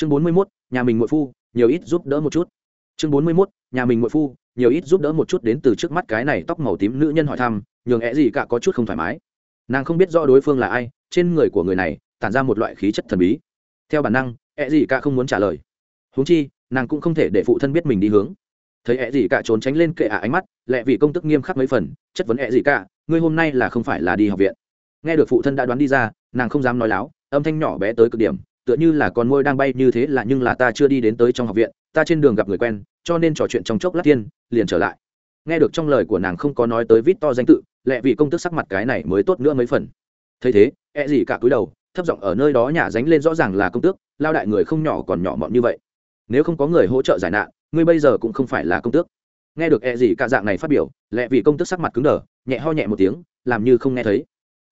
chương bốn mươi mốt, nhà mình muội phu, nhiều ít giúp đỡ một chút. Chương bốn mươi mốt, nhà mình muội phu, nhiều ít giúp đỡ một chút đến từ trước mắt cái này tóc màu tím nữ nhân hỏi thăm, nhường é gì cả có chút không thoải mái. Nàng không biết rõ đối phương là ai, trên người của người này, tản ra một loại khí chất thần bí. Theo bản năng é gì cả không muốn trả lời. Huống chi, nàng cũng không thể để phụ thân biết mình đi hướng. Thấy ẹ gì cả trốn tránh lên kệ ả ánh mắt, lẹ vì công tức nghiêm khắc mấy phần, chất vấn ẹ gì cả, ngươi hôm nay là không phải là đi học viện? Nghe được phụ thân đã đoán đi ra, nàng không dám nói láo, âm thanh nhỏ bé tới cực điểm tựa như là con môi đang bay như thế là nhưng là ta chưa đi đến tới trong học viện, ta trên đường gặp người quen, cho nên trò chuyện trong chốc lát tiên, liền trở lại. Nghe được trong lời của nàng không có nói tới vít to danh tự lẽ vì công tức sắc mặt cái này mới tốt nữa mấy phần. Thấy thế e gì cả cúi đầu, thấp giọng ở nơi đó nhả dánh lên rõ ràng là công tước, lao đại người không nhỏ còn nhỏ mọn như vậy. Nếu không có người hỗ trợ giải nạn, ngươi bây giờ cũng không phải là công tước. Nghe được e gì cả dạng này phát biểu lẽ vì công tước sắc mặt cứng đờ, nhẹ ho nhẹ một tiếng, làm như không nghe thấy.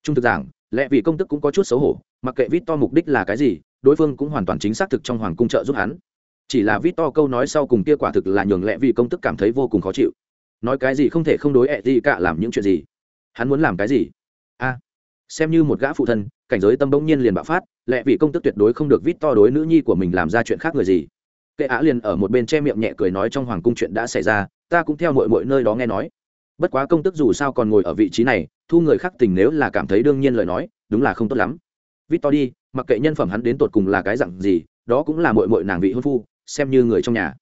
Trung thực giảng lẽ vì công tước cũng có chút xấu hổ, mặc kệ vít to mục đích là cái gì đối phương cũng hoàn toàn chính xác thực trong hoàng cung trợ giúp hắn. Chỉ là vít to câu nói sau cùng kia quả thực là nhường lẹ vì công tức cảm thấy vô cùng khó chịu. Nói cái gì không thể không đối ẹ gì cả làm những chuyện gì? Hắn muốn làm cái gì? A, xem như một gã phụ thân, cảnh giới tâm bỗng nhiên liền bạo phát lẹ vì công tức tuyệt đối không được vít to đối nữ nhi của mình làm ra chuyện khác người gì. Kệ á liền ở một bên che miệng nhẹ cười nói trong hoàng cung chuyện đã xảy ra, ta cũng theo mọi mọi nơi đó nghe nói. Bất quá công tức dù sao còn ngồi ở vị trí này, thu người khác tình nếu là cảm thấy đương nhiên lời nói, đúng là không tốt lắm victor đi, mặc kệ nhân phẩm hắn đến tột cùng là cái dặn gì, đó cũng là mội mội nàng vị hôn phu, xem như người trong nhà.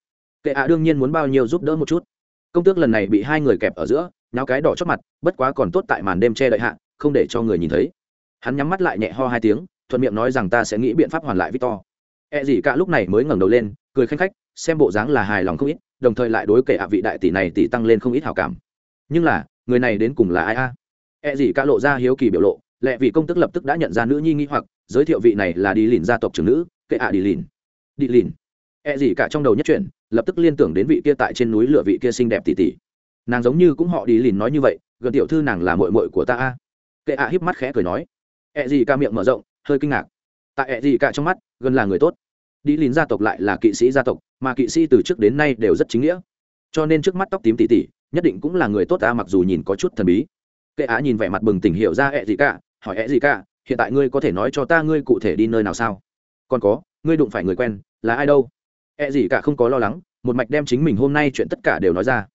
Kệ ạ đương nhiên muốn bao nhiêu giúp đỡ một chút. Công tước lần này bị hai người kẹp ở giữa, nháo cái đỏ chót mặt, bất quá còn tốt tại màn đêm che đợi hạ, không để cho người nhìn thấy. Hắn nhắm mắt lại nhẹ ho hai tiếng, thuận miệng nói rằng ta sẽ nghĩ biện pháp hoàn lại victor. E gì cả lúc này mới ngẩng đầu lên, cười khanh khách, xem bộ dáng là hài lòng không ít, đồng thời lại đối kể ạ vị đại tỷ này tỷ tăng lên không ít hảo cảm. Nhưng là, người này đến cùng là ai a? E gì cả lộ ra hiếu kỳ biểu lộ lệ vị công tức lập tức đã nhận ra nữ nhi nghi hoặc, giới thiệu vị này là đi lìn gia tộc trưởng nữ, kệ ạ đi lìn. Đi lìn. E gì cả trong đầu nhất chuyển, lập tức liên tưởng đến vị kia tại trên núi lửa vị kia xinh đẹp tỷ tỷ nàng giống như cũng họ đi lìn nói như vậy, gần tiểu thư nàng là mội mội của ta a. Kệ ạ híp mắt khẽ cười nói. E gì cả miệng mở rộng, hơi kinh ngạc. Tại E gì cả trong mắt, gần là người tốt. Đi lìn gia tộc lại là kỵ sĩ gia tộc, mà kỵ sĩ từ trước đến nay đều rất chính nghĩa. Cho nên trước mắt tóc tím tỉ tỉ, nhất định cũng là người tốt ta mặc dù nhìn có chút thần bí. Kệ á nhìn vẻ mặt bừng tỉnh hiểu ra ẹ gì cả hỏi ẹ gì cả, hiện tại ngươi có thể nói cho ta ngươi cụ thể đi nơi nào sao? Còn có, ngươi đụng phải người quen, là ai đâu? Ẹ gì cả không có lo lắng, một mạch đem chính mình hôm nay chuyện tất cả đều nói ra.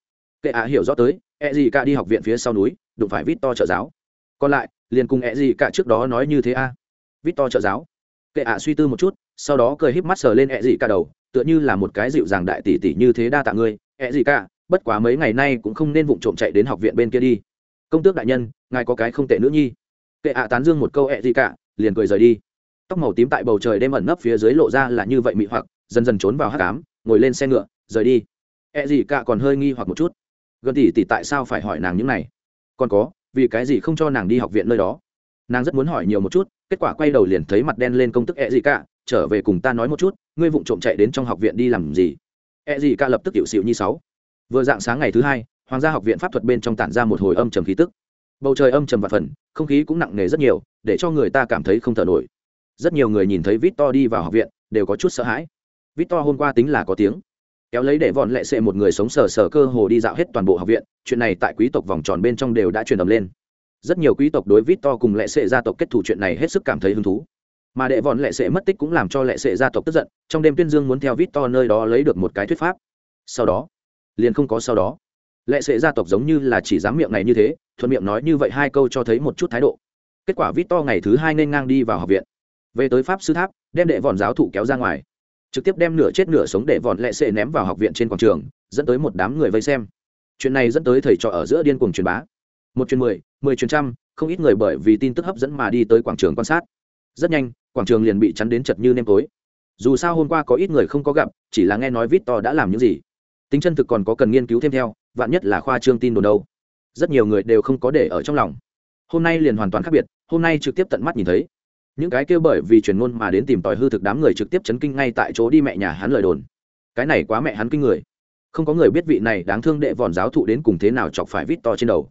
Kệ à hiểu rõ tới, ẹ gì cả đi học viện phía sau núi, đụng phải vít to trợ giáo. Còn lại, liền cùng ẹ gì cả trước đó nói như thế a. À. vít to trợ giáo. Kệ ạ suy tư một chút, sau đó cười híp mắt sờ lên ẹ gì cả đầu, tựa như là một cái dịu dàng đại tỷ tỷ như thế đa tạ ngươi. Ẹ gì cả, bất quá mấy ngày nay cũng không nên vụng trộm chạy đến học viện bên kia đi. Công tước đại nhân, ngài có cái không tệ nữ nhi kệ ạ tán dương một câu ẹ gì cả, liền cười rời đi. Tóc màu tím tại bầu trời đêm ẩn nấp phía dưới lộ ra là như vậy mị hoặc, dần dần trốn vào hát cám ngồi lên xe ngựa, rời đi. Ẹ gì cả còn hơi nghi hoặc một chút. Gần tỉ tỉ tại sao phải hỏi nàng những này? Còn có, vì cái gì không cho nàng đi học viện nơi đó? Nàng rất muốn hỏi nhiều một chút, kết quả quay đầu liền thấy mặt đen lên công tức ẹ gì cả, trở về cùng ta nói một chút, ngươi vụng trộm chạy đến trong học viện đi làm gì? Ẹ gì cả lập tức hiệu xịu như sáu. Vừa dạng sáng ngày thứ hai, hoàng gia học viện pháp thuật bên trong tản ra một hồi âm trầm khí tức. Bầu trời âm trầm và phần không khí cũng nặng nề rất nhiều, để cho người ta cảm thấy không thở nổi. Rất nhiều người nhìn thấy victor đi vào học viện, đều có chút sợ hãi. Victor hôm qua tính là có tiếng. Kéo lấy để vọn lệ sệ một người sống sờ sờ cơ hồ đi dạo hết toàn bộ học viện, chuyện này tại quý tộc vòng tròn bên trong đều đã truyền ầm lên. Rất nhiều quý tộc đối victor cùng lệ sệ gia tộc kết thủ chuyện này hết sức cảm thấy hứng thú. Mà đệ vọn lệ sệ mất tích cũng làm cho lệ sệ gia tộc tức giận, trong đêm tuyên dương muốn theo vít to nơi đó lấy được một cái thuyết pháp. Sau đó, liền không có sau đó. Lệ sệ gia tộc giống như là chỉ dám miệng này như thế thuận miệng nói như vậy hai câu cho thấy một chút thái độ. Kết quả vít to ngày thứ hai nên ngang đi vào học viện. Về tới pháp sư tháp, đem đệ vòn giáo thụ kéo ra ngoài. Trực tiếp đem nửa chết nửa sống để vòn lệ sệ ném vào học viện trên quảng trường, dẫn tới một đám người vây xem. Chuyện này dẫn tới thầy trò ở giữa điên cuồng truyền bá. Một chuyến mười mười chuyến trăm, không ít người bởi vì tin tức hấp dẫn mà đi tới quảng trường quan sát. Rất nhanh, quảng trường liền bị chắn đến chật như nêm tối. Dù sao hôm qua có ít người không có gặp, chỉ là nghe nói vít to đã làm những gì. Tính chân thực còn có cần nghiên cứu thêm theo, vạn nhất là khoa trương tin đồn đâu rất nhiều người đều không có để ở trong lòng. Hôm nay liền hoàn toàn khác biệt, hôm nay trực tiếp tận mắt nhìn thấy. Những cái kêu bởi vì truyền ngôn mà đến tìm tòi hư thực đám người trực tiếp chấn kinh ngay tại chỗ đi mẹ nhà hắn lời đồn. Cái này quá mẹ hắn kinh người. Không có người biết vị này đáng thương đệ vòn giáo thụ đến cùng thế nào chọc phải vít to trên đầu.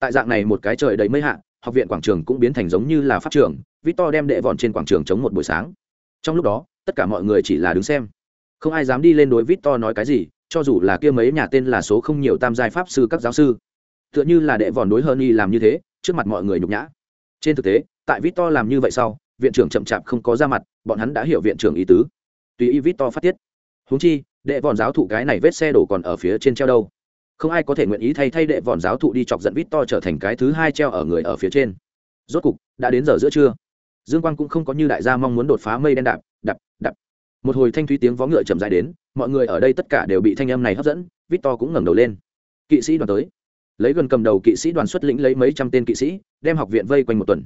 Tại dạng này một cái trời đầy mây hạ, học viện quảng trường cũng biến thành giống như là pháp trường, Vít to đem đệ vòn trên quảng trường chống một buổi sáng. Trong lúc đó, tất cả mọi người chỉ là đứng xem. Không ai dám đi lên đối vít to nói cái gì, cho dù là kia mấy nhà tên là số không nhiều tam giai pháp sư các giáo sư tựa như là đệ vòn đối hơn y làm như thế, trước mặt mọi người nhục nhã. Trên thực tế, tại vít to làm như vậy sau, viện trưởng chậm chạp không có ra mặt, bọn hắn đã hiểu viện trưởng ý tứ. Tùy y vít to phát tiết. Húng chi, đệ vòn giáo thụ cái này vết xe đổ còn ở phía trên treo đâu. Không ai có thể nguyện ý thay thay đệ vòn giáo thụ đi chọc giận vít to trở thành cái thứ hai treo ở người ở phía trên. Rốt cục, đã đến giờ giữa trưa. Dương quang cũng không có như đại gia mong muốn đột phá mây đen đạp đập đập một hồi thanh thúy tiếng vó ngựa chậm dài đến, mọi người ở đây tất cả đều bị thanh âm này hấp dẫn vít to cũng ngẩng đầu lên. Kỵ sĩ đoàn tới lấy gần cầm đầu kỵ sĩ đoàn xuất lĩnh lấy mấy trăm tên kỵ sĩ, đem học viện vây quanh một tuần.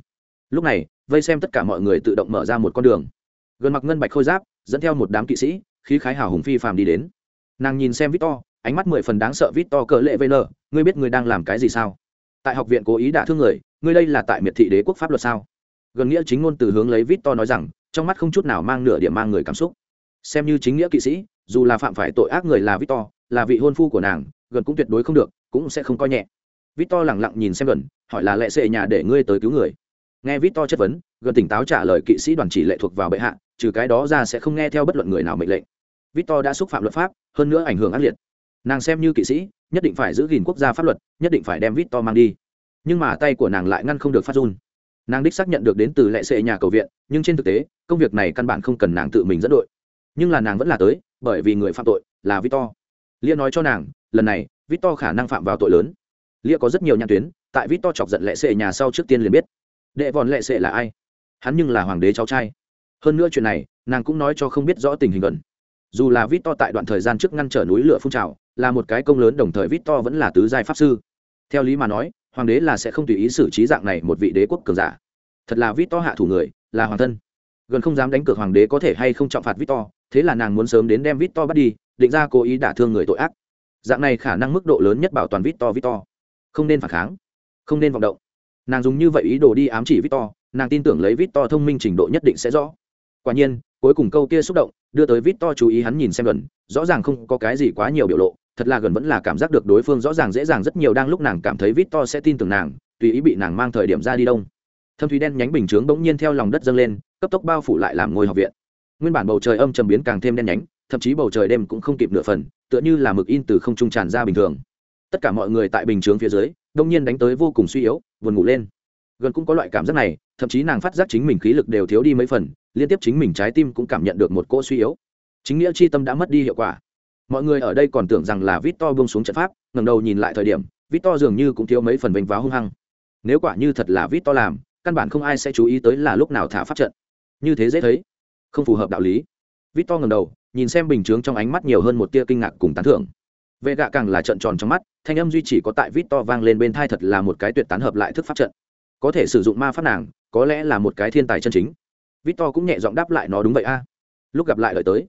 Lúc này, vây xem tất cả mọi người tự động mở ra một con đường. Gần mặc ngân bạch khôi giáp, dẫn theo một đám kỵ sĩ, khí khái hào hùng phi phàm đi đến. Nàng nhìn xem victor, ánh mắt mười phần đáng sợ victor cỡ lệ vn ngươi biết ngươi đang làm cái gì sao? Tại học viện cố ý đả thương người, ngươi đây là tại miệt thị đế quốc pháp luật sao? Gần nghĩa chính ngôn từ hướng lấy victor nói rằng, trong mắt không chút nào mang nửa điểm mang người cảm xúc. Xem như chính nghĩa kỵ sĩ, dù là phạm phải tội ác người là victor, là vị hôn phu của nàng, gần cũng tuyệt đối không được cũng sẽ không coi nhẹ. Victor lẳng lặng nhìn xem gần, hỏi là lệ sệ nhà để ngươi tới cứu người. Nghe victor chất vấn, gần tỉnh táo trả lời kỵ sĩ đoàn chỉ lệ thuộc vào bệ hạ, trừ cái đó ra sẽ không nghe theo bất luận người nào mệnh lệnh. Victor đã xúc phạm luật pháp, hơn nữa ảnh hưởng ác liệt. Nàng xem như kỵ sĩ, nhất định phải giữ gìn quốc gia pháp luật, nhất định phải đem victor mang đi. Nhưng mà tay của nàng lại ngăn không được phát run. Nàng đích xác nhận được đến từ lệ sệ nhà cầu viện, nhưng trên thực tế, công việc này căn bản không cần nàng tự mình dẫn đội. Nhưng là nàng vẫn là tới, bởi vì người phạm tội là victor. Lia nói cho nàng, lần này victor khả năng phạm vào tội lớn. Lia có rất nhiều nhãn tuyến, tại victor chọc giận lệ sệ nhà sau trước tiên liền biết. Đệ vòn lệ sệ là ai? Hắn nhưng là hoàng đế cháu trai. Hơn nữa chuyện này, nàng cũng nói cho không biết rõ tình hình gần. Dù là vít to tại đoạn thời gian trước ngăn trở núi lửa phun trào, là một cái công lớn đồng thời vít to vẫn là tứ giai pháp sư. Theo lý mà nói, hoàng đế là sẽ không tùy ý xử trí dạng này một vị đế quốc cường giả. Thật là vít to hạ thủ người, là hoàng thân. Gần không dám đánh cược hoàng đế có thể hay không trọng phạt vít to thế là nàng muốn sớm đến đem vít to bắt đi, định ra cố ý đả thương người tội ác dạng này khả năng mức độ lớn nhất bảo toàn vít to vít to không nên phản kháng. Không nên vọng động. Nàng dùng như vậy ý đồ đi ám chỉ vít to nàng tin tưởng lấy vít to thông minh trình độ nhất định sẽ rõ. Quả nhiên, cuối cùng câu kia xúc động, đưa tới vít to chú ý hắn nhìn xem gần, rõ ràng không có cái gì quá nhiều biểu lộ, thật là gần vẫn là cảm giác được đối phương rõ ràng dễ dàng rất nhiều đang lúc nàng cảm thấy vít to sẽ tin tưởng nàng, tùy ý bị nàng mang thời điểm ra đi đông. Thâm thúy đen nhánh bình chướng bỗng nhiên theo lòng đất dâng lên, cấp tốc bao phủ lại làm ngôi học viện. Nguyên bản bầu trời âm trầm biến càng thêm đen nhánh thậm chí bầu trời đêm cũng không kịp nửa phần, tựa như là mực in từ không trung tràn ra bình thường. Tất cả mọi người tại bình chướng phía dưới, đông nhiên đánh tới vô cùng suy yếu, buồn ngủ lên. Gần cũng có loại cảm giác này, thậm chí nàng phát giác chính mình khí lực đều thiếu đi mấy phần, liên tiếp chính mình trái tim cũng cảm nhận được một cỗ suy yếu. Chính nghĩa chi tâm đã mất đi hiệu quả. Mọi người ở đây còn tưởng rằng là vít to bông xuống trận pháp, ngẩng đầu nhìn lại thời điểm vít to dường như cũng thiếu mấy phần vênh váo hung hăng. Nếu quả như thật là vít to làm, căn bản không ai sẽ chú ý tới là lúc nào thả pháp trận. Như thế dễ thấy. Không phù hợp đạo lý. Vít to ngẩng đầu nhìn xem bình chướng trong ánh mắt nhiều hơn một tia kinh ngạc cùng tán thưởng. Vệ gạ càng là trận tròn trong mắt, thanh âm duy chỉ có tại vít to vang lên bên thai thật là một cái tuyệt tán hợp lại thức pháp trận. Có thể sử dụng ma pháp nàng, có lẽ là một cái thiên tài chân chính. Vít to cũng nhẹ giọng đáp lại, nó đúng vậy a. Lúc gặp lại lời tới.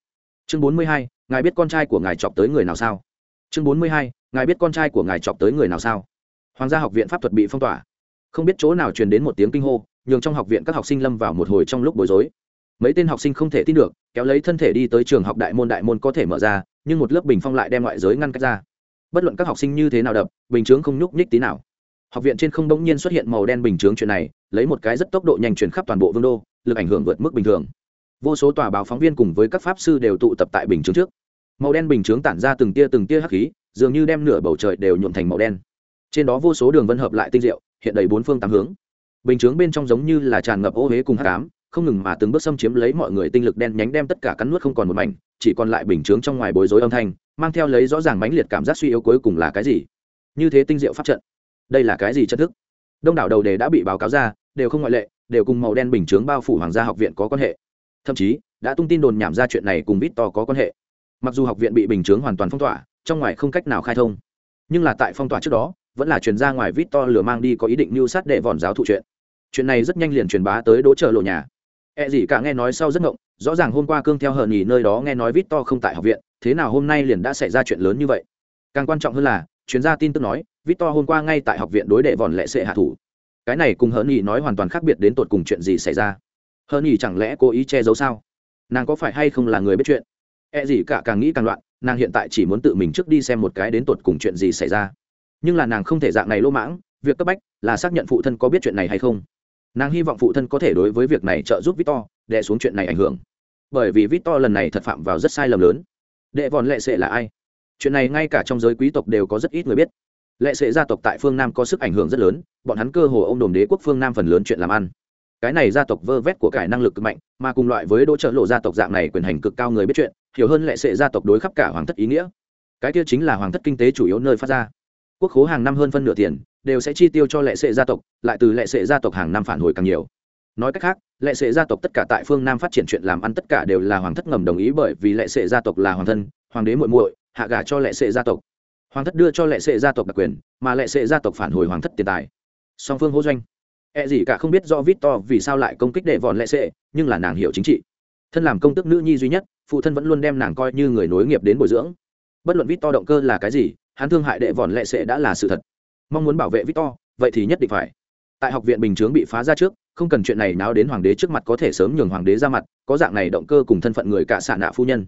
Chương bốn mươi hai, ngài biết con trai của ngài chọc tới người nào sao? Chương bốn mươi hai, ngài biết con trai của ngài chọc tới người nào sao? Hoàng gia học viện pháp thuật bị phong tỏa. Không biết chỗ nào truyền đến một tiếng kinh hô, nhường trong học viện các học sinh lâm vào một hồi trong lúc bối rối mấy tên học sinh không thể tin được, kéo lấy thân thể đi tới trường học đại môn đại môn có thể mở ra, nhưng một lớp bình phong lại đem ngoại giới ngăn cách ra. Bất luận các học sinh như thế nào đập, bình chướng không nhúc nhích tí nào. Học viện trên không bỗng nhiên xuất hiện màu đen bình chướng chuyện này, lấy một cái rất tốc độ nhanh chuyển khắp toàn bộ vương đô, lực ảnh hưởng vượt mức bình thường. Vô số tòa báo phóng viên cùng với các pháp sư đều tụ tập tại bình chướng trước. Màu đen bình chướng tản ra từng tia từng tia hắc khí, dường như đem nửa bầu trời đều nhuộn thành màu đen. Trên đó vô số đường vân hợp lại tinh diệu, hiện đầy bốn phương tám hướng. Bình chướng bên trong giống như là tràn ngập ô huế cùng hắc ám không ngừng mà từng bước xâm chiếm lấy mọi người tinh lực đen nhánh đem tất cả cắn nuốt không còn một mảnh, chỉ còn lại bình chướng trong ngoài bối rối âm thanh, mang theo lấy rõ ràng mãnh liệt cảm giác suy yếu cuối cùng là cái gì. Như thế tinh diệu pháp trận, đây là cái gì chất thức? Đông đảo đầu đề đã bị báo cáo ra, đều không ngoại lệ, đều cùng màu đen bình chướng bao phủ hoàng gia học viện có quan hệ. Thậm chí, đã tung tin đồn nhảm ra chuyện này cùng vít to có quan hệ. Mặc dù học viện bị bình chướng hoàn toàn phong tỏa, trong ngoài không cách nào khai thông. Nhưng là tại phong tỏa trước đó, vẫn là truyền ra ngoài vít to lừa mang đi có ý định mưu sát để vòn giáo thụ chuyện. Chuyện này rất nhanh liền truyền bá tới đỗ trợ lộ nhà. E gì cả nghe nói sau rất ngộng, rõ ràng hôm qua cương theo hờn nhì nơi đó nghe nói Victor không tại học viện, thế nào hôm nay liền đã xảy ra chuyện lớn như vậy? Càng quan trọng hơn là, chuyên gia tin tức nói victor hôm qua ngay tại học viện đối đệ vòn lệ sẽ hạ thủ. Cái này cùng hờn nhì nói hoàn toàn khác biệt đến tột cùng chuyện gì xảy ra. Hờn nhì chẳng lẽ cố ý che giấu sao? Nàng có phải hay không là người biết chuyện? E gì cả càng nghĩ càng loạn, nàng hiện tại chỉ muốn tự mình trước đi xem một cái đến tột cùng chuyện gì xảy ra. Nhưng là nàng không thể dạng này lỗ mãng, việc cấp bách là xác nhận phụ thân có biết chuyện này hay không nàng hy vọng phụ thân có thể đối với việc này trợ giúp victor, đè xuống chuyện này ảnh hưởng. Bởi vì victor lần này thật phạm vào rất sai lầm lớn. Đệ vòn lệ sệ là ai? Chuyện này ngay cả trong giới quý tộc đều có rất ít người biết. Lệ sệ gia tộc tại phương nam có sức ảnh hưởng rất lớn, bọn hắn cơ hồ ông đồn đế quốc phương nam phần lớn chuyện làm ăn. Cái này gia tộc vơ vét của cải năng lực cực mạnh, mà cùng loại với đỗ trợ lộ gia tộc dạng này quyền hành cực cao người biết chuyện, hiểu hơn lệ sệ gia tộc đối khắp cả hoàng thất ý nghĩa. Cái kia chính là hoàng thất kinh tế chủ yếu nơi phát ra. Quốc khố hàng năm hơn phân nửa tiền đều sẽ chi tiêu cho lệ sệ gia tộc, lại từ lệ sệ gia tộc hàng năm phản hồi càng nhiều. Nói cách khác, lệ sệ gia tộc tất cả tại phương nam phát triển chuyện làm ăn tất cả đều là hoàng thất ngầm đồng ý bởi vì lệ sệ gia tộc là hoàng thân, hoàng đế muội muội, hạ gả cho lệ sệ gia tộc. Hoàng thất đưa cho lệ sệ gia tộc đặc quyền, mà lệ sệ gia tộc phản hồi hoàng thất tiền tài. Song phương hô doanh. E gì cả không biết do vít to vì sao lại công kích đệ vòn lệ sệ, nhưng là nàng hiểu chính trị. Thân làm công tức nữ nhi duy nhất, phụ thân vẫn luôn đem nàng coi như người nối nghiệp đến bồi dưỡng. Bất luận vít to động cơ là cái gì, hắn thương hại đệ vòn lệ sệ đã là sự thật mong muốn bảo vệ victor, vậy thì nhất định phải. Tại học viện bình chướng bị phá ra trước, không cần chuyện này náo đến hoàng đế trước mặt có thể sớm nhường hoàng đế ra mặt, có dạng này động cơ cùng thân phận người cả xạ nạ phu nhân.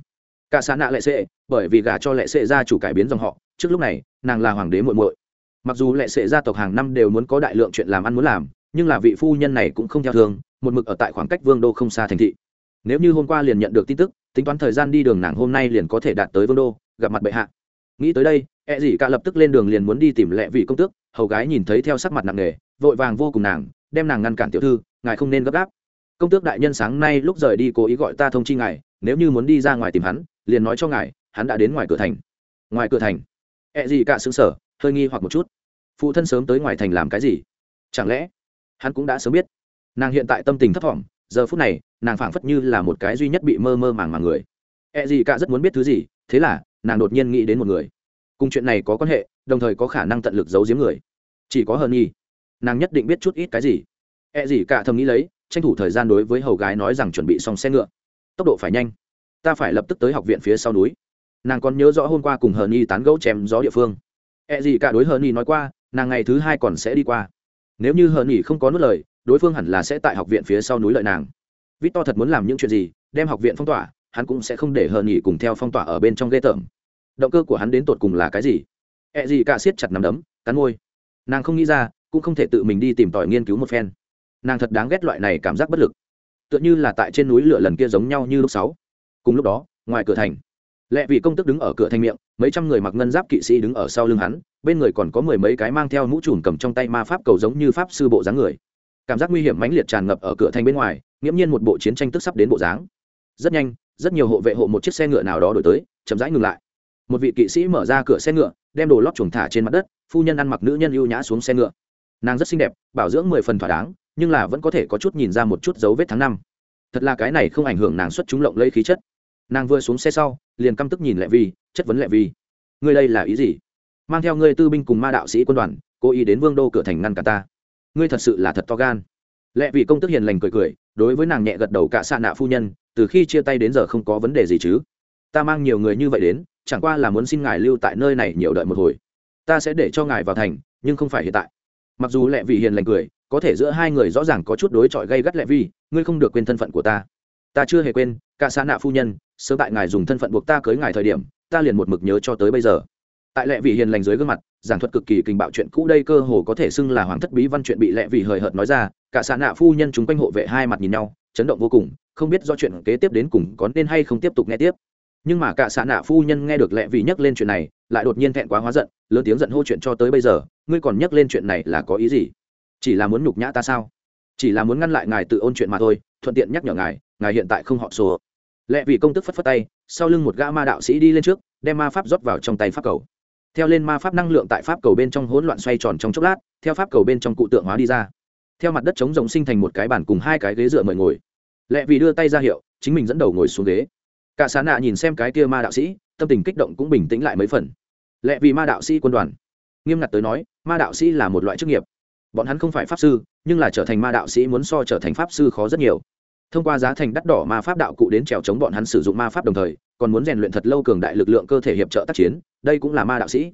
Cả xạ nạ lệ sệ, bởi vì gả cho lệ sệ gia chủ cải biến dòng họ, trước lúc này, nàng là hoàng đế muội muội. Mặc dù lệ sệ gia tộc hàng năm đều muốn có đại lượng chuyện làm ăn muốn làm, nhưng là vị phu nhân này cũng không theo thường, một mực ở tại khoảng cách vương đô không xa thành thị. Nếu như hôm qua liền nhận được tin tức, tính toán thời gian đi đường nàng hôm nay liền có thể đạt tới vương đô, gặp mặt bệ hạ. Nghĩ tới đây e gì cả lập tức lên đường liền muốn đi tìm lệ vị công tước hầu gái nhìn thấy theo sắc mặt nặng nề vội vàng vô cùng nàng đem nàng ngăn cản tiểu thư ngài không nên gấp gáp. Công tước đại nhân sáng nay lúc rời đi cố ý gọi ta thông chi ngài nếu như muốn đi ra ngoài tìm hắn liền nói cho ngài hắn đã đến ngoài cửa thành. Ngoài cửa thành? E gì cả sững sờ, hơi nghi hoặc một chút. Phụ thân sớm tới ngoài thành làm cái gì? Chẳng lẽ hắn cũng đã sớm biết? Nàng hiện tại tâm tình thấp thỏm giờ phút này nàng phảng phất như là một cái duy nhất bị mơ mơ màng màng người. E gì cả rất muốn biết thứ gì thế là nàng đột nhiên nghĩ đến một người cùng chuyện này có quan hệ, đồng thời có khả năng tận lực giấu giếm người. Chỉ có hờn nhi. Nàng nhất định biết chút ít cái gì. E gì cả thầm nghĩ lấy, tranh thủ thời gian đối với hầu gái nói rằng chuẩn bị xong xe ngựa. Tốc độ phải nhanh. Ta phải lập tức tới học viện phía sau núi. Nàng còn nhớ rõ hôm qua cùng hờn nhi tán gẫu chém gió địa phương. E gì cả đối hờn nhi nói qua, nàng ngày thứ hai còn sẽ đi qua. Nếu như hờn nhi không có nốt lời, đối phương hẳn là sẽ tại học viện phía sau núi lợi nàng. Vít to thật muốn làm những chuyện gì, đem học viện phong tỏa, hắn cũng sẽ không để hờn nhi cùng theo phong tỏa ở bên trong ghê tởm động cơ của hắn đến tột cùng là cái gì? Ẹ gì cả siết chặt nắm đấm, cắn môi. Nàng không nghĩ ra, cũng không thể tự mình đi tìm tòi nghiên cứu một phen. Nàng thật đáng ghét loại này cảm giác bất lực. Tựa như là tại trên núi lửa lần kia giống nhau như lúc sáu. Cùng lúc đó, ngoài cửa thành, lệ vị công tức đứng ở cửa thành miệng, mấy trăm người mặc ngân giáp kỵ sĩ đứng ở sau lưng hắn, bên người còn có mười mấy cái mang theo mũ trùm cầm trong tay ma pháp cầu giống như pháp sư bộ dáng người. Cảm giác nguy hiểm mãnh liệt tràn ngập ở cửa thành bên ngoài, nghiễm nhiên một bộ chiến tranh tức sắp đến bộ dáng. Rất nhanh, rất nhiều hộ vệ hộ một chiếc xe ngựa nào đó đổi tới, chậm rãi ngừng lại một vị kỵ sĩ mở ra cửa xe ngựa, đem đồ lót chuồng thả trên mặt đất, phu nhân ăn mặc nữ nhân ưu nhã xuống xe ngựa. Nàng rất xinh đẹp, bảo dưỡng mười phần thỏa đáng, nhưng là vẫn có thể có chút nhìn ra một chút dấu vết tháng năm. Thật là cái này không ảnh hưởng nàng xuất chúng lộng lấy khí chất. Nàng vừa xuống xe sau, liền căm tức nhìn lệ vi, chất vấn lệ vi. Ngươi đây là ý gì? Mang theo ngươi tư binh cùng ma đạo sĩ quân đoàn, cố ý đến vương đô cửa thành ngăn cả ta. Ngươi thật sự là thật to gan. Lệ vị công tức hiền lành cười cười, đối với nàng nhẹ gật đầu cả xa nạ phu nhân, từ khi chia tay đến giờ không có vấn đề gì chứ. Ta mang nhiều người như vậy đến chẳng qua là muốn xin ngài lưu tại nơi này nhiều đợi một hồi. Ta sẽ để cho ngài vào thành, nhưng không phải hiện tại. Mặc dù lệ vị hiền lành cười, có thể giữa hai người rõ ràng có chút đối chọi gây gắt lệ vi ngươi không được quên thân phận của ta. Ta chưa hề quên, cả xã nạ phu nhân, sớm tại ngài dùng thân phận buộc ta cưới ngài thời điểm, ta liền một mực nhớ cho tới bây giờ. Tại lệ vị hiền lành dưới gương mặt, giảng thuật cực kỳ kinh bạo chuyện cũ đây cơ hồ có thể xưng là hoàng thất bí văn chuyện bị lệ vị hời hợt nói ra, cả xã nạ phu nhân chúng quanh hộ vệ hai mặt nhìn nhau, chấn động vô cùng, không biết do chuyện kế tiếp đến cùng có nên hay không tiếp tục nghe tiếp nhưng mà cả xã nạ phu nhân nghe được lệ vì nhắc lên chuyện này, lại đột nhiên thẹn quá hóa giận, lớn tiếng giận hô chuyện cho tới bây giờ, ngươi còn nhắc lên chuyện này là có ý gì? Chỉ là muốn nhục nhã ta sao? Chỉ là muốn ngăn lại ngài tự ôn chuyện mà thôi, thuận tiện nhắc nhở ngài ngài hiện tại không họ sổ. Lệ vì công tức phất phất tay, sau lưng một gã ma đạo sĩ đi lên trước, đem ma pháp rót vào trong tay pháp cầu. Theo lên ma pháp năng lượng tại pháp cầu bên trong hỗn loạn xoay tròn trong chốc lát, theo pháp cầu bên trong cụ tượng hóa đi ra. Theo mặt đất chống rồng sinh thành một cái bàn cùng hai cái ghế dựa mời ngồi. Lệ vì đưa tay ra hiệu, chính mình dẫn đầu ngồi xuống ghế cả xá nạ nhìn xem cái kia ma đạo sĩ, tâm tình kích động cũng bình tĩnh lại mấy phần. Lệ vì ma đạo sĩ quân đoàn. Nghiêm ngặt tới nói, ma đạo sĩ là một loại chức nghiệp. Bọn hắn không phải pháp sư, nhưng là trở thành ma đạo sĩ muốn so trở thành pháp sư khó rất nhiều. Thông qua giá thành đắt đỏ ma pháp đạo cụ đến trèo chống bọn hắn sử dụng ma pháp đồng thời, còn muốn rèn luyện thật lâu cường đại lực lượng cơ thể hiệp trợ tác chiến, đây cũng là ma đạo sĩ.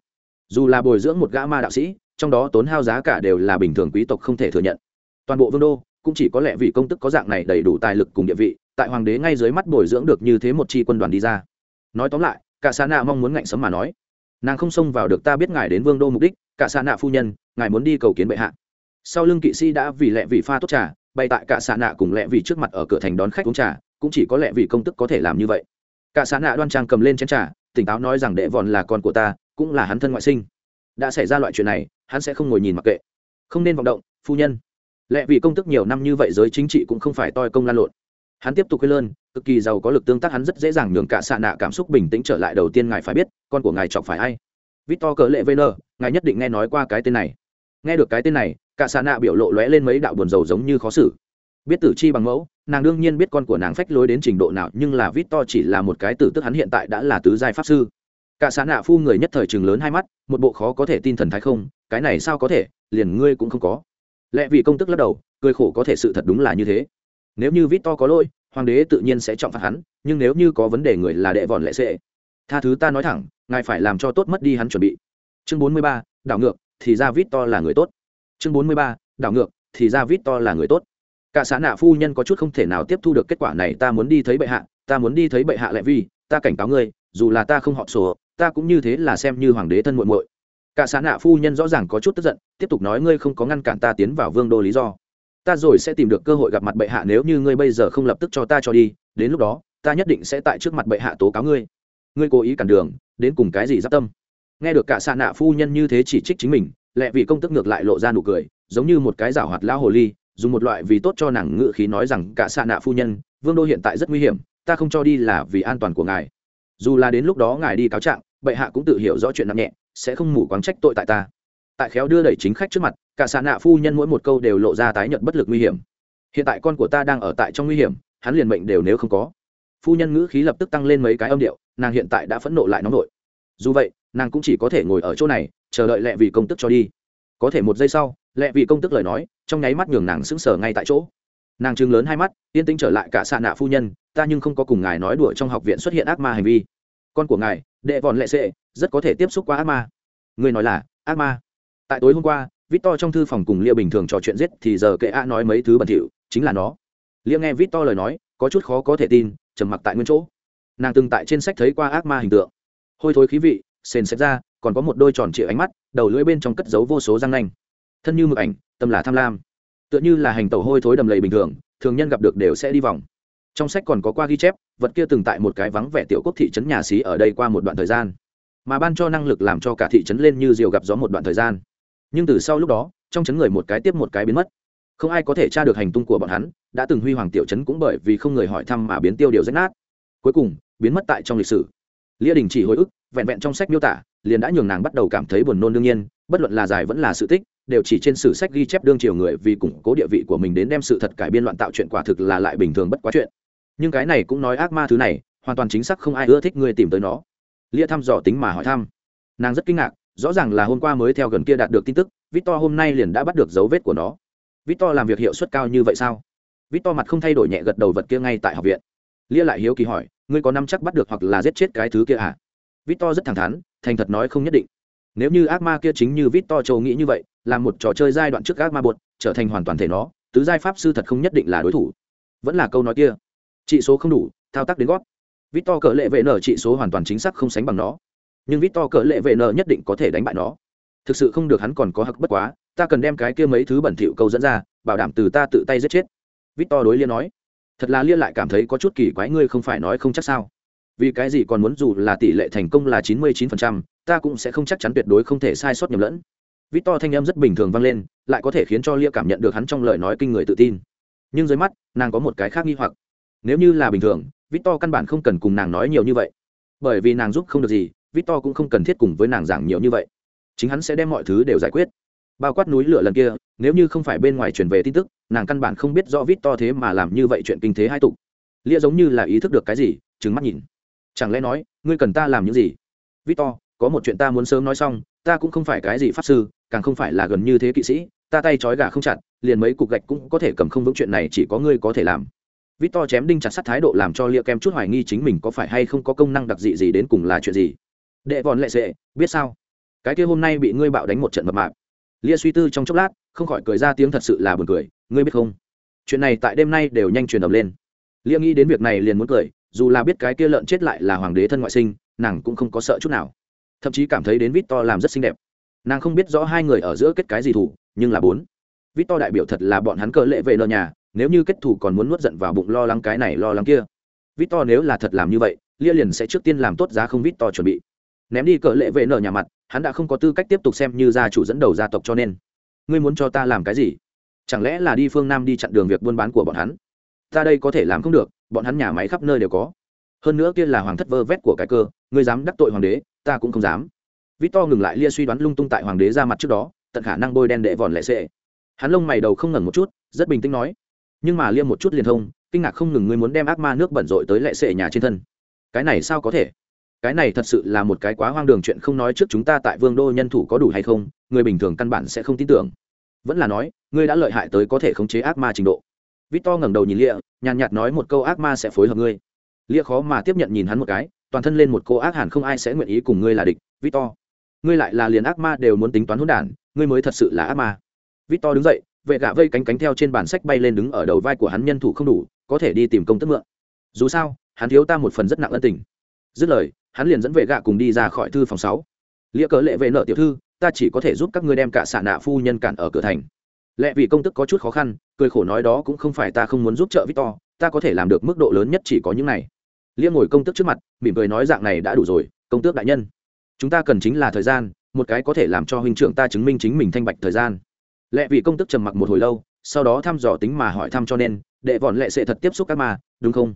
Dù là bồi dưỡng một gã ma đạo sĩ, trong đó tốn hao giá cả đều là bình thường quý tộc không thể thừa nhận. Toàn bộ vương đô cũng chỉ có lẽ vì công tức có dạng này đầy đủ tài lực cùng địa vị tại hoàng đế ngay dưới mắt bồi dưỡng được như thế một chi quân đoàn đi ra. Nói tóm lại, cả xa nạ mong muốn ngạnh sấm mà nói. Nàng không xông vào được ta biết ngài đến vương đô mục đích, cả xa nạ phu nhân, ngài muốn đi cầu kiến bệ hạ. Sau lưng kỵ sĩ đã vì lẹ vị pha tốt trà, bày tại cả xa nạ cùng lẹ vị trước mặt ở cửa thành đón khách uống trà, cũng chỉ có lẹ vị công tức có thể làm như vậy. Cả xa nạ đoan trang cầm lên chén trà, tỉnh táo nói rằng đệ vòn là con của ta, cũng là hắn thân ngoại sinh. Đã xảy ra loại chuyện này, hắn sẽ không ngồi nhìn mặc kệ. Không nên vọng động, phu nhân. Lẽ vì công tức nhiều năm như vậy giới chính trị cũng không phải toi công lan lộn hắn tiếp tục quên lơn, cực kỳ giàu có lực tương tác hắn rất dễ dàng nhường cả xạ nạ cảm xúc bình tĩnh trở lại đầu tiên ngài phải biết, con của ngài chọc phải ai. Victor cỡ lệ vn ngài nhất định nghe nói qua cái tên này. Nghe được cái tên này, cả xạ nạ biểu lộ lóe lên mấy đạo buồn rầu giống như khó xử. Biết tử chi bằng mẫu, nàng đương nhiên biết con của nàng phách lối đến trình độ nào, nhưng là vít to chỉ là một cái tử tức hắn hiện tại đã là tứ giai pháp sư. Cả xạ nạ phu người nhất thời chừng lớn hai mắt, một bộ khó có thể tin thần thái không, cái này sao có thể, liền ngươi cũng không có. Lẽ vì công tức lắc đầu, cười khổ có thể sự thật đúng là như thế nếu như vít to có lỗi, hoàng đế tự nhiên sẽ trọng phạt hắn, nhưng nếu như có vấn đề người là đệ vòn lệ sệ, tha thứ ta nói thẳng, ngài phải làm cho tốt mất đi hắn chuẩn bị. Chương bốn mươi ba, đảo ngược, thì ra vít to là người tốt. Chương bốn mươi ba, đảo ngược, thì ra vít to là người tốt. Cả xã nạ phu nhân có chút không thể nào tiếp thu được kết quả này, ta muốn đi thấy bệ hạ, ta muốn đi thấy bệ hạ lệ vi, ta cảnh cáo ngươi, dù là ta không họ sổ, ta cũng như thế là xem như hoàng đế thân muộn muội. Cả xã nạ phu nhân rõ ràng có chút tức giận, tiếp tục nói ngươi không có ngăn cản ta tiến vào vương đô lý do ta rồi sẽ tìm được cơ hội gặp mặt bệ hạ nếu như ngươi bây giờ không lập tức cho ta cho đi, đến lúc đó, ta nhất định sẽ tại trước mặt bệ hạ tố cáo ngươi. Ngươi cố ý cản đường, đến cùng cái gì giáp tâm? Nghe được cả xạ nạ phu nhân như thế chỉ trích chính mình, lẹ vị công tức ngược lại lộ ra nụ cười, giống như một cái rảo hoạt lao hồ ly, dùng một loại vì tốt cho nàng ngự khí nói rằng, cả xạ nạ phu nhân, vương đô hiện tại rất nguy hiểm, ta không cho đi là vì an toàn của ngài. Dù là đến lúc đó ngài đi cáo trạng, bệ hạ cũng tự hiểu rõ chuyện nặng nhẹ, sẽ không mù quáng trách tội tại ta. Tại khéo đưa đẩy chính khách trước mặt cả xà nạ phu nhân mỗi một câu đều lộ ra tái nhận bất lực nguy hiểm. Hiện tại con của ta đang ở tại trong nguy hiểm, hắn liền mệnh đều nếu không có. Phu nhân ngữ khí lập tức tăng lên mấy cái âm điệu, nàng hiện tại đã phẫn nộ lại nóng nổi dù vậy, nàng cũng chỉ có thể ngồi ở chỗ này, chờ đợi lẹ vì công tức cho đi. Có thể một giây sau, lẹ vì công tức lời nói, trong nháy mắt nhường nàng sững sờ ngay tại chỗ. Nàng chừng lớn hai mắt, yên tĩnh trở lại cả xạ nạ phu nhân, ta nhưng không có cùng ngài nói đùa trong học viện xuất hiện ác ma hành vi. Con của ngài, đệ vòn lệ sệ, rất có thể tiếp xúc qua ác ma. Người nói là, ác ma. Tại tối hôm qua victor trong thư phòng cùng lia bình thường trò chuyện giết thì giờ kệ a nói mấy thứ bẩn thỉu, chính là nó. Lia nghe victor lời nói, có chút khó có thể tin, trầm mặc tại nguyên chỗ. Nàng từng tại trên sách thấy qua ác ma hình tượng. Hôi thối khí vị, sền xét ra, còn có một đôi tròn trịa ánh mắt, đầu lưỡi bên trong cất giấu vô số răng nanh. Thân như mực ảnh, tâm là tham lam. Tựa như là hành tẩu hôi thối đầm lầy bình thường thường nhân gặp được đều sẽ đi vòng. Trong sách còn có qua ghi chép, vật kia từng tại một cái vắng vẻ tiểu quốc thị trấn nhà xí ở đây qua một đoạn thời gian. Mà ban cho năng lực làm cho cả thị trấn lên như diều gặp gió một đoạn thời gian nhưng từ sau lúc đó, trong chấn người một cái tiếp một cái biến mất. Không ai có thể tra được hành tung của bọn hắn, đã từng huy hoàng tiểu chấn cũng bởi vì không người hỏi thăm mà biến tiêu điều rách nát. Cuối cùng, biến mất tại trong lịch sử. Lia đình chỉ hồi ức, vẹn vẹn trong sách miêu tả, liền đã nhường nàng bắt đầu cảm thấy buồn nôn đương nhiên, bất luận là dài vẫn là sự tích, đều chỉ trên sử sách ghi chép đương triều người vì củng cố địa vị của mình đến đem sự thật cải biên loạn tạo chuyện quả thực là lại bình thường bất quá chuyện. Nhưng cái này cũng nói ác ma thứ này, hoàn toàn chính xác không ai ưa thích người tìm tới nó. Lia thăm dò tính mà hỏi thăm. Nàng rất kinh ngạc rõ ràng là hôm qua mới theo gần kia đạt được tin tức, victor hôm nay liền đã bắt được dấu vết của nó. Victor làm việc hiệu suất cao như vậy sao? Victor mặt không thay đổi nhẹ gật đầu vật kia ngay tại học viện. Lia lại hiếu kỳ hỏi, ngươi có năm chắc bắt được hoặc là giết chết cái thứ kia à? Victor rất thẳng thắn, thành thật nói không nhất định. Nếu như ác ma kia chính như victor châu nghĩ như vậy là một trò chơi giai đoạn trước ác ma bột trở thành hoàn toàn thể nó, tứ giai pháp sư thật không nhất định là đối thủ. Vẫn là câu nói kia. Trị số không đủ, thao tác đến gót. Victor cỡ lệ vệ nở trị số hoàn toàn chính xác không sánh bằng nó nhưng victor cỡ lệ vệ nợ nhất định có thể đánh bại nó. Thực sự không được hắn còn có hặc bất quá, ta cần đem cái kia mấy thứ bẩn thỉu câu dẫn ra, bảo đảm từ ta tự tay giết chết. Victor đối liên nói. Thật là liên lại cảm thấy có chút kỳ quái, ngươi không phải nói không chắc sao? Vì cái gì còn muốn dù là tỷ lệ thành công là chín mươi chín phần trăm, ta cũng sẽ không chắc chắn tuyệt đối không thể sai sót nhầm lẫn. Vít to thanh em rất bình thường vang lên, lại có thể khiến cho lia cảm nhận được hắn trong lời nói kinh người tự tin. Nhưng dưới mắt, nàng có một cái khác nghi hoặc. Nếu như là bình thường, vít to căn bản không cần cùng nàng nói nhiều như vậy. Bởi vì nàng giúp không được gì victor cũng không cần thiết cùng với nàng giảng nhiều như vậy. Chính hắn sẽ đem mọi thứ đều giải quyết. Bao quát núi lửa lần kia, nếu như không phải bên ngoài truyền về tin tức, nàng căn bản không biết rõ victor thế mà làm như vậy chuyện kinh thế hai tục. Lia giống như là ý thức được cái gì trứng mắt nhìn. Chẳng lẽ nói, ngươi cần ta làm những gì? Victor, có một chuyện ta muốn sớm nói xong, ta cũng không phải cái gì pháp sư, càng không phải là gần như thế kỵ sĩ, ta tay trói gà không chặt, liền mấy cục gạch cũng có thể cầm không vững chuyện này, chỉ có ngươi có thể làm. Victor chém đinh chặt sắt thái độ làm cho lia kem chút hoài nghi chính mình có phải hay không có công năng đặc dị gì đến cùng là chuyện gì đệ vòn lệ sệ, biết sao? Cái kia hôm nay bị ngươi bạo đánh một trận mập mạp. Lia suy tư trong chốc lát, không khỏi cười ra tiếng thật sự là buồn cười, ngươi biết không? Chuyện này tại đêm nay đều nhanh truyền ầm lên. Lia nghĩ đến việc này liền muốn cười, dù là biết cái kia lợn chết lại là hoàng đế thân ngoại sinh, nàng cũng không có sợ chút nào. Thậm chí cảm thấy đến vít to làm rất xinh đẹp. Nàng không biết rõ hai người ở giữa kết cái gì thủ, nhưng là bốn. Vít to đại biểu thật là bọn hắn cờ lệ về nợ nhà, nếu như kết thủ còn muốn nuốt giận vào bụng lo lắng cái này lo lắng kia. Vít to nếu là thật làm như vậy, lia liền sẽ trước tiên làm tốt giá không vít to chuẩn bị ném đi cỡ lệ về nợ nhà mặt, hắn đã không có tư cách tiếp tục xem như gia chủ dẫn đầu gia tộc cho nên. Ngươi muốn cho ta làm cái gì? Chẳng lẽ là đi phương nam đi chặn đường việc buôn bán của bọn hắn? Ta đây có thể làm không được, bọn hắn nhà máy khắp nơi đều có. Hơn nữa kia là hoàng thất vơ vét của cái cơ, ngươi dám đắc tội hoàng đế, ta cũng không dám. Vít to ngừng lại lia suy đoán lung tung tại hoàng đế ra mặt trước đó, tận khả năng bôi đen đệ vòn lệ sệ hắn lông mày đầu không ngẩn một chút, rất bình tĩnh nói. Nhưng mà lia một chút liền thông, kinh ngạc không ngừng ngươi muốn đem ác ma nước bẩn rội tới lệ sệ nhà trên thân. Cái này sao có thể? Cái này thật sự là một cái quá hoang đường chuyện không nói trước chúng ta tại vương đô nhân thủ có đủ hay không, người bình thường căn bản sẽ không tin tưởng. Vẫn là nói, ngươi đã lợi hại tới có thể khống chế ác ma trình độ. Victor to ngẩng đầu nhìn lia nhàn nhạt nói một câu ác ma sẽ phối hợp ngươi. Lia khó mà tiếp nhận nhìn hắn một cái, toàn thân lên một cô ác hẳn không ai sẽ nguyện ý cùng ngươi là địch, victor. To ngươi lại là liền ác ma đều muốn tính toán hỗn đản, ngươi mới thật sự là ác ma. Victor to đứng dậy, vệ gạ vây cánh cánh theo trên bản sách bay lên đứng ở đầu vai của hắn nhân thủ không đủ, có thể đi tìm công tức mượn. Dù sao, hắn thiếu ta một phần rất nặng ân tình dứt lời, hắn liền dẫn vệ gạ cùng đi ra khỏi thư phòng sáu. Lia cớ lệ vệ nợ tiểu thư, ta chỉ có thể giúp các ngươi đem cả xạ nạ phu nhân cản ở cửa thành. Lẽ vì công tức có chút khó khăn, cười khổ nói đó cũng không phải ta không muốn giúp trợ victor, ta có thể làm được mức độ lớn nhất chỉ có những này. Lia ngồi công tức trước mặt, mỉm cười nói dạng này đã đủ rồi, công tước đại nhân. Chúng ta cần chính là thời gian, một cái có thể làm cho huynh trưởng ta chứng minh chính mình thanh bạch thời gian. Lẽ vì công tức trầm mặc một hồi lâu, sau đó thăm dò tính mà hỏi thăm cho nên, đệ vọn lệ sẽ thật tiếp xúc các ma, đúng không?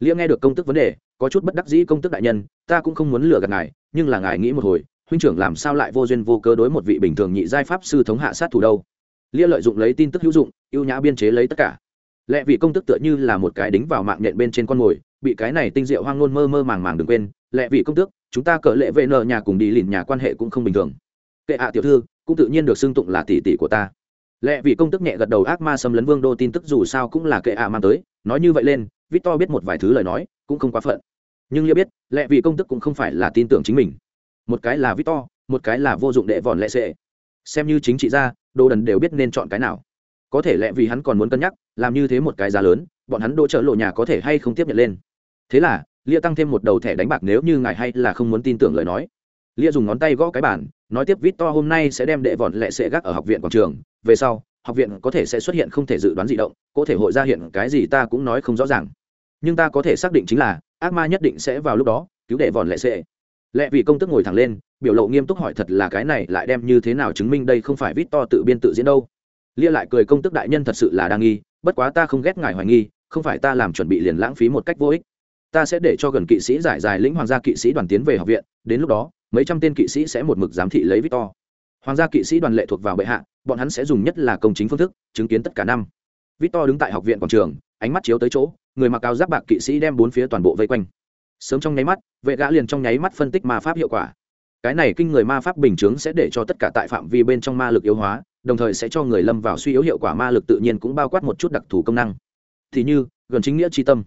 Lia nghe được công tức vấn đề, có chút bất đắc dĩ công tức đại nhân, ta cũng không muốn lừa gạt ngài, nhưng là ngài nghĩ một hồi, huynh trưởng làm sao lại vô duyên vô cớ đối một vị bình thường nhị giai pháp sư thống hạ sát thủ đâu? Lia lợi dụng lấy tin tức hữu dụng, ưu nhã biên chế lấy tất cả. Lẽ vị công tức tựa như là một cái đính vào mạng nhện bên trên con mồi, bị cái này tinh diệu hoang ngôn mơ mơ màng màng đừng quên, lẽ vị công tước, chúng ta cỡ lệ vệ nợ nhà cùng đi lìn nhà quan hệ cũng không bình thường. Kệ hạ tiểu thư, cũng tự nhiên được xưng tụng là tỷ tỷ của ta. Lẽ vị công tức nhẹ gật đầu ác ma xâm lấn vương đô tin tức dù sao cũng là kệ hạ mang tới, nói như vậy lên victor biết một vài thứ lời nói cũng không quá phận. Nhưng lia biết lẽ vì công tức cũng không phải là tin tưởng chính mình. Một cái là victor một cái là vô dụng đệ vòn lệ sẽ. xem như chính trị gia đồ đần đều biết nên chọn cái nào. Có thể lẽ vì hắn còn muốn cân nhắc làm như thế một cái giá lớn bọn hắn đỗ trợ lộ nhà có thể hay không tiếp nhận lên. Thế là lia tăng thêm một đầu thẻ đánh bạc nếu như ngài hay là không muốn tin tưởng lời nói. Lia dùng ngón tay gõ cái bàn, nói tiếp Victor hôm nay sẽ đem đệ vòn lệ sẽ gác ở học viện quảng trường về sau học viện có thể sẽ xuất hiện không thể dự đoán di động, có thể hội ra hiện cái gì ta cũng nói không rõ ràng. Nhưng ta có thể xác định chính là, ác ma nhất định sẽ vào lúc đó, cứu đệ vòn lệ sệ. Lệ vì công tức ngồi thẳng lên, biểu lộ nghiêm túc hỏi thật là cái này lại đem như thế nào chứng minh đây không phải vít to tự biên tự diễn đâu. Lia lại cười công tức đại nhân thật sự là đang nghi, bất quá ta không ghét ngài hoài nghi, không phải ta làm chuẩn bị liền lãng phí một cách vô ích. Ta sẽ để cho gần kỵ sĩ giải dài lĩnh hoàng gia kỵ sĩ đoàn tiến về học viện, đến lúc đó, mấy trăm tên kỵ sĩ sẽ một mực giám thị lấy victor hoàng gia kỵ sĩ đoàn lệ thuộc vào bệ hạ bọn hắn sẽ dùng nhất là công chính phương thức chứng kiến tất cả năm. Victor đứng tại học viện quảng trường, ánh mắt chiếu tới chỗ, người mặc áo giáp bạc kỵ sĩ đem bốn phía toàn bộ vây quanh. Sớm trong nháy mắt, vệ gã liền trong nháy mắt phân tích ma pháp hiệu quả. Cái này kinh người ma pháp bình chướng sẽ để cho tất cả tại phạm vi bên trong ma lực yếu hóa, đồng thời sẽ cho người lâm vào suy yếu hiệu quả ma lực tự nhiên cũng bao quát một chút đặc thù công năng. Thì như, gần chính nghĩa tri tâm.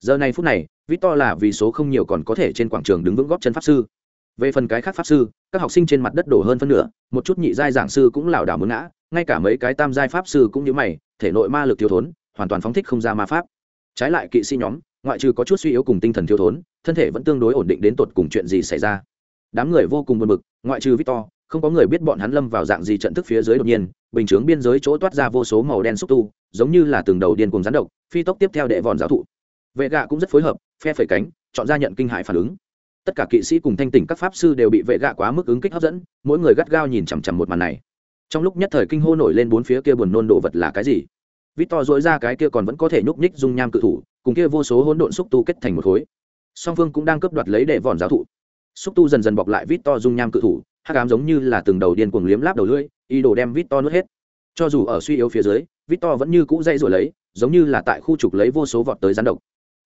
Giờ này phút này, victor là vì số không nhiều còn có thể trên quảng trường đứng vững góp chân pháp sư về phần cái khác pháp sư, các học sinh trên mặt đất đổ hơn phân nửa, một chút nhị giai giảng sư cũng lảo đảo muốn ngã, ngay cả mấy cái tam giai pháp sư cũng như mày, thể nội ma lực thiếu thốn, hoàn toàn phóng thích không ra ma pháp. Trái lại kỵ sĩ nhóm, ngoại trừ có chút suy yếu cùng tinh thần thiếu thốn, thân thể vẫn tương đối ổn định đến tột cùng chuyện gì xảy ra. Đám người vô cùng buồn bực, ngoại trừ victor, không có người biết bọn hắn lâm vào dạng gì trận thức phía dưới đột nhiên, bình chướng biên giới chỗ toát ra vô số màu đen xúc tu, giống như là từng đầu điên cùng rắn độc, phi tốc tiếp theo đệ vòn giáo thụ. Vệ gạ cũng rất phối hợp, phe phẩy cánh, chọn ra nhận kinh hại phản ứng tất cả kỵ sĩ cùng thanh tỉnh các pháp sư đều bị vệ gạ quá mức ứng kích hấp dẫn, mỗi người gắt gao nhìn chằm chằm một màn này. Trong lúc nhất thời kinh hô nổi lên bốn phía kia buồn nôn đồ vật là cái gì? Vít to dối ra cái kia còn vẫn có thể nhúc nhích dung nham cự thủ, cùng kia vô số hỗn độn xúc tu kết thành một khối. Song phương cũng đang cướp đoạt lấy đệ vòn giáo thụ. Xúc tu dần dần bọc lại vít to dung nham cự thủ, hắc ám giống như là từng đầu điên cuồng liếm láp đầu lưỡi, ý đồ đem vít to nuốt hết. Cho dù ở suy yếu phía dưới vít to vẫn như cũ dây rồi lấy, giống như là tại khu trục lấy vô số vọt tới gián độc.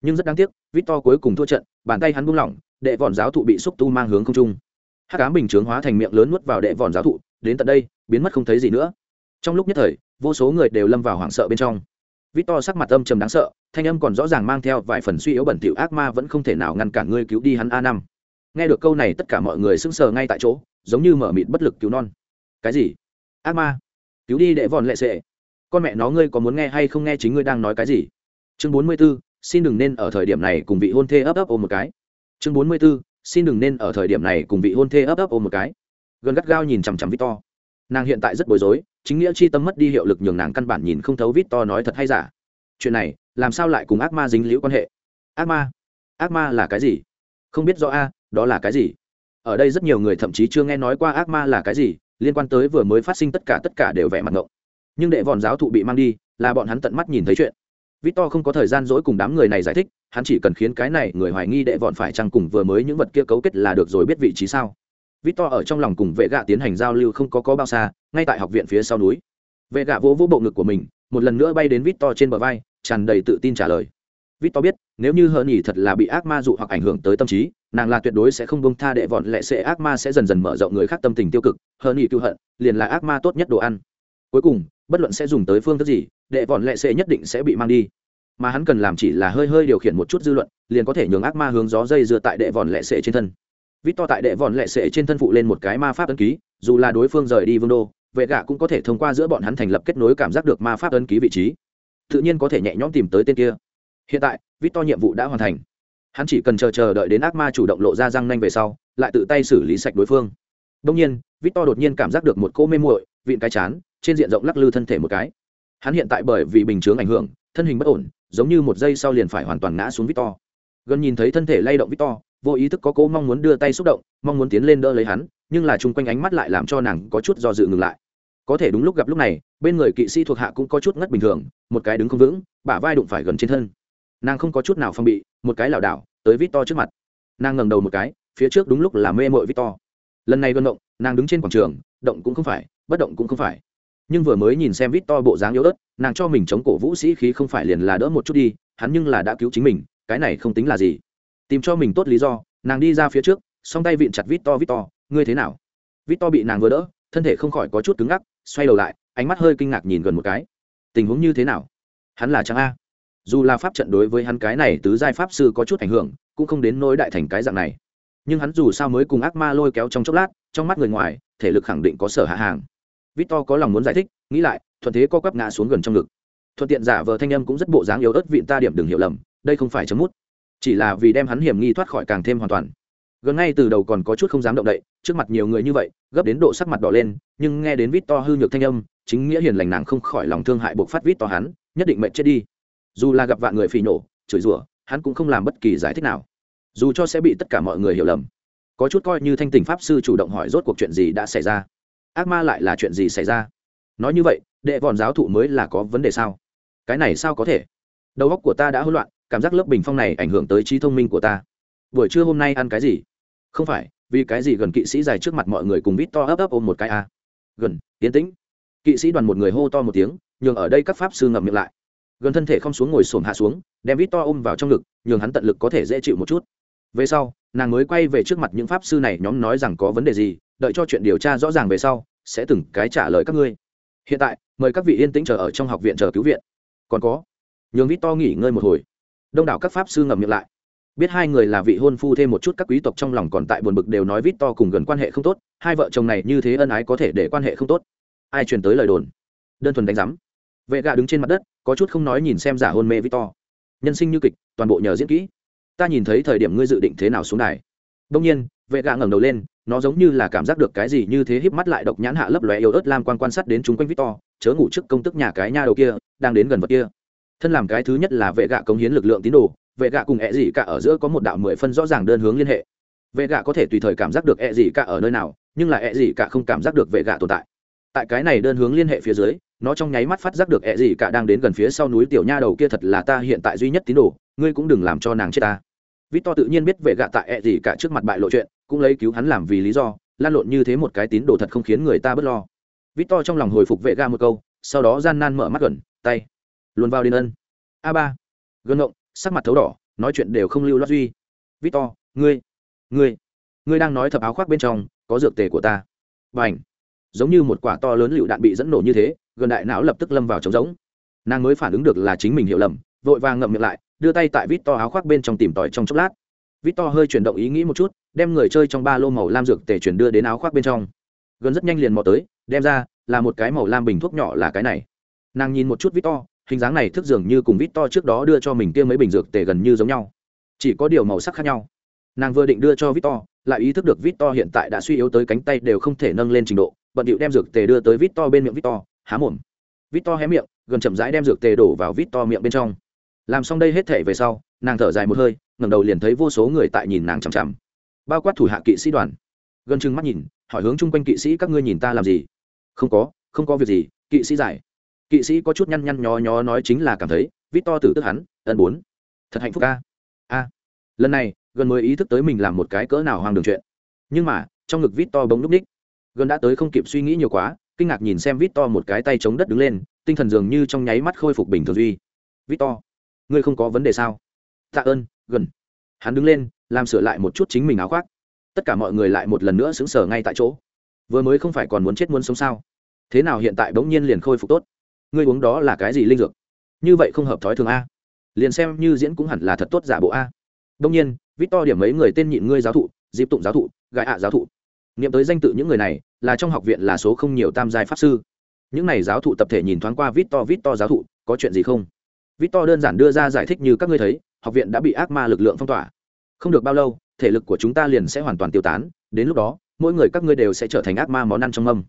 Nhưng rất đáng tiếc vít to cuối cùng thua trận, bàn tay hắn buông lỏng đệ vòn giáo thụ bị xúc tu mang hướng không trung. Hắc ám bình chướng hóa thành miệng lớn nuốt vào đệ vòn giáo thụ đến tận đây biến mất không thấy gì nữa. Trong lúc nhất thời vô số người đều lâm vào hoảng sợ bên trong. Vít to sắc mặt âm trầm đáng sợ thanh âm còn rõ ràng mang theo vài phần suy yếu bẩn thỉu ác ma vẫn không thể nào ngăn cản ngươi cứu đi hắn a năm. Nghe được câu này tất cả mọi người sững sờ ngay tại chỗ giống như mở mịt bất lực cứu non. Cái gì? Ác ma? Cứu đi đệ vòn lệ sệ. Con mẹ nó ngươi có muốn nghe hay không nghe chính ngươi đang nói cái gì? Chương bốn mươi 44, xin đừng nên ở thời điểm này cùng vị hôn thê ấp ấp ôm một cái chương bốn mươi 44, xin đừng nên ở thời điểm này cùng vị hôn thê ấp ấp ôm một cái. Gần gắt gao nhìn chằm chằm victor. Nàng hiện tại rất bối rối chính nghĩa chi tâm mất đi hiệu lực nhường nàng căn bản nhìn không thấu victor nói thật hay giả. Chuyện này làm sao lại cùng ác ma dính liễu quan hệ? Ác ma? Ác ma là cái gì? Không biết rõ a đó là cái gì? Ở đây rất nhiều người thậm chí chưa nghe nói qua ác ma là cái gì liên quan tới vừa mới phát sinh tất cả tất cả đều vẻ mặt ngộng. Nhưng đệ vòn giáo thụ bị mang đi là bọn hắn tận mắt nhìn thấy chuyện victor không có thời gian dỗi cùng đám người này giải thích, hắn chỉ cần khiến cái này người hoài nghi đệ vọn phải chăng cùng vừa mới những vật kia cấu kết là được rồi biết vị trí sao. Victor ở trong lòng cùng vệ gạ tiến hành giao lưu không có có bao xa, ngay tại học viện phía sau núi. Vệ gạ vỗ vỗ bộ ngực của mình, một lần nữa bay đến victor trên bờ vai, tràn đầy tự tin trả lời. Victor biết, nếu như Hờn nhỉ thật là bị ác ma dụ hoặc ảnh hưởng tới tâm trí, nàng là tuyệt đối sẽ không buông tha đệ vọn lệ sẽ ác ma sẽ dần dần mở rộng người khác tâm tình tiêu cực. Hờn nhỉ tiêu hận, liền là ác ma tốt nhất đồ ăn. Cuối cùng, bất luận sẽ dùng tới phương thức gì đệ vọn lệ sệ nhất định sẽ bị mang đi. Mà hắn cần làm chỉ là hơi hơi điều khiển một chút dư luận, liền có thể nhường ác ma hướng gió dây dựa tại đệ vòn lệ sệ trên thân. Vít to tại đệ vòn lệ sệ trên thân phụ lên một cái ma pháp ấn ký, dù là đối phương rời đi vương đô, vệ gạ cũng có thể thông qua giữa bọn hắn thành lập kết nối cảm giác được ma pháp ấn ký vị trí. Tự nhiên có thể nhẹ nhõm tìm tới tên kia. Hiện tại vít to nhiệm vụ đã hoàn thành. Hắn chỉ cần chờ chờ đợi đến ác ma chủ động lộ ra răng nanh về sau, lại tự tay xử lý sạch đối phương. Đông nhiên vít to đột nhiên cảm giác được một cỗ mê muội, vịn cái chán, trên diện rộng lắc lư thân thể một cái hắn hiện tại bởi vì bình chướng ảnh hưởng, thân hình bất ổn, giống như một giây sau liền phải hoàn toàn ngã xuống victor. Gần nhìn thấy thân thể lay động victor, vô ý thức có cố mong muốn đưa tay xúc động, mong muốn tiến lên đỡ lấy hắn, nhưng là chung quanh ánh mắt lại làm cho nàng có chút do dự ngừng lại. Có thể đúng lúc gặp lúc này, bên người kỵ sĩ thuộc hạ cũng có chút ngất bình thường, một cái đứng không vững, bả vai đụng phải gần trên thân. Nàng không có chút nào phong bị, một cái lảo đảo, tới victor trước mặt. Nàng ngẩng đầu một cái, phía trước đúng lúc là mê mội victor. Lần này vận động, nàng đứng trên quảng trường, động cũng không phải, bất động cũng không phải nhưng vừa mới nhìn xem vít to bộ dáng yếu ớt, nàng cho mình chống cổ vũ sĩ khí không phải liền là đỡ một chút đi, hắn nhưng là đã cứu chính mình, cái này không tính là gì. Tìm cho mình tốt lý do, nàng đi ra phía trước, song tay vịn chặt vít to vít to, ngươi thế nào? Vít to bị nàng vừa đỡ, thân thể không khỏi có chút cứng ngắc, xoay đầu lại, ánh mắt hơi kinh ngạc nhìn gần một cái. Tình huống như thế nào? Hắn là trang a. Dù là pháp trận đối với hắn cái này tứ giai pháp sư có chút ảnh hưởng, cũng không đến nỗi đại thành cái dạng này. Nhưng hắn dù sao mới cùng ác ma lôi kéo trong chốc lát, trong mắt người ngoài, thể lực khẳng định có sở hạ hàng victor có lòng muốn giải thích, nghĩ lại, thuận thế co quắp ngã xuống gần trong ngực. Thuận tiện giả vờ thanh âm cũng rất bộ dáng yếu ớt vịn ta điểm đừng hiểu lầm, đây không phải chấm mút. Chỉ là vì đem hắn hiểm nghi thoát khỏi càng thêm hoàn toàn. Gần ngay từ đầu còn có chút không dám động đậy, trước mặt nhiều người như vậy, gấp đến độ sắc mặt đỏ lên, nhưng nghe đến vít to hư nhược thanh âm, chính nghĩa hiền lành nàng không khỏi lòng thương hại buộc phát vít to hắn, nhất định mệnh chết đi. Dù là gặp vạn người phì nổ, chửi rủa, hắn cũng không làm bất kỳ giải thích nào. Dù cho sẽ bị tất cả mọi người hiểu lầm, có chút coi như thanh tình pháp sư chủ động hỏi rốt cuộc chuyện gì đã xảy ra ác ma lại là chuyện gì xảy ra? Nói như vậy, đệ vòn giáo thụ mới là có vấn đề sao? Cái này sao có thể? Đầu óc của ta đã hỗn loạn, cảm giác lớp bình phong này ảnh hưởng tới trí thông minh của ta. Buổi trưa hôm nay ăn cái gì? Không phải, vì cái gì gần kỵ sĩ dài trước mặt mọi người cùng vít to ấp ấp ôm một cái a? Gần tiến tĩnh. Kỵ sĩ đoàn một người hô to một tiếng, nhường ở đây các pháp sư ngậm miệng lại. Gần thân thể không xuống ngồi xổm hạ xuống, đem vít to ôm vào trong ngực, nhường hắn tận lực có thể dễ chịu một chút. Về sau, nàng mới quay về trước mặt những pháp sư này, nhóm nói rằng có vấn đề gì đợi cho chuyện điều tra rõ ràng về sau, sẽ từng cái trả lời các ngươi. Hiện tại, mời các vị yên tĩnh chờ ở trong học viện chờ cứu viện. Còn có, nhường vít to nghỉ ngơi một hồi. Đông đảo các pháp sư ngậm miệng lại. Biết hai người là vị hôn phu thêm một chút các quý tộc trong lòng còn tại buồn bực đều nói vít to cùng gần quan hệ không tốt, hai vợ chồng này như thế ân ái có thể để quan hệ không tốt. Ai truyền tới lời đồn? Đơn thuần đánh giám. Vệ gà đứng trên mặt đất, có chút không nói nhìn xem giả hôn mê vít to nhân sinh như kịch, toàn bộ nhờ diễn kỹ. Ta nhìn thấy thời điểm ngươi dự định thế nào xuống đài. Đông nhiên, vệ gà ngẩng đầu lên nó giống như là cảm giác được cái gì như thế híp mắt lại độc nhãn hạ lấp lóe yếu ớt lam quan quan sát đến chúng quanh victor, chớ ngủ trước công tức nhà cái nha đầu kia, đang đến gần vật kia. Thân làm cái thứ nhất là vệ gạ cống hiến lực lượng tín đồ, vệ gạ cùng ẻ gì cả ở giữa có một đạo mười phân rõ ràng đơn hướng liên hệ. Vệ gạ có thể tùy thời cảm giác được ẻ gì cả ở nơi nào, nhưng là ẻ gì cả không cảm giác được vệ gạ tồn tại. Tại cái này đơn hướng liên hệ phía dưới, nó trong nháy mắt phát giác được ẻ gì cả đang đến gần phía sau núi tiểu nha đầu kia thật là ta hiện tại duy nhất tín đồ, ngươi cũng đừng làm cho nàng chết ta. Vít to tự nhiên biết vệ gạ tại ẻ gì cả trước mặt bại lộ chuyện cũng lấy cứu hắn làm vì lý do, lan lộn như thế một cái tín đồ thật không khiến người ta bớt lo. Vít to trong lòng hồi phục vệ ga một câu, sau đó gian nan mở mắt gần, tay luôn vào đến ân. A ba, gân ngộng, sắc mặt thấu đỏ, nói chuyện đều không lưu loát duy. Victor, ngươi ngươi ngươi đang nói thập áo khoác bên trong, có dược tề của ta. B à n h giống như một quả to lớn lựu đạn bị dẫn nổ như thế, gần đại não lập tức lâm vào trống giống nàng mới phản ứng được là chính mình hiểu lầm, vội vàng ngậm miệng lại, đưa tay tại vít to áo khoác bên trong tìm tòi trong chốc lát vít to hơi chuyển động ý nghĩ một chút, đem người chơi trong ba lô màu lam dược tề chuyển đưa đến áo khoác bên trong. Gần rất nhanh liền mò tới, đem ra, là một cái màu lam bình thuốc nhỏ là cái này. Nàng nhìn một chút vít to, hình dáng này thức dường như cùng vít to trước đó đưa cho mình kia mấy bình dược tề gần như giống nhau. Chỉ có điều màu sắc khác nhau. Nàng vừa định đưa cho vít to, lại ý thức được vít to hiện tại đã suy yếu tới cánh tay đều không thể nâng lên trình độ, bận điệu đem dược tề đưa tới vít to bên miệng vít to, há mồm. Vít to hé miệng, gần chậm rãi đem dược tề đổ vào vít to miệng bên trong. Làm xong đây hết thể về sau, nàng thở dài một hơi ngẩng đầu liền thấy vô số người tại nhìn nàng chằm chằm. Bao quát thủ hạ kỵ sĩ đoàn. Gần chừng mắt nhìn, hỏi hướng chung quanh kỵ sĩ, các ngươi nhìn ta làm gì? Không có không có việc gì, kỵ sĩ giải. Kỵ sĩ có chút nhăn nhăn nhó nhó nói chính là cảm thấy, vít to tử tức hắn, ân bốn. Thật hạnh phúc ca a. Lần này, gần mới ý thức tới mình làm một cái cỡ nào hoang đường chuyện. Nhưng mà, trong ngực vít to bỗng núp ních. Gần đã tới không kịp suy nghĩ nhiều quá, kinh ngạc nhìn xem vít to một cái tay chống đất đứng lên, tinh thần dường như trong nháy mắt khôi phục bình thường duy. Vít to, ngươi không có vấn đề sao? Tạ ơn gần. Hắn đứng lên, làm sửa lại một chút chính mình áo khoác. Tất cả mọi người lại một lần nữa xứng sở ngay tại chỗ. Vừa mới không phải còn muốn chết muốn sống sao? Thế nào hiện tại bỗng nhiên liền khôi phục tốt? Ngươi uống đó là cái gì linh dược? Như vậy không hợp thói thường a. Liền xem như diễn cũng hẳn là thật tốt giả bộ a. Đông nhiên vít to điểm mấy người tên nhịn ngươi giáo thụ, dịp tụng giáo thụ gại ạ giáo thụ. Nghiệm tới danh tự những người này, là trong học viện là số không nhiều tam giai pháp sư. Những này giáo thụ tập thể nhìn thoáng qua vít to vít to giáo thụ, có chuyện gì không? Victor đơn giản đưa ra giải thích như các ngươi thấy, học viện đã bị ác ma lực lượng phong tỏa. Không được bao lâu, thể lực của chúng ta liền sẽ hoàn toàn tiêu tán, đến lúc đó, mỗi người các ngươi đều sẽ trở thành ác ma món ăn trong âm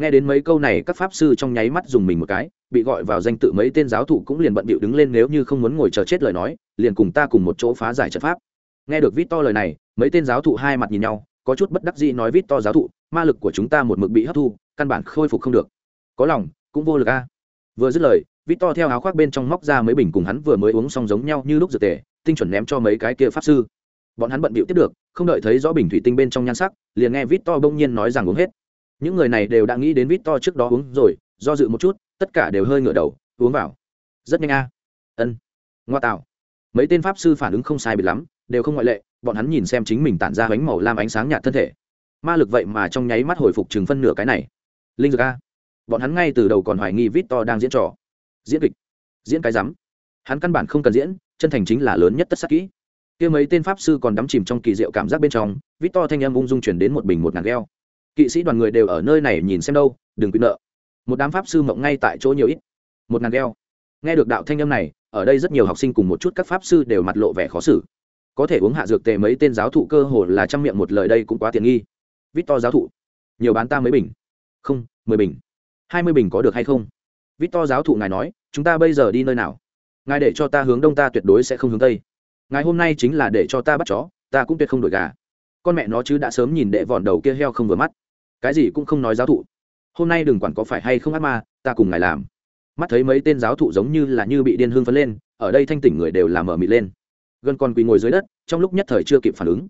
nghe đến mấy câu này, các pháp sư trong nháy mắt dùng mình một cái, bị gọi vào danh tự mấy tên giáo thụ cũng liền bận bịu đứng lên nếu như không muốn ngồi chờ chết lời nói, liền cùng ta cùng một chỗ phá giải trận pháp. Nghe được Victor lời này, mấy tên giáo thụ hai mặt nhìn nhau, có chút bất đắc dĩ nói Victor giáo thụ, ma lực của chúng ta một mực bị hấp thu, căn bản khôi phục không được. Có lòng, cũng vô lực a. Vừa dứt lời vít to theo áo khoác bên trong móc ra mấy bình cùng hắn vừa mới uống xong giống nhau như lúc dược tề, tinh chuẩn ném cho mấy cái kia pháp sư. Bọn hắn bận bịu tiếp được, không đợi thấy rõ bình thủy tinh bên trong nhan sắc, liền nghe vít to bỗng nhiên nói rằng uống hết. Những người này đều đã nghĩ đến vít to trước đó uống rồi, do dự một chút, tất cả đều hơi ngửa đầu, uống vào. Rất nhanh a. Ân. Ngoa tạo. Mấy tên pháp sư phản ứng không sai bị lắm, đều không ngoại lệ, bọn hắn nhìn xem chính mình tản ra bánh màu lam ánh sáng nhạt thân thể. Ma lực vậy mà trong nháy mắt hồi phục chừng phân nửa cái này. Linh dược a. Bọn hắn ngay từ đầu còn hoài nghi vít to đang diễn trò diễn kịch, diễn cái rắm hắn căn bản không cần diễn, chân thành chính là lớn nhất tất sắc kỹ. Kia mấy tên pháp sư còn đắm chìm trong kỳ diệu cảm giác bên trong vít to thanh âm ung dung chuyển đến một bình một ngàn gheo. Kỵ sĩ đoàn người đều ở nơi này nhìn xem đâu, đừng quy nợ. Một đám pháp sư mộng ngay tại chỗ nhiều ít. Một ngàn gheo. Nghe được đạo thanh âm này, ở đây rất nhiều học sinh cùng một chút các pháp sư đều mặt lộ vẻ khó xử. Có thể uống hạ dược tề mấy tên giáo thụ cơ hồ là trăm miệng một lời đây cũng quá tiện nghi. Vít to giáo thụ, nhiều bán ta mấy bình. Không, mười bình. Hai mươi bình có được hay không? Vít to giáo thụ ngài nói chúng ta bây giờ đi nơi nào? Ngài để cho ta hướng đông ta tuyệt đối sẽ không hướng tây. Ngài hôm nay chính là để cho ta bắt chó, ta cũng tuyệt không đổi gà. Con mẹ nó chứ đã sớm nhìn đệ vòn đầu kia heo không vừa mắt. Cái gì cũng không nói giáo thụ. Hôm nay đừng quản có phải hay không ác ma, ta cùng ngài làm. Mắt thấy mấy tên giáo thụ giống như là như bị điên hương phấn lên, ở đây thanh tỉnh người đều làm mở mịt lên. Gần còn quỳ ngồi dưới đất, trong lúc nhất thời chưa kịp phản ứng.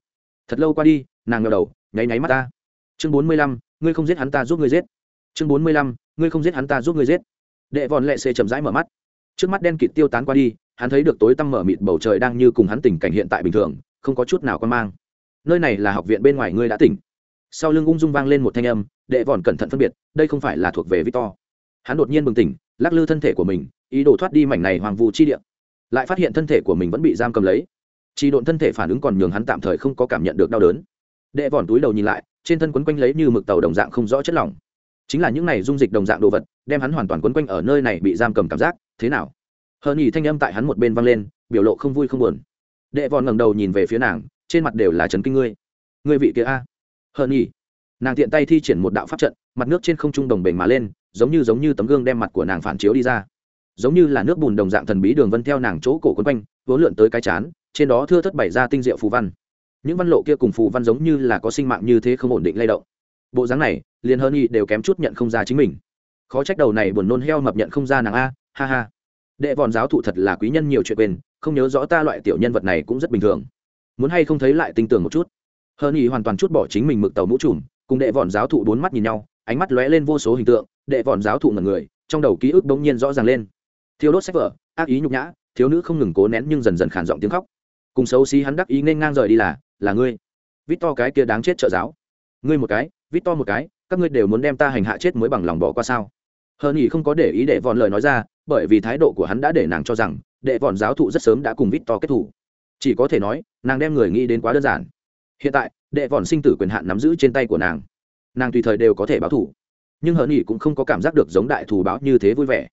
Thật lâu qua đi, nàng ngờ đầu, nháy nháy mắt ta. Chương bốn mươi lăm, ngươi không giết hắn ta giúp ngươi giết. Chương bốn mươi lăm, ngươi không giết hắn ta giúp ngươi giết đệ vòn lệ xê chậm rãi mở mắt. Trước mắt đen kịt tiêu tán qua đi, hắn thấy được tối tăm mở mịt bầu trời đang như cùng hắn tình cảnh hiện tại bình thường, không có chút nào quan mang. Nơi này là học viện bên ngoài ngươi đã tỉnh. Sau lưng ung dung vang lên một thanh âm, đệ vòn cẩn thận phân biệt, đây không phải là thuộc về victor. Hắn đột nhiên bừng tỉnh, lắc lư thân thể của mình, ý đồ thoát đi mảnh này hoàng vụ chi địa. Lại phát hiện thân thể của mình vẫn bị giam cầm lấy. Chỉ độn thân thể phản ứng còn nhường hắn tạm thời không có cảm nhận được đau đớn. Đệ vòn túi đầu nhìn lại, trên thân quấn quanh lấy như mực tàu đồng dạng không rõ chất lỏng chính là những này dung dịch đồng dạng đồ vật, đem hắn hoàn toàn quấn quanh ở nơi này bị giam cầm cảm giác, thế nào? Hờn nhỉ thanh âm tại hắn một bên văng lên, biểu lộ không vui không buồn. Đệ vòn ngẩng đầu nhìn về phía nàng, trên mặt đều là trấn kinh ngươi. Ngươi vị kia a? Hờn nhỉ nàng tiện tay thi triển một đạo pháp trận, mặt nước trên không trung đồng bềnh mà lên, giống như giống như tấm gương đem mặt của nàng phản chiếu đi ra. Giống như là nước bùn đồng dạng thần bí đường vân theo nàng chỗ cổ quấn quanh, vốn lượn tới cái chán, trên đó thưa thất bày ra tinh diệu phù văn. Những văn lộ kia cùng phù văn giống như là có sinh mạng như thế không ổn định lay động bộ dáng này, liền hơn y đều kém chút nhận không ra chính mình. Khó trách đầu này buồn nôn heo mập nhận không ra nàng a, ha ha. Đệ vòn giáo thụ thật là quý nhân nhiều chuyện quên, không nhớ rõ ta loại tiểu nhân vật này cũng rất bình thường. Muốn hay không thấy lại tinh tường một chút. Hơn y hoàn toàn chút bỏ chính mình mực tàu mũ trùm, cùng đệ vòn giáo thụ bốn mắt nhìn nhau, ánh mắt lóe lên vô số hình tượng, đệ vòn giáo thụ ngần người, trong đầu ký ức bỗng nhiên rõ ràng lên. Thiếu đốt sách vở, ác ý nhục nhã, thiếu nữ không ngừng cố nén nhưng dần dần khản giọng tiếng khóc. Cùng xấu xí hắn đắc ý nên ngang rời đi là là ngươi. Vít to cái kia đáng chết trợ giáo. Ngươi một cái vít to một cái, các ngươi đều muốn đem ta hành hạ chết mới bằng lòng bỏ qua sao? Hờn nhỉ không có để ý đệ vòn lời nói ra, bởi vì thái độ của hắn đã để nàng cho rằng đệ vòn giáo thụ rất sớm đã cùng vít to kết thủ. Chỉ có thể nói, nàng đem người nghĩ đến quá đơn giản. Hiện tại đệ vòn sinh tử quyền hạn nắm giữ trên tay của nàng. Nàng tùy thời đều có thể báo thủ. Nhưng hờn nhỉ cũng không có cảm giác được giống đại thù báo như thế vui vẻ.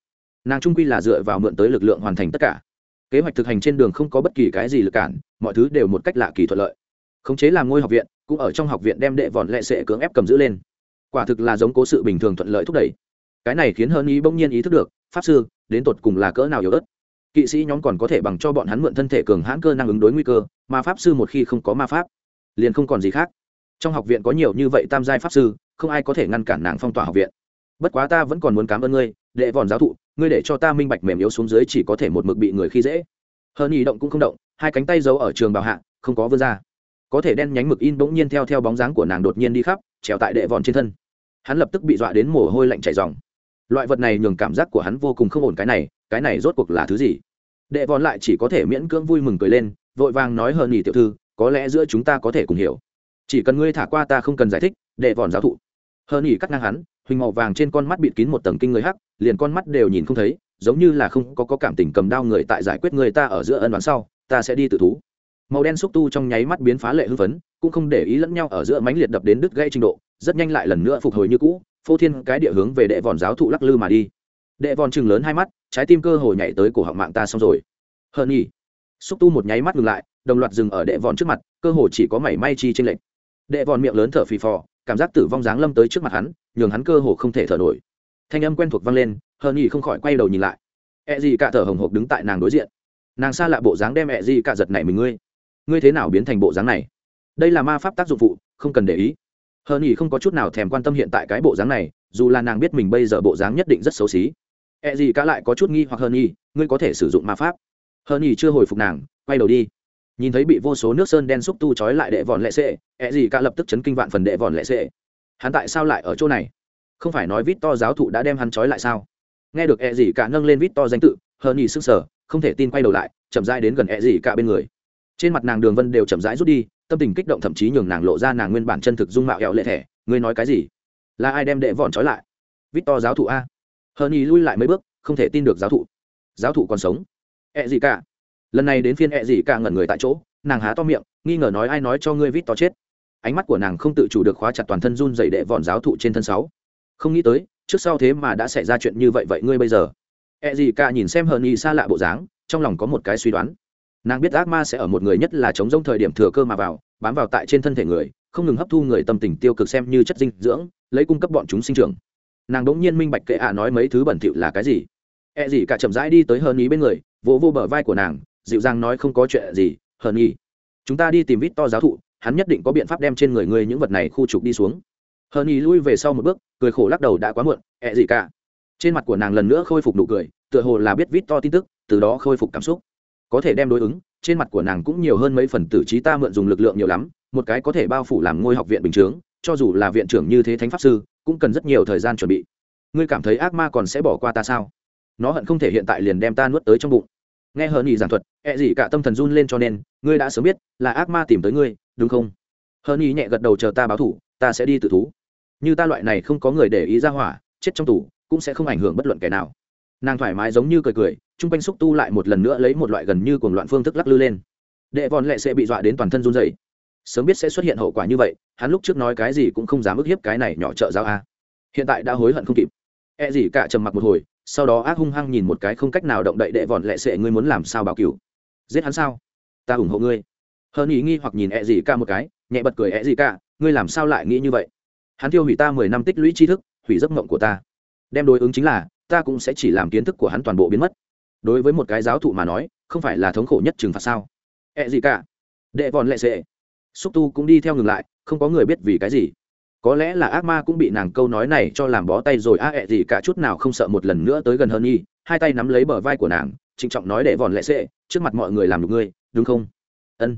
Nàng trung quy là dựa vào mượn tới lực lượng hoàn thành tất cả. Kế hoạch thực hành trên đường không có bất kỳ cái gì lực cản, mọi thứ đều một cách lạ kỳ thuận lợi khống chế làm ngôi học viện, cũng ở trong học viện đem đệ vòn lệ sệ cưỡng ép cầm giữ lên. Quả thực là giống cố sự bình thường thuận lợi thúc đẩy. Cái này khiến hơn ý bỗng nhiên ý thức được, pháp sư, đến tột cùng là cỡ nào yếu ớt. Kỵ sĩ nhóm còn có thể bằng cho bọn hắn mượn thân thể cường hãn cơ năng ứng đối nguy cơ, mà pháp sư một khi không có ma pháp, liền không còn gì khác. Trong học viện có nhiều như vậy tam giai pháp sư, không ai có thể ngăn cản nàng phong tỏa học viện. Bất quá ta vẫn còn muốn cảm ơn ngươi, đệ vòn giáo thụ, ngươi để cho ta minh bạch mềm yếu xuống dưới chỉ có thể một mực bị người khi dễ. Hơn ý động cũng không động, hai cánh tay giấu ở trường bảo hạ, không có vươn ra có thể đen nhánh mực in bỗng nhiên theo theo bóng dáng của nàng đột nhiên đi khắp trèo tại đệ vòn trên thân. Hắn lập tức bị dọa đến mồ hôi lạnh chảy dòng loại vật này nhường cảm giác của hắn vô cùng không ổn cái này cái này rốt cuộc là thứ gì? Đệ vòn lại chỉ có thể miễn cưỡng vui mừng cười lên vội vàng nói hờ nhì tiểu thư có lẽ giữa chúng ta có thể cùng hiểu. Chỉ cần ngươi thả qua ta không cần giải thích đệ vòn giáo thụ. Hờ nhì cắt ngang hắn huỳnh màu vàng trên con mắt bịt kín một tầng kinh người hắc liền con mắt đều nhìn không thấy giống như là không có, có cảm tình cầm đao người tại giải quyết người ta ở giữa ân đoán sau ta sẽ đi tự thú màu đen xúc tu trong nháy mắt biến phá lệ hưng phấn, cũng không để ý lẫn nhau ở giữa mánh liệt đập đến đứt gãy trình độ, rất nhanh lại lần nữa phục hồi như cũ, phô thiên cái địa hướng về đệ vòn giáo thụ lắc lư mà đi. Đệ vòn chừng lớn hai mắt, trái tim cơ hồ nhảy tới cổ họng mạng ta xong rồi. Hờn nhỉ. Xúc tu một nháy mắt ngừng lại, đồng loạt dừng ở đệ vòn trước mặt, cơ hồ chỉ có mảy may chi trên lệnh đệ vòn miệng lớn thở phì phò, cảm giác tử vong dáng lâm tới trước mặt hắn, nhường hắn cơ hồ không thể thở nổi. Thanh âm quen thuộc vang lên hờn nhỉ không khỏi quay đầu nhìn lại. Ẹ gì cả thở hồng hộc đứng tại nàng đối diện. Nàng xa lạ bộ dáng đem ẹ gì cả giật này mình ngươi ngươi thế nào biến thành bộ dáng này? Đây là ma pháp tác dụng phụ, không cần để ý. Hờ nhỉ không có chút nào thèm quan tâm hiện tại cái bộ dáng này, dù là nàng biết mình bây giờ bộ dáng nhất định rất xấu xí. E gì cả lại có chút nghi hoặc hơn nhỉ ngươi có thể sử dụng ma pháp. Hơn nhỉ chưa hồi phục nàng, quay đầu đi. Nhìn thấy bị vô số nước sơn đen xúc tu trói lại đệ vòn lệ xệ e gì cả lập tức chấn kinh vạn phần đệ vòn lệ xệ hắn tại sao lại ở chỗ này? Không phải nói vít to giáo thụ đã đem hắn trói lại sao? Nghe được e gì cả nâng lên vít to danh tự hơn nhỉ sức sở không thể tin quay đầu lại, chậm rãi đến gần e gì cả bên người trên mặt nàng đường vân đều chậm rãi rút đi, tâm tình kích động thậm chí nhường nàng lộ ra nàng nguyên bản chân thực dung mạo hẹo lệ thẻ. Ngươi nói cái gì? Là ai đem đệ vọn trói lại? Vít to giáo thụ a. Hờn nhi lui lại mấy bước, không thể tin được giáo thụ. Giáo thụ còn sống. Ẹ gì cả? Lần này đến phiên ẹ gì cả ngẩn người tại chỗ, nàng há to miệng, nghi ngờ nói ai nói cho ngươi vít to chết. Ánh mắt của nàng không tự chủ được khóa chặt toàn thân run dày đệ vọn giáo thụ trên thân sáu. Không nghĩ tới, trước sau thế mà đã xảy ra chuyện như vậy vậy ngươi bây giờ? Ẹ gì cả nhìn xem hờn nhi xa lạ bộ dáng, trong lòng có một cái suy đoán nàng biết ác ma sẽ ở một người nhất là chống rông thời điểm thừa cơ mà vào, bám vào tại trên thân thể người, không ngừng hấp thu người tâm tình tiêu cực xem như chất dinh dưỡng, lấy cung cấp bọn chúng sinh trưởng. Nàng đỗng nhiên minh bạch kệ ạ nói mấy thứ bẩn thỉu là cái gì. E gì cả chậm rãi đi tới hờn ý bên người, vỗ vô bờ vai của nàng, dịu dàng nói không có chuyện gì hờn ý chúng ta đi tìm vít to giáo thụ, hắn nhất định có biện pháp đem trên người ngươi những vật này khu trục đi xuống. Hờn ý lui về sau một bước, cười khổ lắc đầu đã quá muộn E gì cả? Trên mặt của nàng lần nữa khôi phục nụ cười, tựa hồ là biết vít to tin tức, từ đó khôi phục cảm xúc có thể đem đối ứng, trên mặt của nàng cũng nhiều hơn mấy phần tử trí ta mượn dùng lực lượng nhiều lắm, một cái có thể bao phủ làm ngôi học viện bình chướng, cho dù là viện trưởng như thế thánh pháp sư, cũng cần rất nhiều thời gian chuẩn bị. Ngươi cảm thấy ác ma còn sẽ bỏ qua ta sao? Nó hận không thể hiện tại liền đem ta nuốt tới trong bụng. Nghe hờ ý giảng thuật e ẹ gì cả tâm thần run lên cho nên, ngươi đã sớm biết là ác ma tìm tới ngươi, đúng không? Hờ ý nhẹ gật đầu chờ ta báo thủ, ta sẽ đi tự thú. Như ta loại này không có người để ý ra hỏa, chết trong tủ cũng sẽ không ảnh hưởng bất luận kẻ nào nàng thoải mái giống như cười cười, chung quanh xúc tu lại một lần nữa lấy một loại gần như cuồng loạn phương thức lắc lư lên. Đệ vòn lệ sẽ bị dọa đến toàn thân run dày sớm biết sẽ xuất hiện hậu quả như vậy, hắn lúc trước nói cái gì cũng không dám ức hiếp cái này nhỏ trợ giao a. Hiện tại đã hối hận không kịp. E gì cả trầm mặc một hồi, sau đó ác hung hăng nhìn một cái không cách nào động đậy đệ vòn lệ sệ ngươi muốn làm sao bảo cửu? Giết hắn sao? Ta ủng hộ ngươi. Hơn ý nghi hoặc nhìn E gì cả một cái, nhẹ bật cười E gì cả, ngươi làm sao lại nghĩ như vậy? Hắn tiêu hủy ta mười năm tích lũy tri thức, hủy giấc mộng của ta. Đem đối ứng chính là ta cũng sẽ chỉ làm kiến thức của hắn toàn bộ biến mất. Đối với một cái giáo thụ mà nói, không phải là thống khổ nhất trừng phạt sao? Ẹ gì cả? Đệ vòn lệ sệ. Xúc tu cũng đi theo ngừng lại, không có người biết vì cái gì. Có lẽ là ác ma cũng bị nàng câu nói này cho làm bó tay rồi. A, ẹ gì cả chút nào không sợ một lần nữa tới gần hơn nhi hai tay nắm lấy bờ vai của nàng, trịnh trọng nói để vòn lệ sệ, trước mặt mọi người làm được ngươi, đúng không? Ân.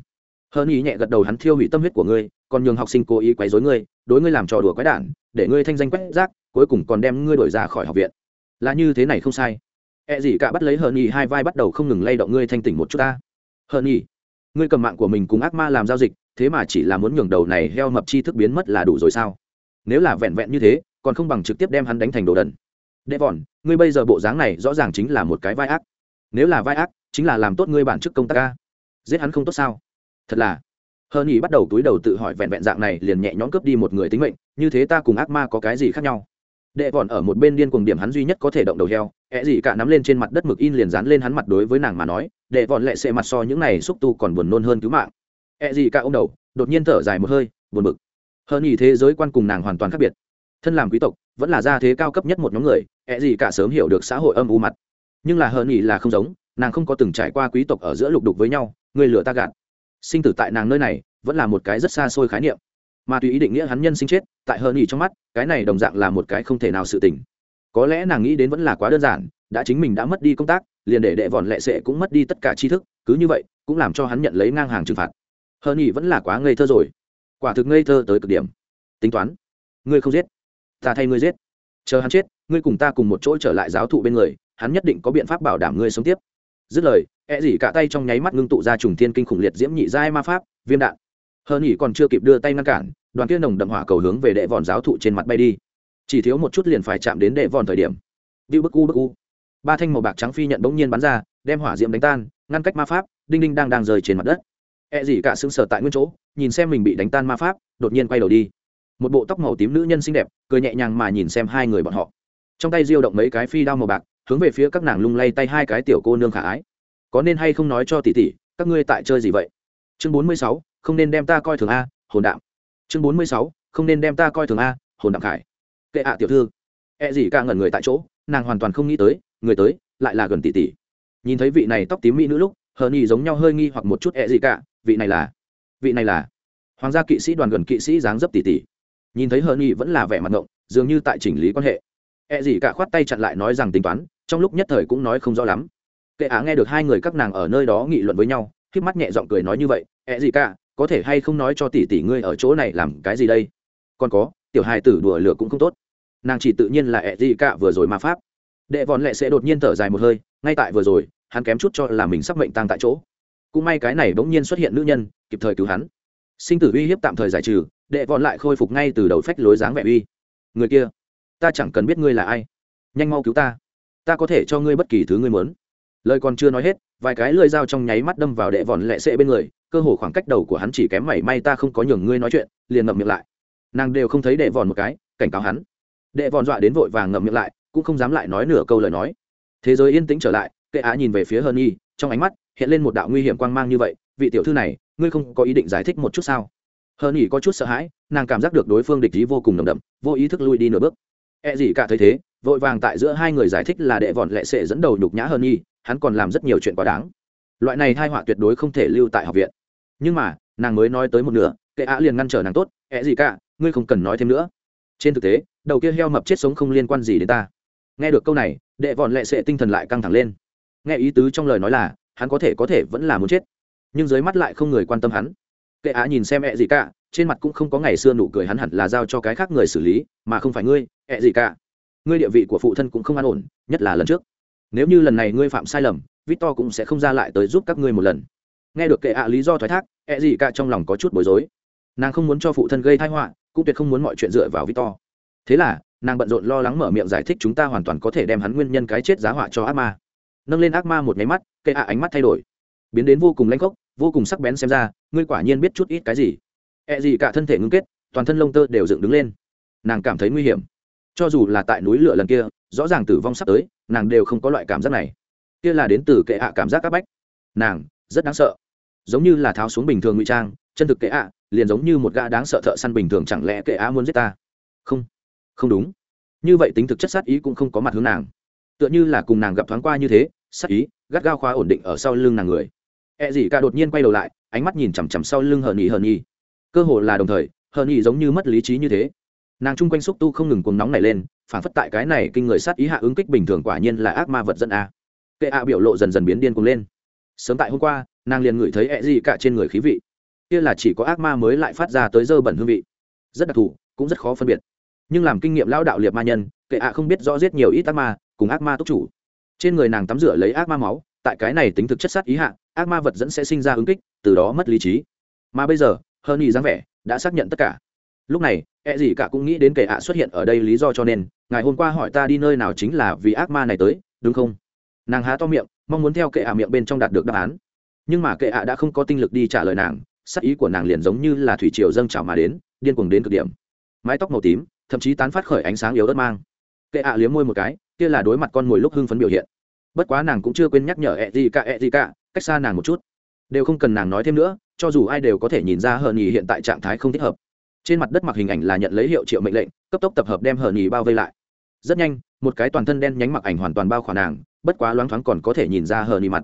Hơn nhi nhẹ gật đầu hắn thiêu hủy tâm huyết của ngươi, còn nhường học sinh cố ý quấy dối ngươi, đối ngươi làm trò đùa quái đản, để ngươi thanh danh quét rác, cuối cùng còn đem ngươi đổi ra khỏi học viện là như thế này không sai. E gì cả bắt lấy hờn nhì hai vai bắt đầu không ngừng lay động ngươi thanh tỉnh một chút ta. Hờn nhì ngươi cầm mạng của mình cùng ác ma làm giao dịch, thế mà chỉ là muốn nhường đầu này heo mập chi thức biến mất là đủ rồi sao? Nếu là vẹn vẹn như thế, còn không bằng trực tiếp đem hắn đánh thành đồ đần. Đệ vòn ngươi bây giờ bộ dáng này rõ ràng chính là một cái vai ác. Nếu là vai ác, chính là làm tốt ngươi bản chức công tác ca giết hắn không tốt sao? Thật là. Hơn nhì bắt đầu túi đầu tự hỏi vẹn vẹn dạng này liền nhẹ nhõm cướp đi một người tính mệnh, như thế ta cùng ác ma có cái gì khác nhau? Đệ vòn ở một bên điên cuồng điểm hắn duy nhất có thể động đầu heo ẹ gì cả nắm lên trên mặt đất mực in liền dán lên hắn mặt đối với nàng mà nói, đệ vòn lệ xệ mặt so những này xúc tu còn buồn nôn hơn cứu mạng. Ẹ gì cả ô m đầu, đột nhiên thở dài một hơi, buồn bực. Hơn nhì thế giới quan cùng nàng hoàn toàn khác biệt. Thân làm quý tộc, vẫn là gia thế cao cấp nhất một nhóm người ẹ gì cả sớm hiểu được xã hội âm u mặt. Nhưng là hơn nhì là không giống, nàng không có từng trải qua quý tộc ở giữa lục đục với nhau, người lửa ta gạt. Sinh tử tại nàng nơi này, vẫn là một cái rất xa xôi khái niệm mà tùy ý định nghĩa hắn nhân sinh chết, tại hơn nghỉ trong mắt, cái này đồng dạng là một cái không thể nào sự tình. Có lẽ nàng nghĩ đến vẫn là quá đơn giản, đã chính mình đã mất đi công tác, liền để đệ vòn lệ sệ cũng mất đi tất cả tri thức, cứ như vậy, cũng làm cho hắn nhận lấy ngang hàng trừng phạt. Hơn nghỉ vẫn là quá ngây thơ rồi. Quả thực ngây thơ tới cực điểm. Tính toán. Ngươi không giết. Ta thay ngươi giết. Chờ hắn chết, ngươi cùng ta cùng một chỗ trở lại giáo thụ bên người, hắn nhất định có biện pháp bảo đảm ngươi sống tiếp. Dứt lời e dỉ cả tay trong nháy mắt ngưng tụ ra trùng thiên kinh khủng liệt diễm nhị giai ma pháp, viêm đạn hơn nhỉ còn chưa kịp đưa tay ngăn cản đoàn kia nồng đậm hỏa cầu hướng về đệ vòn giáo thụ trên mặt bay đi chỉ thiếu một chút liền phải chạm đến đệ vòn thời điểm Biu bức u bức u. Ba thanh màu bạc trắng phi nhận bỗng nhiên bắn ra, đem hỏa diễm đánh tan, ngăn cách ma pháp, đinh đinh đang đang rơi trên mặt đất. E gì cả sững sờ tại nguyên chỗ, nhìn xem mình bị đánh tan ma pháp, đột nhiên quay đầu đi. Một bộ tóc màu tím nữ nhân xinh đẹp, cười nhẹ nhàng mà nhìn xem hai người bọn họ. Trong tay diêu động mấy cái phi đao màu bạc, hướng về phía các nàng lung lay tay hai cái tiểu cô nương khả ái. Có nên hay không nói cho tỷ tỷ, các ngươi tại chơi gì vậy? Chương bốn mươi sáu, không nên đem ta coi thường a, hồn đạm. Chương bốn mươi sáu, không nên đem ta coi thường a, hồn đạm khải. Kệ ạ tiểu thư. E gì cả ngẩn người tại chỗ, nàng hoàn toàn không nghĩ tới người tới lại là gần tỷ tỷ nhìn thấy vị này tóc tím mỹ nữ lúc hờ nhì giống nhau hơi nghi hoặc một chút e gì cả vị này là vị này là hoàng gia kỵ sĩ đoàn gần kỵ sĩ dáng dấp tỷ tỷ nhìn thấy hờ nhì vẫn là vẻ mặt ngộng dường như tại chỉnh lý quan hệ e gì cả khoát tay chặn lại nói rằng tính toán trong lúc nhất thời cũng nói không rõ lắm kệ á nghe được hai người các nàng ở nơi đó nghị luận với nhau khi mắt nhẹ giọng cười nói như vậy e gì cả có thể hay không nói cho tỷ tỷ ngươi ở chỗ này làm cái gì đây? Còn có, tiểu hài tử đùa lửa cũng không tốt. Nàng chỉ tự nhiên là ẹ gì cả vừa rồi mà pháp. Đệ vòn lệ sẽ đột nhiên thở dài một hơi, ngay tại vừa rồi, hắn kém chút cho là mình sắp mệnh tăng tại chỗ. Cũng may cái này bỗng nhiên xuất hiện nữ nhân, kịp thời cứu hắn. Sinh tử uy hiếp tạm thời giải trừ, đệ vòn lại khôi phục ngay từ đầu phách lối dáng vẻ uy. Người kia, ta chẳng cần biết ngươi là ai. Nhanh mau cứu ta. Ta có thể cho ngươi bất kỳ thứ ngươi muốn. Lời còn chưa nói hết, vài cái lưỡi dao trong nháy mắt đâm vào đệ vòn lệ sệ bên người cơ hồ khoảng cách đầu của hắn chỉ kém mảy may ta không có nhường ngươi nói chuyện, liền ngậm miệng lại. Nàng đều không thấy đệ vòn một cái, cảnh cáo hắn. Đệ vòn dọa đến vội vàng ngậm miệng lại, cũng không dám lại nói nửa câu lời nói. Thế giới yên tĩnh trở lại, kệ á nhìn về phía hân nhi, trong ánh mắt hiện lên một đạo nguy hiểm quang mang như vậy, vị tiểu thư này, ngươi không có ý định giải thích một chút sao? Hân nhi có chút sợ hãi, nàng cảm giác được đối phương địch ý vô cùng nồng đậm, vô ý thức lui đi nửa bước. E gì cả thấy thế, vội vàng tại giữa hai người giải thích là đệ vòn lệ sệ dẫn đầu nhục nhã hơn nhi, hắn còn làm rất nhiều chuyện quá đáng. Loại này thai họa tuyệt đối không thể lưu tại học viện nhưng mà, nàng mới nói tới một nửa kệ ạ liền ngăn trở nàng tốt E gì cả, ngươi không cần nói thêm nữa. Trên thực tế, đầu kia heo mập chết sống không liên quan gì đến ta. Nghe được câu này, đệ vọn lệ sệ tinh thần lại căng thẳng lên. Nghe ý tứ trong lời nói là, hắn có thể có thể vẫn là muốn chết, nhưng dưới mắt lại không người quan tâm hắn. Kệ á nhìn xem ẹ gì cả trên mặt cũng không có ngày xưa nụ cười hắn hẳn là giao cho cái khác người xử lý, mà không phải ngươi, ẹ gì cả ngươi địa vị của phụ thân cũng không an ổn, nhất là lần trước. Nếu như lần này ngươi phạm sai lầm, victor cũng sẽ không ra lại tới giúp các ngươi một lần nghe được kệ ạ lý do thoái thác, ẹ gì cả trong lòng có chút bối rối. Nàng không muốn cho phụ thân gây thai họa, cũng tuyệt không muốn mọi chuyện dựa vào victor. Thế là, nàng bận rộn lo lắng mở miệng giải thích chúng ta hoàn toàn có thể đem hắn nguyên nhân cái chết giá họa cho ác ma. Nâng lên ác ma một máy mắt, kệ ạ ánh mắt thay đổi. Biến đến vô cùng lanh khốc, vô cùng sắc bén xem ra, ngươi quả nhiên biết chút ít cái gì. Ẹ gì cả thân thể ngưng kết, toàn thân lông tơ đều dựng đứng lên. Nàng cảm thấy nguy hiểm. Cho dù là tại núi lửa lần kia, rõ ràng tử vong sắp tới, nàng đều không có loại cảm giác này. Kia là đến từ kệ ạ cảm giác áp bách. Nàng, rất đáng sợ giống như là tháo xuống bình thường ngụy trang, chân thực kệ ạ, liền giống như một gã đáng sợ thợ săn bình thường chẳng lẽ kệ ạ muốn giết ta? Không không đúng. Như vậy tính thực chất sát ý cũng không có mặt hướng nàng. Tựa như là cùng nàng gặp thoáng qua như thế, sát ý gắt gao khóa ổn định ở sau lưng nàng người. E gì cả đột nhiên quay đầu lại, ánh mắt nhìn chằm chằm sau lưng hờn nhì hờn nhì cơ hồ là đồng thời hờn nhì giống như mất lý trí như thế. Nàng chung quanh xúc tu không ngừng cuồng nóng này lên, phản phất tại cái này kinh người sát ý hạ ứng kích bình thường quả nhiên là ác ma vật dẫn a. Kệ a biểu lộ dần dần biến điên cuồng lên. Sớm tại hôm qua nàng liền ngửi thấy ẹ gì cả trên người khí vị. Kia là chỉ có ác ma mới lại phát ra tới dơ bẩn hương vị. Rất đặc thù, cũng rất khó phân biệt. Nhưng làm kinh nghiệm lao đạo liệt ma nhân, kệ ạ không biết rõ giết nhiều ít ác ma, cùng ác ma túc chủ. Trên người nàng tắm rửa lấy ác ma máu, tại cái này tính thực chất sát ý hạ, ác ma vật dẫn sẽ sinh ra ứng kích, từ đó mất lý trí. Mà bây giờ, hơn y dáng vẻ, đã xác nhận tất cả. Lúc này e gì cả cũng nghĩ đến kệ ạ xuất hiện ở đây lý do cho nên ngày hôm qua hỏi ta đi nơi nào chính là vì ác ma này tới, đúng không? Nàng há to miệng, mong muốn theo kệ ạ miệng bên trong đạt được đáp án nhưng mà kệ ạ đã không có tinh lực đi trả lời nàng, sắc ý của nàng liền giống như là thủy triều dâng trào mà đến, điên cuồng đến cực điểm. Mái tóc màu tím, thậm chí tán phát khởi ánh sáng yếu ớt mang. Kệ ạ liếm môi một cái, kia là đối mặt con mồi lúc hưng phấn biểu hiện. Bất quá nàng cũng chưa quên nhắc nhở ẹ gì cả, ẹ gì cả, cách xa nàng một chút. Đều không cần nàng nói thêm nữa, cho dù ai đều có thể nhìn ra hờ nhì hiện tại trạng thái không thích hợp. Trên mặt đất mặc hình ảnh là nhận lấy hiệu triệu mệnh lệnh, cấp tốc tập hợp đem hờ nhì bao vây lại. Rất nhanh, một cái toàn thân đen nhánh mặc ảnh hoàn toàn bao khỏa nàng, bất quá loáng thoáng còn có thể nhìn ra hờ nhì mặt.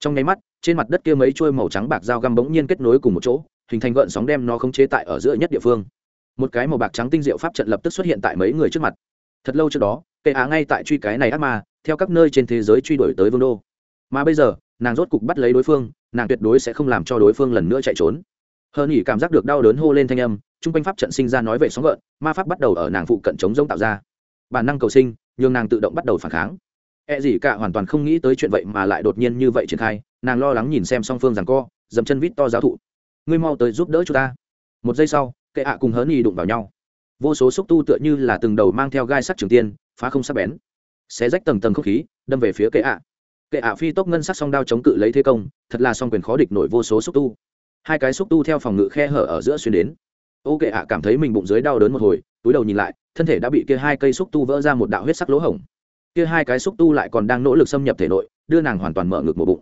Trong nháy mắt trên mặt đất kia mấy chuôi màu trắng bạc dao găm bỗng nhiên kết nối cùng một chỗ, hình thành gợn sóng đem nó khống chế tại ở giữa nhất địa phương. Một cái màu bạc trắng tinh diệu pháp trận lập tức xuất hiện tại mấy người trước mặt. Thật lâu trước đó kệ á ngay tại truy cái này ác ma, theo các nơi trên thế giới truy đuổi tới vương đô. Mà bây giờ, nàng rốt cục bắt lấy đối phương, nàng tuyệt đối sẽ không làm cho đối phương lần nữa chạy trốn. Hơn nhỉ cảm giác được đau đớn hô lên thanh âm, chung quanh pháp trận sinh ra nói về sóng gợn, ma pháp bắt đầu ở nàng phụ cận chống rông tạo ra. Bản năng cầu sinh, nhường nàng tự động bắt đầu phản kháng. E gì cả hoàn toàn không nghĩ tới chuyện vậy mà lại đột nhiên như vậy triển khai nàng lo lắng nhìn xem song phương rằng co, dậm chân vít to giáo thụ. Ngươi mau tới giúp đỡ chúng ta. Một giây sau kệ ạ cùng hớn y đụng vào nhau. Vô số xúc tu tựa như là từng đầu mang theo gai sắt trường tiên, phá không sắc bén. Xé rách tầng tầng không khí, đâm về phía kệ ạ. Kệ ạ phi tốc ngân sắc song đao chống cự lấy thế công, thật là song quyền khó địch nổi vô số xúc tu. Hai cái xúc tu theo phòng ngự khe hở ở giữa xuyên đến. Ô kệ ạ cảm thấy mình bụng dưới đau đớn một hồi, túi đầu nhìn lại, thân thể đã bị kia hai cây xúc tu vỡ ra một đạo huyết sắc lỗ hổng. Kia hai cái xúc tu lại còn đang nỗ lực xâm nhập thể nội, đưa nàng hoàn toàn mở ngực một bụng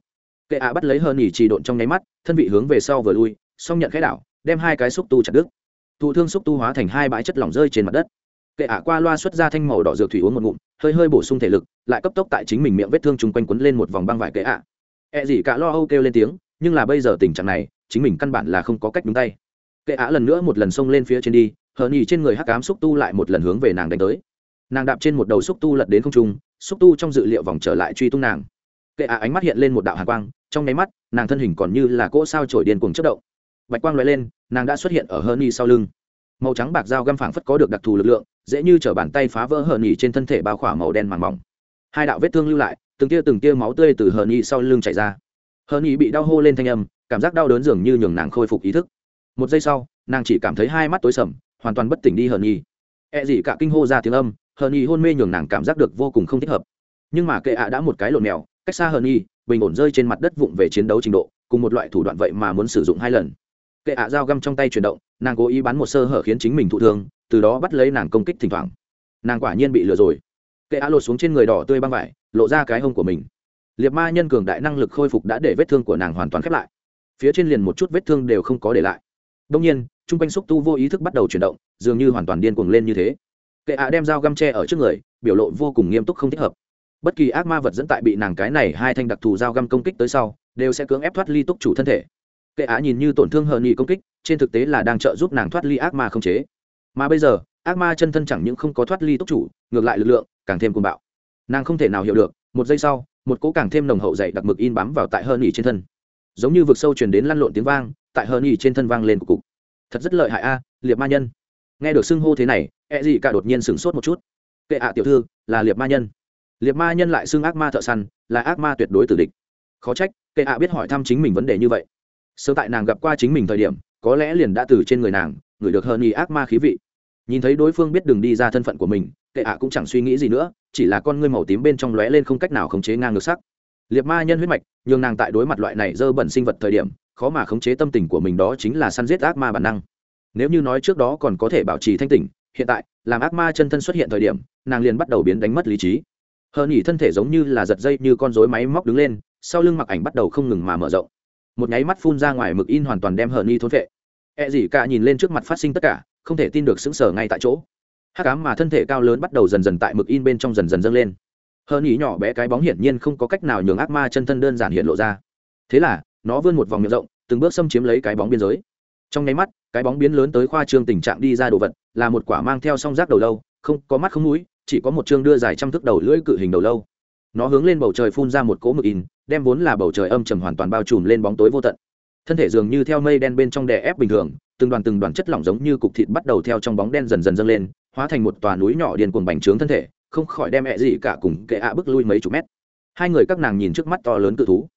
kệ ạ bắt lấy hơn nhỉ trì độn trong nháy mắt, thân vị hướng về sau vừa lui, xong nhận khẽ đảo, đem hai cái xúc tu chặt đứt. Thụ thương xúc tu hóa thành hai bãi chất lỏng rơi trên mặt đất. Kệ ạ qua loa xuất ra thanh màu đỏ dược thủy uống một ngụm, hơi hơi bổ sung thể lực, lại cấp tốc tại chính mình miệng vết thương chung quanh quấn lên một vòng băng vải kệ ạ. E à. gì cả lo âu kêu lên tiếng, nhưng là bây giờ tình trạng này, chính mình căn bản là không có cách đúng tay. Kệ ạ lần nữa một lần xông lên phía trên đi, hờ nhì trên người hắc cám xúc tu lại một lần hướng về nàng đánh tới. Nàng đạp trên một đầu xúc tu lật đến không trung, xúc tu trong dự liệu vòng trở lại truy tung nàng kệ ạ ánh mắt hiện lên một đạo hàn quang, trong nháy mắt, nàng thân hình còn như là cỗ sao trổi điên cuồng chất động. Bạch quang loại lên, nàng đã xuất hiện ở hơ nhì sau lưng. Màu trắng bạc dao găm phảng phất có được đặc thù lực lượng, dễ như t bàn tay phá vỡ hờ nhì trên thân thể bao khỏa màu đen màng mỏng. Hai đạo vết thương lưu lại, từng tia từng tia máu tươi từ hờ nhì sau lưng chảy ra. Hờ nhì bị đau hô lên thanh âm, cảm giác đau đớn dường như nhường nàng khôi phục ý thức. Một giây sau, nàng chỉ cảm thấy hai mắt tối sầm, hoàn toàn bất tỉnh đi hờ nhì E gì cả kinh hô ra tiếng âm, hờ nhì hôn mê nhường nàng cảm giác được vô cùng không thích hợp. Nhưng mà kệ ạ đã một cái lộn mèo cách xa hơn y, bình ổn rơi trên mặt đất vụng về chiến đấu trình độ cùng một loại thủ đoạn vậy mà muốn sử dụng hai lần. Kệ ạ dao găm trong tay chuyển động nàng cố ý bắn một sơ hở khiến chính mình thụ thương từ đó bắt lấy nàng công kích thỉnh thoảng. Nàng quả nhiên bị lừa rồi. Kệ ạ lột xuống trên người đỏ tươi băng vải lộ ra cái hông của mình. Liệt ma nhân cường đại năng lực khôi phục đã để vết thương của nàng hoàn toàn khép lại. Phía trên liền một chút vết thương đều không có để lại. Đông nhiên t r u n g quanh xúc tu vô ý thức bắt đầu chuyển động dường như hoàn toàn điên cuồng lên như thế. Kệ ạ đem dao găm tre ở trước người biểu lộ vô cùng nghiêm túc không thích hợp bất kỳ ác ma vật dẫn tại bị nàng cái này hai thanh đặc thù dao găm công kích tới sau, đều sẽ cưỡng ép thoát ly túc chủ thân thể. Kệ á nhìn như tổn thương hờ nghị công kích, trên thực tế là đang trợ giúp nàng thoát ly ác ma không chế. Mà bây giờ, ác ma chân thân chẳng những không có thoát ly túc chủ, ngược lại lực lượng càng thêm cuồng bạo. Nàng không thể nào hiểu được, một giây sau, một cỗ càng thêm nồng hậu dày đặc mực in bám vào tại hờ nghị trên thân. Giống như vực sâu truyền đến lăn lộn tiếng vang, tại hờ nghị trên thân vang lên của cục. Thật rất lợi hại a liệt ma nhân. Nghe được xưng hô thế này e gì cả đột nhiên sửng sốt một chút. Kệ ạ tiểu thư, là liệt ma nhân liệt ma nhân lại xưng ác ma thợ săn, là ác ma tuyệt đối tử địch. Khó trách, kệ ạ biết hỏi thăm chính mình vấn đề như vậy. Sớm tại nàng gặp qua chính mình thời điểm, có lẽ liền đã từ trên người nàng, ngửi được hơn nhỉ ác ma khí vị. Nhìn thấy đối phương biết đường đi ra thân phận của mình, kệ ạ cũng chẳng suy nghĩ gì nữa, chỉ là con ngươi màu tím bên trong lóe lên không cách nào khống chế ngang ngược sắc. Liệt ma nhân huyết mạch, nhường nàng tại đối mặt loại này dơ bẩn sinh vật thời điểm, khó mà khống chế tâm tình của mình đó chính là săn giết ác ma bản năng. Nếu như nói trước đó còn có thể bảo trì thanh tỉnh, hiện tại, làm ác ma chân thân xuất hiện thời điểm, nàng liền bắt đầu biến đánh mất lý trí hờ nhỉ thân thể giống như là giật dây như con rối máy móc đứng lên, sau lưng mặc ảnh bắt đầu không ngừng mà mở rộng. Một nháy mắt phun ra ngoài mực in hoàn toàn đem hờ nhi thốn vệ. E gì cả nhìn lên trước mặt phát sinh tất cả, không thể tin được sững sờ ngay tại chỗ. Hắc ám mà thân thể cao lớn bắt đầu dần dần tại mực in bên trong dần dần dâng lên. Hơn ý nhỏ bé cái bóng hiển nhiên không có cách nào nhường ác ma chân thân đơn giản hiện lộ ra. Thế là, nó vươn một vòng miệng rộng, từng bước xâm chiếm lấy cái bóng biên giới. Trong nháy mắt, cái bóng biến lớn tới khoa trương tình trạng đi ra đồ vật, là một quả mang theo song rác đầu lâu, không, có mắt không mũi chỉ có một chương đưa dài trăm thước đầu lưỡi cự hình đầu lâu. Nó hướng lên bầu trời phun ra một cỗ mực in, đem vốn là bầu trời âm trầm hoàn toàn bao trùm lên bóng tối vô tận. Thân thể dường như theo mây đen bên trong đè ép bình thường, từng đoàn từng đoàn chất lỏng giống như cục thịt bắt đầu theo trong bóng đen dần dần dâng lên, hóa thành một tòa núi nhỏ điên cuồng bành trướng thân thể, không khỏi đem ẹ gì cả cùng kệ ạ bước lui mấy chục mét. Hai người các nàng nhìn trước mắt to lớn cự thú.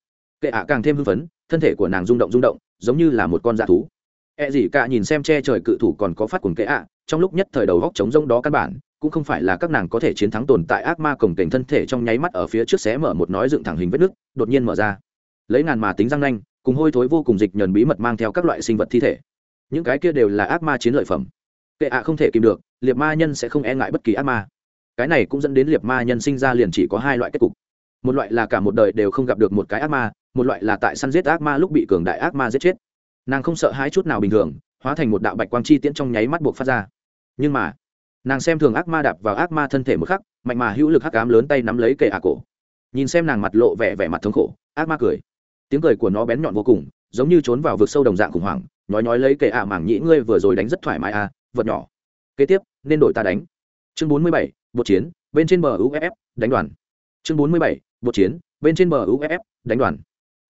Kệ ạ càng thêm hưng phấn, thân thể của nàng rung động rung động, giống như là một con dạ thú. Ẹ gì cả nhìn xem che trời cự thủ còn có phát cuồng kệ ạ, trong lúc nhất thời đầu góc chống rông đó căn bản cũng không phải là các nàng có thể chiến thắng tồn tại ác ma cổng cảnh thân thể trong nháy mắt ở phía trước xé mở một nói dựng thẳng hình vết nước, đột nhiên mở ra. Lấy ngàn mà tính răng nanh, cùng hôi thối vô cùng dịch nhờn bí mật mang theo các loại sinh vật thi thể. Những cái kia đều là ác ma chiến lợi phẩm. Kệ ạ không thể kìm được liệt ma nhân sẽ không e ngại bất kỳ ác ma. Cái này cũng dẫn đến liệt ma nhân sinh ra liền chỉ có hai loại kết cục. Một loại là cả một đời đều không gặp được một cái ác ma, một loại là tại săn giết ác ma lúc bị cường đại ác ma giết chết. Nàng không sợ hãi chút nào bình thường, hóa thành một đạo bạch quang chi tiễn trong nháy mắt buộc phát ra. Nhưng mà nàng xem thường ác ma đạp vào ác ma thân thể một khắc, mạnh mà hữu lực hắc ám lớn tay nắm lấy kệ ạ cổ. Nhìn xem nàng mặt lộ vẻ vẻ mặt thống khổ, ác ma cười. Tiếng cười của nó bén nhọn vô cùng, giống như trốn vào vực sâu đồng dạng khủng hoảng nói nói lấy kệ ạ mảng nhĩ ngươi vừa rồi đánh rất thoải mái à vật nhỏ. Kế tiếp, nên đổi ta đánh. Chương bốn mươi bảy, bột chiến, bên trên bờ uff đánh đoàn. Chương bốn mươi bảy, bột chiến, bên trên bờ uff đánh đoàn.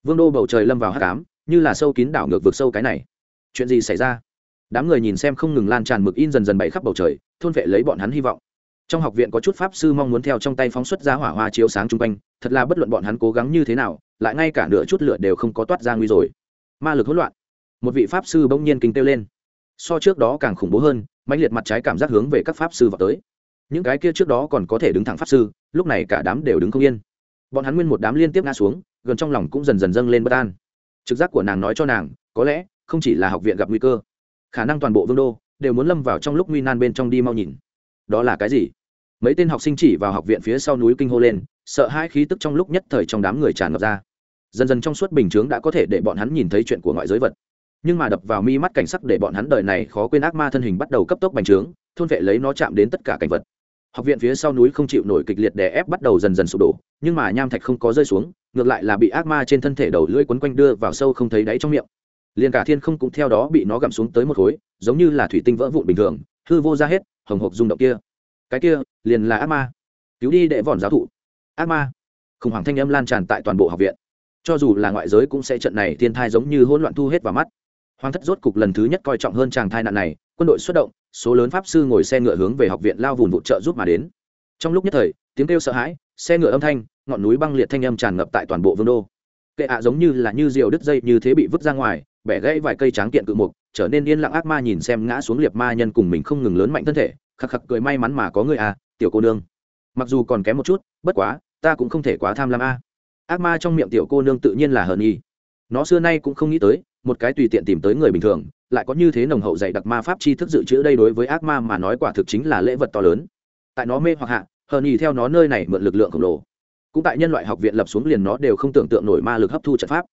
Vương đô bầu trời lâm vào hắc cám như là sâu kín đảo ngược vực sâu cái này. Chuyện gì xảy ra? Đám người nhìn xem không ngừng lan tràn mực in dần dần bậy khắp bầu trời thôn vệ lấy bọn hắn hy vọng. Trong học viện có chút pháp sư mong muốn theo trong tay phóng xuất ra hỏa hoa chiếu sáng chung quanh, thật là bất luận bọn hắn cố gắng như thế nào, lại ngay cả nửa chút lửa đều không có toát ra nguy rồi. Ma lực hỗn loạn. Một vị pháp sư bỗng nhiên kinh kêu lên. So trước đó càng khủng bố hơn mạnh liệt mặt trái cảm giác hướng về các pháp sư vào tới. Những cái kia trước đó còn có thể đứng thẳng pháp sư, lúc này cả đám đều đứng không yên. Bọn hắn nguyên một đám liên tiếp ngã xuống, gần trong lòng cũng dần dần dâng lên bất an. Trực giác của nàng nói cho nàng, có lẽ không chỉ là học viện gặp nguy cơ, khả năng toàn bộ vương đô đều muốn lâm vào trong lúc nguy nan bên trong đi mau nhìn. Đó là cái gì? Mấy tên học sinh chỉ vào học viện phía sau núi kinh hô lên, sợ hai khí tức trong lúc nhất thời trong đám người tràn ngập ra. Dần dần trong suốt bình chướng đã có thể để bọn hắn nhìn thấy chuyện của ngoại giới vật. Nhưng mà đập vào mi mắt cảnh sắc để bọn hắn đời này khó quên ác ma thân hình bắt đầu cấp tốc bành trướng, thôn vệ lấy nó chạm đến tất cả cảnh vật. Học viện phía sau núi không chịu nổi kịch liệt đè ép bắt đầu dần dần sụp đổ, nhưng mà nham thạch không có rơi xuống, ngược lại là bị ác ma trên thân thể đầu lưỡi quấn quanh đưa vào sâu không thấy đáy trong miệng liền cả thiên không cũng theo đó bị nó gặm xuống tới một khối, giống như là thủy tinh vỡ vụn bình thường, hư vô ra hết, hồng hộc rung động kia. Cái kia, liền là ác ma. Cứu đi đệ vòn giáo thụ. Ác ma. Khủng hoảng thanh âm lan tràn tại toàn bộ học viện. Cho dù là ngoại giới cũng sẽ trận này thiên thai giống như hỗn loạn thu hết vào mắt. Hoàng thất rốt cục lần thứ nhất coi trọng hơn chàng thai nạn này, quân đội xuất động, số lớn pháp sư ngồi xe ngựa hướng về học viện lao vùn vụ trợ giúp mà đến. Trong lúc nhất thời, tiếng kêu sợ hãi, xe ngựa âm thanh, ngọn núi băng liệt thanh âm tràn ngập tại toàn bộ vương đô. Kệ ạ giống như là như diều đứt dây như thế bị vứt ra ngoài bẻ gãy vài cây tráng kiện cự mục, trở nên yên lặng ác ma nhìn xem ngã xuống liệt ma nhân cùng mình không ngừng lớn mạnh thân thể, khắc khắc cười may mắn mà có người à tiểu cô nương. Mặc dù còn kém một chút, bất quá, ta cũng không thể quá tham lam a. Ác ma trong miệng tiểu cô nương tự nhiên là hờn y. Nó xưa nay cũng không nghĩ tới, một cái tùy tiện tìm tới người bình thường, lại có như thế nồng hậu dạy đặc ma pháp chi thức dự trữ đây đối với ác ma mà nói quả thực chính là lễ vật to lớn. Tại nó mê hoặc hạ, hờn y theo nó nơi này mượn lực lượng khổng lồ. Cũng tại nhân loại học viện lập xuống liền nó đều không tưởng tượng nổi ma lực hấp thu trận pháp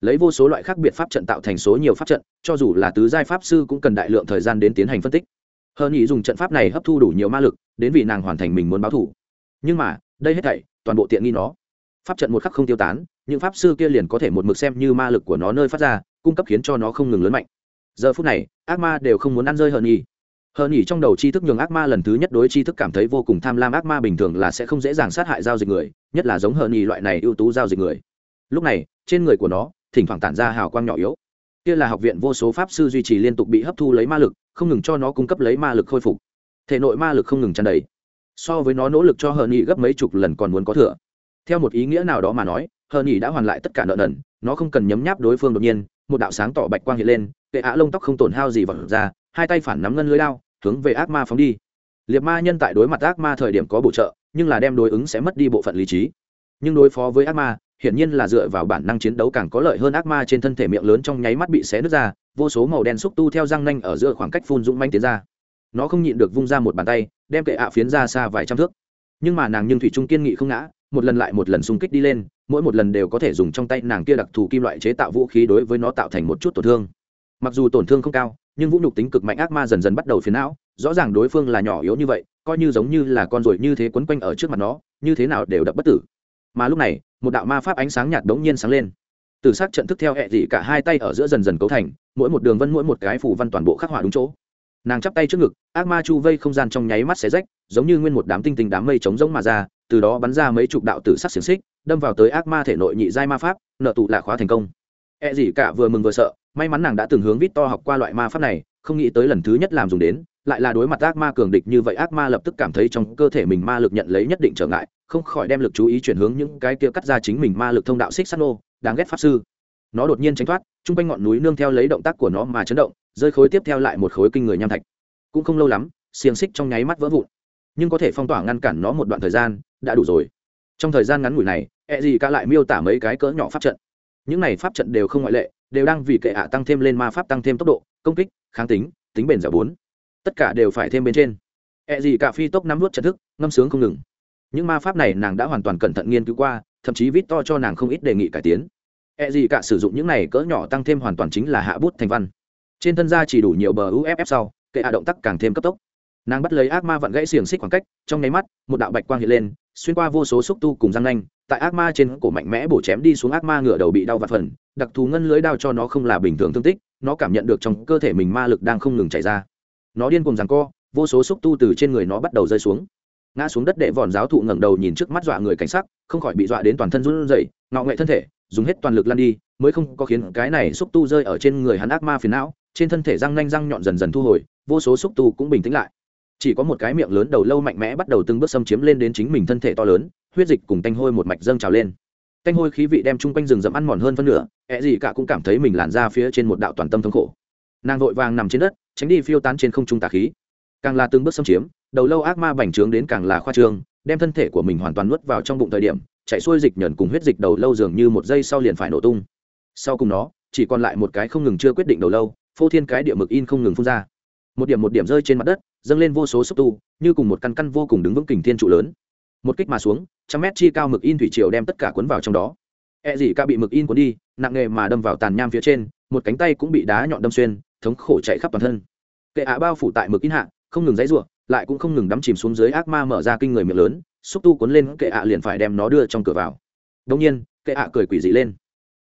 lấy vô số loại khác biệt pháp trận tạo thành số nhiều pháp trận, cho dù là tứ giai pháp sư cũng cần đại lượng thời gian đến tiến hành phân tích. Hơn ý dùng trận pháp này hấp thu đủ nhiều ma lực, đến vì nàng hoàn thành mình muốn báo thủ. Nhưng mà, đây hết thảy, toàn bộ tiện nghi nó. Pháp trận một khắc không tiêu tán, những pháp sư kia liền có thể một mực xem như ma lực của nó nơi phát ra, cung cấp khiến cho nó không ngừng lớn mạnh. Giờ phút này, ác ma đều không muốn ăn rơi hờn ý. hờn ý trong đầu tri thức nhường ác ma lần thứ nhất đối tri thức cảm thấy vô cùng tham lam, ác ma bình thường là sẽ không dễ dàng sát hại giao dịch người, nhất là giống hờn ý loại này ưu tú giao dịch người. Lúc này, trên người của nó thỉnh thoảng tản ra hào quang nhỏ yếu. Kia là học viện vô số pháp sư duy trì liên tục bị hấp thu lấy ma lực, không ngừng cho nó cung cấp lấy ma lực khôi phục. Thể nội ma lực không ngừng tràn đầy. So với nó nỗ lực cho hờ nghị gấp mấy chục lần còn muốn có thừa. Theo một ý nghĩa nào đó mà nói, hờ nghị đã hoàn lại tất cả nợ nần, nó không cần nhấm nháp đối phương đột nhiên, một đạo sáng tỏ bạch quang hiện lên, kệ ạ lông tóc không tổn hao gì vào ra, hai tay phản nắm ngân lưới lao hướng về ác ma phóng đi. Liệt ma nhân tại đối mặt ác ma thời điểm có bổ trợ, nhưng là đem đối ứng sẽ mất đi bộ phận lý trí. Nhưng đối phó với ác ma hiển nhiên là dựa vào bản năng chiến đấu càng có lợi hơn ác ma trên thân thể miệng lớn trong nháy mắt bị xé nứt ra, vô số màu đen xúc tu theo răng nanh ở giữa khoảng cách phun dũng manh tiến ra. Nó không nhịn được vung ra một bàn tay, đem kệ ạ phiến ra xa vài trăm thước. Nhưng mà nàng nhưng thủy trung kiên nghị không ngã, một lần lại một lần xung kích đi lên, mỗi một lần đều có thể dùng trong tay nàng kia đặc thù kim loại chế tạo vũ khí đối với nó tạo thành một chút tổn thương. Mặc dù tổn thương không cao, nhưng vũ nhục tính cực mạnh ác ma dần dần bắt đầu phiến não, rõ ràng đối phương là nhỏ yếu như vậy, coi như giống như là con ruồi như thế quấn quanh ở trước mặt nó, như thế nào đều đập bất tử. Mà lúc này một đạo ma pháp ánh sáng nhạt đống nhiên sáng lên. Từ s trận thức theo hẹ dị cả hai tay ở giữa dần dần cấu thành, mỗi một đường vân mỗi một cái phủ văn toàn bộ khắc họa đúng chỗ. Nàng chắp tay trước ngực, ác ma chu vây không gian trong nháy mắt xé rách, giống như nguyên một đám tinh tinh đám mây trống rỗng mà ra, từ đó bắn ra mấy chục đạo tử sắc xiềng xích, đâm vào tới ác ma thể nội nhị giai ma pháp, nợ tụ lạ khóa thành công. E gì cả vừa mừng vừa sợ, may mắn nàng đã từng hướng vít to học qua loại ma pháp này, không nghĩ tới lần thứ nhất làm dùng đến lại là đối mặt ác ma cường địch như vậy, ác ma lập tức cảm thấy trong cơ thể mình ma lực nhận lấy nhất định trở ngại, không khỏi đem lực chú ý chuyển hướng những cái kia cắt ra chính mình ma lực thông đạo xích sắt nô, đáng ghét pháp sư. Nó đột nhiên tránh thoát, chung quanh ngọn núi nương theo lấy động tác của nó mà chấn động, rơi khối tiếp theo lại một khối kinh người nham thạch. Cũng không lâu lắm, xiềng xích trong nháy mắt vỡ vụn. Nhưng có thể phong tỏa ngăn cản nó một đoạn thời gian, đã đủ rồi. Trong thời gian ngắn ngủi này e gì cả lại miêu tả mấy cái cỡ nhỏ pháp trận. Những này pháp trận đều không ngoại lệ, đều đang vì kệ ạ tăng thêm lên ma pháp tăng thêm tốc độ, công kích, kháng tính tính bền dẻo bốn tất cả đều phải thêm bên trên. E gì cả phi tốc nắm nuốt trận thức, ngâm sướng không ngừng. Những ma pháp này nàng đã hoàn toàn cẩn thận nghiên cứu qua, thậm chí vít to cho nàng không ít đề nghị cải tiến. E gì cả sử dụng những này cỡ nhỏ tăng thêm hoàn toàn chính là hạ bút thành văn. Trên thân gia chỉ đủ nhiều bờ uff sau, kệ hạ động tác càng thêm cấp tốc. Nàng bắt lấy ác ma vặn gãy xiềng xích khoảng cách, trong nháy mắt, một đạo bạch quang hiện lên, xuyên qua vô số xúc tu cùng răng nanh, tại ác ma trên cổ mạnh mẽ bổ chém đi xuống ác ma ngựa đầu bị đau vặt phần, đặc thù ngân lưới đao cho nó không là bình thường thương tích, nó cảm nhận được trong cơ thể mình ma lực đang không ngừng chảy ra nó điên cùng rằng co, vô số xúc tu từ trên người nó bắt đầu rơi xuống. Ngã xuống đất đệ vòn giáo thụ ngẩng đầu nhìn trước mắt dọa người cảnh sắc, không khỏi bị dọa đến toàn thân run rẩy ngọ nghệ thân thể, dùng hết toàn lực lăn đi, mới không có khiến cái này xúc tu rơi ở trên người hắn ác ma phiền não, trên thân thể răng nanh răng nhọn dần dần thu hồi, vô số xúc tu cũng bình tĩnh lại. Chỉ có một cái miệng lớn đầu lâu mạnh mẽ bắt đầu từng bước xâm chiếm lên đến chính mình thân thể to lớn, huyết dịch cùng tanh hôi một mạch dâng trào lên. Tanh hôi khí vị đem chung quanh rừng rậm ăn mòn hơn phân nửa ẹ gì cả cũng cảm thấy mình làn ra phía trên một đạo toàn tâm thống khổ. Nàng vội vàng nằm trên đất tránh đi phiêu tán trên không trung tà khí. Càng là từng bước xâm chiếm, đầu lâu ác ma bành trướng đến càng là khoa trương, đem thân thể của mình hoàn toàn nuốt vào trong bụng thời điểm, chạy xuôi dịch nhờn cùng huyết dịch đầu lâu dường như một giây sau liền phải nổ tung. Sau cùng nó, chỉ còn lại một cái không ngừng chưa quyết định đầu lâu, phô thiên cái địa mực in không ngừng phun ra. Một điểm một điểm rơi trên mặt đất, dâng lên vô số xúc tu, như cùng một căn căn vô cùng đứng vững kình thiên trụ lớn. Một kích mà xuống, trăm mét chi cao mực in thủy triều đem tất cả cuốn vào trong đó. E gì ca bị mực in cuốn đi, nặng nghề mà đâm vào tàn nham phía trên, một cánh tay cũng bị đá nhọn đâm xuyên thống khổ chạy khắp toàn thân. Kệ ạ bao phủ tại mực in hạ, không ngừng dãy ruộng lại cũng không ngừng đắm chìm xuống dưới ác ma mở ra kinh người miệng lớn, xúc tu cuốn lên, kệ ạ liền phải đem nó đưa trong cửa vào. Đông nhiên, kệ ạ cười quỷ dị lên.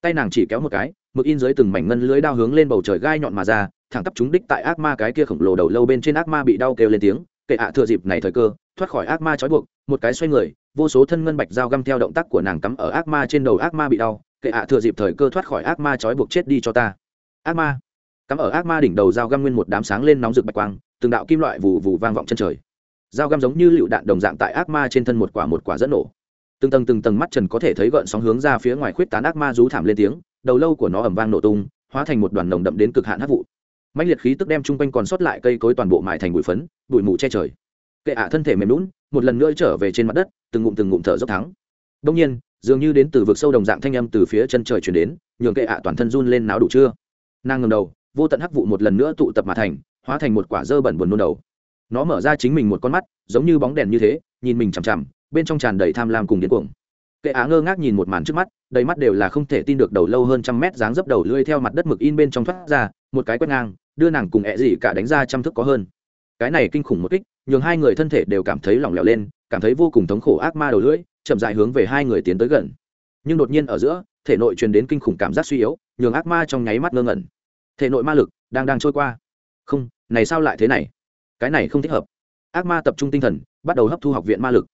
Tay nàng chỉ kéo một cái, mực in dưới từng mảnh ngân lưới đao hướng lên bầu trời gai nhọn mà ra, thẳng tắp chúng đích tại ác ma cái kia khổng lồ đầu lâu bên trên ác ma bị đau kêu lên tiếng. Kệ ạ thừa dịp này thời cơ, thoát khỏi ác ma trói buộc, một cái xoay người, vô số thân ngân bạch dao găm theo động tác của nàng cắm ở ác ma trên đầu ác ma bị đau. Kệ ạ thừa dịp thời cơ thoát khỏi ác ma trói buộc chết đi cho ta. Ác ma cắm ở ác ma đỉnh đầu dao găm nguyên một đám sáng lên nóng rực bạch quang, từng đạo kim loại vù vù vang vọng chân trời. Dao găm giống như lựu đạn đồng dạng tại ác ma trên thân một quả một quả dẫn nổ. Từng tầng từng tầng mắt trần có thể thấy gợn sóng hướng ra phía ngoài khuyết tán ác ma rú thảm lên tiếng, đầu lâu của nó ẩm vang nổ tung, hóa thành một đoàn nồng đậm đến cực hạn hát vụ. Mạnh liệt khí tức đem chung quanh còn sót lại cây cối toàn bộ mại thành bụi phấn, bụi mù che trời. Kệ ạ thân thể mềm lún một lần nữa trở về trên mặt đất, từng ngụm từng ngụm thở dốc thắng. Đông nhiên, dường như đến từ vực sâu đồng dạng thanh âm từ phía chân trời chuyển đến, nhường kệ ạ toàn thân run lên náo đủ chưa? Nàng ngầm đầu vô tận hắc vụ một lần nữa tụ tập mà thành, hóa thành một quả dơ bẩn buồn nôn đầu. Nó mở ra chính mình một con mắt, giống như bóng đèn như thế, nhìn mình chằm chằm, bên trong tràn đầy tham lam cùng điên cuồng. Kệ á ngơ ngác nhìn một màn trước mắt, đầy mắt đều là không thể tin được đầu lâu hơn trăm mét dáng dấp đầu lưỡi theo mặt đất mực in bên trong thoát ra, một cái quét ngang, đưa nàng cùng ẹ dị cả đánh ra trăm thức có hơn. Cái này kinh khủng một kích, nhường hai người thân thể đều cảm thấy lỏng lẻo lên, cảm thấy vô cùng thống khổ ác ma đầu lưỡi, chậm dại hướng về hai người tiến tới gần. Nhưng đột nhiên ở giữa, thể nội truyền đến kinh khủng cảm giác suy yếu, nhường ác ma trong nháy mắt ngơ ngẩn thể nội ma lực đang đang trôi qua. Không, này sao lại thế này? Cái này không thích hợp. Ác ma tập trung tinh thần, bắt đầu hấp thu học viện ma lực.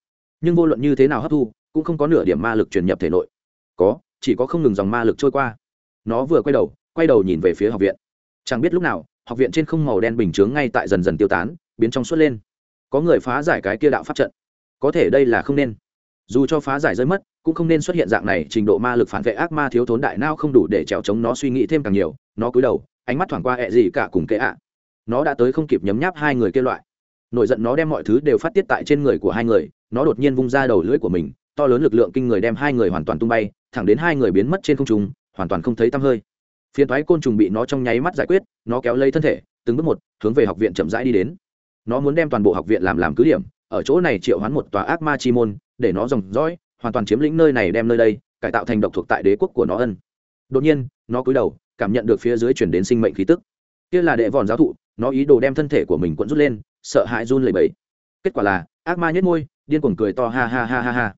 Nhưng vô luận như thế nào hấp thu, cũng không có nửa điểm ma lực truyền nhập thể nội. Có, chỉ có không ngừng dòng ma lực trôi qua. Nó vừa quay đầu quay đầu nhìn về phía học viện. Chẳng biết lúc nào, học viện trên không màu đen bình chướng ngay tại dần dần tiêu tán, biến trong suốt lên. Có người phá giải cái kia đạo pháp trận. Có thể đây là không nên. Dù cho phá giải rơi mất, cũng không nên xuất hiện dạng này trình độ ma lực phản vệ ác ma thiếu thốn đại nao không đủ để trèo chống nó suy nghĩ thêm càng nhiều, nó cúi đầu ánh mắt thoảng qua ẹ gì cả cùng kệ ạ. Nó đã tới không kịp nhấm nháp hai người kia loại. Nổi giận nó đem mọi thứ đều phát tiết tại trên người của hai người, nó đột nhiên vung ra đầu lưỡi của mình, to lớn lực lượng kinh người đem hai người hoàn toàn tung bay, thẳng đến hai người biến mất trên không trung, hoàn toàn không thấy tăm hơi. Phiến thoái côn trùng bị nó trong nháy mắt giải quyết, nó kéo lấy thân thể, từng bước một, hướng về học viện chậm rãi đi đến. Nó muốn đem toàn bộ học viện làm làm cứ điểm, ở chỗ này triệu hoán một tòa ác ma chi môn, để nó dòng dõi, hoàn toàn chiếm lĩnh nơi này đem nơi đây, cải tạo thành độc thuộc tại đế quốc của nó ân. Đột nhiên, nó cúi đầu cảm nhận được phía dưới chuyển đến sinh mệnh khí tức. Kia là đệ vòn giáo thụ, nó ý đồ đem thân thể của mình quẫn rút lên, sợ hãi run lẩy bẩy. Kết quả là, ác ma nhất môi, điên cuồng cười to ha ha ha ha ha.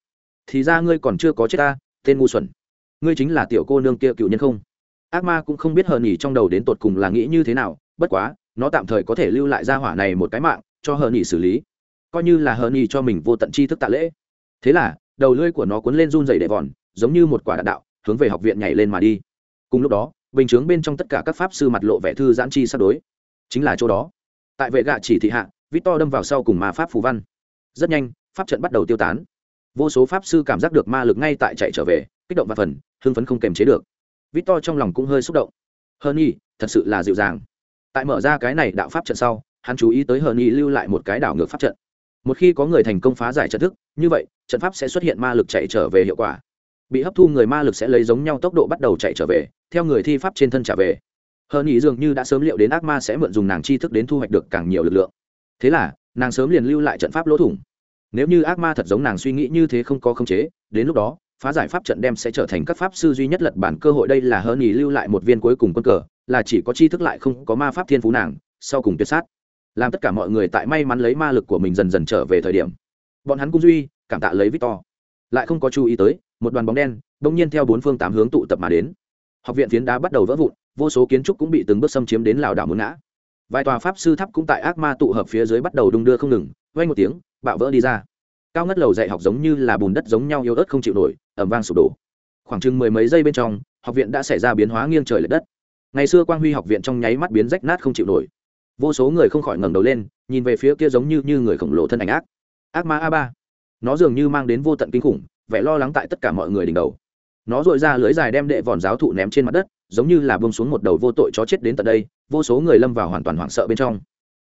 Thì ra ngươi còn chưa có chết ta, tên ngu xuẩn. Ngươi chính là tiểu cô nương kia cựu nhân không? Ác ma cũng không biết hờ nhỉ trong đầu đến tột cùng là nghĩ như thế nào, bất quá, nó tạm thời có thể lưu lại ra hỏa này một cái mạng, cho hờ nhỉ xử lý. Coi như là hờ nhỉ cho mình vô tận chi thức tạ lễ. Thế là, đầu lưỡi của nó cuốn lên run dày đệ vòn, giống như một quả đạn đạo, hướng về học viện nhảy lên mà đi. Cùng lúc đó bình chướng bên trong tất cả các pháp sư mặt lộ vẻ thư giãn chi sắp đối. Chính là chỗ đó. Tại vệ gạ chỉ thị hạ vít to đâm vào sau cùng ma pháp phù văn. Rất nhanh, pháp trận bắt đầu tiêu tán. Vô số pháp sư cảm giác được ma lực ngay tại chạy trở về, kích động và phần, hưng phấn không kềm chế được. Vít to trong lòng cũng hơi xúc động. Hơn y thật sự là dịu dàng. Tại mở ra cái này đạo pháp trận sau, hắn chú ý tới hơn y lưu lại một cái đảo ngược pháp trận. Một khi có người thành công phá giải trận thức, như vậy, trận pháp sẽ xuất hiện ma lực chạy trở về hiệu quả bị hấp thu người ma lực sẽ lấy giống nhau tốc độ bắt đầu chạy trở về, theo người thi pháp trên thân trả về. Hơn ý dường như đã sớm liệu đến ác ma sẽ mượn dùng nàng chi thức đến thu hoạch được càng nhiều lực lượng. Thế là, nàng sớm liền lưu lại trận pháp lỗ thủng. Nếu như ác ma thật giống nàng suy nghĩ như thế không có khống chế, đến lúc đó, phá giải pháp trận đem sẽ trở thành các pháp sư duy nhất lật bản cơ hội đây là hơn ý lưu lại một viên cuối cùng quân cờ, là chỉ có chi thức lại không có ma pháp thiên phú nàng, sau cùng tuyệt sát. Làm tất cả mọi người tại may mắn lấy ma lực của mình dần dần trở về thời điểm. Bọn hắn cũng duy, cảm tạ lấy victor. Lại không có chú ý tới một đoàn bóng đen bỗng nhiên theo bốn phương tám hướng tụ tập mà đến. Học viện phiến đá bắt đầu vỡ vụn vô số kiến trúc cũng bị từng bước xâm chiếm đến lảo đảo muốn ngã. Vài tòa pháp sư tháp cũng tại ác ma tụ hợp phía dưới bắt đầu đung đưa không ngừng vay một tiếng bạo vỡ đi ra. Cao ngất lầu dạy học giống như là bùn đất giống nhau yếu ớt không chịu nổi ẩm vang sụp đổ. Khoảng chừng mười mấy giây bên trong học viện đã xảy ra biến hóa nghiêng trời l ệ đất. Ngày xưa quang huy học viện trong nháy mắt biến rách nát không chịu nổi. Vô số người không khỏi ngẩng đầu lên nhìn về phía kia giống như, như người khổng lồ thân ảnh ác. Ác ma a ba. Nó dường như mang đến vô tận kinh khủng vẻ lo lắng tại tất cả mọi người đỉnh đầu. Nó dội ra lưới dài đem đệ vòn giáo thụ ném trên mặt đất, giống như là bông xuống một đầu vô tội chó chết đến tận đây, vô số người lâm vào hoàn toàn hoảng sợ bên trong.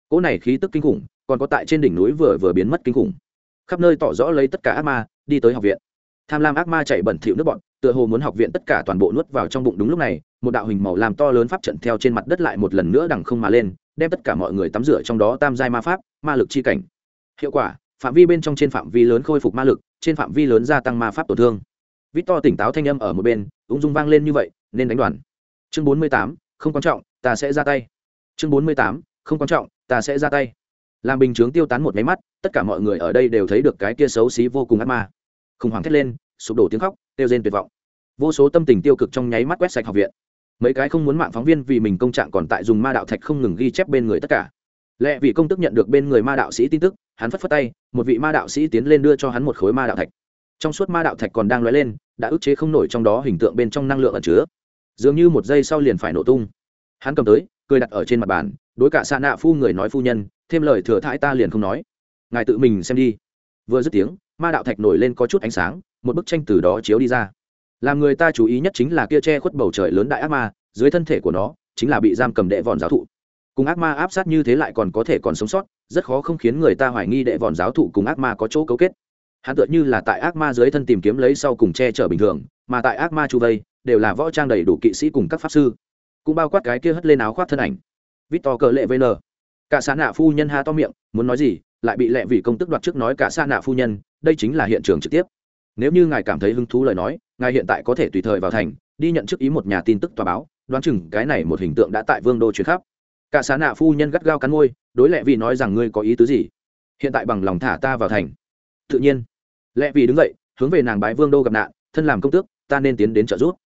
Cỗ này khí tức kinh khủng, còn có tại trên đỉnh núi vừa vừa biến mất kinh khủng. Khắp nơi tỏ rõ lấy tất cả ác ma, đi tới học viện. Tham lam ác ma chạy bẩn thỉu nước bọn, tựa hồ muốn học viện tất cả toàn bộ nuốt vào trong bụng đúng lúc này, một đạo hình màu làm to lớn pháp trận theo trên mặt đất lại một lần nữa đằng không mà lên, đem tất cả mọi người tắm rửa trong đó tam giai ma pháp, ma lực chi cảnh. Hiệu quả phạm vi bên trong trên phạm vi lớn khôi phục ma lực, trên phạm vi lớn gia tăng ma pháp tổn thương. Vít to tỉnh táo thanh âm ở một bên, ung dung vang lên như vậy, nên đánh đoàn. Chương bốn mươi tám, không quan trọng, ta sẽ ra tay. Chương bốn mươi tám, không quan trọng, ta sẽ ra tay. Làm bình chướng tiêu tán một máy mắt, tất cả mọi người ở đây đều thấy được cái kia xấu xí vô cùng ác ma. Khủng hoảng thét lên, sụp đổ tiếng khóc tiêu rên tuyệt vọng. Vô số tâm tình tiêu cực trong nháy mắt quét sạch học viện. Mấy cái không muốn mạng phóng viên vì mình công trạng còn tại dùng ma đạo thạch không ngừng ghi chép bên người tất cả lẽ vì công tức nhận được bên người ma đạo sĩ tin tức, hắn phất phất tay, một vị ma đạo sĩ tiến lên đưa cho hắn một khối ma đạo thạch. Trong suốt ma đạo thạch còn đang lóe lên, đã ức chế không nổi trong đó hình tượng bên trong năng lượng ẩn chứa. Dường như một giây sau liền phải nổ tung. Hắn cầm tới, cười đặt ở trên mặt bàn, đối cả xa nạ phu người nói phu nhân, thêm lời thừa thãi ta liền không nói. Ngài tự mình xem đi. Vừa dứt tiếng, ma đạo thạch nổi lên có chút ánh sáng, một bức tranh từ đó chiếu đi ra. Làm người ta chú ý nhất chính là kia che khuất bầu trời lớn đại ác ma, dưới thân thể của nó, chính là bị giam cầm đệ vòn giáo thụ cùng ác ma áp sát như thế lại còn có thể còn sống sót, rất khó không khiến người ta hoài nghi đệ vòn giáo thụ cùng ác ma có chỗ cấu kết. Hắn tựa như là tại ác ma dưới thân tìm kiếm lấy sau cùng che chở bình thường, mà tại ác ma chu vây, đều là võ trang đầy đủ kỵ sĩ cùng các pháp sư. Cũng bao quát cái kia hất lên áo khoác thân ảnh. Victor cờ lệ vn. Cả xã nạ phu nhân ha to miệng, muốn nói gì, lại bị lẹ vì công tức đoạt trước nói cả xã nạ phu nhân, đây chính là hiện trường trực tiếp. Nếu như ngài cảm thấy hứng thú lời nói, ngài hiện tại có thể tùy thời vào thành, đi nhận chức ý một nhà tin tức tòa báo, đoán chừng cái này một hình tượng đã tại vương đô chuyển khắp cả xã nạ phu nhân gắt gao cắn môi, đối lệ vì nói rằng ngươi có ý tứ gì? Hiện tại bằng lòng thả ta vào thành. Tự nhiên. Lệ vì đứng dậy, hướng về nàng bái vương đô gặp nạn, thân làm công tước, ta nên tiến đến trợ giúp.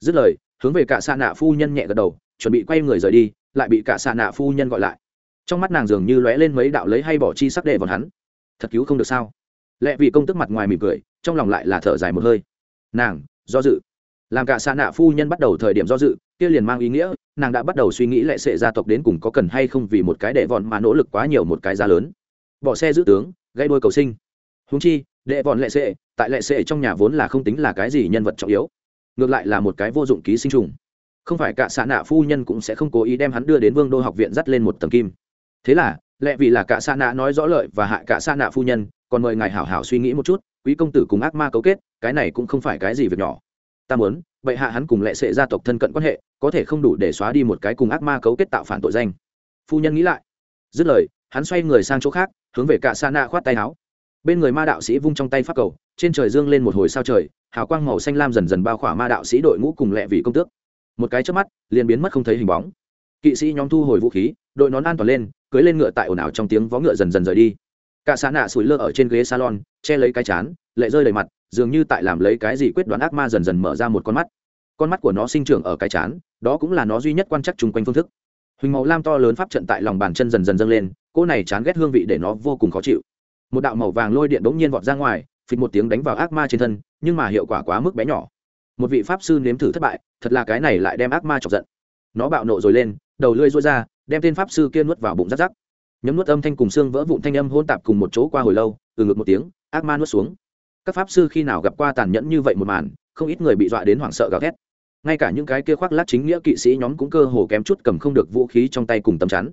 Dứt lời, hướng về cả xã nạ phu nhân nhẹ gật đầu, chuẩn bị quay người rời đi, lại bị cả xã nạ phu nhân gọi lại. Trong mắt nàng dường như lóe lên mấy đạo lấy hay bỏ chi sắc đệ vào hắn. Thật cứu không được sao? Lẽ vì công tức mặt ngoài mỉm cười, trong lòng lại là thở dài một hơi. Nàng, do dự. Làm cả xa nạ phu nhân bắt đầu thời điểm do dự kia liền mang ý nghĩa, nàng đã bắt đầu suy nghĩ lệ sệ gia tộc đến cùng có cần hay không vì một cái đệ vọn mà nỗ lực quá nhiều một cái giá lớn. Bỏ xe giữ tướng, gây đôi cầu sinh. Húng chi, đệ vọn lệ sệ, tại lệ sệ trong nhà vốn là không tính là cái gì nhân vật trọng yếu, ngược lại là một cái vô dụng ký sinh trùng. Không phải cả xạ nạ phu nhân cũng sẽ không cố ý đem hắn đưa đến vương đô học viện dắt lên một tầng kim. Thế là, lẽ vì là cả xạ nạ nói rõ lợi và hại cả xạ nạ phu nhân, còn mời ngài hảo hảo suy nghĩ một chút, quý công tử cùng ác ma cấu kết, cái này cũng không phải cái gì việc nhỏ. Ta muốn bệ hạ hắn cùng lệ sệ gia tộc thân cận quan hệ, có thể không đủ để xóa đi một cái cùng ác ma cấu kết tạo phản tội danh. Phu nhân nghĩ lại. Dứt lời, hắn xoay người sang chỗ khác, hướng về cả sa na khoát tay áo. Bên người ma đạo sĩ vung trong tay phát cầu, trên trời dương lên một hồi sao trời, hào quang màu xanh lam dần dần bao khỏa ma đạo sĩ đội ngũ cùng lệ vị công tước. Một cái trước mắt, liền biến mất không thấy hình bóng. Kỵ sĩ nhóm thu hồi vũ khí, đội nón an toàn lên, cưới lên ngựa tại ồn ào trong tiếng vó ngựa dần dần rời đi. Cả xã nạ sủi lơ ở trên ghế salon, che lấy cái chán, lệ rơi đầy mặt dường như tại làm lấy cái gì quyết đoán ác ma dần dần mở ra một con mắt. Con mắt của nó sinh trưởng ở cái chán, đó cũng là nó duy nhất quan trắc chung quanh phương thức. Huỳnh màu lam to lớn pháp trận tại lòng bàn chân dần dần dâng lên, cỗ này chán ghét hương vị để nó vô cùng khó chịu. Một đạo màu vàng lôi điện bỗng nhiên vọt ra ngoài, phịch một tiếng đánh vào ác ma trên thân, nhưng mà hiệu quả quá mức bé nhỏ. Một vị pháp sư nếm thử thất bại, thật là cái này lại đem ác ma chọc giận. Nó bạo nộ rồi lên, đầu lưỡi rối ra, đem tên pháp sư kia nuốt vào bụng rắc rắc nhấm nuốt âm thanh cùng xương vỡ vụn thanh âm hôn tạp cùng một chỗ qua hồi lâu, từ ngực một tiếng, ác ma nuốt xuống các pháp sư khi nào gặp qua tàn nhẫn như vậy một màn, không ít người bị dọa đến hoảng sợ gào thét. Ngay cả những cái kia khoác lát chính nghĩa kỵ sĩ nhóm cũng cơ hồ kém chút cầm không được vũ khí trong tay cùng tầm chắn.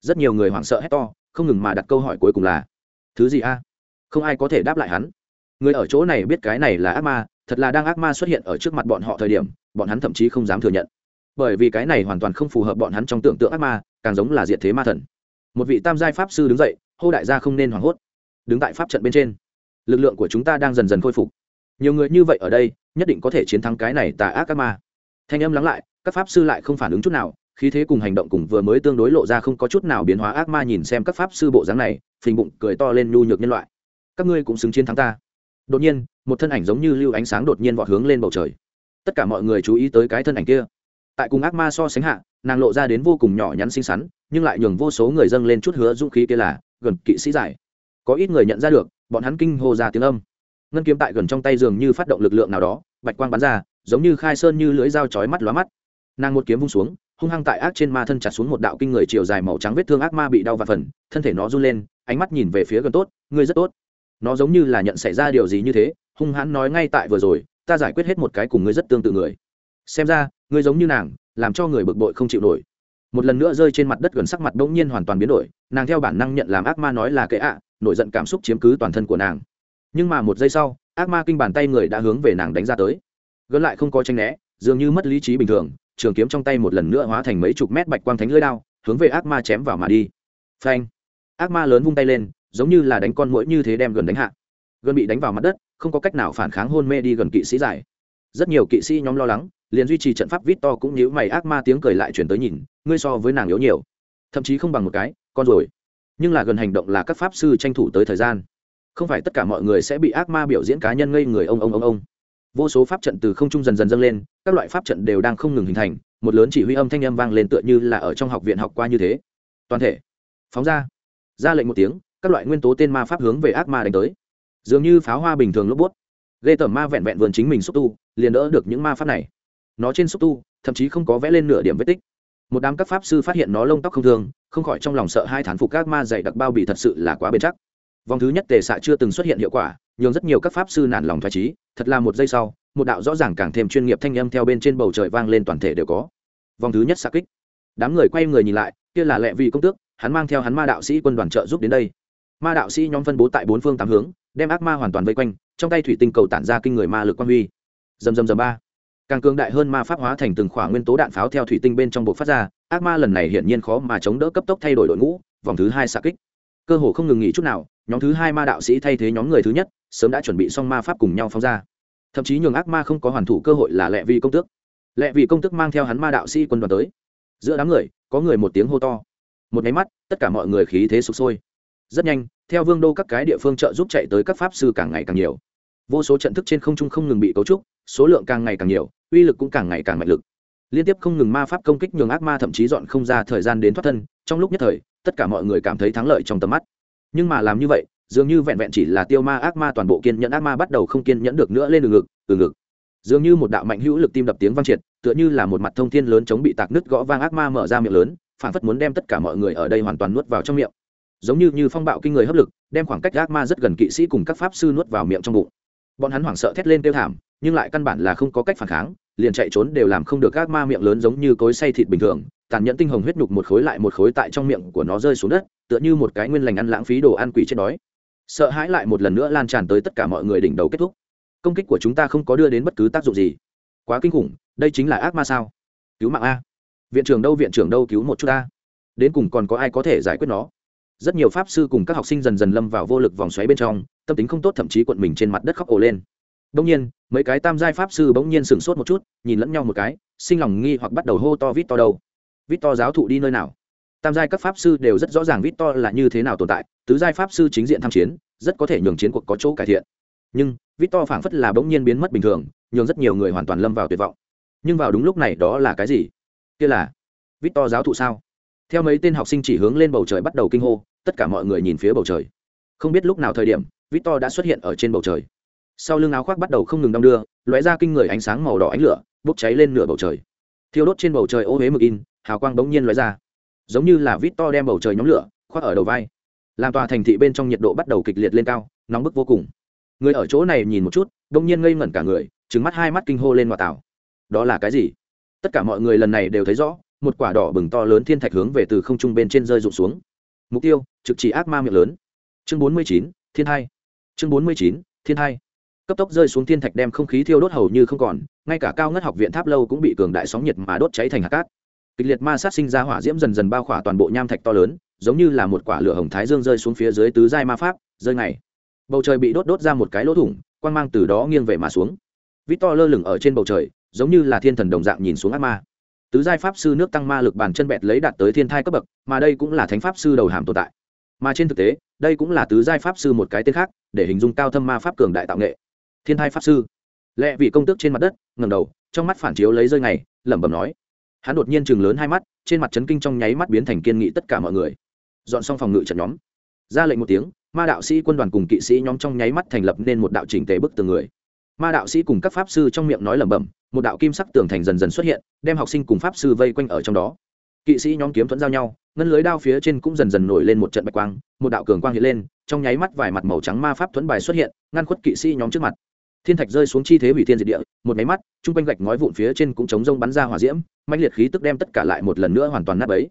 Rất nhiều người hoảng sợ hét to, không ngừng mà đặt câu hỏi cuối cùng là, thứ gì a? Không ai có thể đáp lại hắn. Người ở chỗ này biết cái này là ác ma, thật là đang ác ma xuất hiện ở trước mặt bọn họ thời điểm, bọn hắn thậm chí không dám thừa nhận. Bởi vì cái này hoàn toàn không phù hợp bọn hắn trong tưởng tượng ác ma, càng giống là diệt thế ma thần. Một vị tam giai pháp sư đứng dậy, hô đại gia không nên hoảng hốt. Đứng tại pháp trận bên trên lực lượng của chúng ta đang dần dần khôi phục. Nhiều người như vậy ở đây, nhất định có thể chiến thắng cái này tà ác ác ma. Thanh âm lắng lại, các pháp sư lại không phản ứng chút nào, khí thế cùng hành động cùng vừa mới tương đối lộ ra không có chút nào biến hóa ác ma nhìn xem các pháp sư bộ dáng này, phình bụng, cười to lên nhu nhược nhân loại. Các ngươi cũng xứng chiến thắng ta. Đột nhiên, một thân ảnh giống như lưu ánh sáng đột nhiên vọt hướng lên bầu trời. Tất cả mọi người chú ý tới cái thân ảnh kia. Tại cùng ác ma so sánh hạ, nàng lộ ra đến vô cùng nhỏ nhắn xinh xắn, nhưng lại nhường vô số người dâng lên chút hứa dũng khí kia là gần kỵ sĩ giải có ít người nhận ra được bọn hắn kinh hô ra tiếng âm. Ngân kiếm tại gần trong tay dường như phát động lực lượng nào đó, bạch quang bắn ra, giống như khai sơn như lưỡi dao chói mắt lóa mắt. Nàng một kiếm vung xuống, hung hăng tại ác trên ma thân chặt xuống một đạo kinh người chiều dài màu trắng vết thương ác ma bị đau và phần, thân thể nó run lên, ánh mắt nhìn về phía gần tốt, ngươi rất tốt. Nó giống như là nhận xảy ra điều gì như thế, hung hãn nói ngay tại vừa rồi, ta giải quyết hết một cái cùng ngươi rất tương tự người. Xem ra, ngươi giống như nàng, làm cho người bực bội không chịu nổi. Một lần nữa rơi trên mặt đất gần sắc mặt bỗng nhiên hoàn toàn biến đổi, nàng theo bản năng nhận làm ác ma nói là kệ ạ nổi giận cảm xúc chiếm cứ toàn thân của nàng. Nhưng mà một giây sau, ác ma kinh bàn tay người đã hướng về nàng đánh ra tới. Gần lại không có tranh né, dường như mất lý trí bình thường, trường kiếm trong tay một lần nữa hóa thành mấy chục mét bạch quang thánh lưỡi đao, hướng về ác ma chém vào mà đi. Phanh! Ác ma lớn vung tay lên, giống như là đánh con mũi như thế đem gần đánh hạ. Gần bị đánh vào mặt đất, không có cách nào phản kháng hôn mê đi gần kỵ sĩ giải. Rất nhiều kỵ sĩ nhóm lo lắng, liền duy trì trận pháp vít to cũng nhíu mày, ác ma tiếng cười lại chuyển tới nhìn, ngươi so với nàng yếu nhiều. Thậm chí không bằng một cái, con rồi nhưng là gần hành động là các pháp sư tranh thủ tới thời gian. Không phải tất cả mọi người sẽ bị ác ma biểu diễn cá nhân ngây người ông ông ông ông. Vô số pháp trận từ không trung dần dần dâng lên, các loại pháp trận đều đang không ngừng hình thành, một lớn chỉ huy âm thanh âm vang lên tựa như là ở trong học viện học qua như thế. Toàn thể, phóng ra. Ra lệnh một tiếng, các loại nguyên tố tên ma pháp hướng về ác ma đánh tới. Dường như pháo hoa bình thường lốp bút. Ghê tởm ma vẹn vẹn vườn chính mình xúc tu, liền đỡ được những ma pháp này. Nó trên xúc tu, thậm chí không có vẽ lên nửa điểm vết tích một đám các pháp sư phát hiện nó lông tóc không thương, không khỏi trong lòng sợ hai thán phục các ma dày đặc bao bì thật sự là quá bền chắc. Vòng thứ nhất tề xạ chưa từng xuất hiện hiệu quả, nhường rất nhiều các pháp sư nản lòng thoải trí thật là một giây sau, một đạo rõ ràng càng thêm chuyên nghiệp thanh âm theo bên trên bầu trời vang lên toàn thể đều có. Vòng thứ nhất xạ kích. Đám người quay người nhìn lại, kia là lệ vị công tước, hắn mang theo hắn ma đạo sĩ quân đoàn trợ giúp đến đây. Ma đạo sĩ nhóm phân bố tại bốn phương tám hướng, đem ác ma hoàn toàn vây quanh, trong tay thủy tinh cầu tản ra kinh người ma lực quan huy. Dầm dầm dầm ba càng cường đại hơn ma pháp hóa thành từng khoảng nguyên tố đạn pháo theo thủy tinh bên trong bộ phát ra, ác ma lần này hiển nhiên khó mà chống đỡ cấp tốc thay đổi đội ngũ, vòng thứ hai xạ kích. Cơ hồ không ngừng nghỉ chút nào, nhóm thứ hai ma đạo sĩ thay thế nhóm người thứ nhất, sớm đã chuẩn bị xong ma pháp cùng nhau phóng ra. Thậm chí nhường ác ma không có hoàn thủ cơ hội là lệ vì công tước. Lệ vì công tước mang theo hắn ma đạo sĩ quân đoàn tới. Giữa đám người, có người một tiếng hô to. Một máy mắt, tất cả mọi người khí thế sụp sôi. Rất nhanh, theo vương đô các cái địa phương trợ giúp chạy tới các pháp sư càng ngày càng nhiều vô số trận thức trên không trung không ngừng bị cấu trúc, số lượng càng ngày càng nhiều, uy lực cũng càng ngày càng mạnh lực. Liên tiếp không ngừng ma pháp công kích nhường ác ma thậm chí dọn không ra thời gian đến thoát thân, trong lúc nhất thời, tất cả mọi người cảm thấy thắng lợi trong tầm mắt. Nhưng mà làm như vậy, dường như vẹn vẹn chỉ là tiêu ma ác ma toàn bộ kiên nhẫn, ác ma bắt đầu không kiên nhẫn được nữa lên từ ngực từ ngực. Dường như một đạo mạnh hữu lực tim đập tiếng vang triệt, tựa như là một mặt thông thiên lớn chống bị tạc nứt gõ vang ác ma mở ra miệng lớn phản phất muốn đem tất cả mọi người ở đây hoàn toàn nuốt vào trong miệng. Giống như như phong bạo kinh người hấp lực, đem khoảng cách ác ma rất gần kỵ sĩ cùng các pháp sư nuốt vào miệng trong bụng bọn hắn hoảng sợ thét lên kêu thảm, nhưng lại căn bản là không có cách phản kháng, liền chạy trốn đều làm không được ác ma miệng lớn giống như cối say thịt bình thường, tàn nhẫn tinh hồng huyết nhục một khối lại một khối tại trong miệng của nó rơi xuống đất, tựa như một cái nguyên lành ăn lãng phí đồ ăn quỷ chết đói. Sợ hãi lại một lần nữa lan tràn tới tất cả mọi người đỉnh đầu kết thúc. Công kích của chúng ta không có đưa đến bất cứ tác dụng gì. Quá kinh khủng, đây chính là ác ma sao? Cứu mạng a. Viện trưởng đâu, viện trưởng đâu, cứu một chút a. Đến cùng còn có ai có thể giải quyết nó? Rất nhiều pháp sư cùng các học sinh dần dần lâm vào vô lực vòng xoáy bên trong tâm tính không tốt thậm chí quận mình trên mặt đất khóc ồ lên. Bỗng nhiên, mấy cái tam giai pháp sư bỗng nhiên sửng sốt một chút, nhìn lẫn nhau một cái, sinh lòng nghi hoặc bắt đầu hô to vít to đâu. Vít to giáo thụ đi nơi nào? Tam giai các pháp sư đều rất rõ ràng vít to là như thế nào tồn tại, tứ giai pháp sư chính diện tham chiến, rất có thể nhường chiến cuộc có chỗ cải thiện. Nhưng vít to phảng phất là bỗng nhiên biến mất bình thường, nhường rất nhiều người hoàn toàn lâm vào tuyệt vọng. Nhưng vào đúng lúc này đó là cái gì? Kia là vít to giáo thụ sao? Theo mấy tên học sinh chỉ hướng lên bầu trời bắt đầu kinh hô, tất cả mọi người nhìn phía bầu trời. Không biết lúc nào thời điểm victor đã xuất hiện ở trên bầu trời. Sau lưng áo khoác bắt đầu không ngừng đong đưa, lóe ra kinh người ánh sáng màu đỏ ánh lửa, bốc cháy lên nửa bầu trời. Thiêu đốt trên bầu trời ô hế mực in, hào quang bỗng nhiên lóe ra. Giống như là victor đem bầu trời nhóm lửa, khoác ở đầu vai. Làm tòa thành thị bên trong nhiệt độ bắt đầu kịch liệt lên cao, nóng bức vô cùng. Người ở chỗ này nhìn một chút, bỗng nhiên ngây ngẩn cả người, trừng mắt hai mắt kinh hô lên mà tảo đó là cái gì? Tất cả mọi người lần này đều thấy rõ, một quả đỏ bừng to lớn thiên thạch hướng về từ không trung bên trên rơi rụng xuống. Mục tiêu, trực chỉ ác ma miệng lớn. Chương bốn mươi chín, thiên hai chương bốn mươi chín, thiên hai cấp tốc rơi xuống thiên thạch đem không khí thiêu đốt hầu như không còn, ngay cả cao ngất học viện tháp lâu cũng bị cường đại sóng nhiệt mà đốt cháy thành hạt cát. Kịch liệt ma sát sinh ra hỏa diễm dần dần bao khỏa toàn bộ nham thạch to lớn, giống như là một quả lửa hồng thái dương rơi xuống phía dưới tứ giai ma pháp, rơi ngày bầu trời bị đốt đốt ra một cái lỗ thủng, quang mang từ đó nghiêng về mà xuống. Vít to lơ lửng ở trên bầu trời, giống như là thiên thần đồng dạng nhìn xuống ác ma. Tứ giai pháp sư nước tăng ma lực bàn chân bẹt lấy đạt tới thiên thai cấp bậc, mà đây cũng là thánh pháp sư đầu hàm tồn tại mà trên thực tế, đây cũng là tứ giai pháp sư một cái tên khác, để hình dung cao thâm ma pháp cường đại tạo nghệ. Thiên thai pháp sư. Lẽ vì công tước trên mặt đất ngầm đầu, trong mắt phản chiếu lấy rơi ngày, lẩm bẩm nói. Hắn đột nhiên chừng lớn hai mắt, trên mặt trấn kinh trong nháy mắt biến thành kiên nghị tất cả mọi người. Dọn xong phòng ngự trận nhóm. Ra lệnh một tiếng, ma đạo sĩ quân đoàn cùng kỵ sĩ nhóm trong nháy mắt thành lập nên một đạo chỉnh tề bức tường người. Ma đạo sĩ cùng các pháp sư trong miệng nói lẩm bẩm, một đạo kim sắc tường thành dần dần xuất hiện, đem học sinh cùng pháp sư vây quanh ở trong đó. Kỵ sĩ nhóm kiếm thuẫn giao nhau ngân lưới đao phía trên cũng dần dần nổi lên một trận bạch quang, một đạo cường quang hiện lên, trong nháy mắt vài mặt màu trắng ma pháp thuẫn bài xuất hiện, ngăn khuất kỵ sĩ nhóm trước mặt. Thiên thạch rơi xuống chi thế hủy thiên diệt địa, một máy mắt, chung quanh gạch ngói vụn phía trên cũng chống rông bắn ra hỏa diễm mạnh liệt khí tức đem tất cả lại một lần nữa hoàn toàn nát bấy.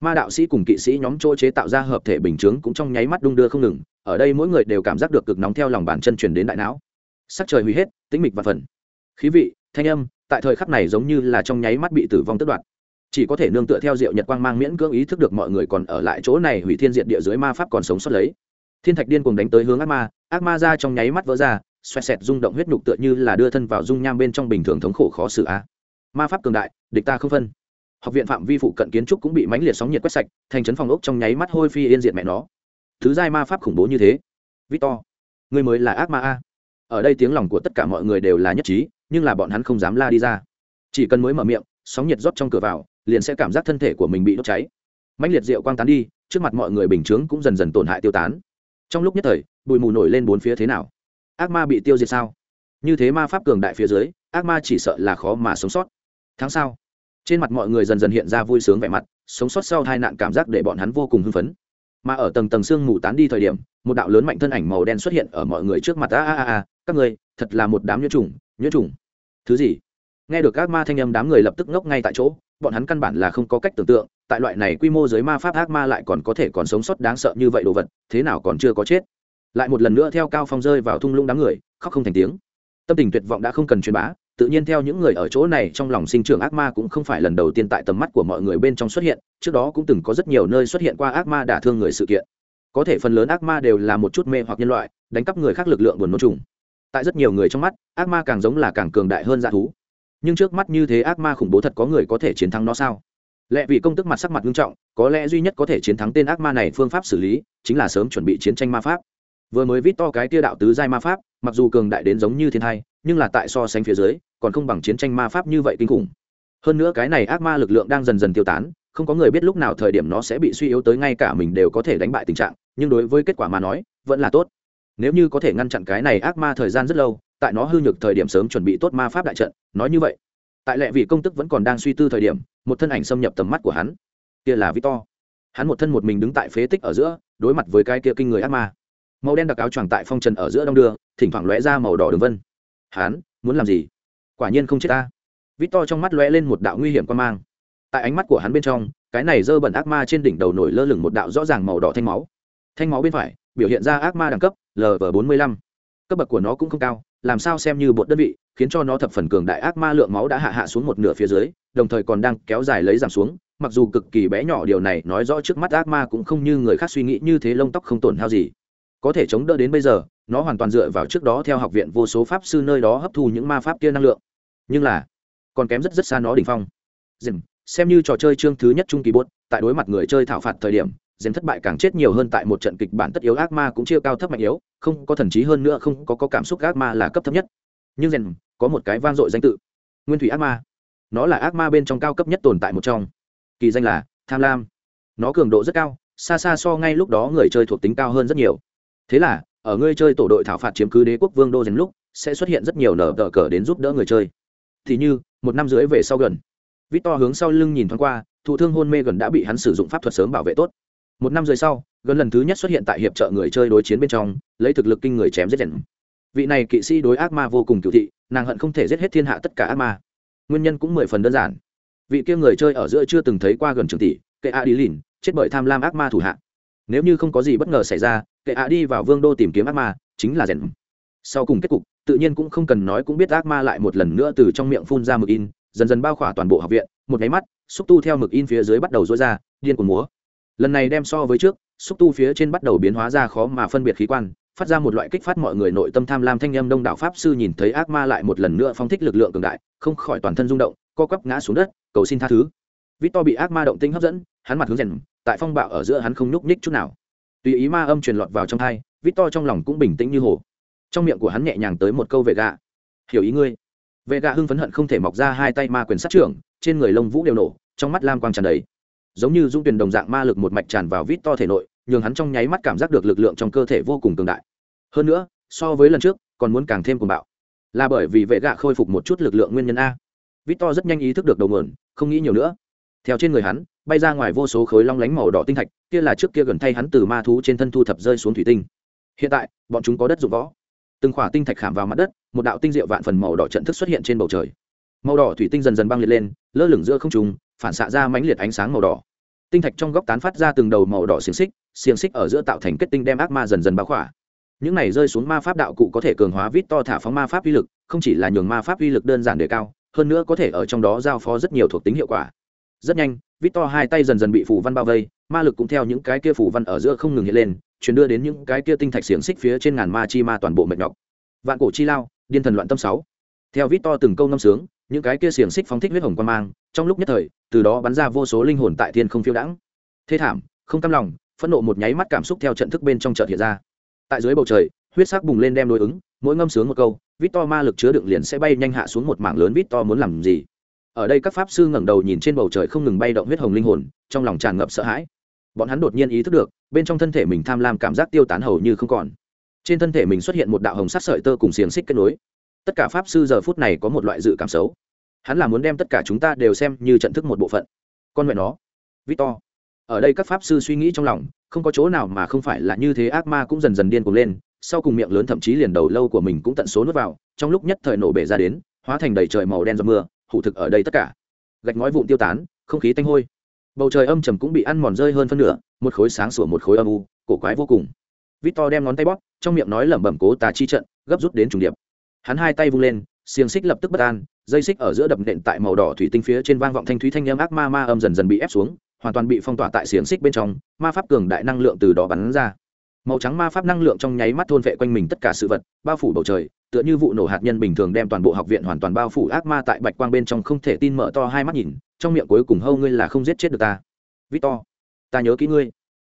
Ma đạo sĩ cùng kỵ sĩ nhóm chỗ chế tạo ra hợp thể bình chướng cũng trong nháy mắt đung đưa không ngừng, ở đây mỗi người đều cảm giác được cực nóng theo lòng bàn chân truyền đến đại não. Sắc trời hủy hết, tĩnh mịch và phần. Khí vị, thanh âm, tại thời khắc này giống như là trong nháy mắt bị tử vong tất đoạt chỉ có thể nương tựa theo diệu nhật quang mang miễn cưỡng ý thức được mọi người còn ở lại chỗ này hủy thiên diệt địa dưới ma pháp còn sống sót lấy. Thiên thạch điên cùng đánh tới hướng ác ma ác ma ra trong nháy mắt vỡ ra, xoẹt xẹt rung động huyết nhục tựa như là đưa thân vào dung nham bên trong bình thường thống khổ khó xử a. Ma pháp cường đại, địch ta không phân. Học viện phạm vi phụ cận kiến trúc cũng bị mãnh liệt sóng nhiệt quét sạch, thành trấn phòng ốc trong nháy mắt hôi phi yên diệt mẹ nó. Thứ giai ma pháp khủng bố như thế. Victor người mới là ác ma a. Ở đây tiếng lòng của tất cả mọi người đều là nhất trí, nhưng là bọn hắn không dám la đi ra. Chỉ cần mới mở miệng sóng nhiệt rót trong cửa vào, liền sẽ cảm giác thân thể của mình bị đốt cháy. Mãnh liệt rượu quang tán đi, trước mặt mọi người bình chướng cũng dần dần tổn hại tiêu tán. Trong lúc nhất thời, bụi mù nổi lên bốn phía thế nào? Ác ma bị tiêu diệt sao? Như thế ma pháp cường đại phía dưới, ác ma chỉ sợ là khó mà sống sót. Tháng sau, trên mặt mọi người dần dần hiện ra vui sướng vẻ mặt, sống sót sau hai nạn cảm giác để bọn hắn vô cùng hưng phấn. Mà ở tầng tầng sương mù tán đi thời điểm, một đạo lớn mạnh thân ảnh màu đen xuất hiện ở mọi người trước mặt. A a a các người thật là một đám nhiễm trùng nhiễm trùng. Thứ gì? Nghe được ác ma thanh âm, đám người lập tức ngốc ngay tại chỗ. Bọn hắn căn bản là không có cách tưởng tượng, tại loại này quy mô dưới ma pháp ác ma lại còn có thể còn sống sót đáng sợ như vậy đồ vật, thế nào còn chưa có chết. Lại một lần nữa theo cao phong rơi vào thung lũng đám người, khóc không thành tiếng. Tâm tình tuyệt vọng đã không cần truyền bá, tự nhiên theo những người ở chỗ này trong lòng sinh trưởng ác ma cũng không phải lần đầu tiên tại tầm mắt của mọi người bên trong xuất hiện, trước đó cũng từng có rất nhiều nơi xuất hiện qua ác ma đả thương người sự kiện. Có thể phần lớn ác ma đều là một chút mê hoặc nhân loại, đánh cắp người khác lực lượng buồn nôn trùng. Tại rất nhiều người trong mắt, ác ma càng giống là càng cường đại hơn dạ thú nhưng trước mắt như thế ác ma khủng bố thật có người có thể chiến thắng nó sao? Lẽ vì công tức mặt sắc mặt nghiêm trọng, có lẽ duy nhất có thể chiến thắng tên ác ma này phương pháp xử lý chính là sớm chuẩn bị chiến tranh ma pháp. Vừa mới vít to cái tia đạo tứ giai ma pháp, mặc dù cường đại đến giống như thiên thai, nhưng là tại so sánh phía dưới, còn không bằng chiến tranh ma pháp như vậy kinh khủng. Hơn nữa cái này ác ma lực lượng đang dần dần tiêu tán, không có người biết lúc nào thời điểm nó sẽ bị suy yếu tới ngay cả mình đều có thể đánh bại tình trạng, nhưng đối với kết quả mà nói, vẫn là tốt. Nếu như có thể ngăn chặn cái này ác ma thời gian rất lâu tại nó hư nhược thời điểm sớm chuẩn bị tốt ma pháp đại trận, nói như vậy. Tại lệ vị công tức vẫn còn đang suy tư thời điểm, một thân ảnh xâm nhập tầm mắt của hắn. Kia là victor. Hắn một thân một mình đứng tại phế tích ở giữa, đối mặt với cái kia kinh người ác ma. Màu đen đặc áo choàng tại phong trần ở giữa đông đưa, thỉnh thoảng lóe ra màu đỏ đường vân. Hắn, muốn làm gì? Quả nhiên không chết ta. Vít trong mắt lóe lên một đạo nguy hiểm quan mang. Tại ánh mắt của hắn bên trong, cái này dơ bẩn ác ma trên đỉnh đầu nổi lơ lửng một đạo rõ ràng màu đỏ thanh máu. Thanh máu bên phải, biểu hiện ra ác ma đẳng cấp lv bốn mươi lăm. Cấp bậc của nó cũng không cao làm sao xem như bột đơn vị khiến cho nó thập phần cường đại ác ma lượng máu đã hạ hạ xuống một nửa phía dưới đồng thời còn đang kéo dài lấy giảm xuống. Mặc dù cực kỳ bé nhỏ điều này nói rõ trước mắt ác ma cũng không như người khác suy nghĩ như thế lông tóc không tổn hao gì. Có thể chống đỡ đến bây giờ nó hoàn toàn dựa vào trước đó theo học viện vô số pháp sư nơi đó hấp thu những ma pháp kia năng lượng. Nhưng là còn kém rất rất xa nó đỉnh phong. Dừng, xem như trò chơi chương thứ nhất trung kỳ bốt tại đối mặt người chơi thảo phạt thời điểm Diễn thất bại càng chết nhiều hơn tại một trận kịch bản tất yếu ác ma cũng chia cao thấp mạnh yếu không có thần trí hơn nữa không có, có cảm xúc ác ma là cấp thấp nhất. Nhưng rèn có một cái vang dội danh tự nguyên thủy ác ma. Nó là ác ma bên trong cao cấp nhất tồn tại một trong. Kỳ danh là tham lam. Nó cường độ rất cao xa xa so ngay lúc đó người chơi thuộc tính cao hơn rất nhiều. Thế là ở người chơi tổ đội thảo phạt chiếm cứ đế quốc vương đô dần lúc sẽ xuất hiện rất nhiều nở tờ cờ đến giúp đỡ người chơi. Thì như một năm dưới về sau gần vít to hướng sau lưng nhìn thoáng qua thụ thương hôn mê gần đã bị hắn sử dụng pháp thuật sớm bảo vệ tốt một năm rưỡi sau, gần lần thứ nhất xuất hiện tại hiệp trợ người chơi đối chiến bên trong, lấy thực lực kinh người chém giết rèn vị này kỵ sĩ đối ác ma vô cùng cựu thị, nàng hận không thể giết hết thiên hạ tất cả ác ma. Nguyên nhân cũng mười phần đơn giản. Vị kia người chơi ở giữa chưa từng thấy qua gần trường tỷ, kệ a đi lìn, chết bởi tham lam ác ma thủ hạ. Nếu như không có gì bất ngờ xảy ra, kệ a đi vào vương đô tìm kiếm ác ma, chính là rèn sau cùng kết cục, tự nhiên cũng không cần nói cũng biết ác ma lại một lần nữa từ trong miệng phun ra mực in, dần dần bao khỏa toàn bộ học viện, một nháy mắt, xúc tu theo mực in phía dưới bắt đầu dối ra, điên cuồng múa lần này đem so với trước, xúc tu phía trên bắt đầu biến hóa ra khó mà phân biệt khí quan, phát ra một loại kích phát mọi người nội tâm tham lam thanh âm đông đảo pháp sư nhìn thấy ác ma lại một lần nữa phong thích lực lượng cường đại, không khỏi toàn thân rung động, co quắp ngã xuống đất, cầu xin tha thứ. Victor bị ác ma động tinh hấp dẫn, hắn mặt hướng rèn, tại phong bạo ở giữa hắn không nhúc nhích chút nào. Tùy ý ma âm truyền lọt vào trong thai, victor trong lòng cũng bình tĩnh như hồ. Trong miệng của hắn nhẹ nhàng tới một câu vệ gạ hiểu ý ngươi. Vệ gạ hưng phấn hận không thể mọc ra hai tay ma quyền sát trưởng, trên người lông vũ đều nổ, trong mắt lam quang tràn đầy giống như dung tuyển đồng dạng ma lực một mạch tràn vào vít to thể nội, nhường hắn trong nháy mắt cảm giác được lực lượng trong cơ thể vô cùng cường đại. Hơn nữa, so với lần trước, còn muốn càng thêm cuồng bạo. Là bởi vì vệ gạ khôi phục một chút lực lượng nguyên nhân a. Vít to rất nhanh ý thức được đầu nguồn, không nghĩ nhiều nữa. Theo trên người hắn, bay ra ngoài vô số khối long lánh màu đỏ tinh thạch, kia là trước kia gần thay hắn từ ma thú trên thân thu thập rơi xuống thủy tinh. Hiện tại, bọn chúng có đất dụng võ. Từng khỏa tinh thạch khảm vào mặt đất, một đạo tinh diệu vạn phần màu đỏ trận thức xuất hiện trên bầu trời. Màu đỏ thủy tinh dần dần băng liệt lên, lơ lửng giữa không trùng phản xạ ra mãnh liệt ánh sáng màu đỏ. Tinh thạch trong góc tán phát ra từng đầu màu đỏ xiềng xích xiềng xích ở giữa tạo thành kết tinh đem ác ma dần dần bao khỏa. Những này rơi xuống ma pháp đạo cụ có thể cường hóa vít to thả phóng ma pháp uy lực, không chỉ là nhường ma pháp uy lực đơn giản đề cao, hơn nữa có thể ở trong đó giao phó rất nhiều thuộc tính hiệu quả. Rất nhanh, vít to hai tay dần dần bị phủ văn bao vây, ma lực cũng theo những cái kia phủ văn ở giữa không ngừng hiện lên, chuyển đưa đến những cái kia tinh thạch xiềng xích phía trên ngàn ma chi ma toàn bộ mệt nhọc. Vạn cổ chi lao, điên thần loạn tâm sáu. Theo vít to từng câu năm sướng những cái kia xiềng xích phóng thích huyết hồng quan mang, trong lúc nhất thời, từ đó bắn ra vô số linh hồn tại thiên không phiêu đãng. Thê thảm, không cam lòng, phẫn nộ một nháy mắt cảm xúc theo trận thức bên trong chợt hiện ra. Tại dưới bầu trời, huyết sắc bùng lên đem đối ứng, mỗi ngâm sướng một câu vít to ma lực chứa đựng liền sẽ bay nhanh hạ xuống một mảng lớn vít to muốn làm gì? Ở đây các pháp sư ngẩng đầu nhìn trên bầu trời không ngừng bay động huyết hồng linh hồn, trong lòng tràn ngập sợ hãi. Bọn hắn đột nhiên ý thức được, bên trong thân thể mình tham lam cảm giác tiêu tán hầu như không còn. Trên thân thể mình xuất hiện một đạo hồng sắc sợi tơ cùng xiềng xích kết nối tất cả pháp sư giờ phút này có một loại dự cảm xấu. Hắn là muốn đem tất cả chúng ta đều xem như trận thức một bộ phận. Con mẹ nó. Victor. Ở đây các pháp sư suy nghĩ trong lòng, không có chỗ nào mà không phải là như thế ác ma cũng dần dần điên cuồng lên, sau cùng miệng lớn thậm chí liền đầu lâu của mình cũng tận số nuốt vào, trong lúc nhất thời nổ bể ra đến, hóa thành đầy trời màu đen do mưa, hủ thực ở đây tất cả. Gạch ngói vụn tiêu tán, không khí tanh hôi. Bầu trời âm trầm cũng bị ăn mòn rơi hơn phân nửa, một khối sáng sủa một khối âm u, cổ quái vô cùng. Victor đem ngón tay bóp, trong miệng nói lẩm bẩm cố tà chi trận, gấp rút đến trùng điệp hắn hai tay vung lên, xiềng xích lập tức bất an, dây xích ở giữa đập nện tại màu đỏ thủy tinh phía trên vang vọng thanh thúy thanh âm ác ma ma âm dần dần bị ép xuống, hoàn toàn bị phong tỏa tại xiềng xích bên trong, ma pháp cường đại năng lượng từ đó bắn ra. Màu trắng ma pháp năng lượng trong nháy mắt thôn vệ quanh mình tất cả sự vật, bao phủ bầu trời, tựa như vụ nổ hạt nhân bình thường đem toàn bộ học viện hoàn toàn bao phủ ác ma tại bạch quang bên trong không thể tin mở to hai mắt nhìn, trong miệng cuối cùng hâu ngươi là không giết chết được ta. Victor, ta nhớ kỹ ngươi.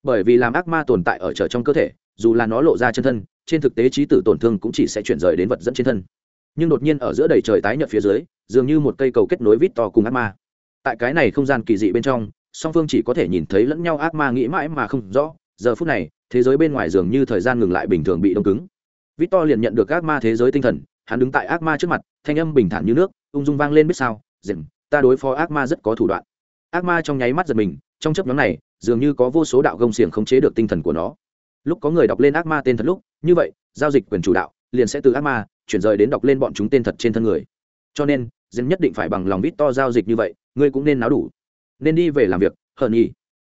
Bởi vì làm ác ma tồn tại ở trở trong cơ thể, dù là nó lộ ra chân thân trên thực tế trí tử tổn thương cũng chỉ sẽ chuyển rời đến vật dẫn trên thân. Nhưng đột nhiên ở giữa đầy trời tái nhợt phía dưới, dường như một cây cầu kết nối vít to cùng ác ma. Tại cái này không gian kỳ dị bên trong, song phương chỉ có thể nhìn thấy lẫn nhau ác ma nghĩ mãi mà không rõ. Giờ phút này, thế giới bên ngoài dường như thời gian ngừng lại bình thường bị đông cứng. Vít to liền nhận được ác ma thế giới tinh thần, hắn đứng tại ác ma trước mặt, thanh âm bình thản như nước, ung dung vang lên biết sao, dừng, ta đối phó ác ma rất có thủ đoạn. Ác ma trong nháy mắt giật mình, trong chấp nhóm này, dường như có vô số đạo gông xiềng khống chế được tinh thần của nó. Lúc có người đọc lên ác ma tên thật lúc như vậy, giao dịch quyền chủ đạo liền sẽ từ ác ma chuyển rời đến đọc lên bọn chúng tên thật trên thân người. Cho nên dân nhất định phải bằng lòng vít to giao dịch như vậy, ngươi cũng nên náo đủ. Nên đi về làm việc, hờn nhỉ.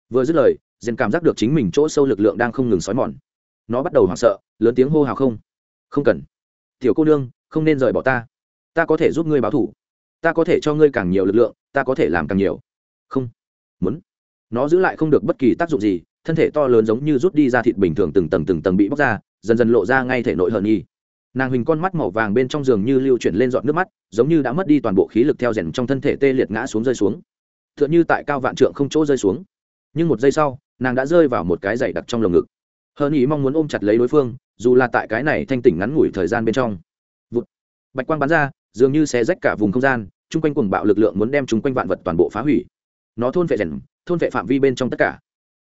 Vừa dứt lời dân cảm giác được chính mình chỗ sâu lực lượng đang không ngừng xói mòn. Nó bắt đầu hoảng sợ, lớn tiếng hô hào không. Không cần. Tiểu cô nương, không nên rời bỏ ta. Ta có thể giúp ngươi báo thủ. Ta có thể cho ngươi càng nhiều lực lượng, ta có thể làm càng nhiều. Không. Muốn. Nó giữ lại không được bất kỳ tác dụng gì, thân thể to lớn giống như rút đi ra thịt bình thường từng tầng từng tầng bị bóc ra dần dần lộ ra ngay thể nội hờn nhi. Nàng huỳnh con mắt màu vàng bên trong giường như lưu chuyển lên dọn nước mắt, giống như đã mất đi toàn bộ khí lực theo rèn trong thân thể tê liệt ngã xuống rơi xuống. T h ư ợ n như tại cao vạn trượng không chỗ rơi xuống. Nhưng một giây sau, nàng đã rơi vào một cái dày đặc trong lồng ngực. Hờn nhi mong muốn ôm chặt lấy đối phương, dù là tại cái này thanh tỉnh ngắn ngủi thời gian bên trong、Vụt. Bạch quang bắn ra, dường như xé rách cả vùng không gian, chung quanh cuồng bạo lực lượng muốn đem chung quanh vạn vật toàn bộ phá hủy. Nó thôn vệ rèn, thôn vệ phạm vi bên trong tất cả.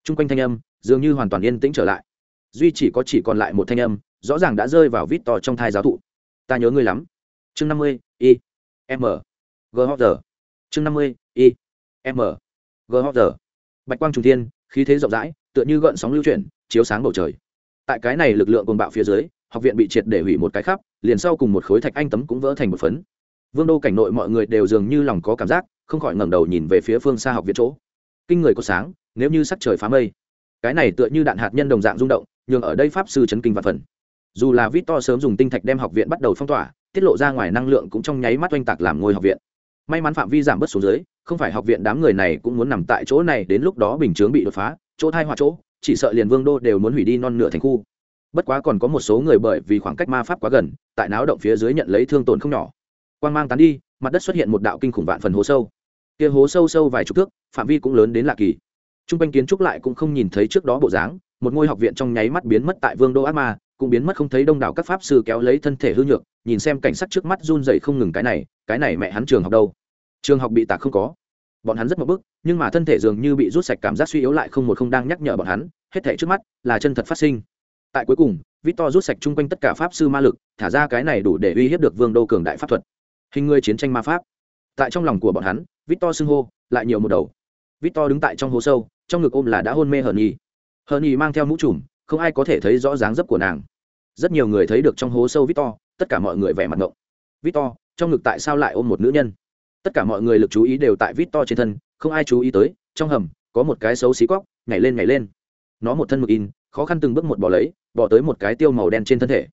Chung quanh thanh âm dường như hoàn toàn yên tĩnh trở lại duy chỉ có chỉ còn lại một thanh âm, rõ ràng đã rơi vào vít to trong thai giáo thụ. Ta nhớ ngươi lắm. Chương năm mươi, y. M. G. H. Giờ chương năm mươi, y. M. G. H. Giờ bạch quang trung thiên, khí thế rộng rãi, tựa như gợn sóng lưu chuyển, chiếu sáng bầu trời. Tại cái này lực lượng cồn bạo phía dưới, học viện bị triệt để hủy một cái khắp, liền sau cùng một khối thạch anh tấm cũng vỡ thành một phấn. Vương đô cảnh nội mọi người đều dường như lòng có cảm giác, không khỏi ngẩng đầu nhìn về phía phương xa học viện chỗ. Kinh người có sáng, nếu như sắc trời phá mây. Cái này tựa như đạn hạt nhân đồng dạng rung động nhường ở đây pháp sư chấn kinh và phần. Dù là vít to sớm dùng tinh thạch đem học viện bắt đầu phong tỏa, tiết lộ ra ngoài năng lượng cũng trong nháy mắt oanh tạc làm ngôi học viện. May mắn phạm vi giảm bớt xuống dưới, không phải học viện đám người này cũng muốn nằm tại chỗ này, đến lúc đó bình chướng bị đột phá, chỗ thai họa chỗ, chỉ sợ liền vương đô đều muốn hủy đi non nửa thành khu. Bất quá còn có một số người bởi vì khoảng cách ma pháp quá gần, tại náo động phía dưới nhận lấy thương tổn không nhỏ. Quan g mang tán đi, mặt đất xuất hiện một đạo kinh khủng vạn phần hố sâu. Kia hố sâu sâu vài chục thước, phạm vi cũng lớn đến lạ kỳ. T r u n g quanh kiến trúc lại cũng không nhìn thấy trước đó bộ dáng một ngôi học viện trong nháy mắt biến mất tại vương đô ác ma, cũng biến mất không thấy đông đảo các pháp sư kéo lấy thân thể hư nhược, nhìn xem cảnh sắc trước mắt run dậy không ngừng cái này cái này mẹ hắn trường học đâu? Trường học bị tạc không có. Bọn hắn rất mập bức, nhưng mà thân thể dường như bị rút sạch cảm giác suy yếu lại không một không đang nhắc nhở bọn hắn, hết thể trước mắt là chân thật phát sinh. Tại cuối cùng, victor rút sạch chung quanh tất cả pháp sư ma lực, thả ra cái này đủ để uy hiếp được vương đô cường đại pháp thuật. Hình người chiến tranh ma pháp. Tại trong lòng của bọn hắn, victor xưng hô, lại nhiều một đầu. Victor đứng tại trong hố sâu, trong ngực ôm là đã hôn mê hờn nhi hờn nhi mang theo mũ trùm, không ai có thể thấy rõ dáng dấp của nàng. Rất nhiều người thấy được trong hố sâu victor, tất cả mọi người vẻ mặt ngộng. Victor, trong ngực tại sao lại ôm một nữ nhân? Tất cả mọi người lực chú ý đều tại victor trên thân, không ai chú ý tới, trong hầm, có một cái xấu xí cóc, nhảy lên nhảy lên. Nó một thân mực in, khó khăn từng bước một bỏ lấy, bỏ tới một cái tiêu màu đen trên thân thể.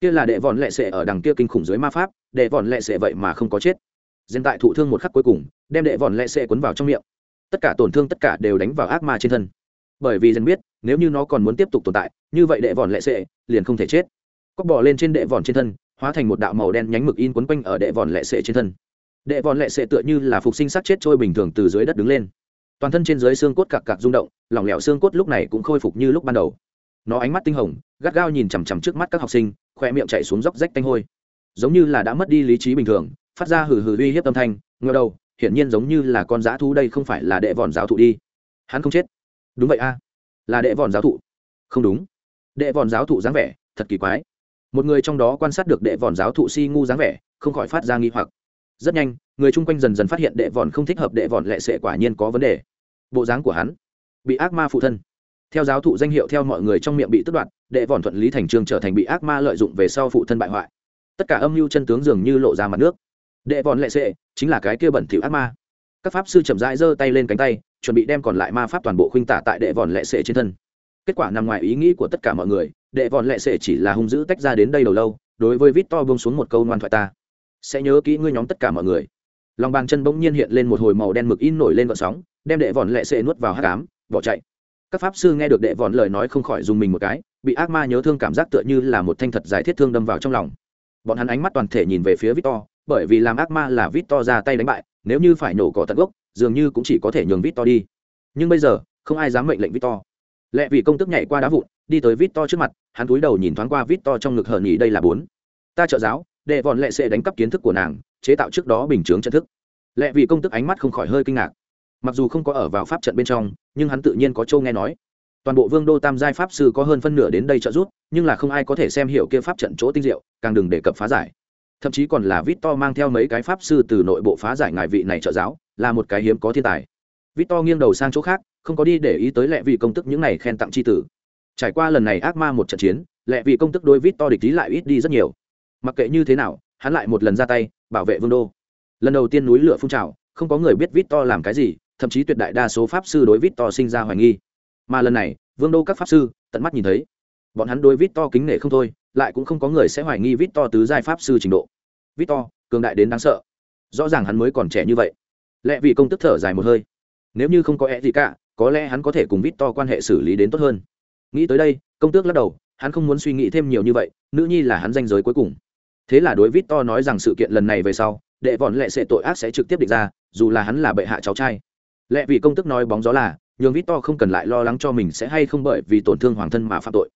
Kia là đệ vòn lệ sệ ở đằng kia kinh khủng dưới ma pháp, đệ vòn lệ sệ vậy mà không có chết. Dân tại thụ thương một khắc cuối cùng, đem đệ vòn lệ sệ cuốn vào trong miệng. Tất cả tổn thương tất cả đều đánh vào ác ma trên thân bởi vì dân biết, nếu như nó còn muốn tiếp tục tồn tại, như vậy đệ vòn lệ sệ liền không thể chết. Cóc bỏ lên trên đệ vòn trên thân, hóa thành một đạo màu đen nhánh mực in quấn quanh ở đệ vòn lệ sệ trên thân. Đệ vòn lệ sệ tựa như là phục sinh sát chết trôi bình thường từ dưới đất đứng lên. Toàn thân trên dưới xương cốt cạc cạc rung động, lỏng lẻo xương cốt lúc này cũng khôi phục như lúc ban đầu. Nó ánh mắt tinh hồng, gắt gao nhìn chằm chằm trước mắt các học sinh khoe miệng chạy xuống dốc rách tanh hôi. Giống như là đã mất đi lý trí bình thường, phát ra hừ hừ uy hiếp âm thanh ngờ đầu, hiển nhiên giống như là con dã thú đây không phải là đệ vòn giáo thụ đi. Hắn không chết đúng vậy a. Là đệ vòn giáo thụ. Không đúng. Đệ vòn giáo thụ dáng vẻ, thật kỳ quái. Một người trong đó quan sát được đệ vòn giáo thụ si ngu dáng vẻ, không khỏi phát ra nghi hoặc. Rất nhanh, người chung quanh dần dần phát hiện đệ vòn không thích hợp, đệ vòn lệ sệ quả nhiên có vấn đề. Bộ dáng của hắn bị ác ma phụ thân. Theo giáo thụ danh hiệu theo mọi người trong miệng bị tước đoạt, đệ vòn thuận lý thành trường trở thành bị ác ma lợi dụng về sau phụ thân bại hoại. Tất cả âm mưu chân tướng dường như lộ ra mặt nước. Đệ vòn lệ sệ chính là cái kia bẩn thỉu ác ma. Các pháp sư chậm rãi giơ tay lên cánh tay chuẩn bị đem còn lại ma pháp toàn bộ khuynh tả tại đệ vòn lệ sệ trên thân. Kết quả nằm ngoài ý nghĩ của tất cả mọi người, đệ vòn lệ sệ chỉ là hung dữ tách ra đến đây đầu lâu, đối với vít to bông xuống một câu ngoan thoại ta. Sẽ nhớ kỹ ngươi nhóm tất cả mọi người. Lòng bàn chân bỗng nhiên hiện lên một hồi màu đen mực in nổi lên vận sóng, đem đệ vòn lệ sệ nuốt vào hát cám bỏ chạy. Các pháp sư nghe được đệ vòn lời nói không khỏi dùng mình một cái, bị ác ma nhớ thương cảm giác tựa như là một thanh thật dài thiết thương đâm vào trong lòng. Bọn hắn ánh mắt toàn thể nhìn về phía victor, bởi vì làm ác ma là victor ra tay đánh bại, nếu như phải nổ cỏ tận gốc dường như cũng chỉ có thể nhường victor đi. Nhưng bây giờ, không ai dám mệnh lệnh victor. Lệ vì công tức nhảy qua đá vụn, đi tới victor trước mặt, hắn cúi đầu nhìn thoáng qua victor trong ngực hờn nhỉ, đây là bốn. Ta trợ giáo, để vòn lệ sẽ đánh cắp kiến thức của nàng, chế tạo trước đó bình chứng trận thức. Lệ vì công tức ánh mắt không khỏi hơi kinh ngạc. Mặc dù không có ở vào pháp trận bên trong, nhưng hắn tự nhiên có châu nghe nói. Toàn bộ vương đô tam giai pháp sư có hơn phân nửa đến đây trợ giúp, nhưng là không ai có thể xem hiểu kia pháp trận chỗ tinh diệu, càng đừng đề cập phá giải. Thậm chí còn là vít to mang theo mấy cái pháp sư từ nội bộ phá giải ngài vị này trợ giáo là một cái hiếm có thiên tài. Victor nghiêng đầu sang chỗ khác, không có đi để ý tới lệ vị công tức những này khen tặng c h i tử. Trải qua lần này ác ma một trận chiến, lệ vị công tức đôi victor địch lý lại ít đi rất nhiều. Mặc kệ như thế nào, hắn lại một lần ra tay, bảo vệ vương đô. Lần đầu tiên núi lửa phun trào, không có người biết victor làm cái gì, thậm chí tuyệt đại đa số pháp sư đối victor sinh ra hoài nghi. Mà lần này, vương đô các pháp sư, tận mắt nhìn thấy. Bọn hắn đối victor kính nể không thôi, lại cũng không có người sẽ hoài nghi victor tứ giai pháp sư trình độ. Victor, cường đại đến đáng sợ. Rõ ràng hắn mới còn trẻ như vậy lẽ vì công tức thở dài một hơi. Nếu như không có e gì cả, có lẽ hắn có thể cùng vít to quan hệ xử lý đến tốt hơn. Nghĩ tới đây, công tước lắc đầu, hắn không muốn suy nghĩ thêm nhiều như vậy, nữ nhi là hắn danh giới cuối cùng. Thế là đối vít to nói rằng sự kiện lần này về sau, đệ vọn lệ sẽ tội ác sẽ trực tiếp định ra, dù là hắn là bệ hạ cháu trai. Lẽ vì công tức nói bóng gió là, nhường vít to không cần lại lo lắng cho mình sẽ hay không bởi vì tổn thương hoàng thân mà phạm tội.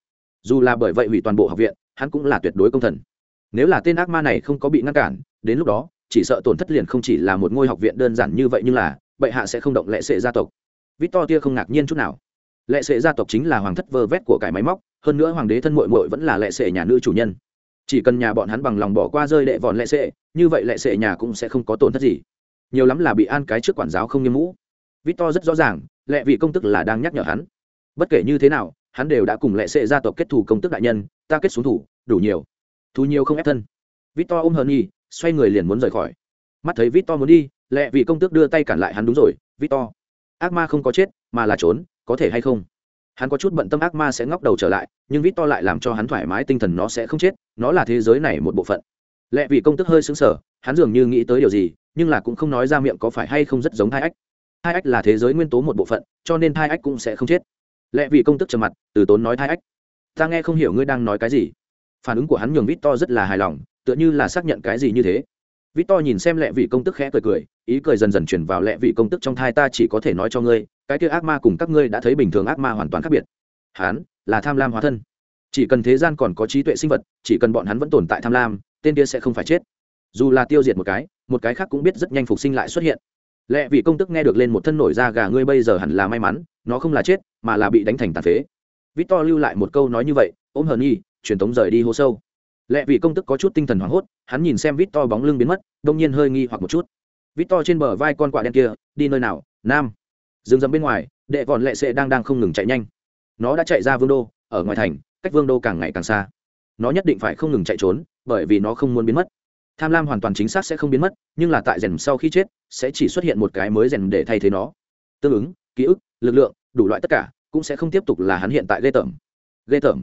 Dù là bởi vậy hủy toàn bộ học viện, hắn cũng là tuyệt đối công thần. Nếu là tên ác ma này không có bị ngăn cản, đến lúc đó chỉ sợ tổn thất liền không chỉ là một ngôi học viện đơn giản như vậy nhưng là, bệ hạ sẽ không động lệ sệ gia tộc. Vít to tia không ngạc nhiên chút nào. Lệ sệ gia tộc chính là hoàng thất vơ vét của cải máy móc, hơn nữa hoàng đế thân mội mội vẫn là lệ sệ nhà nữ chủ nhân. Chỉ cần nhà bọn hắn bằng lòng bỏ qua rơi đệ vòn lệ sệ, như vậy lệ sệ nhà cũng sẽ không có tổn thất gì. Nhiều lắm là bị an cái trước quản giáo không nghiêm mũ. Victor rất rõ ràng, lệ vị công tức là đang nhắc nhở hắn. Bất kể như thế nào, hắn đều đã cùng lệ sệ gia tộc kết thù công tức đại nhân, ta kết xuống thủ, đủ nhiều. Thù nhiều không ép thân. Victor ôm hờn nhi xoay người liền muốn rời khỏi. Mắt thấy victor muốn đi lệ vị công tước đưa tay cản lại hắn đúng rồi, victor, ác ma không có chết, mà là trốn, có thể hay không? Hắn có chút bận tâm ác ma sẽ ngóc đầu trở lại, nhưng vít to lại làm cho hắn thoải mái tinh thần nó sẽ không chết, nó là thế giới này một bộ phận. Lẹ vì công tức hơi xứng sở hắn dường như nghĩ tới điều gì, nhưng là cũng không nói ra miệng có phải hay không rất giống hai ách. Hai ách là thế giới nguyên tố một bộ phận, cho nên hai ách cũng sẽ không chết. Lẽ vì công tức trầm mặt, từ tốn nói hai ách, ta nghe không hiểu ngươi đang nói cái gì. Phản ứng của hắn nhường vít to rất là hài lòng tựa như là xác nhận cái gì như thế. Vít to nhìn xem lẹ vị công tức khẽ cười cười, ý cười dần dần chuyển vào lẹ vị công tức trong thai ta chỉ có thể nói cho ngươi, cái kia ác ma cùng các ngươi đã thấy bình thường ác ma hoàn toàn khác biệt. Hắn là tham lam hóa thân. Chỉ cần thế gian còn có trí tuệ sinh vật, chỉ cần bọn hắn vẫn tồn tại tham lam, tên kia sẽ không phải chết. Dù là tiêu diệt một cái một cái khác cũng biết rất nhanh phục sinh lại xuất hiện. Lẽ vị công tức nghe được lên một thân nổi da gà ngươi bây giờ hẳn là may mắn, nó không là chết, mà là bị đánh thành tàn phế. Victor lưu lại một câu nói như vậy, ôm hờn nhi truyền tống rời đi hố sâu lẽ vì công tức có chút tinh thần hoảng hốt, hắn nhìn xem victor bóng lưng biến mất, đông nhiên hơi nghi hoặc một chút. Victor trên bờ vai con quạ đen kia, đi nơi nào? Nam. Dừng dầm bên ngoài, đệ vòn lệ sệ đang đang không ngừng chạy nhanh. Nó đã chạy ra vương đô, ở ngoài thành, cách vương đô càng ngày càng xa. Nó nhất định phải không ngừng chạy trốn, bởi vì nó không muốn biến mất. Tham lam hoàn toàn chính xác sẽ không biến mất, nhưng là tại rèn sau khi chết, sẽ chỉ xuất hiện một cái mới rèn để thay thế nó. Tương ứng, ký ức, lực lượng, đủ loại tất cả, cũng sẽ không tiếp tục là hắn hiện tại ghê tởm. Ghê tởm.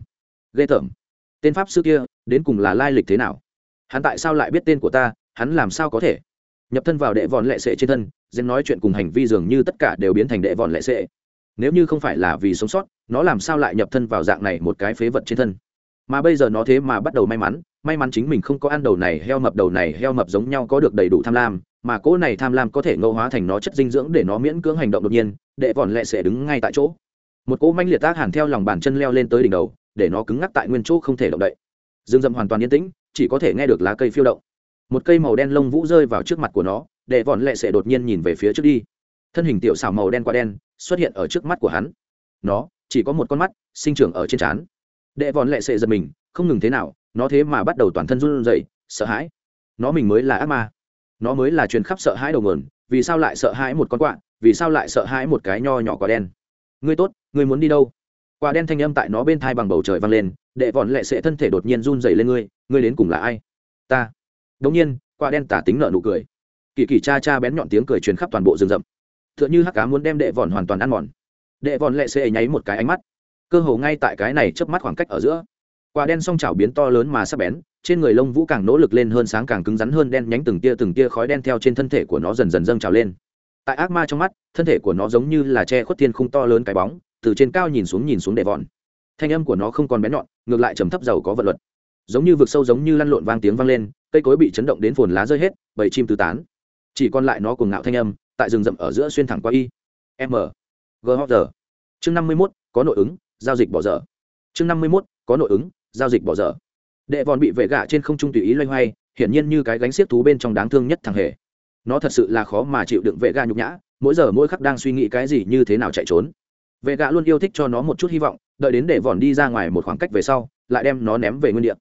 Ghê tởm tên pháp sư kia, đến cùng là lai lịch thế nào? Hắn tại sao lại biết tên của ta, hắn làm sao có thể? Nhập thân vào đệ vòn lệ sệ trên thân dèm nói chuyện cùng hành vi dường như tất cả đều biến thành đệ vòn lệ sệ. Nếu như không phải là vì sống sót, nó làm sao lại nhập thân vào dạng này một cái phế vật trên thân? Mà bây giờ nó thế mà bắt đầu may mắn may mắn chính mình không có ăn đầu này heo mập đầu này heo mập giống nhau có được đầy đủ tham lam, mà cỗ này tham lam có thể ngô hóa thành nó chất dinh dưỡng để nó miễn cưỡng hành động đột nhiên, đệ vòn lệ sệ đứng ngay tại chỗ. Một cỗ manh liệt tác hàn theo lòng bàn chân leo lên tới đỉnh đầu để nó cứng ngắc tại nguyên chỗ không thể động đậy. Rừng rậm hoàn toàn yên tĩnh, chỉ có thể nghe được lá cây phiêu động. Một cây màu đen lông vũ rơi vào trước mặt của nó, đệ vòn lệ sẽ đột nhiên nhìn về phía trước đi. Thân hình tiểu xảo màu đen qua đen xuất hiện ở trước mắt của hắn. Nó chỉ có một con mắt, sinh trưởng ở trên trán. Đệ vòn lệ sệ giật mình, không ngừng thế nào, nó thế mà bắt đầu toàn thân run rẩy, sợ hãi. Nó mình mới là ác ma. Nó mới là truyền khắp sợ hãi đầu nguồn, vì sao lại sợ hãi một con quạ, vì sao lại sợ hãi một cái nho nhỏ quả đen? Ngươi tốt, ngươi muốn đi đâu? Quả đen thanh âm tại nó bên thai bằng bầu trời vang lên, đệ vòn lệ sệ thân thể đột nhiên run dày lên ngươi ngươi đến cùng là ai? Ta. Đống nhiên, quả đen tả tính nợ nụ cười. Kỳ kỳ cha cha bén nhọn tiếng cười truyền khắp toàn bộ rừng rậm. T h ư ợ n h ư hắc cá muốn đem đệ vòn hoàn toàn ăn mòn. Đệ vòn lệ sệ nháy một cái ánh mắt. Cơ hồ ngay tại cái này chớp mắt khoảng cách ở giữa. Quả đen song chảo biến to lớn mà sắp bén, trên người lông vũ càng nỗ lực lên hơn sáng càng cứng rắn hơn đen nhánh từng tia từng tia khói đen theo trên thân thể của nó dần dần dâng trào lên. Tại ác ma trong mắt, thân thể của nó giống như là che khuất thiên khung to lớn cái bóng từ trên cao nhìn xuống nhìn xuống đệ vòn thanh âm của nó không còn bén nhọn, ngược lại trầm thấp giàu có vật luật. Giống như vực sâu giống như lăn lộn vang tiếng vang lên, cây cối bị chấn động đến phồn lá rơi hết, bầy chim tứ tán. Chỉ còn lại nó cùng ngạo thanh âm, tại rừng rậm ở giữa xuyên thẳng qua y. M. G. H. Chương năm mươi mốt, có nội ứng, giao dịch bỏ dở. Chương năm mươi mốt, có nội ứng, giao dịch bỏ dở. Đệ vòn bị vệ gạ trên không trung tùy ý loay hoay, hiển nhiên như cái gánh xiếc thú bên trong đáng thương nhất thằng hề. Nó thật sự là khó mà chịu đựng vệ gạ nhục nhã, mỗi giờ mỗi khắc đang suy nghĩ cái gì như thế nào chạy trốn vệ gạ luôn yêu thích cho nó một chút hy vọng, đợi đến để vòn đi ra ngoài một khoảng cách về sau, lại đem nó ném về nguyên địa.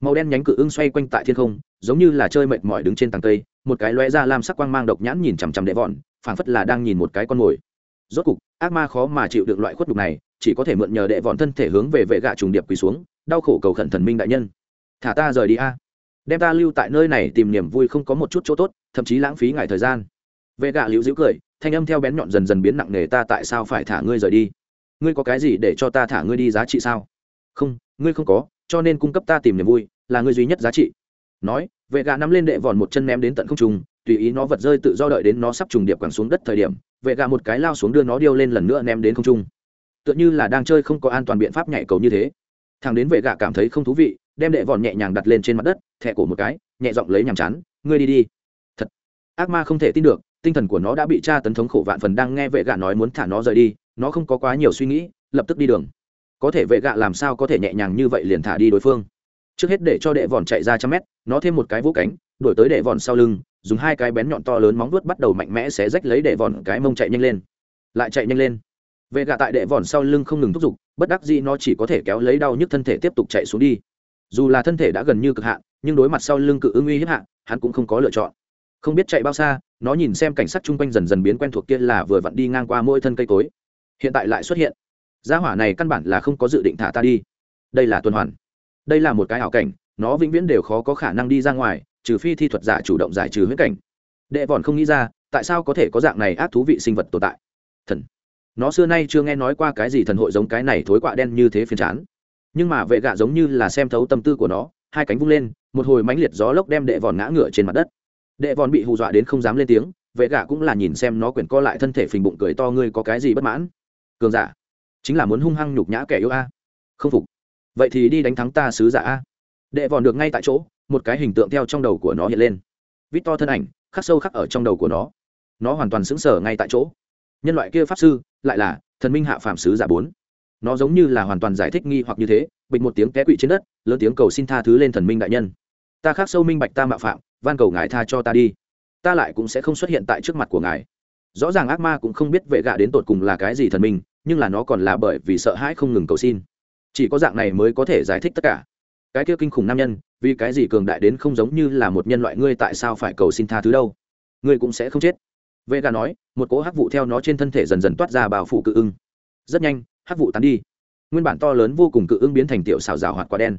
Màu đen nhánh cự ưng xoay quanh tại thiên không, giống như là chơi mệt mỏi đứng trên tầng cây, một cái lóe ra làm sắc quang mang độc nhãn nhìn chằm chằm đệ vòn, phảng phất là đang nhìn một cái con mồi. Rốt cục, ác ma khó mà chịu được loại khuất đục này, chỉ có thể mượn nhờ đệ vọn thân thể hướng về vệ gạ trùng điệp quỳ xuống, đau khổ cầu khẩn thần minh đại nhân. Thả ta rời đi a. Đem ta lưu tại nơi này tìm niềm vui không có một chút chỗ tốt, thậm chí lãng phí ngài thời gian vệ gạ liễu dĩu cười, thanh âm theo bén nhọn dần dần biến nặng nề, ta tại sao phải thả ngươi rời đi? Ngươi có cái gì để cho ta thả ngươi đi giá trị sao? Không, ngươi không có, cho nên cung cấp ta tìm niềm vui, là ngươi duy nhất giá trị. Nói, vệ gạ nắm lên đệ vòn một chân ném đến tận không trùng tùy ý nó vật rơi tự do đợi đến nó sắp trùng điệp quẳng xuống đất thời điểm, vệ gạ một cái lao xuống đưa nó điêu lên lần nữa ném đến không trung. Tựa như là đang chơi không có an toàn biện pháp nhảy cầu như thế. Thằng đến vệ gạ cảm thấy không thú vị, đem đệ vòn nhẹ nhàng đặt lên trên mặt đất thẹ cổ một cái, nhẹ giọng lấy nhàm chán, ngươi đi đi. Thật, ác ma không thể tin được tinh thần của nó đã bị tra tấn thống khổ vạn phần đang nghe vệ gạ nói muốn thả nó rời đi, nó không có quá nhiều suy nghĩ, lập tức đi đường. Có thể vệ gạ làm sao có thể nhẹ nhàng như vậy liền thả đi đối phương? Trước hết để cho đệ vòn chạy ra trăm mét, nó thêm một cái vỗ cánh, đuổi tới đệ vòn sau lưng, dùng hai cái bén nhọn to lớn móng vuốt bắt đầu mạnh mẽ xé rách lấy đệ vòn, cái mông chạy nhanh lên. Lại chạy nhanh lên. Vệ gạ tại đệ vòn sau lưng không ngừng thúc giục, bất đắc dĩ nó chỉ có thể kéo lấy đau nhức thân thể tiếp tục chạy xuống đi. Dù là thân thể đã gần như cực hạn, nhưng đối mặt sau lưng cự ưng uy hiếp hạn hắn cũng không có lựa chọn không biết chạy bao xa, nó nhìn xem cảnh sát chung quanh dần dần biến quen thuộc kia là vừa vặn đi ngang qua mỗi thân cây cối. Hiện tại lại xuất hiện. Gia hỏa này căn bản là không có dự định thả ta đi. Đây là tuần hoàn. Đây là một cái ảo cảnh, nó vĩnh viễn đều khó có khả năng đi ra ngoài, trừ phi thi thuật giả chủ động giải trừ huyết cảnh. Đệ vòn không nghĩ ra, tại sao có thể có dạng này ác thú vị sinh vật tồn tại. Thần. Nó xưa nay chưa nghe nói qua cái gì thần hội giống cái này thối quạ đen như thế phiền chán. Nhưng mà vệ gạ giống như là xem thấu tâm tư của nó, hai cánh vung lên, một hồi mãnh liệt gió lốc đem đệ vòn ngã ngựa trên mặt đất đệ vòn bị hù dọa đến không dám lên tiếng, vệ gạ cũng là nhìn xem nó quyển co lại thân thể phình bụng cười to, ngươi có cái gì bất mãn? Cường giả, chính là muốn hung hăng nhục nhã kẻ yêu a. Không phục. Vậy thì đi đánh thắng ta sứ giả a. Đệ vòn được ngay tại chỗ, một cái hình tượng theo trong đầu của nó hiện lên. Vít to thân ảnh, khắc sâu khắc ở trong đầu của nó. Nó hoàn toàn xứng sở ngay tại chỗ. Nhân loại kia pháp sư, lại là thần minh hạ phạm sứ giả bốn. Nó giống như là hoàn toàn giải thích nghi hoặc như thế, bịch một tiếng té quỵ trên đất, lớn tiếng cầu xin tha thứ lên thần minh đại nhân. Ta khắc sâu minh bạch ta mạo phạm van cầu ngài tha cho ta đi. Ta lại cũng sẽ không xuất hiện tại trước mặt của ngài. Rõ ràng ác ma cũng không biết vệ gạ đến tột cùng là cái gì thần minh, nhưng là nó còn là bởi vì sợ hãi không ngừng cầu xin. Chỉ có dạng này mới có thể giải thích tất cả. Cái kia kinh khủng nam nhân, vì cái gì cường đại đến không giống như là một nhân loại ngươi tại sao phải cầu xin tha thứ đâu? Ngươi cũng sẽ không chết. Vệ gà nói, một cỗ hắc vụ theo nó trên thân thể dần dần toát ra bào phụ cự ưng. Rất nhanh, hắc vụ tán đi. Nguyên bản to lớn vô cùng cự ưng biến thành tiểu xào rào hoạt quả đen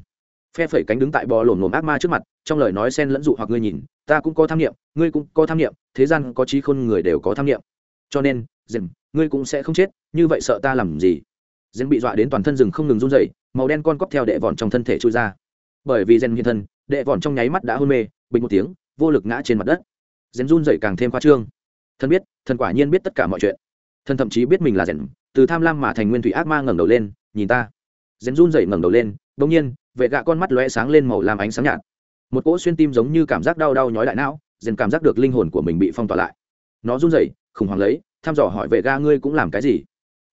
phe phẩy cánh đứng tại bò lổn lổm ác ma trước mặt, trong lời nói xen lẫn dụ hoặc ngươi nhìn, ta cũng có tham nghiệm ngươi cũng có tham nghiệm thế gian có trí khôn người đều có tham nghiệm cho nên dèm ngươi cũng sẽ không chết, như vậy sợ ta làm gì? Dèm bị dọa đến toàn thân rừng không ngừng run dậy màu đen con cóc theo đệ vòn trong thân thể trôi ra. Bởi vì rèn hiện thân, đệ vòn trong nháy mắt đã hôn mê, bình một tiếng, vô lực ngã trên mặt đất. Rèn run dậy càng thêm khoa trương. Thân biết, thần quả nhiên biết tất cả mọi chuyện. Thần thậm chí biết mình là rèn từ tham lam mà thành nguyên thủy ác ma ngẩng đầu lên, nhìn ta. Rèn run dậy ngẩng đầu lên, bỗng nhiên vệ gạ con mắt lóe sáng lên màu làm ánh sáng nhạt. Một cỗ xuyên tim giống như cảm giác đau đau nhói đại não, dần cảm giác được linh hồn của mình bị phong tỏa lại. Nó run rẩy, khủng hoảng lấy, thăm dò hỏi vệ gạ, ngươi cũng làm cái gì?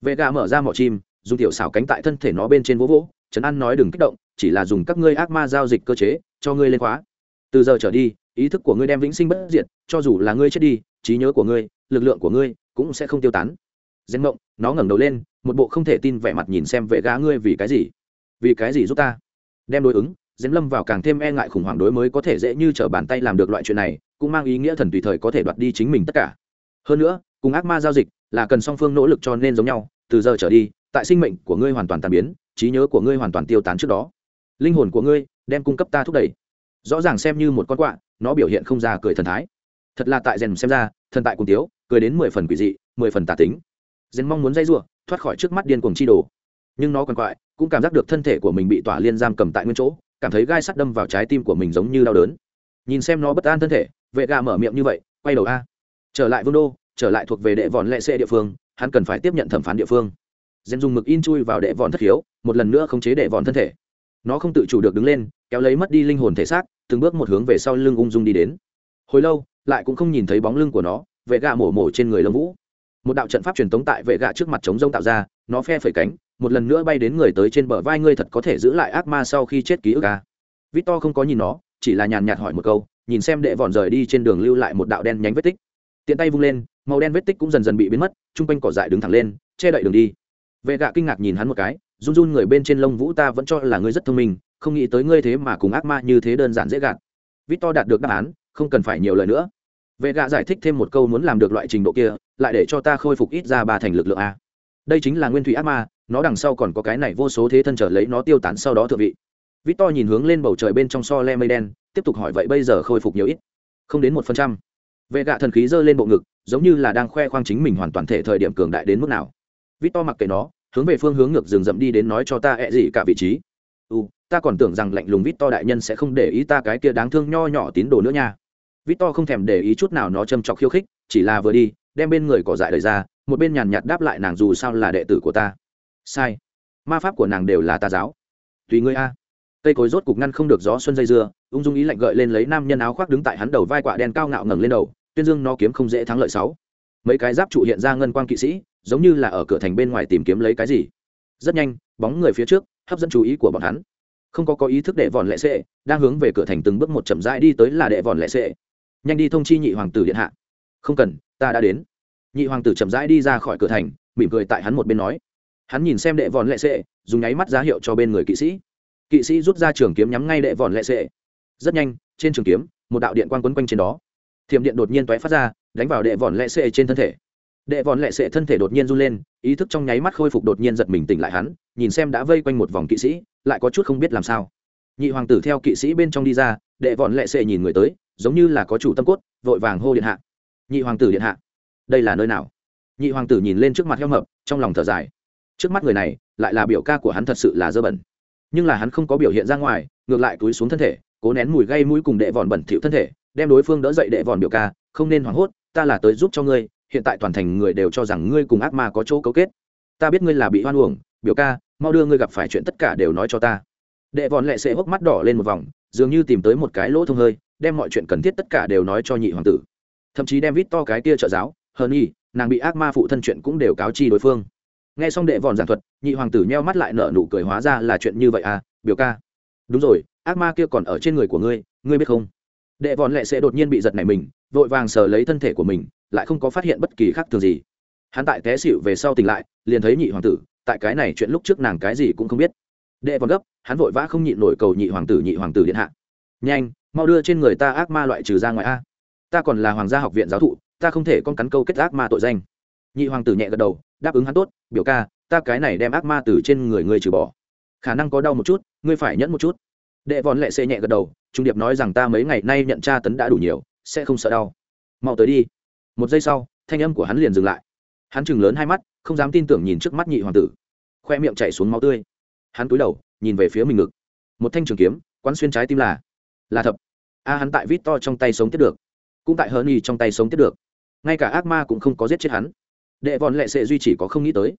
Vệ gạ mở ra mỏ chim, dùng tiểu xảo cánh tại thân thể nó bên trên vỗ vỗ, trấn an nói đừng kích động, chỉ là dùng các ngươi ác ma giao dịch cơ chế, cho ngươi lên khóa. Từ giờ trở đi, ý thức của ngươi đem vĩnh sinh bất diệt, cho dù là ngươi chết đi, trí nhớ của ngươi, lực lượng của ngươi cũng sẽ không tiêu tán. Dân mộng, nó ngẩng đầu lên, một bộ không thể tin vẻ mặt nhìn xem vệ gã ngươi vì cái gì? Vì cái gì giúp ta? Đem đối ứng dấn lâm vào càng thêm e ngại khủng hoảng đối mới có thể dễ như t r ở bàn tay làm được loại chuyện này, cũng mang ý nghĩa thần tùy thời có thể đoạt đi chính mình tất cả. Hơn nữa, cùng ác ma giao dịch là cần song phương nỗ lực cho nên giống nhau, từ giờ trở đi, tại sinh mệnh của ngươi hoàn toàn tàn biến, trí nhớ của ngươi hoàn toàn tiêu tán trước đó. Linh hồn của ngươi đem cung cấp ta thúc đẩy. Rõ ràng xem như một con quạ, nó biểu hiện không ra cười thần thái. Thật là tại rèn xem ra, thần tại cùng tiếu, cười đến mười phần quỷ dị, mười phần tà tính. Rèn mong muốn dây giụa thoát khỏi trước mắt điên cuồng chi đồ. Nhưng nó còn quại cũng cảm giác được thân thể của mình bị tỏa liên giam cầm tại nguyên chỗ, cảm thấy gai sắt đâm vào trái tim của mình giống như đau đớn. Nhìn xem nó bất an thân thể, vệ gà mở miệng như vậy, quay đầu a. Trở lại vương đô, trở lại thuộc về đệ vòn lệ xê địa phương, hắn cần phải tiếp nhận thẩm phán địa phương. Gen dùng mực in chui vào đệ vòn thất khiếu, một lần nữa khống chế đệ vòn thân thể. Nó không tự chủ được đứng lên, kéo lấy mất đi linh hồn thể xác, từng bước một hướng về sau lưng ung dung đi đến. Hồi lâu, lại cũng không nhìn thấy bóng lưng của nó, vệ gà mổ mổ trên người lâm vũ. Một đạo trận pháp truyền tống tại vệ gà trước mặt trống rông tạo ra, nó phe phẩy cánh một lần nữa bay đến người tới trên bờ vai ngươi thật có thể giữ lại ác ma sau khi chết ký ức à. victor không có nhìn nó, chỉ là nhàn nhạt hỏi một câu, nhìn xem đệ vòn rời đi trên đường lưu lại một đạo đen nhánh vết tích. Tiện tay vung lên, màu đen vết tích cũng dần dần bị biến mất Trung quanh cỏ dại đứng thẳng lên, che đậy đường đi. Vệ gạ kinh ngạc nhìn hắn một cái, run run người bên trên lông vũ ta vẫn cho là ngươi rất thông minh, không nghĩ tới ngươi thế mà cùng ác ma như thế đơn giản dễ gạt. Victor đạt được đáp án, không cần phải nhiều lời nữa. Vệ gạ giải thích thêm một câu muốn làm được loại trình độ kia, lại để cho ta khôi phục ít ra ba thành lực lượng a. Đây chính là nguyên thủy ác ma nó đằng sau còn có cái này vô số thế thân trở lấy nó tiêu tán sau đó thượng vị. Victor nhìn hướng lên bầu trời bên trong so le mây đen, tiếp tục hỏi vậy bây giờ khôi phục nhiều ít? Không đến một phần trăm. Vệ gạ thần khí giơ lên bộ ngực, giống như là đang khoe khoang chính mình hoàn toàn thể thời điểm cường đại đến mức nào. Victor mặc kệ nó, hướng về phương hướng ngược rừng rậm đi đến nói cho ta ẹ gì cả vị trí. U ta còn tưởng rằng lạnh lùng victor đại nhân sẽ không để ý ta cái kia đáng thương nho nhỏ tín đồ nữa nha. Victor không thèm để ý chút nào nó châm chọc khiêu khích, chỉ là vừa đi, đem bên người cỏ dại đời ra, một bên nhàn nhạt đáp lại nàng dù sao là đệ tử của ta sai. Ma pháp của nàng đều là tà giáo. Tùy ngươi a. Cây cối rốt cục ngăn không được gió xuân dây dưa, ung dung ý lạnh gợi lên lấy nam nhân áo khoác đứng tại hắn đầu vai quạ đen cao ngạo ngẩng lên đầu, tuyên dương nó kiếm không dễ thắng lợi sáu. Mấy cái giáp trụ hiện ra ngân quang kỵ sĩ, giống như là ở cửa thành bên ngoài tìm kiếm lấy cái gì. Rất nhanh, bóng người phía trước, hấp dẫn chú ý của bọn hắn. Không có có ý thức đệ vòn lệ sệ, đang hướng về cửa thành từng bước một chậm rãi đi tới là đệ vòn lệ sệ. Nhanh đi thông chi nhị hoàng tử điện hạ. Không cần, ta đã đến. Nhị hoàng tử chậm rãi đi ra khỏi cửa thành, mỉm cười tại hắn một bên nói hắn nhìn xem đệ vòn lệ sệ, dùng nháy mắt giá hiệu cho bên người kỵ sĩ. Kỵ sĩ rút ra trường kiếm nhắm ngay đệ vòn lệ sệ. Rất nhanh, trên trường kiếm, một đạo điện quang quấn quanh trên đó. Thiểm điện đột nhiên toé phát ra, đánh vào đệ vòn lệ sệ trên thân thể. Đệ vòn lệ sệ thân thể đột nhiên run lên, ý thức trong nháy mắt khôi phục đột nhiên giật mình tỉnh lại hắn, nhìn xem đã vây quanh một vòng kỵ sĩ, lại có chút không biết làm sao. Nhị hoàng tử theo kỵ sĩ bên trong đi ra, đệ vòn lệ sệ nhìn người tới, giống như là có chủ tâm cốt, vội vàng hô điện hạ. Nhị hoàng tử điện hạ, đây là nơi nào? Nhị hoàng tử nhìn lên trước mặt heo mập, trong lòng thở dài trước mắt người này, lại là biểu ca của hắn thật sự là dơ bẩn. Nhưng là hắn không có biểu hiện ra ngoài, ngược lại túi xuống thân thể, cố nén mùi gây mũi cùng đệ vòn bẩn thỉu thân thể, đem đối phương đỡ dậy đệ vòn biểu ca, không nên hoảng hốt, ta là tới giúp cho ngươi, hiện tại toàn thành người đều cho rằng ngươi cùng ác ma có chỗ cấu kết. Ta biết ngươi là bị hoan uổng, biểu ca, mau đưa ngươi gặp phải chuyện tất cả đều nói cho ta. Đệ vòn lệ sẽ hốc mắt đỏ lên một vòng, dường như tìm tới một cái lỗ thông hơi, đem mọi chuyện cần thiết tất cả đều nói cho nhị hoàng tử. Thậm chí đem vít to cái kia trợ giáo hơn y nàng bị ác ma phụ thân chuyện cũng đều cáo chi đối phương nghe xong đệ vòn giảng thuật, nhị hoàng tử nheo mắt lại nở nụ cười hóa ra là chuyện như vậy à biểu ca. Đúng rồi, ác ma kia còn ở trên người của ngươi ngươi biết không? Đệ vòn lệ sẽ đột nhiên bị giật này mình, vội vàng sờ lấy thân thể của mình, lại không có phát hiện bất kỳ khác thường gì. Hắn tại té xịu về sau tỉnh lại, liền thấy nhị hoàng tử, tại cái này chuyện lúc trước nàng cái gì cũng không biết. Đệ vòn gấp, hắn vội vã không nhịn nổi cầu nhị hoàng tử, nhị hoàng tử điện hạ. Nhanh, mau đưa trên người ta ác ma loại trừ ra ngoài a. Ta còn là hoàng gia học viện giáo thụ, ta không thể con cắn câu kết ác ma tội danh. Nhị hoàng tử nhẹ gật đầu đáp ứng hắn tốt, biểu ca, ta cái này đem ác ma từ trên người ngươi trừ bỏ. Khả năng có đau một chút, ngươi phải nhẫn một chút. Đệ vòn lệ xê nhẹ gật đầu, trung điệp nói rằng ta mấy ngày nay nhận tra tấn đã đủ nhiều, sẽ không sợ đau. Mau tới đi. Một giây sau, thanh âm của hắn liền dừng lại. Hắn chừng lớn hai mắt, không dám tin tưởng nhìn trước mắt nhị hoàng tử. Khoe miệng chảy xuống máu tươi. Hắn cúi đầu, nhìn về phía mình ngực. Một thanh trường kiếm, quán xuyên trái tim là là thập. A hắn tại vít to trong tay sống tiếp được. Cũng tại hớn y trong tay sống tiếp được. Ngay cả ác ma cũng không có giết chết hắn đệ vòn lệ sệ duy chỉ có không nghĩ tới.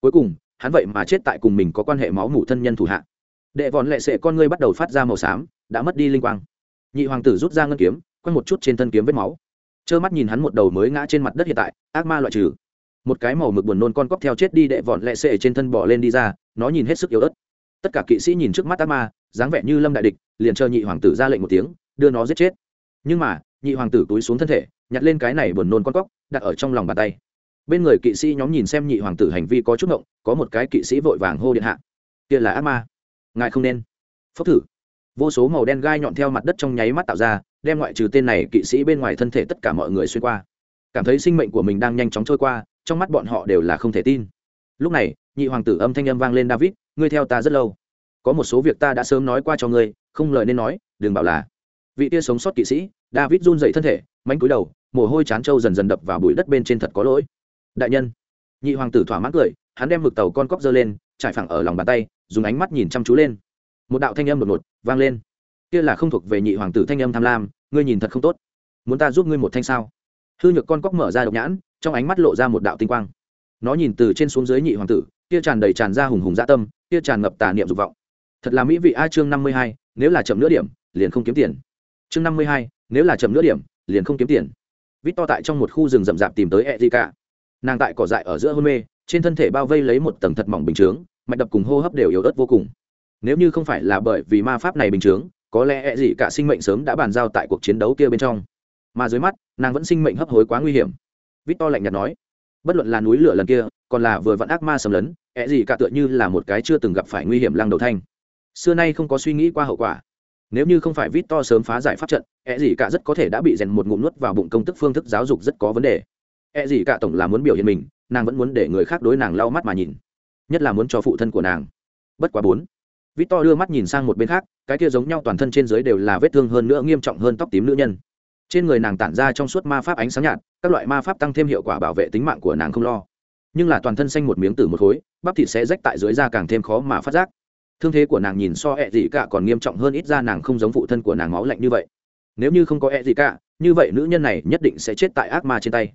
Cuối cùng, hắn vậy mà chết tại cùng mình có quan hệ máu mủ thân nhân thủ hạ. Đệ vòn lệ sệ con ngươi bắt đầu phát ra màu xám, đã mất đi linh quang. Nhị hoàng tử rút ra ngân kiếm quanh một chút trên thân kiếm vết máu. Trơ mắt nhìn hắn một đầu mới ngã trên mặt đất hiện tại, ác ma loại trừ. Một cái màu mực buồn nôn con cóc theo chết đi đệ vọn lệ sệ trên thân bỏ lên đi ra, nó nhìn hết sức yếu ớt. Tất cả kỵ sĩ nhìn trước mắt ác ma, dáng vẻ như lâm đại địch, liền chờ nhị hoàng tử ra lệnh một tiếng, đưa nó giết chết. Nhưng mà, nhị hoàng tử túi xuống thân thể, nhặt lên cái này buồn nôn con cóc, đặt ở trong lòng bàn tay bên người kỵ sĩ nhóm nhìn xem nhị hoàng tử hành vi có chút ngộng, có một cái kỵ sĩ vội vàng hô điện hạ. Kia là ác ma. Ngài không nên. Phốc thử. Vô số màu đen gai nhọn theo mặt đất trong nháy mắt tạo ra, đem ngoại trừ tên này kỵ sĩ bên ngoài thân thể tất cả mọi người xuyên qua. Cảm thấy sinh mệnh của mình đang nhanh chóng trôi qua, trong mắt bọn họ đều là không thể tin. Lúc này, nhị hoàng tử âm thanh âm vang lên, david, ngươi theo ta rất lâu. Có một số việc ta đã sớm nói qua cho ngươi, không lời nên nói, đừng bảo là. Vị tia sống sót kỵ sĩ, david run dậy thân thể, mánh cúi đầu, mồ hôi chán trâu dần dần đập vào bụi đất bên trên thật có lỗi đại nhân. Nhị hoàng tử thỏa mãn cười, hắn đem mực tàu con cóc giơ lên, trải phẳng ở lòng bàn tay, dùng ánh mắt nhìn chăm chú lên. Một đạo thanh âm đột ngột vang lên. Kia là không thuộc về nhị hoàng tử thanh âm tham lam, ngươi nhìn thật không tốt. Muốn ta giúp ngươi một thanh sao? Hư nhược con cóc mở ra độc nhãn, trong ánh mắt lộ ra một đạo tinh quang. Nó nhìn từ trên xuống dưới nhị hoàng tử, kia tràn đầy tràn ra hùng hùng dã tâm, kia tràn ngập tà niệm dục vọng. Thật là mỹ vị a, chương năm mươi hai, nếu là chậm nửa điểm, liền không kiếm tiền. Chương năm mươi hai, nếu là chậm nửa điểm, liền không kiếm tiền. Vít to tại trong một khu rừng rậm rạp tìm tới e d cả nàng tại cỏ dại ở giữa hôn mê, trên thân thể bao vây lấy một tầng thật mỏng bình chướng, mạch đập cùng hô hấp đều yếu ớt vô cùng. Nếu như không phải là bởi vì ma pháp này bình chướng, có lẽ e gì cả sinh mệnh sớm đã bàn giao tại cuộc chiến đấu kia bên trong. Mà dưới mắt, nàng vẫn sinh mệnh hấp hối quá nguy hiểm. Vít to lạnh nhạt nói, bất luận là núi lửa lần kia, còn là vừa vặn ác ma sầm lấn ẹ gì cả tựa như là một cái chưa từng gặp phải nguy hiểm lăng đầu thanh. Xưa nay không có suy nghĩ qua hậu quả. Nếu như không phải vít to sớm phá giải pháp trận ẹ gì cả rất có thể đã bị rèn một ngụm nuốt vào bụng công tức phương thức giáo dục rất có vấn đề. E gì cả tổng là muốn biểu hiện mình, nàng vẫn muốn để người khác đối nàng lau mắt mà nhìn. Nhất là muốn cho phụ thân của nàng. Bất quá bốn. Vít to đưa mắt nhìn sang một bên khác, cái kia giống nhau toàn thân trên dưới đều là vết thương hơn nữa nghiêm trọng hơn tóc tím nữ nhân. Trên người nàng tản ra trong suốt ma pháp ánh sáng nhạt, các loại ma pháp tăng thêm hiệu quả bảo vệ tính mạng của nàng không lo. Nhưng là toàn thân xanh một miếng tử một khối, bắp thịt sẽ rách tại dưới da càng thêm khó mà phát giác. Thương thế của nàng nhìn so ẹ gì cả còn nghiêm trọng hơn ít ra nàng không giống phụ thân của nàng máu lạnh như vậy. Nếu như không có ẹ gì cả, như vậy nữ nhân này nhất định sẽ chết tại ác ma trên tay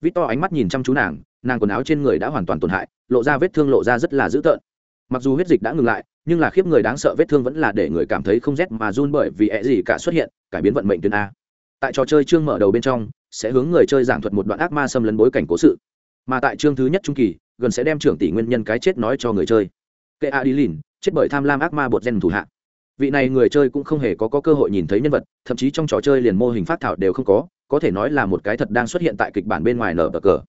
vít to ánh mắt nhìn chăm chú nàng nàng quần áo trên người đã hoàn toàn tổn hại lộ ra vết thương lộ ra rất là dữ tợn. Mặc dù huyết dịch đã ngừng lại nhưng là khiếp người đáng sợ vết thương vẫn là để người cảm thấy không rét mà run bởi vì ẹ gì cả xuất hiện cải biến vận mệnh tuyến a. Tại trò chơi chương mở đầu bên trong sẽ hướng người chơi giảng thuật một đoạn ác ma xâm lấn bối cảnh cố sự. Mà tại chương thứ nhất trung kỳ gần sẽ đem trưởng tỷ nguyên nhân cái chết nói cho người chơi. Kệ a đi lìn chết bởi tham lam ác ma bột gen thủ hạ. Vị này người chơi cũng không hề có, có cơ hội nhìn thấy nhân vật thậm chí trong trò chơi liền mô hình phát thảo đều không có có thể nói là một cái thật đang xuất hiện tại kịch bản bên ngoài nở bờ cờ.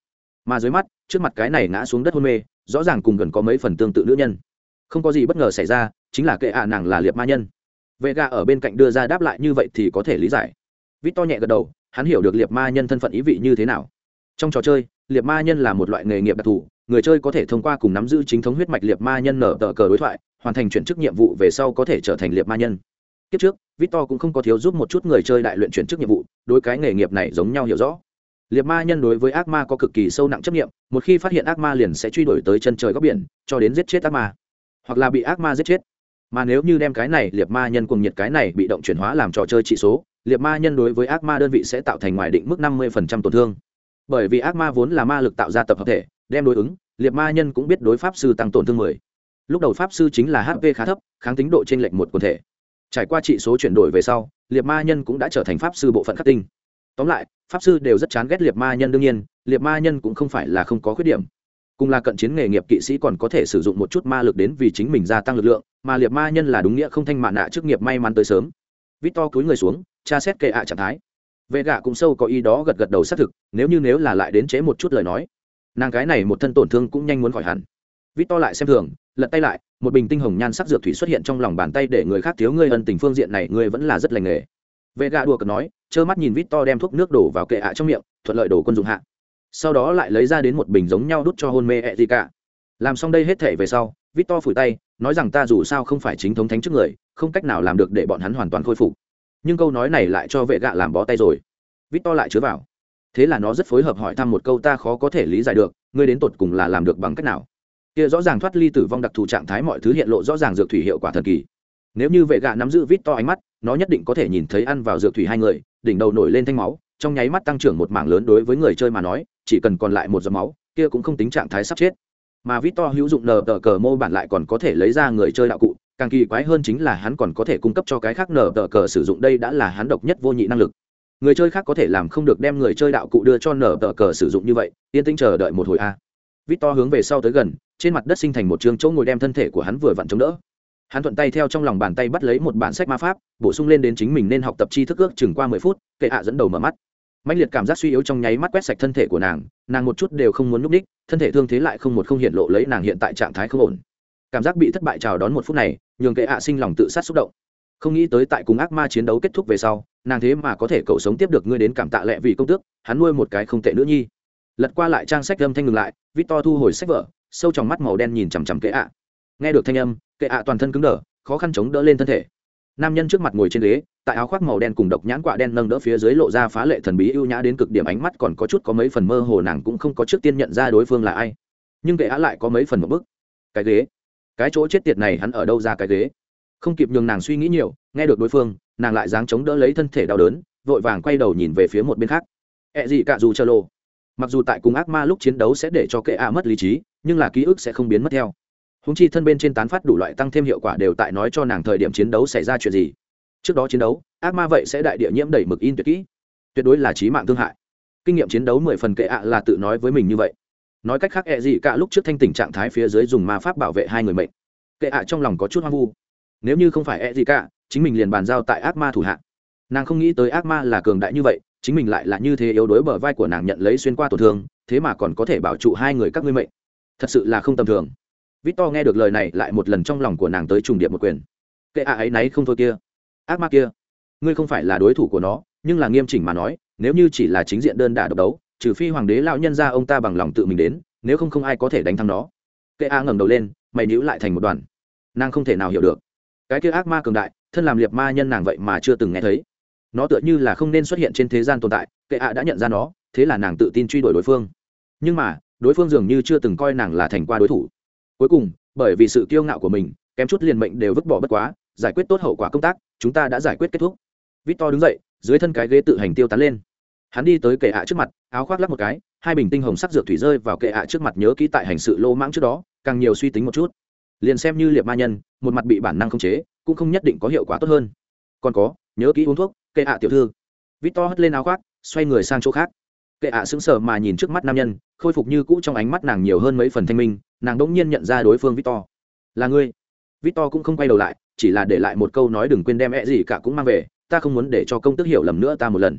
Mà dưới mắt, trước mặt cái này ngã xuống đất hôn mê, rõ ràng cùng gần có mấy phần tương tự nữ nhân. Không có gì bất ngờ xảy ra, chính là kệ ạ nàng là liệt ma nhân. Vệ gà ở bên cạnh đưa ra đáp lại như vậy thì có thể lý giải. Vít to nhẹ gật đầu, hắn hiểu được liệt ma nhân thân phận ý vị như thế nào. Trong trò chơi, liệt ma nhân là một loại nghề nghiệp đặc thù, người chơi có thể thông qua cùng nắm giữ chính thống huyết mạch liệt ma nhân nở tờ cờ đối thoại, hoàn thành chuyển chức nhiệm vụ về sau có thể trở thành liệt ma nhân kiếp trước, victor cũng không có thiếu giúp một chút người chơi đại luyện chuyển chức nhiệm vụ, đối cái nghề nghiệp này giống nhau hiểu rõ. Liệt ma nhân đối với ác ma có cực kỳ sâu nặng chấp nghiệm một khi phát hiện ác ma liền sẽ truy đuổi tới chân trời góc biển, cho đến giết chết ác ma. Hoặc là bị ác ma giết chết. Mà nếu như đem cái này, liệt ma nhân cùng nhiệt cái này bị động chuyển hóa làm trò chơi trị số, liệt ma nhân đối với ác ma đơn vị sẽ tạo thành ngoài định mức năm mươi tổn thương. Bởi vì ác ma vốn là ma lực tạo ra tập hợp thể, đem đối ứng, liệt ma nhân cũng biết đối pháp sư tăng tổn thương mười. Lúc đầu pháp sư chính là hp khá thấp, kháng tính độ trên lệnh một quần thể trải qua trị số chuyển đổi về sau, liệt ma nhân cũng đã trở thành pháp sư bộ phận khắc tinh. Tóm lại, pháp sư đều rất chán ghét liệt ma nhân đương nhiên, liệt ma nhân cũng không phải là không có khuyết điểm. Cùng là cận chiến nghề nghiệp kỵ sĩ còn có thể sử dụng một chút ma lực đến vì chính mình gia tăng lực lượng, mà liệt ma nhân là đúng nghĩa không thanh mạ nạ trước nghiệp may mắn tới sớm. Vít to cúi người xuống, tra xét kệ ạ trạng thái. Vệ gạ cũng sâu có ý đó gật gật đầu xác thực, nếu như nếu là lại đến chế một chút lời nói, nàng cái này một thân tổn thương cũng nhanh muốn khỏi hẳn. Vít to lại xem thường lật tay lại, một bình tinh hồng nhan sắc dược thủy xuất hiện trong lòng bàn tay để người khác thiếu ngươi ân tình phương diện này, ngươi vẫn là rất lành nghề. Vệ gạ đùa cợt nói, trơ mắt nhìn vít to đem thuốc nước đổ vào kệ ạ trong miệng, thuận lợi đổ quân dụng hạ. Sau đó lại lấy ra đến một bình giống nhau đút cho hôn mê ẹ gì cả. Làm xong đây hết thể về sau, vít to phủi tay, nói rằng ta dù sao không phải chính thống thánh trước người, không cách nào làm được để bọn hắn hoàn toàn khôi phục. Nhưng câu nói này lại cho vệ gạ làm bó tay rồi. Vít to lại chứa vào. Thế là nó rất phối hợp hỏi thăm một câu ta khó có thể lý giải được, ngươi đến tột cùng là làm được bằng cách nào? Kia rõ ràng thoát ly tử vong đặc thù trạng thái mọi thứ hiện lộ rõ ràng dược thủy hiệu quả thần kỳ. Nếu như vệ gạ nắm giữ vít to ánh mắt, nó nhất định có thể nhìn thấy ăn vào dược thủy hai người, đỉnh đầu nổi lên thanh máu, trong nháy mắt tăng trưởng một mảng lớn đối với người chơi mà nói, chỉ cần còn lại một giọt máu, kia cũng không tính trạng thái sắp chết. Mà vít to hữu dụng nờ tờ cờ mô bản lại còn có thể lấy ra người chơi đạo cụ, càng kỳ quái hơn chính là hắn còn có thể cung cấp cho cái khác nờ tờ cờ sử dụng đây đã là hắn độc nhất vô nhị năng lực. Người chơi khác có thể làm không được đem người chơi đạo cụ đưa cho nở tờ cờ sử dụng như vậy, yên tĩnh chờ đợi một hồi a vít to hướng về sau tới gần, trên mặt đất sinh thành một trường chỗ ngồi đem thân thể của hắn vừa vặn chống đỡ. Hắn thuận tay theo trong lòng bàn tay bắt lấy một bản sách ma pháp, bổ sung lên đến chính mình nên học tập chi thức ước chừng qua mười phút, kệ hạ dẫn đầu mở mắt. Mạnh liệt cảm giác suy yếu trong nháy mắt quét sạch thân thể của nàng nàng một chút đều không muốn núp ních thân thể thương thế lại không một không hiện lộ lấy nàng hiện tại trạng thái không ổn. Cảm giác bị thất bại chào đón một phút này, nhường kệ hạ sinh lòng tự sát xúc động. Không nghĩ tới tại cùng ác ma chiến đấu kết thúc về sau, nàng thế mà có thể cậu sống tiếp được ngươi đến cảm tạ lẹ vì công tước, hắn nuôi một cái không tệ nữ nhi lật qua lại trang sách âm thanh ngừng lại vít to thu hồi sách vở, sâu trong mắt màu đen nhìn chằm chằm kệ ạ. Nghe được thanh âm, kệ ạ toàn thân cứng đờ, khó khăn chống đỡ lên thân thể. Nam nhân trước mặt ngồi trên ghế, tại áo khoác màu đen cùng độc nhãn quạ đen nâng đỡ phía dưới lộ ra phá lệ thần bí ưu nhã đến cực điểm ánh mắt còn có chút có mấy phần mơ hồ nàng cũng không có trước tiên nhận ra đối phương là ai. Nhưng kệ ạ lại có mấy phần một bức. Cái ghế. Cái chỗ chết tiệt này hắn ở đâu ra cái ghế? Không kịp nhường nàng suy nghĩ nhiều, nghe được đối phương, nàng lại dáng chống đỡ lấy thân thể đau đớn, vội vàng quay đầu nhìn về phía một bên khác. Ẹ gì cả dù chờ lô mặc dù tại cùng ác ma lúc chiến đấu sẽ để cho kệ ạ mất lý trí, nhưng là ký ức sẽ không biến mất theo. Húng chi thân bên trên tán phát đủ loại tăng thêm hiệu quả đều tại nói cho nàng thời điểm chiến đấu xảy ra chuyện gì. Trước đó chiến đấu, ác ma vậy sẽ đại địa nhiễm đầy mực in tuyệt kỹ. Tuyệt đối là trí mạng thương hại. Kinh nghiệm chiến đấu mười phần kệ ạ là tự nói với mình như vậy. Nói cách khác ẹ gì cả lúc trước thanh tỉnh trạng thái phía dưới dùng ma pháp bảo vệ hai người mệnh kệ ạ trong lòng có chút hoang vu. Nếu như không phải ẹ gì cả chính mình liền bàn giao tại ác ma thủ hạ. Nàng không nghĩ tới ác ma là cường đại như vậy chính mình lại là như thế yếu đuối bờ vai của nàng nhận lấy xuyên qua tổn thương, thế mà còn có thể bảo trụ hai người các ngươi mệnh. Thật sự là không tầm thường. Victor nghe được lời này lại một lần trong lòng của nàng tới trùng điệp một quyền. Kệ ạ ấy nấy không thôi kia. Ác ma kia. Ngươi không phải là đối thủ của nó, nhưng là nghiêm chỉnh mà nói, nếu như chỉ là chính diện đơn đả độc đấu, trừ phi hoàng đế lão nhân ra ông ta bằng lòng tự mình đến, nếu không không ai có thể đánh thắng nó. Kệ a ngẩng đầu lên, mày níu lại thành một đoàn. Nàng không thể nào hiểu được. Cái kia ác ma cường đại, thân làm liệt ma nhân nàng vậy mà chưa từng nghe thấy nó tựa như là không nên xuất hiện trên thế gian tồn tại, kệ ạ đã nhận ra nó, thế là nàng tự tin truy đuổi đối phương. Nhưng mà, đối phương dường như chưa từng coi nàng là thành qua đối thủ. Cuối cùng, bởi vì sự kiêu ngạo của mình, kém chút liền mệnh đều vứt bỏ bất quá, giải quyết tốt hậu quả công tác, chúng ta đã giải quyết kết thúc. Victor đứng dậy, dưới thân cái ghế tự hành tiêu tán lên. Hắn đi tới kệ ạ trước mặt, áo khoác lắc một cái, hai bình tinh hồng sắc dược thủy rơi vào kệ ạ trước mặt nhớ kỹ tại hành sự lô mãng trước đó, càng nhiều suy tính một chút. Liền xem như liệt ma nhân, một mặt bị bản năng khống chế, cũng không nhất định có hiệu quả tốt hơn. Còn có, nhớ kỹ uống thuốc kệ ạ tiểu thư. Vít to hất lên áo khoác, xoay người sang chỗ khác. Kệ ạ sững sờ mà nhìn trước mắt nam nhân, khôi phục như cũ trong ánh mắt nàng nhiều hơn mấy phần thanh minh, nàng đỗng nhiên nhận ra đối phương vít to là ngươi. Vít to cũng không quay đầu lại, chỉ là để lại một câu nói đừng quên đem ẹ gì cả cũng mang về, ta không muốn để cho công tức hiểu lầm nữa ta một lần.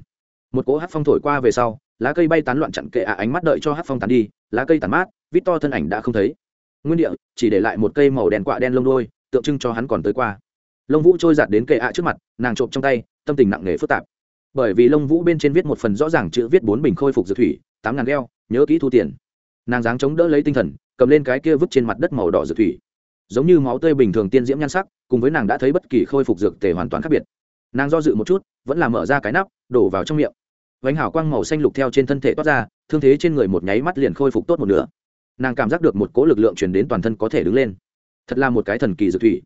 Một cỗ hát phong thổi qua về sau, lá cây bay tán loạn chặn kệ ạ ánh mắt đợi cho hát phong tán đi, lá cây tàn mát vít to thân ảnh đã không thấy. Nguyên địa, chỉ để lại một cây màu đen quạ đen lông đôi, tượng trưng cho hắn còn tới qua lông vũ trôi giạt đến kệ ạ trước mặt, nàng trộm trong tay, tâm tình nặng nề phức tạp. Bởi vì lông vũ bên trên viết một phần rõ ràng chữ viết bốn bình khôi phục dược thủy, tám ngàn gheo, nhớ kỹ thu tiền. Nàng dáng chống đỡ lấy tinh thần, cầm lên cái kia vứt trên mặt đất màu đỏ dược thủy. Giống như máu tươi bình thường tiên diễm nhan sắc, cùng với nàng đã thấy bất kỳ khôi phục dược tề hoàn toàn khác biệt. Nàng do dự một chút, vẫn là mở ra cái nắp, đổ vào trong miệng. Vánh hảo quang màu xanh lục theo trên thân thể toát ra, thương thế trên người một nháy mắt liền khôi phục tốt một nửa. Nàng cảm giác được một cỗ lực lượng chuyển đến toàn thân có thể đứng lên. Thật là một cái thần kỳ dược thủy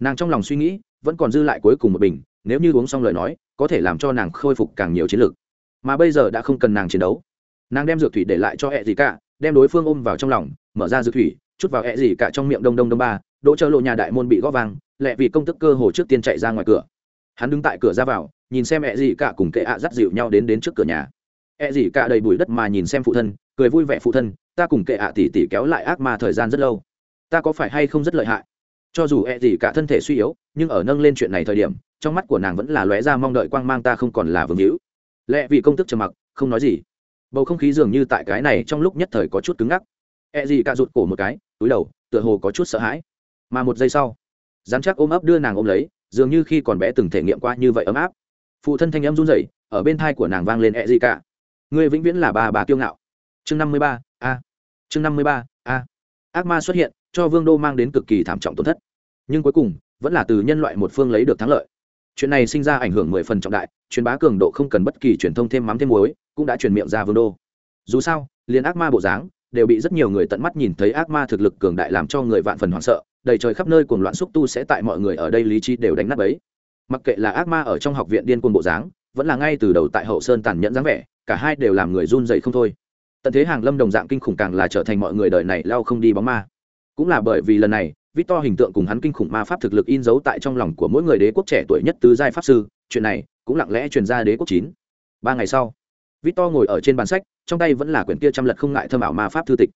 nàng trong lòng suy nghĩ, vẫn còn dư lại cuối cùng một bình, nếu như uống xong lời nói, có thể làm cho nàng khôi phục càng nhiều chiến lược mà bây giờ đã không cần nàng chiến đấu. Nàng đem dược thủy để lại cho hẹ gì cả, đem đối phương ôm vào trong lòng, mở ra dược thủy, chút vào hẹ gì cả trong miệng đông đông đông ba, đỗ chợ lộ nhà đại môn bị góp vàng lẹ vì công tức cơ hồ trước tiên chạy ra ngoài cửa. Hắn đứng tại cửa ra vào, nhìn xem hẹ gì cả cùng kệ ạ dắt dịu nhau đến đến trước cửa nhà. Hẹ gì cả đầy bụi đất mà nhìn xem phụ thân, cười vui vẻ phụ thân, ta cùng kệ ạ tỉ tỉ kéo lại ác ma thời gian rất lâu. Ta có phải hay không rất lợi hại? Cho dù e gì cả thân thể suy yếu, nhưng ở nâng lên chuyện này thời điểm, trong mắt của nàng vẫn là lóe ra mong đợi quang mang ta không còn là vương hữu. Lẽ vì công tức trầm mặc, không nói gì. Bầu không khí dường như tại cái này trong lúc nhất thời có chút cứng ngắc. E gì cả rụt cổ một cái, túi đầu, tựa hồ có chút sợ hãi. Mà một giây sau, dám chắc ôm ấp đưa nàng ôm lấy, dường như khi còn bé từng thể nghiệm qua như vậy ấm áp. Phụ thân thanh em run rẩy, ở bên thai của nàng vang lên e gì cả. Ngươi vĩnh viễn là bà bà kiêu ngạo. Chương năm mươi ba, a. Chương năm mươi ba, a. Ác ma xuất hiện cho vương đô mang đến cực kỳ thảm trọng tổn thất. Nhưng cuối cùng, vẫn là từ nhân loại một phương lấy được thắng lợi. Chuyện này sinh ra ảnh hưởng mười phần trọng đại, truyền bá cường độ không cần bất kỳ truyền thông thêm mắm thêm muối, cũng đã truyền miệng ra vương đô. Dù sao, liền ác ma bộ dáng, đều bị rất nhiều người tận mắt nhìn thấy ác ma thực lực cường đại làm cho người vạn phần hoảng sợ, đầy trời khắp nơi cuồng loạn xúc tu sẽ tại mọi người ở đây lý trí đều đánh nát ấy mặc kệ là ác ma ở trong học viện điên cuồng bộ dáng, vẫn là ngay từ đầu tại hậu sơn tàn nhẫn dáng vẻ, cả hai đều làm người run dậy không thôi. Tận thế hàng lâm đồng dạng kinh khủng càng là trở thành mọi người đời này lao không đi bóng ma cũng là bởi vì lần này, victor hình tượng cùng hắn kinh khủng ma pháp thực lực in dấu tại trong lòng của mỗi người đế quốc trẻ tuổi nhất tứ giai pháp sư, chuyện này cũng lặng lẽ truyền ra đế quốc chín. Ba ngày sau, victor ngồi ở trên bàn sách, trong tay vẫn là quyển kia trăm lật không ngại thâm ảo ma pháp thư tịch.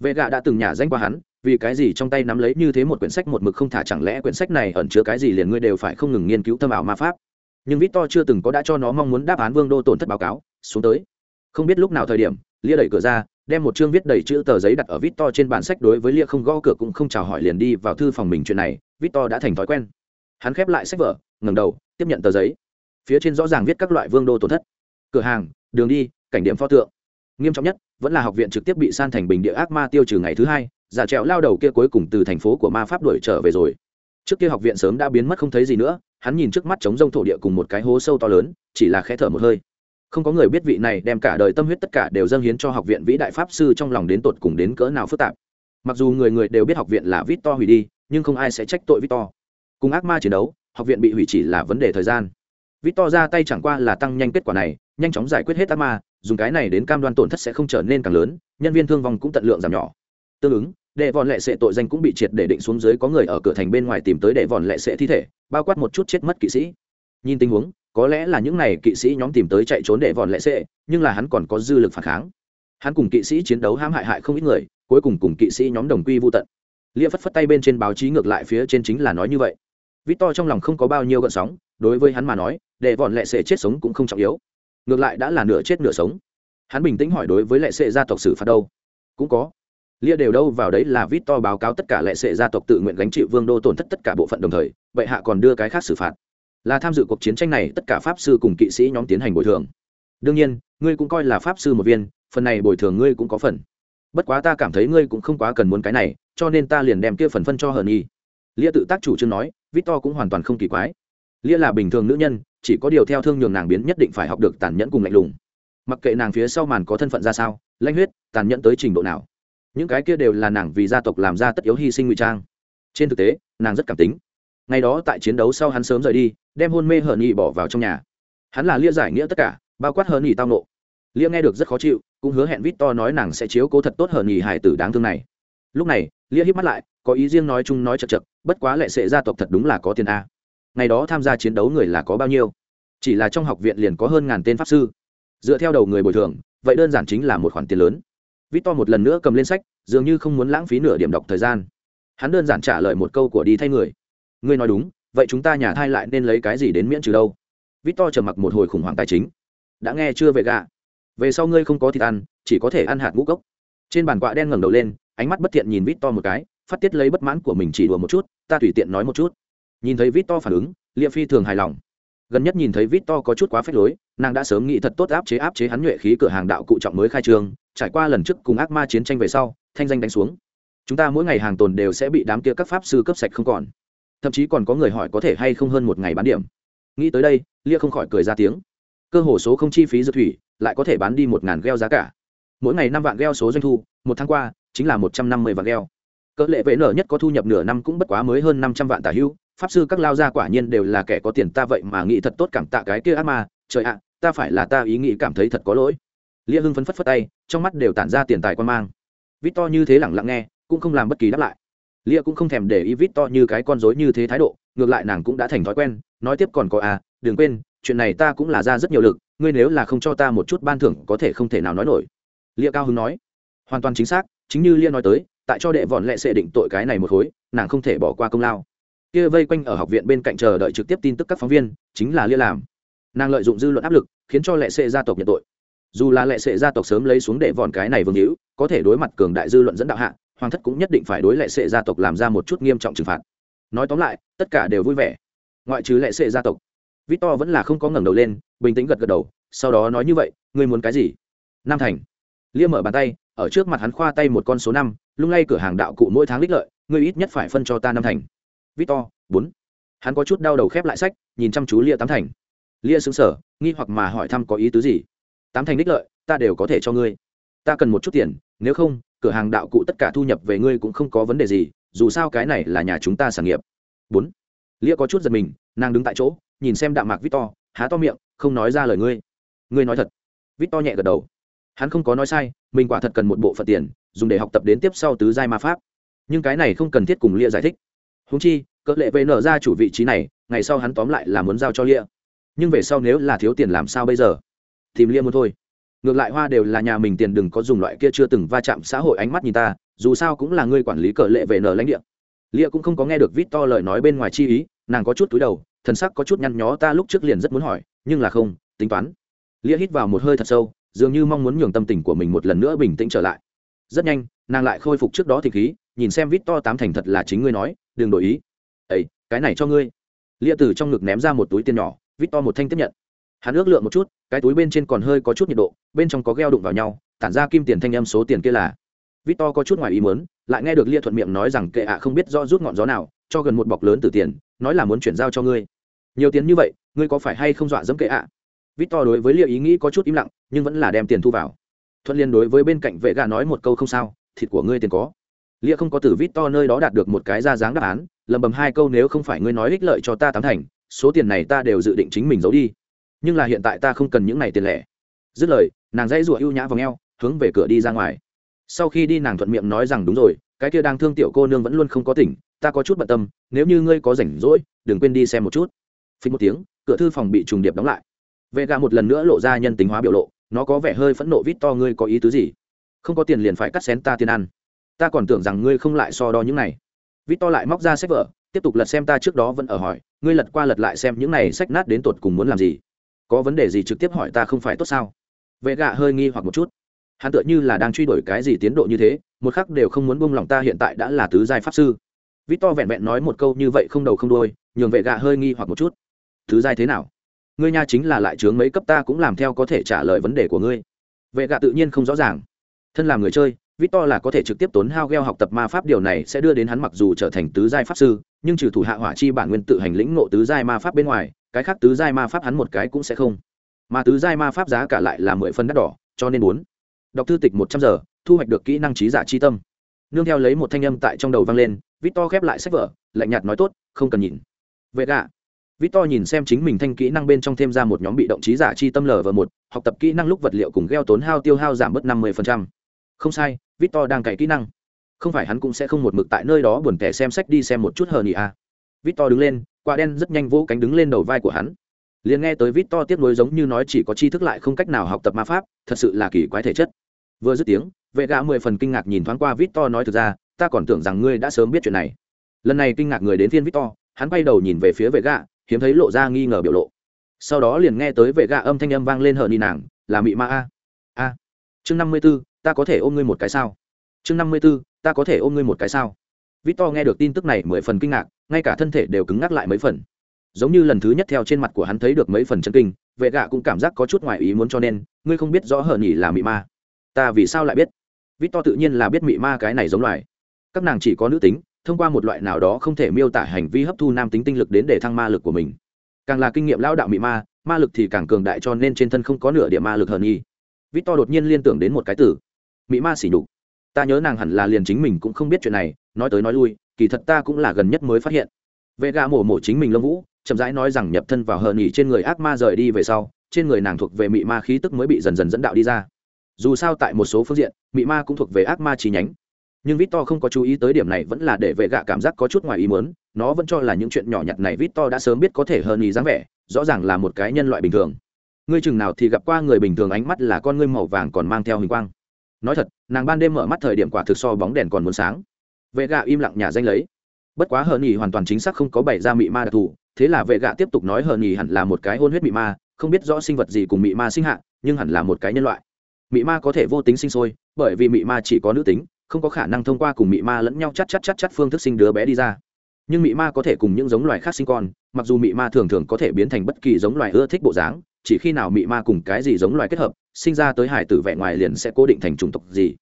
Vệ gạ đã từng nhả danh qua hắn, vì cái gì trong tay nắm lấy như thế một quyển sách một mực không thả chẳng lẽ quyển sách này ẩn chứa cái gì liền ngươi đều phải không ngừng nghiên cứu thâm ảo ma pháp. Nhưng victor chưa từng có đã cho nó mong muốn đáp án vương đô tổn thất báo cáo, xuống tới. Không biết lúc nào thời điểm, lia đẩy cửa ra đem một chương viết đầy chữ tờ giấy đặt ở vít to trên bản sách đối với Lia không gõ cửa cũng không chào hỏi liền đi vào thư phòng mình chuyện này, vít to đã thành thói quen. Hắn khép lại sách vở, ngẩng đầu, tiếp nhận tờ giấy. Phía trên rõ ràng viết các loại vương đô tổn thất. Cửa hàng, đường đi, cảnh điểm pho tượng. Nghiêm trọng nhất, vẫn là học viện trực tiếp bị san thành bình địa ác ma tiêu trừ ngày thứ hai, giả trèo lao đầu kia cuối cùng từ thành phố của ma pháp đuổi trở về rồi. Trước kia học viện sớm đã biến mất không thấy gì nữa, hắn nhìn trước mắt trống rông thổ địa cùng một cái hố sâu to lớn, chỉ là khẽ thở một hơi không có người biết vị này đem cả đời tâm huyết tất cả đều dâng hiến cho học viện vĩ đại pháp sư trong lòng đến tột cùng đến cỡ nào phức tạp. Mặc dù người người đều biết học viện là vít to hủy đi, nhưng không ai sẽ trách tội vít to cùng ác ma chiến đấu, học viện bị hủy chỉ là vấn đề thời gian. Vít to ra tay chẳng qua là tăng nhanh kết quả này, nhanh chóng giải quyết hết ác ma, dùng cái này đến cam đoan tổn thất sẽ không trở nên càng lớn, nhân viên thương vong cũng tận lượng giảm nhỏ. Tương ứng, đệ vòn lệ sệ tội danh cũng bị triệt để định xuống dưới có người ở cửa thành bên ngoài tìm tới đệ vòn lệ sệ thi thể, bao quát một chút chết mất kỵ sĩ. Nhìn tình huống có lẽ là những này kỵ sĩ nhóm tìm tới chạy trốn để vòn lệ xệ nhưng là hắn còn có dư lực phản kháng. Hắn cùng kỵ sĩ chiến đấu hãm hại hại không ít người, cuối cùng cùng kỵ sĩ nhóm đồng quy vô tận. Lia phất phất tay bên trên báo chí ngược lại phía trên chính là nói như vậy. Vít to trong lòng không có bao nhiêu gợn sóng, đối với hắn mà nói, để vòn lệ xệ chết sống cũng không trọng yếu. Ngược lại đã là nửa chết nửa sống. Hắn bình tĩnh hỏi đối với lệ xệ gia tộc xử phạt đâu? Cũng có. Lia đều đâu vào đấy là vít to báo cáo tất cả lệ sệ gia tộc tự nguyện gánh chịu vương đô tổn thất tất cả bộ phận đồng thời vậy hạ còn đưa cái khác xử phạt là tham dự cuộc chiến tranh này, tất cả pháp sư cùng kỵ sĩ nhóm tiến hành bồi thường. Đương nhiên, ngươi cũng coi là pháp sư một viên, phần này bồi thường ngươi cũng có phần. Bất quá ta cảm thấy ngươi cũng không quá cần muốn cái này, cho nên ta liền đem kia phần phân cho hờn y lia tự tác chủ trương nói, victor cũng hoàn toàn không kỳ quái. Lia là bình thường nữ nhân, chỉ có điều theo thương nhường nàng biến nhất định phải học được tàn nhẫn cùng lạnh lùng. Mặc kệ nàng phía sau màn có thân phận ra sao, lanh huyết, tàn nhẫn tới trình độ nào, những cái kia đều là nàng vì gia tộc làm ra tất yếu hy sinh ngụy trang. Trên thực tế, nàng rất cảm tính ngày đó tại chiến đấu sau hắn sớm rời đi, đem hôn mê hờn nhị bỏ vào trong nhà. Hắn là lia giải nghĩa tất cả, bao quát hờn nhị tao nộ lia nghe được rất khó chịu, cũng hứa hẹn vít to nói nàng sẽ chiếu cố thật tốt hờn nhị hải tử đáng thương này. Lúc này, lia hít mắt lại, có ý riêng nói chung nói chật chật, bất quá lệ sệ gia tộc thật đúng là có tiền a. Ngày đó tham gia chiến đấu người là có bao nhiêu? Chỉ là trong học viện liền có hơn ngàn tên pháp sư. Dựa theo đầu người bồi thường, vậy đơn giản chính là một khoản tiền lớn. Vít to một lần nữa cầm lên sách, dường như không muốn lãng phí nửa điểm đọc thời gian. Hắn đơn giản trả lời một câu của đi thay người ngươi nói đúng, vậy chúng ta nhà thai lại nên lấy cái gì đến miễn trừ đâu? Vít to trầm mặc một hồi khủng hoảng tài chính. Đã nghe chưa về gạ về sau ngươi không có thịt ăn, chỉ có thể ăn hạt ngũ cốc. Trên bàn quạ đen ngẩng đầu lên, ánh mắt bất thiện nhìn vít to một cái, phát tiết lấy bất mãn của mình chỉ đùa một chút, ta tùy tiện nói một chút. Nhìn thấy vít to phản ứng lia phi thường hài lòng. Gần nhất nhìn thấy vít to có chút quá phép lối, nàng đã sớm nghĩ thật tốt áp chế áp chế hắn nhuệ khí cửa hàng đạo cụ trọng mới khai trương, trải qua lần trước cùng ác ma chiến tranh về sau, thanh danh đánh xuống. Chúng ta mỗi ngày hàng tồn đều sẽ bị đám kia các pháp sư cấp sạch không còn thậm chí còn có người hỏi có thể hay không hơn một ngày bán điểm. Nghĩ tới đây, lia không khỏi cười ra tiếng. Cơ hồ số không chi phí dược thủy, lại có thể bán đi một ngàn gheo giá cả. Mỗi ngày năm vạn gheo số doanh thu, một tháng qua, chính là một trăm năm mươi vạn gheo cỡ lệ vệ nở nhất có thu nhập nửa năm cũng bất quá mới hơn năm trăm vạn tả hưu. Pháp sư các lao gia quả nhiên đều là kẻ có tiền ta vậy mà nghĩ thật tốt cảm tạ cái kia ác ma. Trời ạ, ta phải là ta ý nghĩ cảm thấy thật có lỗi. Lia hưng phấn phất phất tay, trong mắt đều tản ra tiền tài quan mang. Vít to như thế lẳng lặng nghe, cũng không làm bất kỳ đáp lại lia cũng không thèm để ý vít to như cái con rối như thế thái độ, ngược lại nàng cũng đã thành thói quen, nói tiếp còn có à đừng quên, chuyện này ta cũng là ra rất nhiều lực, ngươi nếu là không cho ta một chút ban thưởng có thể không thể nào nói nổi. Lia cao hứng nói. Hoàn toàn chính xác, chính như lia nói tới, tại cho đệ vòn lệ sẽ định tội cái này một khối, nàng không thể bỏ qua công lao. Kia vây quanh ở học viện bên cạnh chờ đợi trực tiếp tin tức các phóng viên, chính là lia làm. Nàng lợi dụng dư luận áp lực, khiến cho lệ sệ gia tộc nhận tội. Dù là lệ sệ gia tộc sớm lấy xuống đệ vòn cái này vương hữu, có thể đối mặt cường đại dư luận dẫn đạo hạ hoàng thất cũng nhất định phải đối lệ sệ gia tộc làm ra một chút nghiêm trọng trừng phạt. Nói tóm lại, tất cả đều vui vẻ. Ngoại trừ lệ sệ gia tộc, victor vẫn là không có ngẩng đầu lên, bình tĩnh gật gật đầu, sau đó nói như vậy, ngươi muốn cái gì? Nam thành. Lia mở bàn tay, ở trước mặt hắn khoa tay một con số năm, lung lay cửa hàng đạo cụ mỗi tháng lích lợi, ngươi ít nhất phải phân cho ta năm thành. Victor, bốn. Hắn có chút đau đầu khép lại sách, nhìn chăm chú lia tám thành. Lia xứng sở nghi hoặc mà hỏi thăm có ý tứ gì. Tám thành đích lợi, ta đều có thể cho ngươi. Ta cần một chút tiền, nếu không cửa hàng đạo cụ tất cả thu nhập về ngươi cũng không có vấn đề gì, dù sao cái này là nhà chúng ta sản nghiệp. Bốn, lia có chút giật mình, nàng đứng tại chỗ, nhìn xem đạm mạc victor, há to miệng, không nói ra lời ngươi. Ngươi nói thật. Victor nhẹ gật đầu. Hắn không có nói sai, mình quả thật cần một bộ phận tiền, dùng để học tập đến tiếp sau tứ giai ma pháp. Nhưng cái này không cần thiết cùng lia giải thích. Húng chi, cỡ lệ về nở ra chủ vị trí này, ngày sau hắn tóm lại là muốn giao cho lia. Nhưng về sau nếu là thiếu tiền làm sao bây giờ? Tìm lia muốn thôi ngược lại hoa đều là nhà mình tiền, đừng có dùng loại kia chưa từng va chạm xã hội ánh mắt nhìn ta, dù sao cũng là người quản lý cờ lệ về nở lãnh địa. Lia cũng không có nghe được vít to lời nói bên ngoài chi ý, nàng có chút túi đầu, thần sắc có chút nhăn nhó ta lúc trước liền rất muốn hỏi, nhưng là không, tính toán. Lia hít vào một hơi thật sâu, dường như mong muốn nhường tâm tình của mình một lần nữa bình tĩnh trở lại. Rất nhanh, nàng lại khôi phục trước đó thì khí, nhìn xem vít to tám thành thật là chính ngươi nói, đừng đổi ý. Ấy cái này cho ngươi. Lia từ trong ngực ném ra một túi tiền nhỏ vít to một thanh tiếp nhận hắn ước lượng một chút, cái túi bên trên còn hơi có chút nhiệt độ, bên trong có gheo đụng vào nhau, tản ra kim tiền thanh âm số tiền kia là. Vít to có chút ngoài ý mớn lại nghe được lia thuận miệng nói rằng kệ ạ không biết do rút ngọn gió nào, cho gần một bọc lớn từ tiền, nói là muốn chuyển giao cho ngươi. Nhiều tiền như vậy, ngươi có phải hay không dọa dẫm kệ ạ? Vít to đối với lia ý nghĩ có chút im lặng, nhưng vẫn là đem tiền thu vào. Thuận liên đối với bên cạnh vệ gà nói một câu không sao, thịt của ngươi tiền có. Lia không có từ vít to nơi đó đạt được một cái ra dáng đáp án, lầm bầm hai câu nếu không phải ngươi nói ích lợi cho ta tám thành, số tiền này ta đều dự định chính mình giấu đi nhưng là hiện tại ta không cần những này tiền lẻ. Dứt lời, nàng dãy rủa ưu nhã vào ngheo hướng về cửa đi ra ngoài. Sau khi đi nàng thuận miệng nói rằng đúng rồi, cái kia đang thương tiểu cô nương vẫn luôn không có tỉnh, ta có chút bận tâm, nếu như ngươi có rảnh rỗi, đừng quên đi xem một chút. Phí một tiếng, cửa thư phòng bị trùng điệp đóng lại. Vệ gà một lần nữa lộ ra nhân tính hóa biểu lộ, nó có vẻ hơi phẫn nộ vít to ngươi có ý tứ gì? Không có tiền liền phải cắt xén ta tiền ăn. Ta còn tưởng rằng ngươi không lại so đo những này. Vít to lại móc ra sách vở, tiếp tục lật xem ta trước đó vẫn ở hỏi, ngươi lật qua lật lại xem những này sách nát đến tột cùng muốn làm gì? Có vấn đề gì trực tiếp hỏi ta không phải tốt sao? Vệ gạ hơi nghi hoặc một chút. Hắn tựa như là đang truy đuổi cái gì tiến độ như thế một khắc đều không muốn buông lòng ta hiện tại đã là tứ giai pháp sư. Vít to vẹn vẹn nói một câu như vậy không đầu không đôi nhường vệ gạ hơi nghi hoặc một chút. Tứ giai thế nào? Ngươi nha chính là lại chướng mấy cấp ta cũng làm theo có thể trả lời vấn đề của ngươi. Vệ gạ tự nhiên không rõ ràng. Thân làm người chơi Vít To là có thể trực tiếp tốn hao gheo học tập ma pháp điều này sẽ đưa đến hắn mặc dù trở thành tứ giai pháp sư, nhưng trừ thủ hạ hỏa chi bản nguyên tự hành lĩnh ngộ tứ giai ma pháp bên ngoài, cái khác tứ giai ma pháp hắn một cái cũng sẽ không. Mà tứ giai ma pháp giá cả lại là mười phân đắt đỏ, cho nên muốn đọc thư tịch một trăm giờ, thu hoạch được kỹ năng trí giả chi tâm. Nương theo lấy một thanh âm tại trong đầu vang lên, Victor khép lại sách vở, lạnh nhạt nói tốt, không cần nhìn. Vệ gạ. Victor nhìn xem chính mình thanh kỹ năng bên trong thêm ra một nhóm bị động trí giả chi tâm lv một, học tập kỹ năng lúc vật liệu cùng gieo tốn hao tiêu hao giảm bớt năm 50%. Không sai, Victor đang cày kỹ năng. Không phải hắn cũng sẽ không một mực tại nơi đó buồn tẻ xem sách đi xem một chút hờ nhỉ à. Victor đứng lên, quả đen rất nhanh vỗ cánh đứng lên đầu vai của hắn. Liền nghe tới Victor tiếp nối giống như nói chỉ có tri thức lại không cách nào học tập ma pháp, thật sự là kỳ quái thể chất. Vừa dứt tiếng, vệ gã mười phần kinh ngạc nhìn thoáng qua Victor nói thực ra, ta còn tưởng rằng ngươi đã sớm biết chuyện này. Lần này kinh ngạc người đến phiên Victor, hắn quay đầu nhìn về phía vệ gã, hiếm thấy lộ ra nghi ngờ biểu lộ. Sau đó liền nghe tới vệ gã âm thanh âm vang lên hờ ni nàng, là mị ma a. A. Chương năm mươi 54, ta có thể ôm ngươi một cái sao chương năm mươi b ố ta có thể ôm ngươi một cái sao vít to nghe được tin tức này mười phần kinh ngạc ngay cả thân thể đều cứng ngắc lại mấy phần. Giống như lần thứ nhất theo trên mặt của hắn thấy được mấy phần chân kinh, vệ gạ cũng cảm giác có chút ngoài ý muốn cho nên, ngươi không biết rõ hờ nhỉ là mị ma. Ta vì sao lại biết? Vít to tự nhiên là biết mị ma cái này giống loài. Các nàng chỉ có nữ tính, thông qua một loại nào đó không thể miêu tả hành vi hấp thu nam tính tinh lực đến để thăng ma lực của mình. Càng là kinh nghiệm lao đạo mị ma ma lực thì càng cường đại cho nên trên thân không có nửa điểm ma lực hờn nhi vít to đột nhiên liên tưởng đến một cái từ mỹ ma xỉ nhục. Ta nhớ nàng hẳn là liền chính mình cũng không biết chuyện này, nói tới nói lui kỳ thật ta cũng là gần nhất mới phát hiện. Vệ gà mổ mổ chính mình lông vũ, chậm rãi nói rằng nhập thân vào hờ nghỉ trên người ác ma rời đi về sau, trên người nàng thuộc về mị ma khí tức mới bị dần dần dẫn đạo đi ra. Dù sao tại một số phương diện, mị ma cũng thuộc về ác ma chi nhánh. Nhưng vít to không có chú ý tới điểm này vẫn là để vệ gạ cảm giác có chút ngoài ý mớn nó vẫn cho là những chuyện nhỏ nhặt này vít to đã sớm biết có thể hơn ý dáng vẻ, rõ ràng là một cái nhân loại bình thường. Ngươi chừng nào thì gặp qua người bình thường ánh mắt là con ngươi màu vàng còn mang theo hình quang. Nói thật, nàng ban đêm mở mắt thời điểm quả thực so bóng đèn còn muốn sáng vệ gạ im lặng nhà danh lấy. Bất quá hờ nhì hoàn toàn chính xác không có bày ra mị ma đặc thù, thế là vệ gạ tiếp tục nói hờ nhì hẳn là một cái hôn huyết mị ma, không biết rõ sinh vật gì cùng mị ma sinh hạ, nhưng hẳn là một cái nhân loại. Mị ma có thể vô tính sinh sôi, bởi vì mị ma chỉ có nữ tính, không có khả năng thông qua cùng mị ma lẫn nhau chắc chắc chắc chắc phương thức sinh đứa bé đi ra. Nhưng mị ma có thể cùng những giống loài khác sinh con, mặc dù mị ma thường thường có thể biến thành bất kỳ giống loài ưa thích bộ dáng, chỉ khi nào mị ma cùng cái gì giống loài kết hợp, sinh ra tới hải tử vẻ ngoài liền sẽ cố định thành chủng tộc gì.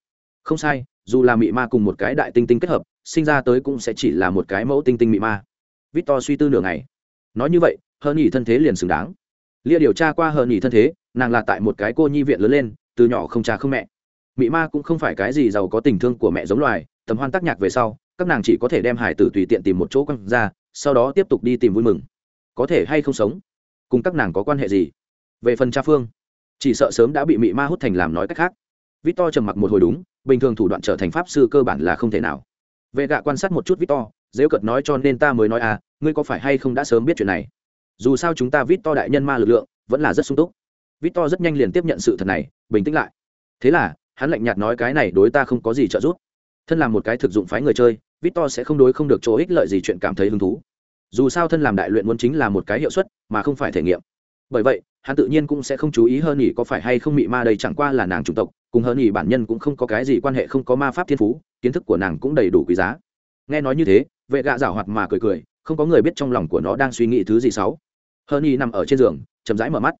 Không sai dù là mị ma cùng một cái đại tinh tinh kết hợp, sinh ra tới cũng sẽ chỉ là một cái mẫu tinh tinh mị ma. Victor suy tư nửa ngày. Nói như vậy hơn nhỉ thân thế liền xứng đáng. Lia điều tra qua hơn nhỉ thân thế, nàng là tại một cái cô nhi viện lớn lên, từ nhỏ không cha không mẹ. Mị ma cũng không phải cái gì giàu có tình thương của mẹ giống loài, tầm hoan tác nhạc về sau, các nàng chỉ có thể đem hải tử tùy tiện tìm một chỗ quăng ra, sau đó tiếp tục đi tìm vui mừng. Có thể hay không sống? Cùng các nàng có quan hệ gì? Về phần cha phương, chỉ sợ sớm đã bị mị ma hút thành làm nói cách khác. Victor trầm mặc một hồi đúng bình thường thủ đoạn trở thành pháp sư cơ bản là không thể nào. Vệ gạ quan sát một chút victor dễ cợt nói cho nên ta mới nói à ngươi có phải hay không đã sớm biết chuyện này? Dù sao chúng ta victor đại nhân ma lực lượng, vẫn là rất sung túc. Victor rất nhanh liền tiếp nhận sự thật này, bình tĩnh lại. Thế là, hắn lạnh nhạt nói cái này đối ta không có gì trợ giúp. Thân làm một cái thực dụng phái người chơi, victor sẽ không đối không được chỗ ích lợi gì chuyện cảm thấy hứng thú. Dù sao thân làm đại luyện muốn chính là một cái hiệu suất, mà không phải thể nghiệm. Bởi vậy hắn tự nhiên cũng sẽ không chú ý hơn nghỉ có phải hay không bị ma đây chẳng qua là nàng chủng tộc, cùng hơn nghỉ bản nhân cũng không có cái gì quan hệ không có ma pháp thiên phú, kiến thức của nàng cũng đầy đủ quý giá. Nghe nói như thế, vệ gạ rảo hoạt mà cười cười, không có người biết trong lòng của nó đang suy nghĩ thứ gì xấu hơn nghỉ nằm ở trên giường, chậm rãi mở mắt.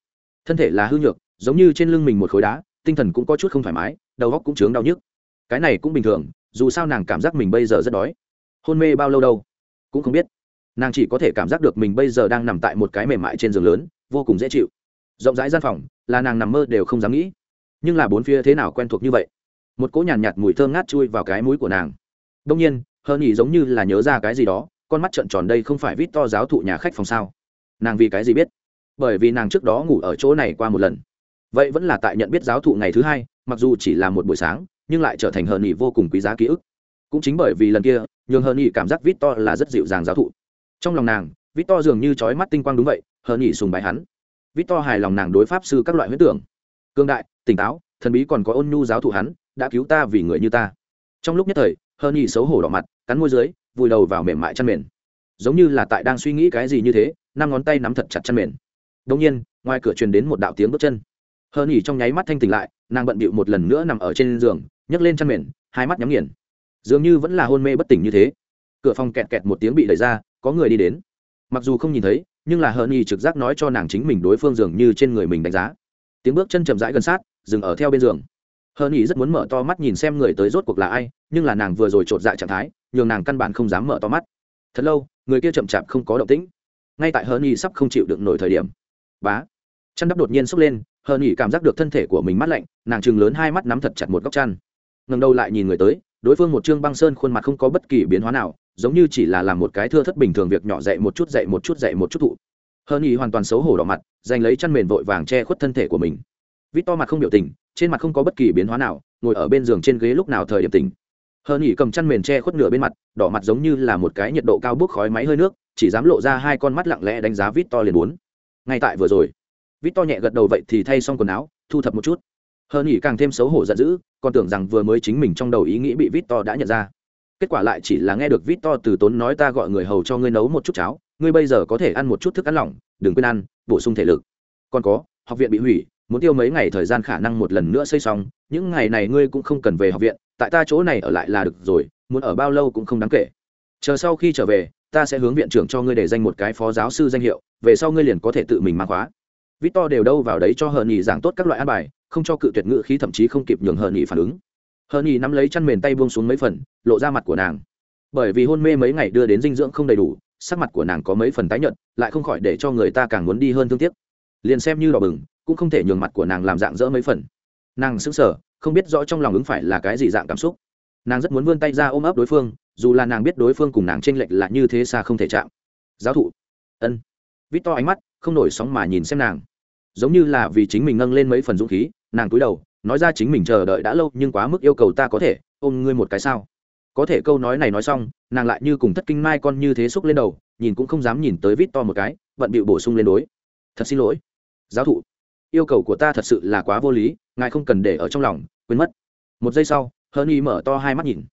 Thân thể là hư nhược, giống như trên lưng mình một khối đá, tinh thần cũng có chút không thoải mái, đầu óc cũng chướng đau nhức. Cái này cũng bình thường, dù sao nàng cảm giác mình bây giờ rất đói. Hôn mê bao lâu đâu? Cũng không biết. Nàng chỉ có thể cảm giác được mình bây giờ đang nằm tại một cái mềm mại trên giường lớn, vô cùng dễ chịu rộng rãi gian phòng là nàng nằm mơ đều không dám nghĩ. Nhưng là bốn phía thế nào quen thuộc như vậy? Một cỗ nhàn nhạt, nhạt mùi thơm ngát chui vào cái mũi của nàng. Đông nhiên hơn nhỉ giống như là nhớ ra cái gì đó con mắt trợn tròn đây không phải vít to giáo thụ nhà khách phòng sao? Nàng vì cái gì biết? Bởi vì nàng trước đó ngủ ở chỗ này qua một lần. Vậy vẫn là tại nhận biết giáo thụ ngày thứ hai mặc dù chỉ là một buổi sáng nhưng lại trở thành hờn nhỉ vô cùng quý giá ký ức. Cũng chính bởi vì lần kia nhường hờn nhỉ cảm giác vít to là rất dịu dàng giáo thụ. Trong lòng nàng vít to dường như trói mắt tinh quang đúng vậy hờn nhỉ sùng bài hắn vít to hài lòng nàng đối pháp sư các loại huyết tưởng. Cương đại, tỉnh táo, thần bí còn có ôn nhu giáo thụ hắn, đã cứu ta vì người như ta. Trong lúc nhất thời Hơ Nhi xấu hổ đỏ mặt, cắn môi dưới, vùi đầu vào mềm mại chăn mền. Giống như là tại đang suy nghĩ cái gì như thế, năm ngón tay nắm thật chặt chăn mền. Đông nhiên, ngoài cửa truyền đến một đạo tiếng bước chân. Hơ Nhi trong nháy mắt thanh tỉnh lại, nàng bận bịu một lần nữa nằm ở trên giường, nhấc lên chăn mền, hai mắt nhắm nghiền. Dường như vẫn là hôn mê bất tỉnh như thế. Cửa phòng kẹt kẹt một tiếng bị đẩy ra, có người đi đến. Mặc dù không nhìn thấy nhưng là hờn y trực giác nói cho nàng chính mình đối phương dường như trên người mình đánh giá. Tiếng bước chân chậm rãi gần sát, dừng ở theo bên giường. Hờn y rất muốn mở to mắt nhìn xem người tới rốt cuộc là ai, nhưng là nàng vừa rồi t r ộ t dạ trạng thái, nhường nàng căn bản không dám mở to mắt. Thật lâu, người kia chậm chạp không có động tĩnh. Ngay tại hờn y sắp không chịu được nổi thời điểm, bá, chăn đắp đột nhiên sốc lên hờn y cảm giác được thân thể của mình mắt lạnh, nàng chừng lớn hai mắt nắm thật chặt một góc chăn. Ngần đầu lại nhìn người tới, đối phương một trương băng sơn khuôn mặt không có bất kỳ biến hóa nào giống như chỉ là làm một cái thưa thất bình thường việc nhỏ dậy một chút dậy một chút dậy một chút thụ. Hơn ý hoàn toàn xấu hổ đỏ mặt, giành lấy chăn mền vội vàng che khuất thân thể của mình. Vít to mặt không biểu tình, trên mặt không có bất kỳ biến hóa nào, ngồi ở bên giường trên ghế lúc nào thời điểm tỉnh. Hơn ý cầm chăn mền che khuất nửa bên mặt, đỏ mặt giống như là một cái nhiệt độ cao bốc khói máy hơi nước, chỉ dám lộ ra hai con mắt lặng lẽ đánh giá vít to liền bốn ngay tại vừa rồi, vít to nhẹ gật đầu vậy thì thay xong quần áo, thu thập một chút. Hơn ý càng thêm xấu hổ giận dữ, còn tưởng rằng vừa mới chính mình trong đầu ý nghĩ bị vít to đã nhận ra kết quả lại chỉ là nghe được vít to từ tốn nói ta gọi người hầu cho ngươi nấu một chút cháo, ngươi bây giờ có thể ăn một chút thức ăn lỏng, đừng quên ăn, bổ sung thể lực. Còn có, học viện bị hủy, muốn tiêu mấy ngày thời gian khả năng một lần nữa xây xong, những ngày này ngươi cũng không cần về học viện, tại ta chỗ này ở lại là được rồi, muốn ở bao lâu cũng không đáng kể. Chờ sau khi trở về, ta sẽ hướng viện trưởng cho ngươi để danh một cái phó giáo sư danh hiệu, về sau ngươi liền có thể tự mình mang khóa. Vít to đều đâu vào đấy cho hờ nhì giảng tốt các loại ăn bài, không cho cự tuyệt ngữ khí thậm chí không kịp nhường hờ nhì phản ứng hờ nhi nắm lấy chăn mền tay buông xuống mấy phần, lộ ra mặt của nàng. Bởi vì hôn mê mấy ngày đưa đến dinh dưỡng không đầy đủ, sắc mặt của nàng có mấy phần tái nhợt, lại không khỏi để cho người ta càng muốn đi hơn thương tiếc. Liền xem như đỏ bừng, cũng không thể nhường mặt của nàng làm dạng dỡ mấy phần. Nàng sững sờ, không biết rõ trong lòng ứng phải là cái gì dạng cảm xúc. Nàng rất muốn vươn tay ra ôm ấp đối phương, dù là nàng biết đối phương cùng nàng tranh lệch là như thế xa không thể chạm. Giáo thụ. Ân. Vít to ánh mắt, không nổi sóng mà nhìn xem nàng. Giống như là vì chính mình nâng lên mấy phần dũng khí, nàng cúi đầu nói ra chính mình chờ đợi đã lâu nhưng quá mức yêu cầu ta có thể, ôm ngươi một cái sao? Có thể câu nói này nói xong, nàng lại như cùng thất kinh mai con như thế xúc lên đầu, nhìn cũng không dám nhìn tới vít to một cái, bận bịu bổ sung lên đối. Thật xin lỗi. Giáo thụ, yêu cầu của ta thật sự là quá vô lý, ngài không cần để ở trong lòng, quên mất. Một giây sau hờn y mở to hai mắt nhìn.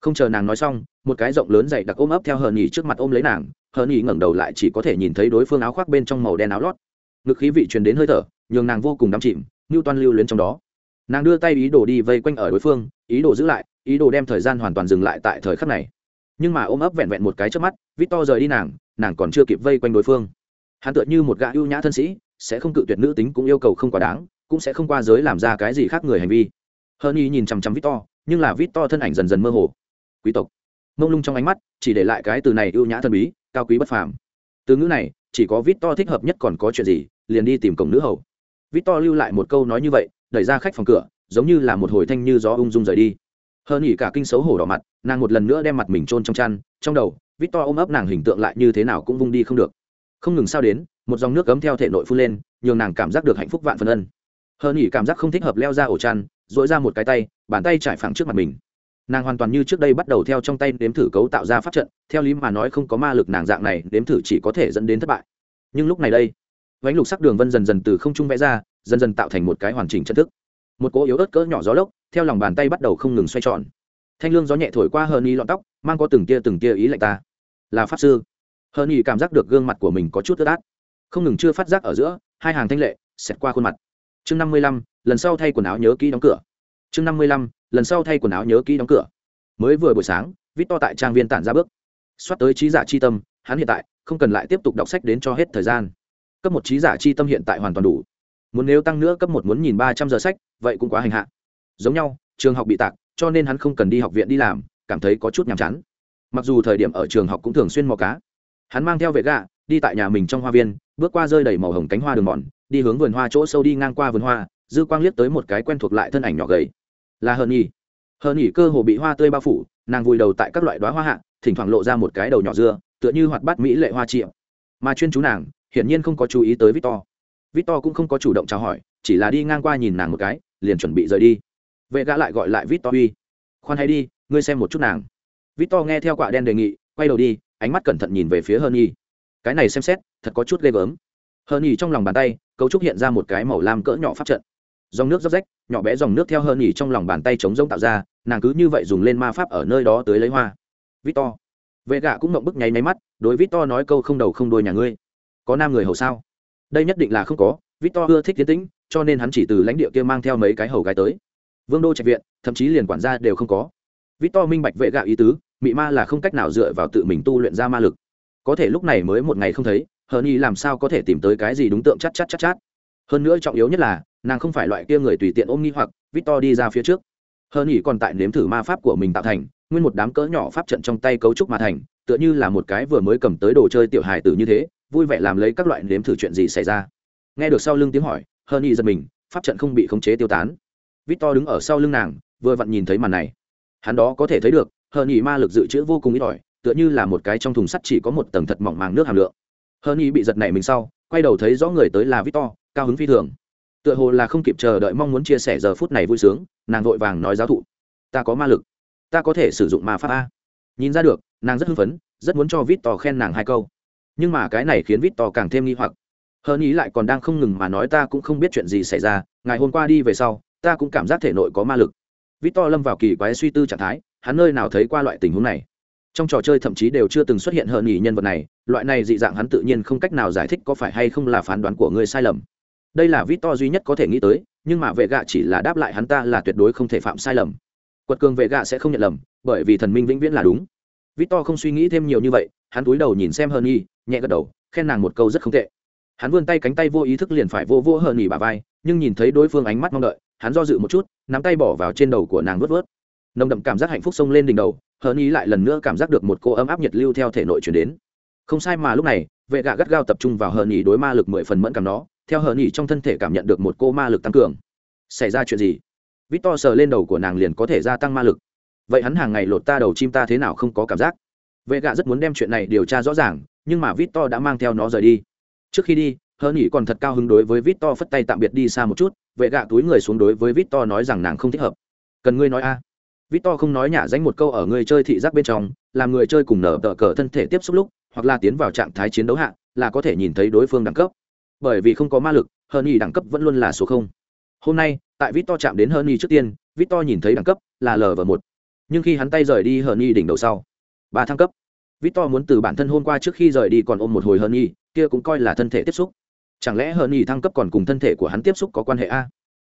Không chờ nàng nói xong, một cái rộng lớn dày đặc ôm ấp theo hờn y trước mặt ôm lấy nàng hờn y ngẩng đầu lại chỉ có thể nhìn thấy đối phương áo khoác bên trong màu đen áo lót. Ngực khí vị truyền đến hơi thở, nhường nàng vô cùng đắm chìm như toan lưu luyến trong đó nàng đưa tay ý đồ đi vây quanh ở đối phương, ý đồ giữ lại, ý đồ đem thời gian hoàn toàn dừng lại tại thời khắc này. Nhưng mà ôm ấp vẹn vẹn một cái trước mắt vít to rời đi nàng nàng còn chưa kịp vây quanh đối phương. Hắn tựa như một gã ưu nhã thân sĩ, sẽ không cự tuyệt nữ tính cũng yêu cầu không quá đáng, cũng sẽ không qua giới làm ra cái gì khác người hành vi. Hơn y nhìn chằm chằm vít to nhưng là vít to thân ảnh dần dần mơ hồ. Quý tộc. Mông lung trong ánh mắt, chỉ để lại cái từ này ưu nhã thân bí, cao quý bất phàm. Từ ngữ này, chỉ có vít to thích hợp nhất còn có chuyện gì, liền đi tìm cổng nữ hầu. Vít to lưu lại một câu nói như vậy đẩy ra khách phòng cửa, giống như là một hồi thanh như gió ung dung rời đi. Hơn nghỉ cả kinh xấu hổ đỏ mặt, nàng một lần nữa đem mặt mình trôn trong chăn, trong đầu vít to ôm ấp nàng hình tượng lại như thế nào cũng vung đi không được. Không ngừng sao đến, một dòng nước cấm theo thể nội phun lên, nhường nàng cảm giác được hạnh phúc vạn phần ân. Hơn nghỉ cảm giác không thích hợp leo ra ổ chăn dội ra một cái tay, bàn tay trải phẳng trước mặt mình. Nàng hoàn toàn như trước đây bắt đầu theo trong tay nếm thử cấu tạo ra pháp trận, theo lý mà nói không có ma lực nàng dạng này nếm thử chỉ có thể dẫn đến thất bại. Nhưng lúc này đây, vánh lục sắc đường vân dần dần từ không trung vẽ ra dần dần tạo thành một cái hoàn chỉnh chân thức. Một cỗ yếu ớt cỡ nhỏ gió lốc, theo lòng bàn tay bắt đầu không ngừng xoay tròn. Thanh lương gió nhẹ thổi qua hơn y lọn tóc, mang có từng tia từng tia ý lạnh ta. Là pháp sư. Hơn y cảm giác được gương mặt của mình có chút ướt át. Không ngừng chưa phát giác ở giữa, hai hàng thanh lệ, xẹt qua khuôn mặt. Chương năm mươi lăm, lần sau thay quần áo nhớ kỹ đóng cửa. Chương năm mươi lăm, lần sau thay quần áo nhớ kỹ đóng cửa. Mới vừa buổi sáng, vít to tại trang viên tản ra bước. Xoát tới trí giả chi tâm, hắn hiện tại không cần lại tiếp tục đọc sách đến cho hết thời gian. Cấp một trí giả chi tâm hiện tại hoàn toàn đủ muốn nếu tăng nữa cấp một muốn nhìn ba trăm giờ sách, vậy cũng quá hành hạ. Giống nhau, trường học bị tạc, cho nên hắn không cần đi học viện đi làm, cảm thấy có chút nhàm chán. Mặc dù thời điểm ở trường học cũng thường xuyên mò cá. Hắn mang theo vệ gạ, đi tại nhà mình trong hoa viên, bước qua rơi đầy màu hồng cánh hoa đường mòn, đi hướng vườn hoa chỗ sâu đi ngang qua vườn hoa, dư quang liếc tới một cái quen thuộc lại thân ảnh nhỏ gầy. Là hờn nhỉ hờn nhỉ cơ hồ bị hoa tươi bao phủ, nàng vùi đầu tại các loại đoá hoa hạ, thỉnh thoảng lộ ra một cái đầu nhỏ dưa, tựa như hoạt bát mỹ lệ hoa triệu mà chuyên chú nàng, hiển nhiên không có chú ý tới victor victor cũng không có chủ động chào hỏi, chỉ là đi ngang qua nhìn nàng một cái, liền chuẩn bị rời đi. Vệ gã lại gọi lại victor uy. Khoan hay đi, ngươi xem một chút nàng. Victor nghe theo quạ đen đề nghị, quay đầu đi, ánh mắt cẩn thận nhìn về phía hơn nhi cái này xem xét, thật có chút ghê gớm. Hơn nhi trong lòng bàn tay, cấu trúc hiện ra một cái màu lam cỡ nhỏ pháp trận. Dòng nước dốc rách, nhỏ bé dòng nước theo hơn nhi trong lòng bàn tay chống rông tạo ra, nàng cứ như vậy dùng lên ma pháp ở nơi đó tới lấy hoa. Victor. Vệ gạ cũng mộng bức nháy máy mắt, đối victor nói câu không đầu không đuôi nhà ngươi. Có nam người hầu sao? Đây nhất định là không có, victor ưa thích tiến tĩnh, cho nên hắn chỉ từ lãnh địa kia mang theo mấy cái hầu gái tới. Vương đô trạch viện, thậm chí liền quản gia đều không có. Victor minh bạch vệ gạ ý tứ, mị ma là không cách nào dựa vào tự mình tu luyện ra ma lực. Có thể lúc này mới một ngày không thấy hờn y làm sao có thể tìm tới cái gì đúng tượng chắc chắc chắc chắc hơn nữa trọng yếu nhất là, nàng không phải loại kia người tùy tiện ôm nghi hoặc, victor đi ra phía trước. Hờn y còn tại nếm thử ma pháp của mình tạo thành, nguyên một đám cỡ nhỏ pháp trận trong tay cấu trúc mà thành, tựa như là một cái vừa mới cầm tới đồ chơi tiểu hài tử như thế vui vẻ làm lấy các loại nếm thử chuyện gì xảy ra. Nghe được sau lưng tiếng hỏi hơn y giật mình, pháp trận không bị khống chế tiêu tán. Victor đứng ở sau lưng nàng, vừa vặn nhìn thấy màn này. Hắn đó có thể thấy được hơn y ma lực dự trữ vô cùng ít ỏi, tựa như là một cái trong thùng sắt chỉ có một tầng thật mỏng màng nước hàm lượng. Hơn y bị giật này mình sau, quay đầu thấy rõ người tới là victor, cao hứng phi thường. Tựa hồ là không kịp chờ đợi mong muốn chia sẻ giờ phút này vui sướng, nàng vội vàng nói giáo thụ. Ta có ma lực. Ta có thể sử dụng ma pháp a. Nhìn ra được, nàng rất hưng phấn, rất muốn cho vít to khen nàng hai câu nhưng mà cái này khiến vít to càng thêm nghi hoặc. Hơn ý lại còn đang không ngừng mà nói ta cũng không biết chuyện gì xảy ra, ngày hôm qua đi về sau, ta cũng cảm giác thể nội có ma lực. Vít to lâm vào kỳ quái suy tư trạng thái, hắn nơi nào thấy qua loại tình huống này? Trong trò chơi thậm chí đều chưa từng xuất hiện hờn nhỉ nhân vật này, loại này dị dạng hắn tự nhiên không cách nào giải thích có phải hay không là phán đoán của người sai lầm. Đây là vít to duy nhất có thể nghĩ tới, nhưng mà vệ gạ chỉ là đáp lại hắn ta là tuyệt đối không thể phạm sai lầm. Quật cường vệ gạ sẽ không nhận lầm, bởi vì thần minh vĩnh viễn là đúng. Victor không suy nghĩ thêm nhiều như vậy hắn túi đầu nhìn xem hờn y nhẹ gật đầu, khen nàng một câu rất không tệ. Hắn vươn tay cánh tay vô ý thức liền phải vô vô hờn y bà vai, nhưng nhìn thấy đối phương ánh mắt mong đợi, hắn do dự một chút, nắm tay bỏ vào trên đầu của nàng vớt vớt nồng đậm cảm giác hạnh phúc xông lên đỉnh đầu hờn y lại lần nữa cảm giác được một cô ấm áp nhiệt lưu theo thể nội chuyển đến. Không sai mà lúc này, vệ gạ gắt gao tập trung vào hờn y đối ma lực mười phần mẫn cảm nó, theo hờn y trong thân thể cảm nhận được một cô ma lực tăng cường. Xảy ra chuyện gì? Vít To sờ lên đầu của nàng liền có thể gia tăng ma lực. Vậy hắn hàng ngày lột ta đầu chim ta thế nào không có cảm giác? Vệ gạ rất muốn đem chuyện này điều tra rõ ràng, nhưng mà Victor đã mang theo nó rời đi. Trước khi đi, Hơn Nghị còn thật cao hứng đối với Victor phất tay tạm biệt đi xa một chút, vệ gạ túi người xuống đối với Victor nói rằng nàng không thích hợp. Cần ngươi nói a? À. Victor không nói nhả danh một câu ở người chơi thị giác bên trong, làm người chơi cùng nở tờ cờ thân thể tiếp xúc lúc, hoặc là tiến vào trạng thái chiến đấu hạ, là có thể nhìn thấy đối phương đẳng cấp. Bởi vì không có ma lực, Hơn Nghị đẳng cấp vẫn luôn là số không hôm nay tại vít to chạm đến hơn y trước tiên vít to nhìn thấy đẳng cấp là l và một nhưng khi hắn tay rời đi hơn y đỉnh đầu sau ba thăng cấp Victor muốn từ bản thân hôm qua trước khi rời đi còn ôm một hồi hơn y kia cũng coi là thân thể tiếp xúc. Chẳng lẽ hơn y thăng cấp còn cùng thân thể của hắn tiếp xúc có quan hệ a?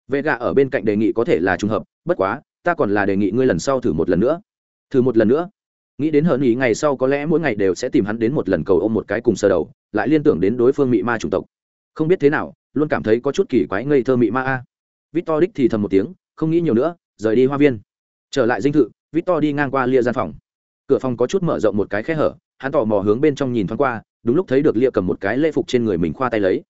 Vega ở bên cạnh đề nghị có thể là trùng hợp, bất quá, ta còn là đề nghị ngươi lần sau thử một lần nữa. Thử một lần nữa? Nghĩ đến hờn ý ngày sau có lẽ mỗi ngày đều sẽ tìm hắn đến một lần cầu ôm một cái cùng sơ đầu, lại liên tưởng đến đối phương mị ma chủng tộc. Không biết thế nào, luôn cảm thấy có chút kỳ quái ngây thơ mị ma a. Victor đích thì thầm một tiếng, không nghĩ nhiều nữa, rời đi hoa viên. Trở lại dinh thự, victor đi ngang qua lia gian phòng cửa phòng có chút mở rộng một cái khe hở, hắn tò mò hướng bên trong nhìn thoáng qua, đúng lúc thấy được lia cầm một cái lễ phục trên người mình khoa tay lấy.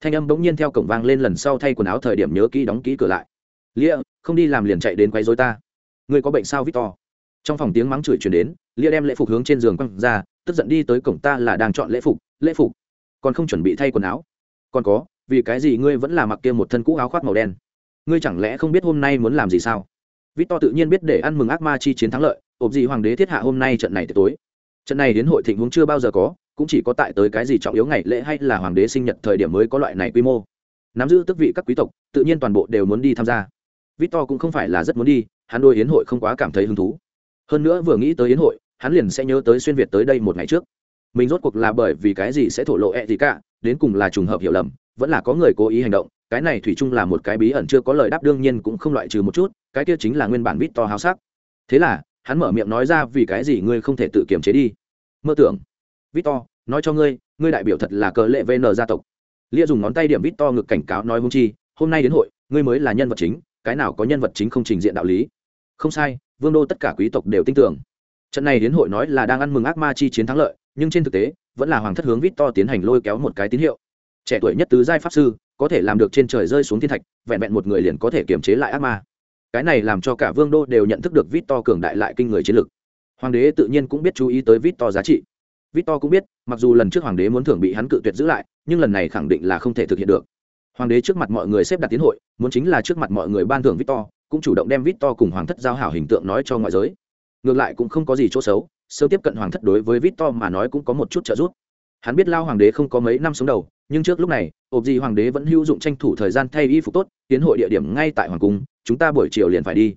Thanh âm bỗng nhiên theo cổng vang lên lần sau thay quần áo thời điểm nhớ kỹ đóng kỹ cửa lại. Lia không đi làm liền chạy đến quấy dối ta. Ngươi có bệnh sao, victor? Trong phòng tiếng mắng chửi chuyển đến lia đem lễ phục hướng trên giường quăng ra, tức giận đi tới cổng ta là đang chọn lễ phục lễ phục. Còn không chuẩn bị thay quần áo? Còn có, vì cái gì ngươi vẫn là mặc kia một thân cũ áo khoác màu đen? Ngươi chẳng lẽ không biết hôm nay muốn làm gì sao? Vít to tự nhiên biết để ăn mừng ác ma chi chiến thắng lợi ộp gì hoàng đế thiết hạ hôm nay trận này tối. Trận này đến hội thịnh huống chưa bao giờ có, cũng chỉ có tại tới cái gì trọng yếu ngày lễ hay là hoàng đế sinh nhật thời điểm mới có loại này quy mô. Nắm giữ tước vị các quý tộc, tự nhiên toàn bộ đều muốn đi tham gia. Vít to cũng không phải là rất muốn đi, hắn đôi yến hội không quá cảm thấy hứng thú. Hơn nữa vừa nghĩ tới yến hội, hắn liền sẽ nhớ tới xuyên việt tới đây một ngày trước. Mình rốt cuộc là bởi vì cái gì sẽ thổ lộ e gì cả, đến cùng là trùng hợp hiểu lầm, vẫn là có người cố ý hành động, cái này thủy chung là một cái bí ẩn chưa có lời đáp đương nhiên cũng không loại trừ một chút, cái kia chính là nguyên bản vít to háo sắc. Thế là hắn mở miệng nói ra, vì cái gì ngươi không thể tự kiềm chế đi? Mơ tưởng. Vít to nói cho ngươi ngươi đại biểu thật là cờ lệ vn gia tộc. Lia dùng ngón tay điểm vít to ngực cảnh cáo nói hung chi, hôm nay đến hội, ngươi mới là nhân vật chính, cái nào có nhân vật chính không trình diện đạo lý? Không sai, vương đô tất cả quý tộc đều tin tưởng. Trận này đến hội nói là đang ăn mừng ác ma chi chiến thắng lợi, nhưng trên thực tế, vẫn là hoàng thất hướng vít to tiến hành lôi kéo một cái tín hiệu. Trẻ tuổi nhất tứ giai pháp sư, có thể làm được trên trời rơi xuống thiên thạch, vẹn vẹn một người liền có thể kiềm chế lại ác ma cái này làm cho cả vương đô đều nhận thức được vít to cường đại lại kinh người chiến lược hoàng đế tự nhiên cũng biết chú ý tới vít to giá trị. Vít to cũng biết, mặc dù lần trước hoàng đế muốn thưởng bị hắn cự tuyệt giữ lại, nhưng lần này khẳng định là không thể thực hiện được. Hoàng đế trước mặt mọi người xếp đặt tiến hội, muốn chính là trước mặt mọi người ban thưởng vít to cũng chủ động đem vít to cùng hoàng thất giao hảo hình tượng nói cho ngoại giới. Ngược lại cũng không có gì chỗ xấu, sớm tiếp cận hoàng thất đối với vít to mà nói cũng có một chút trợ giúp hắn biết lao hoàng đế không có mấy năm sống đầu, nhưng trước lúc này, ộp gì hoàng đế vẫn hữu dụng tranh thủ thời gian thay y phục tốt, tiến hội địa điểm ngay tại hoàng cung, chúng ta buổi chiều liền phải đi.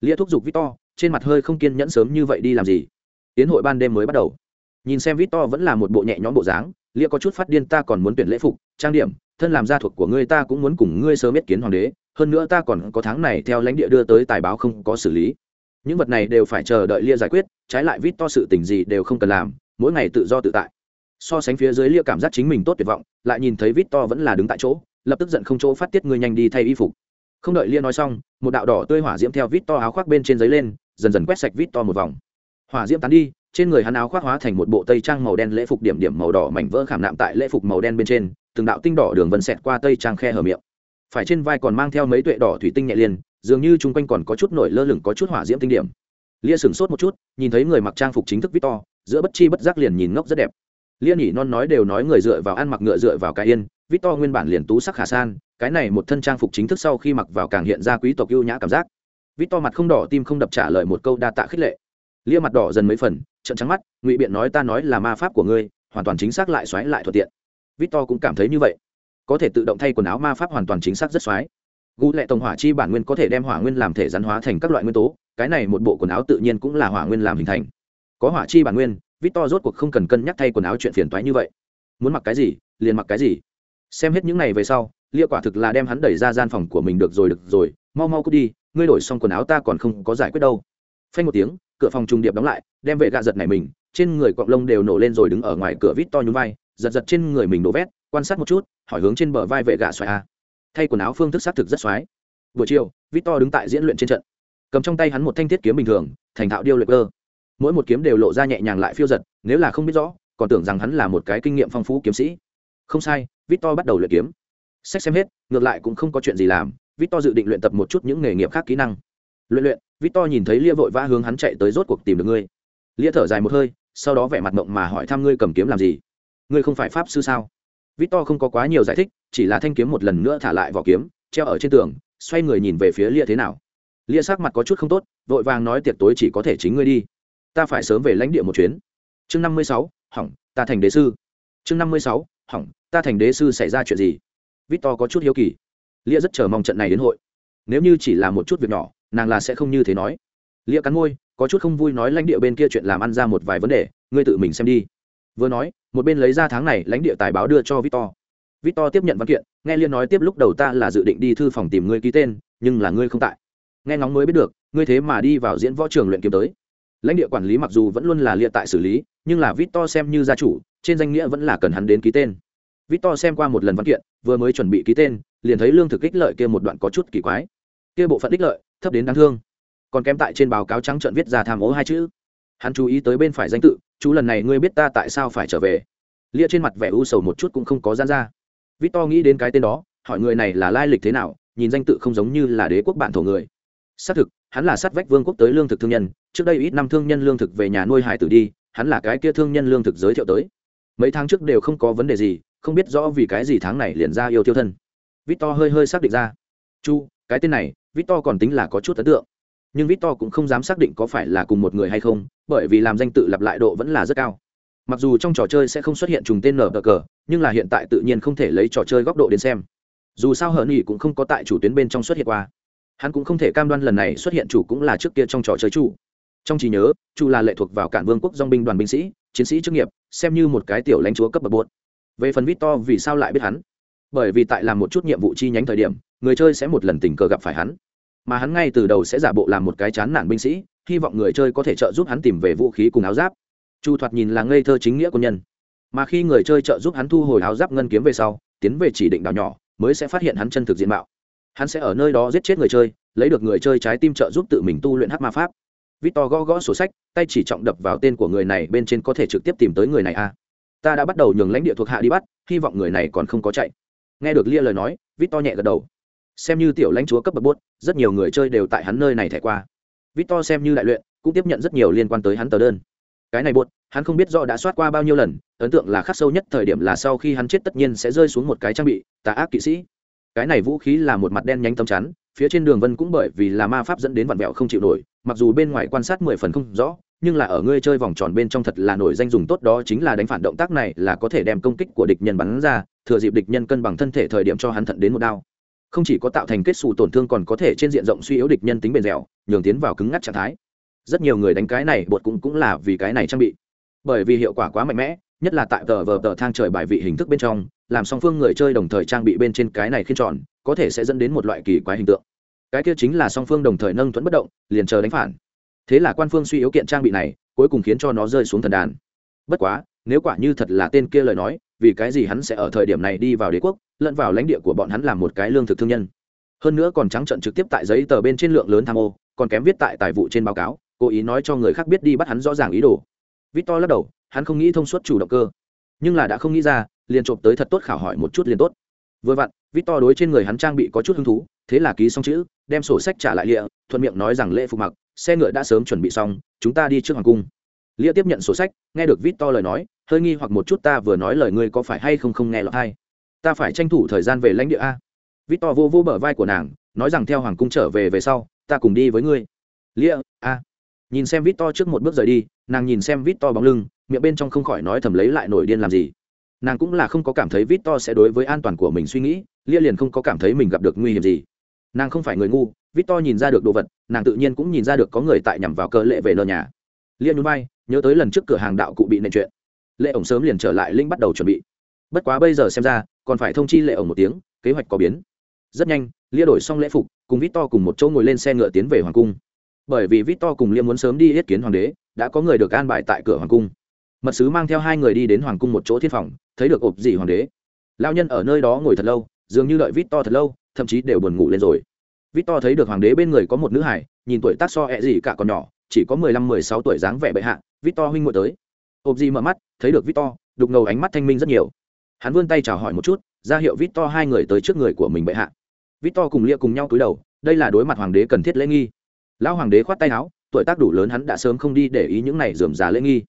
Lia thúc giục victor, trên mặt hơi không kiên nhẫn sớm như vậy đi làm gì? Tiến hội ban đêm mới bắt đầu. Nhìn xem victor vẫn là một bộ nhẹ nhõm bộ dáng, lia có chút phát điên ta còn muốn tuyển lễ phục, trang điểm, thân làm gia thuộc của ngươi ta cũng muốn cùng ngươi sớm biết kiến hoàng đế, hơn nữa ta còn có tháng này theo lãnh địa đưa tới tài báo không có xử lý. Những vật này đều phải chờ đợi lia giải quyết, trái lại vít to sự tình gì đều không cần làm, mỗi ngày tự do tự tại so sánh phía dưới lia cảm giác chính mình tốt tuyệt vọng, lại nhìn thấy vít to vẫn là đứng tại chỗ, lập tức giận không chỗ phát tiết ngươi nhanh đi thay y phục. Không đợi lia nói xong, một đạo đỏ tươi hỏa diễm theo vít to áo khoác bên trên giấy lên, dần dần quét sạch vít to một vòng. Hỏa diễm tán đi, trên người hắn áo khoác hóa thành một bộ tây trang màu đen lễ phục điểm điểm màu đỏ mảnh vỡ khảm nạm tại lễ phục màu đen bên trên, từng đạo tinh đỏ đường vân xẹt qua tây trang khe hở miệng. Phải trên vai còn mang theo mấy tuệ đỏ thủy tinh nhẹ liền, dường như chung quanh còn có chút nổi lơ lửng có chút hỏa diễm tinh điểm. Lia sửng sốt một chút, nhìn thấy người mặc trang phục chính thức victor giữa bất chi bất giác liền nhìn ngốc rất đẹp. Liên nhỉ non nói đều nói người dựa vào ăn mặc ngựa dựa vào cái yên, victor nguyên bản liền tú sắc khả san, cái này một thân trang phục chính thức sau khi mặc vào càng hiện ra quý tộc ưu nhã cảm giác. Victor mặt không đỏ tim không đập trả lời một câu đa tạ khích lệ. Lia mặt đỏ dần mấy phần trận trắng mắt, ngụy biện nói ta nói là ma pháp của ngươi, hoàn toàn chính xác lại xoáy lại thuận tiện. Victor cũng cảm thấy như vậy. Có thể tự động thay quần áo ma pháp hoàn toàn chính xác rất xoáy. Gu lệ tổng hỏa chi bản nguyên có thể đem hỏa nguyên làm thể rắn hóa thành các loại nguyên tố, cái này một bộ quần áo tự nhiên cũng là hỏa nguyên làm hình thành. Có hỏa chi bản nguyên victor rốt cuộc không cần cân nhắc thay quần áo chuyện phiền toái như vậy. Muốn mặc cái gì, liền mặc cái gì. Xem hết những này về sau, lia quả thực là đem hắn đẩy ra gian phòng của mình được rồi được rồi. Mau mau cút đi, ngươi đổi xong quần áo ta còn không có giải quyết đâu. Phanh một tiếng, cửa phòng trùng điệp đóng lại, đem vệ gạ giật này mình. Trên người quặng lông đều nổ lên rồi đứng ở ngoài cửa Victor nhún vai, giật giật trên người mình đổ vét, quan sát một chút, hỏi hướng trên bờ vai vệ gạ xoài a. Thay quần áo phương thức xác thực rất xoái. Buổi chiều, Victor đứng tại diễn luyện trên trận. Cầm trong tay hắn một thanh thiết kiếm bình thường, thành thạo điêu luyện cơ mỗi một kiếm đều lộ ra nhẹ nhàng lại phiêu giật, nếu là không biết rõ, còn tưởng rằng hắn là một cái kinh nghiệm phong phú kiếm sĩ. Không sai, victor bắt đầu luyện kiếm. Sách xem hết, ngược lại cũng không có chuyện gì làm, victor dự định luyện tập một chút những nghề nghiệp khác kỹ năng. Luyện luyện, victor nhìn thấy lia vội vã hướng hắn chạy tới rốt cuộc tìm được ngươi. Lia thở dài một hơi, sau đó vẻ mặt mộng mà hỏi thăm ngươi cầm kiếm làm gì? Ngươi không phải pháp sư sao? Victor không có quá nhiều giải thích, chỉ là thanh kiếm một lần nữa thả lại vỏ kiếm, treo ở trên tường, xoay người nhìn về phía lia thế nào. Lia sắc mặt có chút không tốt, vội vàng nói tiệc tối chỉ có thể chính ngươi đi ta phải sớm về lãnh địa một chuyến. Chương năm mươi sáu, hỏng, ta thành đế sư. Chương năm mươi sáu, hỏng, ta thành đế sư xảy ra chuyện gì? Victor có chút hiếu kỳ. Lia rất chờ mong trận này đến hội. Nếu như chỉ là một chút việc nhỏ, nàng là sẽ không như thế nói. Lia cắn môi, có chút không vui nói lãnh địa bên kia chuyện làm ăn ra một vài vấn đề, ngươi tự mình xem đi. Vừa nói, một bên lấy ra tháng này lãnh địa tài báo đưa cho victor. Victor tiếp nhận văn kiện, nghe liên nói tiếp lúc đầu ta là dự định đi thư phòng tìm ngươi ký tên, nhưng là ngươi không tại. Nghe ngóng mới biết được, ngươi thế mà đi vào diễn võ trường luyện kiếm tới lãnh địa quản lý mặc dù vẫn luôn là lịa tại xử lý, nhưng là vít to xem như gia chủ, trên danh nghĩa vẫn là cần hắn đến ký tên. Vít to xem qua một lần văn kiện, vừa mới chuẩn bị ký tên, liền thấy lương thực ích lợi kia một đoạn có chút kỳ quái. Kia bộ phận ích lợi, thấp đến đáng thương. Còn kém tại trên báo cáo trắng trợn viết ra tham ố hai chữ. Hắn chú ý tới bên phải danh tự, chú lần này ngươi biết ta tại sao phải trở về. Lia trên mặt vẻ u sầu một chút cũng không có gian ra. Vít to nghĩ đến cái tên đó, hỏi người này là lai lịch thế nào, nhìn danh tự không giống như là đế quốc bản thổ người. Xác thực hắn là sát vách vương quốc tới lương thực thương nhân, trước đây ít năm thương nhân lương thực về nhà nuôi hải tử đi, hắn là cái kia thương nhân lương thực giới thiệu tới. Mấy tháng trước đều không có vấn đề gì, không biết rõ vì cái gì tháng này liền ra yêu tiêu thân. Vít To hơi hơi xác định ra. Chu, cái tên này Vít To còn tính là có chút ấn tượng. Nhưng Vít To cũng không dám xác định có phải là cùng một người hay không, bởi vì làm danh tự lặp lại độ vẫn là rất cao. Mặc dù trong trò chơi sẽ không xuất hiện trùng tên nở cờ, nhưng là hiện tại tự nhiên không thể lấy trò chơi góc độ đến xem. Dù sao hờn nghỉ cũng không có tại chủ tuyến bên trong xuất hiện qua hắn cũng không thể cam đoan lần này xuất hiện chủ cũng là trước kia trong trò chơi chủ. Trong trí nhớ, chủ là lệ thuộc vào cản vương quốc dong binh đoàn binh sĩ, chiến sĩ chức nghiệp, xem như một cái tiểu lãnh chúa cấp bậc bột về phần vít to vì sao lại biết hắn? Bởi vì tại làm một chút nhiệm vụ chi nhánh thời điểm, người chơi sẽ một lần tình cờ gặp phải hắn. Mà hắn ngay từ đầu sẽ giả bộ làm một cái chán nản binh sĩ, hy vọng người chơi có thể trợ giúp hắn tìm về vũ khí cùng áo giáp. Chu thoạt nhìn là ngây thơ chính nghĩa quân nhân. Mà khi người chơi trợ giúp hắn thu hồi áo giáp ngân kiếm về sau, tiến về chỉ định đảo nhỏ, mới sẽ phát hiện hắn chân thực diện mạo hắn sẽ ở nơi đó giết chết người chơi, lấy được người chơi trái tim trợ giúp tự mình tu luyện hát ma pháp. Victor gõ gõ sổ sách, tay chỉ trọng đập vào tên của người này bên trên có thể trực tiếp tìm tới người này a à. ta đã bắt đầu nhường lãnh địa thuộc hạ đi bắt, hy vọng người này còn không có chạy. Nghe được lia lời nói, victor nhẹ gật đầu. Xem như tiểu lãnh chúa cấp bậc bốt rất nhiều người chơi đều tại hắn nơi này thẻ qua. Victor xem như đại luyện, cũng tiếp nhận rất nhiều liên quan tới hắn tờ đơn. Cái này bốt hắn không biết rõ đã soát qua bao nhiêu lần, ấn tượng là khắc sâu nhất thời điểm là sau khi hắn chết tất nhiên sẽ rơi xuống một cái trang bị, tà ác kỵ sĩ cái này vũ khí là một mặt đen nhánh tấm chắn, phía trên đường vân cũng bởi vì là ma pháp dẫn đến vặn vẹo không chịu nổi, mặc dù bên ngoài quan sát mười phần không rõ, nhưng là ở ngươi chơi vòng tròn bên trong thật là nổi danh dùng tốt đó chính là đánh phản động tác này là có thể đem công kích của địch nhân bắn ra, thừa dịp địch nhân cân bằng thân thể thời điểm cho hắn thận đến một đao. Không chỉ có tạo thành kết xù tổn thương còn có thể trên diện rộng suy yếu địch nhân tính bền dẻo, nhường tiến vào cứng ngắt trạng thái. Rất nhiều người đánh cái này, bột cũng cũng là vì cái này trang bị. Bởi vì hiệu quả quá mạnh mẽ, nhất là tại tờ vờ tờ thang trời bài vị hình thức bên trong làm song phương người chơi đồng thời trang bị bên trên cái này khiên tròn, có thể sẽ dẫn đến một loại kỳ quái hình tượng. Cái kia chính là song phương đồng thời nâng thuẫn bất động, liền chờ đánh phản. Thế là quan phương suy yếu kiện trang bị này, cuối cùng khiến cho nó rơi xuống thần đàn. Bất quá, nếu quả như thật là tên kia lời nói, vì cái gì hắn sẽ ở thời điểm này đi vào đế quốc, lẫn vào lãnh địa của bọn hắn làm một cái lương thực thương nhân? Hơn nữa còn trắng trận trực tiếp tại giấy tờ bên trên lượng lớn tham ô, còn kém viết tại tài vụ trên báo cáo, cố ý nói cho người khác biết đi bắt hắn rõ ràng ý đồ. Victor lắc đầu, hắn không nghĩ thông suốt chủ động cơ. Nhưng là đã không nghĩ ra liền trộm tới thật tốt khảo hỏi một chút liền tốt. Vừa vặn, victor đối trên người hắn trang bị có chút hứng thú, thế là ký xong chữ, đem sổ sách trả lại lịa, thuận miệng nói rằng lễ phục mặc, xe ngựa đã sớm chuẩn bị xong, chúng ta đi trước hoàng cung. Lia tiếp nhận sổ sách, nghe được victor lời nói, hơi nghi hoặc một chút ta vừa nói lời ngươi có phải hay không không nghe lọt hay ta phải tranh thủ thời gian về lãnh địa a. Victor vô vô bờ vai của nàng, nói rằng theo hoàng cung trở về về sau, ta cùng đi với ngươi. Lia a. Nhìn xem victor trước một bước rời đi, nàng nhìn xem victor bóng lưng, miệng bên trong không khỏi nói thầm lấy lại nổi điên làm gì nàng cũng là không có cảm thấy victor sẽ đối với an toàn của mình suy nghĩ, lia liền không có cảm thấy mình gặp được nguy hiểm gì. Nàng không phải người ngu victor nhìn ra được đồ vật, nàng tự nhiên cũng nhìn ra được có người tại nhằm vào cơ lệ về lờ nhà. Lia nhún vai, nhớ tới lần trước cửa hàng đạo cụ bị nệ chuyện. Lệ ổng sớm liền trở lại linh bắt đầu chuẩn bị. Bất quá bây giờ xem ra, còn phải thông chi lệ ổng một tiếng, kế hoạch có biến. Rất nhanh, lia đổi xong lễ phục, cùng victor cùng một chỗ ngồi lên xe ngựa tiến về hoàng cung. Bởi vì victor cùng lia muốn sớm đi yết kiến hoàng đế, đã có người được an bài tại cửa hoàng cung mật sứ mang theo hai người đi đến hoàng cung một chỗ thiên phòng, thấy được ộp dị hoàng đế. Lao nhân ở nơi đó ngồi thật lâu, dường như đợi vít to thật lâu, thậm chí đều buồn ngủ lên rồi. Vít to thấy được hoàng đế bên người có một nữ hải nhìn tuổi tác so ẹ gì cả còn nhỏ, chỉ có mười lăm, mười sáu tuổi dáng vẻ bệ hạ, vít to huynh ngồi tới. Ộp dị mở mắt, thấy được vít to, đục ngầu ánh mắt thanh minh rất nhiều. Hắn vươn tay chào hỏi một chút, ra hiệu vít to hai người tới trước người của mình bệ hạ. Vít to cùng lia cùng nhau cúi đầu, đây là đối mặt hoàng đế cần thiết lễ nghi. Lão hoàng đế khoát tay áo, tuổi tác đủ lớn hắn đã sớm không đi để ý những này dườm già lễ nghi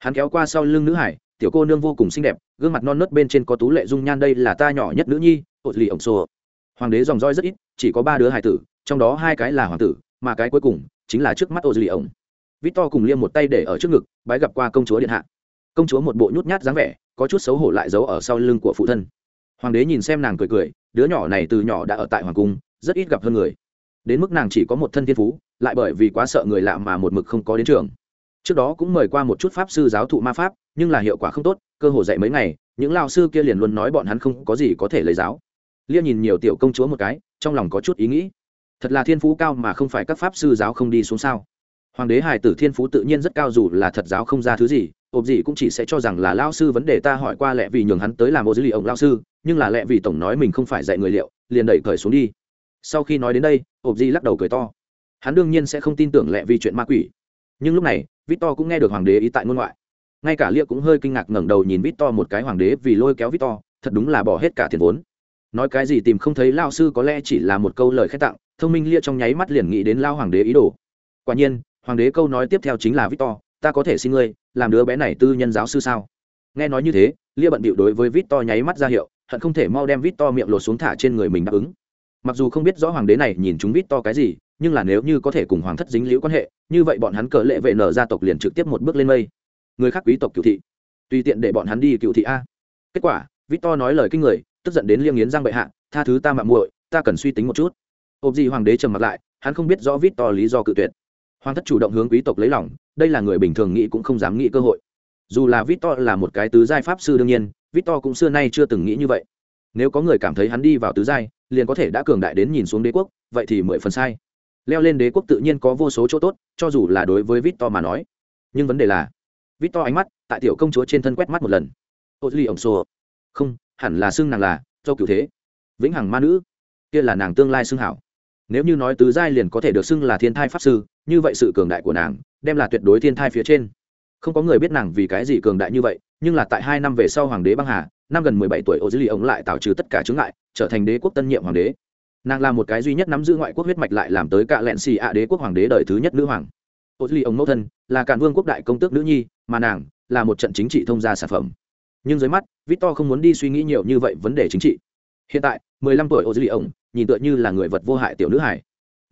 hắn kéo qua sau lưng nữ hải, tiểu cô nương vô cùng xinh đẹp, gương mặt non nớt bên trên có tú lệ dung nhan, đây là ta nhỏ nhất nữ nhi ột lì ổng xô hoàng đế dòng roi rất ít, chỉ có ba đứa hải tử, trong đó hai cái là hoàng tử, mà cái cuối cùng chính là trước mắt ột lì ổng. Vít to cùng liêm một tay để ở trước ngực, bái gặp qua công chúa điện hạ. Công chúa một bộ nhút nhát dáng vẻ, có chút xấu hổ lại giấu ở sau lưng của phụ thân. Hoàng đế nhìn xem nàng cười cười, đứa nhỏ này từ nhỏ đã ở tại hoàng cung, rất ít gặp hơn người. Đến mức nàng chỉ có một thân thiên phú, lại bởi vì quá sợ người lạ mà một mực không có đến trường trước đó cũng mời qua một chút pháp sư giáo thụ ma pháp, nhưng là hiệu quả không tốt, cơ hồ dạy mấy ngày, những lao sư kia liền luôn nói bọn hắn không có gì có thể lấy giáo. Lia nhìn nhiều tiểu công chúa một cái, trong lòng có chút ý nghĩ. Thật là thiên phú cao mà không phải các pháp sư giáo không đi xuống sao? Hoàng đế hải tử thiên phú tự nhiên rất cao dù là thật giáo không ra thứ gì, ộp gì cũng chỉ sẽ cho rằng là lao sư vấn đề ta hỏi qua lẹ vì nhường hắn tới làm ô dữ liệu ông lao sư, nhưng là lẹ vì tổng nói mình không phải dạy người liệu, liền đẩy cởi xuống đi. Sau khi nói đến đây, ộp gì lắc đầu cười to. Hắn đương nhiên sẽ không tin tưởng lẹ vì chuyện ma quỷ. Nhưng lúc này victor cũng nghe được hoàng đế ý tại ngôn ngoại. Ngay cả lia cũng hơi kinh ngạc ngẩng đầu nhìn victor một cái hoàng đế vì lôi kéo victor, thật đúng là bỏ hết cả tiền vốn. Nói cái gì tìm không thấy Lão sư có lẽ chỉ là một câu lời khen tặng, thông minh lia trong nháy mắt liền nghĩ đến lao hoàng đế ý đồ. Quả nhiên, hoàng đế câu nói tiếp theo chính là victor, ta có thể xin ngươi, làm đứa bé này tư nhân giáo sư sao? Nghe nói như thế lia bận bịu đối với victor nháy mắt ra hiệu, hận không thể mau đem victor miệng lột xuống thả trên người mình đáp ứng mặc dù không biết rõ hoàng đế này nhìn chúng vít to cái gì, nhưng là nếu như có thể cùng hoàng thất dính liễu quan hệ, như vậy bọn hắn cờ lệ vệ nở gia tộc liền trực tiếp một bước lên mây. Người khác quý tộc cựu thị. Tùy tiện để bọn hắn đi cựu thị a. Kết quả, vít to nói lời kinh người, tức giận đến liêng nghiến giang bệ hạ, tha thứ ta mạng muội, ta cần suy tính một chút. Ộp gì hoàng đế trầm mặt lại, hắn không biết rõ vít to lý do cự tuyệt. Hoàng thất chủ động hướng quý tộc lấy lòng, đây là người bình thường nghĩ cũng không dám nghĩ cơ hội. Dù là vít to là một cái tứ giai pháp sư đương nhiên, vít to cũng xưa nay chưa từng nghĩ như vậy nếu có người cảm thấy hắn đi vào tứ giai, liền có thể đã cường đại đến nhìn xuống đế quốc, vậy thì mười phần sai. Leo lên đế quốc tự nhiên có vô số chỗ tốt, cho dù là đối với victor mà nói. Nhưng vấn đề là, victor ánh mắt tại tiểu công chúa trên thân quét mắt một lần. Ô duy ổng xô không, hẳn là xưng nàng là do cựu thế. Vĩnh hằng ma nữ. Kia là nàng tương lai xưng hảo. Nếu như nói tứ giai liền có thể được xưng là thiên thai pháp sư, như vậy sự cường đại của nàng, đem là tuyệt đối thiên thai phía trên không có người biết nàng vì cái gì cường đại như vậy, nhưng là tại hai năm về sau hoàng đế băng hà, năm gần mười bảy tuổi ô dư lì ống lại tạo trừ tất cả chướng ngại, trở thành đế quốc tân nhiệm hoàng đế. Nàng là một cái duy nhất nắm giữ ngoại quốc huyết mạch lại làm tới cả lẹn xì ạ đế quốc hoàng đế đời thứ nhất nữ hoàng. Ô dư lì ống mẫu thân, là cản vương quốc đại công tước nữ nhi, mà nàng là một trận chính trị thông gia sản phẩm. Nhưng dưới mắt, victor không muốn đi suy nghĩ nhiều như vậy vấn đề chính trị. Hiện tại, mười lăm tuổi ô dư lì ống nhìn tựa như là người vật vô hại tiểu nữ hải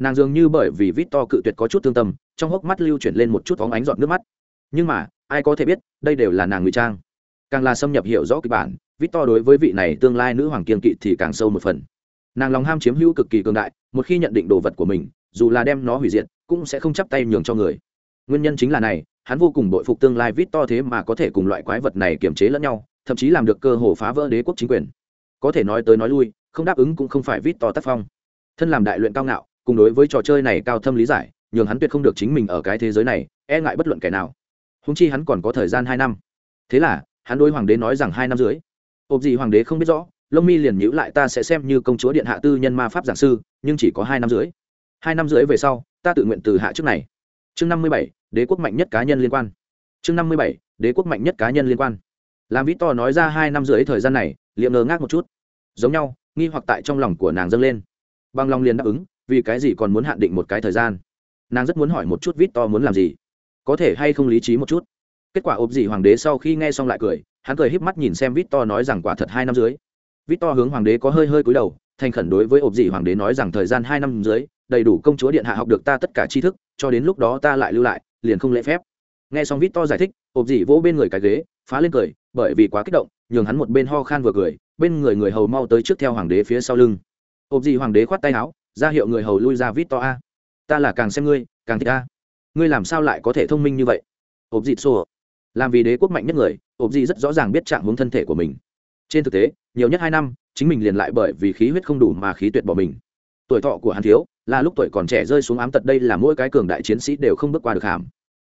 nàng dường như bởi vì victor cự tuyệt có chút thương tâm, trong hốc mắt lưu chuyển lên một chút phóng ánh giọt nước mắt nhưng mà, ai có thể biết, đây đều là nàng ngụy trang. Càng là xâm nhập hiểu rõ kịch bản, victor đối với vị này tương lai nữ hoàng kiên kỵ thì càng sâu một phần. Nàng lòng ham chiếm hữu cực kỳ cường đại, một khi nhận định đồ vật của mình, dù là đem nó hủy diệt, cũng sẽ không chắp tay nhường cho người. Nguyên nhân chính là này, hắn vô cùng bội phục tương lai victor thế mà có thể cùng loại quái vật này kiềm chế lẫn nhau, thậm chí làm được cơ hồ phá vỡ đế quốc chính quyền. Có thể nói tới nói lui, không đáp ứng cũng không phải victor tác phong. Thân làm đại luyện cao ngạo, cùng đối với trò chơi này cao thâm lý giải, nhường hắn tuyệt không được chính mình ở cái thế giới này e ngại bất luận kẻ nào húng chi hắn còn có thời gian hai năm. Thế là, hắn đôi hoàng đế nói rằng hai năm dưới. Ộp gì hoàng đế không biết rõ, lông mi liền nhữ lại ta sẽ xem như công chúa điện hạ tư nhân ma pháp giảng sư, nhưng chỉ có hai năm dưới. Hai năm dưới về sau, ta tự nguyện từ hạ trước này. Chương năm mươi bảy, đế quốc mạnh nhất cá nhân liên quan. Chương năm mươi bảy, đế quốc mạnh nhất cá nhân liên quan. Làm vít to nói ra hai năm dưới thời gian này liệm ngờ ngác một chút. Giống nhau, nghi hoặc tại trong lòng của nàng dâng lên. Bằng lòng liền đáp ứng, vì cái gì còn muốn hạn định một cái thời gian? Nàng rất muốn hỏi một chút vít to muốn làm gì có thể hay không lý trí một chút. Kết quả ốp dị hoàng đế sau khi nghe xong lại cười, hắn cười híp mắt nhìn xem vít to nói rằng quả thật hai năm dưới. Vít to hướng hoàng đế có hơi hơi cúi đầu, thành khẩn đối với ốp dị hoàng đế nói rằng thời gian hai năm dưới, đầy đủ công chúa điện hạ học được ta tất cả tri thức, cho đến lúc đó ta lại lưu lại, liền không lễ phép. Nghe xong vít to giải thích ốp dị vỗ bên người cái ghế, phá lên cười, bởi vì quá kích động, nhường hắn một bên ho khan vừa cười, bên người người hầu mau tới trước theo hoàng đế phía sau lưng. Ốp dị hoàng đế khoát tay áo, ra hiệu người hầu lui ra vít to a. Ta là càng xem ngươi, càng thích a ngươi làm sao lại có thể thông minh như vậy? Ộp dịt xô làm vì đế quốc mạnh nhất người ộp dị rất rõ ràng biết trạng hướng thân thể của mình. Trên thực tế, nhiều nhất hai năm, chính mình liền lại bởi vì khí huyết không đủ mà khí tuyệt bỏ mình. Tuổi thọ của hắn thiếu, là lúc tuổi còn trẻ rơi xuống ám tật đây là mỗi cái cường đại chiến sĩ đều không bước qua được hàm.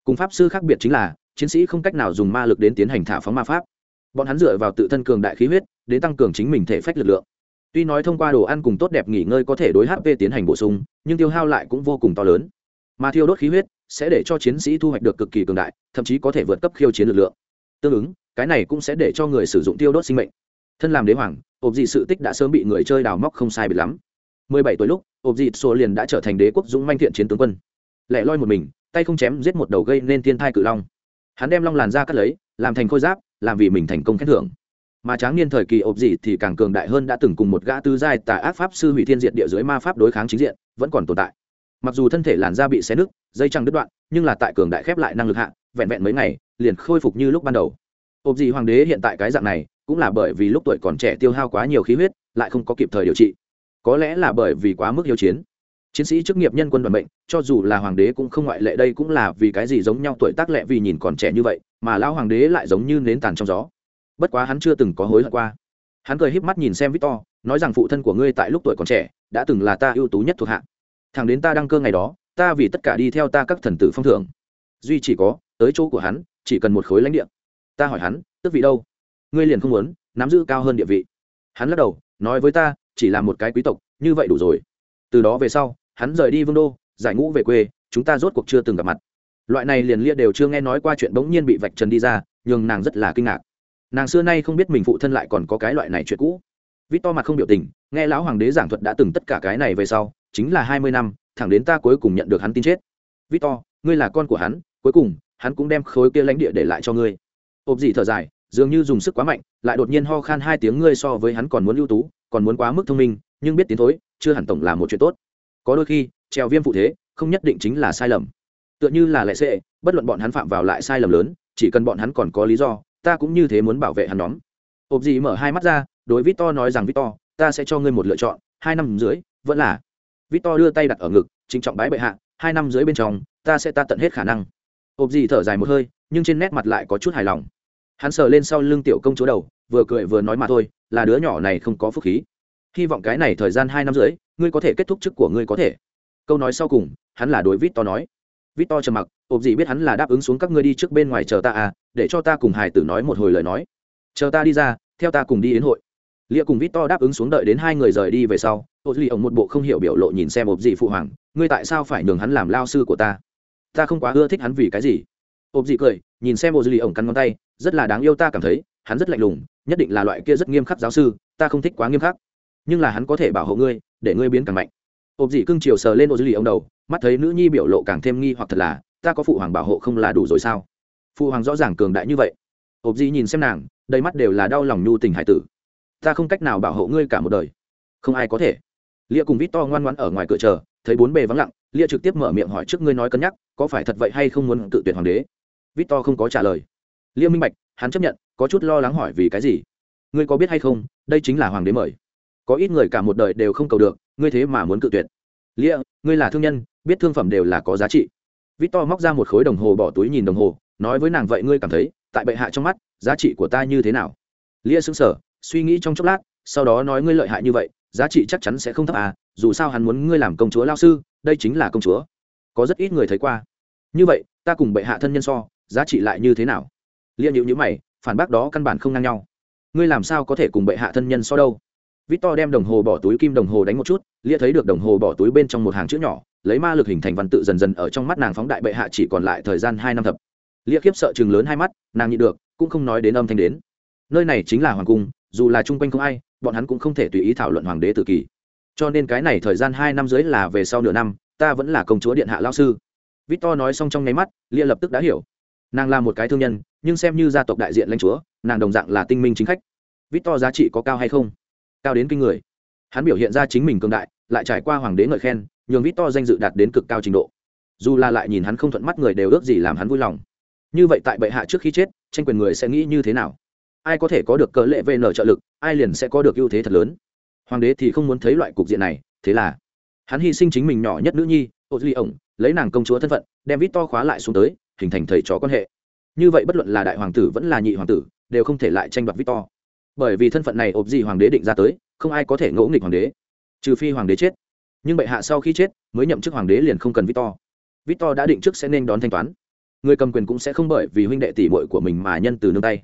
Cùng pháp sư khác biệt chính là, chiến sĩ không cách nào dùng ma lực đến tiến hành thả phóng ma pháp. Bọn hắn dựa vào tự thân cường đại khí huyết, đến tăng cường chính mình thể phách lực lượng. Tuy nói thông qua đồ ăn cùng tốt đẹp nghỉ ngơi có thể đối hp tiến hành bổ sung, nhưng tiêu hao lại cũng vô cùng to lớn mà thiêu đốt khí huyết sẽ để cho chiến sĩ thu hoạch được cực kỳ cường đại, thậm chí có thể vượt cấp khiêu chiến lực lượng. Tương ứng, cái này cũng sẽ để cho người sử dụng tiêu đốt sinh mệnh. Thân làm đế hoàng ộp dị sự tích đã sớm bị người chơi đào móc không sai bị lắm. Mười bảy tuổi lúc ộp dị số liền đã trở thành đế quốc dũng manh thiện chiến tướng quân. Lẻ loi một mình, tay không chém giết một đầu gây nên thiên thai cự long. Hắn đem long làn ra cắt lấy, làm thành khôi giáp, làm vì mình thành công khen thưởng. Mà tráng niên thời kỳ ộp dị thì càng cường đại hơn đã từng cùng một gã tư giai tà ác pháp sư hủy thiên diện địa dưới ma pháp đối kháng chính diện, vẫn còn tồn tại mặc dù thân thể làn da bị xé nứt, dây trăng đứt đoạn, nhưng là tại cường đại khép lại năng lực hạ, vẹn vẹn mấy ngày, liền khôi phục như lúc ban đầu. Ộp dị hoàng đế hiện tại cái dạng này, cũng là bởi vì lúc tuổi còn trẻ tiêu hao quá nhiều khí huyết, lại không có kịp thời điều trị. Có lẽ là bởi vì quá mức hiếu chiến. Chiến sĩ chức nghiệp nhân quân đoàn bệnh cho dù là hoàng đế cũng không ngoại lệ đây cũng là vì cái gì giống nhau tuổi tác lệ vì nhìn còn trẻ như vậy, mà lão hoàng đế lại giống như nến tàn trong gió. Bất quá hắn chưa từng có hối hận qua. Hắn cười híp mắt nhìn xem victor, nói rằng phụ thân của ngươi tại lúc tuổi còn trẻ, đã từng là ta ưu tú nhất thuộc hạ thằng đến ta đăng cơ ngày đó, ta vì tất cả đi theo ta các thần tử phong thưởng duy chỉ có, tới chỗ của hắn, chỉ cần một khối lãnh địa. Ta hỏi hắn, tước vị đâu? Ngươi liền không muốn nắm giữ cao hơn địa vị. Hắn lắc đầu, nói với ta, chỉ là một cái quý tộc, như vậy đủ rồi. Từ đó về sau, hắn rời đi vương đô, giải ngũ về quê, chúng ta rốt cuộc chưa từng gặp mặt. Loại này liền lia đều chưa nghe nói qua chuyện bỗng nhiên bị vạch trần đi ra nhưng nàng rất là kinh ngạc. Nàng xưa nay không biết mình phụ thân lại còn có cái loại này chuyện cũ. Vít to mặt không biểu tình, nghe lão hoàng đế giảng thuật đã từng tất cả cái này về sau chính là hai mươi năm, thẳng đến ta cuối cùng nhận được hắn tin chết. Victor, ngươi là con của hắn, cuối cùng, hắn cũng đem khối kia lãnh địa để lại cho ngươi. Ộp gì thở dài, dường như dùng sức quá mạnh, lại đột nhiên ho khan hai tiếng ngươi so với hắn còn muốn ưu tú, còn muốn quá mức thông minh, nhưng biết tiến thối, chưa hẳn tổng là một chuyện tốt. Có đôi khi treo viêm phụ thế, không nhất định chính là sai lầm. Tựa như là lệ sệ, bất luận bọn hắn phạm vào lại sai lầm lớn, chỉ cần bọn hắn còn có lý do, ta cũng như thế muốn bảo vệ hắn nhóm. Ộp gì mở hai mắt ra, đối vít to nói rằng vít to ta sẽ cho ngươi một lựa chọn, hai năm dưới vẫn là Victor đưa tay đặt ở ngực, chính trọng bái bệ hạ, hai năm dưới bên trong, ta sẽ ta tận hết khả năng. Ốp gì thở dài một hơi, nhưng trên nét mặt lại có chút hài lòng. Hắn sờ lên sau lưng tiểu công chúa đầu, vừa cười vừa nói mà thôi, là đứa nhỏ này không có phúc khí. Hy vọng cái này thời gian hai năm rưỡi, ngươi có thể kết thúc chức của ngươi có thể. Câu nói sau cùng, hắn là đối Victor nói. Victor trầm mặc, ốp gì biết hắn là đáp ứng xuống các ngươi đi trước bên ngoài chờ ta à để cho ta cùng hải tử nói một hồi lời nói. Chờ ta đi ra, theo ta cùng đi đến hội lia cùng vít to đáp ứng xuống đợi đến hai người rời đi về sau ô duy ổng một bộ không hiểu biểu lộ nhìn xem ộp dị phụ hoàng, ngươi tại sao phải nhường hắn làm lao sư của ta? Ta không quá ưa thích hắn vì cái gì. Ộp dị cười, nhìn xem ô duy ổng cắn ngón tay, rất là đáng yêu ta cảm thấy, hắn rất lạnh lùng, nhất định là loại kia rất nghiêm khắc giáo sư, ta không thích quá nghiêm khắc. Nhưng là hắn có thể bảo hộ ngươi, để ngươi biến càng mạnh. Ộp dị cưng chiều sờ lên ô duy ổng đầu, mắt thấy nữ nhi biểu lộ càng thêm nghi hoặc thật là, ta có phụ hoàng bảo hộ không là đủ rồi sao? Phụ hoàng rõ ràng cường đại như vậy. Ộp dị nhìn xem nàng, đầy mắt đều là đau lòng nhu tình hải tử ta không cách nào bảo hộ ngươi cả một đời. Không ai có thể. Lia cùng vít to ngoan ngoãn ở ngoài cửa chờ, thấy bốn bề vắng lặng, lia trực tiếp mở miệng hỏi trước ngươi nói cân nhắc, có phải thật vậy hay không muốn tự tuyển hoàng đế? Vít to không có trả lời. Lia minh bạch, hắn chấp nhận, có chút lo lắng hỏi vì cái gì? Ngươi có biết hay không, đây chính là hoàng đế mời. Có ít người cả một đời đều không cầu được, ngươi thế mà muốn cự tuyệt. Lia, ngươi là thương nhân, biết thương phẩm đều là có giá trị. Vít to móc ra một khối đồng hồ bỏ túi nhìn đồng hồ, nói với nàng vậy ngươi cảm thấy, tại bệ hạ trong mắt, giá trị của ta như thế nào? Lia xứng sở suy nghĩ trong chốc lát, sau đó nói ngươi lợi hại như vậy, giá trị chắc chắn sẽ không thấp à dù sao hắn muốn ngươi làm công chúa lao sư, đây chính là công chúa. Có rất ít người thấy qua. Như vậy, ta cùng bệ hạ thân nhân so, giá trị lại như thế nào? Lia nhịu nhữ mày, phản bác đó căn bản không ngang nhau. Ngươi làm sao có thể cùng bệ hạ thân nhân so đâu? Victor đem đồng hồ bỏ túi kim đồng hồ đánh một chút, lia thấy được đồng hồ bỏ túi bên trong một hàng chữ nhỏ, lấy ma lực hình thành văn tự dần dần ở trong mắt nàng phóng đại bệ hạ chỉ còn lại thời gian hai năm thập. Lia kiếp sợ chừng lớn hai mắt, nàng nhịn được, cũng không nói đến âm thanh đến. Nơi này chính là hoàng cung dù là chung quanh không ai, bọn hắn cũng không thể tùy ý thảo luận hoàng đế tự kỷ cho nên cái này thời gian hai năm dưới là về sau nửa năm, ta vẫn là công chúa điện hạ lao sư. Victor nói xong trong nháy mắt, lia lập tức đã hiểu. Nàng là một cái thương nhân, nhưng xem như gia tộc đại diện lãnh chúa, nàng đồng dạng là tinh minh chính khách. Victor giá trị có cao hay không? Cao đến kinh người. Hắn biểu hiện ra chính mình cường đại, lại trải qua hoàng đế ngợi khen, nhường victor danh dự đạt đến cực cao trình độ. Dù là lại nhìn hắn không thuận mắt người đều ước gì làm hắn vui lòng. Như vậy tại bệ hạ trước khi chết, tranh quyền người sẽ nghĩ như thế nào? Ai có thể có được cỡ lệ vn trợ lực, ai liền sẽ có được ưu thế thật lớn. Hoàng đế thì không muốn thấy loại cục diện này, thế là hắn hy sinh chính mình nhỏ nhất nữ nhi, ô duy ổng, lấy nàng công chúa thân phận, đem vít to khóa lại xuống tới, hình thành thầy trò quan hệ. Như vậy bất luận là đại hoàng tử vẫn là nhị hoàng tử, đều không thể lại tranh đoạt vít to. Bởi vì thân phận này ộp gì hoàng đế định ra tới, không ai có thể ngỗ nghịch hoàng đế, trừ phi hoàng đế chết. Nhưng bệ hạ sau khi chết, mới nhậm chức hoàng đế liền không cần vít to. Vít to đã định trước sẽ nên đón thanh toán. Người cầm quyền cũng sẽ không bởi vì huynh đệ tỷ muội của mình mà nhân từ nương tay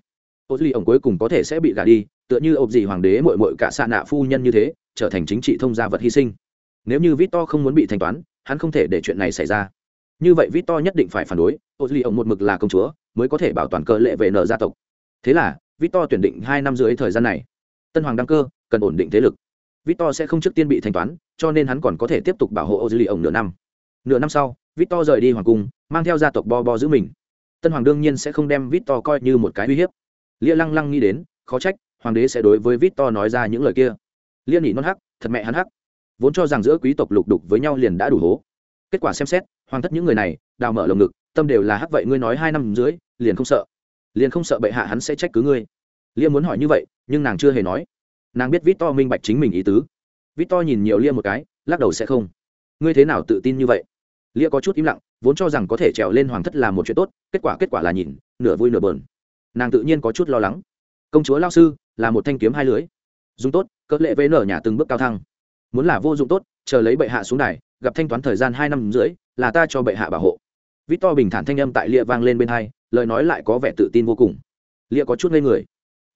ô duy ổng cuối cùng có thể sẽ bị gả đi, tựa như ộp gì hoàng đế muội muội cả xa nạ phu nhân như thế, trở thành chính trị thông gia vật hy sinh. Nếu như victor không muốn bị thanh toán, hắn không thể để chuyện này xảy ra. Như vậy victor nhất định phải phản đối ô duy ổng một mực là công chúa, mới có thể bảo toàn cơ lệ về nợ gia tộc. Thế là, victor tuyển định hai năm dưới thời gian này. Tân hoàng đăng cơ, cần ổn định thế lực. Victor sẽ không trước tiên bị thanh toán, cho nên hắn còn có thể tiếp tục bảo hộ ô duy ổng nửa năm. Nửa năm sau, victor rời đi hoàng cung, mang theo gia tộc bo bo giữ mình. Tân hoàng đương nhiên sẽ không đem victor coi như một cái uy hiếp lia lăng lăng nghĩ đến, khó trách, hoàng đế sẽ đối với vít to nói ra những lời kia. Lia nhị non hắc, thật mẹ hắn hắc. Vốn cho rằng giữa quý tộc lục đục với nhau liền đã đủ hố. Kết quả xem xét, hoàng thất những người này, đào mở lồng ngực, tâm đều là hắc vậy, ngươi nói hai năm dưới, liền không sợ. Liền không sợ bệ hạ hắn sẽ trách cứ ngươi. Lia muốn hỏi như vậy, nhưng nàng chưa hề nói. Nàng biết vít to minh bạch chính mình ý tứ. Vít to nhìn nhiều lia một cái, lắc đầu sẽ không. Ngươi thế nào tự tin như vậy? Lia có chút im lặng, vốn cho rằng có thể trèo lên hoàng thất là một chuyện tốt, kết quả kết quả là nhìn, nửa vui nửa bờn nàng tự nhiên có chút lo lắng. Công chúa lao sư, là một thanh kiếm hai lưới. Dùng tốt, cỡ lệ với nở nhà từng bước cao thăng. Muốn là vô dụng tốt, chờ lấy bệ hạ xuống đài, gặp thanh toán thời gian hai năm rưỡi, là ta cho bệ hạ bảo hộ. Vít to bình thản thanh âm tại lia vang lên bên hai, lời nói lại có vẻ tự tin vô cùng. Lia có chút ngây người.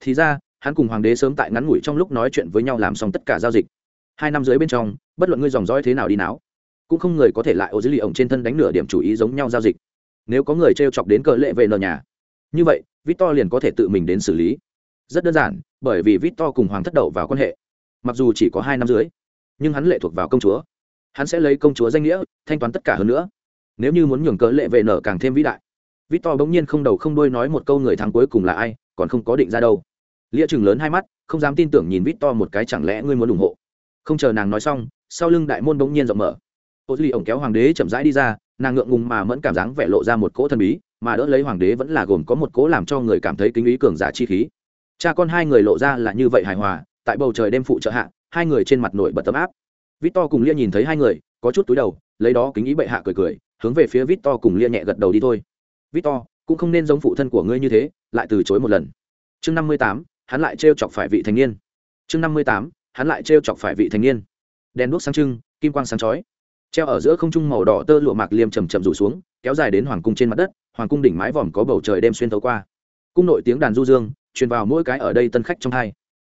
Thì ra, hắn cùng hoàng đế sớm tại ngắn ngủi trong lúc nói chuyện với nhau làm xong tất cả giao dịch. Hai năm dưới bên trong, bất luận ngươi dòng dõi thế nào đi não cũng không người có thể lại ô dưới lì ổng trên thân đánh nửa điểm chủ ý giống nhau giao dịch. Nếu có người t r e o chọc đến cờ lệ về nợ nhà, như vậy victor liền có thể tự mình đến xử lý. Rất đơn giản, bởi vì victor cùng hoàng thất đậu vào quan hệ. Mặc dù chỉ có hai năm dưới nhưng hắn lệ thuộc vào công chúa. Hắn sẽ lấy công chúa danh nghĩa, thanh toán tất cả hơn nữa. Nếu như muốn nhường cớ lệ về nợ càng thêm vĩ đại. Victor bỗng nhiên không đầu không đuôi nói một câu người thắng cuối cùng là ai, còn không có định ra đâu. Lia chừng lớn hai mắt, không dám tin tưởng nhìn victor một cái chẳng lẽ ngươi muốn ủng hộ. Không chờ nàng nói xong, sau lưng đại môn bỗng nhiên rộng mở. Ô duy ổng kéo hoàng đế chậm rãi đi ra, nàng ngượng ngùng mà mẫn cảm dáng vẻ lộ ra một cỗ thần bí mà đỡ lấy hoàng đế vẫn là gồm có một cố làm cho người cảm thấy kính ý cường giả chi khí. Cha con hai người lộ ra là như vậy hài hòa, tại bầu trời đêm phụ trợ hạ, hai người trên mặt nổi bật tấm áp. Vít to cùng lia nhìn thấy hai người, có chút túi đầu, lấy đó kính ý bệ hạ cười cười, hướng về phía vít to cùng lia nhẹ gật đầu đi thôi. Vít to cũng không nên giống phụ thân của ngươi như thế, lại từ chối một lần. Chương năm mươi tám, hắn lại trêu chọc phải vị thành niên. Chương năm mươi tám, hắn lại trêu chọc phải vị thành niên. Đèn đuốc sáng trưng, kim quang sáng chói. Treo ở giữa không trung màu đỏ tơ lụa mạc liêm chầm chậm rủ xuống, kéo dài đến hoàng cung trên mặt đất hoàng cung đỉnh mái vòm có bầu trời đêm xuyên thấu qua. Cung nội tiếng đàn du dương, truyền vào mỗi cái ở đây tân khách trong hai.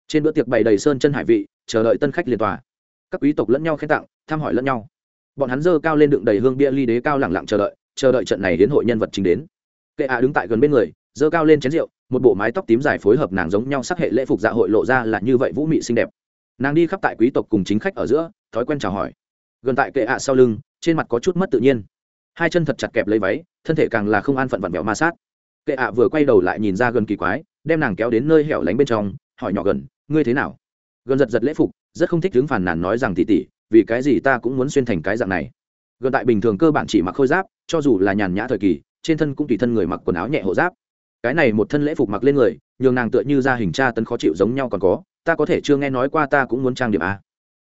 Trên bữa tiệc bày đầy sơn chân hải vị, chờ đợi tân khách liền tòa các quý tộc lẫn nhau khen tặng, thăm hỏi lẫn nhau. Bọn hắn dơ cao lên đựng đầy hương bia ly đế cao lẳng lặng chờ đợi chờ đợi trận này đến hội nhân vật chính đến. Kệ ạ đứng tại gần bên người, dơ cao lên chén rượu, một bộ mái tóc tím dài phối hợp nàng giống nhau sắc hệ lễ phục dạ hội lộ ra là như vậy vũ mị xinh đẹp. Nàng đi khắp tại quý tộc cùng chính khách ở giữa, thói quen chào hỏi. Gần tại kệ ạ sau lưng, trên mặt có chút mất tự nhiên hai chân thật chặt kẹp lấy váy, thân thể càng là không an phận vặn vẹo ma sát. Kệ ạ vừa quay đầu lại nhìn ra gần kỳ quái, đem nàng kéo đến nơi hẻo lánh bên trong, hỏi nhỏ gần, ngươi thế nào? Gần giật giật lễ phục, rất không thích đứng phản nàn nói rằng tỉ tỉ vì cái gì ta cũng muốn xuyên thành cái dạng này? Gần tại bình thường cơ bản chỉ mặc khôi giáp, cho dù là nhàn nhã thời kỳ, trên thân cũng tùy thân người mặc quần áo nhẹ hộ giáp. Cái này một thân lễ phục mặc lên người, nhường nàng tựa như ra hình tra tấn khó chịu giống nhau còn có, ta có thể chưa nghe nói qua ta cũng muốn trang điểm a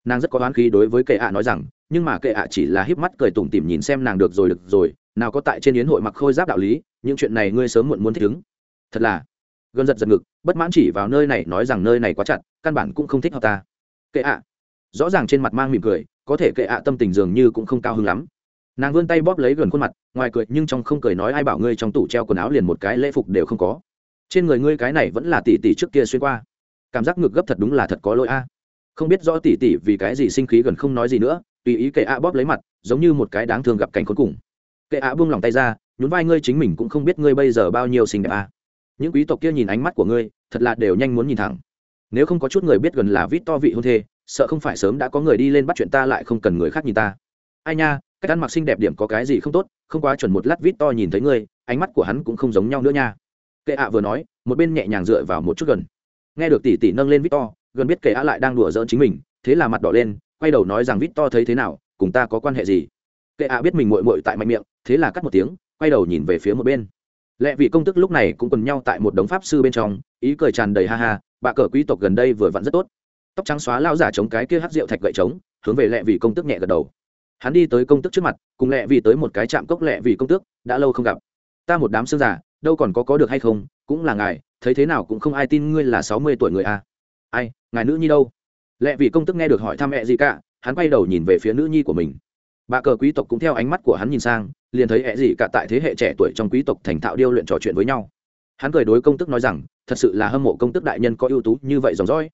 nàng rất có oán khí đối với kệ ạ nói rằng nhưng mà kệ ạ chỉ là híp mắt cười tủm tỉm nhìn xem nàng được rồi được rồi, nào có tại trên yến hội mặc khôi giáp đạo lý, những chuyện này ngươi sớm muộn muốn thích ứng. Thật là gần giật giật ngực, bất mãn chỉ vào nơi này nói rằng nơi này quá chặt, căn bản cũng không thích hợp ta. Kệ ạ, rõ ràng trên mặt mang mỉm cười, có thể kệ ạ tâm tình dường như cũng không cao hứng lắm. Nàng vươn tay bóp lấy gần khuôn mặt, ngoài cười nhưng trong không cười nói ai bảo ngươi trong tủ treo quần áo liền một cái lễ phục đều không có. Trên người ngươi cái này vẫn là tỷ tỷ trước kia xuyên qua. Cảm giác ngực gấp thật đúng là thật có lỗi a. Không biết rõ tỷ tỷ vì cái gì sinh khí gần không nói gì nữa tùy ý kệ ạ bóp lấy mặt, giống như một cái đáng thương gặp cảnh cuối cùng. Kệ ạ buông lòng tay ra, nhún vai ngươi chính mình cũng không biết ngươi bây giờ bao nhiêu xinh đẹp a những quý tộc kia nhìn ánh mắt của ngươi, thật là đều nhanh muốn nhìn thẳng. Nếu không có chút người biết gần là vít to vị hôn thê, sợ không phải sớm đã có người đi lên bắt chuyện ta lại không cần người khác nhìn ta. Ai nha, cách ăn mặc xinh đẹp điểm có cái gì không tốt, không quá chuẩn một lát vít to nhìn thấy ngươi, ánh mắt của hắn cũng không giống nhau nữa nha. Kệ ạ vừa nói, một bên nhẹ nhàng dựa vào một chút gần. Nghe được tỷ tỷ nâng lên vít to, gần biết kệ ạ lại đang đùa giỡn chính mình, thế là mặt đỏ lên quay đầu nói rằng vít to thấy thế nào, cùng ta có quan hệ gì? Kệ ạ biết mình mội mội tại mạnh miệng, thế là cắt một tiếng, quay đầu nhìn về phía một bên. Lẽ vị công tức lúc này cũng quần nhau tại một đống pháp sư bên trong, ý cười tràn đầy ha ha, bà cờ quý tộc gần đây vừa vặn rất tốt. Tóc trắng xóa lao giả chống cái kia hát rượu thạch gậy trống, hướng về lẹ vị công tức nhẹ gật đầu. Hắn đi tới công tức trước mặt, cùng lẹ vị tới một cái chạm cốc lẹ vị công tước đã lâu không gặp. Ta một đám xương giả đâu còn có có được hay không, cũng là ngài, thấy thế nào cũng không ai tin ngươi là sáu mươi tuổi người a. À. ai, ngài nữ nhi đâu? Lệ vị công tức nghe được hỏi thăm mẹ gì cả, hắn quay đầu nhìn về phía nữ nhi của mình. Bà cờ quý tộc cũng theo ánh mắt của hắn nhìn sang, liền thấy ẹ gì cả tại thế hệ trẻ tuổi trong quý tộc thành thạo điêu luyện trò chuyện với nhau. Hắn cười đối công tức nói rằng, thật sự là hâm mộ công tức đại nhân có ưu tú như vậy dòng dõi.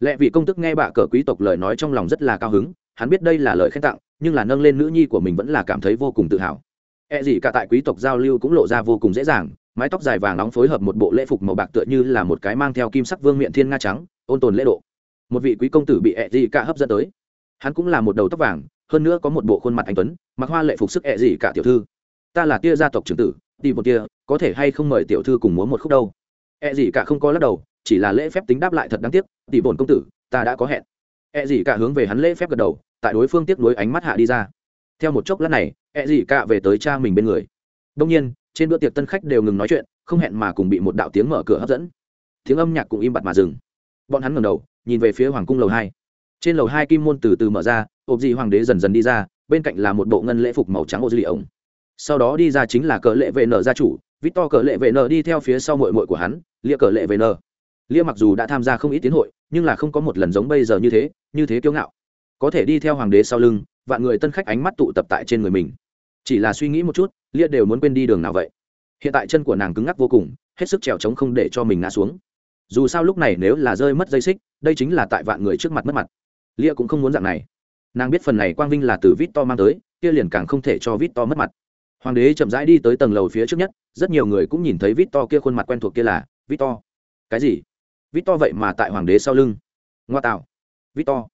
Lẽ vị công tức nghe bà cờ quý tộc lời nói trong lòng rất là cao hứng, hắn biết đây là lời khen tặng, nhưng là nâng lên nữ nhi của mình vẫn là cảm thấy vô cùng tự hào. E gì cả tại quý tộc giao lưu cũng lộ ra vô cùng dễ dàng, mái tóc dài vàng nóng phối hợp một bộ lễ phục màu bạc tựa như là một cái mang theo kim sắc vương miện thiên nga trắng, ôn tồn lễ độ một vị quý công tử bị E dị cả hấp dẫn tới. Hắn cũng là một đầu tóc vàng, hơn nữa có một bộ khuôn mặt anh tuấn, mặc hoa lệ phục sức E dị cả tiểu thư. Ta là tia gia tộc trưởng tử đi một tia, có thể hay không mời tiểu thư cùng múa một khúc đâu? E dị cả không có lắc đầu, chỉ là lễ phép tính đáp lại thật đáng tiếc tỷ bổn công tử, ta đã có hẹn. E dị cả hướng về hắn lễ phép gật đầu, tại đối phương tiếp nối ánh mắt hạ đi ra. Theo một chốc lát này E dị cả về tới cha mình bên người. Đông nhiên, trên bữa tiệc tân khách đều ngừng nói chuyện, không hẹn mà cùng bị một đạo tiếng mở cửa hấp dẫn. Tiếng âm nhạc cũng im bặt mà dừng. Bọn hắn ngẩng đầu nhìn về phía hoàng cung lầu hai. Trên lầu hai kim môn từ từ mở ra, ộp dị hoàng đế dần dần đi ra, bên cạnh là một bộ ngân lễ phục màu trắng ô dư lì ổng sau đó đi ra chính là cờ lệ vệ nở gia chủ vít to cờ lệ vệ nở đi theo phía sau mội mội của hắn, lia cờ lệ vệ nở. Lia mặc dù đã tham gia không ít tiến hội, nhưng là không có một lần giống bây giờ như thế như thế kiêu ngạo. Có thể đi theo hoàng đế sau lưng, vạn người tân khách ánh mắt tụ tập tại trên người mình. Chỉ là suy nghĩ một chút, lia đều muốn quên đi đường nào vậy. Hiện tại chân của nàng cứng ngắc vô cùng, hết sức trèo trống không để cho mình ngã xuống dù sao lúc này nếu là rơi mất dây xích, đây chính là tại vạn người trước mặt mất mặt. Lia cũng không muốn dạng này. Nàng biết phần này quang vinh là từ vít to mang tới, kia liền càng không thể cho vít to mất mặt. Hoàng đế chậm rãi đi tới tầng lầu phía trước nhất, rất nhiều người cũng nhìn thấy vít to kia khuôn mặt quen thuộc kia là vít to cái gì? Vít to vậy mà tại hoàng đế sau lưng? Ngoa tạo. Vít to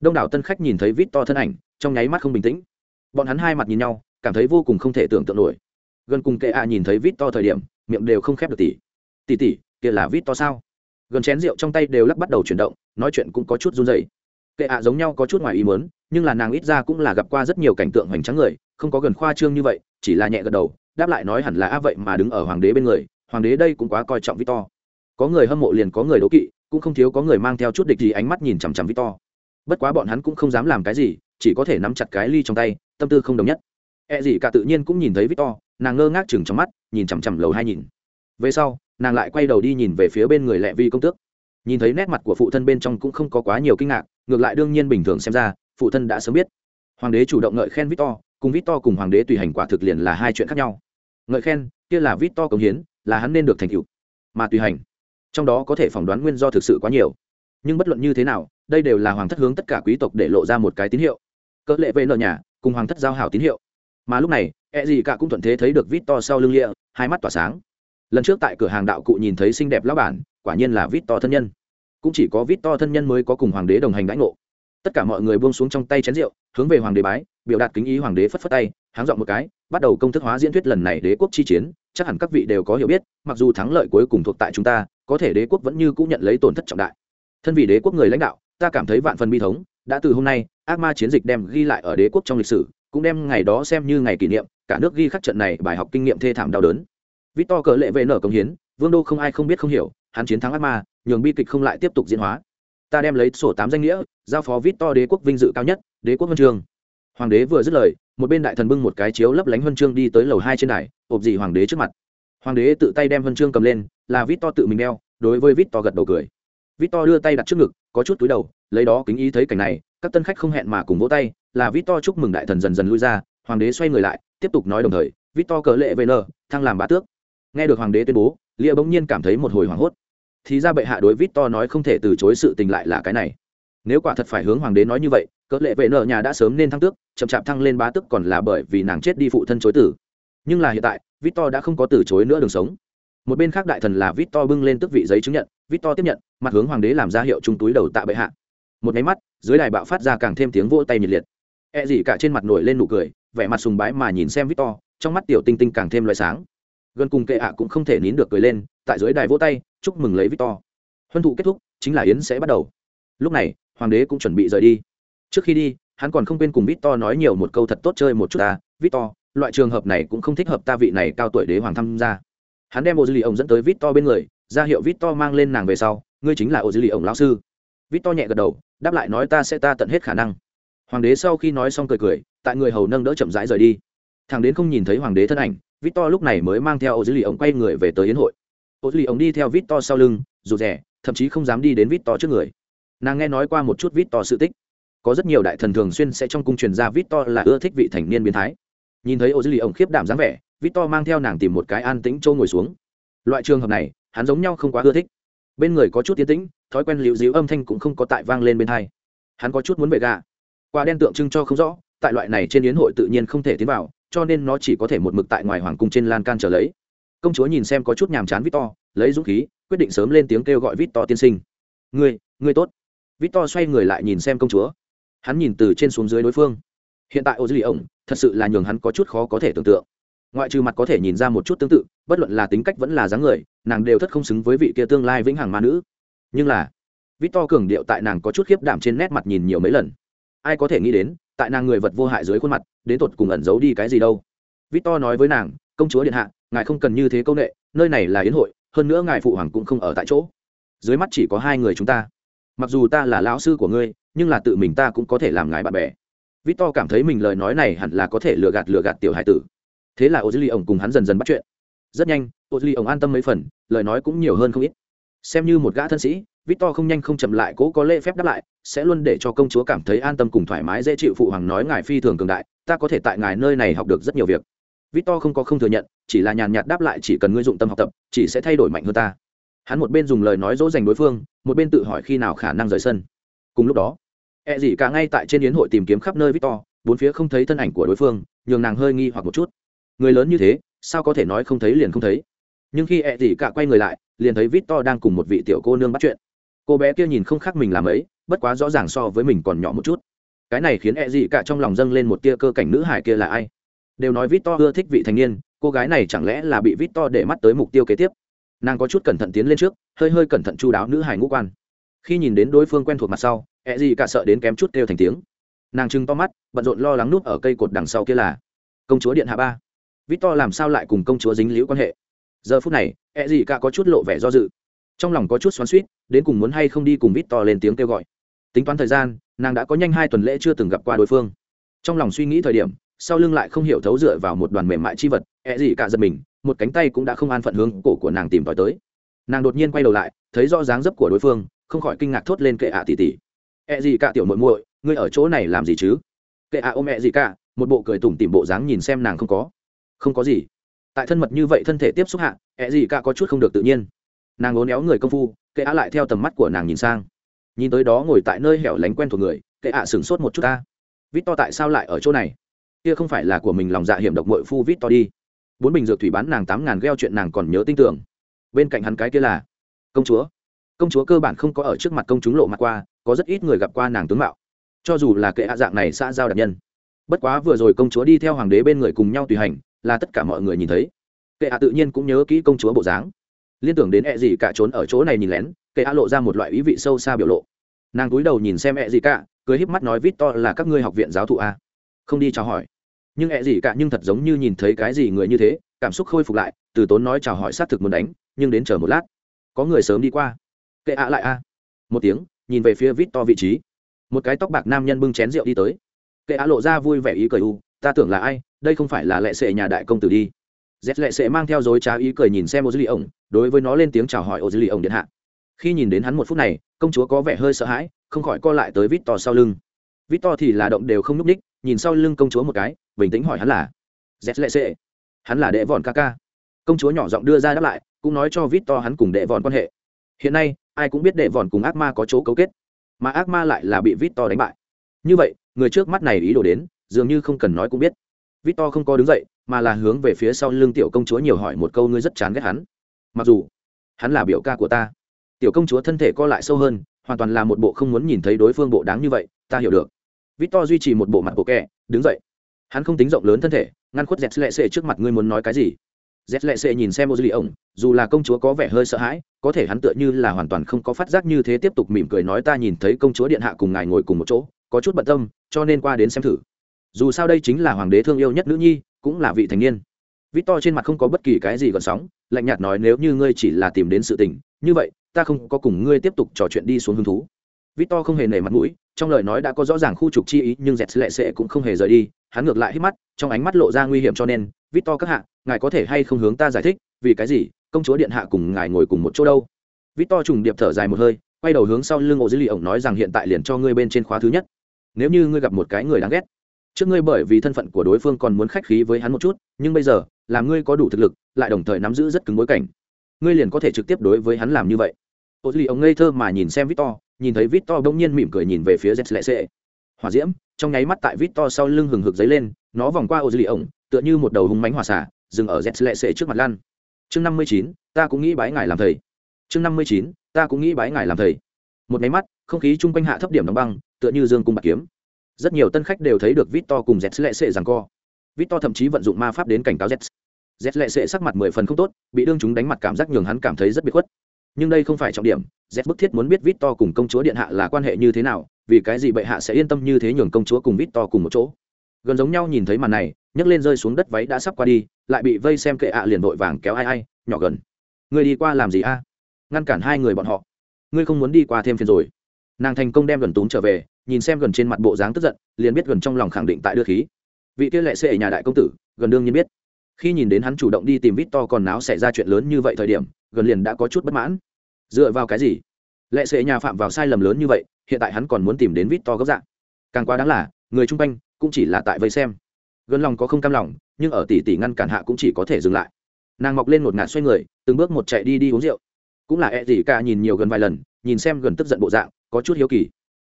đông đảo tân khách nhìn thấy vít to thân ảnh, trong nháy mắt không bình tĩnh. Bọn hắn hai mặt nhìn nhau, cảm thấy vô cùng không thể tưởng tượng nổi. Gần cùng kệ ạ nhìn thấy vít to thời điểm, miệng đều không khép được tỉ. Tỉ tỉ, kia là vít to sao? Gần chén rượu trong tay đều lắc bắt đầu chuyển động, nói chuyện cũng có chút run dày kệ ạ giống nhau có chút ngoài ý muốn, nhưng là nàng ít ra cũng là gặp qua rất nhiều cảnh tượng hoành tráng người, không có gần khoa trương như vậy, chỉ là nhẹ gật đầu, đáp lại nói hẳn là a vậy mà đứng ở hoàng đế bên người, hoàng đế đây cũng quá coi trọng victor. Có người hâm mộ liền có người đố kỵ, cũng không thiếu có người mang theo chút địch gì ánh mắt nhìn chằm chằm victor. Bất quá bọn hắn cũng không dám làm cái gì, chỉ có thể nắm chặt cái ly trong tay, tâm tư không đồng nhất. E gì cả tự nhiên cũng nhìn thấy victor, nàng ngơ ngác chừng trong mắt, nhìn chằm chằm lầu hai nhìn. Về sau nàng lại quay đầu đi nhìn về phía bên người lẹ vi công tước. Nhìn thấy nét mặt của phụ thân bên trong cũng không có quá nhiều kinh ngạc, ngược lại đương nhiên bình thường xem ra, phụ thân đã sớm biết. Hoàng đế chủ động ngợi khen victor, cùng victor cùng hoàng đế tùy hành quả thực liền là hai chuyện khác nhau. Ngợi khen, kia là victor cống hiến, là hắn nên được thành tựu, mà tùy hành, trong đó có thể phỏng đoán nguyên do thực sự quá nhiều. Nhưng bất luận như thế nào, đây đều là hoàng thất hướng tất cả quý tộc để lộ ra một cái tín hiệu. Cỡ lệ vệ nợ nhà, cùng hoàng thất giao hảo tín hiệu. Mà lúc này e gì cả cũng thuận thế thấy được vít to sau lưng lịa, hai mắt tỏa sáng lần trước tại cửa hàng đạo cụ nhìn thấy xinh đẹp lão bản, quả nhiên là vít to thân nhân. Cũng chỉ có vít to thân nhân mới có cùng hoàng đế đồng hành đãi ngộ. Tất cả mọi người buông xuống trong tay chén rượu, hướng về hoàng đế bái, biểu đạt kính ý hoàng đế phất phất tay, háng dọn một cái, bắt đầu công thức hóa diễn thuyết lần này đế quốc chi chiến. Chắc hẳn các vị đều có hiểu biết, mặc dù thắng lợi cuối cùng thuộc tại chúng ta, có thể đế quốc vẫn như cũng nhận lấy tổn thất trọng đại. Thân vì đế quốc người lãnh đạo, ta cảm thấy vạn phần bi thống, đã từ hôm nay, ác ma chiến dịch đem ghi lại ở đế quốc trong lịch sử, cũng đem ngày đó xem như ngày kỷ niệm, cả nước ghi khắc trận này bài học kinh nghiệm thê thảm đau đớn victor cờ lệ về nở công hiến vương đô không ai không biết không hiểu hắn chiến thắng ác ma nhường bi kịch không lại tiếp tục diễn hóa. Ta đem lấy sổ tám danh nghĩa giao phó Victor đế quốc vinh dự cao nhất đế quốc huân chương. Hoàng đế vừa dứt lời một bên đại thần bưng một cái chiếu lấp lánh huân chương đi tới lầu hai trên đài ộp dị hoàng đế trước mặt. Hoàng đế tự tay đem huân chương cầm lên là Victor tự mình đeo đối với Victor gật đầu cười. Victor đưa tay đặt trước ngực có chút túi đầu lấy đó kính ý thấy cảnh này các tân khách không hẹn mà cùng vỗ tay là Victor chúc mừng đại thần dần dần lui ra hoàng đế xoay người lại tiếp tục nói đồng thời Victor cờ lệ về nở, thăng làm bá tước nghe được hoàng đế tuyên bố, lia bỗng nhiên cảm thấy một hồi hoảng hốt. Thì ra bệ hạ đối vít to nói không thể từ chối sự tình lại là cái này. Nếu quả thật phải hướng hoàng đế nói như vậy, cỡ lệ vệ nợ nhà đã sớm nên thăng tước, chậm chạp thăng lên bá tước còn là bởi vì nàng chết đi phụ thân chối tử nhưng là hiện tại, vít to đã không có từ chối nữa đường sống. Một bên khác đại thần là vít to bưng lên tước vị giấy chứng nhận, vít to tiếp nhận, mặt hướng hoàng đế làm ra hiệu trung túi đầu tạ bệ hạ. Một máy mắt, dưới đài bạo phát ra càng thêm tiếng vỗ tay nhiệt liệt. E gì cả trên mặt nổi lên nụ cười, vẻ mặt sùng bái mà nhìn xem vít to, trong mắt tiểu tinh tinh càng thêm loại sáng gần cùng kệ ạ cũng không thể nín được cười lên, tại dưới đài vỗ tay, chúc mừng lấy victor. Huân thụ kết thúc, chính là yến sẽ bắt đầu. Lúc này, hoàng đế cũng chuẩn bị rời đi. Trước khi đi, hắn còn không quên cùng victor nói nhiều một câu thật tốt chơi một chút ta victor, loại trường hợp này cũng không thích hợp ta vị này cao tuổi đế hoàng tham gia. Hắn đem ô dư lì ổng dẫn tới victor bên người, ra hiệu victor mang lên nàng về sau, ngươi chính là ô dư lì ổng lao sư. Victor nhẹ gật đầu, đáp lại nói, ta sẽ ta tận hết khả năng. Hoàng đế sau khi nói xong cười cười, tại người hầu nâng đỡ chậm rãi rời đi. Thằng đến không nhìn thấy hoàng đế thân ảnh victor lúc này mới mang theo ô dư lì ổng quay người về tới yến hội. Ô duy ổng đi theo Victor sau lưng dù rẻ thậm chí không dám đi đến Victor trước người. Nàng nghe nói qua một chút Victor sự tích. Có rất nhiều đại thần thường xuyên sẽ trong cung truyền ra Victor là ưa thích vị thành niên biến thái. Nhìn thấy ô duy ổng khiếp đảm dáng vẻ, Victor mang theo nàng tìm một cái an tĩnh trâu ngồi xuống. Loại trường hợp này, hắn giống nhau không quá ưa thích. Bên người có chút tiến tĩnh, thói quen liễu dĩu âm thanh cũng không có tại vang lên bên hai hắn có chút muốn bệ gà. Quả đen tượng trưng cho không rõ, tại loại này trên yến hội tự nhiên không thể tiến vào cho nên nó chỉ có thể một mực tại ngoài hoàng cung trên lan can trở lấy. Công chúa nhìn xem có chút nhàm chán victor, lấy dũng khí, quyết định sớm lên tiếng kêu gọi victor tiên sinh. Ngươi ngươi tốt. Victor xoay người lại nhìn xem công chúa. Hắn nhìn từ trên xuống dưới đối phương. Hiện tại ô dư lì ổng, thật sự là nhường hắn có chút khó có thể tưởng tượng. Ngoại trừ mặt có thể nhìn ra một chút tương tự, bất luận là tính cách vẫn là dáng người, nàng đều thất không xứng với vị kia tương lai vĩnh hằng ma nữ. Nhưng là, victor cường điệu tại nàng có chút khiếp đảm trên nét mặt nhìn nhiều mấy lần ai có thể nghĩ đến, tại nàng người vật vô hại dưới khuôn mặt, đến tột cùng ẩn giấu đi cái gì đâu. Victor nói với nàng, công chúa điện hạ, ngài không cần như thế công nghệ nơi này là yến hội, hơn nữa ngài phụ hoàng cũng không ở tại chỗ. Dưới mắt chỉ có hai người chúng ta. Mặc dù ta là lão sư của ngươi, nhưng là tự mình ta cũng có thể làm ngài bạn bè. Vít to cảm thấy mình lời nói này hẳn là có thể lừa gạt lừa gạt tiểu hải tử. Thế là ô dư ly ổng cùng hắn dần dần bắt chuyện. Rất nhanh ô dư ly ổng an tâm mấy phần, lời nói cũng nhiều hơn không ít. Xem như một gã thân sĩ victor không nhanh không chậm lại cố có lễ phép đáp lại, sẽ luôn để cho công chúa cảm thấy an tâm cùng thoải mái dễ chịu phụ hoàng nói ngài phi thường cường đại, ta có thể tại ngài nơi này học được rất nhiều việc. Victor không có không thừa nhận, chỉ là nhàn nhạt đáp lại chỉ cần ngươi dụng tâm học tập, chỉ sẽ thay đổi mạnh hơn ta. Hắn một bên dùng lời nói dỗ dành đối phương, một bên tự hỏi khi nào khả năng rời sân. Cùng lúc đó e gì cả ngay tại trên yến hội tìm kiếm khắp nơi victor, bốn phía không thấy thân ảnh của đối phương, nhường nàng hơi nghi hoặc một chút. Người lớn như thế, sao có thể nói không thấy liền không thấy? Nhưng khi e gì cả quay người lại, liền thấy victor đang cùng một vị tiểu cô nương bắt chuyện cô bé kia nhìn không khác mình làm ấy, bất quá rõ ràng so với mình còn nhỏ một chút. Cái này khiến e dị cả trong lòng dâng lên một tia cơ cảnh nữ hải kia là ai? Đều nói victor ưa thích vị thành niên, cô gái này chẳng lẽ là bị victor để mắt tới mục tiêu kế tiếp? Nàng có chút cẩn thận tiến lên trước, hơi hơi cẩn thận chu đáo nữ hải ngũ quan. Khi nhìn đến đối phương quen thuộc mặt sau e dị cả sợ đến kém chút kêu thành tiếng. Nàng trừng to mắt, bận rộn lo lắng núp ở cây cột đằng sau kia là, công chúa điện hạ ba, victor làm sao lại cùng công chúa dính liễu quan hệ? Giờ phút này e dị cả có chút lộ vẻ do dự. Trong lòng có chút xoắn suýt đến cùng muốn hay không đi cùng victor lên tiếng kêu gọi. Tính toán thời gian, nàng đã có nhanh hai tuần lễ chưa từng gặp qua đối phương. Trong lòng suy nghĩ thời điểm, sau lưng lại không hiểu thấu dựa vào một đoàn mềm mại chi vật ẹ gì cả giật mình, một cánh tay cũng đã không an phận hướng cổ của nàng tìm tòi tới. Nàng đột nhiên quay đầu lại, thấy rõ dáng dấp của đối phương, không khỏi kinh ngạc thốt lên kệ ạ tỉ tỉ. Ẹ gì cả tiểu muội muội, ngươi ở chỗ này làm gì chứ? Kệ ạ ôm ẹ gì cả, một bộ cười tủm tỉm bộ dáng nhìn xem nàng không có. Không có gì. Tại thân mật như vậy thân thể tiếp xúc hạ ẹ gì cả có chút không được tự nhiên nàng ố néo người công phu, kệ ạ lại theo tầm mắt của nàng nhìn sang. Nhìn tới đó ngồi tại nơi hẻo lánh quen thuộc người, kệ ạ sửng sốt một chút ta. Vít to tại sao lại ở chỗ này? Kia không phải là của mình lòng dạ hiểm độc mội phu vít to đi. Bốn bình dược thủy bán nàng tám ngàn gheo chuyện nàng còn nhớ tin tưởng. Bên cạnh hắn cái kia là công chúa. Công chúa cơ bản không có ở trước mặt công chúng lộ mặt qua, có rất ít người gặp qua nàng tướng mạo. Cho dù là kệ hạ dạng này xã giao đặc nhân. Bất quá vừa rồi công chúa đi theo hoàng đế bên người cùng nhau tùy hành, là tất cả mọi người nhìn thấy. Kệ hạ tự nhiên cũng nhớ kỹ công chúa bộ dáng liên tưởng đến ẹ gì cả trốn ở chỗ này nhìn lén kệ a lộ ra một loại ý vị sâu xa biểu lộ. Nàng cúi đầu nhìn xem ẹ gì cả, cười híp mắt nói vít to là các ngươi học viện giáo thụ a. Không đi chào hỏi. Nhưng ẹ gì cả nhưng thật giống như nhìn thấy cái gì người như thế, cảm xúc khôi phục lại, từ tốn nói chào hỏi xác thực muốn đánh, nhưng đến chờ một lát. Có người sớm đi qua. Kệ a lại a. Một tiếng, nhìn về phía vít to vị trí. Một cái tóc bạc nam nhân bưng chén rượu đi tới. Kệ a lộ ra vui vẻ ý cười u, ta tưởng là ai, đây không phải là lệ sệ nhà đại công tử đi z lệ sẽ mang theo dối trá ý cười nhìn xem ô dư ổng, đối với nó lên tiếng chào hỏi ô dư ổng điện hạ. Khi nhìn đến hắn một phút này, công chúa có vẻ hơi sợ hãi, không khỏi co lại tới vít to sau lưng. Vít to thì là động đều không n ú c ních nhìn sau lưng công chúa một cái, bình tĩnh hỏi hắn là z lệ sệ, hắn là đệ vòn ca ca? Công chúa nhỏ giọng đưa ra đáp lại, cũng nói cho vít to hắn cùng đệ vòn quan hệ. Hiện nay, ai cũng biết đệ vòn cùng ác ma có chỗ cấu kết, mà ác ma lại là bị vít to đánh bại. Như vậy, người trước mắt này ý đồ đến, dường như không cần nói cũng biết. Vít to không có đứng dậy mà là hướng về phía sau lưng tiểu công chúa nhiều hỏi một câu ngươi rất chán ghét hắn. Mặc dù, hắn là biểu ca của ta, tiểu công chúa thân thể co lại sâu hơn, hoàn toàn là một bộ không muốn nhìn thấy đối phương bộ đáng như vậy, ta hiểu được. Victor duy trì một bộ mặt bộ kẹ đứng dậy. Hắn không tính rộng lớn thân thể, ngăn khuất dẹt lệ xệ trước mặt ngươi muốn nói cái gì? Dẹt lệ xệ nhìn xem ô dư lì ổng dù là công chúa có vẻ hơi sợ hãi, có thể hắn tựa như là hoàn toàn không có phát giác như thế tiếp tục mỉm cười nói ta nhìn thấy công chúa điện hạ cùng ngài ngồi cùng một chỗ, có chút bận tâm, cho nên qua đến xem thử. Dù sao đây chính là hoàng đế thương yêu nhất nữ nhi cũng là vị thành niên. Victor trên mặt không có bất kỳ cái gì còn sóng, lạnh nhạt nói nếu như ngươi chỉ là tìm đến sự tình, như vậy, ta không có cùng ngươi tiếp tục trò chuyện đi xuống hứng thú. Victor không hề nể mặt mũi, trong lời nói đã có rõ ràng khu trục chi ý, nhưng dẹt lệ sệ cũng không hề rời đi, hắn ngược lại hít mắt, trong ánh mắt lộ ra nguy hiểm cho nên, victor các hạ, ngài có thể hay không hướng ta giải thích, vì cái gì, công chúa điện hạ cùng ngài ngồi cùng một chỗ đâu? Victor trùng điệp thở dài một hơi, quay đầu hướng sau lưng ổ dữ lì ổng nói rằng hiện tại liền cho ngươi bên trên khóa thứ nhất. Nếu như ngươi gặp một cái người đáng ghét trước ngươi bởi vì thân phận của đối phương còn muốn khách khí với hắn một chút, nhưng bây giờ là ngươi có đủ thực lực, lại đồng thời nắm giữ rất cứng bối cảnh. Ngươi liền có thể trực tiếp đối với hắn làm như vậy. Ô duy ông ngây thơ mà nhìn xem victor, nhìn thấy victor bỗng nhiên mỉm cười nhìn về phía z lệ sệ. Hòa diễm, trong nháy mắt tại victor sau lưng hừng hực dấy lên, nó vòng qua ô duy ông, tựa như một đầu hung mánh hòa xả, dừng ở z lệ sệ trước mặt lan chương năm mươi chín, ta cũng nghĩ bái ngài làm thầy. Chương năm mươi chín, ta cũng nghĩ bái ngài làm thầy. Một máy mắt, không khí chung quanh hạ thấp điểm đóng băng, tựa như dương cung bạc kiếm rất nhiều tân khách đều thấy được Victor cùng Z lệ sệ rằng co. Victor thậm chí vận dụng ma pháp đến cảnh cáo Z. Z lệ sệ sắc mặt mười phần không tốt, bị đương chúng đánh mặt cảm giác nhường hắn cảm thấy rất biệt khuất. Nhưng đây không phải trọng điểm, Z bức thiết muốn biết Victor cùng công chúa điện hạ là quan hệ như thế nào, vì cái gì bệ hạ sẽ yên tâm như thế nhường công chúa cùng Victor cùng một chỗ. Gần giống nhau nhìn thấy màn này, nhấc lên rơi xuống đất váy đã sắp qua đi, lại bị vây xem kệ ạ liền vội vàng kéo ai ai, nhỏ gần. Ngươi đi qua làm gì a? Ngăn cản hai người bọn họ. Ngươi không muốn đi qua thêm phiền rồi. Nàng thành công đem gần tún trở về, nhìn xem gần trên mặt bộ dáng tức giận, liền biết gần trong lòng khẳng định tại đưa khí. Vị kia lệ sệ nhà đại công tử, gần đương nhiên biết. Khi nhìn đến hắn chủ động đi tìm vít to còn náo xảy ra chuyện lớn như vậy thời điểm, gần liền đã có chút bất mãn. Dựa vào cái gì? Lệ sệ nhà phạm vào sai lầm lớn như vậy, hiện tại hắn còn muốn tìm đến vít to gấp dạng. Càng quá đáng là, người chung quanh cũng chỉ là tại vây xem. Gần lòng có không cam lòng, nhưng ở tỷ tỷ ngăn cản hạ cũng chỉ có thể dừng lại. Nàng mọc lên một ngạt xoay người, từng bước một chạy đi đi uống rượu. Cũng là e gì cả nhìn nhiều gần vài lần, nhìn xem gần tức giận bộ dạng, có chút hiếu kỳ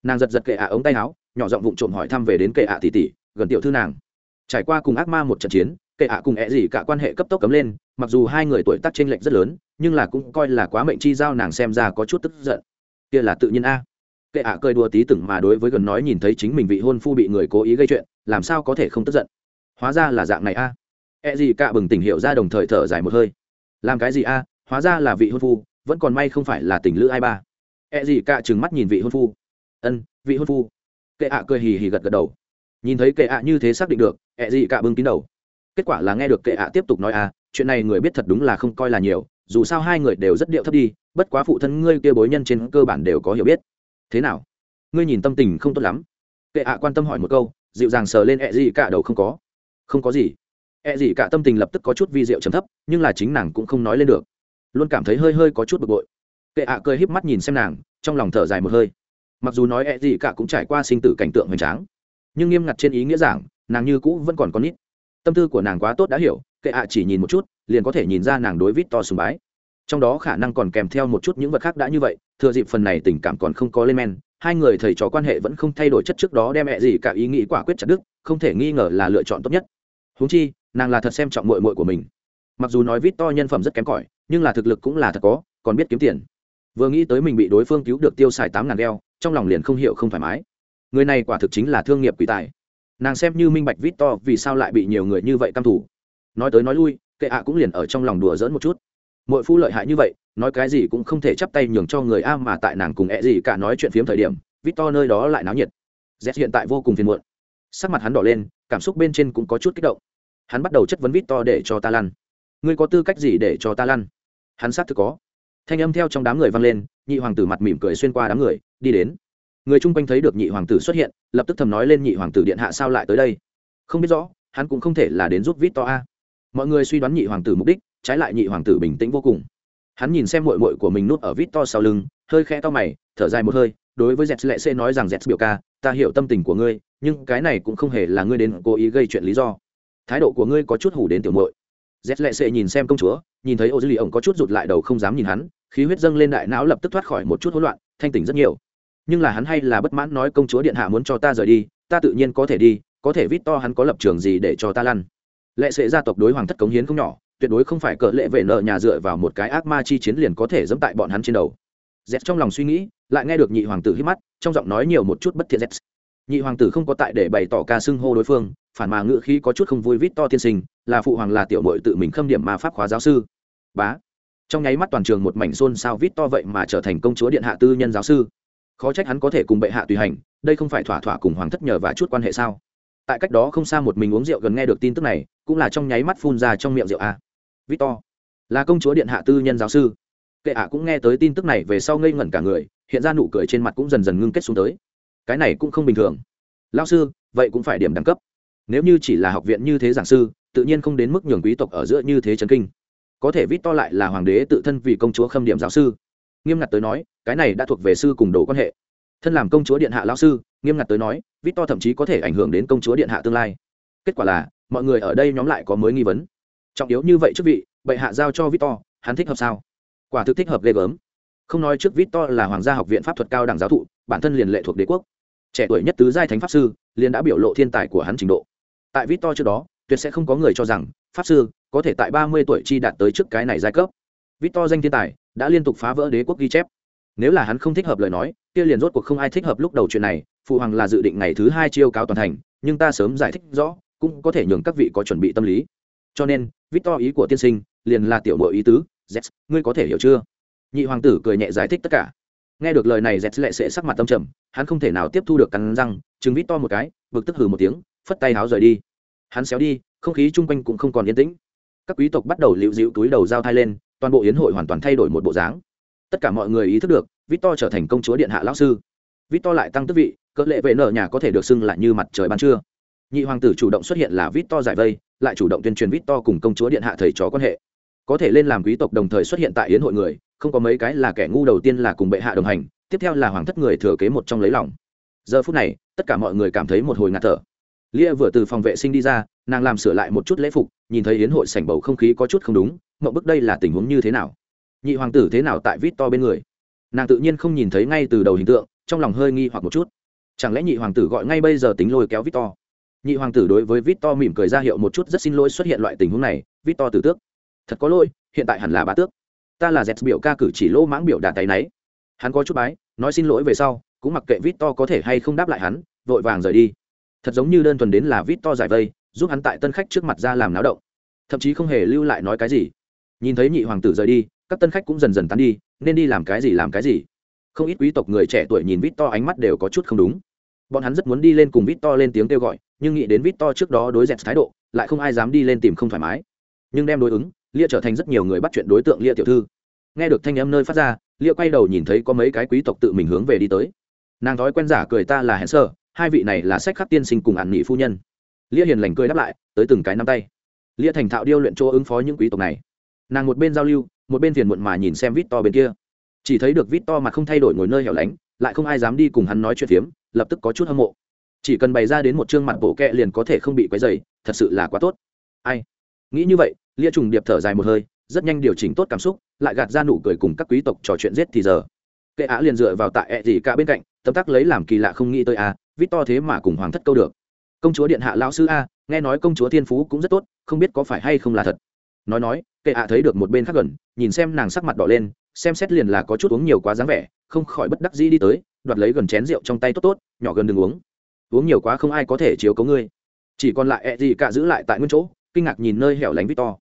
nàng giật giật kệ ạ ống tay áo, nhỏ giọng vụng trộm hỏi thăm về đến kệ ạ tỷ tỷ, gần tiểu thư nàng. Trải qua cùng ác ma một trận chiến, kệ ạ cùng ẹ gì cả quan hệ cấp tốc cấm lên, mặc dù hai người tuổi tác chênh lệch rất lớn, nhưng là cũng coi là quá mệnh chi giao nàng xem ra có chút tức giận. Kia là tự nhiên a. Kệ ạ cười đùa tí từng mà đối với gần nói nhìn thấy chính mình vị hôn phu bị người cố ý gây chuyện, làm sao có thể không tức giận? Hóa ra là dạng này a. Ẹ e gì cả bừng tỉnh hiểu ra đồng thời thở dài một hơi. Làm cái gì a? Hóa ra là vị hôn phu, vẫn còn may không phải là tình lữ ai ba. E gì cả trừng mắt nhìn vị hôn phu ân, vị hôn phu. Kệ ạ cười hì hì gật gật đầu. Nhìn thấy kệ ạ như thế xác định được, ẹ gì cả bưng kín đầu. Kết quả là nghe được kệ ạ tiếp tục nói a chuyện này người biết thật đúng là không coi là nhiều, dù sao hai người đều rất điệu thấp đi, bất quá phụ thân ngươi kia bối nhân trên cơ bản đều có hiểu biết. Thế nào? Ngươi nhìn tâm tình không tốt lắm. Kệ ạ quan tâm hỏi một câu, dịu dàng sờ lên ẹ gì cả đầu không có. Không có gì. Ẹ gì cả tâm tình lập tức có chút vi rượu trầm thấp, nhưng là chính nàng cũng không nói lên được. Luôn cảm thấy hơi hơi có chút bực bội. Kệ ạ cười híp mắt nhìn xem nàng, trong lòng thở dài một hơi mặc dù nói ẹ gì cả cũng trải qua sinh tử cảnh tượng hoành tráng, nhưng nghiêm ngặt trên ý nghĩa giảng, nàng như cũ vẫn còn con nít. Tâm tư của nàng quá tốt đã hiểu, kệ ạ chỉ nhìn một chút, liền có thể nhìn ra nàng đối vít to sùng bái. Trong đó khả năng còn kèm theo một chút những vật khác đã như vậy, thừa dịp phần này tình cảm còn không có lên men, hai người thầy trò quan hệ vẫn không thay đổi chất trước đó đem mẹ gì cả ý nghĩ quả quyết chặt đức không thể nghi ngờ là lựa chọn tốt nhất. Húng chi, nàng là thật xem trọng mội mội của mình. Mặc dù nói vít to nhân phẩm rất kém cỏi, nhưng là thực lực cũng là thật có, còn biết kiếm tiền. Vừa nghĩ tới mình bị đối phương cứu được tiêu xài tám ngàn đeo trong lòng liền không hiểu không thoải mái. Người này quả thực chính là thương nghiệp quỷ tài. Nàng xem như minh bạch vít to vì sao lại bị nhiều người như vậy căm thủ nói tới nói lui, kệ ạ cũng liền ở trong lòng đùa dỡn một chút. Mỗi phu lợi hại như vậy, nói cái gì cũng không thể chắp tay nhường cho người a mà tại nàng cùng ẹ gì cả nói chuyện phiếm thời điểm victor nơi đó lại náo nhiệt. Z hiện tại vô cùng phiền muộn. Sắc mặt hắn đỏ lên, cảm xúc bên trên cũng có chút kích động. Hắn bắt đầu chất vấn victor để cho ta lăn. Ngươi có tư cách gì để cho ta lăn? Hắn xác thực có thanh âm theo trong đám người vang lên, nhị hoàng tử mặt mỉm cười xuyên qua đám người, đi đến. Người chung quanh thấy được nhị hoàng tử xuất hiện, lập tức thầm nói lên nhị hoàng tử điện hạ sao lại tới đây? Không biết rõ, hắn cũng không thể là đến giúp victor a. Mọi người suy đoán nhị hoàng tử mục đích, trái lại nhị hoàng tử bình tĩnh vô cùng. Hắn nhìn xem mội mội của mình nuốt ở vít to sau lưng, hơi khe to mày, thở dài một hơi, đối với z lệ c nói rằng z biểu ca, ta hiểu tâm tình của ngươi, nhưng cái này cũng không hề là ngươi đến cố ý gây chuyện lý do. Thái độ của ngươi có chút hủ đến tiểu mội z lệ c nhìn xem công chúa nhìn thấy ô dư lì ổng có chút rụt lại đầu không dám nhìn hắn, khí huyết dâng lên đại não lập tức thoát khỏi một chút hỗn loạn, thanh tỉnh rất nhiều. Nhưng là hắn hay là bất mãn nói công chúa điện hạ muốn cho ta rời đi, ta tự nhiên có thể đi, có thể vít to hắn có lập trường gì để cho ta lăn. Lệ sệ gia tộc đối hoàng thất cống hiến không nhỏ, tuyệt đối không phải cỡ lệ vệ nợ nhà dựa vào một cái ác ma chi chiến liền có thể dẫm tại bọn hắn trên đầu. Z trong lòng suy nghĩ, lại nghe được nhị hoàng tử hít mắt, trong giọng nói nhiều một chút bất thiện z nhị hoàng tử không có tại để bày tỏ ca xưng hô đối phương, phản mà ngự khí có chút không vui vít to tiên sinh, là phụ hoàng là tiểu mội tự mình khâm điểm ma pháp khóa giáo sư bá. Trong nháy mắt toàn trường một mảnh xôn xao vít to vậy mà trở thành công chúa điện hạ tư nhân giáo sư. Khó trách hắn có thể cùng bệ hạ tùy hành, đây không phải thỏa thỏa cùng hoàng thất nhờ và chút quan hệ sao? Tại cách đó không xa một mình uống rượu gần nghe được tin tức này, cũng là trong nháy mắt phun ra trong miệng rượu a. Victor, là công chúa điện hạ tư nhân giáo sư. Kệ ạ cũng nghe tới tin tức này về sau ngây ngẩn cả người, hiện ra nụ cười trên mặt cũng dần dần ngưng kết xuống tới. Cái này cũng không bình thường. Lao sư, vậy cũng phải điểm đẳng cấp. Nếu như chỉ là học viện như thế giảng sư, tự nhiên không đến mức nhường quý tộc ở giữa như thế trấn kinh có thể vít to lại là hoàng đế tự thân vì công chúa khâm điểm giáo sư. Nghiêm ngặt tới nói, cái này đã thuộc về sư cùng đồ quan hệ. Thân làm công chúa điện hạ lao sư, nghiêm ngặt tới nói, vít to thậm chí có thể ảnh hưởng đến công chúa điện hạ tương lai. Kết quả là, mọi người ở đây nhóm lại có mới nghi vấn. Trọng yếu như vậy trước vị, bệ hạ giao cho vít to, hắn thích hợp sao? Quả thực thích hợp ghê gớm. Không nói trước vít to là hoàng gia học viện pháp thuật cao đẳng giáo thụ, bản thân liền lệ thuộc đế quốc. Trẻ tuổi nhất tứ giai thánh pháp sư, liền đã biểu lộ thiên tài của hắn trình độ. Tại vít to trước đó, tuyệt sẽ không có người cho rằng, pháp sư có thể tại ba mươi tuổi chi đạt tới trước cái này giai cấp. Victor danh thiên tài, đã liên tục phá vỡ đế quốc ghi chép. Nếu là hắn không thích hợp lời nói, kia liền rốt cuộc không ai thích hợp lúc đầu chuyện này, phụ hoàng là dự định ngày thứ hai chiêu cáo toàn thành, nhưng ta sớm giải thích rõ, cũng có thể nhường các vị có chuẩn bị tâm lý. Cho nên, victor ý của tiên sinh, liền là tiểu nội ý tứ z ngươi có thể hiểu chưa? Nhị hoàng tử cười nhẹ giải thích tất cả. Nghe được lời này z lệ sẽ sắc mặt tâm trầm, hắn không thể nào tiếp thu được cắn răng chứng victor một cái, bực tức hừ một tiếng, phất tay háo rời đi. Hắn xéo đi, không khí chung quanh cũng không còn yên tĩnh các quý tộc bắt đầu liễu dịu túi đầu giao thai lên, toàn bộ yến hội hoàn toàn thay đổi một bộ dáng. Tất cả mọi người ý thức được, victor trở thành công chúa điện hạ lão sư. Victor lại tăng tước vị, cỡ lệ vệ nợ nhà có thể được xưng lại như mặt trời ban trưa. Nhị hoàng tử chủ động xuất hiện là vít to giải vây, lại chủ động tuyên truyền vít to cùng công chúa điện hạ thầy trò quan hệ. Có thể lên làm quý tộc đồng thời xuất hiện tại yến hội người, không có mấy cái là kẻ ngu đầu tiên là cùng bệ hạ đồng hành, tiếp theo là hoàng thất người thừa kế một trong lấy lòng. Giờ phút này, tất cả mọi người cảm thấy một hồi ngạt thở lia vừa từ phòng vệ sinh đi ra, nàng làm sửa lại một chút lễ phục, nhìn thấy hiến hội sảnh bầu không khí có chút không đúng mậu bức đây là tình huống như thế nào? Nhị hoàng tử thế nào tại vít to bên người? Nàng tự nhiên không nhìn thấy ngay từ đầu hình tượng, trong lòng hơi nghi hoặc một chút. Chẳng lẽ nhị hoàng tử gọi ngay bây giờ tính lôi kéo vít to? Nhị hoàng tử đối với vít to mỉm cười ra hiệu một chút rất xin lỗi xuất hiện loại tình huống này, vít to tử tước. Thật có lỗi, hiện tại hẳn là bá tước. Ta là dẹp biểu ca cử chỉ lỗ mãng biểu đạt tay náy. Hắn có chút bái, nói xin lỗi về sau, cũng mặc kệ vít to có thể hay không đáp lại hắn, vội vàng rời đi thật giống như đơn thuần đến là vít to giải vây, giúp hắn tại tân khách trước mặt ra làm náo động. Thậm chí không hề lưu lại nói cái gì. Nhìn thấy nhị hoàng tử rời đi, các tân khách cũng dần dần tán đi, nên đi làm cái gì làm cái gì. Không ít quý tộc người trẻ tuổi nhìn vít to ánh mắt đều có chút không đúng. Bọn hắn rất muốn đi lên cùng vít to lên tiếng kêu gọi, nhưng nghĩ đến vít to trước đó đối dẹp thái độ, lại không ai dám đi lên tìm không thoải mái. Nhưng đem đối ứng, lia trở thành rất nhiều người bắt chuyện đối tượng lia tiểu thư. Nghe được thanh âm nơi phát ra, lia quay đầu nhìn thấy có mấy cái quý tộc tự mình hướng về đi tới. Nàng thói quen giả cười ta là hẹn sơ hai vị này là sách khắc tiên sinh cùng ạn nghị phu nhân. Lia hiền lành cười đáp lại, tới từng cái nắm tay. Lia thành thạo điêu luyện chỗ ứng phó những quý tộc này. Nàng một bên giao lưu, một bên phiền muộn mà nhìn xem vít to bên kia. Chỉ thấy được vít to mà không thay đổi ngồi nơi hẻo lánh, lại không ai dám đi cùng hắn nói chuyện phiếm, lập tức có chút hâm mộ. Chỉ cần bày ra đến một chương mặt bộ kẹ liền có thể không bị quấy dày thật sự là quá tốt. Ai? Nghĩ như vậy, lia trùng điệp thở dài một hơi, rất nhanh điều chỉnh tốt cảm xúc, lại gạt ra nụ cười cùng các quý tộc trò chuyện giết thì giờ. Kệ á liền dựa vào tại ẹ gì cả bên cạnh, tấm tắc lấy làm kỳ lạ không nghĩ tới a vít to thế mà cùng hoàng thất câu được. Công chúa điện hạ lão sư a, nghe nói công chúa thiên phú cũng rất tốt, không biết có phải hay không là thật. Nói nói, kệ ạ thấy được một bên khác gần, nhìn xem nàng sắc mặt đỏ lên, xem xét liền là có chút uống nhiều quá dáng vẻ, không khỏi bất đắc dĩ đi tới, đoạt lấy gần chén rượu trong tay tốt tốt, nhỏ gần đừng uống. Uống nhiều quá không ai có thể chiếu cấu ngươi. Chỉ còn lại ẹ gì cả giữ lại tại nguyên chỗ, kinh ngạc nhìn nơi hẻo lánh victor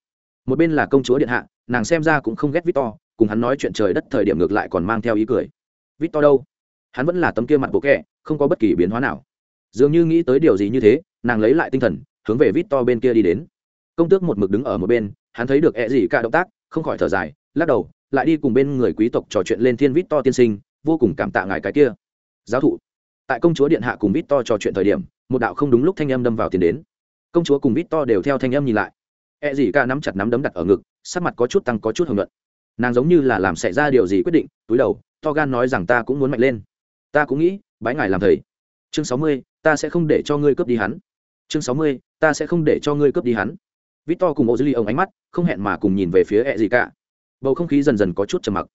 một bên là công chúa điện hạ, nàng xem ra cũng không ghét victor cùng hắn nói chuyện trời đất thời điểm ngược lại còn mang theo ý cười. Victor đâu? Hắn vẫn là tấm kia mặt bộ kẹ, không có bất kỳ biến hóa nào. Dường như nghĩ tới điều gì như thế, nàng lấy lại tinh thần, hướng về victor bên kia đi đến. Công tước một mực đứng ở một bên, hắn thấy được e gì cả động tác, không khỏi thở dài, lắc đầu, lại đi cùng bên người quý tộc trò chuyện lên thiên victor tiên sinh, vô cùng cảm tạ ngài cái kia. Giáo thụ, tại công chúa điện hạ cùng victor trò chuyện thời điểm, một đạo không đúng lúc thanh âm đâm vào tiền đến. Công chúa cùng victor đều theo thanh âm nhìn lại. E gì cả nắm chặt nắm đấm đặt ở ngực, sắc mặt có chút tăng, có chút hồng luận nàng giống như là làm xảy ra điều gì quyết định, túi đầu, to gan nói rằng ta cũng muốn mạnh lên ta cũng nghĩ, bái ngài làm thầy. Chương sáu mươi, ta sẽ không để cho ngươi cướp đi hắn. Chương sáu mươi, ta sẽ không để cho ngươi cướp đi hắn. Victor cùng ô dư ly ông ánh mắt không hẹn mà cùng nhìn về phía ẹ gì cả bầu không khí dần dần có chút trầm mặc.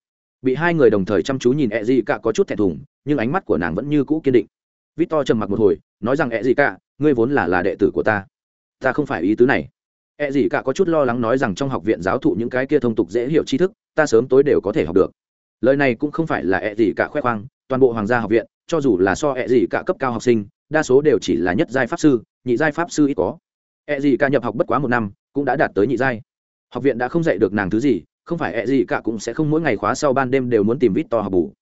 Bị hai người đồng thời chăm chú nhìn ẹ gì cả có chút thẹn thùng, nhưng ánh mắt của nàng vẫn như cũ kiên định. Victor trầm mặc một hồi, nói rằng ẹ gì cả ngươi vốn là là đệ tử của ta. Ta không phải ý tứ này. Ẹ gì cả có chút lo lắng nói rằng, trong học viện giáo thụ những cái kia thông tục dễ hiểu tri thức, ta sớm tối đều có thể học được. Lời này cũng không phải là ẹ gì cả khoe khoang toàn bộ hoàng gia học viện, cho dù là so ẹ gì cả cấp cao học sinh, đa số đều chỉ là nhất giai pháp sư, nhị giai pháp sư ít có. Ẹ gì cả nhập học bất quá một năm, cũng đã đạt tới nhị giai. Học viện đã không dạy được nàng thứ gì, không phải ẹ gì cả cũng sẽ không mỗi ngày khóa sau ban đêm đều muốn tìm vít to học bù.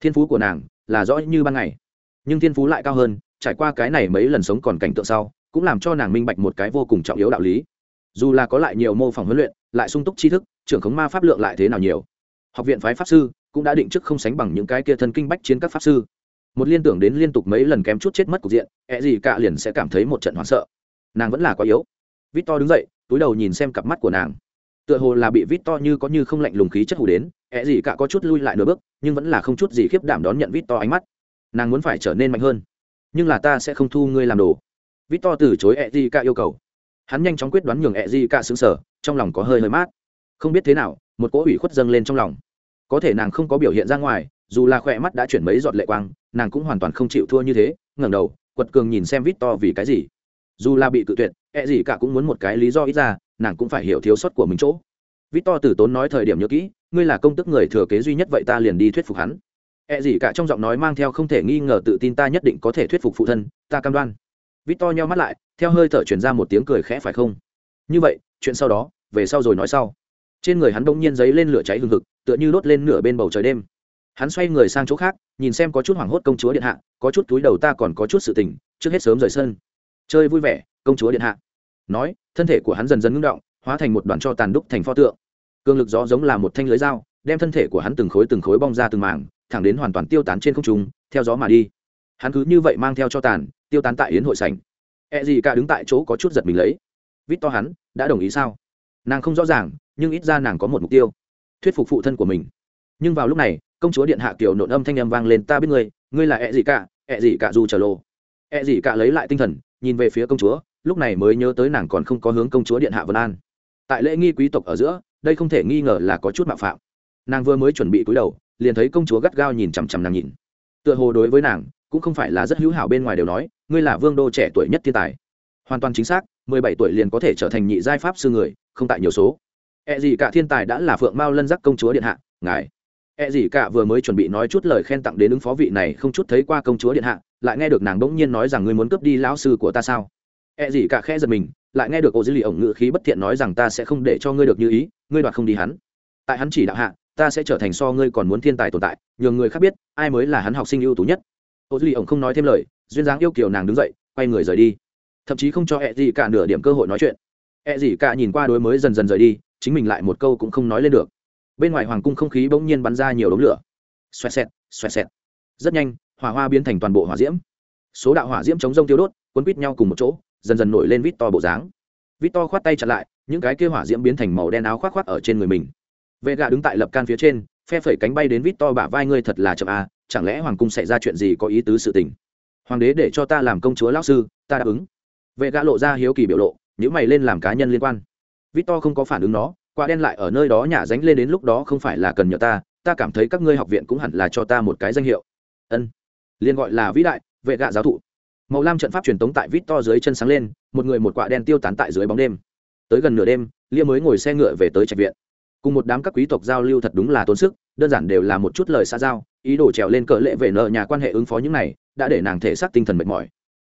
Thiên phú của nàng là rõ như ban ngày, nhưng thiên phú lại cao hơn, trải qua cái này mấy lần sống còn cảnh tượng sau, cũng làm cho nàng minh bạch một cái vô cùng trọng yếu đạo lý. Dù là có lại nhiều mô phỏng huấn luyện, lại sung túc tri thức, trưởng khống ma pháp lượng lại thế nào nhiều. Học viện phái pháp sư cũng đã định trước không sánh bằng những cái kia thân kinh bách chiến các pháp sư. Một liên tưởng đến liên tục mấy lần kém chút chết mất cục diện ẹ gì cả liền sẽ cảm thấy một trận hoảng sợ. Nàng vẫn là quá yếu. Vít to đứng dậy, túi đầu nhìn xem cặp mắt của nàng. Tựa hồ là bị vít to như có như không lạnh lùng khí chất hủ đến ẹ gì cả có chút lui lại nửa bước, nhưng vẫn là không chút gì khiếp đảm đón nhận vít to ánh mắt. Nàng muốn phải trở nên mạnh hơn. Nhưng là ta sẽ không thu ngươi làm đồ. Vít to từ chối ẹ gì cả yêu cầu. Hắn nhanh chóng quyết đoán nhường ẹ gì cả xứng sở trong lòng có hơi hơi mát. Không biết thế nào, một cỗ ủy khuất dâng lên trong lòng có thể nàng không có biểu hiện ra ngoài, dù là khỏe mắt đã chuyển mấy giọt lệ quang, nàng cũng hoàn toàn không chịu thua như thế, ngẩng đầu, quật cường nhìn xem vít to vì cái gì. Dù là bị cự tuyệt e gì cả cũng muốn một cái lý do ít ra, nàng cũng phải hiểu thiếu sót của mình chỗ. Vít to tử tốn nói thời điểm nhớ kỹ, ngươi là công tức người thừa kế duy nhất vậy ta liền đi thuyết phục hắn. E gì cả trong giọng nói mang theo không thể nghi ngờ tự tin ta nhất định có thể thuyết phục phụ thân, ta cam đoan. Vít to nheo mắt lại, theo hơi thở chuyển ra một tiếng cười khẽ phải không? Như vậy, chuyện sau đó, về sau rồi nói sau. Trên người hắn đông nhiên giấy lên lửa cháy hừng hực tựa như đốt lên nửa bên bầu trời đêm. Hắn xoay người sang chỗ khác, nhìn xem có chút hoảng hốt công chúa điện hạ, có chút túi đầu ta còn có chút sự tình, trước hết sớm rời sân. Chơi vui vẻ, công chúa điện hạ. Nói, thân thể của hắn dần dần ngưng động, hóa thành một đoàn cho tàn đúc thành pho tượng. Cương lực gió giống là một thanh lưới dao, đem thân thể của hắn từng khối từng khối bong ra từng mảng, thẳng đến hoàn toàn tiêu tán trên không trung, theo gió mà đi. Hắn cứ như vậy mang theo cho tàn, tiêu tán tại yến hội sảnh. E gì cả đứng tại chỗ có chút giật mình lấy. Vít to hắn, đã đồng ý sao? Nàng không rõ ràng, nhưng ít ra nàng có một mục tiêu thuyết phục phụ thân của mình. Nhưng vào lúc này, công chúa điện hạ kiều nộn âm thanh em vang lên, ta biết ngươi ngươi là ẹ gì cả, ẹ gì cả dù trở lô ẹ gì cả lấy lại tinh thần, nhìn về phía công chúa, lúc này mới nhớ tới nàng còn không có hướng công chúa điện hạ vân an. Tại lễ nghi quý tộc ở giữa, đây không thể nghi ngờ là có chút mạo phạm. Nàng vừa mới chuẩn bị cúi đầu, liền thấy công chúa gắt gao nhìn chằm chằm nàng nhìn. Tựa hồ đối với nàng, cũng không phải là rất hữu hảo bên ngoài đều nói, ngươi là vương đô trẻ tuổi nhất thiên tài. Hoàn toàn chính xác, mười bảy tuổi liền có thể trở thành nhị giai pháp sư người, không tại nhiều số. E gì cả thiên tài đã là phượng mao lân giác công chúa điện hạ, ngài. E gì cả vừa mới chuẩn bị nói chút lời khen tặng đến ứng phó vị này không chút thấy qua công chúa điện hạ, lại nghe được nàng bỗng nhiên nói rằng ngươi muốn cướp đi lão sư của ta sao? E gì cả khẽ giật mình, lại nghe được ô dư lì ổng ngự khí bất thiện nói rằng ta sẽ không để cho ngươi được như ý, ngươi đoạt không đi hắn. Tại hắn chỉ đạo hạ, ta sẽ trở thành so ngươi còn muốn thiên tài tồn tại nhường người khác biết, ai mới là hắn học sinh ưu tú nhất. Ô duy ổng không nói thêm lời, duyên dáng yêu kiều nàng đứng dậy, quay người rời đi. Thậm chí không cho ẹ gì cả nửa điểm cơ hội nói chuyện. Ẹ gì cả nhìn qua đối mới dần dần rời đi chính mình lại một câu cũng không nói lên được. Bên ngoài hoàng cung không khí bỗng nhiên bắn ra nhiều đống lửa. Xoẹt xẹt xoẹt xẹt. Rất nhanh, hỏa hoa biến thành toàn bộ hỏa diễm. Số đạo hỏa diễm chống rông tiêu đốt, cuốn quít nhau cùng một chỗ, dần dần nổi lên vít to bộ dáng. Vít to khoát tay chặt lại, những cái kia hỏa diễm biến thành màu đen áo khoác khoác ở trên người mình. Vệ gạ đứng tại lập can phía trên, phe phẩy cánh bay đến vít to bả vai ngươi thật là chậm à chẳng lẽ hoàng cung xảy ra chuyện gì có ý tứ sự tình? Hoàng đế để cho ta làm công chúa lão sư, ta đáp ứng. Vệ gã lộ ra hiếu kỳ biểu lộ những mày lên làm cá nhân liên quan vít to không có phản ứng nó, quả đen lại ở nơi đó nhả dánh lên đến lúc đó không phải là cần nhờ ta ta cảm thấy các ngươi học viện cũng hẳn là cho ta một cái danh hiệu. Ân. Liên gọi là vĩ đại, vệ gạ giáo thụ. Màu lam trận pháp truyền tống tại vít to dưới chân sáng lên, một người một quả đen tiêu tán tại dưới bóng đêm. Tới gần nửa đêm, lia mới ngồi xe ngựa về tới trạch viện. Cùng một đám các quý tộc giao lưu thật đúng là tốn sức, đơn giản đều là một chút lời xa giao, ý đồ trèo lên cỡ lệ về nợ nhà quan hệ ứng phó những này, đã để nàng thể xác tinh thần mệt mỏi.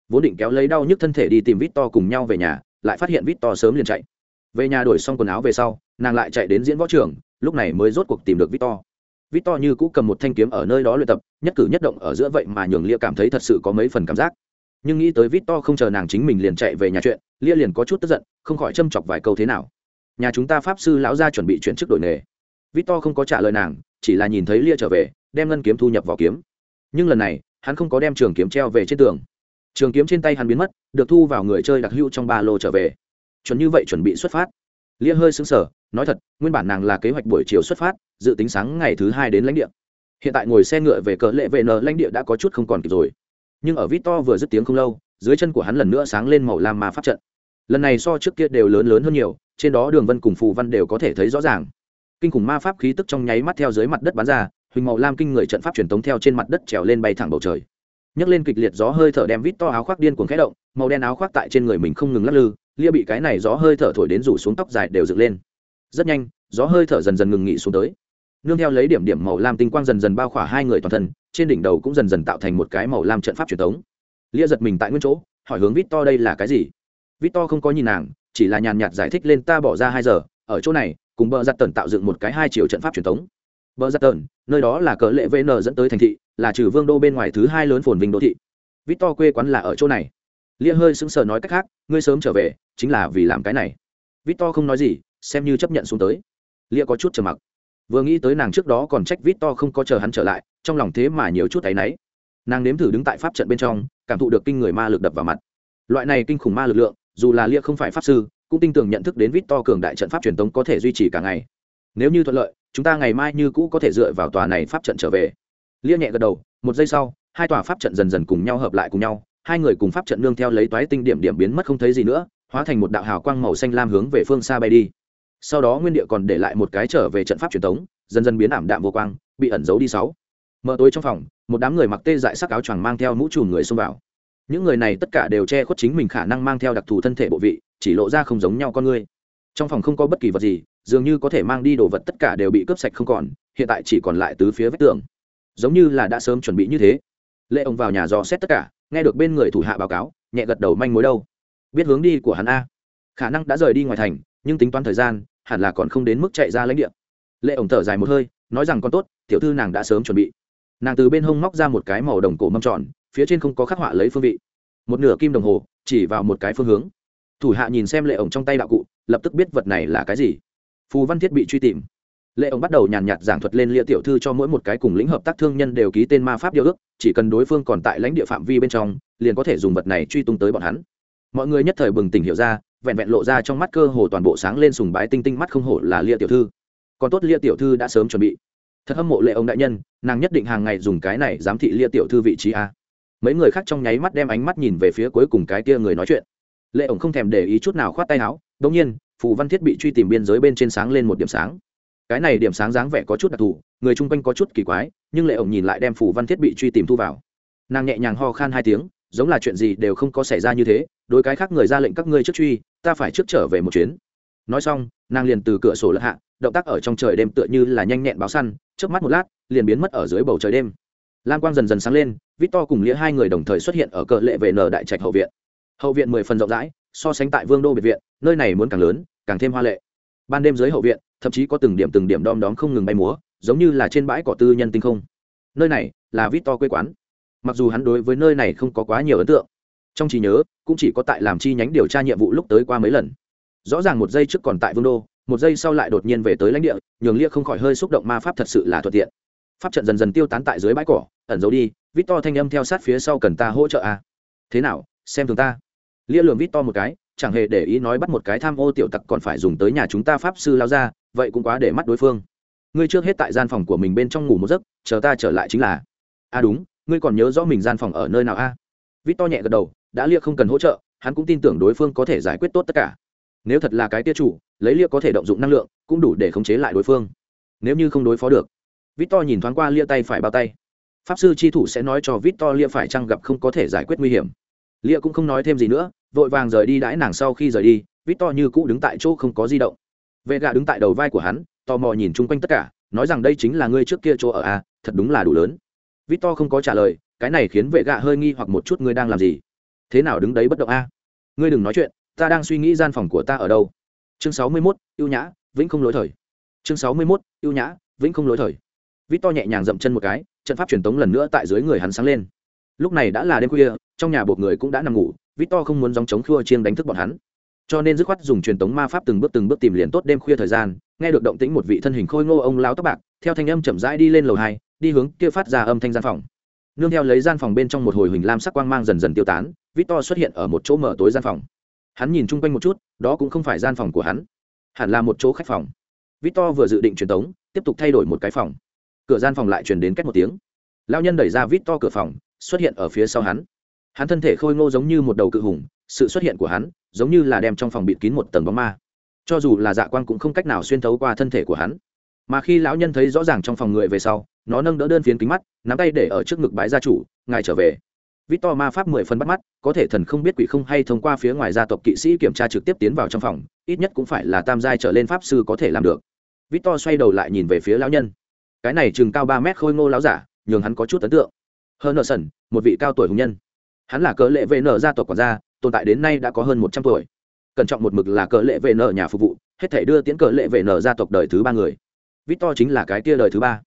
Vốn định kéo lấy đau nhức thân thể đi tìm vít to cùng nhau về nhà, lại phát hiện vít to sớm liền chạy về nhà đổi xong quần áo về sau, nàng lại chạy đến diễn võ trường, lúc này mới rốt cuộc tìm được victor. Victor như cũ cầm một thanh kiếm ở nơi đó luyện tập, nhất cử nhất động ở giữa vậy mà nhường lia cảm thấy thật sự có mấy phần cảm giác. Nhưng nghĩ tới victor không chờ nàng chính mình liền chạy về nhà chuyện, lia liền có chút tức giận, không khỏi châm chọc vài câu thế nào. Nhà chúng ta pháp sư lão gia chuẩn bị chuyển chức đổi nghề. Victor không có trả lời nàng, chỉ là nhìn thấy lia trở về, đem ngân kiếm thu nhập vào kiếm. Nhưng lần này, hắn không có đem trường kiếm treo về trên tường. Trường kiếm trên tay hắn biến mất, được thu vào người chơi đặc hữu trong ba lô trở về chuẩn như vậy chuẩn bị xuất phát. Lia hơi xứng sở nói thật, nguyên bản nàng là kế hoạch buổi chiều xuất phát, dự tính sáng ngày thứ hai đến lãnh địa. Hiện tại ngồi xe ngựa về cỡ lệ vệ nờ lãnh địa đã có chút không còn kịp rồi. Nhưng ở victor vừa dứt tiếng không lâu, dưới chân của hắn lần nữa sáng lên màu lam ma pháp trận. Lần này so trước kia đều lớn lớn hơn nhiều, trên đó đường vân cùng phù văn đều có thể thấy rõ ràng. Kinh khủng ma pháp khí tức trong nháy mắt theo dưới mặt đất bắn ra, huỳnh màu lam kinh người trận pháp truyền tống theo trên mặt đất trèo lên bay thẳng bầu trời. Nhấc lên kịch liệt gió hơi thở đem vít to áo khoác điên cuồng khẽ động, màu đen áo khoác tại trên người mình không ngừng lắc lư lia bị cái này gió hơi thở thổi đến rủ xuống tóc dài đều dựng lên. Rất nhanh, gió hơi thở dần dần ngừng nghỉ xuống tới. Nương theo lấy điểm điểm màu lam tinh quang dần dần bao khỏa hai người toàn thân, trên đỉnh đầu cũng dần dần tạo thành một cái màu lam trận pháp truyền thống lia giật mình tại nguyên chỗ, hỏi hướng vít to đây là cái gì? Vít to không có nhìn nàng, chỉ là nhàn nhạt giải thích lên ta bỏ ra hai giờ, ở chỗ này, cùng bờ giặt tần tạo dựng một cái hai chiều trận pháp truyền thống bờ giặt tần, nơi đó là cỡ lệ vn dẫn tới thành thị, là trừ vương đô bên ngoài thứ hai lớn phồn vinh đô thị. Victor quê quán là ở chỗ này. Lia hơi sững sờ nói cách khác, ngươi sớm trở về chính là vì làm cái này. Victor không nói gì, xem như chấp nhận xuống tới. Lia có chút trầm mặc. Vừa nghĩ tới nàng trước đó còn trách victor không có chờ hắn trở lại, trong lòng thế mà nhiều chút áy náy. Nàng nếm thử đứng tại pháp trận bên trong, cảm thụ được kinh người ma lực đập vào mặt. Loại này kinh khủng ma lực lượng, dù là lia không phải pháp sư, cũng tin tưởng nhận thức đến victor cường đại trận pháp truyền tống có thể duy trì cả ngày. Nếu như thuận lợi, chúng ta ngày mai như cũ có thể dựa vào tòa này pháp trận trở về. Lia nhẹ gật đầu, một giây sau, hai tòa pháp trận dần dần cùng nhau hợp lại cùng nhau, hai người cùng pháp trận nương theo lấy toái tinh điểm điểm biến mất không thấy gì nữa hóa thành một đạo hào quang màu xanh lam hướng về phương xa bay đi. Sau đó nguyên địa còn để lại một cái trở về trận pháp truyền thống, dần dần biến ảm đạm vô quang, bị ẩn giấu đi sáu. Mở tối trong phòng, một đám người mặc tê dại sắc áo choàng mang theo mũ trùm người xông vào. Những người này tất cả đều che khuất chính mình khả năng mang theo đặc thù thân thể bộ vị, chỉ lộ ra không giống nhau con người. Trong phòng không có bất kỳ vật gì, dường như có thể mang đi đồ vật tất cả đều bị cướp sạch không còn, hiện tại chỉ còn lại tứ phía vách tường. Giống như là đã sớm chuẩn bị như thế. Lệ ông vào nhà dò xét tất cả, nghe được bên người thủ hạ báo cáo, nhẹ gật đầu manh mối đâu biết hướng đi của hắn a. Khả năng đã rời đi ngoài thành, nhưng tính toán thời gian, hẳn là còn không đến mức chạy ra lãnh địa. Lệ ổng thở dài một hơi, nói rằng con tốt, tiểu thư nàng đã sớm chuẩn bị. Nàng từ bên hông móc ra một cái màu đồng cổ mâm tròn, phía trên không có khắc họa lấy phương vị. Một nửa kim đồng hồ, chỉ vào một cái phương hướng. Thủ hạ nhìn xem lệ ổng trong tay đạo cụ, lập tức biết vật này là cái gì. Phù văn thiết bị truy tìm. Lệ ổng bắt đầu nhàn nhạt giảng thuật lên lia tiểu thư cho mỗi một cái cùng lĩnh hợp tác thương nhân đều ký tên ma pháp điều ước, chỉ cần đối phương còn tại lãnh địa phạm vi bên trong, liền có thể dùng vật này truy tung tới bọn hắn mọi người nhất thời bừng tỉnh hiểu ra, vẹn vẹn lộ ra trong mắt cơ hồ toàn bộ sáng lên sùng bái tinh tinh mắt không hổ là lia tiểu thư. Còn tốt lia tiểu thư đã sớm chuẩn bị. Thật hâm mộ lệ ông đại nhân, nàng nhất định hàng ngày dùng cái này giám thị lia tiểu thư vị trí a. Mấy người khác trong nháy mắt đem ánh mắt nhìn về phía cuối cùng cái kia người nói chuyện. Lệ ổng không thèm để ý chút nào khoát tay áo đ ỗ n g nhiên, phù văn thiết bị truy tìm biên giới bên trên sáng lên một điểm sáng. Cái này điểm sáng dáng vẻ có chút đặc thù, người chung quanh có chút kỳ quái, nhưng lệ ổng nhìn lại đem phù văn thiết bị truy tìm thu vào. Nàng nhẹ nhàng ho khan hai tiếng giống là chuyện gì đều không có xảy ra như thế, đối cái khác người ra lệnh các ngươi trước truy, ta phải trước trở về một chuyến. Nói xong, nàng liền từ cửa sổ lật hạ, động tác ở trong trời đêm tựa như là nhanh nhẹn báo săn trước mắt một lát, liền biến mất ở dưới bầu trời đêm. Lam quang dần dần sáng lên vít to cùng nghĩa hai người đồng thời xuất hiện ở cờ lệ về nở đại trạch hậu viện. Hậu viện mười phần rộng rãi, so sánh tại vương đô biệt viện, nơi này muốn càng lớn, càng thêm hoa lệ. Ban đêm dưới hậu viện, thậm chí có từng điểm từng điểm đom đóm không ngừng bay múa, giống như là trên bãi cỏ tư nhân tinh không. Nơi này là vít to quê quán mặc dù hắn đối với nơi này không có quá nhiều ấn tượng, trong trí nhớ, cũng chỉ có tại làm chi nhánh điều tra nhiệm vụ lúc tới qua mấy lần. Rõ ràng một giây trước còn tại vương đô, một giây sau lại đột nhiên về tới lãnh địa, nhường lia không khỏi hơi xúc động ma pháp thật sự là thuận tiện. Pháp trận dần dần tiêu tán tại dưới bãi cỏ, ẩn giấu đi vít to thanh âm theo sát phía sau cần ta hỗ trợ à. thế nào, xem thường ta? Lia lường vít to một cái, chẳng hề để ý nói bắt một cái tham ô tiểu tặc còn phải dùng tới nhà chúng ta pháp sư lao ra, vậy cũng quá để mắt đối phương. Ngươi trước hết tại gian phòng của mình bên trong ngủ một giấc, chờ ta trở lại chính là. À đúng ngươi còn nhớ rõ mình gian phòng ở nơi nào a? À? vít to nhẹ gật đầu đã lia không cần hỗ trợ hắn cũng tin tưởng đối phương có thể giải quyết tốt tất cả. Nếu thật là cái tia chủ lấy lia có thể động dụng năng lượng cũng đủ để khống chế lại đối phương. Nếu như không đối phó được vít to nhìn thoáng qua lia tay phải bao tay. Pháp sư tri thủ sẽ nói cho vít to lia phải chăng gặp không có thể giải quyết nguy hiểm. Lia cũng không nói thêm gì nữa vội vàng rời đi đãi nàng sau khi rời đi vít to như cũ đứng tại chỗ không có di động. Vệ gà đứng tại đầu vai của hắn tò mò nhìn chung quanh tất cả nói rằng đây chính là ngươi trước kia chỗ ở a à, thật đúng là đủ lớn victor không có trả lời, cái này khiến vệ gạ hơi nghi hoặc một chút ngươi đang làm gì. Thế nào đứng đấy bất động a? Ngươi đừng nói chuyện, ta đang suy nghĩ gian phòng của ta ở đâu. Chương sáu mươi mốt, ưu nhã, vĩnh không lối thời. Chương sáu mươi mốt, ưu nhã, vĩnh không lối thời. Victor nhẹ nhàng dậm chân một cái, trận pháp truyền tống lần nữa tại dưới người hắn sáng lên. Lúc này đã là đêm khuya, trong nhà buộc người cũng đã nằm ngủ, victor không muốn dòng chống khua chiêng đánh thức bọn hắn. Cho nên dứt khoát dùng truyền tống ma pháp từng bước từng bước tìm liền tốt đêm khuya thời gian, nghe được động tĩnh một vị thân hình khôi ngô ông lão tóc bạc, theo thanh âm chậm rãi đi lên lầu hai đi hướng kia phát ra âm thanh gian phòng. Nương theo lấy gian phòng bên trong một hồi huỳnh lam sắc quang mang dần dần tiêu tán, victor xuất hiện ở một chỗ mở tối gian phòng. Hắn nhìn chung quanh một chút, đó cũng không phải gian phòng của hắn, hẳn là một chỗ khách phòng. Victor vừa dự định truyền tống, tiếp tục thay đổi một cái phòng. Cửa gian phòng lại truyền đến cách một tiếng. Lao nhân đẩy ra victor cửa phòng, xuất hiện ở phía sau hắn. Hắn thân thể khôi ngô giống như một đầu cự hùng, sự xuất hiện của hắn, giống như là đem trong phòng bịt kín một tầng bóng ma. Cho dù là dạ quang cũng không cách nào xuyên thấu qua thân thể của hắn mà khi lão nhân thấy rõ ràng trong phòng người về sau nó nâng đỡ đơn phiến kính mắt nắm tay để ở trước ngực bãi gia chủ ngài trở về Victor ma pháp mười phần bắt mắt, có thể thần không biết quỷ không hay thông qua phía ngoài gia tộc kỵ sĩ kiểm tra trực tiếp tiến vào trong phòng, ít nhất cũng phải là tam giai trở lên pháp sư có thể làm được. Victor xoay đầu lại nhìn về phía lão nhân. Cái này chừng cao ba mét khôi ngô lão giả, nhường hắn có chút ấn tượng. hơn nợ sần một vị cao tuổi hùng nhân. Hắn là cỡ lệ vệ nở gia tộc quản gia, tồn tại đến nay đã có hơn một trăm tuổi. Cẩn trọng một mực là cỡ lệ vệ nở nhà phục vụ, hết thể đưa tiến cỡ lệ vệ nở gia tộc đời thứ ba người. Victor chính là cái kia đời thứ ba.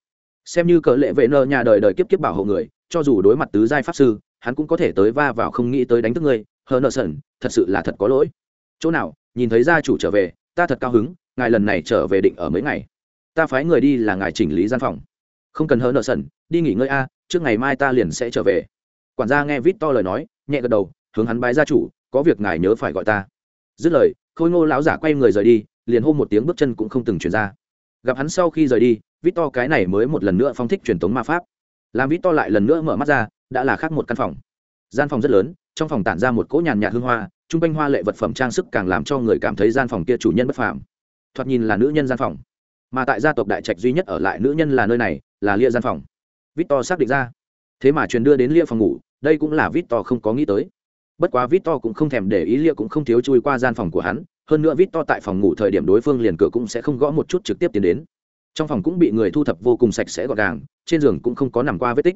Xem như cỡ lệ vệ nợ nhà đời đời kiếp kiếp bảo hộ người, cho dù đối mặt tứ giai pháp sư, hắn cũng có thể tới va vào không nghĩ tới đánh thức ngươi hờ nợ sần thật sự là thật có lỗi. Chỗ nào nhìn thấy gia chủ trở về ta thật cao hứng ngài lần này trở về định ở mấy ngày. Ta phái người đi là ngài chỉnh lý gian phòng. Không cần hờ nợ sần đi nghỉ ngơi a trước ngày mai ta liền sẽ trở về. Quản gia nghe Victor lời nói nhẹ gật đầu hướng hắn bái gia chủ có việc ngài nhớ phải gọi ta. Dứt lời khôi ngô lão giả quay người rời đi liền hô một tiếng bước chân cũng không từng chuyển ra gặp hắn sau khi rời đi vít to cái này mới một lần nữa phong thích truyền thống ma pháp. Làm vít to lại lần nữa mở mắt ra, đã là khác một căn phòng. Gian phòng rất lớn, trong phòng tản ra một cỗ nhàn nhạt hương hoa t r u n g quanh hoa lệ vật phẩm trang sức càng làm cho người cảm thấy gian phòng kia chủ nhân bất phàm. Thoạt nhìn là nữ nhân gian phòng, mà tại gia tộc đại trạch duy nhất ở lại nữ nhân là nơi này, là lia gian phòng. Victor xác định ra. Thế mà truyền đưa đến lia phòng ngủ, đây cũng là victor không có nghĩ tới. Bất quá victor cũng không thèm để ý lia cũng không thiếu chui qua gian phòng của hắn hơn nữa vít to tại phòng ngủ thời điểm đối phương liền cửa cũng sẽ không gõ một chút trực tiếp tiến đến. Trong phòng cũng bị người thu thập vô cùng sạch sẽ gọn gàng, trên giường cũng không có nằm qua vết tích.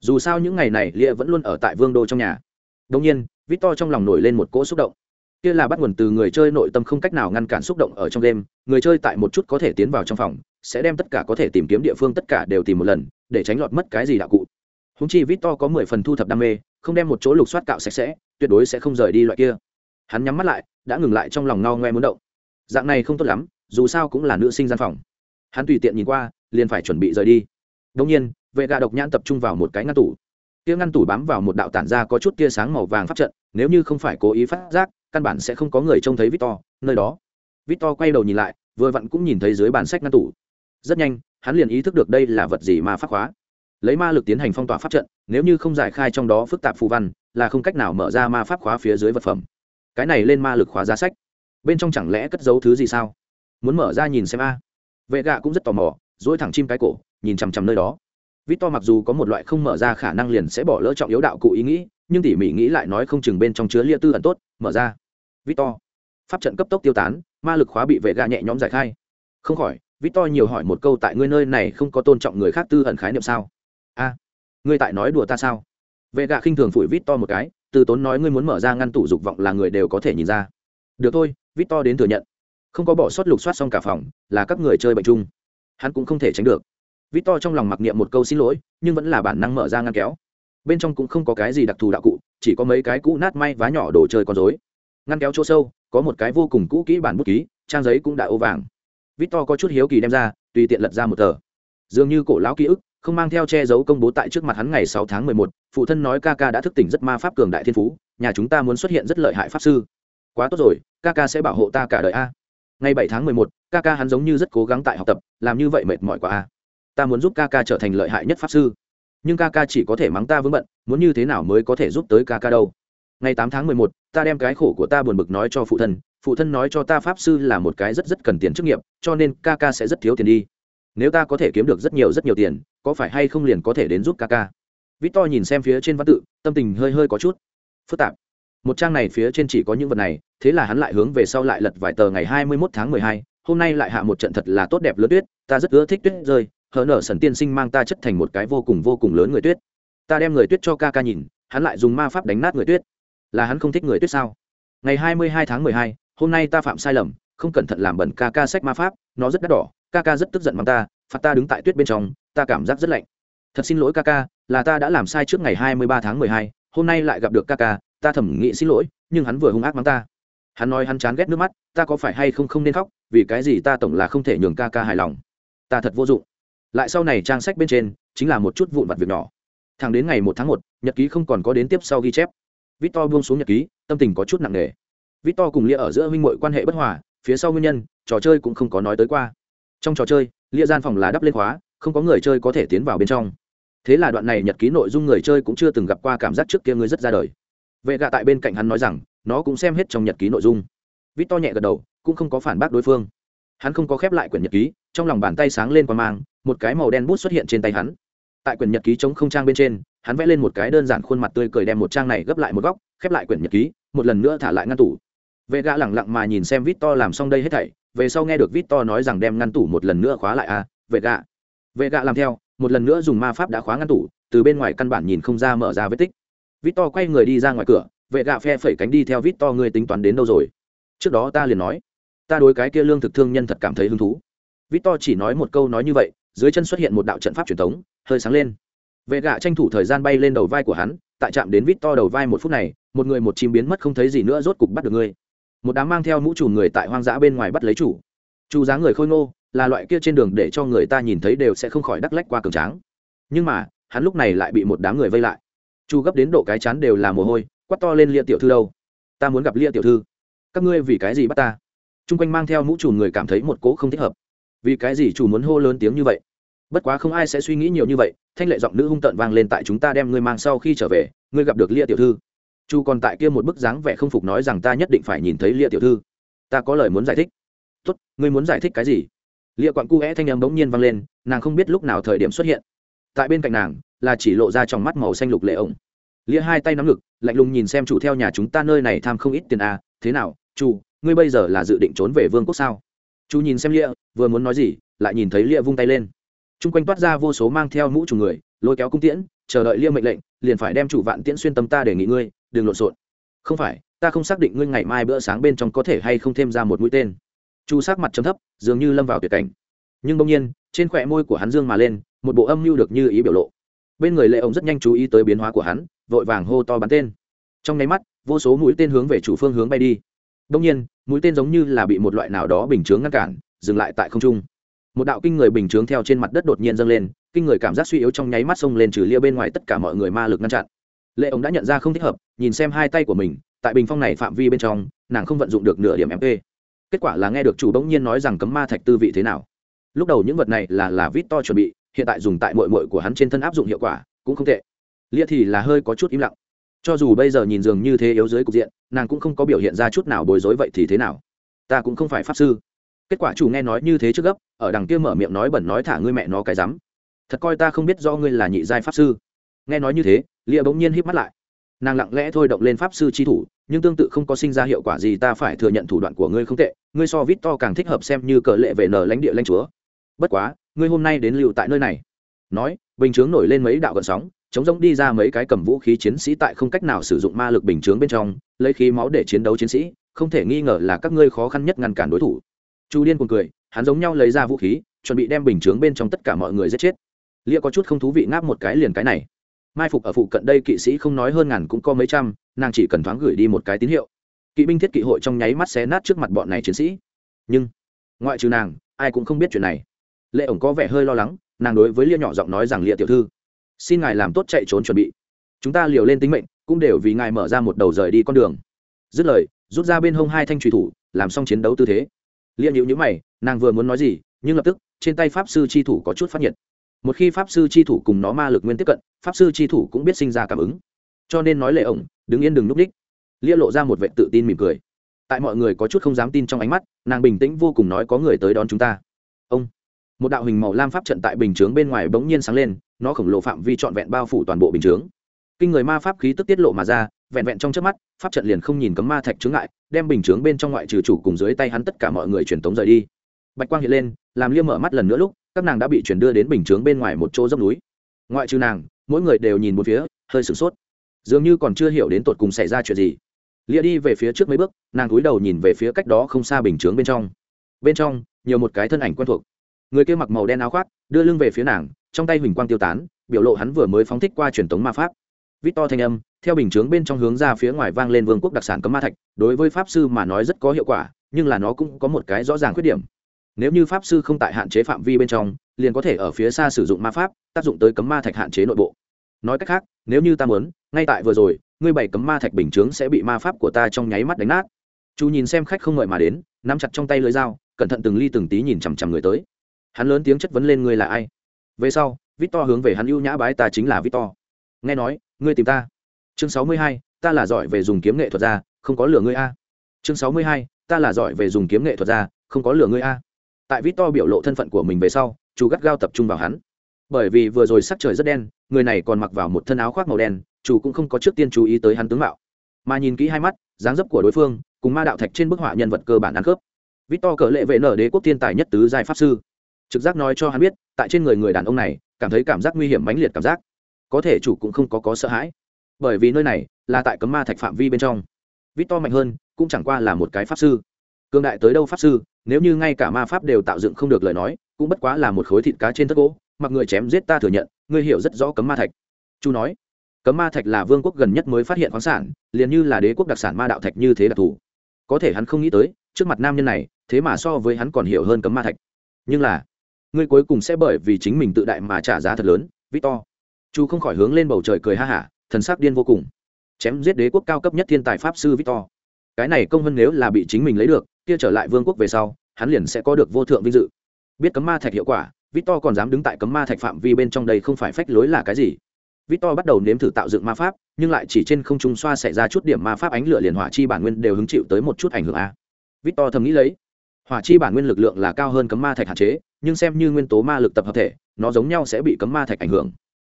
Dù sao những ngày này lia vẫn luôn ở tại vương đô trong nhà. Đông nhiên, vít to trong lòng nổi lên một cỗ xúc động. Kia là bắt nguồn từ người chơi nội tâm không cách nào ngăn cản xúc động ở trong đêm người chơi tại một chút có thể tiến vào trong phòng, sẽ đem tất cả có thể tìm kiếm địa phương tất cả đều tìm một lần, để tránh lọt mất cái gì đạo cụ. Húng chi to có mười phần thu thập đam mê, không đem một chỗ lục soát cạo sạch sẽ, tuyệt đối sẽ không rời đi loại kia hắn nhắm mắt lại, đã ngừng lại trong lòng ngao ngoe muốn động. Dạng này không tốt lắm, dù sao cũng là nữ sinh gian phòng. Hắn tùy tiện nhìn qua, liền phải chuẩn bị rời đi. Đông nhiên, vệ gà độc nhãn tập trung vào một cái ngăn tủ. Tia ngăn tủ bám vào một đạo tản ra có chút tia sáng màu vàng pháp trận, nếu như không phải cố ý phát giác, căn bản sẽ không có người trông thấy victor, nơi đó. Victor quay đầu nhìn lại, vừa vặn cũng nhìn thấy dưới bàn sách ngăn tủ. Rất nhanh, hắn liền ý thức được đây là vật gì mà phát khóa lấy ma lực tiến hành phong tỏa pháp trận, nếu như không giải khai trong đó phức tạp phù văn, là không cách nào mở ra ma pháp khóa phía dưới vật phẩm cái này lên ma lực khóa giá sách. Bên trong chẳng lẽ cất giấu thứ gì sao? Muốn mở ra nhìn xem a. Vệ gạ cũng rất tò mò, dỗi thẳng chim cái cổ, nhìn chằm chằm nơi đó. Vít to mặc dù có một loại không mở ra khả năng liền sẽ bỏ lỡ trọng yếu đạo cụ ý nghĩ, nhưng tỉ mỉ nghĩ lại nói không chừng bên trong chứa lia tư ẩn tốt, mở ra. Vít to pháp trận cấp tốc tiêu tán, ma lực khóa bị vệ gạ nhẹ nhõm giải khai. Không khỏi vít to nhiều hỏi một câu tại ngươi nơi này không có tôn trọng người khác tư ẩn khái niệm sao? A, ngươi tại nói đùa ta sao? Vệ gạ khinh thường phủi vít to một cái từ tốn nói ngươi muốn mở ra ngăn tủ dục vọng là người đều có thể nhìn ra. Được thôi vít to đến thừa nhận. Không có bỏ sót lục soát xong cả phòng, là các người chơi bệnh chung. Hắn cũng không thể tránh được. Vít to trong lòng mặc niệm một câu xin lỗi, nhưng vẫn là bản năng mở ra ngăn kéo. Bên trong cũng không có cái gì đặc thù đạo cụ, chỉ có mấy cái cũ nát may vá nhỏ đồ chơi con dối ngăn kéo chỗ sâu, có một cái vô cùng cũ kỹ bản bút ký, trang giấy cũng đã ô vàng. Vít to có chút hiếu kỳ đem ra, tùy tiện lật ra một tờ. Dường như cổ lão ký ức không mang theo che giấu công bố tại trước mặt hắn ngày sáu tháng mười một, phụ thân nói ca ca đã thức tỉnh rất ma pháp cường đại thiên phú, nhà chúng ta muốn xuất hiện rất lợi hại pháp sư. Quá tốt rồi, ca ca sẽ bảo hộ ta cả đời a. Ngày bảy tháng mười một, ca ca hắn giống như rất cố gắng tại học tập, làm như vậy mệt mỏi quá a. Ta muốn giúp ca ca trở thành lợi hại nhất pháp sư. Nhưng ca ca chỉ có thể mắng ta vướng bận, muốn như thế nào mới có thể giúp tới ca ca đâu? Ngày tám tháng mười một, ta đem cái khổ của ta buồn bực nói cho phụ thân phụ thân nói cho ta pháp sư là một cái rất rất cần tiền chức nghiệp, cho nên ca ca sẽ rất thiếu tiền đi nếu ta có thể kiếm được rất nhiều rất nhiều tiền, có phải hay không liền có thể đến giúp ca ca? Victor nhìn xem phía trên văn tự, tâm tình hơi hơi có chút phức tạp. Một trang này phía trên chỉ có những vật này, thế là hắn lại hướng về sau lại lật vài tờ ngày hai mươi 21 tháng mười hai, hôm nay lại hạ một trận thật là tốt đẹp lớn tuyết, ta rất ưa thích tuyết rơi hờ nở sần tiên sinh mang ta chất thành một cái vô cùng vô cùng lớn người tuyết. Ta đem người tuyết cho ca ca nhìn, hắn lại dùng ma pháp đánh nát người tuyết. Là hắn không thích người tuyết sao? Ngày hai mươi hai tháng mười hai, hôm nay ta phạm sai lầm, không cẩn thận làm bẩn ca ca sách ma pháp, nó rất đắt đỏ ca ca rất tức giận mắng ta, phạt ta đứng tại tuyết bên trong, ta cảm giác rất lạnh. Thật xin lỗi ca ca, là ta đã làm sai trước ngày hai mươi ba tháng mười hai, hôm nay lại gặp được ca ca, ta thẩm nghĩ xin lỗi, nhưng hắn vừa hung ác mắng ta. Hắn nói hắn chán ghét nước mắt, ta có phải hay không không nên khóc, vì cái gì ta tổng là không thể nhường ca ca hài lòng. Ta thật vô dụng. Lại sau này trang sách bên trên, chính là một chút vụn vặt việc nhỏ. Thẳng đến ngày một tháng một, nhật ký không còn có đến tiếp sau ghi chép. Victor buông xuống nhật ký, tâm tình có chút nặng nề. Victor cùng lia ở giữa huynh mội quan hệ bất hòa, phía sau nguyên nhân, trò chơi cũng không có nói tới qua trong trò chơi, lia gian phòng là đắp lên khóa, không có người chơi có thể tiến vào bên trong. Thế là đoạn này nhật ký nội dung người chơi cũng chưa từng gặp qua cảm giác trước kia ngươi rất ra đời. Vệ gạ tại bên cạnh hắn nói rằng, nó cũng xem hết trong nhật ký nội dung. Vít to nhẹ gật đầu, cũng không có phản bác đối phương. Hắn không có khép lại quyển nhật ký, trong lòng bàn tay sáng lên qua mang, một cái màu đen bút xuất hiện trên tay hắn. Tại quyển nhật ký chống không trang bên trên, hắn vẽ lên một cái đơn giản khuôn mặt tươi cười đem một trang này gấp lại một góc, khép lại quyển nhật ký, một lần nữa thả lại ngăn tủ. Vệ gạ lẳng lặng mà nhìn xem vít to làm xong đây hết thảy về sau nghe được vít to nói rằng đem ngăn tủ một lần nữa khóa lại à vệ gạ. Vệ gạ làm theo, một lần nữa dùng ma pháp đã khóa ngăn tủ, từ bên ngoài căn bản nhìn không ra mở ra vết tích. Vít to quay người đi ra ngoài cửa, vệ gạ phe phẩy cánh đi theo vít to ngươi tính toán đến đâu rồi? Trước đó ta liền nói, ta đối cái kia lương thực thương nhân thật cảm thấy hứng thú. Vít to chỉ nói một câu nói như vậy, dưới chân xuất hiện một đạo trận pháp truyền thống hơi sáng lên. Vệ gạ tranh thủ thời gian bay lên đầu vai của hắn, tại chạm đến vít to đầu vai một phút này, một người một chim biến mất không thấy gì nữa, rốt cục bắt được ngươi một đám mang theo mũ chủ người tại hoang dã bên ngoài bắt lấy chủ. Chủ giá người khôi ngô, là loại kia trên đường để cho người ta nhìn thấy đều sẽ không khỏi đắc lách qua cường tráng. Nhưng mà, hắn lúc này lại bị một đám người vây lại. Chu gấp đến độ cái chán đều là mồ hôi quắt to lên lia tiểu thư đâu? Ta muốn gặp lia tiểu thư. Các ngươi vì cái gì bắt ta? T r u n g quanh mang theo mũ trùm người cảm thấy một cỗ không thích hợp. Vì cái gì chủ muốn hô lớn tiếng như vậy? Bất quá không ai sẽ suy nghĩ nhiều như vậy, thanh lệ giọng nữ hung tợn vang lên tại chúng ta đem ngươi mang sau khi trở về, ngươi gặp được lia tiểu thư chu còn tại kia một bức dáng vẻ không phục nói rằng ta nhất định phải nhìn thấy lia tiểu thư. Ta có lời muốn giải thích. Tốt ngươi muốn giải thích cái gì? Lia quặn cu vẽ thanh âm bỗng nhiên vang lên nàng không biết lúc nào thời điểm xuất hiện. Tại bên cạnh nàng là chỉ lộ ra trong mắt màu xanh lục lệ ổng. Lia hai tay nắm ngực lạnh lùng nhìn xem chủ theo nhà chúng ta nơi này tham không ít tiền à, thế nào chủ ngươi bây giờ là dự định trốn về vương quốc sao? Chú nhìn xem lia vừa muốn nói gì lại nhìn thấy lia vung tay lên. T r u n g quanh toát ra vô số mang theo mũ chủ người lôi kéo cung tiễn chờ đợi lia mệnh lệnh liền phải đem chủ vạn tiễn xuyên tâm ta để nghỉ ngươi, đừng lộn xộn. Không phải, ta không xác định ngươi ngày mai bữa sáng bên trong có thể hay không thêm ra một mũi tên. Chu sắc mặt chấm thấp, dường như lâm vào tuyệt cảnh. Nhưng bỗng nhiên, trên khỏe môi của hắn dương mà lên, một bộ âm mưu được như ý biểu lộ. Bên người lệ ông rất nhanh chú ý tới biến hóa của hắn, vội vàng hô to bắn tên. Trong nháy mắt, vô số mũi tên hướng về chủ phương hướng bay đi. Bỗng nhiên, mũi tên giống như là bị một loại nào đó bình chướng ngăn cản, dừng lại tại không trung. Một đạo kinh người bình chướng theo trên mặt đất đột nhiên dâng lên kinh người cảm giác suy yếu trong nháy mắt xông lên trừ lia bên ngoài tất cả mọi người ma lực ngăn chặn. Lệ ông đã nhận ra không thích hợp, nhìn xem hai tay của mình, tại bình phong này phạm vi bên trong, nàng không vận dụng được nửa điểm mp kết quả là nghe được chủ bỗng nhiên nói rằng cấm ma thạch tư vị thế nào. Lúc đầu những vật này là là vít to chuẩn bị, hiện tại dùng tại mội mội của hắn trên thân áp dụng hiệu quả, cũng không tệ. Lia thì là hơi có chút im lặng. Cho dù bây giờ nhìn dường như thế yếu dưới cục diện, nàng cũng không có biểu hiện ra chút nào bối rối vậy thì thế nào? Ta cũng không phải pháp sư. Kết quả chủ nghe nói như thế trước gấp, ở đằng kia mở miệng nói bẩn nói thả ngươi mẹ nó cái rắm thật coi ta không biết do ngươi là nhị giai pháp sư. Nghe nói như thế, lia bỗng nhiên híp mắt lại. Nàng lặng lẽ thôi động lên pháp sư chi thủ, nhưng tương tự không có sinh ra hiệu quả gì, ta phải thừa nhận thủ đoạn của ngươi không tệ, ngươi so vít to càng thích hợp xem như cờ lệ về nở lãnh địa lãnh chúa. Bất quá, ngươi hôm nay đến lưu tại nơi này. Nói, bình chướng nổi lên mấy đạo gần sóng, chống rỗng đi ra mấy cái cầm vũ khí chiến sĩ tại không cách nào sử dụng ma lực bình chướng bên trong, lấy khí máu để chiến đấu chiến sĩ, không thể nghi ngờ là các ngươi khó khăn nhất ngăn cản đối thủ. Chu điên cuồng cười, hắn giống nhau lấy ra vũ khí, chuẩn bị đem bình chướng bên trong tất cả mọi người giết chết lia có chút không thú vị ngáp một cái liền cái này. Mai phục ở phụ cận đây kỵ sĩ không nói hơn ngàn cũng có mấy trăm, nàng chỉ cần thoáng gửi đi một cái tín hiệu. Kỵ binh thiết kỵ hội trong nháy mắt xé nát trước mặt bọn này chiến sĩ. Nhưng, ngoại trừ nàng, ai cũng không biết chuyện này. Lệ ổng có vẻ hơi lo lắng, nàng đối với lia nhỏ giọng nói rằng, lia tiểu thư, xin ngài làm tốt chạy trốn chuẩn bị. Chúng ta liều lên tính mệnh, cũng đều vì ngài mở ra một đầu rời đi con đường. Dứt lời, rút ra bên hông hai thanh trùy thủ, làm xong chiến đấu tư thế. Lia nhịu nhữ mày, nàng vừa muốn nói gì, nhưng lập tức, trên tay pháp sư chi thủ có chút phát nhiệt một khi pháp sư chi thủ cùng nó ma lực nguyên tiếp cận, pháp sư chi thủ cũng biết sinh ra cảm ứng. Cho nên nói lệ ổng, đứng yên đừng núp đích. Lia lộ ra một vệ tự tin mỉm cười. Tại mọi người có chút không dám tin trong ánh mắt, nàng bình tĩnh vô cùng nói có người tới đón chúng ta. Ông. Một đạo hình màu lam pháp trận tại bình chướng bên ngoài bỗng nhiên sáng lên, nó khổng lồ phạm vi trọn vẹn bao phủ toàn bộ bình chướng. Kinh người ma pháp khí tức tiết lộ mà ra, vẹn vẹn trong trước mắt, pháp trận liền không nhìn cấm ma thạch chướng ngại, đem bình chướng bên trong ngoại trừ chủ cùng dưới tay hắn tất cả mọi người truyền tống rời đi. Bạch quang hiện lên, làm liêm mở mắt lần nữa lúc các nàng đã bị chuyển đưa đến bình chướng bên ngoài một chỗ dốc núi. Ngoại trừ nàng, mỗi người đều nhìn một phía, hơi sửng sốt. Dường như còn chưa hiểu đến tột cùng xảy ra chuyện gì. Lia đi về phía trước mấy bước, nàng cúi đầu nhìn về phía cách đó không xa bình chướng bên trong. Bên trong, nhiều một cái thân ảnh quen thuộc. Người kia mặc màu đen áo khoác, đưa lưng về phía nàng, trong tay huỳnh quang tiêu tán, biểu lộ hắn vừa mới phóng thích qua truyền thống ma pháp. Vít to thanh âm, theo bình chướng bên trong hướng ra phía ngoài vang lên vương quốc đặc sản cấm ma thạch, đối với pháp sư mà nói rất có hiệu quả, nhưng là nó cũng có một cái rõ ràng khuyết điểm nếu như pháp sư không tại hạn chế phạm vi bên trong, liền có thể ở phía xa sử dụng ma pháp, tác dụng tới cấm ma thạch hạn chế nội bộ. Nói cách khác, nếu như ta muốn, ngay tại vừa rồi, ngươi bày cấm ma thạch bình chướng sẽ bị ma pháp của ta trong nháy mắt đánh nát. Chú nhìn xem khách không ngợi mà đến, nắm chặt trong tay lưới dao, cẩn thận từng ly từng tí nhìn chằm chằm người tới. Hắn lớn tiếng chất vấn lên ngươi là ai? Về sau, victor hướng về hắn ưu nhã bái ta chính là victor. Nghe nói, ngươi tìm ta. Chương sáu mươi hai, ta là giỏi về dùng kiếm nghệ thuật ra không có lửa ngươi a. Chương sáu mươi hai, ta là giỏi về dùng kiếm nghệ thuật ra không có lửa ngươi a tại victor biểu lộ thân phận của mình về sau, chú gắt gao tập trung vào hắn. Bởi vì vừa rồi sắc trời rất đen, người này còn mặc vào một thân áo khoác màu đen chủ cũng không có trước tiên chú ý tới hắn tướng mạo. Mà nhìn kỹ hai mắt, dáng dấp của đối phương, cùng ma đạo thạch trên bức họa nhân vật cơ bản ăn khớp. Vít to cỡ lệ vệ nở đế quốc thiên tài nhất tứ giai pháp sư. Trực giác nói cho hắn biết, tại trên người người đàn ông này, cảm thấy cảm giác nguy hiểm mãnh liệt cảm giác. Có thể chủ cũng không có có sợ hãi. Bởi vì nơi này là tại cấm ma thạch phạm vi bên trong. Victor mạnh hơn, cũng chẳng qua là một cái pháp sư. Cương đại tới đâu pháp sư nếu như ngay cả ma pháp đều tạo dựng không được lời nói, cũng bất quá là một khối thịt cá trên thất gỗ, mặc người chém giết ta thừa nhận, ngươi hiểu rất rõ cấm ma thạch. Chu nói. Cấm ma thạch là vương quốc gần nhất mới phát hiện khoáng sản, liền như là đế quốc đặc sản ma đạo thạch như thế đặc thù có thể hắn không nghĩ tới, trước mặt nam nhân này, thế mà so với hắn còn hiểu hơn cấm ma thạch. Nhưng là, ngươi cuối cùng sẽ bởi vì chính mình tự đại mà trả giá thật lớn, victor. Chu không khỏi hướng lên bầu trời cười ha hả, thần sắc điên vô cùng. Chém giết đế quốc cao cấp nhất thiên tài pháp sư victor. Cái này công hơn nếu là bị chính mình lấy được kia trở lại vương quốc về sau, hắn liền sẽ có được vô thượng vinh dự. Biết cấm ma thạch hiệu quả, victor còn dám đứng tại cấm ma thạch phạm vi bên trong đây không phải phách lối là cái gì. Victor bắt đầu nếm thử tạo dựng ma pháp, nhưng lại chỉ trên không trung xoa xảy ra chút điểm ma pháp ánh lửa liền hỏa chi bản nguyên đều hứng chịu tới một chút ảnh hưởng a. Victor thầm nghĩ lấy, hỏa chi bản nguyên lực lượng là cao hơn cấm ma thạch hạn chế, nhưng xem như nguyên tố ma lực tập hợp thể, nó giống nhau sẽ bị cấm ma thạch ảnh hưởng.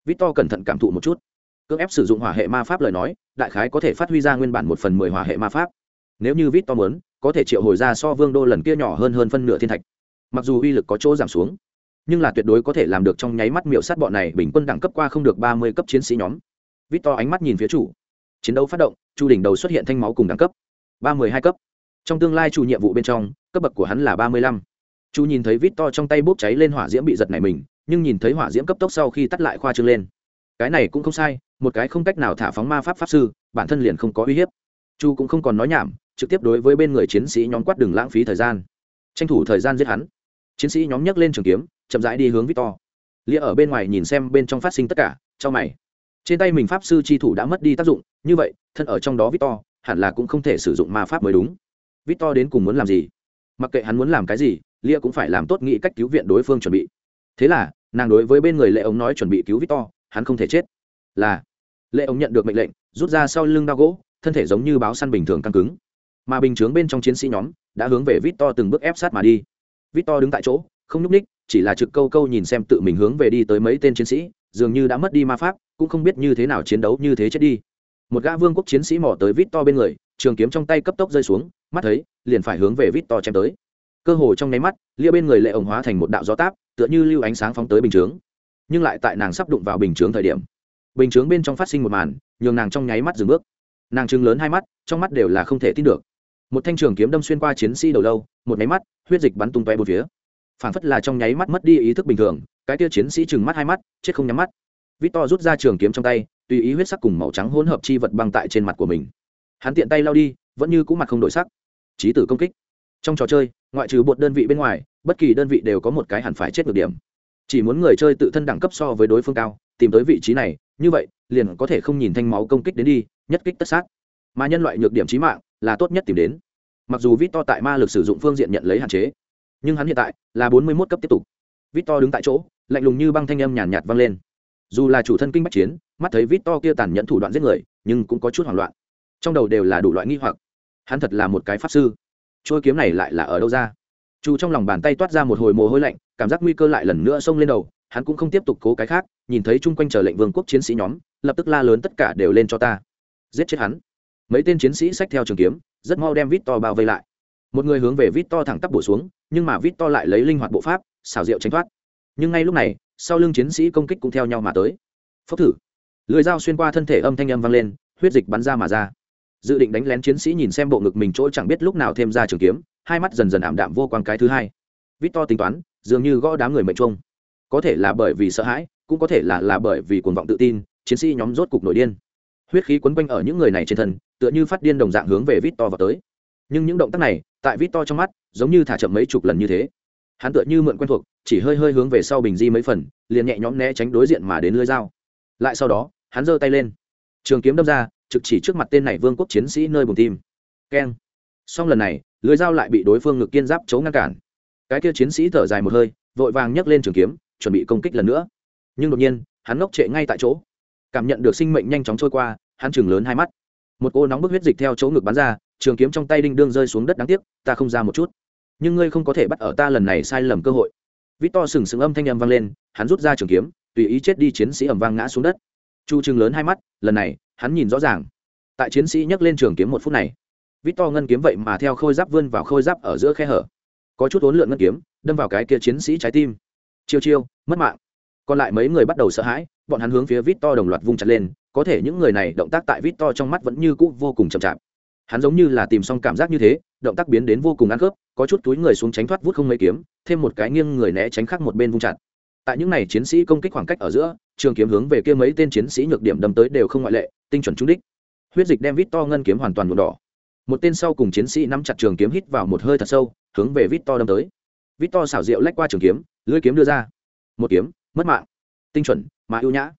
Victor cẩn thận cảm thụ một chút. Cưỡng ép sử dụng hỏa hệ ma pháp lời nói, đại khái có thể phát huy ra nguyên bản một phần mười hỏa hệ ma pháp. Nếu như victor muốn có thể triệu hồi ra so vương đô lần kia nhỏ hơn hơn phân nửa thiên thạch. Mặc dù uy lực có chỗ giảm xuống, nhưng là tuyệt đối có thể làm được trong nháy mắt miệu sát bọn này bình quân đẳng cấp qua không được ba mươi cấp chiến sĩ nhóm. Vít to ánh mắt nhìn phía chủ. Chiến đấu phát động, chu đỉnh đầu xuất hiện thanh máu cùng đẳng cấp. ba mươi hai cấp. Trong tương lai chủ nhiệm vụ bên trong, cấp bậc của hắn là ba mươi lăm. Chu nhìn thấy vít to trong tay bốc cháy lên hỏa diễm bị giật này mình, nhưng nhìn thấy hỏa diễm cấp tốc sau khi tắt lại khoa trương lên. Cái này cũng không sai, một cái không cách nào thả phóng ma pháp pháp sư, bản thân liền không có uy hiếp. Chu cũng không còn nói nhảm trực tiếp đối với bên người chiến sĩ nhóm quát đừng lãng phí thời gian. Tranh thủ thời gian giết hắn. Chiến sĩ nhóm nhấc lên trường kiếm, chậm rãi đi hướng victor. Lia ở bên ngoài nhìn xem bên trong phát sinh tất cả cho mày. Trên tay mình pháp sư tri thủ đã mất đi tác dụng, như vậy, thân ở trong đó victor, hẳn là cũng không thể sử dụng ma pháp mới đúng. Victor đến cùng muốn làm gì? Mặc kệ hắn muốn làm cái gì lia cũng phải làm tốt nghĩ cách cứu viện đối phương chuẩn bị. Thế là, nàng đối với bên người lệ ống nói chuẩn bị cứu victor, hắn không thể chết. Là, lệ ống nhận được mệnh lệnh, rút ra sau lưng đao gỗ, thân thể giống như báo săn bình thường căng cứng mà bình chướng bên trong chiến sĩ nhóm đã hướng về victor từng bước ép sát mà đi. Victor đứng tại chỗ, không nhúc ních chỉ là trực câu câu nhìn xem tự mình hướng về đi tới mấy tên chiến sĩ, dường như đã mất đi ma pháp, cũng không biết như thế nào chiến đấu như thế chết đi. Một gã vương quốc chiến sĩ mò tới vít to bên người, trường kiếm trong tay cấp tốc rơi xuống, mắt thấy, liền phải hướng về vít to chém tới. Cơ hồ trong nháy mắt, lia bên người lệ ổng hóa thành một đạo gió táp, tựa như lưu ánh sáng phóng tới bình chướng. Nhưng lại tại nàng sắp đụng vào bình chướng thời điểm, bình chướng bên trong phát sinh một màn, nhường nàng trong nháy mắt dừng bước. Nàng chừng lớn hai mắt, trong mắt đều là không thể tin được một thanh trường kiếm đâm xuyên qua chiến sĩ đầu lâu một nháy mắt huyết dịch bắn tung tóe bốn phía phản phất là trong nháy mắt mất đi ý thức bình thường cái tia chiến sĩ chừng mắt hai mắt chết không nhắm mắt Victor rút ra trường kiếm trong tay, tùy ý huyết sắc cùng màu trắng hỗn hợp chi vật băng tại trên mặt của mình. Hắn tiện tay lao đi, vẫn như cũ mặt không đổi sắc. Chí tử công kích. Trong trò chơi, ngoại trừ bột đơn vị bên ngoài, bất kỳ đơn vị đều có một cái hẳn phải chết được điểm. Chỉ muốn người chơi tự thân đẳng cấp so với đối phương cao, tìm tới vị trí này, như vậy, liền có thể không nhìn thanh máu công kích đến đi, nhất kích tất sát. Mà nhân loại nhược điểm trí mạng là tốt nhất tìm đến. Mặc dù Victor tại ma lực sử dụng phương diện nhận lấy hạn chế, nhưng hắn hiện tại là 41 cấp tiếp tục. Victor đứng tại chỗ, lạnh lùng như băng thanh âm nhàn nhạt vang lên. Dù là chủ thân kinh bách chiến mắt thấy vít to kia tàn nhẫn thủ đoạn giết người nhưng cũng có chút hoảng loạn. Trong đầu đều là đủ loại nghi hoặc. Hắn thật là một cái pháp sư. Trôi kiếm này lại là ở đâu ra? Chu trong lòng bàn tay toát ra một hồi mồ hôi lạnh cảm giác nguy cơ lại lần nữa xông lên đầu hắn cũng không tiếp tục cố cái khác nhìn thấy chung quanh chờ lệnh vương quốc chiến sĩ nhóm lập tức la lớn tất cả đều lên cho ta. Giết chết hắn mấy tên chiến sĩ xách theo trường kiếm, rất mau đem vít to bao vây lại. Một người hướng về vít to thẳng tắp bổ xuống, nhưng mà vít to lại lấy linh hoạt bộ pháp, xảo diệu tránh thoát. Nhưng ngay lúc này, sau lưng chiến sĩ công kích cũng theo nhau mà tới. Phốc thử. Lưỡi dao xuyên qua thân thể âm thanh âm vang lên, huyết dịch bắn ra mà ra. Dự định đánh lén chiến sĩ nhìn xem bộ ngực mình chỗ chẳng biết lúc nào thêm ra trường kiếm, hai mắt dần dần ảm đạm vô quan cái thứ hai. Vít to tính toán, dường như gõ đám người mệnh trung có thể là bởi vì sợ hãi, cũng có thể là là bởi vì cuồng vọng tự tin, chiến sĩ nhóm rốt cục nổi điên huyết khí quấn quanh ở những người này trên thân, tựa như phát điên đồng dạng hướng về vít to vào tới. Nhưng những động tác này, tại vít to trong mắt, giống như thả chậm mấy chục lần như thế. Hắn tựa như mượn quen thuộc, chỉ hơi hơi hướng về sau bình di mấy phần, liền nhẹ nhõm né tránh đối diện mà đến lưới dao. Lại sau đó, hắn giơ tay lên. Trường kiếm đâm ra, trực chỉ trước mặt tên này vương quốc chiến sĩ nơi bùng tim. Keng. Song lần này lưới dao lại bị đối phương ngực kiên giáp chấu ngăn cản. Cái kia chiến sĩ thở dài một hơi, vội vàng nhấc lên trường kiếm, chuẩn bị công kích lần nữa. Nhưng đột nhiên, hắn ngốc trệ ngay tại chỗ. Cảm nhận được sinh mệnh nhanh chóng trôi qua hắn chừng lớn hai mắt. Một cô nóng bức huyết dịch theo chỗ ngực bắn ra, trường kiếm trong tay đinh đương rơi xuống đất đáng tiếc, ta không ra một chút. Nhưng ngươi không có thể bắt ở ta lần này sai lầm cơ hội. Vít to sừng sừng âm thanh âm vang lên, hắn rút ra trường kiếm, tùy ý chết đi chiến sĩ ẩm vang ngã xuống đất. Chu chừng lớn hai mắt, lần này, hắn nhìn rõ ràng. Tại chiến sĩ nhấc lên trường kiếm một phút này vít to ngân kiếm vậy mà theo khôi giáp vươn vào khôi giáp ở giữa khe hở. Có chút ốn lượn ngân kiếm, đâm vào cái kia chiến sĩ trái tim. Chiêu chiêu, mất mạng. Còn lại mấy người bắt đầu sợ hãi bọn hắn hướng phía vít to đồng loạt vung chặt lên, có thể những người này động tác tại vít to trong mắt vẫn như cũ vô cùng chậm chạp. Hắn giống như là tìm xong cảm giác như thế, động tác biến đến vô cùng ăn khớp, có chút túi người xuống tránh thoát vút không mấy kiếm, thêm một cái nghiêng người né tránh khác một bên vung chặt. Tại những n à y chiến sĩ công kích khoảng cách ở giữa, trường kiếm hướng về kia mấy tên chiến sĩ nhược điểm đâm tới đều không ngoại lệ, tinh chuẩn trúng đích. Huyết dịch đem vít to ngân kiếm hoàn toàn nhuộm đỏ. Một tên sau cùng chiến sĩ nắm chặt trường kiếm hít vào một hơi thật sâu, hướng về vít to đâm tới. Vít to xảo diệu lách qua trường kiếm, lưỡi kiếm đưa ra. Một kiếm, mất mạng. Tinh chuẩn mà ưu nhã.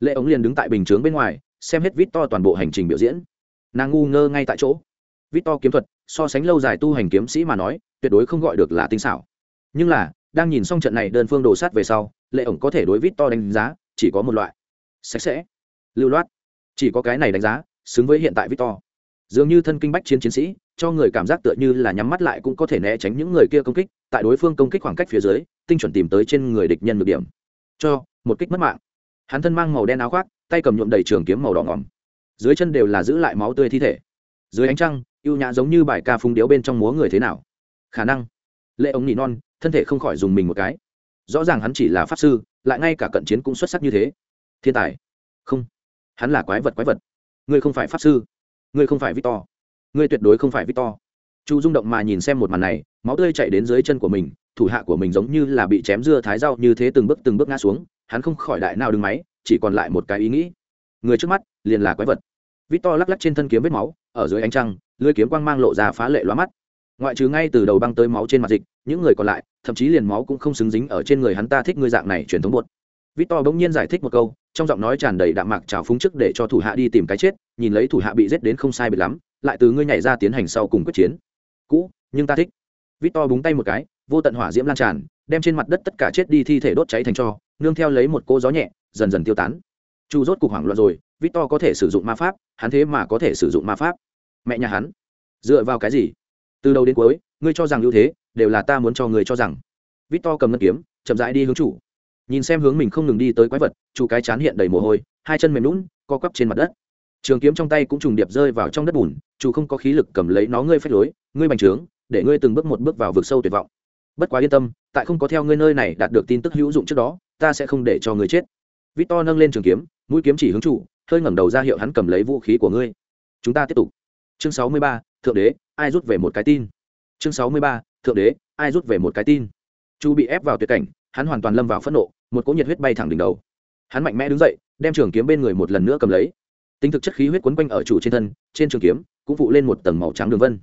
Lệ ống liền đứng tại bình chướng bên ngoài, xem hết vít to toàn bộ hành trình biểu diễn. Nàng ngu ngơ ngay tại chỗ. Vít to kiếm thuật, so sánh lâu dài tu hành kiếm sĩ mà nói, tuyệt đối không gọi được là tinh xảo. Nhưng là, đang nhìn xong trận này đơn phương đổ sát về sau, lệ ổng có thể đối vít to đánh giá, chỉ có một loại. Sạch sẽ. Lưu loát. Chỉ có cái này đánh giá, xứng với hiện tại vít to dường như thân kinh bách chiến chiến sĩ, cho người cảm giác tựa như là nhắm mắt lại cũng có thể né tránh những người kia công kích, tại đối phương công kích khoảng cách phía dưới, tinh chuẩn tìm tới trên người địch nhân được điểm. Cho, một kích mất mạng hắn thân mang màu đen áo khoác, tay cầm nhuộm đầy trường kiếm màu đỏ ngỏm. Dưới chân đều là giữ lại máu tươi thi thể. Dưới ánh trăng ưu nhã giống như bài ca phung điếu bên trong múa người thế nào. Khả năng, lệ ống nỉ non, thân thể không khỏi dùng mình một cái. Rõ ràng hắn chỉ là pháp sư, lại ngay cả cận chiến cũng xuất sắc như thế. Thiên tài. Không. Hắn là quái vật quái vật. Ngươi không phải pháp sư. Ngươi không phải victor. Ngươi tuyệt đối không phải victor. Chu rung động mà nhìn xem một màn này, máu tươi chạy đến dưới chân của mình, thủ hạ của mình giống như là bị chém dưa thái rau như thế từng bước từng bước ngã xuống hắn không khỏi đại nào đứng máy, chỉ còn lại một cái ý nghĩ. Người trước mắt, liền là quái vật. Victor lắc lắc trên thân kiếm vết máu, ở dưới ánh trăng lưỡi kiếm quang mang lộ ra phá lệ lóa mắt. Ngoại trừ ngay từ đầu băng tới máu trên mặt dịch, những người còn lại, thậm chí liền máu cũng không xứng dính ở trên người hắn ta thích ngươi dạng này truyền thống bột victor bỗng nhiên giải thích một câu, trong giọng nói tràn đầy đạm mạc trào phúng trước để cho thủ hạ đi tìm cái chết, nhìn lấy thủ hạ bị giết đến không sai biệt lắm, lại từ ngươi nhảy ra tiến hành sau cùng quyết chiến. Cũ, nhưng ta thích. Victor búng tay một cái, vô tận hỏa diễm lan tràn đem trên mặt đất tất cả chết đi thi thể đốt cháy thành cho, nương theo lấy một cô gió nhẹ, dần dần tiêu tán. Chu rốt cục hoảng loạn rồi, victor có thể sử dụng ma pháp, hắn thế mà có thể sử dụng ma pháp. Mẹ nhà hắn, dựa vào cái gì? Từ đầu đến cuối, ngươi cho rằng ưu thế, đều là ta muốn cho người cho rằng. Victor cầm ngân kiếm, chậm rãi đi hướng chủ. Nhìn xem hướng mình không ngừng đi tới quái vật, chủ cái chán hiện đầy mồ hôi, hai chân mềm lún co quắp trên mặt đất. Trường kiếm trong tay cũng trùng điệp rơi vào trong đất bùn, chủ không có khí lực cầm lấy nó ngươi phách lối, ngươi bành trướng, để ngươi từng bước một bước vào vực sâu tuyệt vọng. Bất quá yên tâm tại không có theo ngươi nơi này đạt được tin tức hữu dụng trước đó, ta sẽ không để cho ngươi chết. Victor nâng lên trường kiếm, mũi kiếm chỉ hướng chủ, hơi ngẩng đầu ra hiệu hắn cầm lấy vũ khí của ngươi. Chúng ta tiếp tục. Chương sáu mươi ba, thượng đế, ai rút về một cái tin? Chương sáu mươi ba, thượng đế, ai rút về một cái tin? Chu bị ép vào tuyệt cảnh, hắn hoàn toàn lâm vào phẫn nộ, một cỗ nhiệt huyết bay thẳng đỉnh đầu. Hắn mạnh mẽ đứng dậy, đem trường kiếm bên người một lần nữa cầm lấy. Tính thực chất khí huyết quấn quanh ở chủ trên thân, trên trường kiếm, cũng phụ lên một tầng màu trắng đường vân.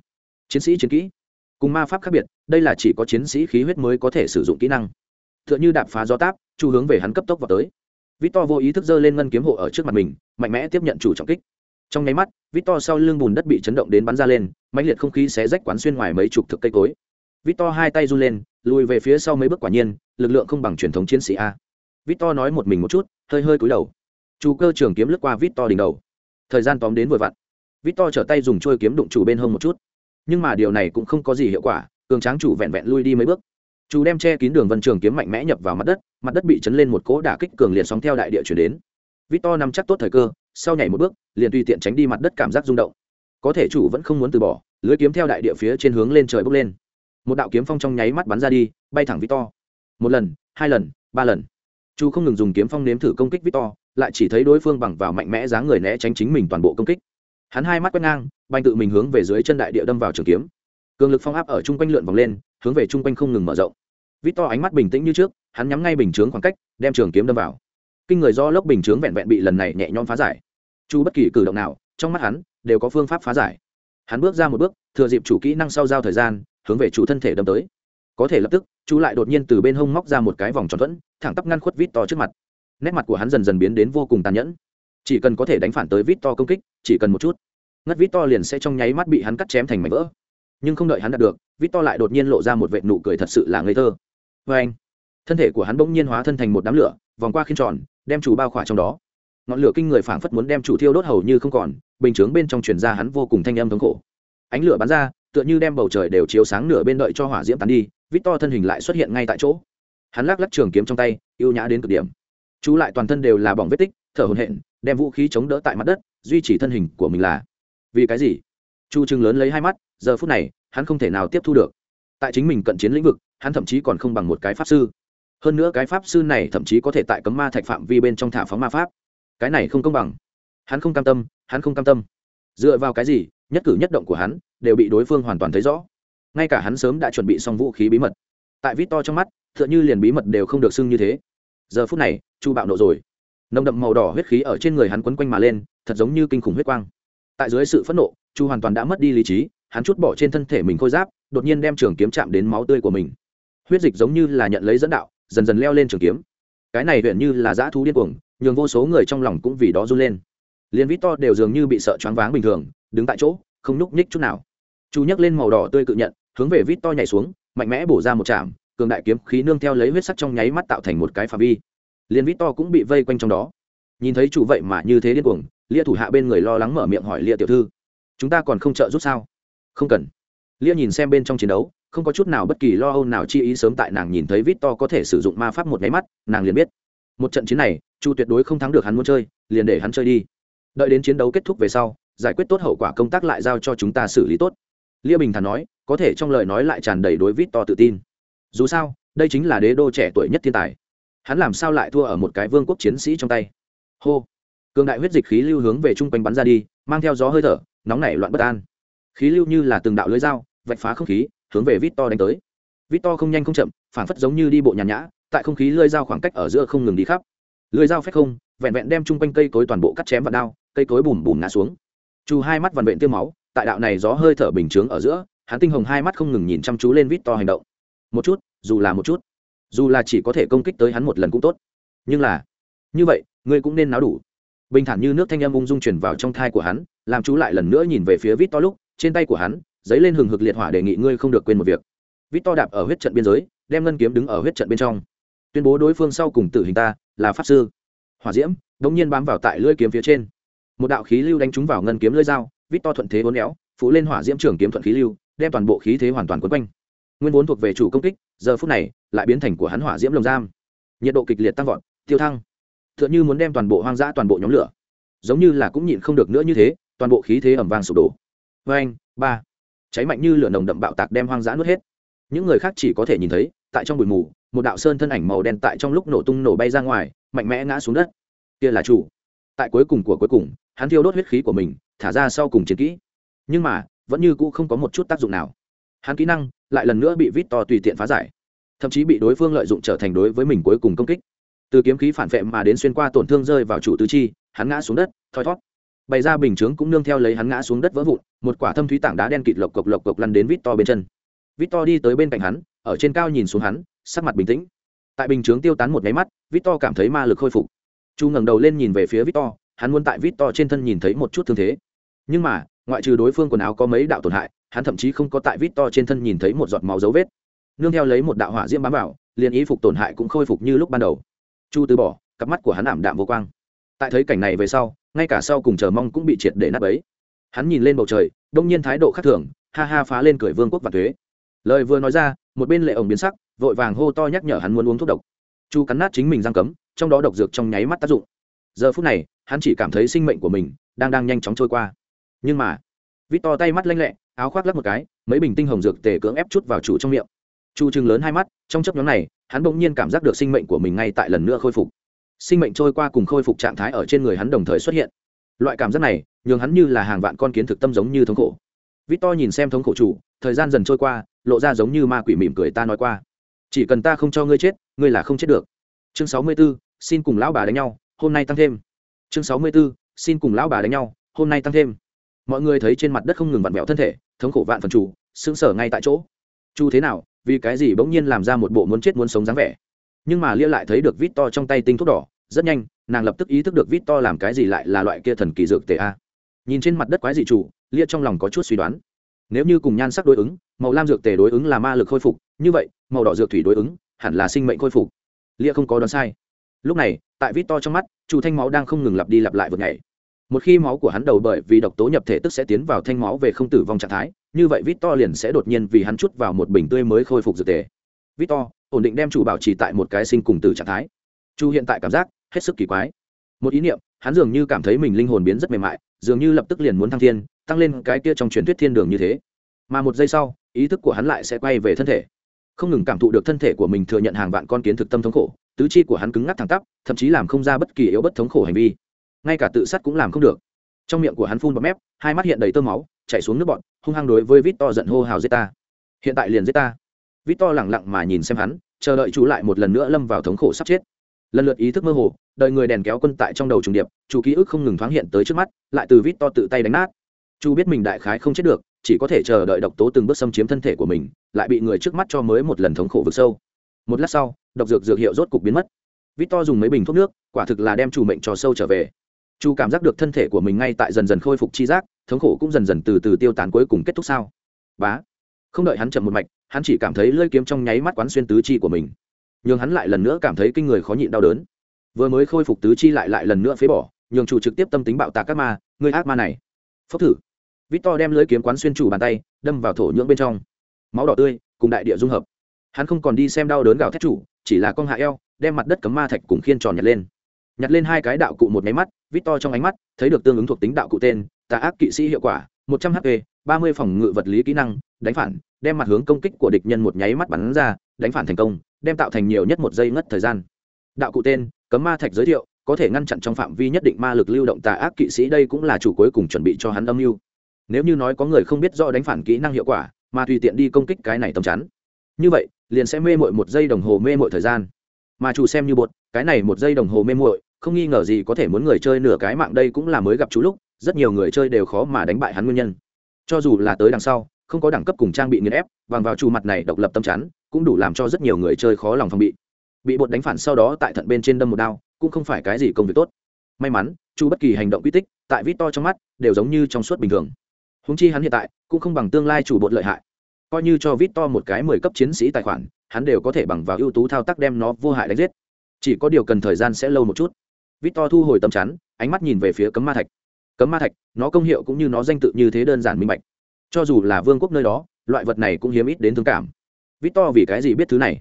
Chiến sĩ chiến kỹ, cùng ma pháp khác biệt đây là chỉ có chiến sĩ khí huyết mới có thể sử dụng kỹ năng. T h ư ợ n h ư đạp phá gió táp, chu hướng về hắn cấp tốc vào tới. Victor vô ý thức giơ lên ngân kiếm hộ ở trước mặt mình, mạnh mẽ tiếp nhận chủ trọng kích. Trong nháy mắt, victor sau lưng bùn đất bị chấn động đến bắn ra lên, mãnh liệt không khí xé rách quán xuyên ngoài mấy chục thực cây cối. Victor hai tay run lên, lùi về phía sau mấy bước quả nhiên, lực lượng không bằng truyền thống chiến sĩ a. Victor nói một mình một chút, hơi hơi cúi đầu. Chu cơ trường kiếm lướt qua victor đỉnh đầu. Thời gian tóm đến vội vặn. Victor trở tay dùng trôi kiếm đụng chủ bên hông một chút. Nhưng mà điều này cũng không có gì hiệu quả cường tráng chủ vẹn vẹn lui đi mấy bước. Chủ đem che kín đường vân trường kiếm mạnh mẽ nhập vào mặt đất mặt đất bị chấn lên một cỗ đả kích cường liệt sóng theo đại địa chuyển đến. Victor nắm chắc tốt thời cơ, sau nhảy một bước, liền tùy tiện tránh đi mặt đất cảm giác rung động. Có thể chủ vẫn không muốn từ bỏ, lưới kiếm theo đại địa phía trên hướng lên trời bốc lên. Một đạo kiếm phong trong nháy mắt bắn ra đi, bay thẳng victor. Một lần, hai lần, ba lần. Chu không ngừng dùng kiếm phong nếm thử công kích victor, lại chỉ thấy đối phương bằng vào mạnh mẽ dáng người né tránh chính mình toàn bộ công kích. Hắn hai mắt quét ngang banh tự mình hướng về dưới chân đại địa đâm vào trường kiếm cường lực phong áp ở chung quanh lượn vòng lên, hướng về chung quanh không ngừng mở rộng. Vít to ánh mắt bình tĩnh như trước, hắn nhắm ngay bình chướng khoảng cách, đem trường kiếm đâm vào. Kinh người do lốc bình chướng vẹn vẹn bị lần này nhẹ nhõm phá giải. Chu bất kỳ cử động nào, trong mắt hắn, đều có phương pháp phá giải. Hắn bước ra một bước, thừa dịp chủ kỹ năng sau giao thời gian, hướng về chủ thân thể đâm tới. Có thể lập tức, chú lại đột nhiên từ bên hông móc ra một cái vòng tròn thuẫn, thẳng tắp ngăn khuất vít to trước mặt. Nét mặt của hắn dần dần biến đến vô cùng tàn nhẫn. Chỉ cần có thể đánh phản tới vít to công kích, chỉ cần một chút, ngất vít to liền sẽ trong nháy mắt bị hắn cắt chém thành mảnh vỡ nhưng không đợi hắn đạt được, vít to lại đột nhiên lộ ra một vệ nụ cười thật sự là ngây thơ. Vê anh, thân thể của hắn bỗng nhiên hóa thân thành một đám lửa, vòng qua khiên tròn, đem chủ bao khỏa trong đó. Ngọn lửa kinh người phảng phất muốn đem chủ thiêu đốt hầu như không còn, bình chướng bên trong truyền ra hắn vô cùng thanh âm thống khổ. Ánh lửa bắn ra, tựa như đem bầu trời đều chiếu sáng nửa bên đợi cho hỏa diễm tán đi, vít to thân hình lại xuất hiện ngay tại chỗ. Hắn lắc lắc trường kiếm trong tay, ưu nhã đến cực điểm. Chú lại toàn thân đều là bỏng vết tích, thở hồn hện đem vũ khí chống đỡ tại mặt đất, duy trì thân hình của mình là vì cái gì? Chu trừng lớn lấy hai mắt, giờ phút này, hắn không thể nào tiếp thu được. Tại chính mình cận chiến lĩnh vực, hắn thậm chí còn không bằng một cái pháp sư. Hơn nữa cái pháp sư này thậm chí có thể tại cấm ma thạch phạm vi bên trong thả phóng ma pháp. Cái này không công bằng. Hắn không cam tâm, hắn không cam tâm. Dựa vào cái gì, nhất cử nhất động của hắn, đều bị đối phương hoàn toàn thấy rõ. Ngay cả hắn sớm đã chuẩn bị xong vũ khí bí mật. Tại vít to trong mắt t h ư ợ n h ư liền bí mật đều không được xưng như thế. Giờ phút này, chu bạo nộ rồi. Nồng đậm màu đỏ huyết khí ở trên người hắn quấn quanh mà lên, thật giống như kinh khủng huyết quang. Tại dưới sự phẫn nộ chu hoàn toàn đã mất đi lý trí, hắn chút bỏ trên thân thể mình khôi giáp, đột nhiên đem trường kiếm chạm đến máu tươi của mình. Huyết dịch giống như là nhận lấy dẫn đạo, dần dần leo lên trường kiếm. Cái này huyện như là dã thú điên cuồng, nhường vô số người trong lòng cũng vì đó run lên. Liền vít to đều dường như bị sợ choáng váng bình thường, đứng tại chỗ, không nhúc nhích chút nào. Chu nhấc lên màu đỏ tươi cự nhận, hướng về vít to nhảy xuống, mạnh mẽ bổ ra một chạm cường đại kiếm khí nương theo lấy huyết sắc trong nháy mắt tạo thành một cái phạm vi. Liền vít to cũng bị vây quanh trong đó. Nhìn thấy chủ vậy mà như thế điên cuồng, lia thủ hạ bên người lo lắng mở miệng hỏi lia tiểu thư chúng ta còn không trợ giúp sao? Không cần. Lia nhìn xem bên trong chiến đấu, không có chút nào bất kỳ lo âu nào chi ý sớm tại nàng nhìn thấy vít to có thể sử dụng ma pháp một máy mắt, nàng liền biết. Một trận chiến này, chu tuyệt đối không thắng được hắn muốn chơi, liền để hắn chơi đi. Đợi đến chiến đấu kết thúc về sau, giải quyết tốt hậu quả công tác lại giao cho chúng ta xử lý tốt. Lia bình thản nói, có thể trong lời nói lại tràn đầy đối vít to tự tin. Dù sao, đây chính là đế đô trẻ tuổi nhất thiên tài. Hắn làm sao lại thua ở một cái vương quốc chiến sĩ trong tay? Hô. Cường đại huyết dịch khí lưu hướng về chung quanh bắn ra đi, mang theo gió hơi thở nóng nảy loạn bất an. Khí lưu như là từng đạo lưới dao, vạch phá không khí, hướng về vít to đánh tới. Vít to không nhanh không chậm phản phất giống như đi bộ nhàn nhã, tại không khí lưới dao khoảng cách ở giữa không ngừng đi khắp. Lưới dao phép không, vẹn vẹn đem chung quanh cây cối toàn bộ cắt chém vào đao, cây cối bùm bùm ngã xuống. Chu hai mắt vằn vện tiêu máu, tại đạo này gió hơi thở bình chướng ở giữa, hắn tinh hồng hai mắt không ngừng nhìn chăm chú lên vít to hành động. Một chút, dù là một chút, dù là chỉ có thể công kích tới hắn một lần cũng tốt. Nhưng là, như vậy, ngươi cũng nên náo đủ bình thản như nước thanh âm ung dung chuyển vào trong thai của hắn, làm chú lại lần nữa nhìn về phía vít to lúc, trên tay của hắn, dấy lên hừng hực liệt hỏa đề nghị ngươi không được quên một việc. Vít to đạp ở huyết trận biên giới, đem ngân kiếm đứng ở huyết trận bên trong. Tuyên bố đối phương sau cùng tử hình ta, là pháp sư. Hỏa diễm đ ỗ n g nhiên bám vào tại lưỡi kiếm phía trên. Một đạo khí lưu đánh trúng vào ngân kiếm lưỡi dao vít to thuận thế vốn éo phụ lên hỏa diễm trường kiếm thuận khí lưu, đem toàn bộ khí thế hoàn toàn quấn quanh. Nguyên vốn thuộc về chủ công kích, giờ phút này, lại biến thành của hắn hỏa diễm lồng giam. Nhiệt độ kịch liệt tăng vọt, tiêu thăng t h ư ợ n muốn đem toàn bộ hoang dã, toàn bộ nhóm lửa. Giống như là cũng nhịn không được nữa như thế, toàn bộ khí thế ẩm vàng sụp đổ. Vê anh ba. Cháy mạnh như lửa nồng đậm bạo tạc đem hoang dã nuốt hết. Những người khác chỉ có thể nhìn thấy, tại trong bụi mù, một đạo sơn thân ảnh màu đen tại trong lúc nổ tung nổ bay ra ngoài, mạnh mẽ ngã xuống đất. Kia là chủ. Tại cuối cùng của cuối cùng, hắn thiêu đốt huyết khí của mình, thả ra sau cùng chiến kỹ. Nhưng mà, vẫn như cũ không có một chút tác dụng nào. Hắn kỹ năng lại lần nữa bị vít to tùy tiện phá giải. Thậm chí bị đối phương lợi dụng trở thành đối với mình cuối cùng công kích từ kiếm khí phản vệ mà đến xuyên qua tổn thương rơi vào chủ tứ chi hắn ngã xuống đất thoi thót. Bày ra bình chướng cũng nương theo lấy hắn ngã xuống đất vỡ vụn một quả thâm thúy tảng đá đen kịt lộc cộc lộc cộc lăn đến vít to bên chân. Vít to đi tới bên cạnh hắn ở trên cao nhìn xuống hắn sắc mặt bình tĩnh. Tại bình chướng tiêu tán một nháy mắt Vít to cảm thấy ma lực khôi phục. Chu ngẩng đầu lên nhìn về phía Vít to, hắn muốn tại Vít to trên thân nhìn thấy một chút thương thế. Nhưng mà ngoại trừ đối phương quần áo có mấy đạo tổn hại hắn thậm chí không có tại Vít to trên thân nhìn thấy một giọt máu dấu vết. Nương theo lấy một đạo hỏa diễm bám vào liền ý phục tổn hại cũng khôi phục như lúc ban đầu chu từ bỏ, cặp mắt của hắn ảm đạm vô quang. Tại thấy cảnh này về sau, ngay cả sau cùng chờ mong cũng bị triệt để nát ấy hắn nhìn lên bầu trời, đông nhiên thái độ khác thường, ha ha phá lên cười vương quốc và thuế. Lời vừa nói ra, một bên lệ ổng biến sắc, vội vàng hô to nhắc nhở hắn muốn uống thuốc độc. Chu cắn nát chính mình giang cấm, trong đó độc dược trong nháy mắt tác dụng. Giờ phút này, hắn chỉ cảm thấy sinh mệnh của mình đang đang nhanh chóng trôi qua. Nhưng mà, vít to tay mắt lanh lẹ, áo khoác lắc một cái, mấy bình tinh hồng dược tề cưỡng ép chút vào chủ trong miệng. Chu chừng lớn hai mắt, trong chấp nhóm này hắn bỗng nhiên cảm giác được sinh mệnh của mình ngay tại lần nữa khôi phục. Sinh mệnh trôi qua cùng khôi phục trạng thái ở trên người hắn đồng thời xuất hiện. Loại cảm giác này, nhường hắn như là hàng vạn con kiến thực tâm giống như thống khổ. Vít to nhìn xem thống khổ chủ, thời gian dần trôi qua, lộ ra giống như ma quỷ mỉm cười ta nói qua. Chỉ cần ta không cho ngươi chết, ngươi là không chết được. Chương sáu mươi b ố xin cùng lão bà đánh nhau, hôm nay tăng thêm. Chương sáu mươi b ố xin cùng lão bà đánh nhau, hôm nay tăng thêm. Mọi người thấy trên mặt đất không ngừng vặn vẹo thân thể, thống khổ vạn phần chủ, sững sờ ngay tại chỗ. Chu thế nào vì cái gì bỗng nhiên làm ra một bộ muốn chết muốn sống dáng vẻ. Nhưng mà lia lại thấy được vít to trong tay tinh thuốc đỏ, rất nhanh, nàng lập tức ý thức được vít to làm cái gì lại là loại kia thần kỳ dược tệ a. Nhìn trên mặt đất quái dị chủ, lia trong lòng có chút suy đoán. Nếu như cùng nhan sắc đối ứng, màu lam dược tề đối ứng là ma lực khôi phục, như vậy, màu đỏ dược thủy đối ứng, hẳn là sinh mệnh khôi phục. Lia không có đoán sai. Lúc này, tại vít to trong mắt chủ thanh máu đang không ngừng lặp đi lặp lại vượt ngày một khi máu của hắn đầu bởi vì độc tố nhập thể tức sẽ tiến vào thanh máu về không tử vong trạng thái, như vậy vít to liền sẽ đột nhiên vì hắn chút vào một bình tươi mới khôi phục dược tề. Vít to ổn định đem chủ bảo trì tại một cái sinh cùng tử trạng thái. Chu hiện tại cảm giác hết sức kỳ quái. Một ý niệm, hắn dường như cảm thấy mình linh hồn biến rất mềm mại, dường như lập tức liền muốn thăng thiên, tăng lên cái kia trong truyền thuyết thiên đường như thế. Mà một giây sau, ý thức của hắn lại sẽ quay về thân thể. Không ngừng cảm thụ được thân thể của mình thừa nhận hàng vạn con kiến thực tâm thống khổ, tứ chi của hắn cứng ngắc thẳng tắp, thậm chí làm không ra bất kỳ yếu bất thống khổ hành vi ngay cả tự sát cũng làm không được. Trong miệng của hắn phun bọt mép, hai mắt hiện đầy tơ máu, chảy xuống nước bọt, hung hăng đối với vít to giận hô hào giết ta. Hiện tại liền giết ta. Vít to lẳng lặng mà nhìn xem hắn, chờ đợi chú lại một lần nữa lâm vào thống khổ sắp chết. Lần lượt ý thức mơ hồ, đợi người đèn kéo quân tại trong đầu trùng điệp chủ ký ức không ngừng thoáng hiện tới trước mắt, lại từ vít to tự tay đánh nát. Chú biết mình đại khái không chết được, chỉ có thể chờ đợi độc tố từng bước xâm chiếm thân thể của mình, lại bị người trước mắt cho mới một lần thống khổ vực sâu. Một lát sau, độc dược dược hiệu rốt cục biến mất. Vít to dùng mấy bình thuốc nước, quả thực là đem chủ mệnh cho sâu trở về chu cảm giác được thân thể của mình ngay tại dần dần khôi phục chi giác thống khổ cũng dần dần từ từ tiêu tán cuối cùng kết thúc sao bá không đợi hắn chậm một mạch hắn chỉ cảm thấy lơi kiếm trong nháy mắt quán xuyên tứ chi của mình nhưng hắn lại lần nữa cảm thấy kinh người khó nhịn đau đớn vừa mới khôi phục tứ chi lại lại lần nữa phế bỏ nhường chủ trực tiếp tâm tính bạo tạc các ma người ác ma này phốc thử Victor đem lưỡi kiếm quán xuyên chủ bàn tay, đâm vào thổ nhưỡng bên trong. Máu đỏ tươi, cùng đại địa dung hợp. Hắn không còn đi xem đau đớn gào thét chủ, chỉ là con hạ eo, đem mặt đất cấm ma thạch cùng khiên tròn nhặt lên. Nhặt lên hai cái đạo cụ một máy mắt, vít to trong ánh mắt thấy được tương ứng thuộc tính đạo cụ tên, tà ác kỵ sĩ hiệu quả, 100 HP, 30 phòng ngự vật lý kỹ năng, đánh phản, đem mặt hướng công kích của địch nhân một nháy mắt bắn ra, đánh phản thành công, đem tạo thành nhiều nhất một giây ngất thời gian. Đạo cụ tên, cấm ma thạch giới thiệu, có thể ngăn chặn trong phạm vi nhất định ma lực lưu động tà ác kỵ sĩ đây cũng là chủ cuối cùng chuẩn bị cho hắn âm mưu nếu như nói có người không biết rõ đánh phản kỹ năng hiệu quả mà tùy tiện đi công kích cái này tầm chắn như vậy liền sẽ mê mội một giây đồng hồ mê mội thời gian mà chủ xem như bột cái này một giây đồng hồ mê mội không nghi ngờ gì có thể muốn người chơi nửa cái mạng đây cũng là mới gặp chú lúc, rất nhiều người chơi đều khó mà đánh bại hắn nguyên nhân. Cho dù là tới đằng sau, không có đẳng cấp cùng trang bị nghiền ép, bằng vào chủ mặt này độc lập tâm chắn, cũng đủ làm cho rất nhiều người chơi khó lòng phòng bị. Bị bột đánh phản sau đó tại thận bên trên đâm một đao, cũng không phải cái gì công việc tốt. May mắn chu bất kỳ hành động quy tích, tại vít to trong mắt, đều giống như trong suốt bình thường. Húng chi hắn hiện tại, cũng không bằng tương lai chủ bột lợi hại. Coi như cho vít to một cái mười cấp chiến sĩ tài khoản, hắn đều có thể bằng vào ưu tú thao tác đem nó vô hại đánh giết. Chỉ có điều cần thời gian sẽ lâu một chút. Victor thu hồi tâm chắn, ánh mắt nhìn về phía cấm ma thạch. Cấm ma thạch, nó công hiệu cũng như nó danh tự như thế đơn giản minh bạch. Cho dù là vương quốc nơi đó, loại vật này cũng hiếm ít đến thương cảm. Victor vì cái gì biết thứ này?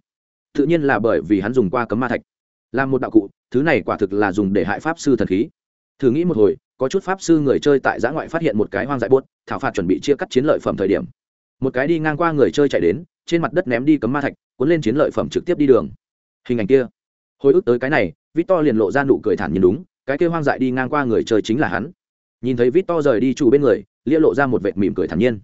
Tự nhiên là bởi vì hắn dùng qua cấm ma thạch. Làm một đạo cụ, thứ này quả thực là dùng để hại pháp sư thần khí. Thử nghĩ một hồi, có chút pháp sư người chơi tại giã ngoại phát hiện một cái hoang dại buốt, thảo phạt chuẩn bị chia cắt chiến lợi phẩm thời điểm. Một cái đi ngang qua người chơi chạy đến, trên mặt đất ném đi cấm ma thạch, cuốn lên chiến lợi phẩm trực tiếp đi đường. Hình ảnh kia. Hồi ức tới cái này victor liền lộ ra nụ cười thản nhiên đúng, cái kia hoang dại đi ngang qua người chơi chính là hắn. Nhìn thấy victor rời đi chủ bên người, lia lộ ra một vệt mỉm cười thản nhiên.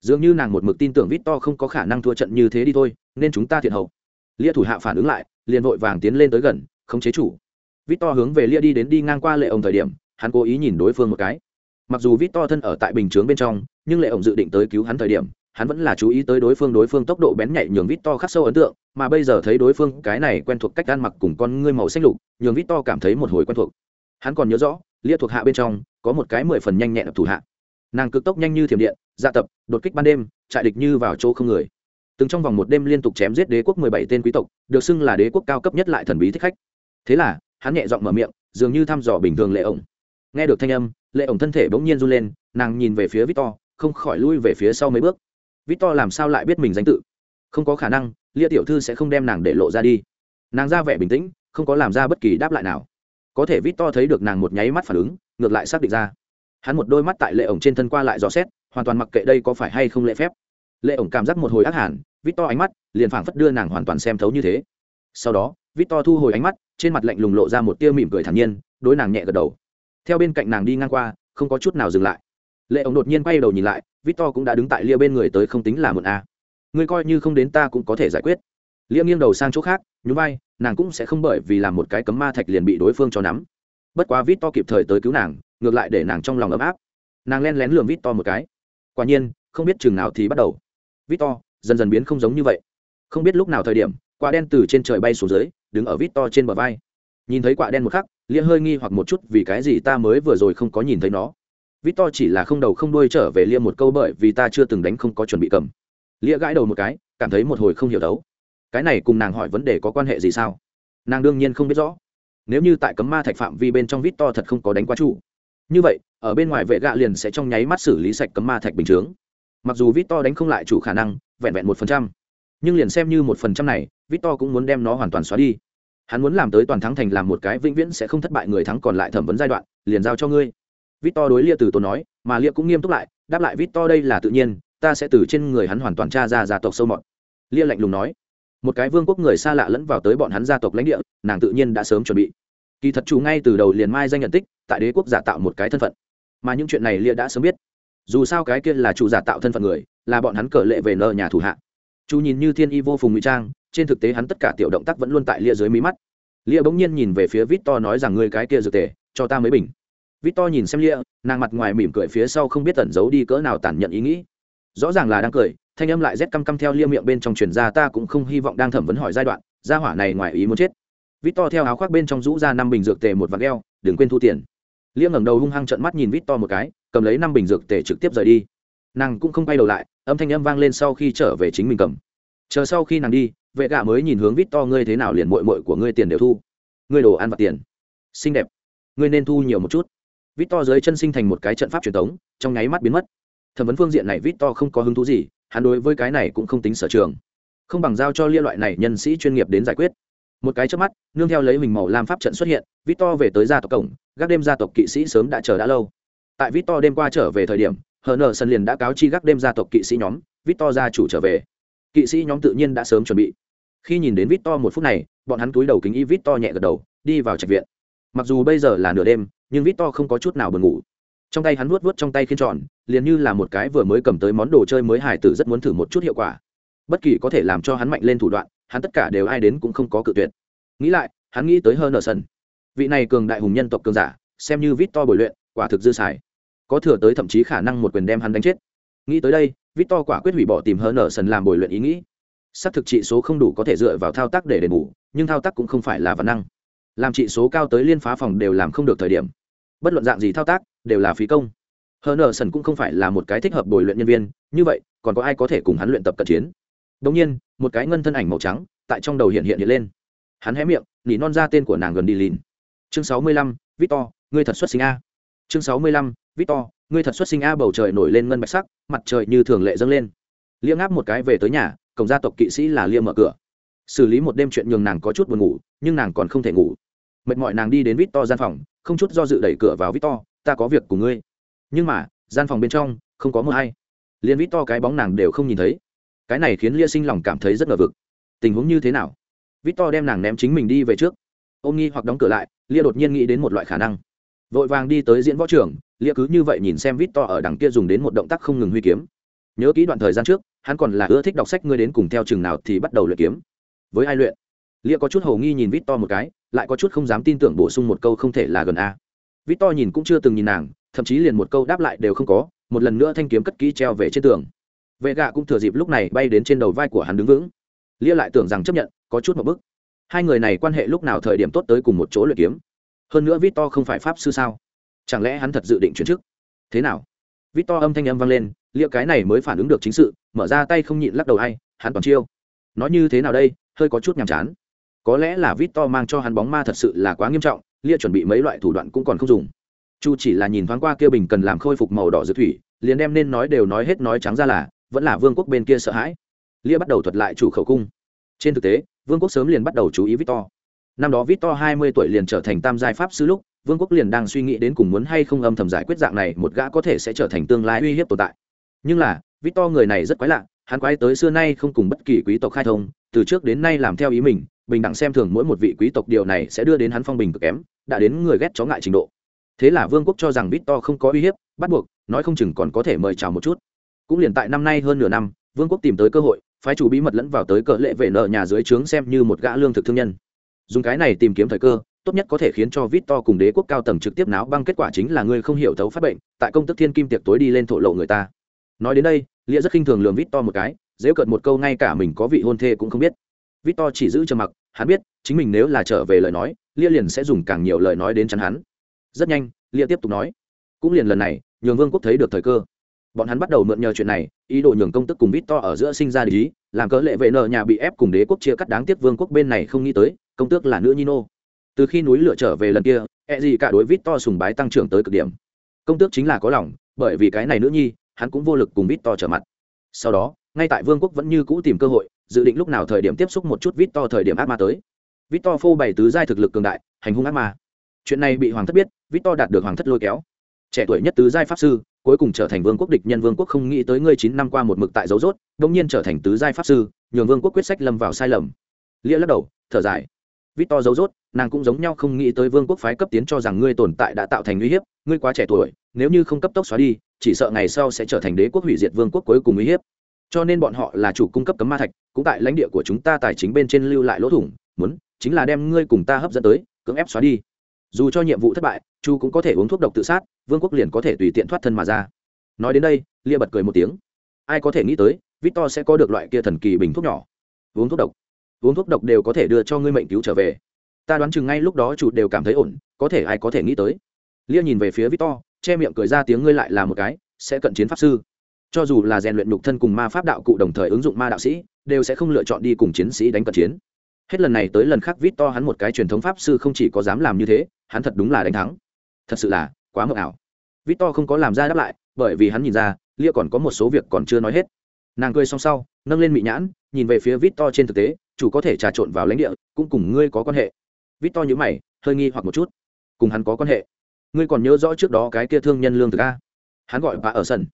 Dường như nàng một mực tin tưởng victor không có khả năng thua trận như thế đi thôi, nên chúng ta thiện hậu. Lia thủ hạ phản ứng lại, liền vội vàng tiến lên tới gần không chế chủ. Victor hướng về lia đi đến đi ngang qua lệ ông thời điểm, hắn cố ý nhìn đối phương một cái. Mặc dù victor thân ở tại bình chướng bên trong, nhưng lệ ông dự định tới cứu hắn thời điểm hắn vẫn là chú ý tới đối phương đối phương tốc độ bén nhạy nhường Victor khắc sâu ấn tượng, mà bây giờ thấy đối phương cái này quen thuộc cách ăn mặc cùng con ngươi màu xanh lục, nhường Victor cảm thấy một hồi quen thuộc. Hắn còn nhớ rõ, lia thuộc hạ bên trong có một cái mười phần nhanh nhẹn thủ hạ. Nàng cực tốc nhanh như thiểm điện, dạ tập, đột kích ban đêm, trại địch như vào chỗ không người. Từng trong vòng một đêm liên tục chém giết đế quốc mười bảy tên quý tộc, được xưng là đế quốc cao cấp nhất lại thần bí thích khách. Thế là, hắn nhẹ giọng mở miệng, dường như thăm dò bình thường lệ ổng. Nghe được thanh âm, lệ ổng thân thể bỗng nhiên run lên, nàng nhìn về phía Victor, không khỏi lui về phía sau mấy bước Victor làm sao lại biết mình danh tự? Không có khả năng, Lia tiểu thư sẽ không đem nàng để lộ ra đi. Nàng ra vẻ bình tĩnh, không có làm ra bất kỳ đáp lại nào. Có thể Victor thấy được nàng một nháy mắt phản ứng, ngược lại xác định ra. Hắn một đôi mắt tại lệ ổng trên thân qua lại dò xét, hoàn toàn mặc kệ đây có phải hay không lễ phép. Lệ ổng cảm giác một hồi ác hàn, to ánh mắt liền phảng phất đưa nàng hoàn toàn xem thấu như thế. Sau đó, Victor thu hồi ánh mắt, trên mặt lạnh lùng lộ ra một tia mỉm cười thản nhiên, đối nàng nhẹ gật đầu. Theo bên cạnh nàng đi ngang qua, không có chút nào dừng lại. Lệ ổng đột nhiên quay đầu nhìn lại, victor cũng đã đứng tại lia bên người tới không tính là một a à. ngươi coi như không đến ta cũng có thể giải quyết. Lia nghiêng đầu sang chỗ khác nhún vai nàng cũng sẽ không bởi vì làm một cái cấm ma thạch liền bị đối phương cho nắm. Bất quá victor kịp thời tới cứu nàng ngược lại để nàng trong lòng ấm áp. Nàng len lén lường victor một cái. Quả nhiên không biết chừng nào thì bắt đầu. Victor dần dần biến không giống như vậy. Không biết lúc nào thời điểm quả đen từ trên trời bay xuống dưới đứng ở victor trên bờ vai. Nhìn thấy quả đen một khắc lia hơi nghi hoặc một chút vì cái gì ta mới vừa rồi không có nhìn thấy nó. Victor chỉ là không đầu không đuôi trở về Lia một câu bởi vì ta chưa từng đánh không có chuẩn bị cầm. Lia gãi đầu một cái, cảm thấy một hồi không hiểu đấu. Cái này cùng nàng hỏi vấn đề có quan hệ gì sao? Nàng đương nhiên không biết rõ. Nếu như tại cấm ma thạch phạm vi bên trong Victor thật không có đánh quá chủ, như vậy, ở bên ngoài vệ gạ liền sẽ trong nháy mắt xử lý sạch cấm ma thạch bình thường. Mặc dù Victor đánh không lại chủ khả năng, vẹn vẹn một phần trăm, nhưng liền xem như một phần trăm này, Victor cũng muốn đem nó hoàn toàn xóa đi. Hắn muốn làm tới toàn thắng thành làm một cái vĩnh viễn sẽ không thất bại người thắng còn lại thẩm vấn giai đoạn, liền giao cho ngươi Victor đối Lia từ tốn nói, mà Lia cũng nghiêm túc lại, đáp lại Victor đây là tự nhiên, ta sẽ từ trên người hắn hoàn toàn tra ra gia tộc sâu mọt. Lia lạnh lùng nói, một cái vương quốc người xa lạ lẫn vào tới bọn hắn gia tộc lãnh địa, nàng tự nhiên đã sớm chuẩn bị. Kỳ thật chủ ngay từ đầu liền mai danh nhận tích, tại đế quốc giả tạo một cái thân phận. Mà những chuyện này Lia đã sớm biết. Dù sao cái kia là chủ giả tạo thân phận người, là bọn hắn cờ lệ về nợ nhà thủ hạ. Chú nhìn như thiên y vô phùng ngụy trang, trên thực tế hắn tất cả tiểu động tác vẫn luôn tại Lia dưới mí mắt. Lia bỗng nhiên nhìn về phía Victor nói rằng ngươi cái kia dược tề, cho ta mấy bình. Victor nhìn xem Lia, nàng mặt ngoài mỉm cười phía sau không biết tẩn giấu đi cỡ nào tàn nhẫn ý nghĩ. Rõ ràng là đang cười, thanh âm lại rét căm căm theo Lia miệng bên trong truyền ra ta cũng không hy vọng đang thẩm vấn hỏi giai đoạn, gia hỏa này ngoài ý muốn chết. Victor theo áo khoác bên trong rũ ra năm bình dược tề một vạt eo, đừng quên thu tiền. Lia ngẩng đầu hung hăng trợn mắt nhìn Victor một cái, cầm lấy năm bình dược tề trực tiếp rời đi. Nàng cũng không quay đầu lại, âm thanh âm vang lên sau khi trở về chính mình cầm. Chờ sau khi nàng đi, vệ gã mới nhìn hướng Victor ngươi thế nào liền muội muội của ngươi tiền đều thu. Ngươi đồ ăn vặt tiền. Xinh đẹp. Ngươi nên thu nhiều một chút. Vít to dưới chân sinh thành một cái trận pháp truyền thống, trong nháy mắt biến mất. Thẩm vấn phương diện này Vít to không có hứng thú gì, hắn đối với cái này cũng không tính sở trường. Không bằng giao cho lia loại này nhân sĩ chuyên nghiệp đến giải quyết. Một cái chớp mắt, nương theo lấy mình màu lam pháp trận xuất hiện, Vít to về tới gia tộc cổng, gác đêm gia tộc kỵ sĩ sớm đã chờ đã lâu. Tại Vít to đêm qua trở về thời điểm, Hở sân liền đã cáo chi gác đêm gia tộc kỵ sĩ nhóm, Vít to gia chủ trở về. Kỵ sĩ nhóm tự nhiên đã sớm chuẩn bị. Khi nhìn đến Vít to một phút này, bọn hắn cúi đầu kính y Vít to nhẹ gật đầu, đi vào trạch viện. Mặc dù bây giờ là nửa đêm, nhưng Victor không có chút nào buồn ngủ. Trong tay hắn vuốt vuốt trong tay khiên tròn, liền như là một cái vừa mới cầm tới món đồ chơi mới hài tử rất muốn thử một chút hiệu quả. Bất kỳ có thể làm cho hắn mạnh lên thủ đoạn, hắn tất cả đều ai đến cũng không có cự tuyệt. Nghĩ lại, hắn nghĩ tới Henderson. Vị này cường đại hùng nhân tộc cường giả, xem như Victor bồi luyện, quả thực dư xài. Có thừa tới thậm chí khả năng một quyền đem hắn đánh chết. Nghĩ tới đây, Victor quả quyết hủy bỏ tìm Henderson làm bồi luyện ý nghĩ. Sát thực trị số không đủ có thể dựa vào thao tác để đền bù, nhưng thao tác cũng không phải là vấn năng làm trị số cao tới liên phá phòng đều làm không được thời điểm. Bất luận dạng gì thao tác, đều là phí công. Hờ nờ sần cũng không phải là một cái thích hợp bồi luyện nhân viên, như vậy, còn có ai có thể cùng hắn luyện tập cận chiến? Đông nhiên, một cái ngân thân ảnh màu trắng, tại trong đầu hiện hiện hiện lên. Hắn hé miệng, nỉ non ra tên của nàng gần đi lìn. Chương sáu mươi lăm, victor, ngươi thật xuất sinh a. Chương sáu mươi lăm, victor, ngươi thật xuất sinh a, bầu trời nổi lên ngân bạch sắc, mặt trời như thường lệ dâng lên. Liêm áp một cái về tới nhà, cổng gia tộc kỵ sĩ là liêm mở cửa xử lý một đêm chuyện nhường nàng có chút buồn ngủ, nhưng nàng còn không thể ngủ. Mệt mỏi nàng đi đến vít to gian phòng, không chút do dự đẩy cửa vào vít to, ta có việc của ngươi. Nhưng mà, gian phòng bên trong, không có mưa hay liền vít to cái bóng nàng đều không nhìn thấy. Cái này khiến lia sinh lòng cảm thấy rất ngờ vực. Tình huống như thế nào? Vít to đem nàng ném chính mình đi về trước. Ôm nghi hoặc đóng cửa lại, lia đột nhiên nghĩ đến một loại khả năng. Vội vàng đi tới diễn võ trường, lia cứ như vậy nhìn xem vít to ở đằng kia dùng đến một động tác không ngừng huy kiếm. Nhớ kỹ đoạn thời gian trước, hắn còn là ưa thích đọc sách, ngươi đến cùng theo chừng nào thì bắt đầu luyện kiếm với ai luyện? Lia có chút hầu nghi nhìn vít to một cái, lại có chút không dám tin tưởng bổ sung một câu không thể là gần a. Vít to nhìn cũng chưa từng nhìn nàng, thậm chí liền một câu đáp lại đều không có, một lần nữa thanh kiếm cất kỹ treo về trên tường. Vệ gạ cũng thừa dịp lúc này bay đến trên đầu vai của hắn đứng vững. Lia lại tưởng rằng chấp nhận, có chút một bức. Hai người này quan hệ lúc nào thời điểm tốt tới cùng một chỗ luyện kiếm? Hơn nữa vít to không phải pháp sư sao? Chẳng lẽ hắn thật dự định chuyển chức? Thế nào? Vít to âm thanh âm vang lên liệu cái này mới phản ứng được chính sự, mở ra tay không nhịn lắc đầu hay hắn toàn chiêu. Nói như thế nào đây? Hơi có chút nhàm chán. Có lẽ là Victor mang cho hắn bóng ma thật sự là quá nghiêm trọng, lia chuẩn bị mấy loại thủ đoạn cũng còn không dùng. Chu chỉ là nhìn thoáng qua kia bình cần làm khôi phục màu đỏ dược thủy, liền đem nên nói đều nói hết nói trắng ra là, vẫn là vương quốc bên kia sợ hãi. Lia bắt đầu thuật lại chủ khẩu cung. Trên thực tế, vương quốc sớm liền bắt đầu chú ý victor. Năm đó victor hai mươi tuổi liền trở thành tam giai pháp sư lúc, vương quốc liền đang suy nghĩ đến cùng muốn hay không âm thầm giải quyết dạng này, một gã có thể sẽ trở thành tương lai uy hiếp tồn tại. Nhưng là, victor người này rất quái lạ hắn quái tới xưa nay không cùng bất kỳ quý tộc khai thông, từ trước đến nay làm theo ý mình, bình đẳng xem thường mỗi một vị quý tộc điều này sẽ đưa đến hắn phong bình cực kém, đã đến người ghét chó ngại trình độ. Thế là vương quốc cho rằng victor không có uy hiếp, bắt buộc, nói không chừng còn có thể mời chào một chút. Cũng liền tại năm nay hơn nửa năm, vương quốc tìm tới cơ hội, phái chủ bí mật lẫn vào tới cỡ lệ vệ nợ nhà dưới trướng xem như một gã lương thực thương nhân. Dùng cái này tìm kiếm thời cơ, tốt nhất có thể khiến cho vít to cùng đế quốc cao tầng trực tiếp náo băng kết quả chính là ngươi không hiểu thấu phát bệnh, tại công tức thiên kim tiệc tối đi lên thổ lộ người ta nói đến đây, lia rất khinh thường lường vít to một cái, dễ cợt một câu ngay cả mình có vị hôn thê cũng không biết. Vít to chỉ giữ trầm mặc, hắn biết, chính mình nếu là trở về lời nói, lia liền sẽ dùng càng nhiều lời nói đến chắn hắn. Rất nhanh, lia tiếp tục nói, cũng liền lần này, nhường vương quốc thấy được thời cơ. Bọn hắn bắt đầu mượn nhờ chuyện này, ý đồ nhường công tức cùng vít to ở giữa sinh ra lý làm cớ lệ vệ nợ nhà bị ép cùng đế quốc chia cắt đáng tiếc vương quốc bên này không nghĩ tới, công tước là nữ nhi nô. Từ khi núi lửa trở về lần kia e gì cả đối vít to sùng bái tăng trưởng tới cực điểm. Công tước chính là có lòng, bởi vì cái này nữ nhi hắn cũng vô lực cùng vít to trở mặt. Sau đó, ngay tại vương quốc vẫn như cũ tìm cơ hội, dự định lúc nào thời điểm tiếp xúc một chút vít to thời điểm ác ma tới. Vít to phô bày tứ giai thực lực cường đại, hành hung ác ma. Chuyện này bị hoàng thất biết, vít to đạt được hoàng thất lôi kéo. Trẻ tuổi nhất tứ giai pháp sư, cuối cùng trở thành vương quốc địch nhân vương quốc không nghĩ tới ngươi chín năm qua một mực tại dấu rốt đông nhiên trở thành tứ giai pháp sư, nhường vương quốc quyết sách lâm vào sai lầm. Lia lắc đầu, thở dài. Vít to dấu rốt nàng cũng giống nhau không nghĩ tới vương quốc phái cấp tiến cho rằng ngươi tồn tại đã tạo thành uy hiếp, ngươi quá trẻ tuổi, nếu như không cấp tốc xóa đi, chỉ sợ ngày sau sẽ trở thành đế quốc hủy diệt vương quốc cuối cùng uy hiếp. Cho nên bọn họ là chủ cung cấp cấm ma thạch, cũng tại lãnh địa của chúng ta tài chính bên trên lưu lại lỗ thủng, muốn, chính là đem ngươi cùng ta hấp dẫn tới, cưỡng ép xóa đi. Dù cho nhiệm vụ thất bại, chu cũng có thể uống thuốc độc tự sát, vương quốc liền có thể tùy tiện thoát thân mà ra. Nói đến đây, lia bật cười một tiếng. Ai có thể nghĩ tới, victor sẽ có được loại kia thần kỳ bình thuốc nhỏ. Uống thuốc độc. Uống thuốc độc đều có thể đưa cho ngươi mệnh cứu trở về ta đoán chừng ngay lúc đó chủ đều cảm thấy ổn, có thể ai có thể nghĩ tới. Lia nhìn về phía victor, che miệng cười ra tiếng ngươi lại là một cái, sẽ cận chiến pháp sư. Cho dù là rèn luyện nhục thân cùng ma pháp đạo cụ đồng thời ứng dụng ma đạo sĩ, đều sẽ không lựa chọn đi cùng chiến sĩ đánh cận chiến. Hết lần này tới lần khác vít to hắn một cái truyền thống pháp sư không chỉ có dám làm như thế, hắn thật đúng là đánh thắng. Thật sự là quá mờ ảo. Vít to không có làm ra đáp lại, bởi vì hắn nhìn ra, lia còn có một số việc còn chưa nói hết. Nàng cười xong sau, nâng lên mị nhãn, nhìn về phía vít to trên thực tế, chủ có thể trà trộn vào lãnh địa, cũng cùng ngươi có quan hệ vít to nhữ mày, hơi nghi hoặc một chút. Cùng hắn có quan hệ. Ngươi còn nhớ rõ trước đó cái kia thương nhân lương thực a? Hắn gọi bà ở sân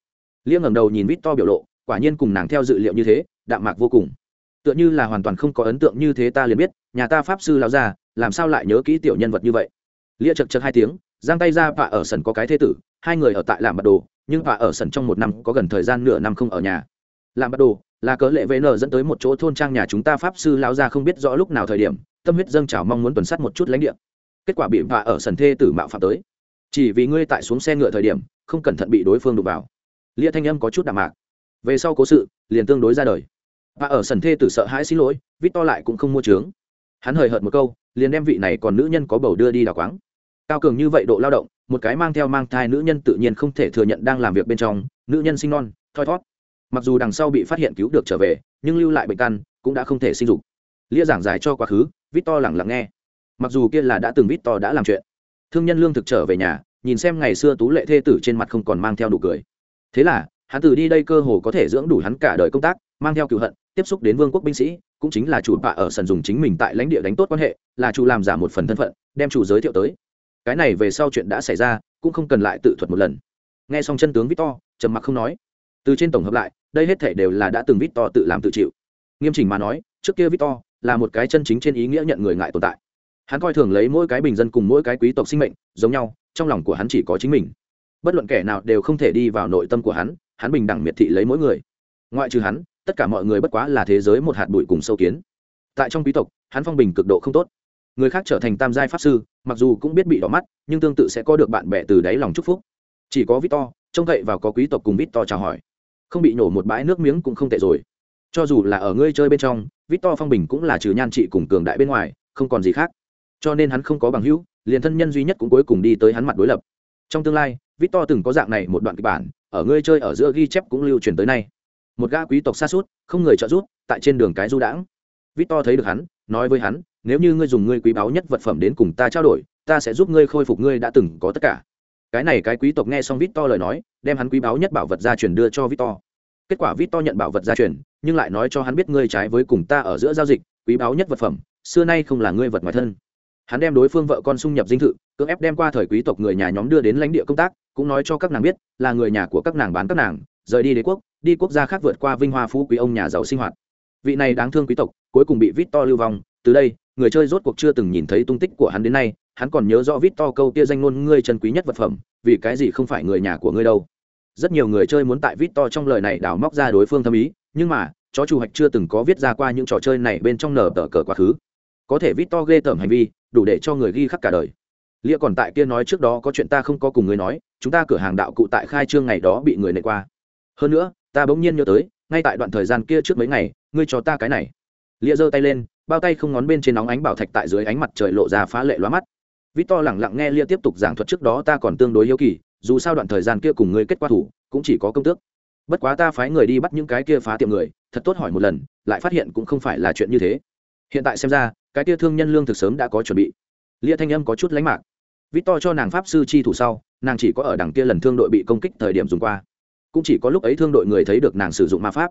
liêm ngẩng đầu nhìn vít to biểu lộ, quả nhiên cùng nàng theo dự liệu như thế, đạm mạc vô cùng. Tựa như là hoàn toàn không có ấn tượng như thế ta liền biết, nhà ta pháp sư lao ra làm sao lại nhớ kỹ tiểu nhân vật như vậy? Lia chật chật hai tiếng, giang tay ra và ở sân có cái thế tử, hai người ở tại làm bật đồ, nhưng và ở sân trong một năm có gần thời gian nửa năm không ở nhà. Làm bật đồ, là cớ lệ vn dẫn tới một chỗ thôn trang nhà chúng ta pháp sư lao ra không biết rõ lúc nào thời điểm tâm huyết dâng trào mong muốn tuần sát một chút lãnh địa. Kết quả bị vạ ở sần thê tử mạo phạm tới. Chỉ vì ngươi tại xuống xe ngựa thời điểm, không cẩn thận bị đối phương đụng vào. Lia thanh âm có chút đạm mạc. Về sau cố sự, liền tương đối ra đời. Và ở sần thê tử sợ hãi xin lỗi, vít to lại cũng không mua trướng. Hắn hời hợt một câu, liền đem vị này còn nữ nhân có bầu đưa đi đào quáng. Cao cường như vậy độ lao động, một cái mang theo mang thai nữ nhân tự nhiên không thể thừa nhận đang làm việc bên trong, nữ nhân sinh non, thoi thót. Mặc dù đằng sau bị phát hiện cứu được trở về, nhưng lưu lại bệnh căn, cũng đã không thể sinh dục. Lia giảng giải cho quá khứ victor lẳng lặng nghe. Mặc dù kia là đã từng victor đã làm chuyện, thương nhân lương thực trở về nhà, nhìn xem ngày xưa tú lệ thê tử trên mặt không còn mang theo đủ cười. Thế là, hắn từ đi đây cơ hồ có thể dưỡng đủ hắn cả đời công tác, mang theo cựu hận, tiếp xúc đến vương quốc binh sĩ, cũng chính là chủ bạ ở sân dùng chính mình tại lãnh địa đánh tốt quan hệ, là chủ làm giả một phần thân phận, đem chủ giới thiệu tới. Cái này về sau chuyện đã xảy ra, cũng không cần lại tự thuật một lần. Nghe xong chân tướng victor, trầm mặc không nói. Từ trên tổng hợp lại, đây hết thể đều là đã từng victor tự làm tự chịu. Nghiêm chỉnh mà nói, trước kia victor là một cái chân chính trên ý nghĩa nhận người ngại tồn tại. Hắn coi thường lấy mỗi cái bình dân cùng mỗi cái quý tộc sinh mệnh, giống nhau, trong lòng của hắn chỉ có chính mình. Bất luận kẻ nào đều không thể đi vào nội tâm của hắn hắn bình đẳng miệt thị lấy mỗi người. Ngoại trừ hắn, tất cả mọi người bất quá là thế giới một hạt bụi cùng sâu kiến. Tại trong quý tộc, hắn phong bình cực độ không tốt. Người khác trở thành tam giai pháp sư, mặc dù cũng biết bị đỏ mắt, nhưng tương tự sẽ có được bạn bè từ đáy lòng chúc phúc. Chỉ có victor, trông cậy vào có quý tộc cùng victor chào hỏi. Không bị nổ một bãi nước miếng cũng không tệ rồi cho dù là ở ngươi chơi bên trong, victor phong bình cũng là trừ nhan trị cùng cường đại bên ngoài, không còn gì khác. Cho nên hắn không có bằng hữu, liền thân nhân duy nhất cũng cuối cùng đi tới hắn mặt đối lập. Trong tương lai, victor từng có dạng này một đoạn kịch bản, ở ngươi chơi ở giữa ghi chép cũng lưu truyền tới nay. Một gã quý tộc xa suốt, không người trợ giúp, tại trên đường cái du đãng. Victor thấy được hắn, nói với hắn, nếu như ngươi dùng ngươi quý báu nhất vật phẩm đến cùng ta trao đổi, ta sẽ giúp ngươi khôi phục ngươi đã từng có tất cả. Cái này cái quý tộc nghe xong victor lời nói, đem hắn quý báu nhất bảo vật ra truyền đưa cho victor kết quả victor nhận bảo vật gia truyền, nhưng lại nói cho hắn biết ngươi trái với cùng ta ở giữa giao dịch, quý báu nhất vật phẩm, xưa nay không là ngươi vật ngoài thân. Hắn đem đối phương vợ con xung nhập dinh thự, cưỡng ép đem qua thời quý tộc người nhà nhóm đưa đến lãnh địa công tác, cũng nói cho các nàng biết, là người nhà của các nàng bán các nàng, rời đi đế quốc, đi quốc gia khác vượt qua vinh hoa phú quý ông nhà giàu sinh hoạt. Vị này đáng thương quý tộc, cuối cùng bị vít to lưu vong, từ đây, người chơi rốt cuộc chưa từng nhìn thấy tung tích của hắn đến nay, hắn còn nhớ rõ vít to câu kia danh ngôn ngươi chân quý nhất vật phẩm, vì cái gì không phải người nhà của ngươi đâu rất nhiều người chơi muốn tại vít to trong lời này đào móc ra đối phương thâm ý, nhưng mà, chó chủ hạch chưa từng có viết ra qua những trò chơi này bên trong nở tờ cờ quá khứ. Có thể vít to ghê tởm hành vi, đủ để cho người ghi khắc cả đời. Lia còn tại kia nói trước đó có chuyện ta không có cùng người nói, chúng ta cửa hàng đạo cụ tại khai trương ngày đó bị người nệ qua. Hơn nữa, ta bỗng nhiên nhớ tới, ngay tại đoạn thời gian kia trước mấy ngày, ngươi cho ta cái này. Lia giơ tay lên, bao tay không ngón bên trên nóng ánh bảo thạch tại dưới ánh mặt trời lộ ra phá lệ lóa mắt. Vít to lẳng lặng nghe lia tiếp tục giảng thuật trước đó ta còn tương đối hiếu kỳ dù sao đoạn thời gian kia cùng ngươi kết quả thủ, cũng chỉ có công tước. Bất quá ta phái người đi bắt những cái kia phá tiệm người, thật tốt hỏi một lần, lại phát hiện cũng không phải là chuyện như thế. Hiện tại xem ra, cái kia thương nhân lương thực sớm đã có chuẩn bị. Lia thanh âm có chút lánh mạc. Vít to cho nàng pháp sư chi thủ sau, nàng chỉ có ở đằng kia lần thương đội bị công kích thời điểm dùng qua. Cũng chỉ có lúc ấy thương đội người thấy được nàng sử dụng ma pháp.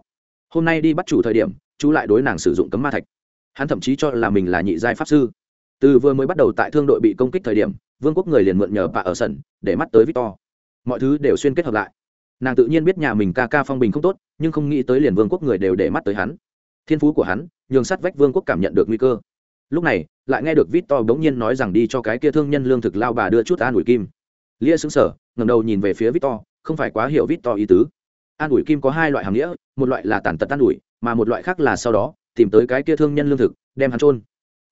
Hôm nay đi bắt chủ thời điểm, chú lại đối nàng sử dụng cấm ma thạch. Hắn thậm chí cho là mình là nhị giai pháp sư. Từ vừa mới bắt đầu tại thương đội bị công kích thời điểm vương quốc người liền mượn nhờ bà ở sân để mắt tới victor. Mọi thứ đều xuyên kết hợp lại. Nàng tự nhiên biết nhà mình ca ca phong bình không tốt, nhưng không nghĩ tới liền vương quốc người đều để mắt tới hắn. Thiên phú của hắn, nhường sát vách vương quốc cảm nhận được nguy cơ. Lúc này, lại nghe được victor bỗng nhiên nói rằng đi cho cái kia thương nhân lương thực lao bà đưa chút an ủi kim. Lia xứng sở ngầm đầu nhìn về phía victor, không phải quá hiểu victor ý tứ. An ủi kim có hai loại hàm nghĩa, một loại là tàn tật an ủi, mà một loại khác là sau đó, tìm tới cái kia thương nhân lương thực, đem hắn trôn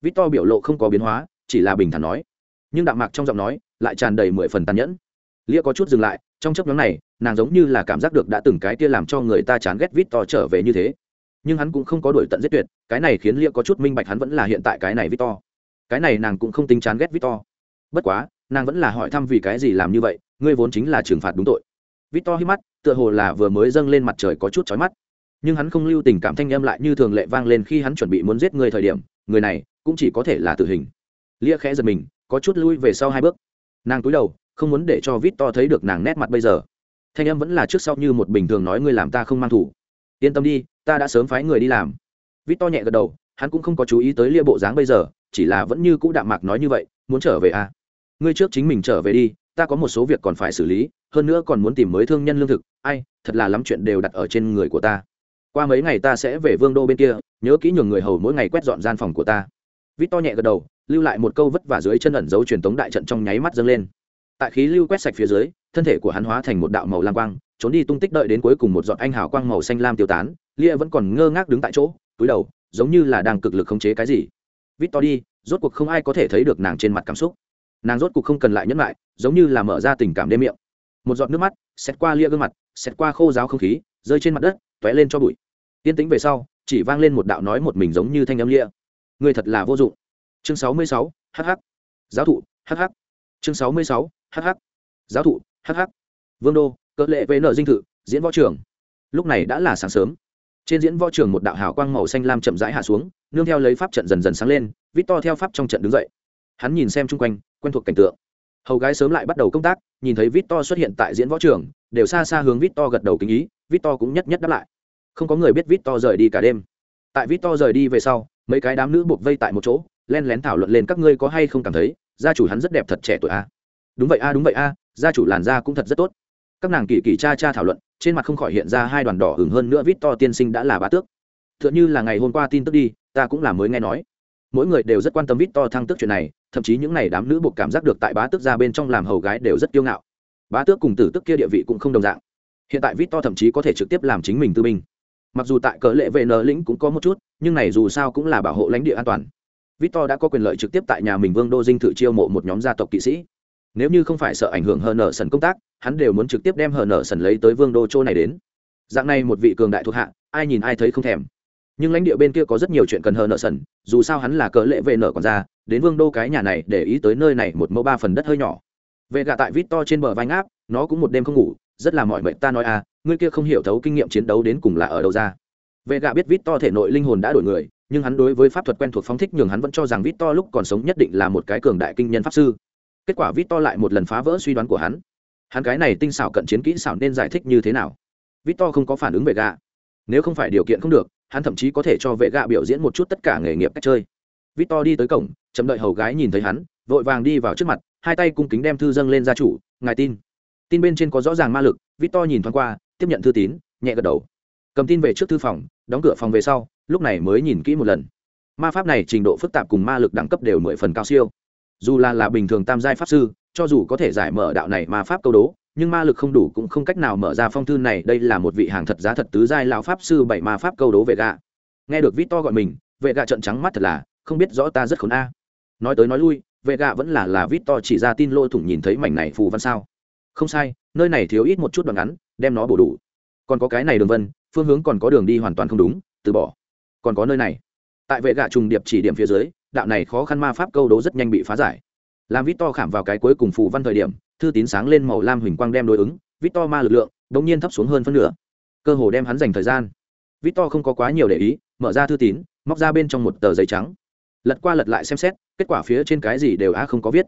victor biểu lộ không có biến hóa, chỉ là bình thản nói nhưng đạm mạc trong giọng nói lại tràn đầy mười phần tàn nhẫn. Lia có chút dừng lại, trong chấp nhóm này, nàng giống như là cảm giác được đã từng cái kia làm cho người ta chán ghét vít to trở về như thế. Nhưng hắn cũng không có đổi tận giết tuyệt, cái này khiến lia có chút minh bạch hắn vẫn là hiện tại cái này victor. Cái này nàng cũng không tính chán ghét victor. Bất quá, nàng vẫn là hỏi thăm vì cái gì làm như vậy, ngươi vốn chính là trừng phạt đúng tội. Victor hít mắt, tựa hồ là vừa mới dâng lên mặt trời có chút chói mắt. Nhưng hắn không lưu tình cảm thanh âm lại như thường lệ vang lên khi hắn chuẩn bị muốn giết người thời điểm, người này cũng chỉ có thể là tử hình. Lia khẽ giật mình có chút lui về sau hai bước. Nàng cúi đầu, không muốn để cho victor thấy được nàng nét mặt bây giờ. Thanh âm vẫn là trước sau như một bình thường nói ngươi làm ta không mang thủ. Yên tâm đi, ta đã sớm phái người đi làm. Vít to nhẹ gật đầu, hắn cũng không có chú ý tới lia bộ dáng bây giờ, chỉ là vẫn như cũ đạm mạc nói như vậy, muốn trở về à? Ngươi trước chính mình trở về đi, ta có một số việc còn phải xử lý, hơn nữa còn muốn tìm mới thương nhân lương thực. Ai, thật là lắm chuyện đều đặt ở trên người của ta. Qua mấy ngày ta sẽ về vương đô bên kia, nhớ kỹ nhường người hầu mỗi ngày quét dọn gian phòng của ta. Vít to nhẹ gật đầu lưu lại một câu vất vả dưới chân ẩn dấu truyền tống đại trận trong nháy mắt dâng lên. Tại khí lưu quét sạch phía dưới, thân thể của hắn hóa thành một đạo màu lam quang, trốn đi tung tích đợi đến cuối cùng một giọt anh hào quang màu xanh lam tiêu tán, lia vẫn còn ngơ ngác đứng tại chỗ, túi đầu, giống như là đang cực lực khống chế cái gì. Vít to đi rốt cuộc không ai có thể thấy được nàng trên mặt cảm xúc. Nàng rốt cuộc không cần lại nhẫn lại, giống như là mở ra tình cảm đêm miệng. Một giọt nước mắt xét qua lia gương mặt xét qua khô giáo không khí, rơi trên mặt đất t ó é lên cho bụi. Yên tĩnh về sau, chỉ vang lên một đạo nói một mình giống như thanh âm lia. Người thật là vô dụng chương sáu mươi sáu hh giáo thụ hh chương sáu mươi sáu hh giáo thụ hh vương đô, cỡ lệ vn nợ dinh thự, diễn võ trường. Lúc này đã là sáng sớm. Trên diễn võ trường một đạo hào quang màu xanh lam chậm rãi hạ xuống, nương theo lấy pháp trận dần dần sáng lên, vít to theo pháp trong trận đứng dậy. Hắn nhìn xem chung quanh, quen thuộc cảnh tượng. Hầu gái sớm lại bắt đầu công tác, nhìn thấy vít to xuất hiện tại diễn võ trường, đều xa xa hướng vít to gật đầu kính ý, vít to cũng nhất nhất đáp lại. Không có người biết vít to rời đi cả đêm. Tại vít to rời đi về sau, mấy cái đám nữ buộc vây tại một chỗ len lén thảo luận lên các ngươi có hay không cảm thấy, gia chủ hắn rất đẹp thật trẻ tuổi a. Đúng vậy a, đúng vậy a, gia chủ làn da cũng thật rất tốt. Các nàng kỳ kỳ cha cha thảo luận, trên mặt không khỏi hiện ra hai đoàn đỏ hừng hơn nữa vít to tiên sinh đã là bá tước. T h ư ợ n như là ngày hôm qua tin tức đi, ta cũng là mới nghe nói. Mỗi người đều rất quan tâm vít to thăng tước chuyện này, thậm chí những n à y đám nữ buộc cảm giác được tại bá tước ra bên trong làm hầu gái đều rất kiêu ngạo. Bá tước cùng tử tức kia địa vị cũng không đồng dạng. Hiện tại vít to thậm chí có thể trực tiếp làm chính mình tư binh. Mặc dù tại cờ lệ vệ nờ lĩnh cũng có một chút, nhưng này dù sao cũng là bảo hộ lãnh địa an toàn. Victor đã có quyền lợi trực tiếp tại nhà mình vương đô dinh thự chiêu mộ một nhóm gia tộc kỵ sĩ. Nếu như không phải sợ ảnh hưởng hờn nở sần công tác, hắn đều muốn trực tiếp đem hờn nở sần lấy tới vương đô châu này đến. Dạng này một vị cường đại thuộc hạ, ai nhìn ai thấy không thèm. Nhưng lãnh địa bên kia có rất nhiều chuyện cần hờn nở sần, dù sao hắn là cỡ lệ về nở còn ra đến vương đô cái nhà này để ý tới nơi này một mẫu ba phần đất hơi nhỏ. Vệ gạ tại Victor trên bờ vai ngáp, nó cũng một đêm không ngủ, rất là mỏi mệt, ta nói à ngươi kia không hiểu thấu kinh nghiệm chiến đấu đến cùng là ở đâu ra. Vệ gạ biết Victor thể nội linh hồn đã đổi người nhưng hắn đối với pháp thuật quen thuộc phóng thích nhường hắn vẫn cho rằng vít to lúc còn sống nhất định là một cái cường đại kinh nhân pháp sư. Kết quả vít to lại một lần phá vỡ suy đoán của hắn. Hắn cái này tinh xảo cận chiến kỹ xảo nên giải thích như thế nào? Vít to không có phản ứng về gạ. Nếu không phải điều kiện không được, hắn thậm chí có thể cho vệ gạ biểu diễn một chút tất cả nghề nghiệp cách chơi. Vít to đi tới cổng, chậm đợi hầu gái nhìn thấy hắn, vội vàng đi vào trước mặt, hai tay cung kính đem thư dâng lên gia chủ, ngài tin. Tin bên trên có rõ ràng ma lực, vít to nhìn thoáng qua, tiếp nhận thư tín, nhẹ gật đầu. Cầm tin về trước thư phòng, đóng cửa phòng về sau lúc này mới nhìn kỹ một lần. Ma pháp này trình độ phức tạp cùng ma lực đẳng cấp đều mười phần cao siêu. Dù là là bình thường tam giai pháp sư, cho dù có thể giải mở đạo này ma pháp câu đố, nhưng ma lực không đủ cũng không cách nào mở ra phong thư này, đây là một vị hàng thật giá thật tứ giai lão pháp sư bảy ma pháp câu đố vệ gạ nghe được vít to gọi mình vệ gạ trận trắng mắt thật là, không biết rõ ta rất khốn a. Nói tới nói lui vệ gạ vẫn là là vít to chỉ ra tin lôi thủng nhìn thấy mảnh này phù văn sao. Không sai, nơi này thiếu ít một chút đoạn ngắn, đem nó bổ đủ. Còn có cái này đường vân, phương hướng còn có đường đi hoàn toàn không đúng, từ bỏ còn có nơi này. Tại vệ gạ trùng điệp chỉ điểm phía dưới, đạo này khó khăn ma pháp câu đố rất nhanh bị phá giải. Làm vít to khảm vào cái cuối cùng phù văn thời điểm, thư tín sáng lên màu lam huỳnh quang đem đối ứng vít to ma lực lượng đ ỗ n g nhiên thấp xuống hơn phân nửa. Cơ hồ đem hắn dành thời gian. Vít to không có quá nhiều để ý, mở ra thư tín, móc ra bên trong một tờ giấy trắng. Lật qua lật lại xem xét, kết quả phía trên cái gì đều á không có viết.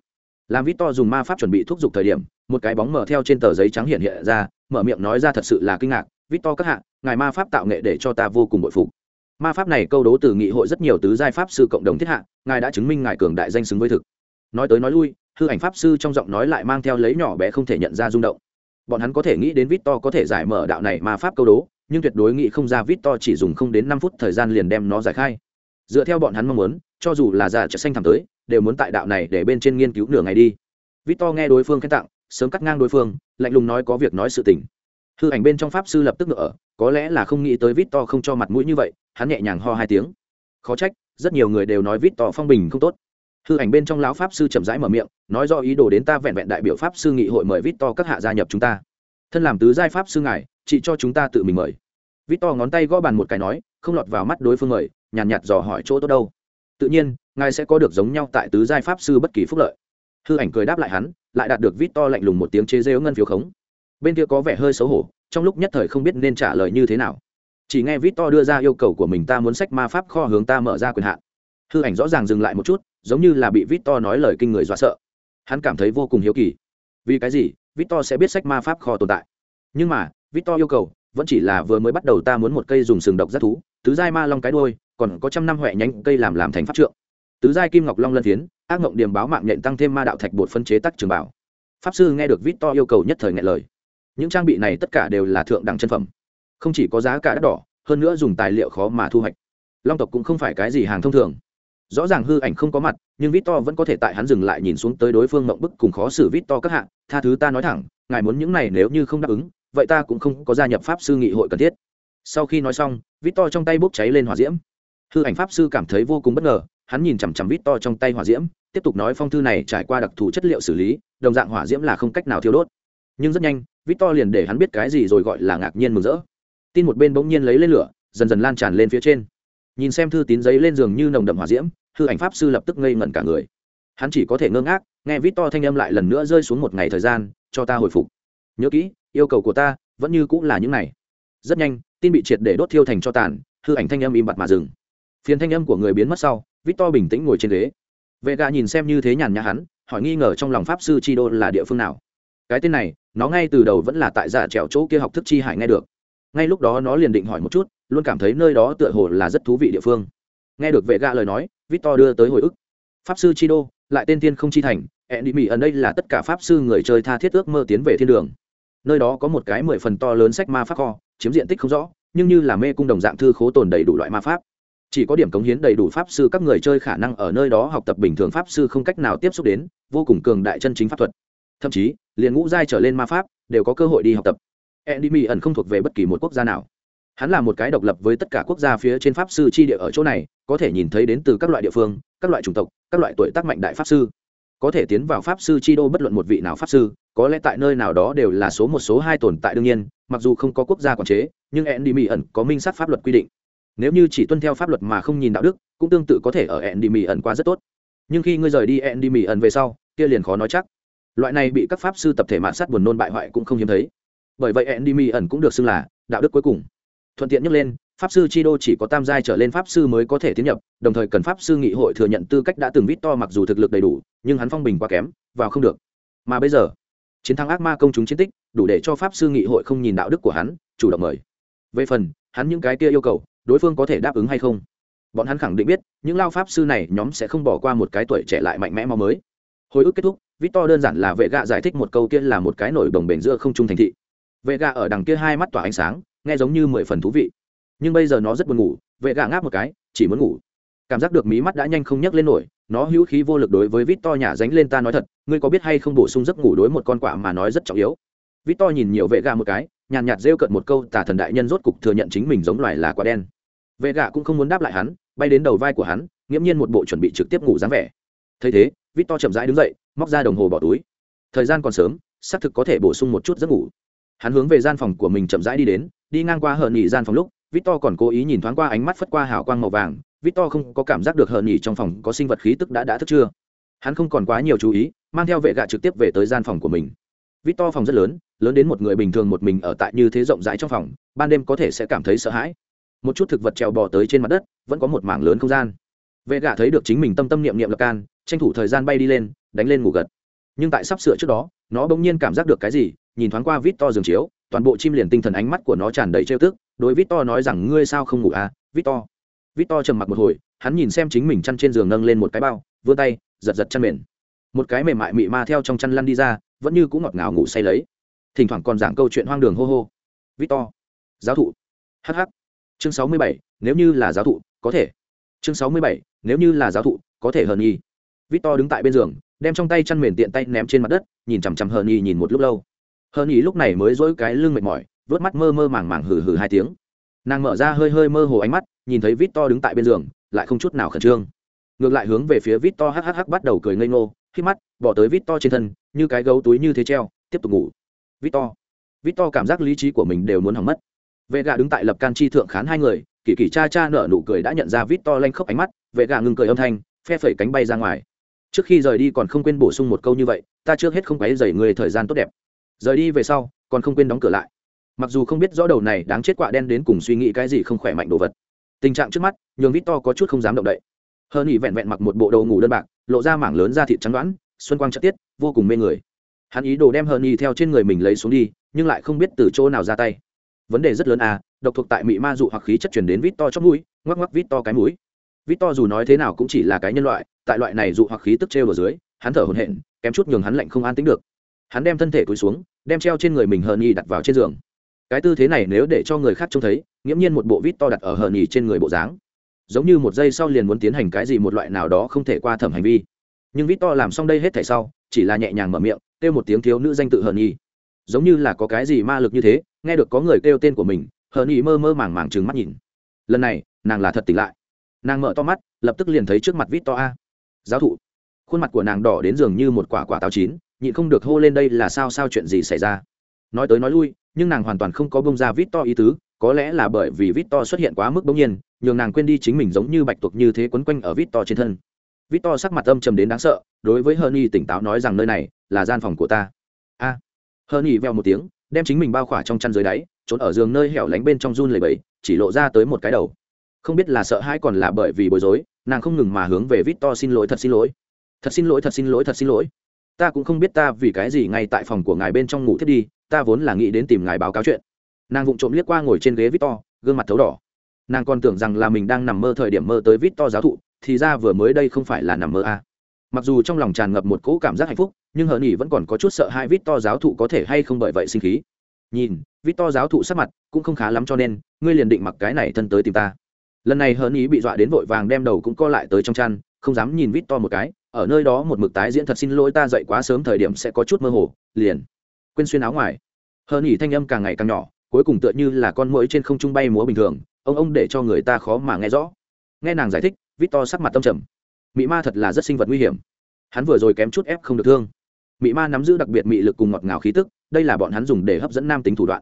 Làm vít to dùng ma pháp chuẩn bị thúc giục thời điểm, một cái bóng mở theo trên tờ giấy trắng hiện hiện ra, mở miệng nói ra thật sự là kinh ngạc vít to các hạ, ngài ma pháp tạo nghệ để cho ta vô cùng bội phục ma pháp này câu đố từ nghị hội rất nhiều tứ giai pháp sư cộng đồng thiết hạ, ngài đã chứng minh ngài cường đại danh xứng với thực. Nói tới nói lui, hư ảnh pháp sư trong giọng nói lại mang theo lấy nhỏ bé không thể nhận ra rung động. Bọn hắn có thể nghĩ đến vít to có thể giải mở đạo này ma pháp câu đố, nhưng tuyệt đối nghĩ không ra vít to chỉ dùng không đến năm phút thời gian liền đem nó giải khai. Dựa theo bọn hắn mong muốn, cho dù là già trợ xanh thẳng tới, đều muốn tại đạo này để bên trên nghiên cứu nửa ngày đi. Vít to nghe đối phương khen tặng, sớm cắt ngang đối phương, lạnh lùng nói có việc nói sự tình hư ảnh bên trong pháp sư lập tức nữa có lẽ là không nghĩ tới vít to không cho mặt mũi như vậy hắn nhẹ nhàng ho hai tiếng. Khó trách rất nhiều người đều nói vít to phong bình không tốt. Hư ảnh bên trong lão pháp sư chậm rãi mở miệng nói do ý đồ đến ta vẹn vẹn đại biểu pháp sư nghị hội mời vít to các hạ gia nhập chúng ta. Thân làm tứ giai pháp sư ngài chỉ cho chúng ta tự mình mời. Vít to ngón tay gõ bàn một cái nói không lọt vào mắt đối phương mời nhàn nhạt, nhạt dò hỏi chỗ tốt đâu. Tự nhiên ngài sẽ có được giống nhau tại tứ giai pháp sư bất kỳ phúc lợi. Hư ảnh cười đáp lại hắn lại đạt được vít to lạnh lùng một tiếng chế rêu ngân phiếu khống bên kia có vẻ hơi xấu hổ, trong lúc nhất thời không biết nên trả lời như thế nào. Chỉ nghe vít to đưa ra yêu cầu của mình ta muốn sách ma pháp kho hướng ta mở ra quyền hạn. Hư ảnh rõ ràng dừng lại một chút, giống như là bị vít to nói lời kinh người dọa sợ. Hắn cảm thấy vô cùng hiếu kỳ. Vì cái gì? Vít to sẽ biết sách ma pháp kho tồn tại. Nhưng mà vít to yêu cầu, vẫn chỉ là vừa mới bắt đầu ta muốn một cây dùng sừng độc giác thú, tứ giai ma long cái đôi còn có trăm năm huệ nhánh cây làm làm thành pháp trượng. Tứ giai kim ngọc long lân thiến, ác mộng điểm báo mạng nhện tăng thêm ma đạo thạch bột phân chế tắc trường bảo. Pháp sư nghe được vít to yêu cầu nhất thời ngại lời những trang bị này tất cả đều là thượng đẳng chân phẩm. Không chỉ có giá cả đắt đỏ, hơn nữa dùng tài liệu khó mà thu hoạch. Long tộc cũng không phải cái gì hàng thông thường. Rõ ràng hư ảnh không có mặt, nhưng vít to vẫn có thể tại hắn dừng lại nhìn xuống tới đối phương mộng bức cùng khó xử vít to các hạng tha thứ ta nói thẳng, ngài muốn những này nếu như không đáp ứng, vậy ta cũng không có gia nhập pháp sư nghị hội cần thiết. Sau khi nói xong vít to trong tay bốc cháy lên hỏa diễm. Hư ảnh pháp sư cảm thấy vô cùng bất ngờ, hắn nhìn chằm chằm vít to trong tay hỏa diễm, tiếp tục nói phong thư này trải qua đặc thù chất liệu xử lý, đồng dạng hỏa diễm là không cách nào thiêu đốt nhưng rất nhanh vít to liền để hắn biết cái gì rồi gọi là ngạc nhiên mừng rỡ. Tin một bên bỗng nhiên lấy lên lửa, dần dần lan tràn lên phía trên. Nhìn xem thư tín giấy lên giường như nồng đậm hỏa diễm, hư ảnh pháp sư lập tức ngây ngẩn cả người. Hắn chỉ có thể ngơ ngác, nghe vít to thanh âm lại lần nữa rơi xuống một ngày thời gian, cho ta hồi phục. Nhớ kỹ, yêu cầu của ta vẫn như cũng là những này. Rất nhanh, tin bị triệt để đốt thiêu thành cho tàn, hư ảnh thanh âm im bặt mà dừng. Phiền thanh âm của người biến mất sau vít to bình tĩnh ngồi trên ghế. Vệ gà nhìn xem như thế nhàn nhã hắn, hỏi nghi ngờ trong lòng pháp sư chi đô là địa phương nào. Cái tên này nó ngay từ đầu vẫn là tại giả trèo chỗ kia học thức chi hải nghe được. Ngay lúc đó nó liền định hỏi một chút, luôn cảm thấy nơi đó tựa hồ là rất thú vị địa phương. Nghe được vệ gạ lời nói, victor đưa tới hồi ức. Pháp sư chi đô, lại tên thiên không chi thành ẹn đi mỹ ẩn đây là tất cả pháp sư người chơi tha thiết ước mơ tiến về thiên đường. Nơi đó có một cái mười phần to lớn sách ma pháp kho, chiếm diện tích không rõ, nhưng như là mê cung đồng dạng thư khố tồn đầy đủ loại ma pháp. Chỉ có điểm cống hiến đầy đủ pháp sư các người chơi khả năng ở nơi đó học tập bình thường pháp sư không cách nào tiếp xúc đến, vô cùng cường đại chân chính pháp thuật thậm chí, liền ngũ giai trở lên ma pháp đều có cơ hội đi học tập. Endymi ẩn không thuộc về bất kỳ một quốc gia nào. Hắn là một cái độc lập với tất cả quốc gia phía trên pháp sư tri địa ở chỗ này, có thể nhìn thấy đến từ các loại địa phương, các loại chủng tộc, các loại tuổi tác mạnh đại pháp sư. Có thể tiến vào pháp sư chi đô bất luận một vị nào pháp sư, có lẽ tại nơi nào đó đều là số một, số hai tồn tại đương nhiên, mặc dù không có quốc gia quản chế, nhưng endymi ẩn có minh sát pháp luật quy định. Nếu như chỉ tuân theo pháp luật mà không nhìn đạo đức, cũng tương tự có thể ở endymi ẩn qua rất tốt. Nhưng khi ngươi rời đi endymi ẩn về sau, kia liền khó nói chắc loại này bị các pháp sư tập thể mạn sát buồn nôn bại hoại cũng không hiếm thấy. Bởi vậy endymi ẩn cũng được xưng là đạo đức cuối cùng. Thuận tiện nhắc lên, pháp sư chi đô chỉ có tam giai trở lên pháp sư mới có thể tiến nhập, đồng thời cần pháp sư nghị hội thừa nhận tư cách đã từng vít to mặc dù thực lực đầy đủ, nhưng hắn phong bình quá kém, vào không được. Mà bây giờ, chiến thắng ác ma công chúng chiến tích, đủ để cho pháp sư nghị hội không nhìn đạo đức của hắn, chủ động mời. Về phần, hắn những cái kia yêu cầu, đối phương có thể đáp ứng hay không? Bọn hắn khẳng định biết, những lao pháp sư này nhóm sẽ không bỏ qua một cái tuổi trẻ lại mạnh mẽ mau mới. Hồi ức kết thúc victor đơn giản là vệ gạ giải thích một câu kia là một cái nổi đồng bền giữa không trung thành thị. Vệ gạ ở đằng kia hai mắt tỏa ánh sáng, nghe giống như mười phần thú vị. Nhưng bây giờ nó rất buồn ngủ vệ gạ ngáp một cái, chỉ muốn ngủ. Cảm giác được mí mắt đã nhanh không nhấc lên nổi, nó hữu khí vô lực đối với Victor nhà nhả dánh lên ta nói thật, ngươi có biết hay không bổ sung giấc ngủ đối một con quạ mà nói rất trọng yếu. Victor nhìn nhiều vệ gạ một cái, nhàn nhạt rêu cận một câu tả thần đại nhân rốt cục thừa nhận chính mình giống loài là quả đen. Vệ gạ cũng không muốn đáp lại hắn, bay đến đầu vai của hắn, nghiễm nhiên một bộ chuẩn bị trực tiếp ngủ dáng vẻ. Thấy thế, Victor chậm rãi đứng dậy móc ra đồng hồ bỏ túi. Thời gian còn sớm, xác thực có thể bổ sung một chút giấc ngủ. Hắn hướng về gian phòng của mình chậm rãi đi đến, đi ngang qua hờn nhị gian phòng lúc, victor còn cố ý nhìn thoáng qua ánh mắt phất qua hào quang màu vàng. Victor không có cảm giác được hờn nhị trong phòng có sinh vật khí tức đã đã thức chưa. Hắn không còn quá nhiều chú ý, mang theo vệ gạ trực tiếp về tới gian phòng của mình. Victor phòng rất lớn lớn đến một người bình thường một mình ở tại như thế rộng rãi trong phòng, ban đêm có thể sẽ cảm thấy sợ hãi. Một chút thực vật trèo bò tới trên mặt đất, vẫn có một mảng lớn không gian. Vệ gạ thấy được chính mình tâm tâm niệm niệm lập can, tranh thủ thời gian bay đi lên đánh lên ngủ gật. Nhưng tại sắp sửa trước đó, nó bỗng nhiên cảm giác được cái gì, nhìn thoáng qua vít to giường chiếu, toàn bộ chim liền tinh thần ánh mắt của nó tràn đầy trêu tức. Đối vít to nói rằng, ngươi sao không ngủ à vít to vít to trầm mặc một hồi, hắn nhìn xem chính mình chăn trên giường nâng lên một cái bao, vươn tay, giật giật chăn mền. Một cái mềm mại mị ma theo trong chăn lăn đi ra, vẫn như cũng ngọt ngào ngủ say lấy. Thỉnh thoảng còn giảng câu chuyện hoang đường hô hô. Vít to giáo thụ. Hh chương sáu mươi bảy, nếu như là giáo thụ, có thể. Chương sáu mươi bảy, nếu như là giáo thụ, có thể hờn nhi vít to đứng tại bên giường đem trong tay chăn mền tiện tay ném trên mặt đất, nhìn chằm chằm hờ nhi nhìn một lúc lâu. Hờ nhi lúc này mới dỗi cái lưng mệt mỏi, vớt mắt mơ mơ màng màng hừ hừ hai tiếng. Nàng mở ra hơi hơi mơ hồ ánh mắt, nhìn thấy vít to đứng tại bên giường, lại không chút nào khẩn trương. Ngược lại hướng về phía vít to hhh bắt đầu cười ngây ngô, khi mắt bỏ tới vít to trên thân, như cái gấu túi như thế treo, tiếp tục ngủ. Vít to. Vít to cảm giác lý trí của mình đều muốn hỏng mất. Vệ gà đứng tại lập can chi thượng khán hai người, kỳ kỳ cha cha nở nụ cười đã nhận ra vít to lanh khóc ánh mắt, vệ gà ngừng cười âm thanh, phe phẩy cánh bay ra ngoài trước khi rời đi còn không quên bổ sung một câu như vậy, ta trước hết không quấy dày người thời gian tốt đẹp. Rời đi về sau, còn không quên đóng cửa lại. Mặc dù không biết rõ đầu này đáng chết quạ đen đến cùng suy nghĩ cái gì không khỏe mạnh đồ vật. Tình trạng trước mắt, nhường vít to có chút không dám động đậy. Hơn nghỉ vẹn vẹn mặc một bộ đầu ngủ đơn bạc, lộ ra mảng lớn da thịt trắng đoán, xuân quang chất tiết, vô cùng mê người. Hắn ý đồ đem hơn nghỉ theo trên người mình lấy xuống đi, nhưng lại không biết từ chỗ nào ra tay. Vấn đề rất lớn à độc thuộc tại mị ma dụ hoặc khí chất chuyển đến vít to trong mũi, ngoắc ngoắc vít to cái mũi. Vít to dù nói thế nào cũng chỉ là cái nhân loại tại loại này dụ hoặc khí tức trêu ở dưới, hắn thở hổn hển, kém chút nhường hắn lạnh không an tính được. Hắn đem thân thể cúi xuống, đem treo trên người mình hờn nhi đặt vào trên giường. Cái tư thế này nếu để cho người khác trông thấy, nghiễm nhiên một bộ vít to đặt ở hờn nhi trên người bộ dáng. Giống như một giây sau liền muốn tiến hành cái gì một loại nào đó không thể qua thẩm hành vi. Nhưng vít to làm xong đây hết thể sau, chỉ là nhẹ nhàng mở miệng, kêu một tiếng thiếu nữ danh tự hờn nhi giống như là có cái gì ma lực như thế, nghe được có người kêu tên của mình hờn nhi mơ mơ màng màng trừng mắt nhìn. Lần này, nàng là thật tỉnh lại. Nàng mở to mắt, lập tức liền thấy trước mặt vít to a giáo thụ. Khuôn mặt của nàng đỏ đến dường như một quả quả táo chín, nhịn không được hô lên đây là sao sao chuyện gì xảy ra. Nói tới nói lui, nhưng nàng hoàn toàn không có bông ra vít to ý tứ, có lẽ là bởi vì vít to xuất hiện quá mức bỗng nhiên, nhường nàng quên đi chính mình giống như bạch tuộc như thế quấn quanh ở vít to trên thân. Victor sắc mặt âm trầm đến đáng sợ, đối với hơ y tỉnh táo nói rằng nơi này là gian phòng của ta. A. À. hơn veo một tiếng, đem chính mình bao khỏa trong chăn dưới đáy, trốn ở giường nơi hẻo lánh bên trong run lầy bẫy chỉ lộ ra tới một cái đầu. Không biết là sợ hãi còn là bởi vì bối rối nàng không ngừng mà hướng về victor xin lỗi, thật xin lỗi. Thật xin lỗi, thật xin lỗi, thật xin lỗi. Ta cũng không biết ta vì cái gì ngay tại phòng của ngài bên trong ngủ thiết đi, ta vốn là nghĩ đến tìm ngài báo cáo chuyện. Nàng vụng trộm liếc qua ngồi trên ghế victor, gương mặt thấu đỏ. Nàng còn tưởng rằng là mình đang nằm mơ thời điểm mơ tới victor giáo thụ, thì ra vừa mới đây không phải là nằm mơ a à. mặc dù trong lòng tràn ngập một cỗ cảm giác hạnh phúc, nhưng hờ nghỉ vẫn còn có chút sợ hai victor giáo thụ có thể hay không bởi vậy sinh khí. Nhìn, victor giáo thụ sắc mặt cũng không khá lắm cho nên, ngươi liền định mặc cái này thân tới tìm ta lần này hớn ý bị dọa đến vội vàng đem đầu cũng co lại tới trong chăn, không dám nhìn vít to một cái, ở nơi đó một mực tái diễn thật xin lỗi ta dậy quá sớm thời điểm sẽ có chút mơ hồ, liền quên xuyên áo ngoài. Hớn ý thanh âm càng ngày càng nhỏ, cuối cùng tựa như là con mũi trên không trung bay múa bình thường, ông ông để cho người ta khó mà nghe rõ. Nghe nàng giải thích, vít to sắc mặt tâm trầm. Mị ma thật là rất sinh vật nguy hiểm. Hắn vừa rồi kém chút ép không được thương. Mị ma nắm giữ đặc biệt mị lực cùng ngọt ngào khí tức, đây là bọn hắn dùng để hấp dẫn nam tính thủ đoạn.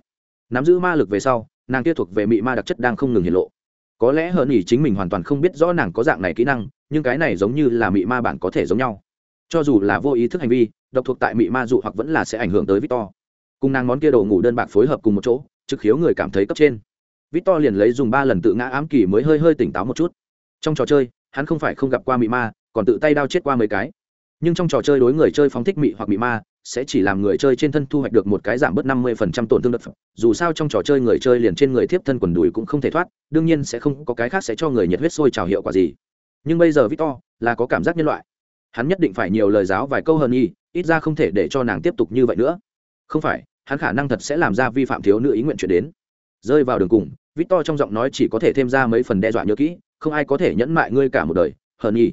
Nắm giữ ma lực về sau, nàng kia thuộc về mị ma đặc chất đang không ngừng hiện lộ có lẽ hờn ỉ chính mình hoàn toàn không biết rõ nàng có dạng này kỹ năng, nhưng cái này giống như là mị ma bản có thể giống nhau. Cho dù là vô ý thức hành vi, độc thuộc tại mị ma dụ hoặc vẫn là sẽ ảnh hưởng tới victor. Cùng nàng món kia đồ ngủ đơn bạc phối hợp cùng một chỗ, trực khiếu người cảm thấy cấp trên. Victor liền lấy dùng ba lần tự ngã ám kỳ mới hơi hơi tỉnh táo một chút. Trong trò chơi, hắn không phải không gặp qua mị ma, còn tự tay đao chết qua mấy cái. Nhưng trong trò chơi đối người chơi phóng thích mị hoặc mị ma sẽ chỉ làm người chơi trên thân thu hoạch được một cái giảm bớt năm mươi phần trăm tổn thương đất phẩm. Dù sao trong trò chơi người chơi liền trên người tiếp thân quần đùi cũng không thể thoát, đương nhiên sẽ không có cái khác sẽ cho người nhiệt huyết sôi trào hiệu quả gì. Nhưng bây giờ Victor là có cảm giác nhân loại. Hắn nhất định phải nhiều lời giáo vài câu hơn y, ít ra không thể để cho nàng tiếp tục như vậy nữa. Không phải, hắn khả năng thật sẽ làm ra vi phạm thiếu nữ ý nguyện chuyện đến. Rơi vào đường cùng, Victor trong giọng nói chỉ có thể thêm ra mấy phần đe dọa nhớ kỹ, không ai có thể nhẫn mại ngươi cả một đời, hơn y.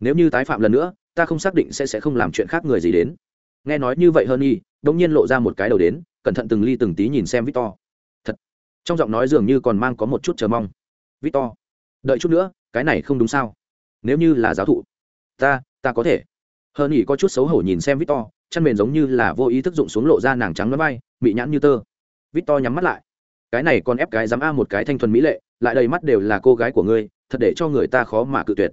Nếu như tái phạm lần nữa, ta không xác định sẽ sẽ không làm chuyện khác người gì đến nghe nói như vậy hơn y đống nhiên lộ ra một cái đầu đến, cẩn thận từng ly từng tí nhìn xem victor. Thật. Trong giọng nói dường như còn mang có một chút chờ mong. Victor, đợi chút nữa, cái này không đúng sao? Nếu như là giáo thụ, ta ta có thể. Hơn y có chút xấu hổ nhìn xem victor chăn mền giống như là vô ý thức dụng xuống lộ ra nàng trắng nó bay bị nhãn như tơ. Victor nhắm mắt lại. Cái này còn ép cái dám a một cái thanh thuần mỹ lệ, lại đầy mắt đều là cô gái của ngươi, thật để cho người ta khó mà cự tuyệt.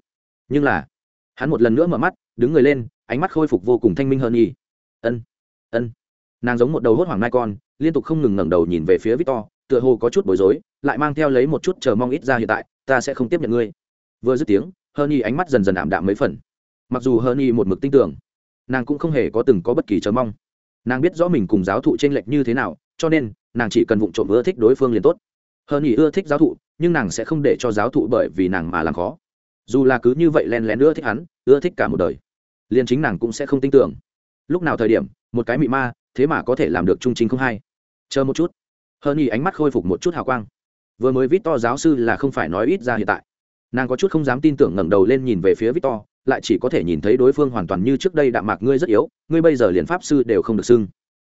Nhưng là, hắn một lần nữa mở mắt, đứng người lên, ánh mắt khôi phục vô cùng thanh minh hơn y ân ân. Nàng giống một đầu hốt hoảng mai con, liên tục không ngừng ngẩng đầu nhìn về phía victor, tựa hồ có chút bối rối, lại mang theo lấy một chút chờ mong ít ra hiện tại, ta sẽ không tiếp nhận ngươi. Vừa dứt tiếng hơ nhi ánh mắt dần dần ảm đạm mấy phần. Mặc dù hơ nhi một mực tin tưởng, nàng cũng không hề có từng có bất kỳ chờ mong. Nàng biết rõ mình cùng giáo thụ t r ê n lệch như thế nào, cho nên, nàng chỉ cần vụng trộm ưa thích đối phương liền tốt. Hơ nhi ưa thích giáo thụ, nhưng nàng sẽ không để cho giáo thụ bởi vì nàng mà làm khó. Dù là cứ như vậy len lén ưa thích hắn, ưa thích cả một đời, liền chính nàng cũng sẽ không tin tưởng lúc nào thời điểm, một cái mị ma, thế mà có thể làm được trung chính không hay chờ một chút. Hơn y ánh mắt khôi phục một chút hào quang. Vừa mới vít to giáo sư là không phải nói ít ra hiện tại. Nàng có chút không dám tin tưởng ngẩng đầu lên nhìn về phía vít to lại chỉ có thể nhìn thấy đối phương hoàn toàn như trước đây đạm mạc ngươi rất yếu, ngươi bây giờ liền pháp sư đều không được xưng.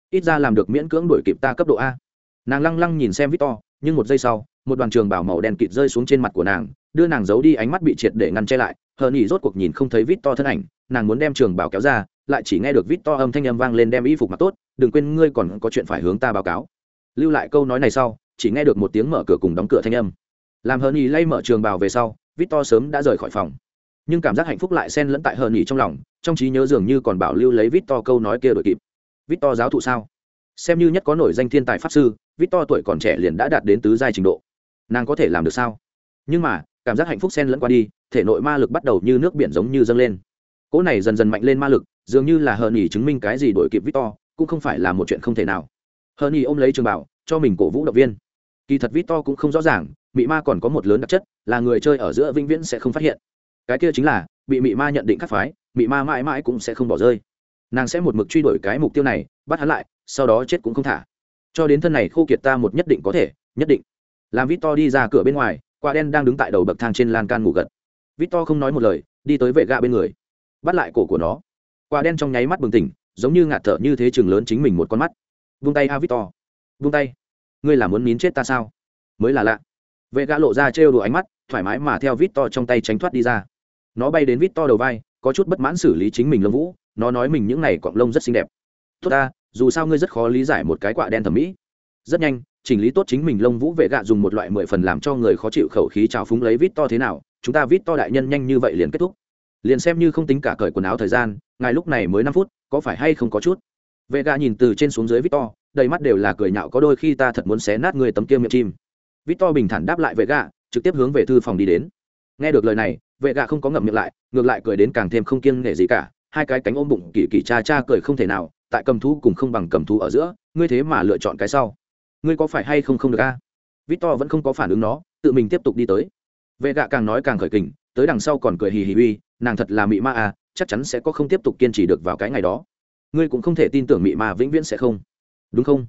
Ít ra làm được miễn cưỡng đuổi kịp ta cấp độ a. Nàng lăng lăng nhìn xem vít to nhưng một giây sau, một đoàn trường bảo màu đen kịt rơi xuống trên mặt của nàng, đưa nàng giấu đi ánh mắt bị triệt để ngăn che lại. Hờ nghỉ rốt cuộc nhìn không thấy vít to thân ảnh, nàng muốn đem trường bảo kéo ra lại chỉ nghe được vít to âm thanh âm vang lên đem y phục mặc tốt, đừng quên ngươi còn có chuyện phải hướng ta báo cáo. Lưu lại câu nói này sau, chỉ nghe được một tiếng mở cửa cùng đóng cửa thanh âm. Làm hờn ý lay mở trường bào về sau, vít to sớm đã rời khỏi phòng. Nhưng cảm giác hạnh phúc lại xen lẫn tại hờn ý trong lòng, trong trí nhớ dường như còn bảo lưu lấy vít to câu nói kia đổi kịp. Vít to giáo thụ sao? Xem như nhất có nổi danh thiên tài pháp sư, vít to tuổi còn trẻ liền đã đạt đến tứ giai trình độ. Nàng có thể làm được sao? Nhưng mà, cảm giác hạnh phúc xen lẫn qua đi, thể nội ma lực bắt đầu như nước biển giống như dâng lên. Cỗ này dần dần mạnh lên ma lực dường như là hờn ỉ chứng minh cái gì đổi kịp victor, cũng không phải là một chuyện không thể nào. Hờn ỉ ôm lấy trường bảo, cho mình cổ vũ động viên. Kỳ thật victor cũng không rõ ràng, mị ma còn có một lớn đặc chất, là người chơi ở giữa vĩnh viễn sẽ không phát hiện. Cái kia chính là, bị mị ma nhận định khắc phái, mị ma mãi mãi cũng sẽ không bỏ rơi. Nàng sẽ một mực truy đuổi cái mục tiêu này, bắt hắn lại, sau đó chết cũng không thả. Cho đến thân này khô kiệt ta một nhất định có thể, nhất định. Làm victor đi ra cửa bên ngoài, quả đen đang đứng tại đầu bậc thang trên lan can ngủ gật. Victor không nói một lời, đi tới vệ gạ bên người. Bắt lại cổ của nó quả đen trong nháy mắt bừng tỉnh, giống như ngạt thở như thế chừng lớn chính mình một con mắt. Vung tay a victor vung tay. Ngươi là muốn nín chết ta sao? Mới là lạ. Vệ gã lộ ra trêu đùa ánh mắt, thoải mái mà theo vít to trong tay tránh thoát đi ra. Nó bay đến vít to đầu vai, có chút bất mãn xử lý chính mình lông vũ, nó nói mình những n à y lông rất xinh đẹp. Tốt ta, dù sao ngươi rất khó lý giải một cái quạ đen thẩm mỹ. Rất nhanh, chỉnh lý tốt chính mình lông vũ vệ gạ dùng một loại mười phần làm cho người khó chịu khẩu khí trào phúng lấy vít to thế nào, chúng ta vít to đại nhân nhanh như vậy liền kết thúc liền xem như không tính cả cởi quần áo thời gian, ngài lúc này mới năm phút, có phải hay không có chút? Vệ gà nhìn từ trên xuống dưới victor, đầy mắt đều là cười nhạo có đôi khi ta thật muốn xé nát người tấm kia miệng chim. Victor bình thản đáp lại vệ gà, trực tiếp hướng về thư phòng đi đến. Nghe được lời này, vệ gà không có ngậm miệng lại, ngược lại cười đến càng thêm không kiêng nể gì cả, hai cái cánh ôm bụng kỳ kỳ cha cha cười không thể nào, tại cầm thú cùng không bằng cầm thú ở giữa, ngươi thế mà lựa chọn cái sau. Ngươi có phải hay không không được a? Victor vẫn không có phản ứng nó, tự mình tiếp tục đi tới. Vệ gạ càng nói càng khởi kình, tới đằng sau còn cười hì hì uy nàng thật là mị ma à chắc chắn sẽ có không tiếp tục kiên trì được vào cái ngày đó. Ngươi cũng không thể tin tưởng mị ma vĩnh viễn sẽ không. Đúng không?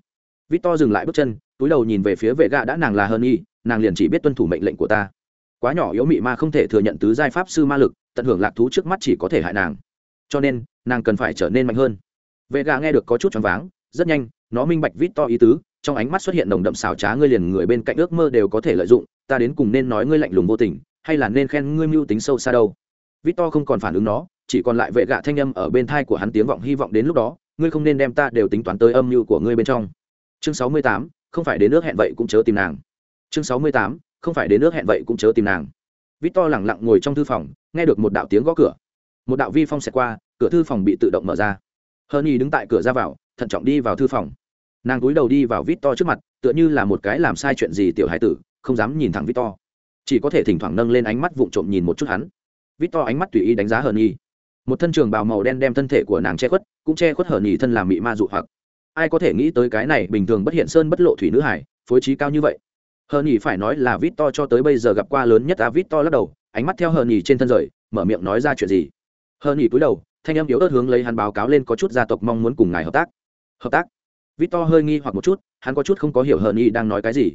Victor dừng lại bước chân, túi đầu nhìn về phía vệ gạ đã nàng là hơn y nàng liền chỉ biết tuân thủ mệnh lệnh của ta. Quá nhỏ yếu mị ma không thể thừa nhận tứ giai pháp sư ma lực, tận hưởng lạc thú trước mắt chỉ có thể hại nàng. Cho nên, nàng cần phải trở nên mạnh hơn. Vệ gạ nghe được có chút choáng váng, rất nhanh, nó minh bạch vít to ý tứ, trong ánh mắt xuất hiện nồng đậm xào trá ngươi liền người bên cạnh ước mơ đều có thể lợi dụng, ta đến cùng nên nói ngươi lạnh lùng vô tình, hay là nên khen ngươi mưu tính sâu xa đâu? Victor không còn phản ứng nó, chỉ còn lại vệ gạ thanh âm ở bên thai của hắn tiếng vọng hy vọng đến lúc đó, ngươi không nên đem ta đều tính toán tới âm mưu của ngươi bên trong. Chương sáu mươi tám, không phải đến nước hẹn vậy cũng chớ tìm nàng. Chương sáu mươi tám, không phải đến nước hẹn vậy cũng chớ tìm nàng. Victor lặng lặng ngồi trong thư phòng, nghe được một đạo tiếng gõ cửa. Một đạo vi phong xẹt qua, cửa thư phòng bị tự động mở ra. Honey đứng tại cửa ra vào, thận trọng đi vào thư phòng. Nàng cúi đầu đi vào Victor trước mặt, tựa như là một cái làm sai chuyện gì tiểu hải tử, không dám nhìn thẳng Victor. chỉ có thể thỉnh thoảng nâng lên ánh mắt vụng trộm nhìn một chút hắn vít to ánh mắt tùy ý đánh giá hờn nhi. Một thân trường bào màu đen đem thân thể của nàng che khuất, cũng che khuất hờn nhi thân làm mị ma dụ hoặc. Ai có thể nghĩ tới cái này bình thường bất hiện sơn bất lộ thủy nữ hải, phối trí cao như vậy? Hờn nhi phải nói là vít to cho tới bây giờ gặp qua lớn nhất a vít to lắc đầu, ánh mắt theo hờn nhi trên thân rời, mở miệng nói ra chuyện gì? Hờn nhi cúi đầu, thanh âm yếu ớt hướng lấy hắn báo cáo lên có chút gia tộc mong muốn cùng ngài hợp tác. Hợp tác? Victor hơi nghi hoặc một chút, hắn có chút không có hiểu hờn nhi đang nói cái gì.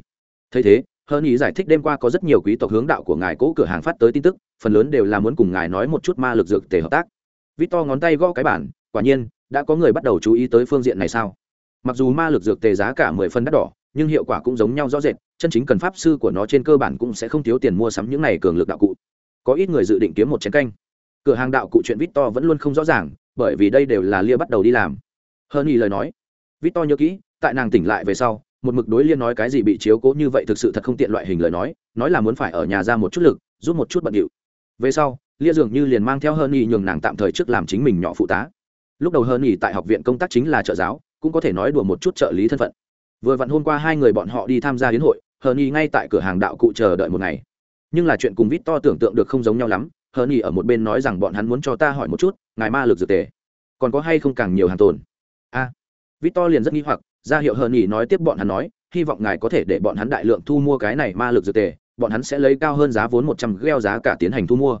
Thấy thế hơn ý giải thích đêm qua có rất nhiều quý tộc hướng đạo của ngài cố cửa hàng phát tới tin tức, phần lớn đều là muốn cùng ngài nói một chút ma lực dược tề hợp tác. Victor ngón tay gõ cái bản, quả nhiên, đã có người bắt đầu chú ý tới phương diện này sao? Mặc dù ma lực dược tề giá cả mười phân đắt đỏ, nhưng hiệu quả cũng giống nhau rõ rệt, chân chính cần pháp sư của nó trên cơ bản cũng sẽ không thiếu tiền mua sắm những này cường lực đạo cụ. Có ít người dự định kiếm một chén canh. Cửa hàng đạo cụ chuyện victor vẫn luôn không rõ ràng, bởi vì đây đều là lia bắt đầu đi làm. Hơn ý lời nói. Victor nhớ kỹ, tại nàng tỉnh lại về sau một mực đối liên nói cái gì bị chiếu cố như vậy thực sự thật không tiện loại hình lời nói nói là muốn phải ở nhà ra một chút lực giúp một chút bận điệu. Về sau lia dường như liền mang theo hơn y nhường nàng tạm thời trước làm chính mình nhỏ phụ tá. Lúc đầu hơn y tại học viện công tác chính là trợ giáo cũng có thể nói đùa một chút trợ lý thân phận. Vừa vặn hôm qua hai người bọn họ đi tham gia hiến hội hơn y ngay tại cửa hàng đạo cụ chờ đợi một ngày. Nhưng là chuyện cùng vít to tưởng tượng được không giống nhau lắm hơn nhì ở một bên nói rằng bọn hắn muốn cho ta hỏi một chút ngài ma lực dược tề. Còn có hay không càng nhiều hàng tồn? A. À, to liền rất nghi hoặc ra hiệu hờn nhỉ nói tiếp bọn hắn nói, hy vọng ngài có thể để bọn hắn đại lượng thu mua cái này ma lực dược tề, bọn hắn sẽ lấy cao hơn giá vốn một trăm gheo giá cả tiến hành thu mua.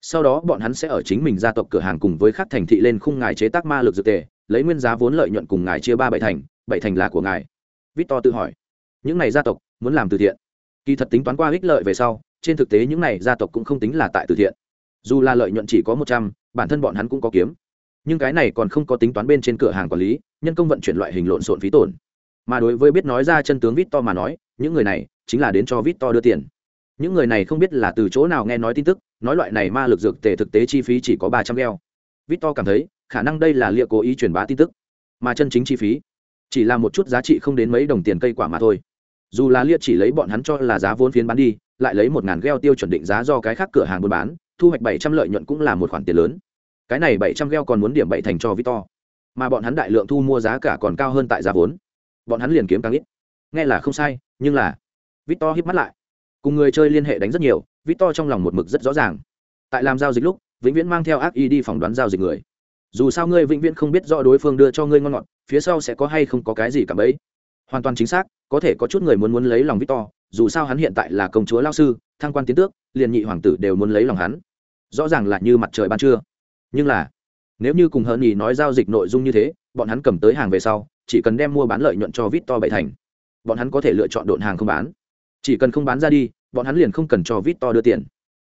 Sau đó bọn hắn sẽ ở chính mình gia tộc cửa hàng cùng với các thành thị lên khung ngài chế tác ma lực dược tề, lấy nguyên giá vốn lợi nhuận cùng ngài chia ba bảy thành bảy thành là của ngài. Victor tự hỏi. Những này gia tộc muốn làm từ thiện. Kỳ thật tính toán qua ích lợi về sau, trên thực tế những này gia tộc cũng không tính là tại từ thiện. Dù là lợi nhuận chỉ có một trăm, bản thân bọn hắn cũng có kiếm. Nhưng cái này còn không có tính toán bên trên cửa hàng quản lý nhân công vận chuyển loại hình lộn xộn phí tổn. Mà đối với biết nói ra chân tướng vít to mà nói, những người này chính là đến cho vít to đưa tiền. Những người này không biết là từ chỗ nào nghe nói tin tức, nói loại này ma lực dược tề thực tế chi phí chỉ có ba trăm gheo vít to cảm thấy, khả năng đây là liệu cố ý truyền bá tin tức. Mà chân chính chi phí, chỉ là một chút giá trị không đến mấy đồng tiền cây quả mà thôi. Dù là liệt chỉ lấy bọn hắn cho là giá vốn phiến bán đi, lại lấy một ngàn gheo tiêu chuẩn định giá do cái khác cửa hàng buôn bán, thu hoạch bảy trăm lợi nhuận cũng là một khoản tiền lớn. Cái này bảy trăm gheo còn muốn điểm bảy thành cho victor mà bọn hắn đại lượng thu mua giá cả còn cao hơn tại giá vốn. Bọn hắn liền kiếm càng ít. Nghe là không sai, nhưng là victor híp mắt lại. Cùng người chơi liên hệ đánh rất nhiều, victor trong lòng một mực rất rõ ràng. Tại làm giao dịch lúc, vĩnh viễn mang theo ác ý đi phỏng đoán giao dịch người. Dù sao ngươi vĩnh viễn không biết rõ đối phương đưa cho ngươi ngon ngọt, phía sau sẽ có hay không có cái gì cả bấy. Hoàn toàn chính xác, có thể có chút người muốn muốn lấy lòng victor, dù sao hắn hiện tại là công chúa lao sư, thăng quan tiến tước, liền nhị hoàng tử đều muốn lấy lòng hắn. Rõ ràng là như mặt trời ban trưa. Nhưng là nếu như cùng hờn nhì nói giao dịch nội dung như thế, bọn hắn cầm tới hàng về sau, chỉ cần đem mua bán lợi nhuận cho vít to bảy thành, bọn hắn có thể lựa chọn độn hàng không bán. Chỉ cần không bán ra đi, bọn hắn liền không cần cho vít to đưa tiền.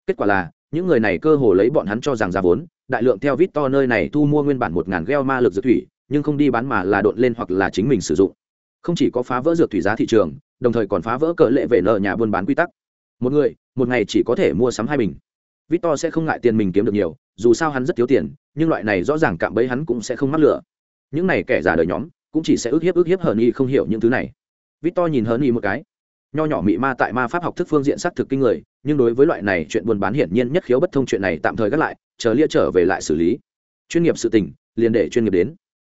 Kết quả là, những người này cơ hồ lấy bọn hắn cho rằng ra vốn, đại lượng theo vít to nơi này thu mua nguyên bản một ngàn gheo ma lực dược thủy, nhưng không đi bán mà là độn lên hoặc là chính mình sử dụng. Không chỉ có phá vỡ dược thủy giá thị trường, đồng thời còn phá vỡ cỡ lệ về nợ nhà buôn bán quy tắc. Một người, một ngày chỉ có thể mua sắm hai bình. Vít To sẽ không ngại tiền mình kiếm được nhiều, dù sao hắn rất thiếu tiền nhưng loại này rõ ràng cạm bẫy hắn cũng sẽ không mắc lửa. Những này kẻ giả đời nhóm cũng chỉ sẽ ức hiếp ức hiếp hờn nghị không hiểu những thứ này. Victor nhìn hờn nghị một cái. Nho nhỏ mị ma tại ma pháp học thức phương diện sát thực kinh người, nhưng đối với loại này chuyện buôn bán hiển nhiên nhất khiếu bất thông chuyện này tạm thời gác lại, chờ lia trở về lại xử lý. Chuyên nghiệp sự tình, liền để chuyên nghiệp đến.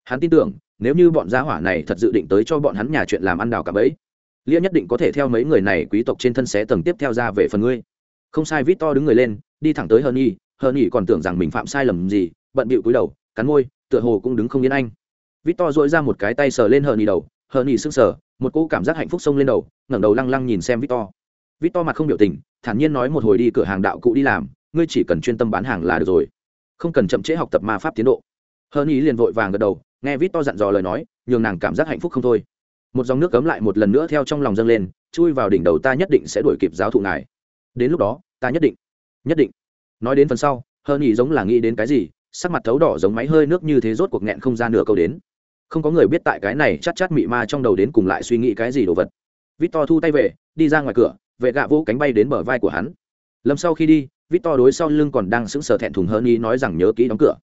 Hắn tin tưởng, nếu như bọn gia hỏa này thật dự định tới cho bọn hắn nhà chuyện làm ăn đào cả bẫy, lia nhất định có thể theo mấy người này quý tộc trên thân xé tầng tiếp theo ra về phần ngươi. Không sai vít to đứng người lên, đi thẳng tới hờ nhi hờ nhi còn tưởng rằng mình phạm sai lầm gì bận bịu cúi đầu, cắn môi, tựa hồ cũng đứng không yên anh. Vít to dội ra một cái tay sờ lên hờ nhì đầu hờ nhì sưng sờ, một cỗ cảm giác hạnh phúc xông lên đầu, ngẩng đầu lăng lăng nhìn xem vít to vít to mặt không biểu tình, thản nhiên nói một hồi đi cửa hàng đạo cụ đi làm, ngươi chỉ cần chuyên tâm bán hàng là được rồi. Không cần chậm trễ học tập ma pháp tiến độ. Hờ nhì liền vội vàng gật đầu, nghe vít to dặn dò lời nói, nhường nàng cảm giác hạnh phúc không thôi. Một dòng nước cấm lại một lần nữa theo trong lòng dâng lên, chui vào đỉnh đầu ta nhất định sẽ đuổi kịp giáo thụ ngài. Đến lúc đó, ta nhất định nhất định. Nói đến phần sau hơn ý giống là nghĩ đến cái gì sắc mặt thấu đỏ giống máy hơi nước như thế rốt cuộc nghẹn không ra nửa câu đến. Không có người biết tại cái này chắc chắc mị ma trong đầu đến cùng lại suy nghĩ cái gì đồ vật. Vít to thu tay về, đi ra ngoài cửa, vệ gạ vỗ cánh bay đến bờ vai của hắn. Lâm sau khi đi vít to đối sau lưng còn đang sững sờ thẹn thùng hơn ý nói rằng nhớ kỹ đóng cửa.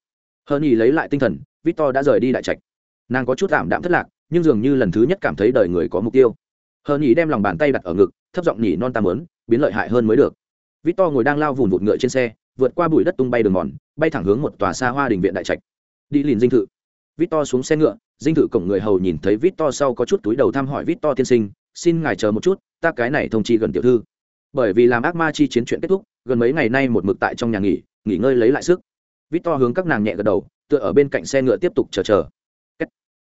Hơn ý lấy lại tinh thần vít to đã rời đi đại trạch. Nàng có chút ảm đạm thất lạc, nhưng dường như lần thứ nhất cảm thấy đời người có mục tiêu. Hơn ý đem lòng bàn tay đặt ở ngực, thấp giọng nhỉ non ta muốn, biến lợi hại hơn mới được. Vít to ngồi đang lao vùn vụt ngựa trên xe vượt qua bụi đất tung bay đường mòn, bay thẳng hướng một tòa xa hoa đình viện đại trạch. Đi liền dinh thự. Vít to xuống xe ngựa, dinh thự cổng người hầu nhìn thấy vít to sau có chút túi đầu thăm hỏi vít to tiên sinh, xin ngài chờ một chút, ta cái này thông chi gần tiểu thư. Bởi vì làm ác ma chi chiến chuyện kết thúc, gần mấy ngày nay một mực tại trong nhà nghỉ nghỉ ngơi lấy lại sức. Vít to hướng các nàng nhẹ gật đầu, tựa ở bên cạnh xe ngựa tiếp tục chờ chờ.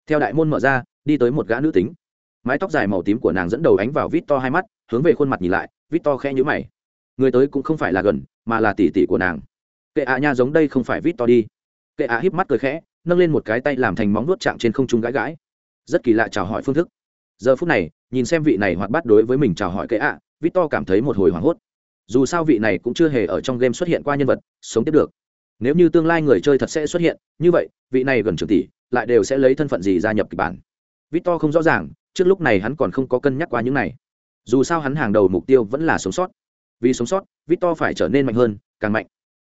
Theo đại môn mở ra, đi tới một gã nữ tính. Mái tóc dài màu tím của nàng dẫn đầu ánh vào vít to hai mắt, hướng về khuôn mặt nhìn lại vít to khẽ nhữ mày. Người tới cũng không phải là gần mà là tỷ tỷ của nàng. Kệ ạ nha giống đây không phải vít to đi. Kệ ạ híp mắt cười khẽ, nâng lên một cái tay làm thành móng nuốt chạm trên không trung gãi gãi. Rất kỳ lạ chào hỏi phương thức. Giờ phút này, nhìn xem vị này hoạt bát đối với mình chào hỏi kệ ạ, vít to cảm thấy một hồi hoảng hốt. Dù sao vị này cũng chưa hề ở trong game xuất hiện qua nhân vật, sống tiếp được. Nếu như tương lai người chơi thật sẽ xuất hiện, như vậy, vị này gần trưởng tỷ lại đều sẽ lấy thân phận gì gia nhập kịch bản. Victor không rõ ràng, trước lúc này hắn còn không có cân nhắc qua những này. Dù sao hắn hàng đầu mục tiêu vẫn là sống sót vì sống sót victor phải trở nên mạnh hơn, càng mạnh.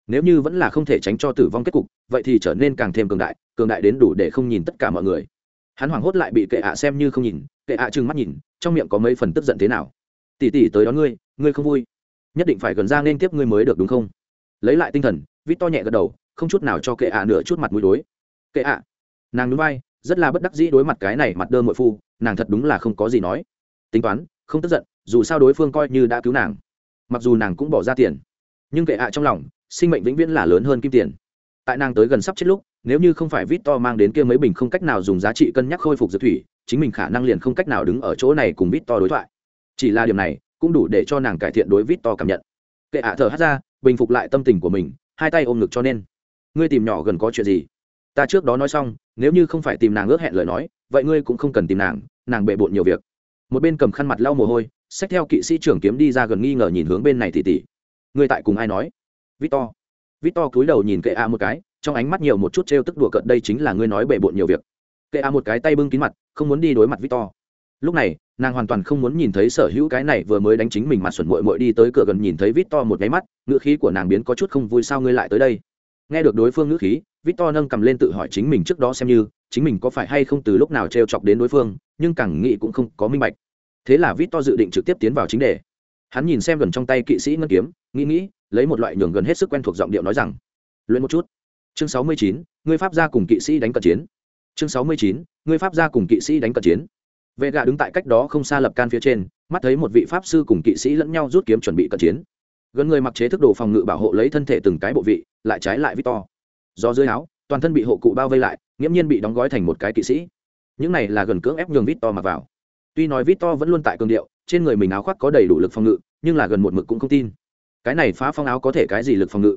Nếu như vẫn là không thể tránh cho tử vong kết cục, vậy thì trở nên càng thêm cường đại cường đại đến đủ để không nhìn tất cả mọi người. Hắn hoảng hốt lại bị kệ ạ xem như không nhìn, kệ ạ trừng mắt nhìn, trong miệng có mấy phần tức giận thế nào. Tỉ tỉ tới đón ngươi ngươi không vui. Nhất định phải gần ra nên tiếp ngươi mới được đúng không? Lấy lại tinh thần, vít to nhẹ gật đầu, không chút nào cho kệ ạ nửa chút mặt mũi đối. Kệ ạ. Nàng núi vai, rất là bất đắc dĩ đối mặt cái này mặt đơn mội phu, nàng thật đúng là không có gì nói. Tính toán, không tức giận, dù sao đối phương coi như đã cứu nàng mặc dù nàng cũng bỏ ra tiền, nhưng kệ ạ trong lòng, sinh mệnh vĩnh viễn là lớn hơn kim tiền. Tại nàng tới gần sắp chết lúc, nếu như không phải vít to mang đến kia mấy bình không cách nào dùng giá trị cân nhắc khôi phục dược thủy, chính mình khả năng liền không cách nào đứng ở chỗ này cùng vít to đối thoại. Chỉ là điều này, cũng đủ để cho nàng cải thiện đối vít to cảm nhận. Kệ ạ thở hát ra, bình phục lại tâm tình của mình, hai tay ôm ngực cho nên. Ngươi tìm nhỏ gần có chuyện gì? Ta trước đó nói xong, nếu như không phải tìm nàng ước hẹn lời nói, vậy ngươi cũng không cần tìm nàng nàng bệ bộn nhiều việc. Một bên cầm khăn mặt lau mồ hôi xách theo kỵ sĩ trưởng kiếm đi ra gần nghi ngờ nhìn hướng bên này tỉ tỉ. Người tại cùng ai nói? Victor. Victor cúi đầu nhìn kệ a một cái, trong ánh mắt nhiều một chút t r e o tức đùa cợt đây chính là ngươi nói bề bộn nhiều việc. Kệ a một cái tay bưng kín mặt, không muốn đi đối mặt victor. Lúc này, nàng hoàn toàn không muốn nhìn thấy sở hữu cái này vừa mới đánh chính mình mặt xuẩn mội mội đi tới cửa gần nhìn thấy vít to một nháy mắt, ngữ khí của nàng biến có chút không vui sao ngươi lại tới đây? Nghe được đối phương ngữ khí vít to nâng cầm lên tự hỏi chính mình trước đó xem như, chính mình có phải hay không từ lúc nào t r e o chọc đến đối phương, nhưng càng nghĩ cũng không có minh bạch thế là vít to dự định trực tiếp tiến vào chính đề. Hắn nhìn xem gần trong tay kỵ sĩ ngân kiếm, nghĩ nghĩ, lấy một loại nhường gần hết sức quen thuộc giọng điệu nói rằng, luyện một chút. Chương sáu mươi chín người pháp gia cùng kỵ sĩ đánh cận chiến. Chương sáu mươi chín người pháp gia cùng kỵ sĩ đánh cận chiến. Vệ gà đứng tại cách đó không xa lập can phía trên, mắt thấy một vị pháp sư cùng kỵ sĩ lẫn nhau rút kiếm chuẩn bị cận chiến. Gần người mặc chế thức đồ phòng ngự bảo hộ lấy thân thể từng cái bộ vị, lại trái lại victor do dưới áo, toàn thân bị hộ cụ bao vây lại, nghiễm nhiên bị đóng gói thành một cái kỵ sĩ. Những này là gần cưỡng ép nhường victor mặc vào tuy nói victor vẫn luôn tại cường điệu, trên người mình áo khoác có đầy đủ lực phòng ngự, nhưng là gần một mực cũng không tin. Cái này phá phong áo có thể cái gì lực phòng ngự?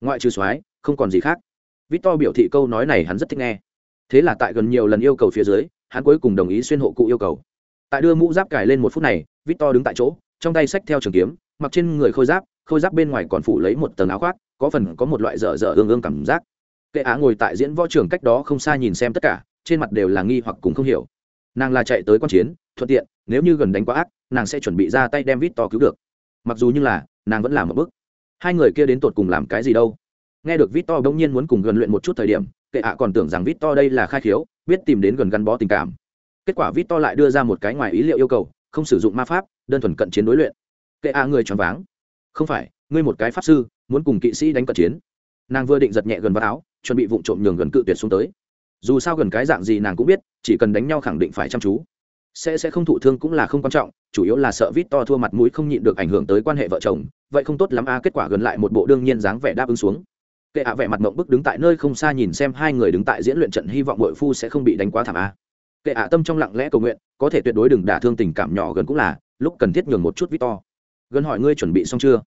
Ngoại trừ soái, không còn gì khác. Victor biểu thị câu nói này hắn rất thích nghe. Thế là tại gần nhiều lần yêu cầu phía dưới, hắn cuối cùng đồng ý xuyên hộ cụ yêu cầu. Tại đưa mũ giáp cài lên một phút này, victor đứng tại chỗ, trong tay xách theo trường kiếm, mặc trên người khôi giáp khôi giáp bên ngoài còn phủ lấy một tầng áo khoác, có phần có một loại dở dở ương ương cảm giác. Kệ á ngồi tại diễn võ trường cách đó không xa nhìn xem tất cả, trên mặt đều là nghi hoặc cùng không hiểu nàng là chạy tới q chiến, thuận tiện, nếu như gần đánh quá ác, nàng sẽ chuẩn bị ra tay đem vít to cứu được. Mặc dù như là, nàng vẫn làm một bước. Hai người kia đến tột cùng làm cái gì đâu? Nghe được vít to bỗng nhiên muốn cùng gần luyện một chút thời điểm, kệ ạ còn tưởng rằng vít to đây là khai khiếu, biết tìm đến gần gắn bó tình cảm. Kết quả vít to lại đưa ra một cái ngoài ý liệu yêu cầu, không sử dụng ma pháp, đơn thuần cận chiến đối luyện. Kệ ạ người choáng váng. Không phải, ngươi một cái pháp sư, muốn cùng kỵ sĩ đánh cận chiến. Nàng vừa định giật nhẹ gần vào áo, chuẩn bị vụng trộm nhường gần cự tuyệt xuống tới dù sao gần cái dạng gì nàng cũng biết, chỉ cần đánh nhau khẳng định phải chăm chú. Sẽ sẽ không thụ thương cũng là không quan trọng, chủ yếu là sợ vít to thua mặt mũi không nhịn được ảnh hưởng tới quan hệ vợ chồng, vậy không tốt lắm a, kết quả gần lại một bộ đương nhiên dáng vẻ đáp ứng xuống. Kệ ạ vẻ mặt mộng bức đứng tại nơi không xa nhìn xem hai người đứng tại diễn luyện trận, hy vọng bội phu sẽ không bị đánh quá thảm a. Kệ ạ tâm trong lặng lẽ cầu nguyện, có thể tuyệt đối đừng đả thương tình cảm nhỏ gần cũng là, lúc cần thiết nhường một chút vít to. Gần hỏi ngươi chuẩn bị xong chưa?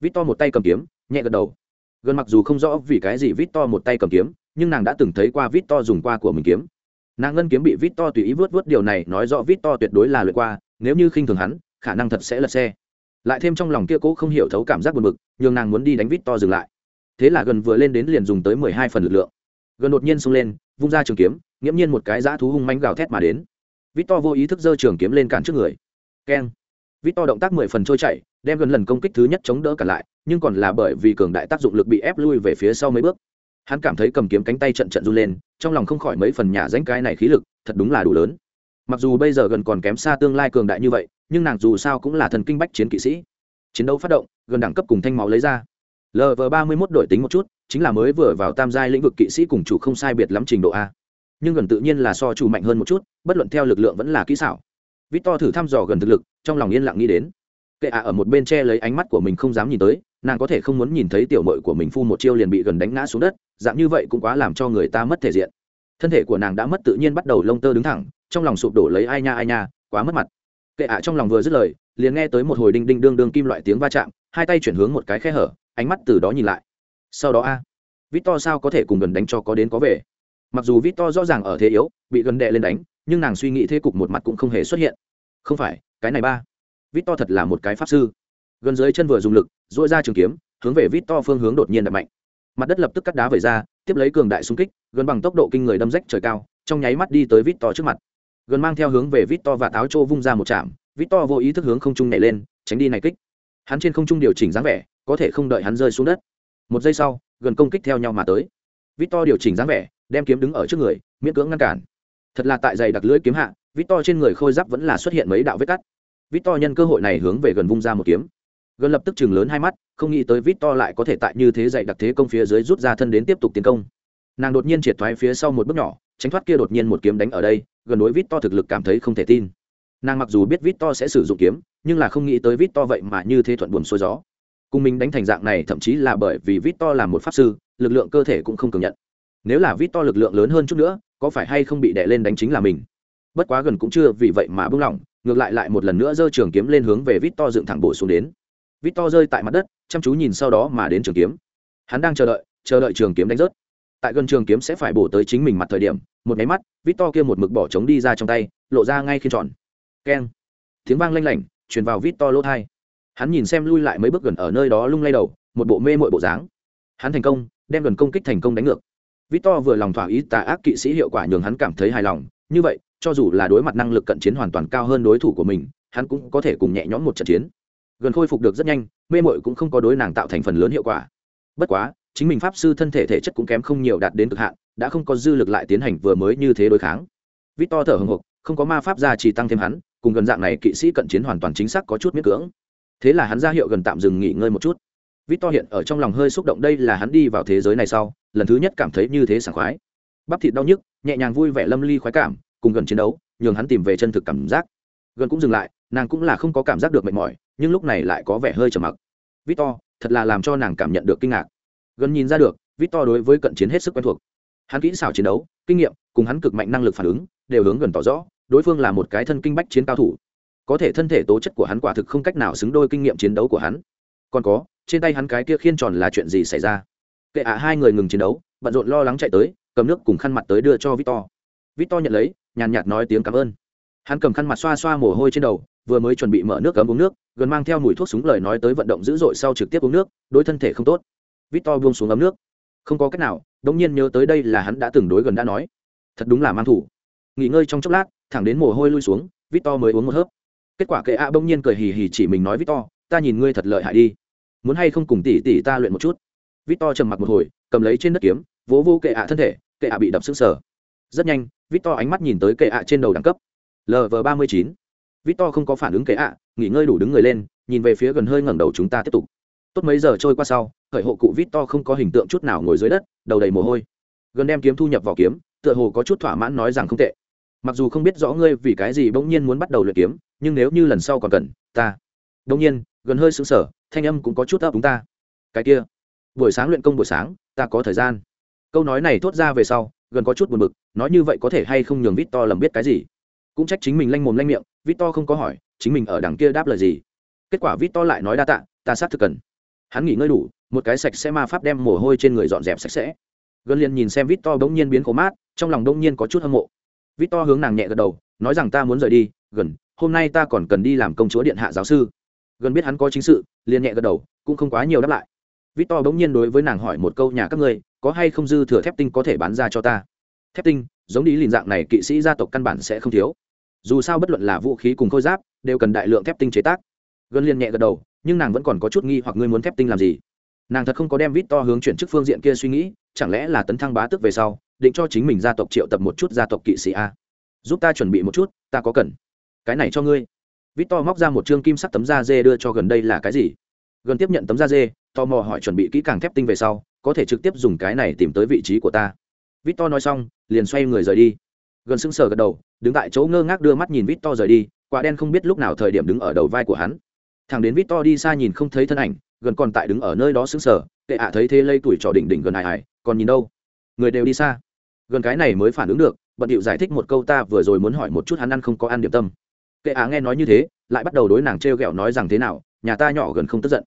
Vít to một tay cầm kiếm, nhẹ gật đầu. Gần mặc dù không rõ vì cái gì vít to một tay cầm kiếm nhưng nàng đã từng thấy qua vít to dùng qua của mình kiếm. Nàng ngân kiếm bị vít to tùy ý vớt vớt, điều này nói rõ vít to tuyệt đối là lượt qua, nếu như khinh thường hắn, khả năng thật sẽ lật xe. Lại thêm trong lòng kia cố không hiểu thấu cảm giác buồn bực, nhường nàng muốn đi đánh vít to dừng lại. Thế là gần vừa lên đến liền dùng tới mười hai phần lực lượng. Gần đột nhiên xông lên, vung ra trường kiếm, nghiễm nhiên một cái dã thú hung mánh gào thét mà đến. Vít to vô ý thức giơ trường kiếm lên cản trước người. Keng. Vít to động tác mười phần trôi chạy đem gần lần công kích thứ nhất chống đỡ cả lại, nhưng còn là bởi vì cường đại tác dụng lực bị ép lui về phía sau mấy bước hắn cảm thấy cầm kiếm cánh tay trận trận run lên, trong lòng không khỏi mấy phần nhà danh cái này khí lực, thật đúng là đủ lớn. Mặc dù bây giờ gần còn kém xa tương lai cường đại như vậy, nhưng nàng dù sao cũng là thần kinh bách chiến kỵ sĩ. Chiến đấu phát động, gần đẳng cấp cùng thanh máu lấy ra. Lv ba mươi mốt đổi tính một chút, chính là mới vừa vào tam giai lĩnh vực kỵ sĩ cùng chủ không sai biệt lắm trình độ a. Nhưng gần tự nhiên là so chủ mạnh hơn một chút, bất luận theo lực lượng vẫn là kỹ xảo. Vít to thử thăm dò gần thực lực, trong lòng yên lặng nghĩ đến kệ ạ ở một bên che lấy ánh mắt của mình không dám nhìn tới nàng có thể không muốn nhìn thấy tiểu mội của mình phu một chiêu liền bị gần đánh ngã xuống đất dạng như vậy cũng quá làm cho người ta mất thể diện. Thân thể của nàng đã mất tự nhiên bắt đầu lông tơ đứng thẳng trong lòng sụp đổ lấy ai nha ai nha quá mất mặt. Kệ ạ trong lòng vừa dứt lời liền nghe tới một hồi đinh đinh đương đương kim loại tiếng va chạm hai tay chuyển hướng một cái khe hở ánh mắt từ đó nhìn lại. Sau đó a à, vít to sao có thể cùng gần đánh cho có đến có về? Mặc dù vít to rõ ràng ở thế yếu bị gần đệ lên đánh nhưng nàng suy nghĩ thế cục một mặt cũng không hề xuất hiện. Không phải cái này ba vít to thật là một cái pháp sư. Gần dưới chân vừa dùng lực dội ra trường kiếm, hướng về vít to phương hướng đột nhiên đập mạnh. Mặt đất lập tức cắt đá về ra, tiếp lấy cường đại xung kích, gần bằng tốc độ kinh người đâm rách trời cao, trong nháy mắt đi tới vít to trước mặt. Gần mang theo hướng về vít to và táo trô vung ra một chạm, vít to vô ý thức hướng không trung nhảy lên, tránh đi này kích. Hắn trên không trung điều chỉnh dáng vẻ, có thể không đợi hắn rơi xuống đất. Một giây sau, gần công kích theo nhau mà tới. Vít to điều chỉnh dáng vẻ, đem kiếm đứng ở trước người, miễn cưỡng ngăn cản. Thật là tại giày đặc lưỡi kiếm hạ, vít to trên người khôi giáp vẫn là xuất hiện mấy đạo vết cắt vít to nhân cơ hội này hướng về gần vung ra một kiếm. Gần lập tức chừng lớn hai mắt, không nghĩ tới vít to lại có thể tại như thế dạy đặc thế công phía dưới rút ra thân đến tiếp tục tiến công. Nàng đột nhiên triệt thoái phía sau một bước nhỏ, tránh thoát kia đột nhiên một kiếm đánh ở đây, gần đối vít to thực lực cảm thấy không thể tin. Nàng mặc dù biết vít to sẽ sử dụng kiếm, nhưng là không nghĩ tới vít to vậy mà như thế thuận buồn xuôi gió. Cùng mình đánh thành dạng này thậm chí là bởi vì vít to là một pháp sư, lực lượng cơ thể cũng không cường nhận. Nếu là vít to lực lượng lớn hơn chút nữa, có phải hay không bị đè lên đánh chính là mình? Bất quá gần cũng chưa vì vậy mà bưng lỏng ngược lại lại một lần nữa giơ trường kiếm lên hướng về vít to dựng thẳng bổ xuống đến. Vít to rơi tại mặt đất, chăm chú nhìn sau đó mà đến trường kiếm. Hắn đang chờ đợi chờ đợi trường kiếm đánh rớt. Tại gần trường kiếm sẽ phải bổ tới chính mình mặt thời điểm, một máy mắt vít to kia một mực bỏ trống đi ra trong tay, lộ ra ngay khi tròn keng. Tiếng vang lanh lảnh, truyền vào vít to lỗ thai. Hắn nhìn xem lui lại mấy bước gần ở nơi đó lung lay đầu, một bộ mê mội bộ dáng. Hắn thành công, đem gần công kích thành công đánh ngược. Vít to vừa lòng thỏa ý tà ác kỵ sĩ hiệu quả nhường hắn cảm thấy hài lòng. Như vậy cho dù là đối mặt năng lực cận chiến hoàn toàn cao hơn đối thủ của mình, hắn cũng có thể cùng nhẹ nhõm một trận chiến. Gần khôi phục được rất nhanh, mê mội cũng không có đối nàng tạo thành phần lớn hiệu quả. Bất quá, chính mình pháp sư thân thể thể chất cũng kém không nhiều đạt đến cực hạn, đã không có dư lực lại tiến hành vừa mới như thế đối kháng. Vít to thở hồng hộc, không có ma pháp gia chỉ tăng thêm hắn, cùng gần dạng này kỵ sĩ cận chiến hoàn toàn chính xác có chút miễn cưỡng. Thế là hắn ra hiệu gần tạm dừng nghỉ ngơi một chút. Vít to hiện ở trong lòng hơi xúc động đây là hắn đi vào thế giới này sau, lần thứ nhất cảm thấy như thế sảng khoái. Bắp thịt đau nhức, nhẹ nhàng vui vẻ lâm ly khoái cảm cùng gần chiến đấu, nhường hắn tìm về chân thực cảm giác. Gần cũng dừng lại, nàng cũng là không có cảm giác được mệt mỏi, nhưng lúc này lại có vẻ hơi trầm mặc. Victor, thật là làm cho nàng cảm nhận được kinh ngạc. Gần nhìn ra được, victor đối với cận chiến hết sức quen thuộc. Hắn kỹ xảo chiến đấu, kinh nghiệm, cùng hắn cực mạnh năng lực phản ứng, đều hướng gần tỏ rõ, đối phương là một cái thân kinh bách chiến cao thủ. Có thể thân thể tố chất của hắn quả thực không cách nào xứng đôi kinh nghiệm chiến đấu của hắn. Còn có, trên tay hắn cái kia khiên tròn là chuyện gì xảy ra? Kệ ạ, hai người ngừng chiến đấu, bận rộn lo lắng chạy tới, cầm nước cùng khăn mặt tới đưa cho victor victor nhận lấy, nhàn nhạt nói tiếng cảm ơn. Hắn cầm khăn mặt xoa xoa mồ hôi trên đầu, vừa mới chuẩn bị mở nước cấm uống nước, gần mang theo mùi thuốc súng lời nói tới vận động dữ dội sau trực tiếp uống nước, đối thân thể không tốt. Victor buông xuống ấm nước. Không có cách nào, đống nhiên nhớ tới đây là hắn đã từng đối gần đã nói. Thật đúng là mang thủ. Nghỉ ngơi trong chốc lát, thẳng đến mồ hôi lui xuống, victor mới uống một hớp. Kết quả kệ a bỗng nhiên cười hì hì chỉ mình nói, victor, ta nhìn ngươi thật lợi hại đi. Muốn hay không cùng tỷ tỷ ta luyện một chút? Victor trầm mặc một hồi, cầm lấy trên đất kiếm, vỗ vô kệ ạ thân thể, kệ ạ bị đập sững sờ rất nhanh, victor ánh mắt nhìn tới kệ ạ trên đầu đẳng cấp. Lv ba mươi chín. Victor không có phản ứng kệ ạ, nghỉ ngơi đủ đứng người lên, nhìn về phía gần hơi ngẩng đầu chúng ta tiếp tục. Tốt mấy giờ trôi qua sau, khởi hộ cụ victor không có hình tượng chút nào ngồi dưới đất, đầu đầy mồ hôi. Gần đem kiếm thu nhập vào kiếm, tựa hồ có chút thỏa mãn nói rằng không tệ. Mặc dù không biết rõ ngươi vì cái gì bỗng nhiên muốn bắt đầu luyện kiếm, nhưng nếu như lần sau còn cần, ta. Bỗng nhiên, gần hơi sững sờ, thanh âm cũng có chút ấp chúng ta. Cái kia. Buổi sáng luyện công buổi sáng, ta có thời gian. Câu nói này thốt ra về sau gần có chút buồn bực, nói như vậy có thể hay không nhường vít to lầm biết cái gì? Cũng trách chính mình lanh mồm lanh miệng vít to không có hỏi, chính mình ở đằng kia đáp lời gì? Kết quả vít to lại nói đa tạ, ta sát thực cần. Hắn nghỉ ngơi đủ, một cái sạch sẽ ma pháp đem mồ hôi trên người dọn dẹp sạch sẽ. Gần liền nhìn xem vít to bỗng nhiên biến khổ mát, trong lòng đông nhiên có chút hâm mộ. Vít to hướng nàng nhẹ gật đầu, nói rằng ta muốn rời đi gần hôm nay ta còn cần đi làm công chúa điện hạ giáo sư. Gần biết hắn có chính sự, liền nhẹ gật đầu, cũng không quá nhiều đáp lại vít to bỗng nhiên đối với nàng hỏi một câu, nhà các ngươi, có hay không dư thừa thép tinh có thể bán ra cho ta? Thép tinh, giống đi lìn dạng này, kỵ sĩ gia tộc căn bản sẽ không thiếu. Dù sao bất luận là vũ khí cùng khôi giáp, đều cần đại lượng thép tinh chế tác. Gần liền nhẹ gật đầu, nhưng nàng vẫn còn có chút nghi hoặc ngươi muốn thép tinh làm gì. Nàng thật không có đem vít to hướng chuyển chức phương diện kia suy nghĩ, chẳng lẽ là tấn thăng bá tước về sau, định cho chính mình gia tộc triệu tập một chút gia tộc kỵ sĩ a? Giúp ta chuẩn bị một chút, ta có cần. Cái này cho ngươi. Victor móc ra một trương kim sắc tấm da dê đưa cho gần đây là cái gì? Gần tiếp nhận tấm da dê tò mò hỏi chuẩn bị kỹ càng thép tinh về sau, có thể trực tiếp dùng cái này tìm tới vị trí của ta. Vít to nói xong, liền xoay người rời đi. Gần sững sờ gật đầu, đứng tại chỗ ngơ ngác đưa mắt nhìn vít to rời đi, quả đen không biết lúc nào thời điểm đứng ở đầu vai của hắn. Thằng đến vít to đi xa nhìn không thấy thân ảnh, gần còn tại đứng ở nơi đó sững sờ, kệ ạ thấy thế lây tuổi trò đỉnh đỉnh gần hài hài còn nhìn đâu? Người đều đi xa. Gần cái này mới phản ứng được, bận điệu giải thích một câu ta vừa rồi muốn hỏi một chút hắn ăn không có ăn điểm tâm. Kệ ạ nghe nói như thế, lại bắt đầu đối nàng t r e o g ẹ o nói rằng thế nào, nhà ta nhỏ gần không tức giận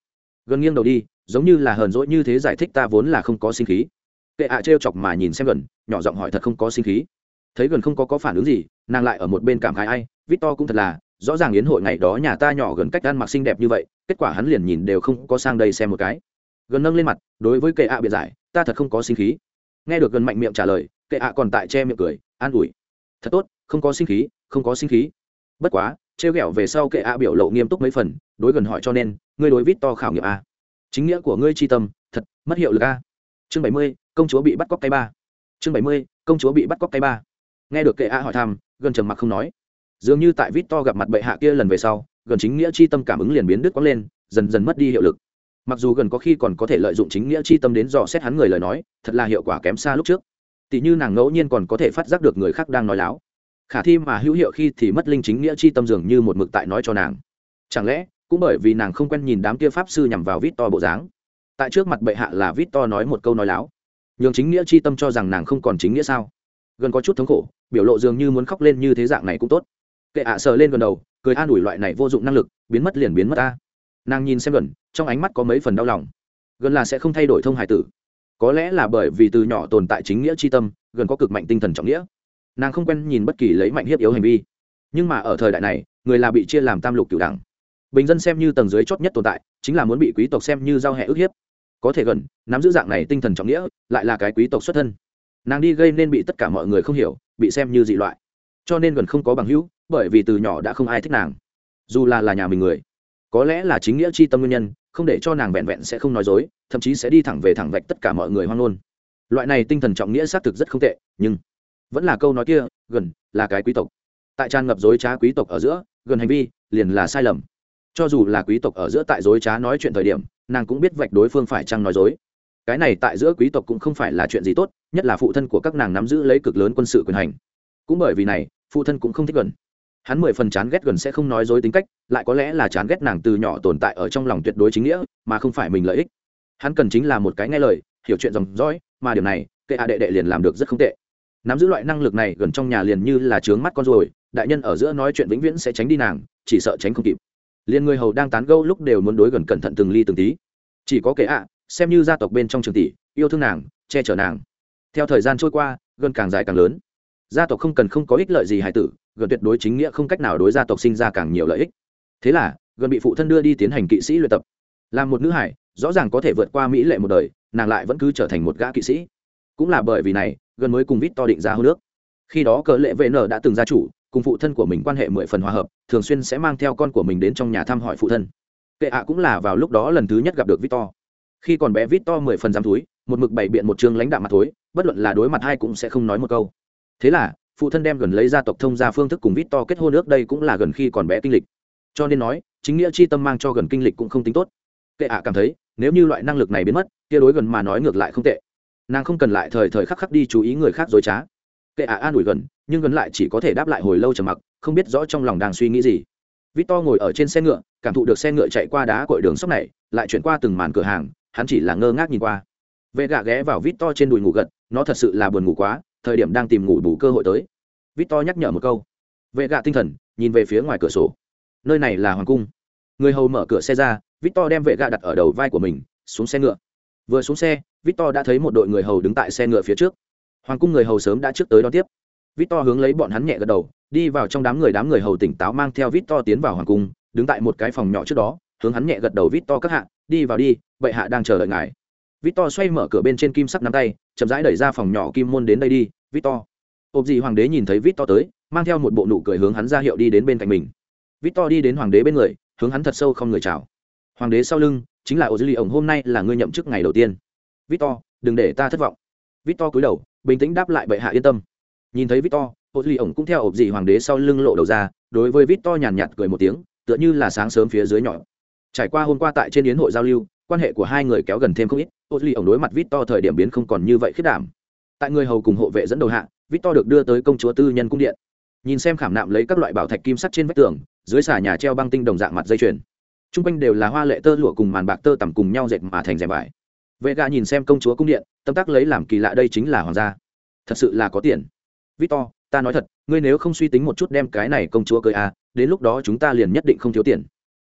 gần nghiêng đầu đi, giống như là hờn dỗi như thế giải thích ta vốn là không có sinh khí. Kệ ạ t chọc mà nhìn xem gần, nhỏ giọng hỏi thật không có sinh khí. Thấy gần không có có phản ứng gì, nàng lại ở một bên cảm khái ai vít to cũng thật là, rõ ràng yến hội ngày đó nhà ta nhỏ gần cách ăn mặc xinh đẹp như vậy, kết quả hắn liền nhìn đều không có sang đây xem một cái. Gần nâng lên mặt, đối với kệ ạ biện giải, ta thật không có sinh khí. Nghe được gần mạnh miệng trả lời, kệ ạ còn tại che miệng cười, an ủi. Thật tốt, không có sinh khí, không có sinh khí. Bất quá, trêu ghẹo về sau kệ ạ biểu lộ nghiêm túc mấy phần, đối gần hỏi cho nên ngươi đối vít to khảo nghiệm a. Chính nghĩa của ngươi tri tâm, thật, mất hiệu lực a. Chương bảy mươi, công chúa bị bắt cóc tay ba. Chương bảy mươi, công chúa bị bắt cóc tay ba. Nghe được kệ a hỏi thăm gần trầm mặc không nói. Dường như tại vít to gặp mặt bệ hạ kia lần về sau, gần chính nghĩa chi tâm cảm ứng liền biến đứt quãng lên, dần dần mất đi hiệu lực. Mặc dù gần có khi còn có thể lợi dụng chính nghĩa chi tâm đến dò xét hắn người lời nói, thật là hiệu quả kém xa lúc trước. Tỷ như nàng ngẫu nhiên còn có thể phát giác được người khác đang nói láo. Khả thi mà hữu hiệu khi thì mất linh chính nghĩa chi tâm dường như một mực tại nói cho nàng. Chẳng lẽ cũng bởi vì nàng không quen nhìn đám kia pháp sư nhằm vào vít to bộ dáng. Tại trước mặt bệ hạ là vít to nói một câu nói láo. Nhường chính nghĩa chi tâm cho rằng nàng không còn chính nghĩa sao? Gần có chút thống khổ, biểu lộ dường như muốn khóc lên như thế dạng này cũng tốt. Kệ ạ sờ lên gần đầu, cười an ủi loại này vô dụng năng lực, biến mất liền biến mất ta. Nàng nhìn xem gần, trong ánh mắt có mấy phần đau lòng. Gần là sẽ không thay đổi thông hải tử. Có lẽ là bởi vì từ nhỏ tồn tại chính nghĩa c h i tâm, gần có cực mạnh tinh thần trọng nghĩa. Nàng không quen nhìn bất kỳ lấy mạnh hiếp yếu hành vi. Nhưng mà ở thời đại này, người là bị chia làm tam lục cửu đẳng bình dân xem như tầng dưới chót nhất tồn tại, chính là muốn bị quý tộc xem như giao hẹ ức hiếp. Có thể gần, nắm giữ dạng này tinh thần trọng nghĩa, lại là cái quý tộc xuất thân. Nàng đi gây nên bị tất cả mọi người không hiểu, bị xem như dị loại. Cho nên gần không có bằng hữu, bởi vì từ nhỏ đã không ai thích nàng. Dù là là nhà mình người, có lẽ là chính nghĩa c h i tâm nguyên nhân, không để cho nàng vẹn vẹn sẽ không nói dối, thậm chí sẽ đi thẳng về thẳng vạch tất cả mọi người hoang ngôn. Loại này tinh thần trọng nghĩa xác thực rất không tệ, nhưng vẫn là câu nói kia, gần, là cái quý tộc. Tại tràn ngập dối trá quý tộc ở giữa, gần hành vi liền là sai lầm cho dù là quý tộc ở giữa tại dối trá nói chuyện thời điểm, nàng cũng biết vạch đối phương phải chăng nói dối. Cái này tại giữa quý tộc cũng không phải là chuyện gì tốt, nhất là phụ thân của các nàng nắm giữ lấy cực lớn quân sự quyền hành. Cũng bởi vì này, phụ thân cũng không thích gần. Hắn mười phần chán ghét gần sẽ không nói dối tính cách, lại có lẽ là chán ghét nàng từ nhỏ tồn tại ở trong lòng tuyệt đối chính nghĩa, mà không phải mình lợi ích. Hắn cần chính là một cái nghe lời, hiểu chuyện dòng dõi, mà điều này, kệ hạ đệ đệ liền làm được rất không tệ. Nắm giữ loại năng lực này gần trong nhà liền như là trướng mắt con ruồi, đại nhân ở giữa nói chuyện vĩnh viễn sẽ tránh đi nàng, chỉ sợ tránh không kịp liền người hầu đang tán gẫu lúc đều muốn đối gần cẩn thận từng ly từng tí. Chỉ có kệ ạ, xem như gia tộc bên trong trường tỷ, yêu thương nàng, che chở nàng. Theo thời gian trôi qua, gần càng dài càng lớn. Gia tộc không cần không có ích lợi gì hài tử, gần tuyệt đối chính nghĩa không cách nào đối gia tộc sinh ra càng nhiều lợi ích. Thế là, gần bị phụ thân đưa đi tiến hành kỵ sĩ luyện tập. Làm một nữ hải, rõ ràng có thể vượt qua mỹ lệ một đời, nàng lại vẫn cứ trở thành một gã kỵ sĩ. Cũng là bởi vì này, gần mới cùng vít to định ra hô nước khi đó cờ lệ vệ nở đã từng gia chủ cùng phụ thân của mình quan hệ mười phần hòa hợp, thường xuyên sẽ mang theo con của mình đến trong nhà thăm hỏi phụ thân. Kệ ạ cũng là vào lúc đó lần thứ nhất gặp được victor. Khi còn bé victor mười phần dám túi, một mực bày biện một chương lãnh đạo mặt thối, bất luận là đối mặt ai cũng sẽ không nói một câu. Thế là, phụ thân đem gần lấy gia tộc thông gia phương thức cùng victor kết hôn ước đây cũng là gần khi còn bé kinh lịch. Cho nên nói, chính nghĩa chi tâm mang cho gần kinh lịch cũng không tính tốt. Kệ ạ cảm thấy, nếu như loại năng lực này biến mất, kia đối gần mà nói ngược lại không tệ. Nàng không cần lại thời thời khắc khắc đi chú ý người khác dối trá kệ ạ an ủi gần, nhưng gần lại chỉ có thể đáp lại hồi lâu trầm mặc, không biết rõ trong lòng đang suy nghĩ gì. Victor ngồi ở trên xe ngựa, cảm thụ được xe ngựa chạy qua đá cội đường sóc này, lại chuyển qua từng màn cửa hàng, hắn chỉ là ngơ ngác nhìn qua. Vệ gạ ghé vào victor trên đùi ngủ gật, nó thật sự là buồn ngủ quá, thời điểm đang tìm ngủ bù cơ hội tới. Victor nhắc nhở một câu. Vệ gạ tinh thần, nhìn về phía ngoài cửa sổ. Nơi này là hoàng cung. Người hầu mở cửa xe ra, victor đem vệ gạ đặt ở đầu vai của mình, xuống xe ngựa. Vừa xuống xe, victor đã thấy một đội người hầu đứng tại xe ngựa phía trước hoàng cung người hầu sớm đã trước tới đón tiếp. Victor hướng lấy bọn hắn nhẹ gật đầu, đi vào trong đám người đám người hầu tỉnh táo mang theo victor tiến vào hoàng cung, đứng tại một cái phòng nhỏ trước đó, hướng hắn nhẹ gật đầu, victor các hạ, đi vào đi bệ hạ đang chờ đợi ngài. Victor xoay mở cửa bên trên kim sắc nắm tay, chậm rãi đẩy ra phòng nhỏ kim môn đến đây đi, victor. Ộp gì hoàng đế nhìn thấy victor tới, mang theo một bộ nụ cười hướng hắn ra hiệu đi đến bên cạnh mình. Victor đi đến hoàng đế bên người, hướng hắn thật sâu không người chào. Hoàng đế sau lưng, chính là ô dư lì ổng hôm nay là ngươi nhậm chức ngày đầu tiên. Victor, đừng để ta thất vọng. Victor cúi đầu bình tĩnh đáp lại bệ hạ yên tâm. Nhìn thấy victor ô duy ổng cũng theo ộp gì hoàng đế sau lưng lộ đầu ra, đối với victor nhàn nhạt cười một tiếng, tựa như là sáng sớm phía dưới nhỏ. Trải qua hôm qua tại trên yến hội giao lưu, quan hệ của hai người kéo gần thêm không ít ô duy ổng đối mặt victor thời điểm biến không còn như vậy khiết đảm. Tại người hầu cùng hộ vệ dẫn đầu hạ, victor được đưa tới công chúa tư nhân cung điện. Nhìn xem khảm nạm lấy các loại bảo thạch kim sắt trên vách tường, dưới xà nhà treo băng tinh đồng dạng mặt dây chuyền. T r u n g quanh đều là hoa lệ tơ lụa cùng màn bạc tơ tằm cùng nhau dệt mà thành rèm vải vệ gà nhìn xem công chúa cung điện tâm tác lấy làm kỳ lạ đây chính là hoàng gia. Thật sự là có tiền. Victor ta nói thật ngươi nếu không suy tính một chút đem cái này công chúa cười à, đến lúc đó chúng ta liền nhất định không thiếu tiền.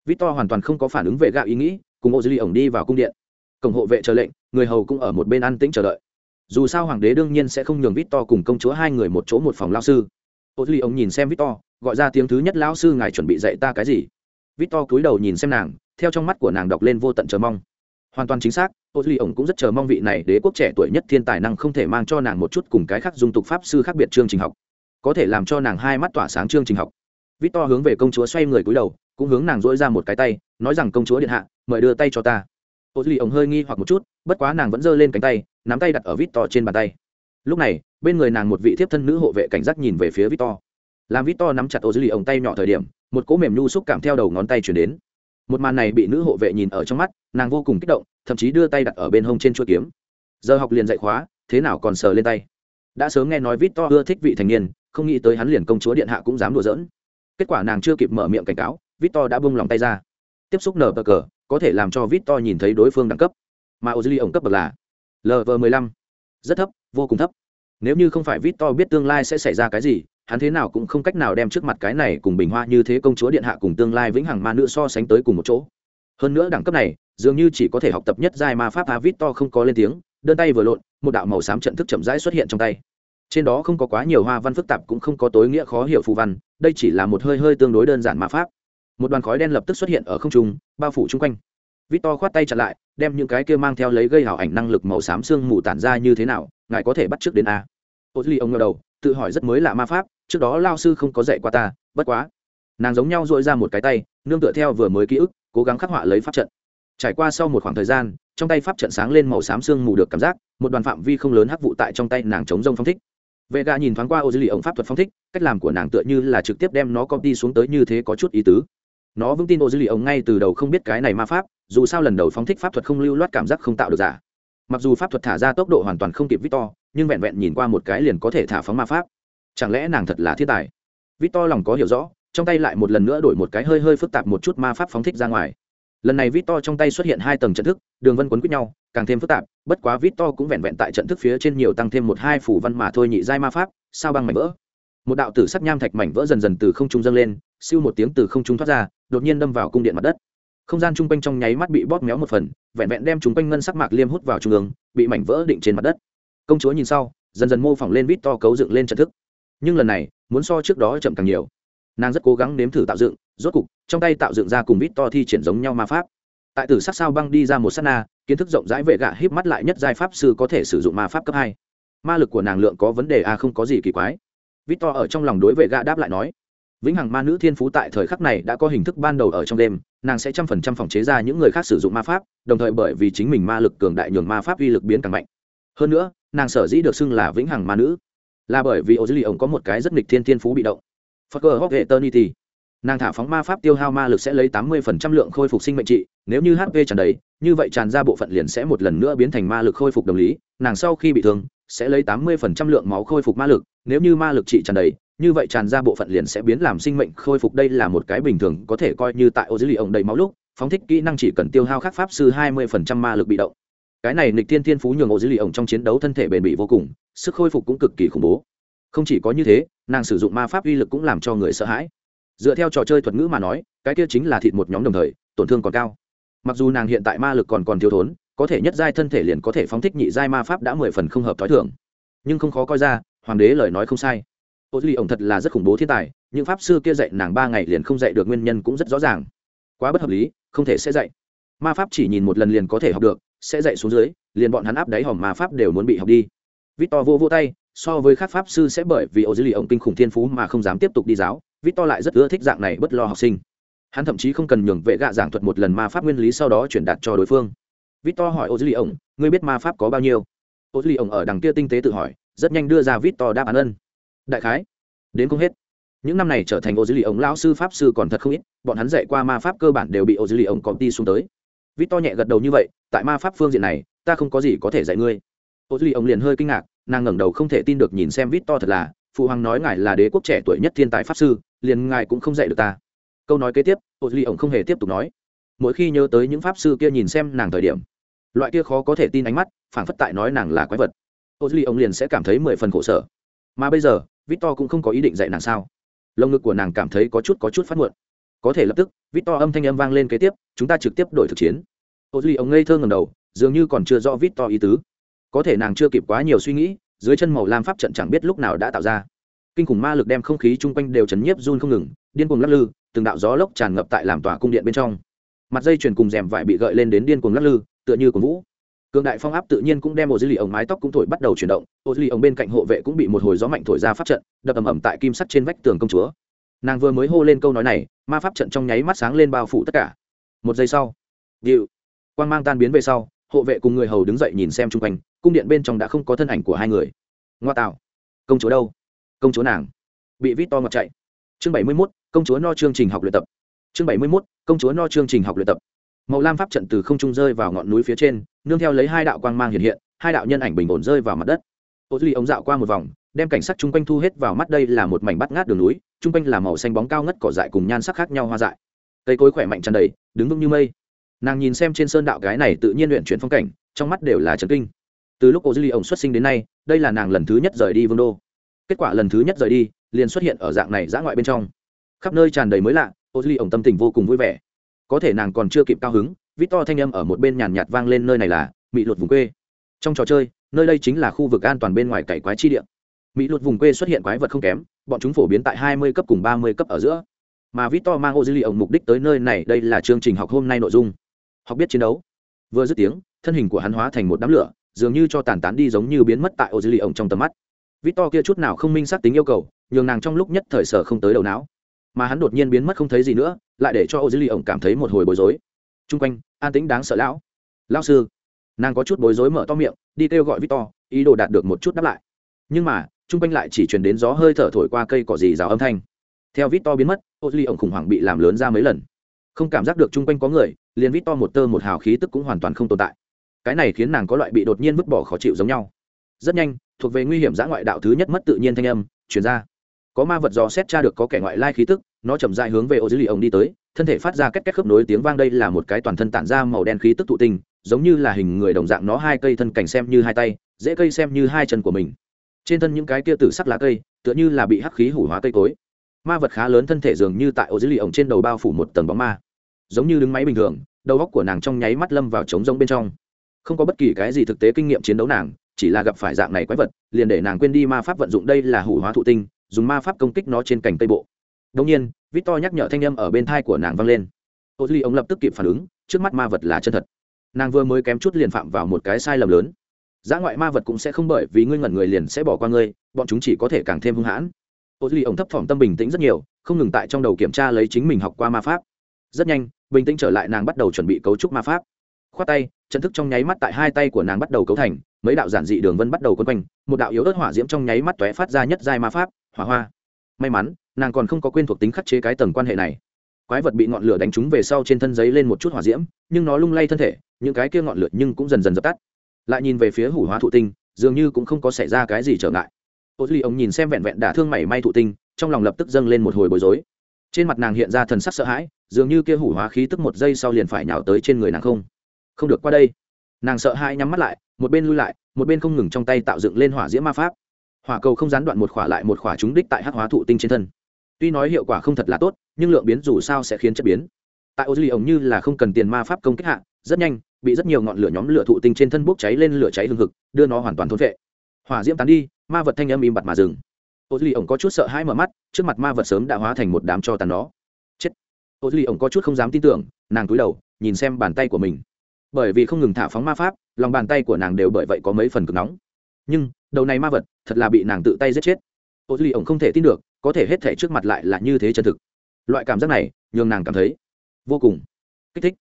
Victor hoàn toàn không có phản ứng vệ gà ý nghĩ cùng ô dư ly ổng đi vào cung điện. Cổng hộ vệ chờ lệnh người hầu cũng ở một bên ăn tĩnh chờ đợi. Dù sao hoàng đế đương nhiên sẽ không nhường victor cùng công chúa hai người một chỗ một phòng lao sư. Ô dư ly ổng nhìn xem victor gọi ra tiếng thứ nhất lão sư ngài chuẩn bị dạy ta cái gì? Victor cúi đầu nhìn xem nàng theo trong mắt của nàng đọc lên vô tận chờ mong hoàn toàn chính xác ô duy ổng cũng rất chờ mong vị này đế quốc trẻ tuổi nhất thiên tài năng không thể mang cho nàng một chút cùng cái khác dung tục pháp sư khác biệt chương trình học. Có thể làm cho nàng hai mắt tỏa sáng chương trình học. Vít to hướng về công chúa xoay người cúi đầu, cũng hướng nàng dỗi ra một cái tay, nói rằng, công chúa điện hạ, mời đưa tay cho ta. Ô duy ổng hơi nghi hoặc một chút, bất quá nàng vẫn giơ lên cánh tay, nắm tay đặt ở vít to trên bàn tay. Lúc này, bên người nàng một vị thiếp thân nữ hộ vệ cảnh giác nhìn về phía vít to làm vít to nắm chặt ô duy ổng tay nhỏ thời điểm, một cỗ mềm nhu xúc cảm theo đầu ngón tay chuyển đến. Một màn này bị nữ hộ vệ nhìn ở trong mắt nàng vô cùng kích động thậm chí đưa tay đặt ở bên hông trên chuỗi kiếm giờ học liền dạy khóa thế nào còn sờ lên tay đã sớm nghe nói vít to ưa thích vị thành niên không nghĩ tới hắn liền công chúa điện hạ cũng dám đùa giỡn kết quả nàng chưa kịp mở miệng cảnh cáo vít to đã bung lòng tay ra tiếp xúc nở bờ cờ có thể làm cho Victor nhìn thấy đối phương đẳng cấp, mà Ozili ổng cấp bậc là LV15. Rất thấp, vô cùng thấp. Nếu như không phải Victor biết tương lai sẽ xảy ra cái gì, hắn thế nào cũng không cách nào đem trước mặt cái này cùng bình hoa như thế công chúa điện hạ cùng tương lai vĩnh hằng ma nữ so sánh tới cùng một chỗ. Hơn nữa đẳng cấp này, dường như chỉ có thể học tập nhất giai ma pháp a Victor không có lên tiếng, đơn tay vừa lộn, một đạo màu xám trận thức chậm rãi xuất hiện trong tay. Trên đó không có quá nhiều hoa văn phức tạp cũng không có tối nghĩa khó hiểu phù văn, đây chỉ là một hơi hơi tương đối đơn giản ma pháp. Một đoàn khói đen lập tức xuất hiện ở không trung bao phủ chung quanh. Victor khoát tay chặt lại đem những cái kia mang theo lấy gây hảo ảnh năng lực màu xám xương mù tản ra như thế nào ngài có thể bắt trước đến a. Ô duy ông ngờ đầu tự hỏi rất mới lạ ma pháp trước đó lao sư không có dạy qua ta bất quá. Nàng giống nhau dội ra một cái tay nương tựa theo vừa mới ký ức cố gắng khắc họa lấy pháp trận trải qua sau một khoảng thời gian, trong tay pháp trận sáng lên màu xám sương mù được cảm giác, một đoàn phạm vi không lớn hắc vụ tại trong tay nàng chống rông phong thích. Vệ gà nhìn thoáng qua ô dư lì ổng pháp thuật phong thích, cách làm của nàng tựa như là trực tiếp đem nó copy xuống tới như thế có chút ý tứ. Nó vững tin ô dư lì ông ngay từ đầu không biết cái này ma pháp, dù sao lần đầu phóng thích pháp thuật không lưu loát cảm giác không tạo được giả. Mặc dù pháp thuật thả ra tốc độ hoàn toàn không kịp victor, nhưng vẹn vẹn nhìn qua một cái liền có thể thả phóng ma pháp. Chẳng lẽ nàng thật là thiên tài? Victor lòng có hiểu rõ, trong tay lại một lần nữa đổi một cái hơi hơi phức tạp một chút ma pháp phóng thích ra ngoài lần này victor trong tay xuất hiện hai tầng trận thức, đường vân quấn quýt nhau, càng thêm phức tạp, bất quá victor cũng vẹn vẹn tại trận thức phía trên nhiều tăng thêm một hai phủ văn mà thôi nhị giai ma pháp, sao băng mảnh vỡ. Một đạo tử sắc nham thạch mảnh vỡ dần dần từ không trung dâng lên, siêu một tiếng từ không trung thoát ra, đột nhiên đâm vào cung điện mặt đất. Không gian chung quanh trong nháy mắt bị bóp méo một phần, vẹn vẹn đem chúng quanh ngân sắc mạc liêm hút vào trung ương, bị mảnh vỡ định trên mặt đất. Công chúa nhìn sau, dần dần mô phỏng lên vít to cấu dựng lên trận thức. Nhưng lần này, muốn so trước đó chậm càng nhiều nàng rất cố gắng nếm thử tạo dựng, rốt cục, trong tay tạo dựng ra cùng vít to thi triển giống nhau ma pháp. Tại tử sát sao băng đi ra một s á t na, kiến thức rộng rãi vệ gạ híp mắt lại nhất giai pháp sư có thể sử dụng ma pháp cấp hai. Ma lực của nàng lượng có vấn đề a không có gì kỳ quái. Vít to ở trong lòng đối vệ gạ đáp lại nói, vĩnh hằng ma nữ thiên phú tại thời khắc này đã có hình thức ban đầu ở trong đêm, nàng sẽ trăm phần trăm phòng chế ra những người khác sử dụng ma pháp, đồng thời bởi vì chính mình ma lực cường đại nhường ma pháp uy lực biến càng mạnh. Hơn nữa, nàng sở dĩ được xưng là vĩnh hằng ma nữ là bởi vì ô dư lì ổng có một cái rất nghịch thiên thiên phú bị động phật cờ hóc hệ ternity nàng thả phóng ma pháp tiêu hao ma lực sẽ lấy tám mươi phần trăm lượng khôi phục sinh mệnh trị, nếu như hp tràn đầy, như vậy tràn ra bộ phận liền sẽ một lần nữa biến thành ma lực khôi phục đồng lý, nàng sau khi bị thương, sẽ lấy tám mươi phần trăm lượng máu khôi phục ma lực, nếu như ma lực trị tràn đầy, như vậy tràn ra bộ phận liền sẽ biến làm sinh mệnh khôi phục. Đây là một cái bình thường, có thể coi như tại ô lì liệu đầy máu lúc, phóng thích kỹ năng chỉ cần tiêu hao khắc pháp sư hai mươi phần trăm ma lực bị động. Cái này nịch thiên thiên phú nhường ô lì liệu trong chiến đấu thân thể bền bỉ vô cùng, sức khôi phục cũng cực kỳ khủng bố không chỉ có như thế, nàng sử dụng ma pháp uy lực cũng làm cho người sợ hãi. Dựa theo trò chơi thuật ngữ mà nói, cái kia chính là thịt một nhóm đồng thời, tổn thương còn cao. Mặc dù nàng hiện tại ma lực còn còn thiếu thốn, có thể nhất giai thân thể liền có thể phóng thích nhị giai ma pháp đã mười phần không hợp t h ó i thưởng nhưng không khó coi ra, hoàng đế lời nói không sai. Ô duy ổng thật là rất khủng bố thiên tài nhưng pháp sư kia dạy nàng ba ngày liền không dạy được nguyên nhân cũng rất rõ ràng. Quá bất hợp lý, không thể sẽ dạy. Ma pháp chỉ nhìn một lần liền có thể học được, sẽ dạy xuống dưới, liền bọn hắn áp đáy hòm ma pháp đều muốn bị học đi. Vít to vô vô tay so với các pháp sư sẽ bởi vì ô dữ lì ông kinh khủng thiên phú mà không dám tiếp tục đi giáo. Vít To lại rất ưa thích dạng này bất lo học sinh. Hắn thậm chí không cần nhường vệ gạ giảng thuật một lần ma pháp nguyên lý sau đó truyền đạt cho đối phương. Vít To hỏi ô dữ lì ông, ngươi biết ma pháp có bao nhiêu? Ô dữ lì ông ở đằng kia tinh tế tự hỏi, rất nhanh đưa ra Vít To đáp án ân. Đại khái, đến không hết. Những năm này trở thành ô dữ lì ông lão sư pháp sư còn thật không ít, bọn hắn dạy qua ma pháp cơ bản đều bị ô dữ lì ông cọp đi xuống tới. Vít To nhẹ gật đầu như vậy, tại ma pháp phương diện này, ta không có gì có thể dạy ngươi. Ô duy ông liền hơi kinh ngạc nàng ngẩng đầu không thể tin được nhìn xem vít to thật là, phụ hoàng nói ngài là đế quốc trẻ tuổi nhất thiên tài pháp sư, liền ngài cũng không dạy được ta. Câu nói kế tiếp ô duy ông không hề tiếp tục nói. Mỗi khi nhớ tới những pháp sư kia nhìn xem nàng thời điểm, loại kia khó có thể tin ánh mắt phản phất tại nói nàng là quái vật. Ô duy ông liền sẽ cảm thấy mười phần khổ sở. Mà bây giờ, vít to cũng không có ý định dạy nàng sao. Lồng ngực của nàng cảm thấy có chút có chút phát muộn. Có thể lập tức, vít to âm thanh âm vang lên kế tiếp, chúng ta trực tiếp đổi thực chiến. Ô duy ông ngây thơ ngầm đầu, dường như còn chưa rõ vít to ý tứ có thể nàng chưa kịp quá nhiều suy nghĩ, dưới chân màu lam pháp trận chẳng biết lúc nào đã tạo ra. Kinh khủng ma lực đem không khí chung quanh đều chấn nhiếp run không ngừng, điên cuồng lắc lư, từng đạo gió lốc tràn ngập tại làm tòa cung điện bên trong. Mặt dây chuyền cùng rèm vải bị gợi lên đến điên cuồng lắc lư, tựa như cuồng vũ. Cường đại phong áp tự nhiên cũng đem một dư lì ống mái tóc cũng thổi bắt đầu chuyển động ô dư lì ống bên cạnh hộ vệ cũng bị một hồi gió mạnh thổi ra pháp trận, đập ầm ầm tại kim sắt trên vách tường công chúa. Nàng vừa mới hô lên câu nói này, ma pháp trận trong nháy mắt sáng lên bao phủ tất cả. Một giây sau, điệu, quang mang tan biến về sau hộ vệ cùng người hầu đứng dậy nhìn xem chung quanh, cung điện bên trong đã không có thân ảnh của hai người. Ngoa tạo. Công chúa đâu? Công chúa nàng. Bị vít to ngọt chạy. Chương bảy mươi mốt, công chúa no chương trình học luyện tập. Chương bảy mươi mốt, công chúa no chương trình học luyện tập. Màu lam pháp trận từ không trung rơi vào ngọn núi phía trên, nương theo lấy hai đạo quang mang hiện hiện, hai đạo nhân ảnh bình ổn rơi vào mặt đất. Ô duy ống dạo qua một vòng, đem cảnh sắc chung quanh thu hết vào mắt đây là một mảnh bắt ngát đường núi, chung quanh là màu xanh bóng cao ngất cỏ dại cùng nhan sắc khác nhau hoa dại. Cây cối khỏe mạnh tràn đầy, đứng vững như mây nàng nhìn xem trên sơn đạo cái này tự nhiên luyện chuyển phong cảnh, trong mắt đều là trấn kinh. Từ lúc ô dư ly ổng xuất sinh đến nay, đây là nàng lần thứ nhất rời đi vương đô. Kết quả lần thứ nhất rời đi, liền xuất hiện ở dạng này dã ngoại bên trong. Khắp nơi tràn đầy mới lạ ô dư ly ổng tâm tình vô cùng vui vẻ. Có thể nàng còn chưa kịp cao hứng, vít to thanh âm ở một bên nhàn nhạt vang lên nơi này là mỹ luật vùng quê. Trong trò chơi, nơi đây chính là khu vực an toàn bên ngoài cày quái chi địa. Mỹ luật vùng quê xuất hiện quái vật không kém, bọn chúng phổ biến tại hai mươi cấp cùng ba mươi cấp ở giữa. Mà vít to mang ô dư ly ổng mục đích tới nơi này, đây là chương trình học hôm nay nội dung học biết chiến đấu. Vừa dứt tiếng, thân hình của hắn hóa thành một đám lửa, dường như cho tàn tán đi giống như biến mất tại ô dư lì ổng trong tầm mắt. Vít to kia chút nào không minh xác tính yêu cầu, nhường nàng trong lúc nhất thời sở không tới đầu não. Mà hắn đột nhiên biến mất không thấy gì nữa, lại để cho ô dư lì ổng cảm thấy một hồi bối rối. T r u n g quanh, an tĩnh đáng sợ lão. Lão sư, nàng có chút bối rối mở to miệng, đi kêu gọi vít to ý đồ đạt được một chút đáp lại. Nhưng mà t r u n g quanh lại chỉ truyền đến gió hơi thở thổi qua cây cỏ gì rào âm thanh. Theo vít to biến mất ô dư lì ổng khủng hoảng bị làm lớn ra mấy lần. Không cảm giác được chung quanh có người liền vít to một tơ một hào khí tức cũng hoàn toàn không tồn tại. Cái này khiến nàng có loại bị đột nhiên vứt bỏ khó chịu giống nhau. Rất nhanh, thuộc về nguy hiểm giã ngoại đạo thứ nhất mất tự nhiên thanh âm, chuyển ra. Có ma vật dò xét tra được có kẻ ngoại lai khí tức, nó chậm dại hướng về ô dữ lì ông đi tới, thân thể phát ra két két khớp nối tiếng vang đây là một cái toàn thân tản ra màu đen khí tức thụ tinh, giống như là hình người đồng dạng nó hai cây thân cảnh xem như hai tay, dễ cây xem như hai chân của mình. Trên thân những cái kia tử sắc lá cây, tựa như là bị hắc khí hủ hóa cây cối. Ma vật khá lớn thân thể dường như tại ô dữ lì ổng trên đầu bao phủ một tầng bóng ma. Giống như đứng máy bình thường đầu óc của nàng trong nháy mắt lâm vào trống rỗng bên trong. Không có bất kỳ cái gì thực tế kinh nghiệm chiến đấu nàng, chỉ là gặp phải dạng này quái vật, liền để nàng quên đi ma pháp vận dụng đây là hủ hóa thụ tinh, dùng ma pháp công kích nó trên cành tây bộ. Đông nhiên, victor nhắc nhở thanh â m ở bên thai của nàng vang lên. Ô duy ông lập tức kịp phản ứng, trước mắt ma vật là chân thật. Nàng vừa mới kém chút liền phạm vào một cái sai lầm lớn. Giá ngoại ma vật cũng sẽ không bởi vì ngươi ngẩn người liền sẽ bỏ qua ngươi, bọn chúng chỉ có thể càng thêm hung hãn. Ô duy ông thấp thỏm tâm bình tĩnh rất nhiều, không ngừng tại trong đầu kiểm tra lấy chính mình học qua ma pháp rất nhanh, bình tĩnh trở lại, nàng bắt đầu chuẩn bị cấu trúc ma pháp. Khoát tay, trận thức trong nháy mắt tại hai tay của nàng bắt đầu cấu thành, mấy đạo giản dị đường vân bắt đầu quấn quanh, một đạo yếu ớt hỏa diễm trong nháy mắt tóe phát ra nhất giai ma pháp, hỏa hoa. May mắn, nàng còn không có quên thuộc tính khắc chế cái tầng quan hệ này. Quái vật bị ngọn lửa đánh trúng về sau trên thân giấy lên một chút hỏa diễm, nhưng nó lung lay thân thể, những cái kia ngọn lửa nhưng cũng dần dần dập tắt. Lại nhìn về phía hủ hóa thụ tinh, dường như cũng không có xảy ra cái gì trở ngại. Ô duy ông nhìn xem vẹn vẹn đả thương mảy may thụ tinh, trong lòng lập tức dâng lên một hồi bối rối trên mặt nàng hiện ra thần sắc sợ hãi, dường như kia hủ hóa khí tức một giây sau liền phải nhào tới trên người nàng không. Không được qua đây. Nàng sợ hãi nhắm mắt lại, một bên lui lại, một bên không ngừng trong tay tạo dựng lên hỏa diễm ma pháp. Hỏa cầu không gián đoạn một khỏa lại một khỏa trúng đích tại hắc hóa thụ tinh trên thân. Tuy nói hiệu quả không thật là tốt, nhưng lượng biến dù sao sẽ khiến chất biến. Tại ô duy ổng như là không cần tiền ma pháp công kích hạ, rất nhanh, bị rất nhiều ngọn lửa nhóm lửa thụ tinh trên thân bốc cháy lên lửa cháy hừng hực, đưa nó hoàn toàn thôn vệ hỏa diễm tán đi, ma vật thanh âm im bặt mà dừng ô duy ổng có chút sợ hãi mở mắt, trước mặt ma vật sớm đã hóa thành một đám cho tàn nó. Chết. Ô duy ổng có chút không dám tin tưởng, nàng cúi đầu, nhìn xem bàn tay của mình. Bởi vì không ngừng thả phóng ma pháp, lòng bàn tay của nàng đều bởi vậy có mấy phần cực nóng. Nhưng, đầu này ma vật, thật là bị nàng tự tay giết chết. Ô duy ổng không thể tin được, có thể hết thể trước mặt lại là như thế chân thực. Loại cảm giác này, nhường nàng cảm thấy vô cùng kích thích.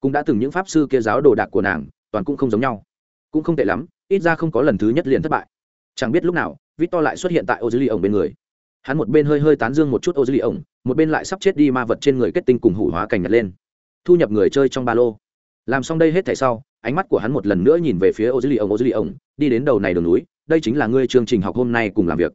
Cũng đã từng những pháp sư kia giáo đồ đạc của nàng, toàn cũng không giống nhau. Cũng không tệ lắm, ít ra không có lần thứ nhất liền thất bại. Chẳng biết lúc nào victor lại xuất hiện tại ô ly ổng bên người. Hắn một bên hơi hơi tán dương một chút ô ly ổng, một bên lại sắp chết đi ma vật trên người kết tinh cùng hủ hóa cảnh nhặt lên. Thu nhập người chơi trong ba lô. Làm xong đây hết thảy sau, ánh mắt của hắn một lần nữa nhìn về phía ô ly ổng ô ly ổng, đi đến đầu này đường núi, đây chính là ngươi chương trình học hôm nay cùng làm việc.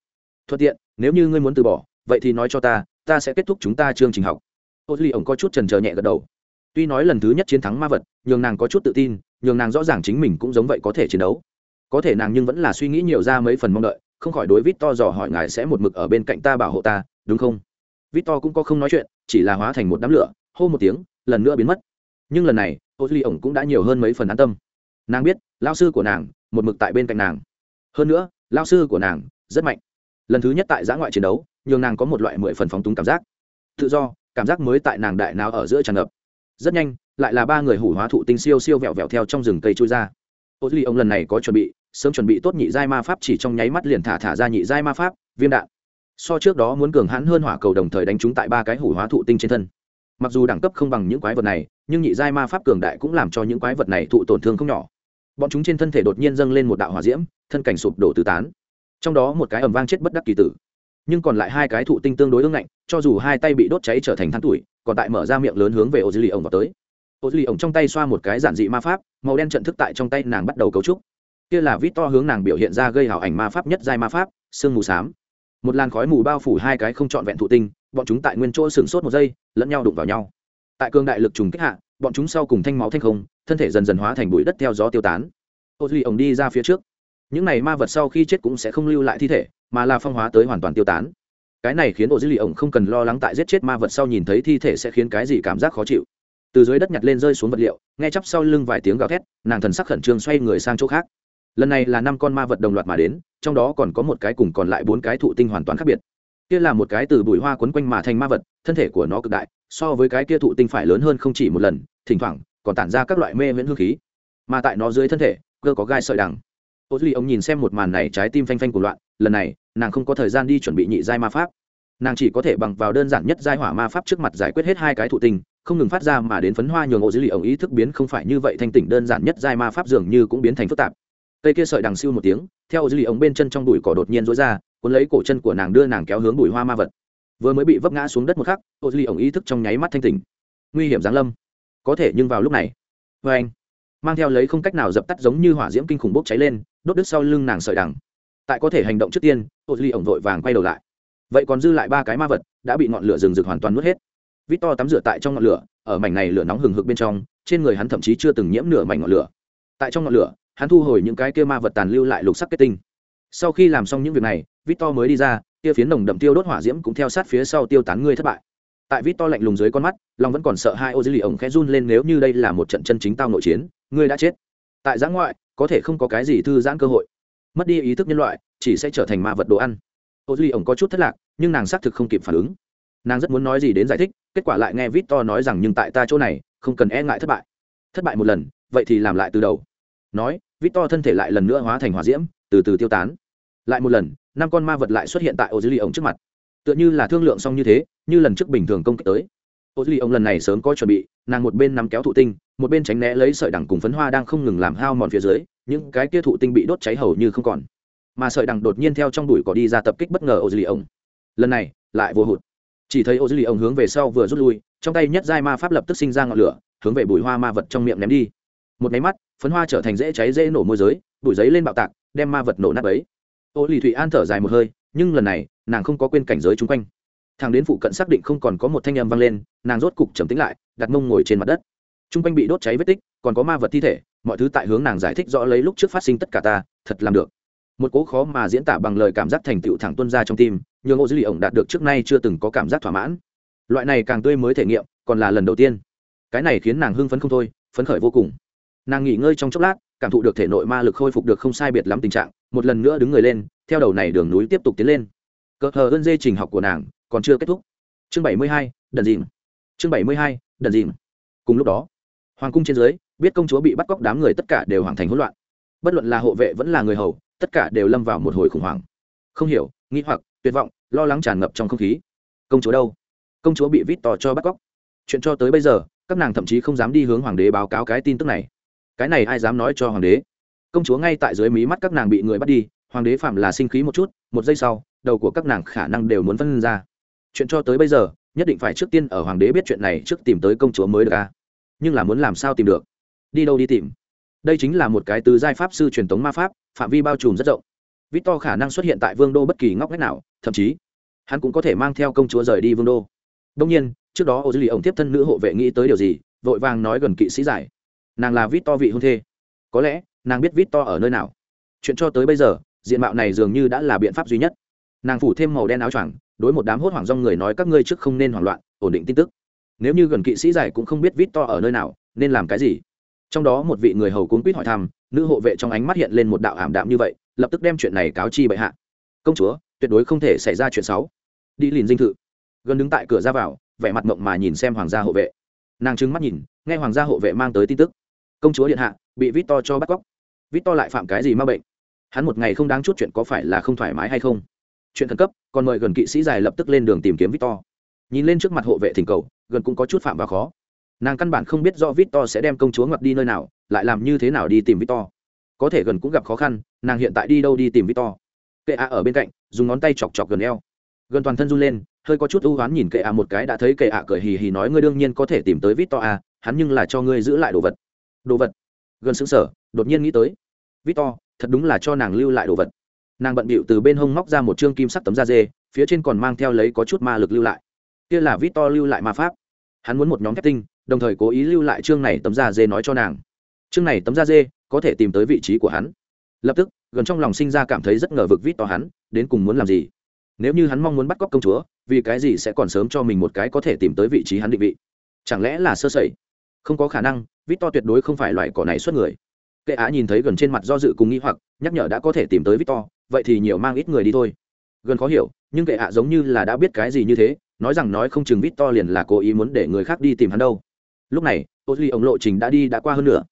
Thuận tiện, nếu như ngươi muốn từ bỏ, vậy thì nói cho ta ta sẽ kết thúc chúng ta chương trình học. Ô ổng có chút chần chờ nhẹ gật đầu. Tuy nói lần thứ nhất chiến thắng ma vật, nhường nàng có chút tự tin, nhường nàng rõ ràng chính mình cũng giống vậy có thể chiến đấu. Có thể nàng nhưng vẫn là suy nghĩ nhiều ra mấy phần mong đợi không khỏi đối vít to dò hỏi ngài sẽ một mực ở bên cạnh ta bảo hộ ta, đúng không? Vít to cũng có không nói chuyện, chỉ là hóa thành một đám lửa, hô một tiếng, lần nữa biến mất. Nhưng lần này ô duy ổng cũng đã nhiều hơn mấy phần an tâm. Nàng biết lao sư của nàng, một mực tại bên cạnh nàng. Hơn nữa lao sư của nàng, rất mạnh. Lần thứ nhất tại giã ngoại chiến đấu, nhường nàng có một loại mười phần phóng túng cảm giác. Tự do, cảm giác mới tại nàng đại nào ở giữa tràn ngập. Rất nhanh, lại là ba người hủ hóa thụ tinh siêu siêu vẹo vẹo theo trong rừng cây trôi ra. Ô duy ông lần này có chuẩn bị sớm chuẩn bị tốt nhị giai ma pháp chỉ trong nháy mắt liền thả thả ra nhị giai ma pháp, viêm đạn. So trước đó muốn cường hãn hơn hỏa cầu đồng thời đánh trúng tại ba cái hủ hóa thụ tinh trên thân. Mặc dù đẳng cấp không bằng những quái vật này, nhưng nhị giai ma pháp cường đại cũng làm cho những quái vật này thụ tổn thương không nhỏ. Bọn chúng trên thân thể đột nhiên dâng lên một đạo hỏa diễm, thân cảnh sụp đổ tứ tán. Trong đó một cái ầm vang chết bất đắc kỳ tử. Nhưng còn lại hai cái thụ tinh tương đối ương ngạnh, cho dù hai tay bị đốt cháy trở thành than tuổi, còn tại mở ra miệng lớn hướng về ô dư lì ổng vào tới. Ô dư lì ổng trong tay xoa một cái giản dị ma pháp, màu đen trận thức tại trong tay nàng bắt đầu cấu trúc kia là vít to hướng nàng biểu hiện ra gây hảo ảnh ma pháp nhất giai ma pháp, sương mù xám. Một làn khói mù bao phủ hai cái không trọn vẹn thụ tinh, bọn chúng tại nguyên chỗ sửng sốt một giây, lẫn nhau đụng vào nhau. Tại cương đại lực trùng kích hạ, bọn chúng sau cùng thanh máu thanh không, thân thể dần dần hóa thành bụi đất theo gió tiêu tán. Ô duy ổng đi ra phía trước. Những này ma vật sau khi chết cũng sẽ không lưu lại thi thể, mà là phong hóa tới hoàn toàn tiêu tán. Cái này khiến ô duy ổng không cần lo lắng tại giết chết ma vật sau nhìn thấy thi thể sẽ khiến cái gì cảm giác khó chịu. Từ dưới đất nhặt lên rơi xuống vật liệu, nghe chắp sau lưng vài tiếng gào thét, nàng thần sắc khẩn trương xoay người sang chỗ khác lần này là năm con ma vật đồng loạt mà đến, trong đó còn có một cái cùng còn lại bốn cái thụ tinh hoàn toàn khác biệt. Kia là một cái từ bụi hoa quấn quanh mà thành ma vật, thân thể của nó cực đại, so với cái kia thụ tinh phải lớn hơn không chỉ một lần, thỉnh thoảng, còn tản ra các loại mê miễn hương khí. Mà tại nó dưới thân thể, cơ có gai sợi đằng. Ô duy, ông nhìn xem một màn này, trái tim phanh phanh của loạn, lần này, nàng không có thời gian đi chuẩn bị nhị giai ma pháp. Nàng chỉ có thể bằng vào đơn giản nhất giai hỏa ma pháp trước mặt giải quyết hết hai cái thụ tinh, không ngừng phát ra mà đến phấn hoa nhường ô dữ liệu ý thức biến không phải như vậy, thanh tỉnh đơn giản nhất giai ma pháp dường như cũng biến thành phức tạp cây kia sợi đằng siêu một tiếng, theo dư lì ống bên chân trong bụi cỏ đột nhiên rối ra, cuốn lấy cổ chân của nàng đưa nàng kéo hướng bụi hoa ma vật. Vừa mới bị vấp ngã xuống đất một khắc ô dư lì ống ý thức trong nháy mắt thanh tỉnh. Nguy hiểm giáng lâm. Có thể nhưng vào lúc này vê anh, mang theo lấy không cách nào dập tắt giống như hỏa diễm kinh khủng bốc cháy lên, đốt đứt sau lưng nàng sợi đằng. Tại có thể hành động trước tiên ô dư lì ống vội vàng quay đầu lại. Vậy còn dư lại ba cái ma vật, đã bị ngọn lửa rừng rực hoàn toàn nuốt hết. Vít to tắm rửa tại trong ngọn lửa, ở mảnh này lửa nóng hừng hực bên trong, trên người hắn thậm chí chưa từng nhiễm nửa mảnh ngọn lửa. Tại trong ngọn lửa hắn thu hồi những cái kia ma vật tàn lưu lại lục sắc kết tinh. Sau khi làm xong những việc này, victor mới đi ra, kia phiến nồng đậm tiêu đốt hỏa diễm cũng theo sát phía sau tiêu tán ngươi thất bại. Tại victor lạnh lùng dưới con mắt long vẫn còn sợ hai ô dưới lì ổng khẽ run lên nếu như đây là một trận chân chính tao nội chiến, ngươi đã chết. Tại giã ngoại, có thể không có cái gì thư giãn cơ hội. Mất đi ý thức nhân loại, chỉ sẽ trở thành ma vật đồ ăn. Ô duy ổng có chút thất lạc, nhưng nàng xác thực không kịp phản ứng. Nàng rất muốn nói gì đến giải thích, kết quả lại nghe victor nói rằng nhưng tại ta chỗ này, không cần e ngại thất bại. Thất bại một lần, vậy thì làm lại từ đầu. Nói vít to thân thể lại lần nữa hóa thành hỏa diễm, từ từ tiêu tán. Lại một lần, năm con ma vật lại xuất hiện tại ô duy ổng trước mặt. Tựa như là thương lượng xong như thế, như lần trước bình thường công kích tới. Ô duy ổng lần này sớm có chuẩn bị, nàng một bên nắm kéo thụ tinh, một bên tránh né lấy sợi đằng cùng phấn hoa đang không ngừng làm hao mòn phía dưới, những cái kia thụ tinh bị đốt cháy hầu như không còn. Mà sợi đằng đột nhiên theo trong đùi cỏ đi ra tập kích bất ngờ ô dư lì ông lần này, lại vô hụt. Chỉ thấy ô dư ly ông hướng về sau vừa rút lui, trong tay nhất giai ma pháp lập tức sinh ra ngọn lửa, hướng về bụi hoa ma vật trong miệng ném đi một máy mắt, phấn hoa trở thành dễ cháy dễ nổ môi giới, bụi giấy lên bạo tạc, đem ma vật nổ nát ấy ô lì thủy an thở dài một hơi, nhưng lần này, nàng không có quên cảnh giới chung quanh. Thằng đến phụ cận xác định không còn có một thanh âm vang lên, nàng rốt cục trầm tính lại, đặt mông ngồi trên mặt đất. Chung quanh bị đốt cháy vết tích, còn có ma vật thi thể, mọi thứ tại hướng nàng giải thích rõ lấy lúc trước phát sinh tất cả ta, thật làm được. Một cố khó mà diễn tả bằng lời cảm giác thành tựu thẳng tuân ra trong tim nhưng ô dư lì ổng đạt được trước nay chưa từng có cảm giác thỏa mãn. Loại này càng tươi mới thể nghiệm, còn là lần đầu tiên. Cái này khiến nàng hưng phấn không thôi, phấn khởi vô cùng nàng nghỉ ngơi trong chốc lát, cảm thụ được thể nội ma lực khôi phục được không sai biệt lắm tình trạng, một lần nữa đứng người lên, theo đầu này đường núi tiếp tục tiến lên. Cờ hờ ơn dê trình học của nàng, còn chưa kết thúc. Chương bảy mươi hai, đần dìm. Chương bảy mươi hai, đần dìm. Cùng lúc đó, hoàng cung trên dưới, biết công chúa bị bắt cóc đám người tất cả đều hoàn thành hỗn loạn. Bất luận là hộ vệ vẫn là người hầu, tất cả đều lâm vào một hồi khủng hoảng. Không hiểu nghĩ hoặc, tuyệt vọng, lo lắng tràn ngập trong không khí. Công chúa đâu? Công chúa bị vít tỏ cho bắt cóc. Chuyện cho tới bây giờ, các nàng thậm chí không dám đi hướng hoàng đế báo cáo cái tin tức này cái này ai dám nói cho hoàng đế? Công chúa ngay tại dưới mí mắt các nàng bị người bắt đi, hoàng đế phạm là sinh khí một chút, một giây sau, đầu của các nàng khả năng đều muốn phân ra. Chuyện cho tới bây giờ, nhất định phải trước tiên ở hoàng đế biết chuyện này trước tìm tới công chúa mới được a nhưng là muốn làm sao tìm được? Đi đâu đi tìm? Đây chính là một cái từ giai pháp sư truyền thống ma pháp, phạm vi bao trùm rất rộng. Vít to khả năng xuất hiện tại vương đô bất kỳ ngóc ngách nào, thậm chí, hắn cũng có thể mang theo công chúa rời đi vương đô. Đông nhiên, trước đó ô dư lì ổng tiếp thân nữ hộ vệ nghĩ tới điều gì, vội vàng nói gần kỵ sĩ giải nàng là vít to vị hôn thê. Có lẽ, nàng biết vít to ở nơi nào. Chuyện cho tới bây giờ, diện mạo này dường như đã là biện pháp duy nhất. Nàng phủ thêm màu đen áo choàng, đối một đám hốt hoảng rong người nói các ngươi trước không nên hoảng loạn, ổn định tin tức. Nếu như gần kỵ sĩ giải cũng không biết vít to ở nơi nào, nên làm cái gì? Trong đó một vị người hầu cuốn quýt hỏi thăm, nữ hộ vệ trong ánh mắt hiện lên một đạo ảm đạm như vậy, lập tức đem chuyện này cáo chi bệ hạ. Công chúa, tuyệt đối không thể xảy ra chuyện xấu. Đi liền dinh thự. Gần đứng tại cửa ra vào, vẻ mặt mộng mà nhìn xem hoàng gia hộ vệ. Nàng trừng mắt nhìn, nghe hoàng gia hộ vệ mang tới tin tức công chúa điện hạ, bị vít to cho bắt cóc. Vít to lại phạm cái gì ma bệnh? Hắn một ngày không đáng chút chuyện có phải là không thoải mái hay không? Chuyện khẩn cấp, còn mời gần kỵ sĩ dài lập tức lên đường tìm kiếm vít to nhìn lên trước mặt hộ vệ thỉnh cầu, gần cũng có chút phạm và khó. Nàng căn bản không biết do vít to sẽ đem công chúa ngập đi nơi nào, lại làm như thế nào đi tìm vít to có thể gần cũng gặp khó khăn, nàng hiện tại đi đâu đi tìm vít to kệ a ở bên cạnh, dùng ngón tay chọc chọc gần eo. Gần toàn thân run lên, hơi có chút ưu oán nhìn kệ a một cái đã thấy kệ a cười hì hì nói, ngươi đương nhiên có thể tìm tới vít to a, hắn nhưng là cho ngươi giữ lại đồ vật đồ vật. Gần xứng sở đột nhiên nghĩ tới. Vít to thật đúng là cho nàng lưu lại đồ vật. Nàng bận bịu từ bên hông móc ra một chương kim sắc tấm da dê, phía trên còn mang theo lấy có chút ma lực lưu lại. Kia là vít to lưu lại ma pháp. Hắn muốn một nhóm thép tinh, đồng thời cố ý lưu lại chương này tấm da dê nói cho nàng. Chương này tấm da dê, có thể tìm tới vị trí của hắn. Lập tức, gần trong lòng sinh ra cảm thấy rất ngờ vực vít to hắn, đến cùng muốn làm gì? Nếu như hắn mong muốn bắt cóc công chúa, vì cái gì sẽ còn sớm cho mình một cái có thể tìm tới vị trí hắn định vị? Chẳng lẽ là sơ sẩy? Không có khả năng, vít to tuyệt đối không phải loại cỏ này xuất người. Kệ á nhìn thấy gần trên mặt do dự cùng nghi hoặc, nhắc nhở đã có thể tìm tới vít to, vậy thì nhiều mang ít người đi thôi. Gần khó hiểu, nhưng kệ ạ giống như là đã biết cái gì như thế, nói rằng nói không chừng vít to liền là cố ý muốn để người khác đi tìm hắn đâu. Lúc này ô duy ống lộ trình đã đi đã qua hơn nữa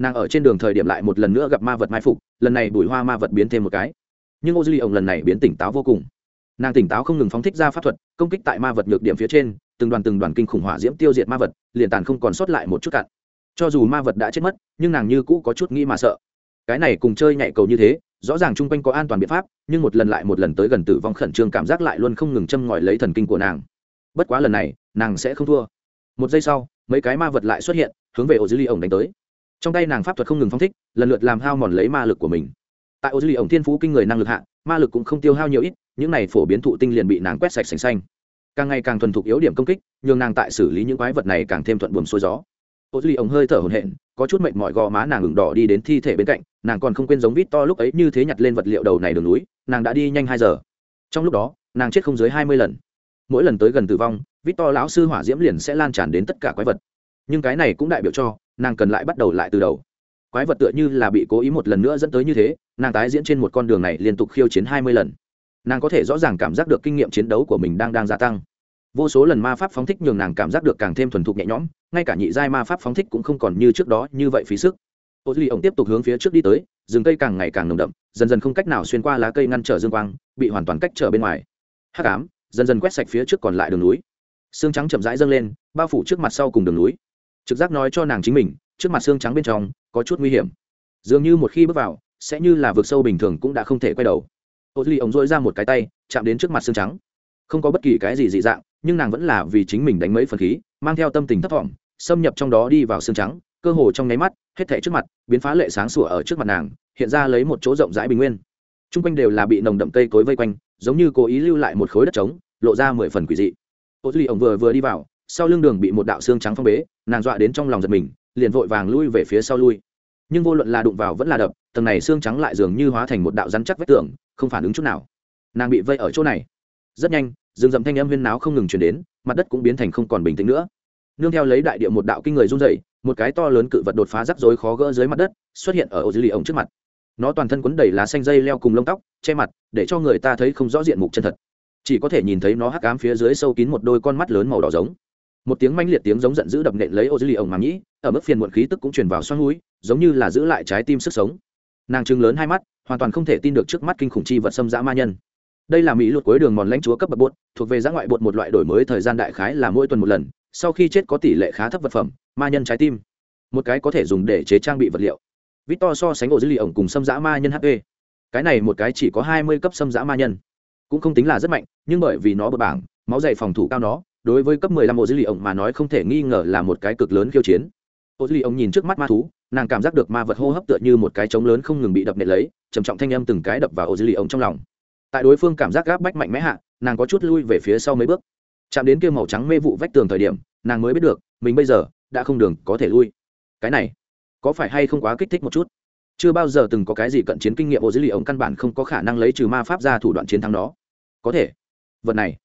nàng ở trên đường thời điểm lại một lần nữa gặp ma vật mai phục, lần này bùi hoa ma vật biến thêm một cái. Nhưng ô duy ống lần này biến tỉnh táo vô cùng nàng tỉnh táo không ngừng phóng thích ra pháp thuật, công kích tại ma vật nhược điểm phía trên, từng đoàn từng đoàn kinh khủng hỏa diễm tiêu diệt ma vật, liền tàn không còn sót lại một chút cặn. Cho dù ma vật đã chết mất, nhưng nàng như cũ có chút nghĩ mà sợ. Cái này cùng chơi nhạy cầu như thế, rõ ràng chung quanh có an toàn biện pháp, nhưng một lần lại một lần tới gần tử vong khẩn trương cảm giác lại luôn không ngừng châm ngòi lấy thần kinh của nàng. Bất quá lần này, nàng sẽ không thua. Một giây sau, mấy cái ma vật lại xuất hiện, hướng về ô dư ly ổng đánh tới. Trong tay nàng pháp thuật không ngừng phong thích, lần lượt làm hao mòn lấy ma lực của mình. Tại ô dư ly ổng thiên phú kinh người năng lực hạ, ma lực cũng không tiêu hao nhiều ít những này phổ biến thụ tinh liền bị nàng quét sạch sành xanh. Càng ngày càng thuần thục yếu điểm công kích, nhường nàng tại xử lý những quái vật này càng thêm thuận buồm xuôi gió. Ô duy ống hơi thở hổn hển, có chút mệt mỏi gò má nàng ửng đỏ đi đến thi thể bên cạnh, nàng còn không quên giống vít to lúc ấy như thế nhặt lên vật liệu đầu này đường núi, nàng đã đi nhanh hai giờ. Trong lúc đó, nàng chết không dưới hai mươi lần. Mỗi lần tới gần tử vong, vít to lão sư hỏa diễm liền sẽ lan tràn đến tất cả quái vật. Nhưng cái này cũng đại biểu cho, nàng cần lại bắt đầu lại từ đầu. Quái vật tựa như là bị cố ý một lần nữa dẫn tới như thế, nàng tái diễn trên một con đường này liên tục khiêu chiến hai mươi lần nàng có thể rõ ràng cảm giác được kinh nghiệm chiến đấu của mình đang đang gia tăng. Vô số lần ma pháp phóng thích nhường nàng cảm giác được càng thêm thuần thục nhẹ nhõm, ngay cả nhị giai ma pháp phóng thích cũng không còn như trước đó như vậy phí sức. Ô duy ổng tiếp tục hướng phía trước đi tới, rừng cây càng ngày càng nồng đậm, dần dần không cách nào xuyên qua lá cây ngăn trở dương quang, bị hoàn toàn cách trở bên ngoài. Hắc ám, dần dần quét sạch phía trước còn lại đường núi. Xương trắng chậm rãi dâng lên, bao phủ trước mặt sau cùng đường núi. Trực giác nói cho nàng chính mình, trước mặt xương trắng bên trong có chút nguy hiểm. Dường như một khi bước vào, sẽ như là vượt sâu bình thường cũng đã không thể quay đầu ô duy ổng dội ra một cái tay, chạm đến trước mặt xương trắng. Không có bất kỳ cái gì dị dạng, nhưng nàng vẫn là vì chính mình đánh mấy phần khí, mang theo tâm tình thấp thỏm, xâm nhập trong đó đi vào xương trắng, cơ hồ trong nháy mắt, hết thảy trước mặt, biến phá lệ sáng sủa ở trước mặt nàng, hiện ra lấy một chỗ rộng rãi bình nguyên. T r u n g quanh đều là bị nồng đậm cây cối vây quanh, giống như cố ý lưu lại một khối đất trống, lộ ra mười phần quỷ dị. Ô duy ổng vừa vừa đi vào, sau lưng đường bị một đạo xương trắng phong bế, nàng dọa đến trong lòng giật mình, liền vội vàng lui về phía sau lui. Nhưng vô luận là đụng vào vẫn là đập tầng này xương trắng lại dường như hóa thành một đạo rắn chắc vách tường, không phản ứng chút nào. Nàng bị vây ở chỗ này. Rất nhanh, rừng rậm thanh âm huyên náo không ngừng chuyển đến, mặt đất cũng biến thành không còn bình tĩnh nữa. Nương theo lấy đại địa một đạo kinh người run dày một cái to lớn cự vật đột phá rắc rối khó gỡ dưới mặt đất, xuất hiện ở ô dưới lì ổng trước mặt. Nó toàn thân quấn đầy lá xanh dây leo cùng lông tóc, che mặt, để cho người ta thấy không rõ diện mục chân thật. Chỉ có thể nhìn thấy nó hắc cám phía dưới sâu kín một đôi con mắt lớn màu đỏ giống. Một tiếng manh liệt tiếng giống giận dữ đập nện lấy ô dưới lì ổng mà nhĩ ở mức phiền muộn khí tức cũng truyền vào xoắn núi, giống như là giữ lại trái tim sức sống nàng trừng lớn hai mắt, hoàn toàn không thể tin được trước mắt kinh khủng chi vật xâm dã ma nhân. Đây là mỹ luật cuối đường mòn lãnh chúa cấp bậc bột, thuộc về giã ngoại bột một loại đổi mới thời gian đại khái là mỗi tuần một lần, sau khi chết có tỷ lệ khá thấp vật phẩm, ma nhân trái tim. Một cái có thể dùng để chế trang bị vật liệu. Vít to so sánh ổ dữ liệu ổng cùng xâm dã ma nhân hp cái này một cái chỉ có hai mươi cấp xâm dã ma nhân. Cũng không tính là rất mạnh, nhưng bởi vì nó bật bảng, máu dày phòng thủ cao nó, đối với cấp mười lăm ổ dữ liệu ổng mà nói không thể nghi ngờ là một cái cực lớn khiêu chiến ô duy ông nhìn trước mắt ma thú, nàng cảm giác được ma vật hô hấp tựa như một cái trống lớn không ngừng bị đập nệ lấy, trầm trọng thanh âm từng cái đập vào ô duy ông trong lòng. Tại đối phương cảm giác gáp bách mạnh mẽ hạ, nàng có chút lui về phía sau mấy bước. Chạm đến kia màu trắng mê vụ vách tường thời điểm, nàng mới biết được, mình bây giờ đã không đường có thể lui. Cái này, có phải hay không quá kích thích một chút? Chưa bao giờ từng có cái gì cận chiến kinh nghiệm ô dữ liệu ông căn bản không có khả năng lấy trừ ma pháp ra thủ đoạn chiến thắng đó có thể, vật này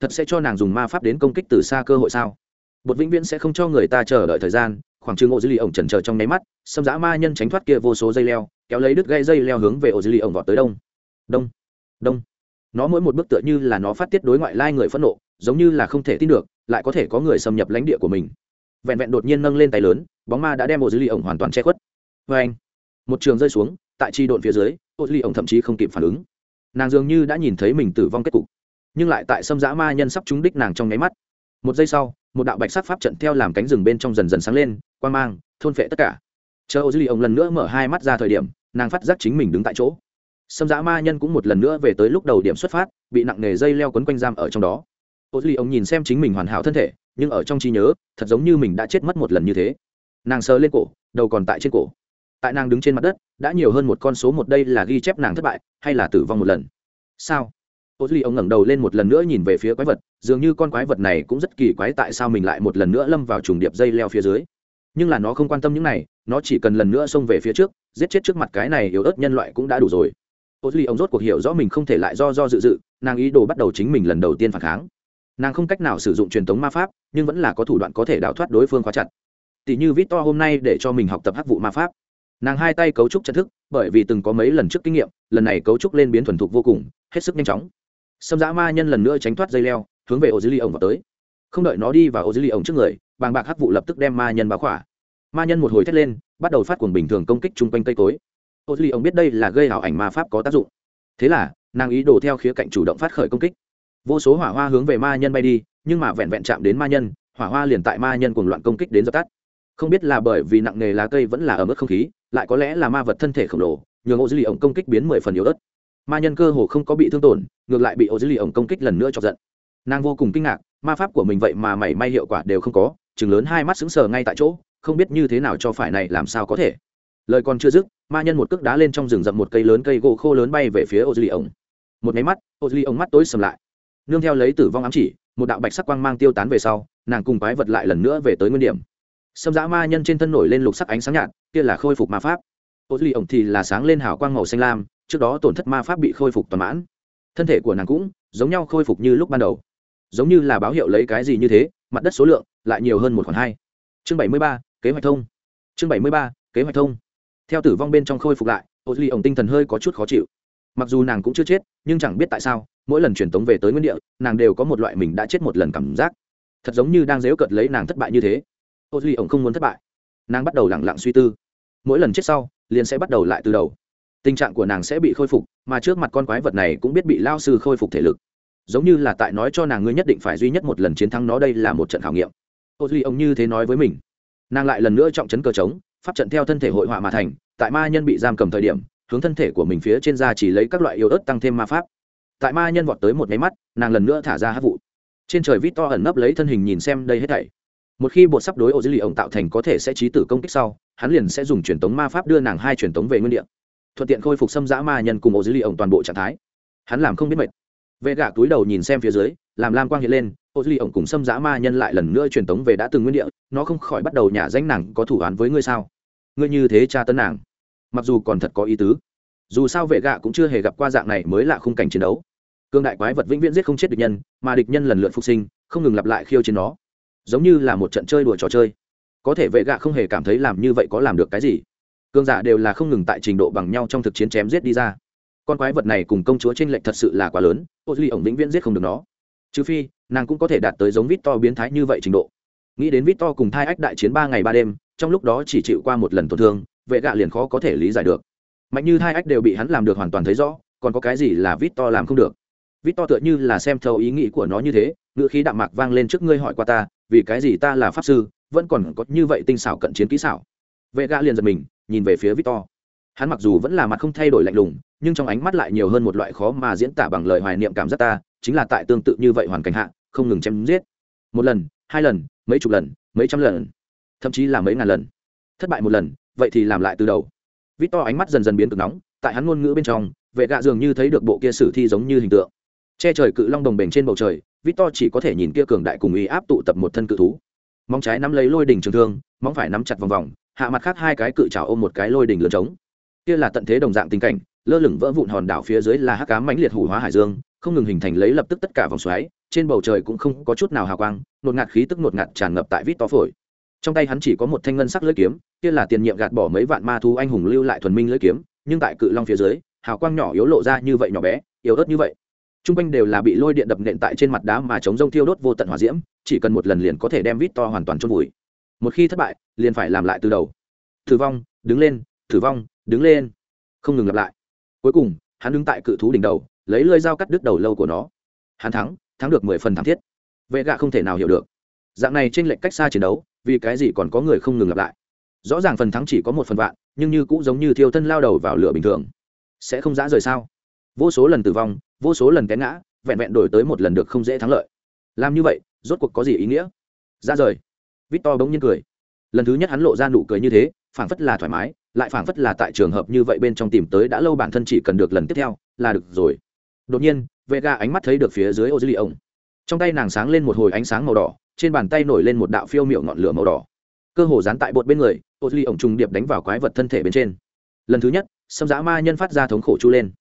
thật sẽ cho nàng dùng ma pháp đến công kích từ xa cơ hội sao? Bột vĩnh viễn sẽ không cho người ta chờ đợi thời gian khoảng chừng ô dư lì ổng trần chờ trong nháy mắt, xâm dã ma nhân tránh thoát kia vô số dây leo, kéo lấy đứt gây dây leo hướng về ô dư lì ổng vọt tới đông. Đông đông. Nó mỗi một bước tựa như là nó phát tiết đối ngoại lai người phẫn nộ, giống như là không thể tin được, lại có thể có người xâm nhập lãnh địa của mình. Vẹn vẹn đột nhiên nâng lên tay lớn, bóng ma đã đem ô dư lì ổng hoàn toàn che khuất. Vê anh một trường rơi xuống, tại chi độn phía dưới ô dư lì ổng thậm chí không kịp phản ứng. Nàng dường như đã nhìn thấy mình tử vong kết cục. Nhưng lại tại xâm dã ma nhân sắp trúng đích nàng trong nháy mắt. Một giây sau, một đạo bạch sắc pháp trận theo làm cánh rừng bên trong dần dần sáng lên quan mang, thôn phệ tất cả. Chờ ô dư ly ông lần nữa mở hai mắt ra thời điểm, nàng phát giác chính mình đứng tại chỗ. Xâm dã ma nhân cũng một lần nữa về tới lúc đầu điểm xuất phát, bị nặng nề dây leo quấn quanh giam ở trong đó. Ô duy ông nhìn xem chính mình hoàn hảo thân thể, nhưng ở trong trí nhớ, thật giống như mình đã chết mất một lần như thế. Nàng sờ lên cổ, đầu còn tại trên cổ. Tại nàng đứng trên mặt đất, đã nhiều hơn một con số một đây là ghi chép nàng thất bại, hay là tử vong một lần? Sao? Ô duy ông ngẩng đầu lên một lần nữa nhìn về phía quái vật, dường như con quái vật này cũng rất kỳ quái tại sao mình lại một lần nữa lâm vào trùng điệp dây leo phía dưới nhưng là nó không quan tâm những này, nó chỉ cần lần nữa xông về phía trước, giết chết trước mặt cái này yếu ớt nhân loại cũng đã đủ rồi. Ô duy ông rốt cuộc hiểu rõ mình không thể lại do do dự dự, nàng ý đồ bắt đầu chính mình lần đầu tiên phản kháng. Nàng không cách nào sử dụng truyền thống ma pháp, nhưng vẫn là có thủ đoạn có thể đào thoát đối phương khóa chặt. Tỷ như vít to hôm nay để cho mình học tập hắc vụ ma pháp. Nàng hai tay cấu trúc chân thức, bởi vì từng có mấy lần trước kinh nghiệm, lần này cấu trúc lên biến thuần thục vô cùng, hết sức nhanh chóng. Xâm dã ma nhân lần nữa tránh thoát dây leo, hướng về ô dư ly ổng vào tới. Không đợi nó đi vào ô dư ly ổng trước người bàng bạc hắc vụ lập tức đem ma nhân báo khỏa. Ma nhân một hồi thét lên, bắt đầu phát cuồng bình thường công kích chung quanh cây cối. Ô duy ông biết đây là gây hảo ảnh ma pháp có tác dụng. Thế là, nàng ý đồ theo khía cạnh chủ động phát khởi công kích. Vô số hỏa hoa hướng về ma nhân bay đi, nhưng mà vẹn vẹn chạm đến ma nhân, hỏa hoa liền tại ma nhân cùng loạn công kích đến dập tắt. Không biết là bởi vì nặng nề lá cây vẫn là ở mức không khí, lại có lẽ là ma vật thân thể khổng lồ, nhường ô dư lì ổng công kích biến mười phần yếu ớt. Ma nhân cơ hồ không có bị thương tổn, ngược lại bị ô dư lì ổng công kích lần nữa chọc giận. Nàng vô cùng kinh ngạc ma pháp của mình vậy mà mảy may hiệu quả đều không có, chừng lớn hai mắt sững sờ ngay tại chỗ, không biết như thế nào cho phải này làm sao có thể. Lời còn chưa dứt, ma nhân một cước đá lên trong rừng rậm một cây lớn cây gỗ khô lớn bay về phía ô dư ổng một máy mắt ô dư ổng mắt tối sầm lại. Nương theo lấy tử vong ám chỉ, một đạo bạch sắc quang mang tiêu tán về sau, nàng cùng quái vật lại lần nữa về tới nguyên điểm. Xâm dã ma nhân trên thân nổi lên lục sắc ánh sáng nhạt, kia là khôi phục ma pháp. Ô duy ổng thì là sáng lên hào quang màu xanh lam, trước đó tổn thất ma pháp bị khôi phục toàn mãn. Thân thể của nàng cũng giống nhau khôi phục như lúc ban đầu giống như là báo hiệu lấy cái gì như thế, mặt đất số lượng lại nhiều hơn một khoản hai. Chương bảy mươi ba, kế hoạch thông. Chương bảy mươi ba, kế hoạch thông. Theo tử vong bên trong khôi phục lại ô duy ổng tinh thần hơi có chút khó chịu. Mặc dù nàng cũng chưa chết, nhưng chẳng biết tại sao, mỗi lần truyền tống về tới nguyên địa, nàng đều có một loại mình đã chết một lần cảm giác. Thật giống như đang dếu cợt lấy nàng thất bại như thế. Ô duy ổng không muốn thất bại. Nàng bắt đầu lẳng lặng suy tư. Mỗi lần chết sau, liền sẽ bắt đầu lại từ đầu. Tình trạng của nàng sẽ bị khôi phục, mà trước mặt con quái vật này cũng biết bị lao sư khôi phục thể lực giống như là tại nói cho nàng ngươi nhất định phải duy nhất một lần chiến thắng nó đây là một trận khảo nghiệm. Ô duy, ông như thế nói với mình. Nàng lại lần nữa trọng chấn cờ trống, pháp trận theo thân thể hội họa mà thành, tại ma nhân bị giam cầm thời điểm, hướng thân thể của mình phía trên da chỉ lấy các loại yếu ớt tăng thêm ma pháp. Tại ma nhân vọt tới một máy mắt, nàng lần nữa thả ra hát vụ. Trên trời vít to ẩn nấp lấy thân hình nhìn xem đây hết thảy. Một khi bột sắp đối ô dữ lì ổng tạo thành có thể sẽ trí tử công kích sau, hắn liền sẽ dùng truyền tống ma pháp đưa nàng hai truyền tống về nguyên địa. Thuận tiện khôi phục xâm giã ma nhân cùng ô dữ lì ổng toàn bộ trạng thái. Hắn làm không biết mệt vệ gạ túi đầu nhìn xem phía dưới, làm lam quang hiện lên, ô dư ổng cùng xâm dã ma nhân lại lần nữa truyền tống về đã từng nguyên địa, nó không khỏi bắt đầu nhả danh nàng có thủ án với ngươi sao? Ngươi như thế tra tấn nàng, mặc dù còn thật có ý tứ. Dù sao vệ gạ cũng chưa hề gặp qua dạng này mới là khung cảnh chiến đấu. Cương đại quái vật vĩnh viễn giết không chết địch nhân, mà địch nhân lần lượt phục sinh, không ngừng lặp lại khiêu chiến nó. Giống như là một trận chơi đùa trò chơi. Có thể vệ gạ không hề cảm thấy làm như vậy có làm được cái gì. Cương giả đều là không ngừng tại trình độ bằng nhau trong thực chiến chém giết đi ra con quái vật này cùng công chúa t r ê n lệch thật sự là quá lớn, ô duy ổng vĩnh viễn giết không được nó. Trừ phi, nàng cũng có thể đạt tới giống vít to biến thái như vậy trình độ. Nghĩ đến vít to cùng thai ách đại chiến ba ngày ba đêm, trong lúc đó chỉ chịu qua một lần tổn thương, vệ gạ liền khó có thể lý giải được. Mạnh như thai ách đều bị hắn làm được hoàn toàn thấy rõ, còn có cái gì là vít to làm không được? Vít to tựa như là xem thấu ý nghĩ của nó như thế, ngựa khí đạm mạc vang lên trước ngươi hỏi qua ta, vì cái gì ta là pháp sư, vẫn còn có như vậy tinh xảo cận chiến kỹ xảo. Vệ gã liền giật mình, nhìn về phía vít to. hắn mặc dù vẫn là mặt không thay đổi lạnh lùng nhưng trong ánh mắt lại nhiều hơn một loại khó mà diễn tả bằng lời hoài niệm cảm giác ta, chính là tại tương tự như vậy hoàn cảnh hạ, không ngừng chém giết. Một lần, hai lần, mấy chục lần, mấy trăm lần, thậm chí là mấy ngàn lần. Thất bại một lần, vậy thì làm lại từ đầu. Victor ánh mắt dần dần biến cực nóng, tại hắn ngôn ngữ bên trong, vệ gạ dường như thấy được bộ kia sử thi giống như hình tượng. Che trời cự long đồng bền trên bầu trời, victor chỉ có thể nhìn kia cường đại cùng ý áp tụ tập một thân cự thú. Móng trái nắm lấy lôi đỉnh trường thương, móng phải nắm chặt vòng vòng, hạ mặt khác hai cái cự trào ôm một cái lôi đỉnh lớn trống. Kia là tận thế đồng dạng tình cảnh lơ lửng vỡ vụn hòn đảo phía dưới là hắc cám mãnh liệt hủ hóa hải dương, không ngừng hình thành lấy lập tức tất cả vòng xoáy, trên bầu trời cũng không có chút nào hào quang, nột ngạt khí tức nột ngạt tràn ngập tại vít to phổi. Trong tay hắn chỉ có một thanh ngân sắc lưỡi kiếm, kia là tiền nhiệm gạt bỏ mấy vạn ma thú anh hùng lưu lại thuần minh lưỡi kiếm, nhưng tại cự long phía dưới, hào quang nhỏ yếu lộ ra như vậy nhỏ bé, yếu ớt như vậy. T r u n g quanh đều là bị lôi điện đập nện tại trên mặt đá mà chống rông thiêu đốt vô tận hỏa diễm, chỉ cần một lần liền có thể đem vít to hoàn toàn trôn vùi. Một khi thất bại, liền phải làm lại từ đầu. Thử vong, đứng lên, thử vong, đứng lên. Không ngừng lặp lại cuối cùng, hắn đứng tại cự thú đỉnh đầu, lấy lơi dao cắt đứt đầu lâu của nó. Hắn thắng thắng được mười phần thắng thiết. Vệ gạ không thể nào hiểu được. Dạng này trên lệnh cách xa chiến đấu, vì cái gì còn có người không ngừng lặp lại? Rõ ràng phần thắng chỉ có một phần vạn, nhưng như cũng giống như thiêu thân lao đầu vào lửa bình thường. Sẽ không dã rời sao? Vô số lần tử vong, vô số lần té ngã, vẹn vẹn đổi tới một lần được không dễ thắng lợi. Làm như vậy, rốt cuộc có gì ý nghĩa? Ra rời. Victor bỗng nhiên cười. Lần thứ nhất hắn lộ ra nụ cười như thế, phảng phất là thoải mái lại phảng phất là tại trường hợp như vậy bên trong tìm tới đã lâu bản thân chỉ cần được lần tiếp theo, là được rồi. Đột nhiên vệ ánh mắt thấy được phía dưới ô dư ông trong tay nàng sáng lên một hồi ánh sáng màu đỏ, trên bàn tay nổi lên một đạo phiêu miệu ngọn lửa màu đỏ. Cơ hồ dán tại bột bên người ô dư ông trùng điệp đánh vào quái vật thân thể bên trên. Lần thứ nhất xâm giã ma nhân phát ra thống khổ chu lên.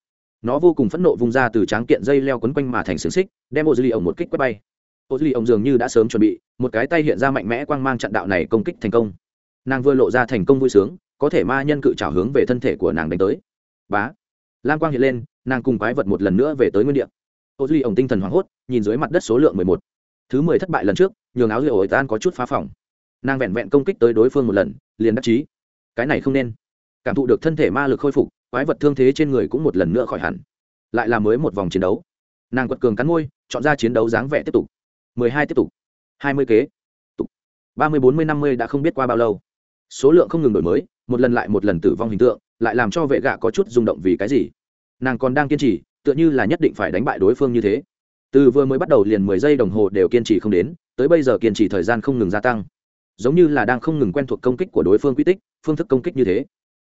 Nó vô cùng phẫn nộ vung ra từ tráng kiện dây leo quấn quanh mà thành xương xích, đem ô dư ly ổng một kích quét bay. Ô dư ly ổng dường như đã sớm chuẩn bị, một cái tay hiện ra mạnh mẽ quang mang chặn đạo này công kích thành công. Nàng vừa lộ ra thành công vui sướng có thể ma nhân cự trào hướng về thân thể của nàng đánh tới. Bá. Lam quang hiện lên, nàng cùng quái vật một lần nữa về tới nguyên đ ị a ô duy ổng tinh thần hoảng hốt, nhìn dưới mặt đất số lượng mười một. Thứ mười thất bại lần trước, nhường áo rượu ổi tan có chút phá phòng. Nàng vẹn vẹn công kích tới đối phương một lần, liền đắc chí. Cái này không nên. Cảm thụ được thân thể ma lực khôi phục, quái vật thương thế trên người cũng một lần nữa khỏi hẳn. Lại là mới một vòng chiến đấu. Nàng quật cường cắn môi, chọn ra chiến đấu dáng vẻ tiếp tục. Mười hai tiếp tục. Hai mươi kế. Ba mươi, bốn mươi, năm mươi đã không biết qua bao lâu. Số lượng không ngừng đổi mới một lần lại một lần tử vong hình tượng, lại làm cho vệ gạ có chút rung động vì cái gì? Nàng còn đang kiên trì, tựa như là nhất định phải đánh bại đối phương như thế. Từ vừa mới bắt đầu liền mười giây đồng hồ đều kiên trì không đến, tới bây giờ kiên trì thời gian không ngừng gia tăng. Giống như là đang không ngừng quen thuộc công kích của đối phương quy tích, phương thức công kích như thế.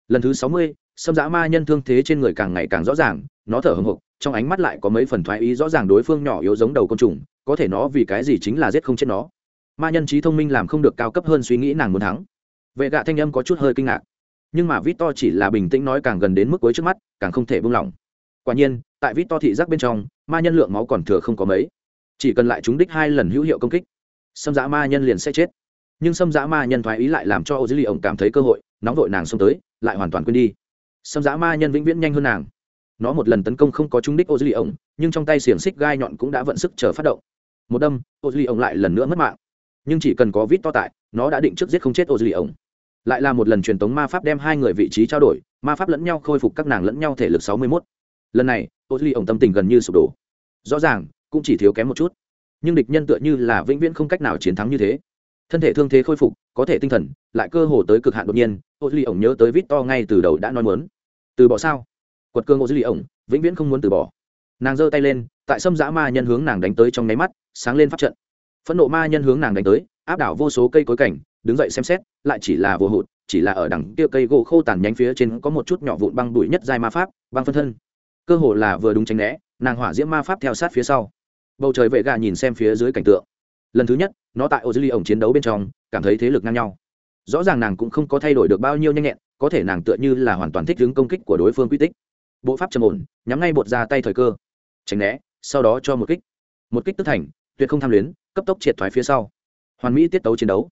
Lần thứ sáu mươi, xâm dã ma nhân thương thế trên người càng ngày càng rõ ràng, nó thở hồng hộc, trong ánh mắt lại có mấy phần thoái ý rõ ràng đối phương nhỏ yếu giống đầu côn trùng, có thể nó vì cái gì chính là giết không chết nó. Ma nhân trí thông minh làm không được cao cấp hơn suy nghĩ nàng muốn thắng vệ gạ thanh âm có chút hơi kinh ngạc. Nhưng mà vít to chỉ là bình tĩnh nói càng gần đến mức cuối trước mắt, càng không thể buông lỏng. Quả nhiên, tại vít to thị giác bên trong, ma nhân lượng máu còn thừa không có mấy. Chỉ cần lại trúng đích hai lần hữu hiệu công kích xâm dã ma nhân liền sẽ chết. Nhưng xâm dã ma nhân thoái ý lại làm cho ô dữ lì ổng cảm thấy cơ hội, nóng vội nàng xông tới, lại hoàn toàn quên đi. Xâm dã ma nhân vĩnh viễn nhanh hơn nàng. Nó một lần tấn công không có trúng đích ô dư lì ổng nhưng trong tay xiềng xích gai nhọn cũng đã vận sức chờ phát động. Một đâm ô dư lì ổng lại lần nữa mất mạng. Nhưng chỉ cần có vít to tại, nó đã định trước giết không chết ô dư lì ổng lại là một lần truyền tống ma pháp đem hai người vị trí trao đổi, ma pháp lẫn nhau khôi phục các nàng lẫn nhau thể lực sáu mươi mốt. Lần này ô dư lì ổng tâm tình gần như sụp đổ. Rõ ràng, cũng chỉ thiếu kém một chút. Nhưng địch nhân tựa như là vĩnh viễn không cách nào chiến thắng như thế. Thân thể thương thế khôi phục, có thể tinh thần, lại cơ hồ tới cực hạn đột nhiên ô duy ổng nhớ tới vít to ngay từ đầu đã nói muốn. Từ bỏ sao? Quật cương ô duy ổng, vĩnh viễn không muốn từ bỏ. Nàng giơ tay lên, tại sâm dã ma nhân hướng nàng đánh tới trong nháy mắt, sáng lên pháp trận. Phẫn nộ ma nhân hướng nàng đánh tới, áp đảo vô số cây cối cảnh đứng dậy xem xét, lại chỉ là vô hụt, chỉ là ở đằng kia cây gỗ khô tàn nhánh phía trên có một chút nhỏ vụn băng bụi nhất giai ma pháp, băng phân thân. Cơ hồ là vừa đúng tránh né, nàng hỏa diễm ma pháp theo sát phía sau. Bầu trời vệ gà nhìn xem phía dưới cảnh tượng. Lần thứ nhất, nó tại ô dư ly ổng chiến đấu bên trong, cảm thấy thế lực ngang nhau. Rõ ràng nàng cũng không có thay đổi được bao nhiêu nhanh nhẹn, có thể nàng tựa như là hoàn toàn thích ứng công kích của đối phương quy tích. Bộ pháp trầm ổn, nhắm ngay bột ra tay thời cơ. Tránh né, sau đó cho một kích. Một kích tức thành, tuyệt không tham luyến, cấp tốc triệt thoái phía sau. Hoàn mỹ tiết tấu chiến đấu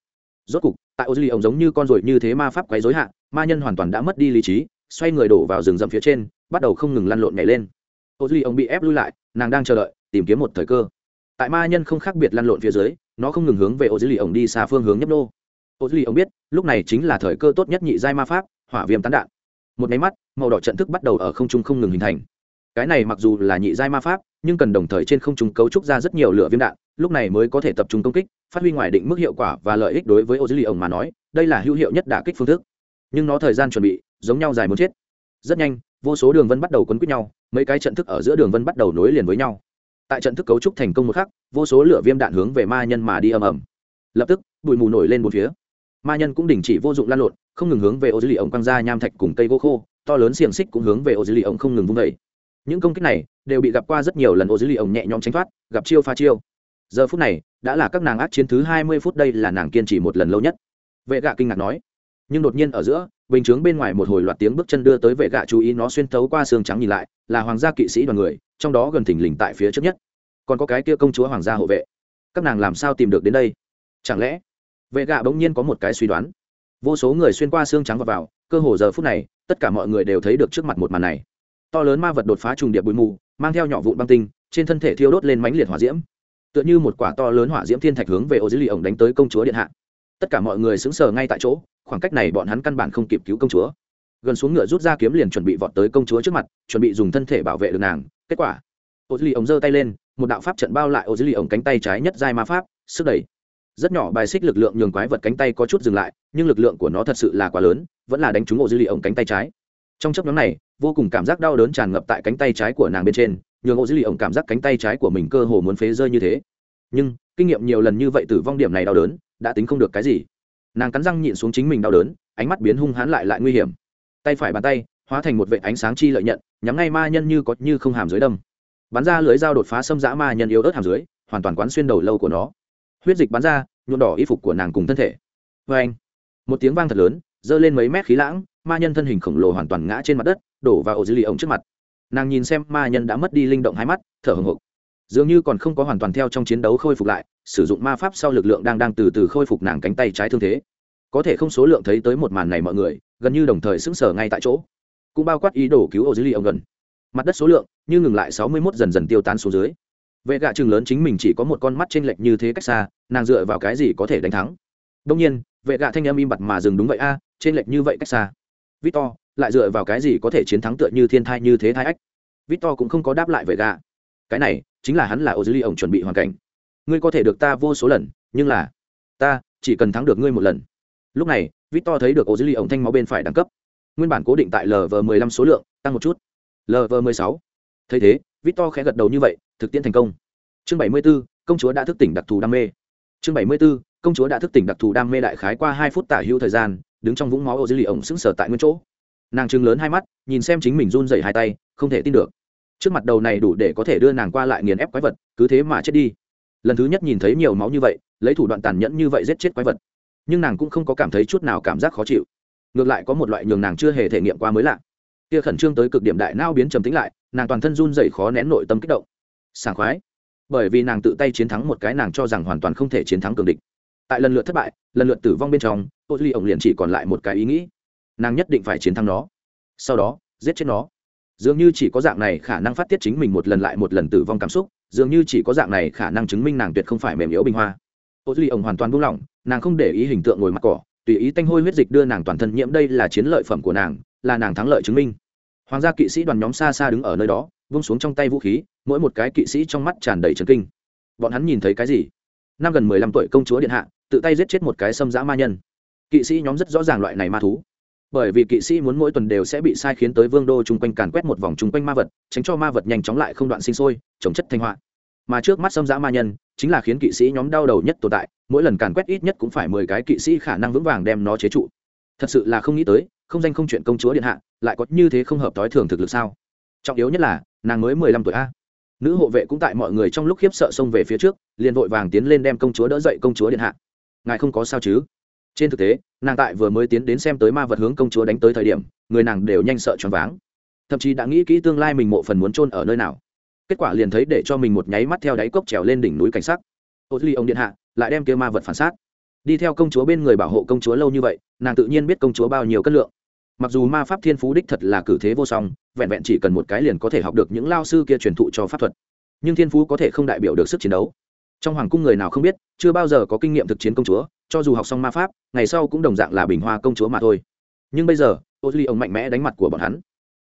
rốt cục, tại ô dư ly ổng giống như con ruồi như thế ma pháp quấy dối hạ, ma nhân hoàn toàn đã mất đi lý trí, xoay người đổ vào rừng rậm phía trên, bắt đầu không ngừng lăn lộn nhảy lên. Ô dư ly ổng bị ép lui lại, nàng đang chờ đợi, tìm kiếm một thời cơ. Tại ma nhân không khác biệt lăn lộn phía dưới, nó không ngừng hướng về ô dư ly ổng đi xa phương hướng nhấp nô. Ô dư ly ổng biết, lúc này chính là thời cơ tốt nhất nhị giai ma pháp, hỏa viêm tán đạn. Một máy mắt, màu đỏ trận thức bắt đầu ở không trung không ngừng hình thành. Cái này mặc dù là nhị giai ma pháp, nhưng cần đồng thời trên không trung cấu trúc ra rất nhiều lửa viêm đạn lúc này mới có thể tập trung công kích, phát huy ngoài định mức hiệu quả và lợi ích đối với ô dữ ly ổng mà nói, đây là hữu hiệu nhất đả kích phương thức. Nhưng nó thời gian chuẩn bị, giống nhau dài muốn chết. Rất nhanh, vô số đường vân bắt đầu quấn quýt nhau, mấy cái trận thức ở giữa đường vân bắt đầu nối liền với nhau. Tại trận thức cấu trúc thành công một khắc, vô số lửa viêm đạn hướng về ma nhân mà đi ầm ầm. Lập tức, bụi mù nổi lên một phía. Ma nhân cũng đình chỉ vô dụng lan lộn, không ngừng hướng về ô dữ lì ổng quăng ra nham thạch cùng cây gỗ khô, to lớn xiềng xích cũng hướng về ô dữ lì ổng không ngừng vung vẩy những công kích này đều bị gặp qua rất nhiều lần ô dữ lì ổng nhẹ nhõm tránh thoát, gặp chiêu pha chiêu giờ phút này đã là các nàng ác chiến thứ hai mươi phút đây là nàng kiên trì một lần lâu nhất. Vệ gạ kinh ngạc nói. Nhưng đột nhiên ở giữa bình chướng bên ngoài một hồi loạt tiếng bước chân đưa tới vệ gạ chú ý nó xuyên thấu qua xương trắng nhìn lại là hoàng gia kỵ sĩ đoàn người trong đó gần thỉnh lình tại phía trước nhất. Còn có cái kia công chúa hoàng gia hộ vệ. Các nàng làm sao tìm được đến đây? Chẳng lẽ vệ gạ bỗng nhiên có một cái suy đoán? Vô số người xuyên qua xương trắng vào, vào cơ hồ giờ phút này tất cả mọi người đều thấy được trước mặt một màn này. To lớn ma vật đột phá trùng điệp bụi mù mang theo nhỏ vụn băng tinh trên thân thể thiêu đốt lên mánh liệt hỏa diễm tựa như một quả to lớn hỏa diễm thiên thạch hướng về ô dưới lì ổng đánh tới công chúa điện hạ. Tất cả mọi người xứng sờ ngay tại chỗ, khoảng cách này bọn hắn căn bản không kịp cứu công chúa. Gần xuống ngựa rút ra kiếm liền chuẩn bị vọt tới công chúa trước mặt, chuẩn bị dùng thân thể bảo vệ được nàng. Kết quả, ô dưới lì ổng giơ tay lên, một đạo pháp trận bao lại ô dưới lì ổng cánh tay trái nhất giai ma pháp, sức đẩy. Rất nhỏ bài xích lực lượng nhường quái vật cánh tay có chút dừng lại, nhưng lực lượng của nó thật sự là quá lớn, vẫn là đánh trúng ô dưới lì ổng cánh tay trái. Trong chấp nhóm này, vô cùng cảm giác đau đớn tràn ngập tại cánh tay trái của nàng bên trên nhường ô dưới lì ổng cảm giác cánh tay trái của mình cơ hồ muốn phế rơi như thế. Nhưng, kinh nghiệm nhiều lần như vậy tử vong điểm này đau đớn, đã tính không được cái gì. Nàng cắn răng nhịn xuống chính mình đau đớn, ánh mắt biến hung hãn lại lại nguy hiểm. Tay phải bàn tay, hóa thành một vệ ánh sáng chi lợi nhận, nhắm ngay ma nhân như có như không hàm dưới đâm. Bắn ra lưới dao đột phá xâm dã ma nhân yếu ớt hàm dưới, hoàn toàn quán xuyên đầu lâu của nó. Huyết dịch bắn ra, nhuộm đỏ y phục của nàng cùng thân thể. Vê anh, một tiếng vang thật lớn, giơ lên mấy mét khí lãng, ma nhân thân hình khổng lồ hoàn toàn ngã trên mặt đất, đổ vào ổ dư lì ổng trước mặt nàng nhìn xem ma nhân đã mất đi linh động hai mắt thở hồng hộc. Dường như còn không có hoàn toàn theo trong chiến đấu khôi phục lại sử dụng ma pháp sau lực lượng đang đang từ từ khôi phục nàng cánh tay trái thương thế. Có thể không số lượng thấy tới một màn này mọi người gần như đồng thời sững sờ ngay tại chỗ. Cũng bao quát ý đồ cứu ô dưới lì ông gần. Mặt đất số lượng như ngừng lại sáu mươi mốt dần dần tiêu tán xuống dưới. Vệ gạ chừng lớn chính mình chỉ có một con mắt t r ê n lệch như thế cách xa nàng dựa vào cái gì có thể đánh thắng? Đông nhiên vệ gạ thanh âm im bặt mà dừng đúng vậy a à, t r ê n lệch như vậy cách xa. Victor lại dựa vào cái gì có thể chiến thắng tựa như thiên thai như thế thái ách? Victor cũng không có đáp lại về gà. Cái này chính là hắn là ô dư ly ổng chuẩn bị hoàn cảnh. Ngươi có thể được ta vô số lần, nhưng là ta chỉ cần thắng được ngươi một lần. Lúc này, victor thấy được ô dư ly ổng thanh máu bên phải đẳng cấp. Nguyên bản cố định tại lv mười lăm số lượng, tăng một chút. Lv m ộ sáu. Thấy thế, victor khẽ gật đầu như vậy, thực tiễn thành công. Chương bảy mươi b ố công chúa đã thức tỉnh đặc thù đam mê. Chương bảy mươi b ố công chúa đã thức tỉnh đặc thù đam mê đại khái qua hai phút tả hữu thời gian, đứng trong vũng máu ô dư ly ổng sững sờ tại nguyên chỗ nàng chừng lớn hai mắt, nhìn xem chính mình run dày hai tay, không thể tin được. Trước mặt đầu này đủ để có thể đưa nàng qua lại nghiền ép quái vật, cứ thế mà chết đi. Lần thứ nhất nhìn thấy nhiều máu như vậy, lấy thủ đoạn tàn nhẫn như vậy giết chết quái vật. Nhưng nàng cũng không có cảm thấy chút nào cảm giác khó chịu. Ngược lại có một loại nhường nàng chưa hề thể nghiệm qua mới lạ. Kia khẩn trương tới cực điểm đại nao biến trầm tính lại, nàng toàn thân run dậy khó nén nội tâm kích động. Sảng khoái. Bởi vì nàng tự tay chiến thắng một cái nàng cho rằng hoàn toàn không thể chiến thắng cường địch. Tại lần lượt thất bại, lần lượt tử vong bên trong, ô duy ổng liền chỉ còn lại một cái ý nghĩ nàng nhất định phải chiến thắng nó. Sau đó, giết chết nó. Dường như chỉ có dạng này khả năng phát tiết chính mình một lần lại một lần tử vong cảm xúc, dường như chỉ có dạng này khả năng chứng minh nàng tuyệt không phải mềm yếu bình hoa. Ô duy ổng hoàn toàn buông lỏng, nàng không để ý hình tượng ngồi mặt cỏ, tùy ý tanh hôi huyết dịch đưa nàng toàn thân nhiễm đây là chiến lợi phẩm của nàng, là nàng thắng lợi chứng minh. Hoàng gia kỵ sĩ đoàn nhóm xa xa đứng ở nơi đó, vung xuống trong tay vũ khí, mỗi một cái kỵ sĩ trong mắt tràn đầy trấn kinh. Bọn hắn nhìn thấy cái gì? Năm gần mười lăm tuổi công chúa điện hạ, tự tay giết chết một cái xâm dã ma nhân. Kỵ sĩ nhóm rất rõ ràng loại này ma thú bởi vì kỵ sĩ muốn mỗi tuần đều sẽ bị sai khiến tới vương đô chung quanh càn quét một vòng chung quanh ma vật, tránh cho ma vật nhanh chóng lại không đoạn sinh sôi, chống chất thanh họa. Mà trước mắt xâm giã ma nhân, chính là khiến kỵ sĩ nhóm đau đầu nhất tồn tại, mỗi lần càn quét ít nhất cũng phải mười cái kỵ sĩ khả năng vững vàng đem nó chế trụ. Thật sự là không nghĩ tới, không danh không chuyện công chúa điện hạ, lại có như thế không hợp thói thường thực lực sao? Trọng yếu nhất là, nàng mới mười lăm tuổi a. Nữ hộ vệ cũng tại mọi người trong lúc khiếp sợ xông về phía trước, liền vội vàng tiến lên đem công chúa đỡ dậy công chúa điện hạ. Ngài không có sao chứ? Trên thực tế, nàng tại vừa mới tiến đến xem tới ma vật hướng công chúa đánh tới thời điểm, người nàng đều nhanh sợ choáng váng. Thậm chí đã nghĩ kỹ tương lai mình mộ phần muốn trôn ở nơi nào. Kết quả liền thấy để cho mình một nháy mắt theo đáy cốc trèo lên đỉnh núi cảnh sắc. Ô ly ông điện hạ, lại đem kia ma vật phản sát đi theo công chúa bên người bảo hộ công chúa lâu như vậy, nàng tự nhiên biết công chúa bao nhiêu cân lượng. Mặc dù ma pháp thiên phú đích thật là cử thế vô song, vẹn vẹn chỉ cần một cái liền có thể học được những lao sư kia truyền thụ cho pháp thuật. Nhưng thiên phú có thể không đại biểu được sức chiến đấu trong hoàng cung người nào không biết, chưa bao giờ có kinh nghiệm thực chiến công chúa, cho dù học xong ma pháp, ngày sau cũng đồng dạng là bình hoa công chúa mà thôi. Nhưng bây giờ, ô duy ông mạnh mẽ đánh mặt của bọn hắn.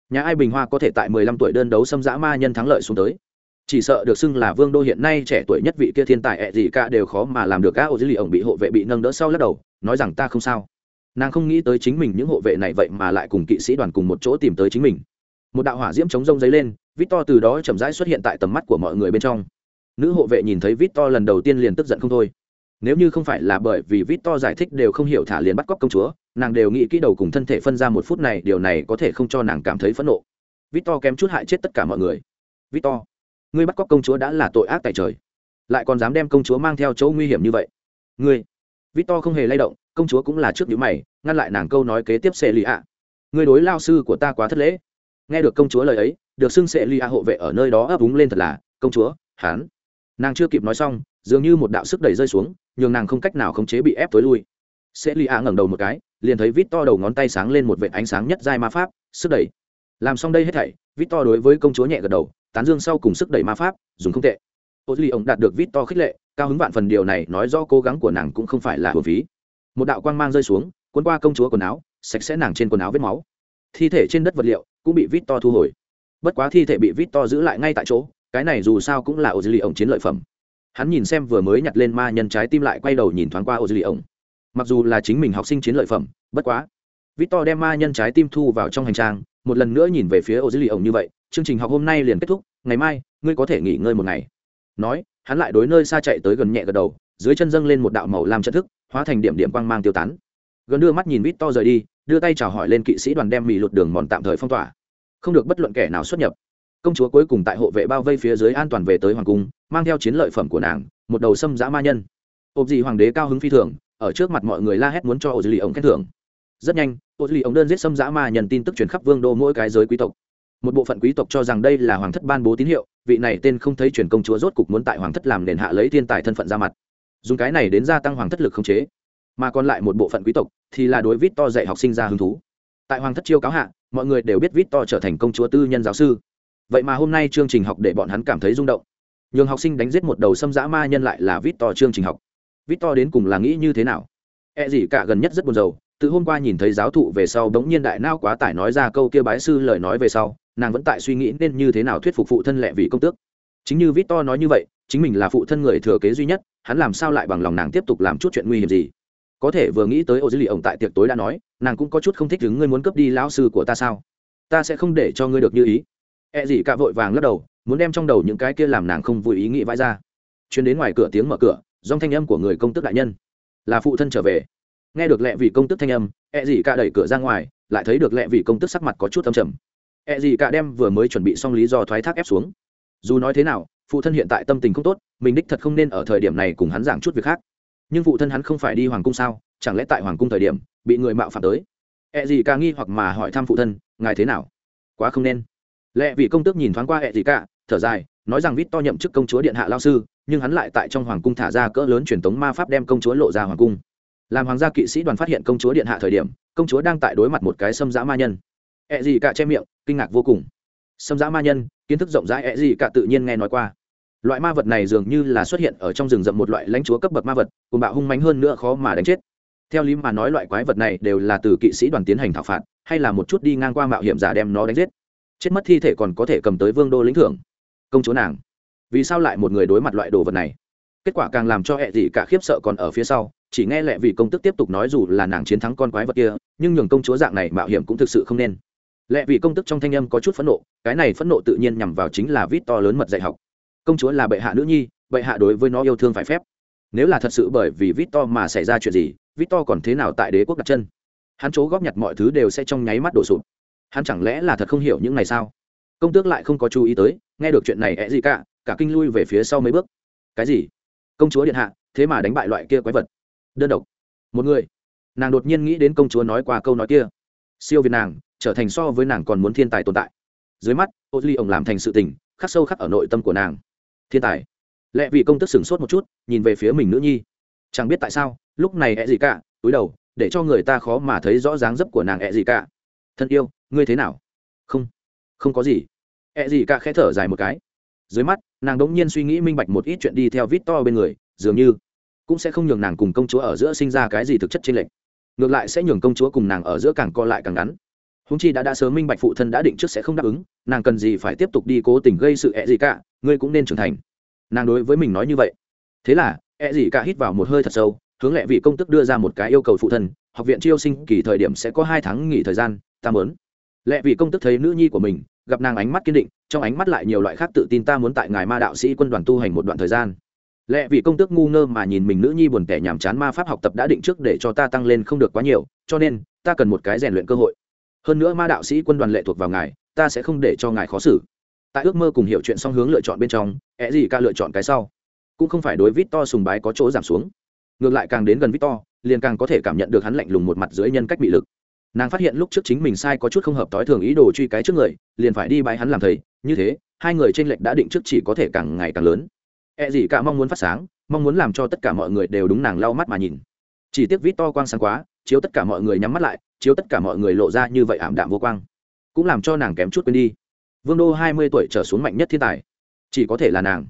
Nhà ai bình hoa có thể tại mười lăm tuổi đơn đấu xâm dã ma nhân thắng lợi xuống tới? Chỉ sợ được xưng là vương đô hiện nay trẻ tuổi nhất vị kia thiên tài ẹ gì cả đều khó mà làm được các ô duy ông bị hộ vệ bị nâng đỡ sau lắc đầu, nói rằng ta không sao. Nàng không nghĩ tới chính mình những hộ vệ này vậy mà lại cùng kỵ sĩ đoàn cùng một chỗ tìm tới chính mình. Một đạo hỏa diễm chống rông dấy lên vít to từ đó chậm rãi xuất hiện tại tầm mắt của mọi người bên trong nữ hộ vệ nhìn thấy vít to lần đầu tiên liền tức giận không thôi. Nếu như không phải là bởi vì vít to giải thích đều không hiểu thả liền bắt cóc công chúa, nàng đều nghĩ kỹ đầu cùng thân thể phân ra một phút này, điều này có thể không cho nàng cảm thấy phẫn nộ. Vít to kém chút hại chết tất cả mọi người. Vít to ngươi bắt cóc công chúa đã là tội ác tại trời, lại còn dám đem công chúa mang theo chỗ nguy hiểm như vậy. Ngươi. Vít to không hề lay động, công chúa cũng là trước nhữ mày, ngăn lại nàng câu nói kế tiếp xê lì ạ. Ngươi đối lao sư của ta quá thất lễ. Nghe được công chúa lời ấy, được xưng xê lì ạ hộ vệ ở nơi đó ấp úng lên thật là, công chúa, hán nàng chưa kịp nói xong, dường như một đạo sức đẩy rơi xuống, nhường nàng không cách nào khống chế bị ép tối lui. Sẽ lì ạ ngẩng đầu một cái, liền thấy vít to đầu ngón tay sáng lên một vệ ánh sáng nhất giai ma pháp, sức đẩy. Làm xong đây hết thảy, vít to đối với công chúa nhẹ gật đầu, tán dương sau cùng sức đẩy ma pháp, dùng không tệ. Ô duy ông đạt được vít to khích lệ, cao hứng vạn phần điều này nói do cố gắng của nàng cũng không phải là hồn phí. Một đạo quang mang rơi xuống, cuốn qua công chúa quần áo, sạch sẽ nàng trên quần áo vết máu. Thi thể trên đất vật liệu cũng bị vít to thu hồi. Bất quá thi thể bị vít to giữ lại ngay tại chỗ cái này dù sao cũng là ô duy ông chiến lợi phẩm. Hắn nhìn xem vừa mới nhặt lên ma nhân trái tim lại quay đầu nhìn thoáng qua ô duy ông mặc dù là chính mình học sinh chiến lợi phẩm, bất quá. Vít to đem ma nhân trái tim thu vào trong hành trang, một lần nữa nhìn về phía ô duy ông như vậy, chương trình học hôm nay liền kết thúc, ngày mai, ngươi có thể nghỉ ngơi một ngày. Nói, hắn lại đối nơi xa chạy tới gần nhẹ gật đầu, dưới chân dâng lên một đạo màu làm trận thức, hóa thành điểm điểm quang mang tiêu tán. Gần đưa mắt nhìn vít to rời đi, đưa tay chào hỏi lên kỵ sĩ đoàn đem mì lụt đường mòn tạm thời phong tỏa. Không được bất luận kẻ nào xuất nhập công chúa cuối cùng tại hộ vệ bao vây phía dưới an toàn về tới hoàng cung, mang theo chiến lợi phẩm của nàng, một đầu xâm giã ma nhân. Ộp gì hoàng đế cao hứng phi thường, ở trước mặt mọi người la hét muốn cho ô dư lì ổng khen thưởng. Rất nhanh, ô dư lì ổng đơn giết xâm giã ma nhân tin tức truyền khắp vương đô mỗi cái giới quý tộc. Một bộ phận quý tộc cho rằng đây là hoàng thất ban bố tín hiệu, vị này tên không thấy truyền công chúa rốt cục muốn tại hoàng thất làm nền hạ lấy thiên tài thân phận ra mặt. Dùng cái này đến gia tăng hoàng thất lực không chế. Mà còn lại một bộ phận quý tộc thì là đối vít to dạy học sinh ra hứng thú. Tại hoàng thất chiêu cáo hạ, mọi người đều biết vít to trở thành công chúa tư nhân giáo sư vậy mà hôm nay chương trình học để bọn hắn cảm thấy rung động. Nhường học sinh đánh giết một đầu xâm dã ma nhân lại là vít to chương trình học. Vít to đến cùng là nghĩ như thế nào? E gì cả gần nhất rất buồn rầu, từ hôm qua nhìn thấy giáo thụ về sau bỗng nhiên đại nao quá tải nói ra câu kia bái sư lời nói về sau, nàng vẫn tại suy nghĩ nên như thế nào thuyết phục phụ thân lệ vì công tước. Chính như vít to nói như vậy, chính mình là phụ thân người thừa kế duy nhất, hắn làm sao lại bằng lòng nàng tiếp tục làm chút chuyện nguy hiểm gì? Có thể vừa nghĩ tới ô dữ lì ổng tại tiệc tối đã nói, nàng cũng có chút không thích đứng ngươi muốn cướp đi lão sư của ta sao? Ta sẽ không để cho ngươi được như ý. E gì cả vội vàng lắc đầu, muốn đem trong đầu những cái kia làm nàng không vui ý nghĩ vãi ra. Chuyến đến ngoài cửa tiếng mở cửa dòng thanh âm của người công tước đại nhân. Là phụ thân trở về. Nghe được lẹ vị công tước thanh âm E gì cả đẩy cửa ra ngoài, lại thấy được lẹ vị công tước sắc mặt có chút âm trầm. E gì cả đem vừa mới chuẩn bị xong lý do thoái thác ép xuống. Dù nói thế nào, phụ thân hiện tại tâm tình không tốt, mình đích thật không nên ở thời điểm này cùng hắn giảng chút việc khác. Nhưng phụ thân hắn không phải đi hoàng cung sao? Chẳng lẽ tại hoàng cung thời điểm, bị người mạo phạm tới? E gì cả nghi hoặc mà hỏi thăm phụ thân, ngài thế nào? Quá không nên. Lệ vị công tước nhìn thoáng qua hệ gì cả thở dài, nói rằng vít to nhậm chức công chúa điện hạ lao sư, nhưng hắn lại tại trong hoàng cung thả ra cỡ lớn truyền thống ma pháp đem công chúa lộ ra hoàng cung. Làm hoàng gia kỵ sĩ đoàn phát hiện công chúa điện hạ thời điểm, công chúa đang tại đối mặt một cái xâm dã ma nhân. Ẹ gì cả che miệng, kinh ngạc vô cùng. Xâm dã ma nhân, kiến thức rộng rãi ẹ gì cả tự nhiên nghe nói qua. Loại ma vật này dường như là xuất hiện ở trong rừng rậm một loại lãnh chúa cấp bậc ma vật, cùng bạo hung mánh hơn nữa khó mà đánh chết. Theo lý mà nói loại quái vật này đều là từ kỵ sĩ đoàn tiến hành thảo phạt, hay là một chút đi ngang qua mạo hiểm giả đem nó đánh giết chết mất thi thể còn có thể cầm tới vương đô lĩnh thưởng. Công chúa nàng, vì sao lại một người đối mặt loại đồ vật này? Kết quả càng làm cho hẹ dị cả khiếp sợ còn ở phía sau, chỉ nghe lẹ vì công tức tiếp tục nói dù là nàng chiến thắng con quái vật kia, nhưng nhường công chúa dạng này mạo hiểm cũng thực sự không nên. Lẹ vì công tức trong thanh âm có chút phẫn nộ, cái này phẫn nộ tự nhiên nhằm vào chính là vít to lớn mật dạy học. Công chúa là bệ hạ nữ nhi, bệ hạ đối với nó yêu thương phải phép. Nếu là thật sự bởi vì vít to mà xảy ra chuyện gì, vít to còn thế nào tại đế quốc đặt chân? Hắn chỗ góp nhặt mọi thứ đều sẽ trong nháy mắt đổ sụp hắn chẳng lẽ là thật không hiểu những này sao? Công tước lại không có chú ý tới, nghe được chuyện này é gì cả cả kinh lui về phía sau mấy bước. Cái gì? Công chúa điện hạ, thế mà đánh bại loại kia quái vật. Đơn độc. Một người. Nàng đột nhiên nghĩ đến công chúa nói qua câu nói kia. Siêu việt nàng, trở thành so với nàng còn muốn thiên tài tồn tại. Dưới mắt, ô ly ông làm thành sự tình, khắc sâu khắc ở nội tâm của nàng. Thiên tài. Lẽ vì công tức sửng sốt một chút, nhìn về phía mình nữ nhi. Chẳng biết tại sao, lúc này ẹ gì cả, túi đầu, để cho người ta khó mà thấy rõ dáng dấp của nàng ẹ gì cả. Thân yêu ngươi thế nào? Không không có gì. Ẹ gì cả khẽ thở dài một cái. Dưới mắt, nàng đ ỗ n g nhiên suy nghĩ minh bạch một ít chuyện đi theo vít to bên người, dường như cũng sẽ không nhường nàng cùng công chúa ở giữa sinh ra cái gì thực chất trên lệnh ngược lại sẽ nhường công chúa cùng nàng ở giữa càng co lại càng ngắn. Húng chi đã đã sớm minh bạch phụ thân đã định trước sẽ không đáp ứng, nàng cần gì phải tiếp tục đi cố tình gây sự ẹ、e、gì gì cả ngươi cũng nên trưởng thành. Nàng đối với mình nói như vậy. Thế là ẹ、e、gì gì cả hít vào một hơi thật sâu, hướng lệ vị công tức đưa ra một cái yêu cầu phụ thân, học viện chiêu sinh kỳ thời điểm sẽ có hai tháng nghỉ thời gian, ta mớn lệ vị công tức thấy nữ nhi của mình, gặp nàng ánh mắt kiên định, trong ánh mắt lại nhiều loại khác tự tin ta muốn tại ngài ma đạo sĩ quân đoàn tu hành một đoạn thời gian. Lệ vị công tước ngu ngơ mà nhìn mình nữ nhi buồn tẻ nhàm chán ma pháp học tập đã định trước để cho ta tăng lên không được quá nhiều, cho nên, ta cần một cái rèn luyện cơ hội. Hơn nữa ma đạo sĩ quân đoàn lệ thuộc vào ngài, ta sẽ không để cho ngài khó xử. Tại ước mơ cùng hiểu chuyện song hướng lựa chọn bên trong é gì ca lựa chọn cái sau. Cũng không phải đối vít to sùng bái có chỗ giảm xuống. Ngược lại càng đến gần vít to, liền càng có thể cảm nhận được hắn lạnh lùng một mặt dưới nhân cách bị lực nàng phát hiện lúc trước chính mình sai có chút không hợp t ố i thường ý đồ truy cái trước người, liền phải đi bãi hắn làm thầy. Như thế, hai người t r ê n lệch đã định trước chỉ có thể càng ngày càng lớn. E gì cả mong muốn phát sáng, mong muốn làm cho tất cả mọi người đều đúng nàng lau mắt mà nhìn. Chỉ tiếc vít to quang sáng quá, chiếu tất cả mọi người nhắm mắt lại, chiếu tất cả mọi người lộ ra như vậy ảm đạm vô quang. Cũng làm cho nàng kém chút quên đi. Vương đô hai mươi tuổi trở xuống mạnh nhất thiên tài. Chỉ có thể là nàng.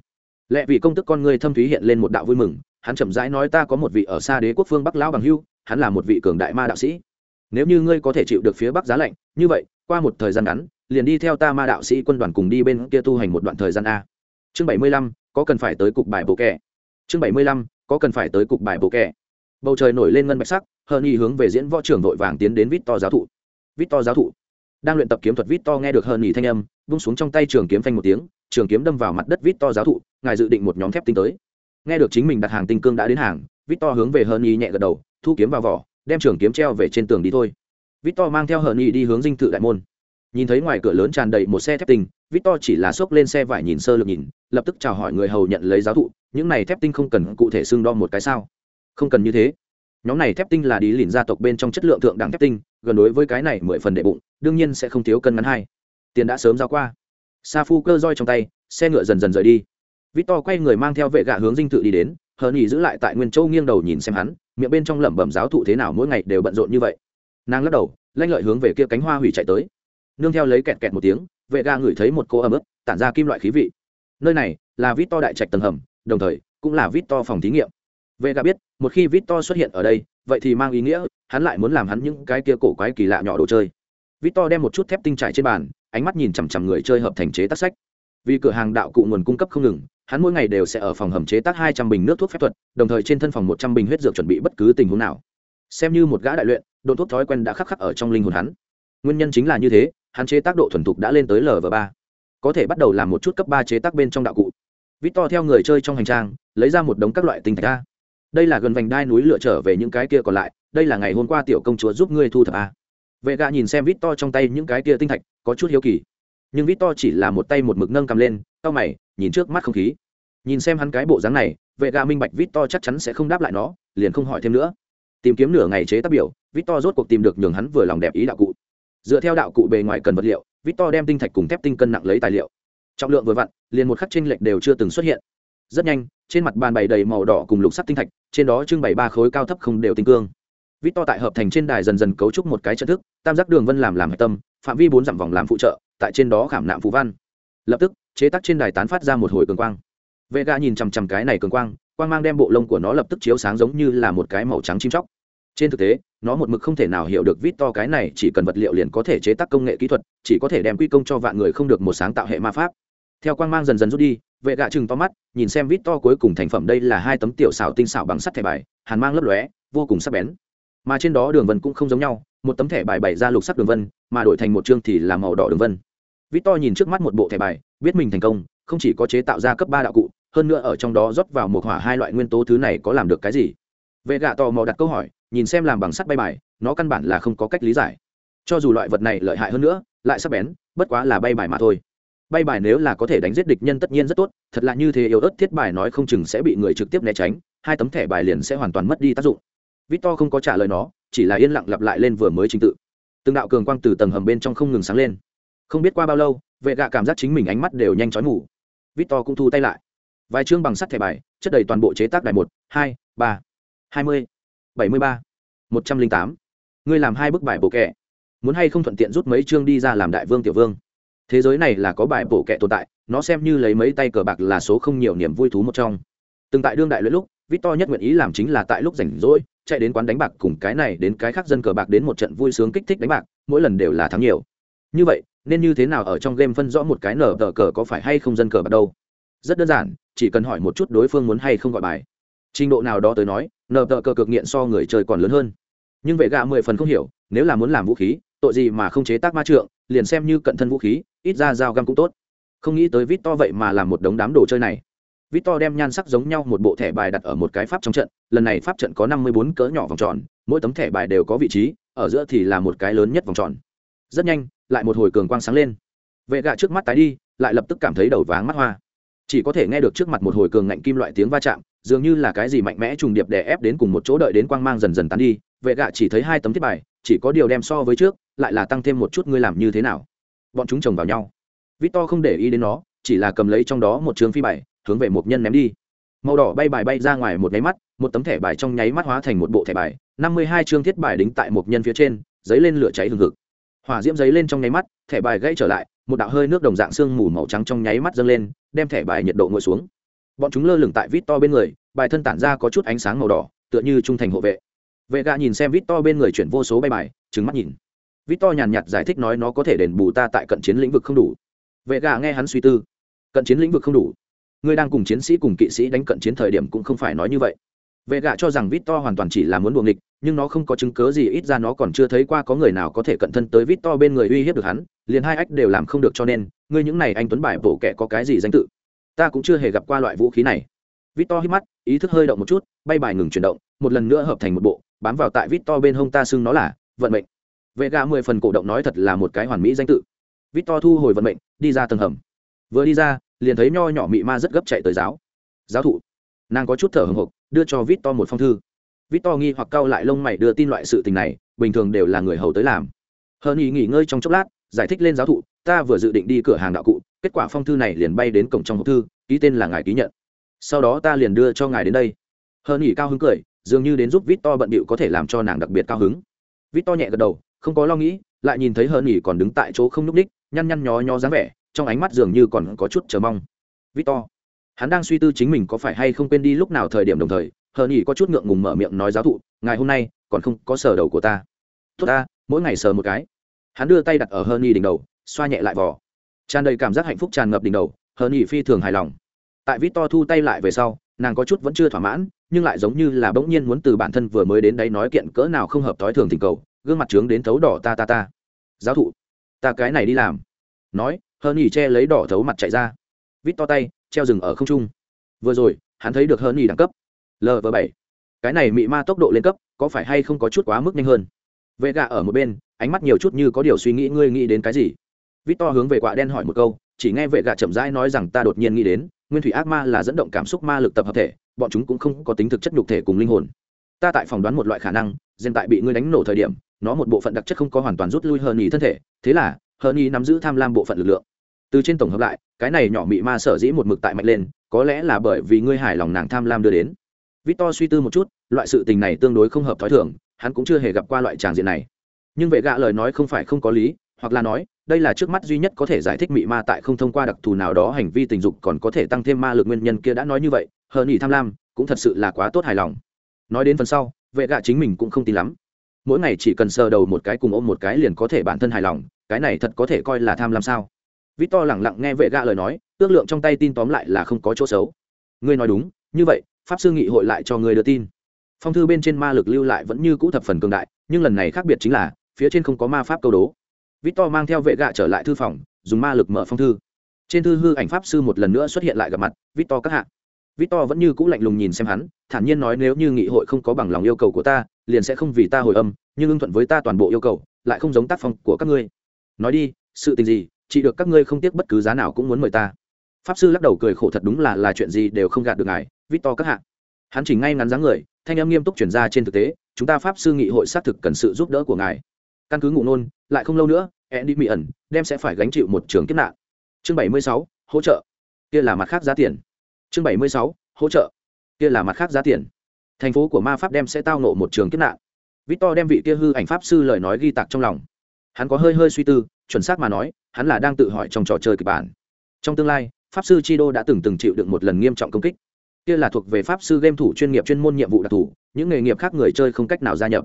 Lẽ vì công tức con người thâm thúy hiện lên một đạo vui mừng, hắn chậm rãi nói ta có một vị ở xa đế quốc phương bắc lão bằng hưu, hắn là một vị cường đại ma đạo sĩ nếu như ngươi có thể chịu được phía bắc giá lạnh, như vậy, qua một thời gian ngắn, liền đi theo ta ma đạo sĩ quân đoàn cùng đi bên kia tu hành một đoạn thời gian a. Chương bảy mươi lăm, có cần phải tới cục bài bộ kẻ. Chương bảy mươi lăm, có cần phải tới cục bài bộ kẻ. Bầu trời nổi lên ngân bạch sắc hơn y hướng về diễn võ trưởng vội vàng tiến đến vít to giáo thụ. Vít to giáo thụ. Đang luyện tập kiếm thuật vít to nghe được hơn y thanh âm bung xuống trong tay trường kiếm phanh một tiếng, trường kiếm đâm vào mặt đất vít to giáo thụ, ngài dự định một nhóm thép tinh tới. Nghe được chính mình đặt hàng tinh cương đã đến hàng vít to hướng về hơn y nhẹ gật đầu, thu kiếm vào vỏ đem trường kiếm treo về trên tường đi thôi. Victor mang theo hờn Nhi đi hướng dinh thự đại môn. Nhìn thấy ngoài cửa lớn tràn đầy một xe thép tinh, victor chỉ là xốc lên xe vải nhìn sơ lược nhìn, lập tức chào hỏi người hầu nhận lấy giáo thụ, những này thép tinh không cần cụ thể xương đo một cái sao? Không cần như thế. Nhóm này thép tinh là đi lìn gia tộc bên trong chất lượng thượng đẳng thép tinh, gần đối với cái này mười phần đệ bụng, đương nhiên sẽ không thiếu cân ngắn hai. Tiền đã sớm giao qua. Sa phu cơ roi trong tay, xe ngựa dần dần rời đi. Victor quay người mang theo vệ gạ hướng dinh thự đi đến hờn ý giữ lại tại nguyên châu nghiêng đầu nhìn xem hắn miệng bên trong lẩm bẩm giáo thụ thế nào mỗi ngày đều bận rộn như vậy. Nàng lắc đầu, lanh lợi hướng về kia cánh hoa hủy chạy tới. Nương theo lấy kẹt kẹt một tiếng, vệ ga ngửi thấy một cô ấm ức tản ra kim loại khí vị. Nơi này là vít to đại trạch tầng hầm, đồng thời cũng là vít to phòng thí nghiệm. Vệ ga biết, một khi vít to xuất hiện ở đây, vậy thì mang ý nghĩa, hắn lại muốn làm hắn những cái kia cổ quái kỳ lạ nhỏ đồ chơi. Vít to đem một chút thép tinh trải trên bàn, ánh mắt nhìn chằm chằm người chơi hợp thành chế tác sách. Vì cửa hàng đạo cụ nguồn cung cấp không ngừng hắn mỗi ngày đều sẽ ở phòng hầm chế tác hai trăm bình nước thuốc phép thuật, đồng thời trên thân phòng một trăm bình huyết dược chuẩn bị bất cứ tình huống nào. Xem như một gã đại luyện độ thuốc thói quen đã khắc khắc ở trong linh hồn hắn. Nguyên nhân chính là như thế, hắn chế tác độ thuần thục đã lên tới lv ba. Có thể bắt đầu làm một chút cấp ba chế tác bên trong đạo cụ. Vít to theo người chơi trong hành trang, lấy ra một đống các loại tinh thạch ra đây là gần vành đai núi lựa trở về những cái kia còn lại, đây là ngày hôm qua tiểu công chúa giúp ngươi thu thập a. Vệ gạ nhìn xem vít to trong tay những cái kia tinh thạch, có chút hiếu kỳ. Nhưng vít to chỉ là một tay một mực nâng cầm lên cau mày, nhìn trước mắt không khí. Nhìn xem hắn cái bộ dáng này, vệ gà minh bạch vít to chắc chắn sẽ không đáp lại nó, liền không hỏi thêm nữa. Tìm kiếm nửa ngày chế tác biểu vít to rốt cuộc tìm được nhường hắn vừa lòng đẹp ý đạo cụ. Dựa theo đạo cụ bề ngoài cần vật liệu vít to đem tinh thạch cùng thép tinh cân nặng lấy tài liệu. Trọng lượng vừa vặn, liền một khắc tranh lệch đều chưa từng xuất hiện. Rất nhanh, trên mặt bàn bày đầy màu đỏ cùng lục sắc tinh thạch, trên đó trưng bày ba khối cao thấp không đều tinh cương. Vít to tại hợp thành trên đài dần dần cấu trúc một cái trận thức, tam giác đường vân làm làm hạch tâm, phạm vi bốn dặm vòng làm phụ trợ, tại trên đó khảm nạm phú văn. Lập tức chế tác trên đài tán phát ra một hồi cường quang. Vệ gà nhìn chằm chằm cái này cường quang quang mang đem bộ lông của nó lập tức chiếu sáng giống như là một cái màu trắng chim chóc. Trên thực tế, nó một mực không thể nào hiểu được vít to cái này chỉ cần vật liệu liền có thể chế tác công nghệ kỹ thuật, chỉ có thể đem quy công cho vạn người không được một sáng tạo hệ ma pháp. Theo quang mang dần dần rút đi, vệ gạ chừng to mắt, nhìn xem vít to cuối cùng thành phẩm đây là hai tấm tiểu xảo tinh xảo bằng sắt thẻ bài, hàn mang lấp lóe, vô cùng sắc bén. Mà trên đó đường vân cũng không giống nhau, một tấm thẻ bài bày ra lục sắc đường vân, mà đổi thành một chương thì là màu đỏ đường vân. Victor nhìn trước mắt một bộ thẻ bài, biết mình thành công, không chỉ có chế tạo ra cấp ba đạo cụ, hơn nữa ở trong đó rót vào một hỏa hai loại nguyên tố thứ này có làm được cái gì? Vệ gạ tò mò đặt câu hỏi, nhìn xem làm bằng sắt bay bài, nó căn bản là không có cách lý giải. Cho dù loại vật này lợi hại hơn nữa, lại sắc bén, bất quá là bay bài mà thôi. Bay bài nếu là có thể đánh giết địch nhân tất nhiên rất tốt, thật là như thế yếu ớt thiết bài nói không chừng sẽ bị người trực tiếp né tránh, hai tấm thẻ bài liền sẽ hoàn toàn mất đi tác dụng. Victor không có trả lời nó, chỉ là yên lặng lặp lại lên vừa mới trình tự. Từng đạo cường quang từ tầng hầm bên trong không ngừng sáng lên không biết qua bao lâu, vệ gạ cảm giác chính mình ánh mắt đều nhanh chóng ngủ. Victor cũng thu tay lại. Vài chương bằng sắt thẻ bài, chất đầy toàn bộ chế tác đài một, hai, ba, hai mươi, bảy mươi ba, một trăm linh tám. Ngươi làm hai bức bài bộ kẻ muốn hay không thuận tiện rút mấy chương đi ra làm đại vương tiểu vương. Thế giới này là có bài bộ kệ tồn tại, nó xem như lấy mấy tay cờ bạc là số không nhiều niềm vui thú một trong. Từng tại đương đại lẫn lúc, victor nhất nguyện ý làm chính là tại lúc rảnh rỗi, chạy đến quán đánh bạc cùng cái này đến cái khác dân cờ bạc đến một trận vui sướng kích thích đánh bạc, mỗi lần đều là thắng nhiều. Như vậy nên như thế nào ở trong game phân rõ một cái nở tờ cờ có phải hay không dân cờ bạc đâu? Rất đơn giản, chỉ cần hỏi một chút đối phương muốn hay không gọi bài. Trình độ nào đó tới nói, nở tờ cờ cực nghiện so người chơi còn lớn hơn. Nhưng vệ gạ mười phần không hiểu, nếu là muốn làm vũ khí, tội gì mà không chế tác ma trượng, liền xem như cận thân vũ khí, ít ra dao găm cũng tốt. Không nghĩ tới vít to vậy mà làm một đống đám đồ chơi này. Vít to đem nhan sắc giống nhau một bộ thẻ bài đặt ở một cái pháp trong trận, lần này pháp trận có năm mươi bốn cỡ nhỏ vòng tròn, mỗi tấm thẻ bài đều có vị trí, ở giữa thì là một cái lớn nhất vòng tròn. Rất nhanh lại một hồi cường quang sáng lên. Vệ gạ trước mắt tái đi, lại lập tức cảm thấy đầu váng mắt hoa. Chỉ có thể nghe được trước mặt một hồi cường ngạnh kim loại tiếng va chạm, dường như là cái gì mạnh mẽ trùng điệp đè ép đến cùng một chỗ đợi đến quang mang dần dần tán đi, vệ gạ chỉ thấy hai tấm thiết bài, chỉ có điều đem so với trước, lại là tăng thêm một chút ngươi làm như thế nào. Bọn chúng chồng vào nhau. Victor không để ý đến nó, chỉ là cầm lấy trong đó một trường phi bài, hướng về một nhân ném đi. Màu đỏ bay bài bay ra ngoài một nháy mắt, một tấm thẻ bài trong nháy mắt hóa thành một bộ thẻ bài, năm mươi hai chương thiết bài đính tại một nhân phía trên, giấy lên lửa cháy hừng hực hỏa diễm giấy lên trong nháy mắt, thẻ bài gãy trở lại, một đạo hơi nước đồng dạng sương mù màu trắng trong nháy mắt dâng lên, đem thẻ bài nhiệt độ ngồi xuống. Bọn chúng lơ lửng tại vít to bên người, bài thân tản ra có chút ánh sáng màu đỏ, tựa như trung thành hộ vệ. Vệ gạ nhìn xem vít to bên người chuyển vô số bay bài trứng mắt nhìn. Vít to nhàn nhạt giải thích nói nó có thể đền bù ta tại cận chiến lĩnh vực không đủ. Vệ gạ nghe hắn suy tư. Cận chiến lĩnh vực không đủ. Ngươi đang cùng chiến sĩ cùng kỵ sĩ đánh cận chiến thời điểm cũng không phải nói như vậy. Vệ gạ cho rằng vít to hoàn toàn chỉ là muốn buồng địch nhưng nó không có chứng cớ gì, ít ra nó còn chưa thấy qua có người nào có thể cận thân tới vít to bên người uy hiếp được hắn, liền hai ách đều làm không được cho nên, ngươi những này anh tuấn bài bổ kẻ có cái gì danh tự? Ta cũng chưa hề gặp qua loại vũ khí này. Vít to hít mắt, ý thức hơi động một chút, bay bài ngừng chuyển động, một lần nữa hợp thành một bộ, bám vào tại vít to bên hông ta xưng nó là vận mệnh. Vệ gà mười phần cổ động nói thật là một cái hoàn mỹ danh tự. Vít to thu hồi vận mệnh, đi ra tầng hầm. Vừa đi ra, liền thấy nho nhỏ mị ma rất gấp chạy tới giáo. Giáo thụ. Nàng có chút thở hồng hộc, đưa cho vít to một phong thư vít to nghi hoặc cau lại lông mày đưa tin loại sự tình này, bình thường đều là người hầu tới làm. Hơn ý nghỉ ngơi trong chốc lát, giải thích lên giáo thụ, ta vừa dự định đi cửa hàng đạo cụ, kết quả phong thư này liền bay đến cổng trong hộp thư, ký tên là ngài ký nhận. Sau đó ta liền đưa cho ngài đến đây. Hơn ý cao hứng cười, dường như đến giúp vít to bận bịu có thể làm cho nàng đặc biệt cao hứng. Vít to nhẹ gật đầu, không có lo nghĩ, lại nhìn thấy hơn ý còn đứng tại chỗ không nhúc ních nhăn nhăn nhó nhó dáng vẻ, trong ánh mắt dường như còn có chút chờ mong. Victor, hắn đang suy tư chính mình có phải hay không quên đi lúc nào thời điểm đồng thời hờ nhỉ có chút ngượng ngùng mở miệng nói giáo thụ ngày hôm nay còn không có sờ đầu của ta. Tốt ta, mỗi ngày sờ một cái. Hắn đưa tay đặt ở hờ nhỉ đỉnh đầu, xoa nhẹ lại vỏ. Tràn đầy cảm giác hạnh phúc tràn ngập đỉnh đầu, hờ nhỉ phi thường hài lòng. Tại vít to thu tay lại về sau, nàng có chút vẫn chưa thỏa mãn, nhưng lại giống như là bỗng nhiên muốn từ bản thân vừa mới đến đây nói kiện cỡ nào không hợp thói thường tình cầu, gương mặt trướng đến thấu đỏ ta ta ta. Giáo thụ, ta cái này đi làm. Nói hơn nhỉ che lấy đỏ thấu mặt chạy ra. Vít to tay, treo rừng ở không trung. Vừa rồi, hắn thấy được hơn nhỉ đẳng cấp lv bảy. Cái này mị ma tốc độ lên cấp, có phải hay không có chút quá mức nhanh hơn? Vệ gạ ở một bên, ánh mắt nhiều chút như có điều suy nghĩ ngươi nghĩ đến cái gì? Vít to hướng về quạ đen hỏi một câu, chỉ nghe vệ gạ chậm rãi nói rằng ta đột nhiên nghĩ đến, nguyên thủy ác ma là dẫn động cảm xúc ma lực tập hợp thể, bọn chúng cũng không có tính thực chất nhục thể cùng linh hồn. Ta tại phỏng đoán một loại khả năng, gen tại bị ngươi đánh nổ thời điểm, nó một bộ phận đặc chất không có hoàn toàn rút lui hơn nhì thân thể, thế là, hơn nhì nắm giữ tham lam bộ phận lực lượng. Từ trên tổng hợp lại, cái này nhỏ mị ma sở dĩ một mực tại mạnh lên, có lẽ là bởi vì ngươi hài lòng nàng tham lam đưa đến victor suy tư một chút loại sự tình này tương đối không hợp thói thường hắn cũng chưa hề gặp qua loại tràng diện này. Nhưng vệ gạ lời nói không phải không có lý hoặc là nói đây là trước mắt duy nhất có thể giải thích mị ma tại không thông qua đặc thù nào đó hành vi tình dục còn có thể tăng thêm ma lực nguyên nhân kia đã nói như vậy hờn nhỉ tham lam cũng thật sự là quá tốt hài lòng. Nói đến phần sau vệ gạ chính mình cũng không tin lắm. Mỗi ngày chỉ cần sờ đầu một cái cùng ôm một cái liền có thể bản thân hài lòng cái này thật có thể coi là tham lam sao? Victor lặng lặng nghe vệ gạ lời nói, ước lượng trong tay tin tóm lại là không có chỗ xấu. Ngươi nói đúng, như vậy, pháp sư nghị hội lại cho người đưa tin. Phong thư bên trên ma lực lưu lại vẫn như cũ thập phần cường đại, nhưng lần này khác biệt chính là, phía trên không có ma pháp câu đố. Victor mang theo vệ gạ trở lại thư phòng, dùng ma lực mở phong thư. Trên thư hư ảnh pháp sư một lần nữa xuất hiện lại gặp mặt, Victor các hạ. victor vẫn như cũ lạnh lùng nhìn xem hắn thản nhiên nói nếu như nghị hội không có bằng lòng yêu cầu của ta liền sẽ không vì ta hồi âm nhưng ưng thuận với ta toàn bộ yêu cầu lại không giống tác phong của các ngươi nói đi sự tình gì chỉ được các ngươi không tiếc bất cứ giá nào cũng muốn mời ta pháp sư lắc đầu cười khổ thật đúng là là chuyện gì đều không gạt được ngài victor các hạ. Hắn chỉ ngay ngắn dáng người, thanh âm nghiêm túc chuyển ra trên thực tế, chúng ta pháp sư nghị hội xác thực cần sự giúp đỡ của ngài. Căn cứ ngụ nôn lại không lâu nữa, andy mỹ ẩn đem sẽ phải gánh chịu một trường kiếp nạn. Chương bảy mươi sáu, hỗ trợ. Kia là mặt khác giá tiền. Chương bảy mươi sáu, hỗ trợ. Kia là mặt khác giá tiền. Thành phố của ma pháp đem sẽ tao nộ một trường kiếp nạn. Victor đem vị kia hư ảnh pháp sư lời nói ghi tạc trong lòng. Hắn có hơi hơi suy tư, chuẩn xác mà nói, hắn là đang tự hỏi trong trò chơi kịch bản. Trong tương lai, pháp sư chi đô đã từng từng chịu được một lần nghiêm trọng công kích kia là thuộc về pháp sư game thủ chuyên nghiệp chuyên môn nhiệm vụ đặc thù, những nghề nghiệp khác người chơi không cách nào gia nhập.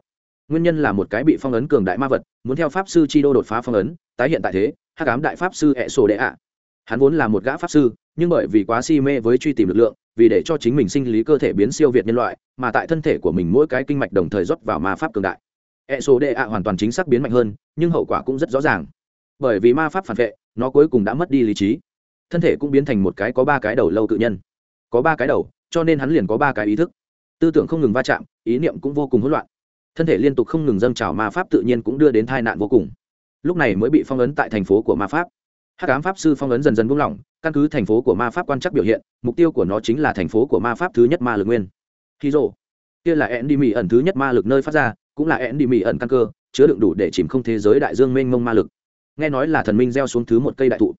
Nguyên nhân là một cái bị phong ấn cường đại ma vật, muốn theo pháp sư chi đô đột phá phong ấn, tái hiện tại thế, hắc ám đại pháp sư hệ sổ đệ ạ. Hắn vốn là một gã pháp sư, nhưng bởi vì quá si mê với truy tìm lực lượng, vì để cho chính mình sinh lý cơ thể biến siêu việt nhân loại, mà tại thân thể của mình mỗi cái kinh mạch đồng thời rót vào ma pháp cường đại. Hệ sổ đệ ạ hoàn toàn chính xác biến mạnh hơn, nhưng hậu quả cũng rất rõ ràng. Bởi vì ma pháp phản vệ, nó cuối cùng đã mất đi lý trí. Thân thể cũng biến thành một cái có ba cái đầu lâu tự nhân có ba cái đầu, cho nên hắn liền có ba cái ý thức. Tư tưởng không ngừng va chạm, ý niệm cũng vô cùng hỗn loạn. Thân thể liên tục không ngừng dâng trào ma pháp tự nhiên cũng đưa đến tai nạn vô cùng. Lúc này mới bị phong ấn tại thành phố của ma pháp. Hắc ám pháp sư phong ấn dần dần buông lỏng, căn cứ thành phố của ma pháp quan chắc biểu hiện, mục tiêu của nó chính là thành phố của ma pháp thứ nhất ma lực nguyên. Khi rộ kia là ẹn đi mỹ ẩn thứ nhất ma lực nơi phát ra, cũng là ẹn đi mỹ ẩn căn cơ, chứa đựng đủ để chìm không thế giới đại dương mênh mông ma lực. Nghe nói là thần minh gieo xuống thứ một cây đại thụ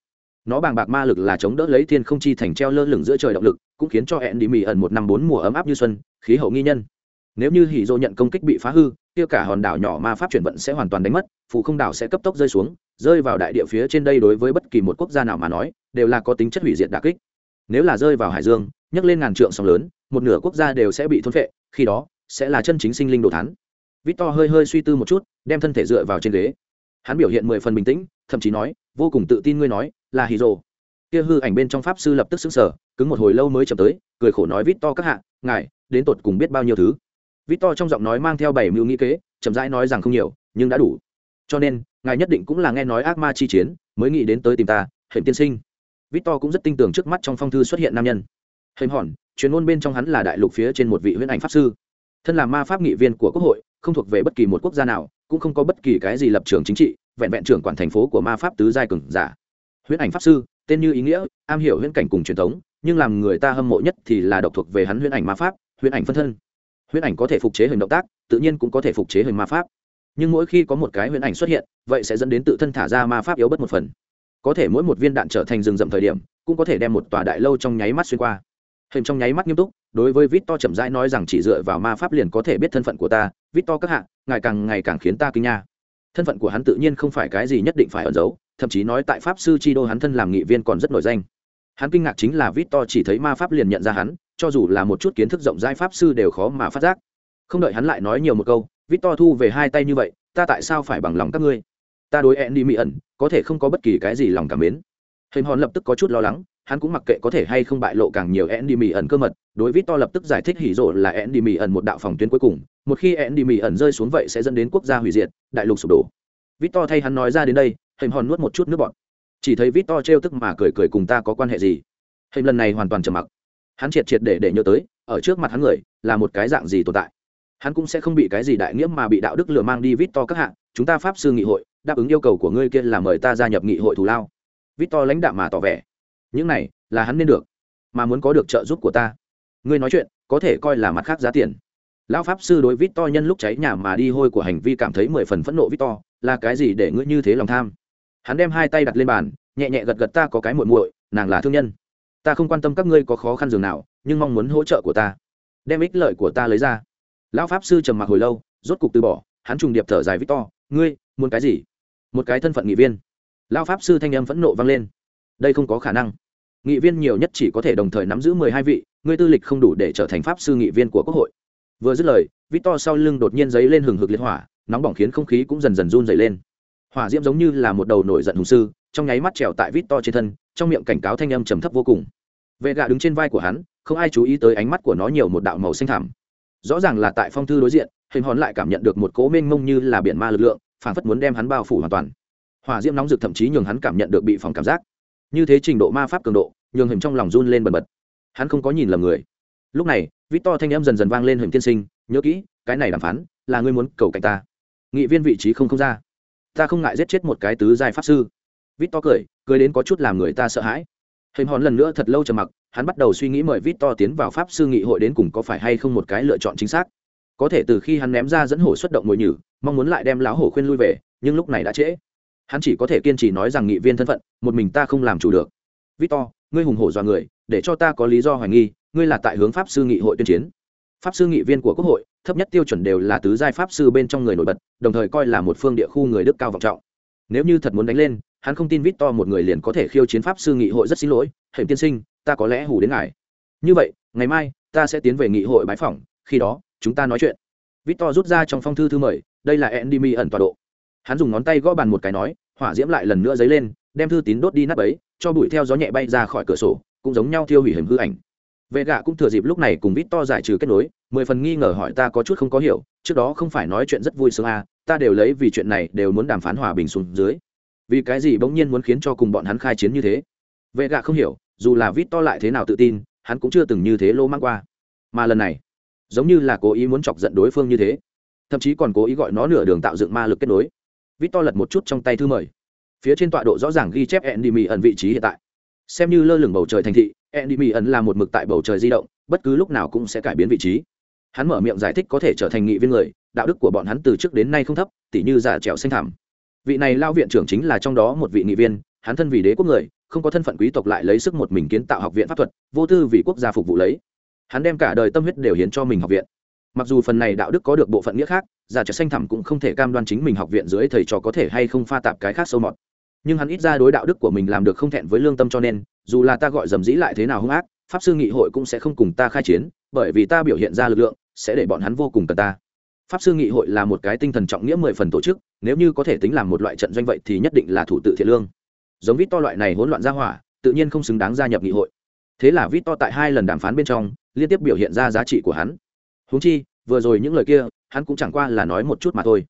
nó bàng bạc ma lực là chống đỡ lấy thiên không chi thành treo lơ lửng giữa trời động lực, cũng khiến cho hẹn đi mì ẩn một năm bốn mùa ấm áp như xuân, khí hậu nghi nhân. Nếu như hỉ dô nhận công kích bị phá hư, kia cả hòn đảo nhỏ ma pháp chuyển vận sẽ hoàn toàn đánh mất, phụ không đảo sẽ cấp tốc rơi xuống, rơi vào đại địa phía trên đây đối với bất kỳ một quốc gia nào mà nói, đều là có tính chất hủy diệt đà kích. Nếu là rơi vào hải dương, nhấc lên ngàn trượng sóng lớn, một nửa quốc gia đều sẽ bị thôn phệ, khi đó, sẽ là chân chính sinh linh đồ thắn victor hơi hơi suy tư một chút, đem thân thể dựa vào trên ghế. Hắn biểu hiện mười phần bình tĩnh, thậm chí nói vô cùng tự tin ngươi nói, là hì rồ. Kia hư ảnh bên trong pháp sư lập tức xứng sở cứng một hồi lâu mới chậm tới, cười khổ nói, vít to các hạ, ngài, đến tột cùng biết bao nhiêu thứ? Vít to trong giọng nói mang theo bảy mưu nghĩ kế, chậm rãi nói rằng không nhiều, nhưng đã đủ. Cho nên, ngài nhất định cũng là nghe nói ác ma chi chiến, mới nghĩ đến tới tìm ta hệm tiên sinh. Vít to cũng rất tin tưởng trước mắt trong phong thư xuất hiện nam nhân. Hình hòn chuyên môn bên trong hắn là đại lục phía trên một vị huyễn ảnh pháp sư. Thân là ma pháp nghị viên của quốc hội, không thuộc về bất kỳ một quốc gia nào, cũng không có bất kỳ cái gì lập trường chính trị vẹn vẹn trưởng quản thành phố của ma pháp tứ giai cường giả. Huyễn ảnh pháp sư, tên như ý nghĩa, am hiểu huyễn cảnh cùng truyền thống, nhưng làm người ta hâm mộ nhất thì là độc thuộc về hắn huyễn ảnh ma pháp, huyễn ảnh phân thân. Huyễn ảnh có thể phục chế hình động tác, tự nhiên cũng có thể phục chế hình ma pháp. Nhưng mỗi khi có một cái huyễn ảnh xuất hiện, vậy sẽ dẫn đến tự thân thả ra ma pháp yếu bất một phần. Có thể mỗi một viên đạn trở thành rừng rậm thời điểm, cũng có thể đem một tòa đại lâu trong nháy mắt xuyên qua. Hình trong nháy mắt nghiêm túc, đối với vít to chậm rãi nói rằng chỉ dựa vào ma pháp liền có thể biết thân phận của ta. Vít to các hạ ngày càng ngày càng khiến ta kinh nha thân phận của hắn tự nhiên không phải cái gì nhất định phải ẩn giấu, thậm chí nói tại pháp sư chi đô hắn thân làm nghị viên còn rất nổi danh. Hắn kinh ngạc chính là vít to chỉ thấy ma pháp liền nhận ra hắn, cho dù là một chút kiến thức rộng rãi pháp sư đều khó mà phát giác. Không đợi hắn lại nói nhiều một câu vít to thu về hai tay như vậy, ta tại sao phải bằng lòng các ngươi? Ta đối ẹn đi mỹ ẩn có thể không có bất kỳ cái gì lòng cảm mến. Hình hòn lập tức có chút lo lắng hắn cũng mặc kệ có thể hay không bại lộ càng nhiều ẹn đi mỹ ẩn cơ mật, đối với to lập tức giải thích hỉ rộ là ẹn đi mỹ ẩn một đạo phòng tuyến cuối cùng, một khi ẹn đi mỹ ẩn rơi xuống vậy sẽ dẫn đến quốc gia hủy diệt, đại lục sụp đổ. Vít to thay hắn nói ra đến đây hình hòn nuốt một chút nước bọt. Chỉ thấy vít to trêu tức mà cười cười cùng ta có quan hệ gì? Hình lần này hoàn toàn trầm mặc. Hắn triệt triệt để để nhớ tới, ở trước mặt hắn người, là một cái dạng gì tồn tại? Hắn cũng sẽ không bị cái gì đại nghĩa mà bị đạo đức lừa mang đi vít to các hạng chúng ta pháp sư nghị hội, đáp ứng yêu cầu của ngươi kia là mời ta gia nhập nghị hội thù lao. Vít to lãnh đạo mà tỏ vẻ những này, là hắn nên được, mà muốn có được trợ giúp của ta. Ngươi nói chuyện, có thể coi là mặt khác giá tiền. Lão pháp sư đối vít to nhân lúc cháy nhà mà đi hôi của hành vi cảm thấy mười phần phẫn nộ vít to là cái gì để ngươi như thế lòng tham? Hắn đem hai tay đặt lên bàn, nhẹ nhẹ gật gật ta có cái muội muội, nàng là thương nhân. Ta không quan tâm các ngươi có khó khăn dường nào, nhưng mong muốn hỗ trợ của ta. Đem ích lợi của ta lấy ra. Lão pháp sư trầm mặc hồi lâu, rốt cục từ bỏ, hắn trùng điệp thở dài victor, ngươi, muốn cái gì? Một cái thân phận nghị viên. Lão pháp sư thanh âm phẫn nộ vang lên đây không có khả năng. Nghị viên nhiều nhất chỉ có thể đồng thời nắm giữ mười hai vị, ngươi tư lịch không đủ để trở thành pháp sư nghị viên của quốc hội. Vừa dứt lời, victor sau lưng đột nhiên giấy lên hừng hực liên hỏa, nóng bỏng khiến không khí cũng dần dần run dày lên. Hỏa diễm giống như là một đầu nổi giận hùng sư, trong nháy mắt trèo tại vít to trên thân, trong miệng cảnh cáo thanh âm trầm thấp vô cùng. Vệ gạ đứng trên vai của hắn, không ai chú ý tới ánh mắt của nó nhiều một đạo màu xanh thẳm. Rõ ràng là tại phong thư đối diện, hình hòn lại cảm nhận được một cố mênh mông như là biển ma lực lượng phản phất muốn đem hắn bao phủ hoàn toàn. Hỏa diễm nóng rực thậm chí nhường hắn cảm nhận được bị phòng cảm giác như thế trình độ ma pháp cường độ, nhường hình trong lòng run lên bần bật. Hắn không có nhìn lầm người. Lúc này, victor thanh âm dần dần vang lên hình tiên sinh, nhớ kỹ, cái này đàm phán là ngươi muốn cầu cạnh ta. Nghị viên vị trí không không ra. Ta không ngại giết chết một cái tứ giai pháp sư. Victor cười cười đến có chút làm người ta sợ hãi. Hình hòn lần nữa thật lâu trầm mặc, hắn bắt đầu suy nghĩ mời victor tiến vào pháp sư nghị hội đến cùng có phải hay không một cái lựa chọn chính xác. Có thể từ khi hắn ném ra dẫn hổ xuất động ngồi nhử, mong muốn lại đem lão hổ khuyên lui về, nhưng lúc này đã trễ hắn chỉ có thể kiên trì nói rằng nghị viên thân phận, một mình ta không làm chủ được. Victor, ngươi hùng hổ dọa người, để cho ta có lý do hoài nghi, ngươi là tại hướng pháp sư nghị hội tuyên chiến. Pháp sư nghị viên của quốc hội, thấp nhất tiêu chuẩn đều là tứ giai pháp sư bên trong người nổi bật, đồng thời coi là một phương địa khu người đức cao vọng trọng. Nếu như thật muốn đánh lên, hắn không tin Victor một người liền có thể khiêu chiến pháp sư nghị hội rất xin lỗi, hệ tiên sinh, ta có lẽ hủ đến ngài. Như vậy, ngày mai, ta sẽ tiến về nghị hội bái phỏng, khi đó, chúng ta nói chuyện. Victor rút ra trong phong thư thư mời, đây là endymi ẩn tọa độ hắn dùng ngón tay gõ bàn một cái nói hỏa diễm lại lần nữa dấy lên đem thư tín đốt đi nắp ấy cho bụi theo gió nhẹ bay ra khỏi cửa sổ cũng giống nhau thiêu hủy hình hư ảnh. Vệ gạ cũng thừa dịp lúc này cùng vít to giải trừ kết nối mười phần nghi ngờ hỏi ta có chút không có hiểu trước đó không phải nói chuyện rất vui sướng à, ta đều lấy vì chuyện này đều muốn đàm phán hòa bình xuống dưới. Vì cái gì bỗng nhiên muốn khiến cho cùng bọn hắn khai chiến như thế? Vệ gạ không hiểu dù là vít to lại thế nào tự tin hắn cũng chưa từng như thế lô mang qua. Mà lần này giống như là cố ý muốn chọc giận đối phương như thế. Thậm chí còn cố ý gọi nó nửa đường tạo dựng ma lực kết nối vít to lật một chút trong tay thư mời. Phía trên tọa độ rõ ràng ghi chép endymi ẩn vị trí hiện tại. Xem như lơ lửng bầu trời thành thị, endymi ẩn là một mực tại bầu trời di động, bất cứ lúc nào cũng sẽ cải biến vị trí. Hắn mở miệng giải thích có thể trở thành nghị viên người, đạo đức của bọn hắn từ trước đến nay không thấp, tỉ như giả trèo xanh thảm vị này lao viện trưởng chính là trong đó một vị nghị viên, hắn thân vì đế quốc người, không có thân phận quý tộc lại lấy sức một mình kiến tạo học viện pháp thuật, vô tư vì quốc gia phục vụ lấy. Hắn đem cả đời tâm huyết đều hiến cho mình học viện mặc dù phần này đạo đức có được bộ phận nghĩa khác, giả trở xanh thẳm cũng không thể cam đoan chính mình học viện dưới thầy trò có thể hay không pha tạp cái khác sâu mọt. Nhưng hắn ít ra đối đạo đức của mình làm được không thẹn với lương tâm cho nên, dù là ta gọi dầm dĩ lại thế nào hung ác, pháp sư nghị hội cũng sẽ không cùng ta khai chiến, bởi vì ta biểu hiện ra lực lượng, sẽ để bọn hắn vô cùng cần ta. Pháp sư nghị hội là một cái tinh thần trọng nghĩa mười phần tổ chức, nếu như có thể tính làm một loại trận doanh vậy thì nhất định là thủ tự thiện lương. Giống vít to loại này hỗn loạn ra hỏa, tự nhiên không xứng đáng gia nhập nghị hội. Thế là vít to tại hai lần đàm phán bên trong, liên tiếp biểu hiện ra giá trị của hắn húng chi, vừa rồi những lời kia, hắn cũng chẳng qua là nói một chút mà thôi.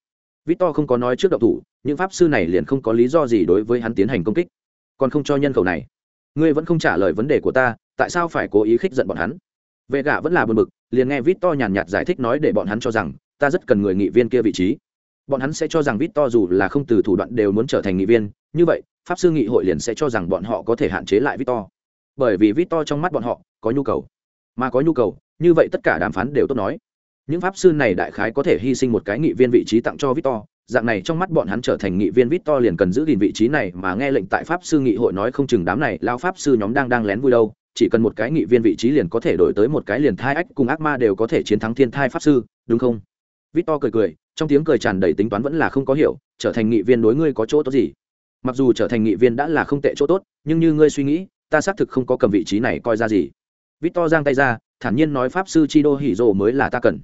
Victor không có nói trước động thủ, những pháp sư này liền không có lý do gì đối với hắn tiến hành công kích. Còn không cho nhân khẩu này. Ngươi vẫn không trả lời vấn đề của ta, tại sao phải cố ý khích giận bọn hắn? Vệ gạ vẫn là buồn bực, liền nghe victor nhàn nhạt giải thích nói để bọn hắn cho rằng, ta rất cần người nghị viên kia vị trí. Bọn hắn sẽ cho rằng victor dù là không từ thủ đoạn đều muốn trở thành nghị viên, như vậy, pháp sư nghị hội liền sẽ cho rằng bọn họ có thể hạn chế lại victor. Bởi vì victor trong mắt bọn họ có nhu cầu mà có nhu cầu, như vậy tất cả đàm phán đều tốt nói. Những pháp sư này đại khái có thể hy sinh một cái nghị viên vị trí tặng cho victor. Dạng này trong mắt bọn hắn trở thành nghị viên victor liền cần giữ gìn vị trí này mà nghe lệnh tại pháp sư nghị hội nói không chừng đám này lao pháp sư nhóm đang đang lén vui đâu. Chỉ cần một cái nghị viên vị trí liền có thể đổi tới một cái liền thai ách cùng ác ma đều có thể chiến thắng thiên thai pháp sư, đúng không? Victor cười cười, trong tiếng cười tràn đầy tính toán vẫn là không có hiểu, trở thành nghị viên đối ngươi có chỗ tốt gì? Mặc dù trở thành nghị viên đã là không tệ chỗ tốt, nhưng như ngươi suy nghĩ, ta xác thực không có cầm vị trí này coi ra gì victor giang tay ra, thản nhiên nói pháp sư Chido Hiro mới là ta cần.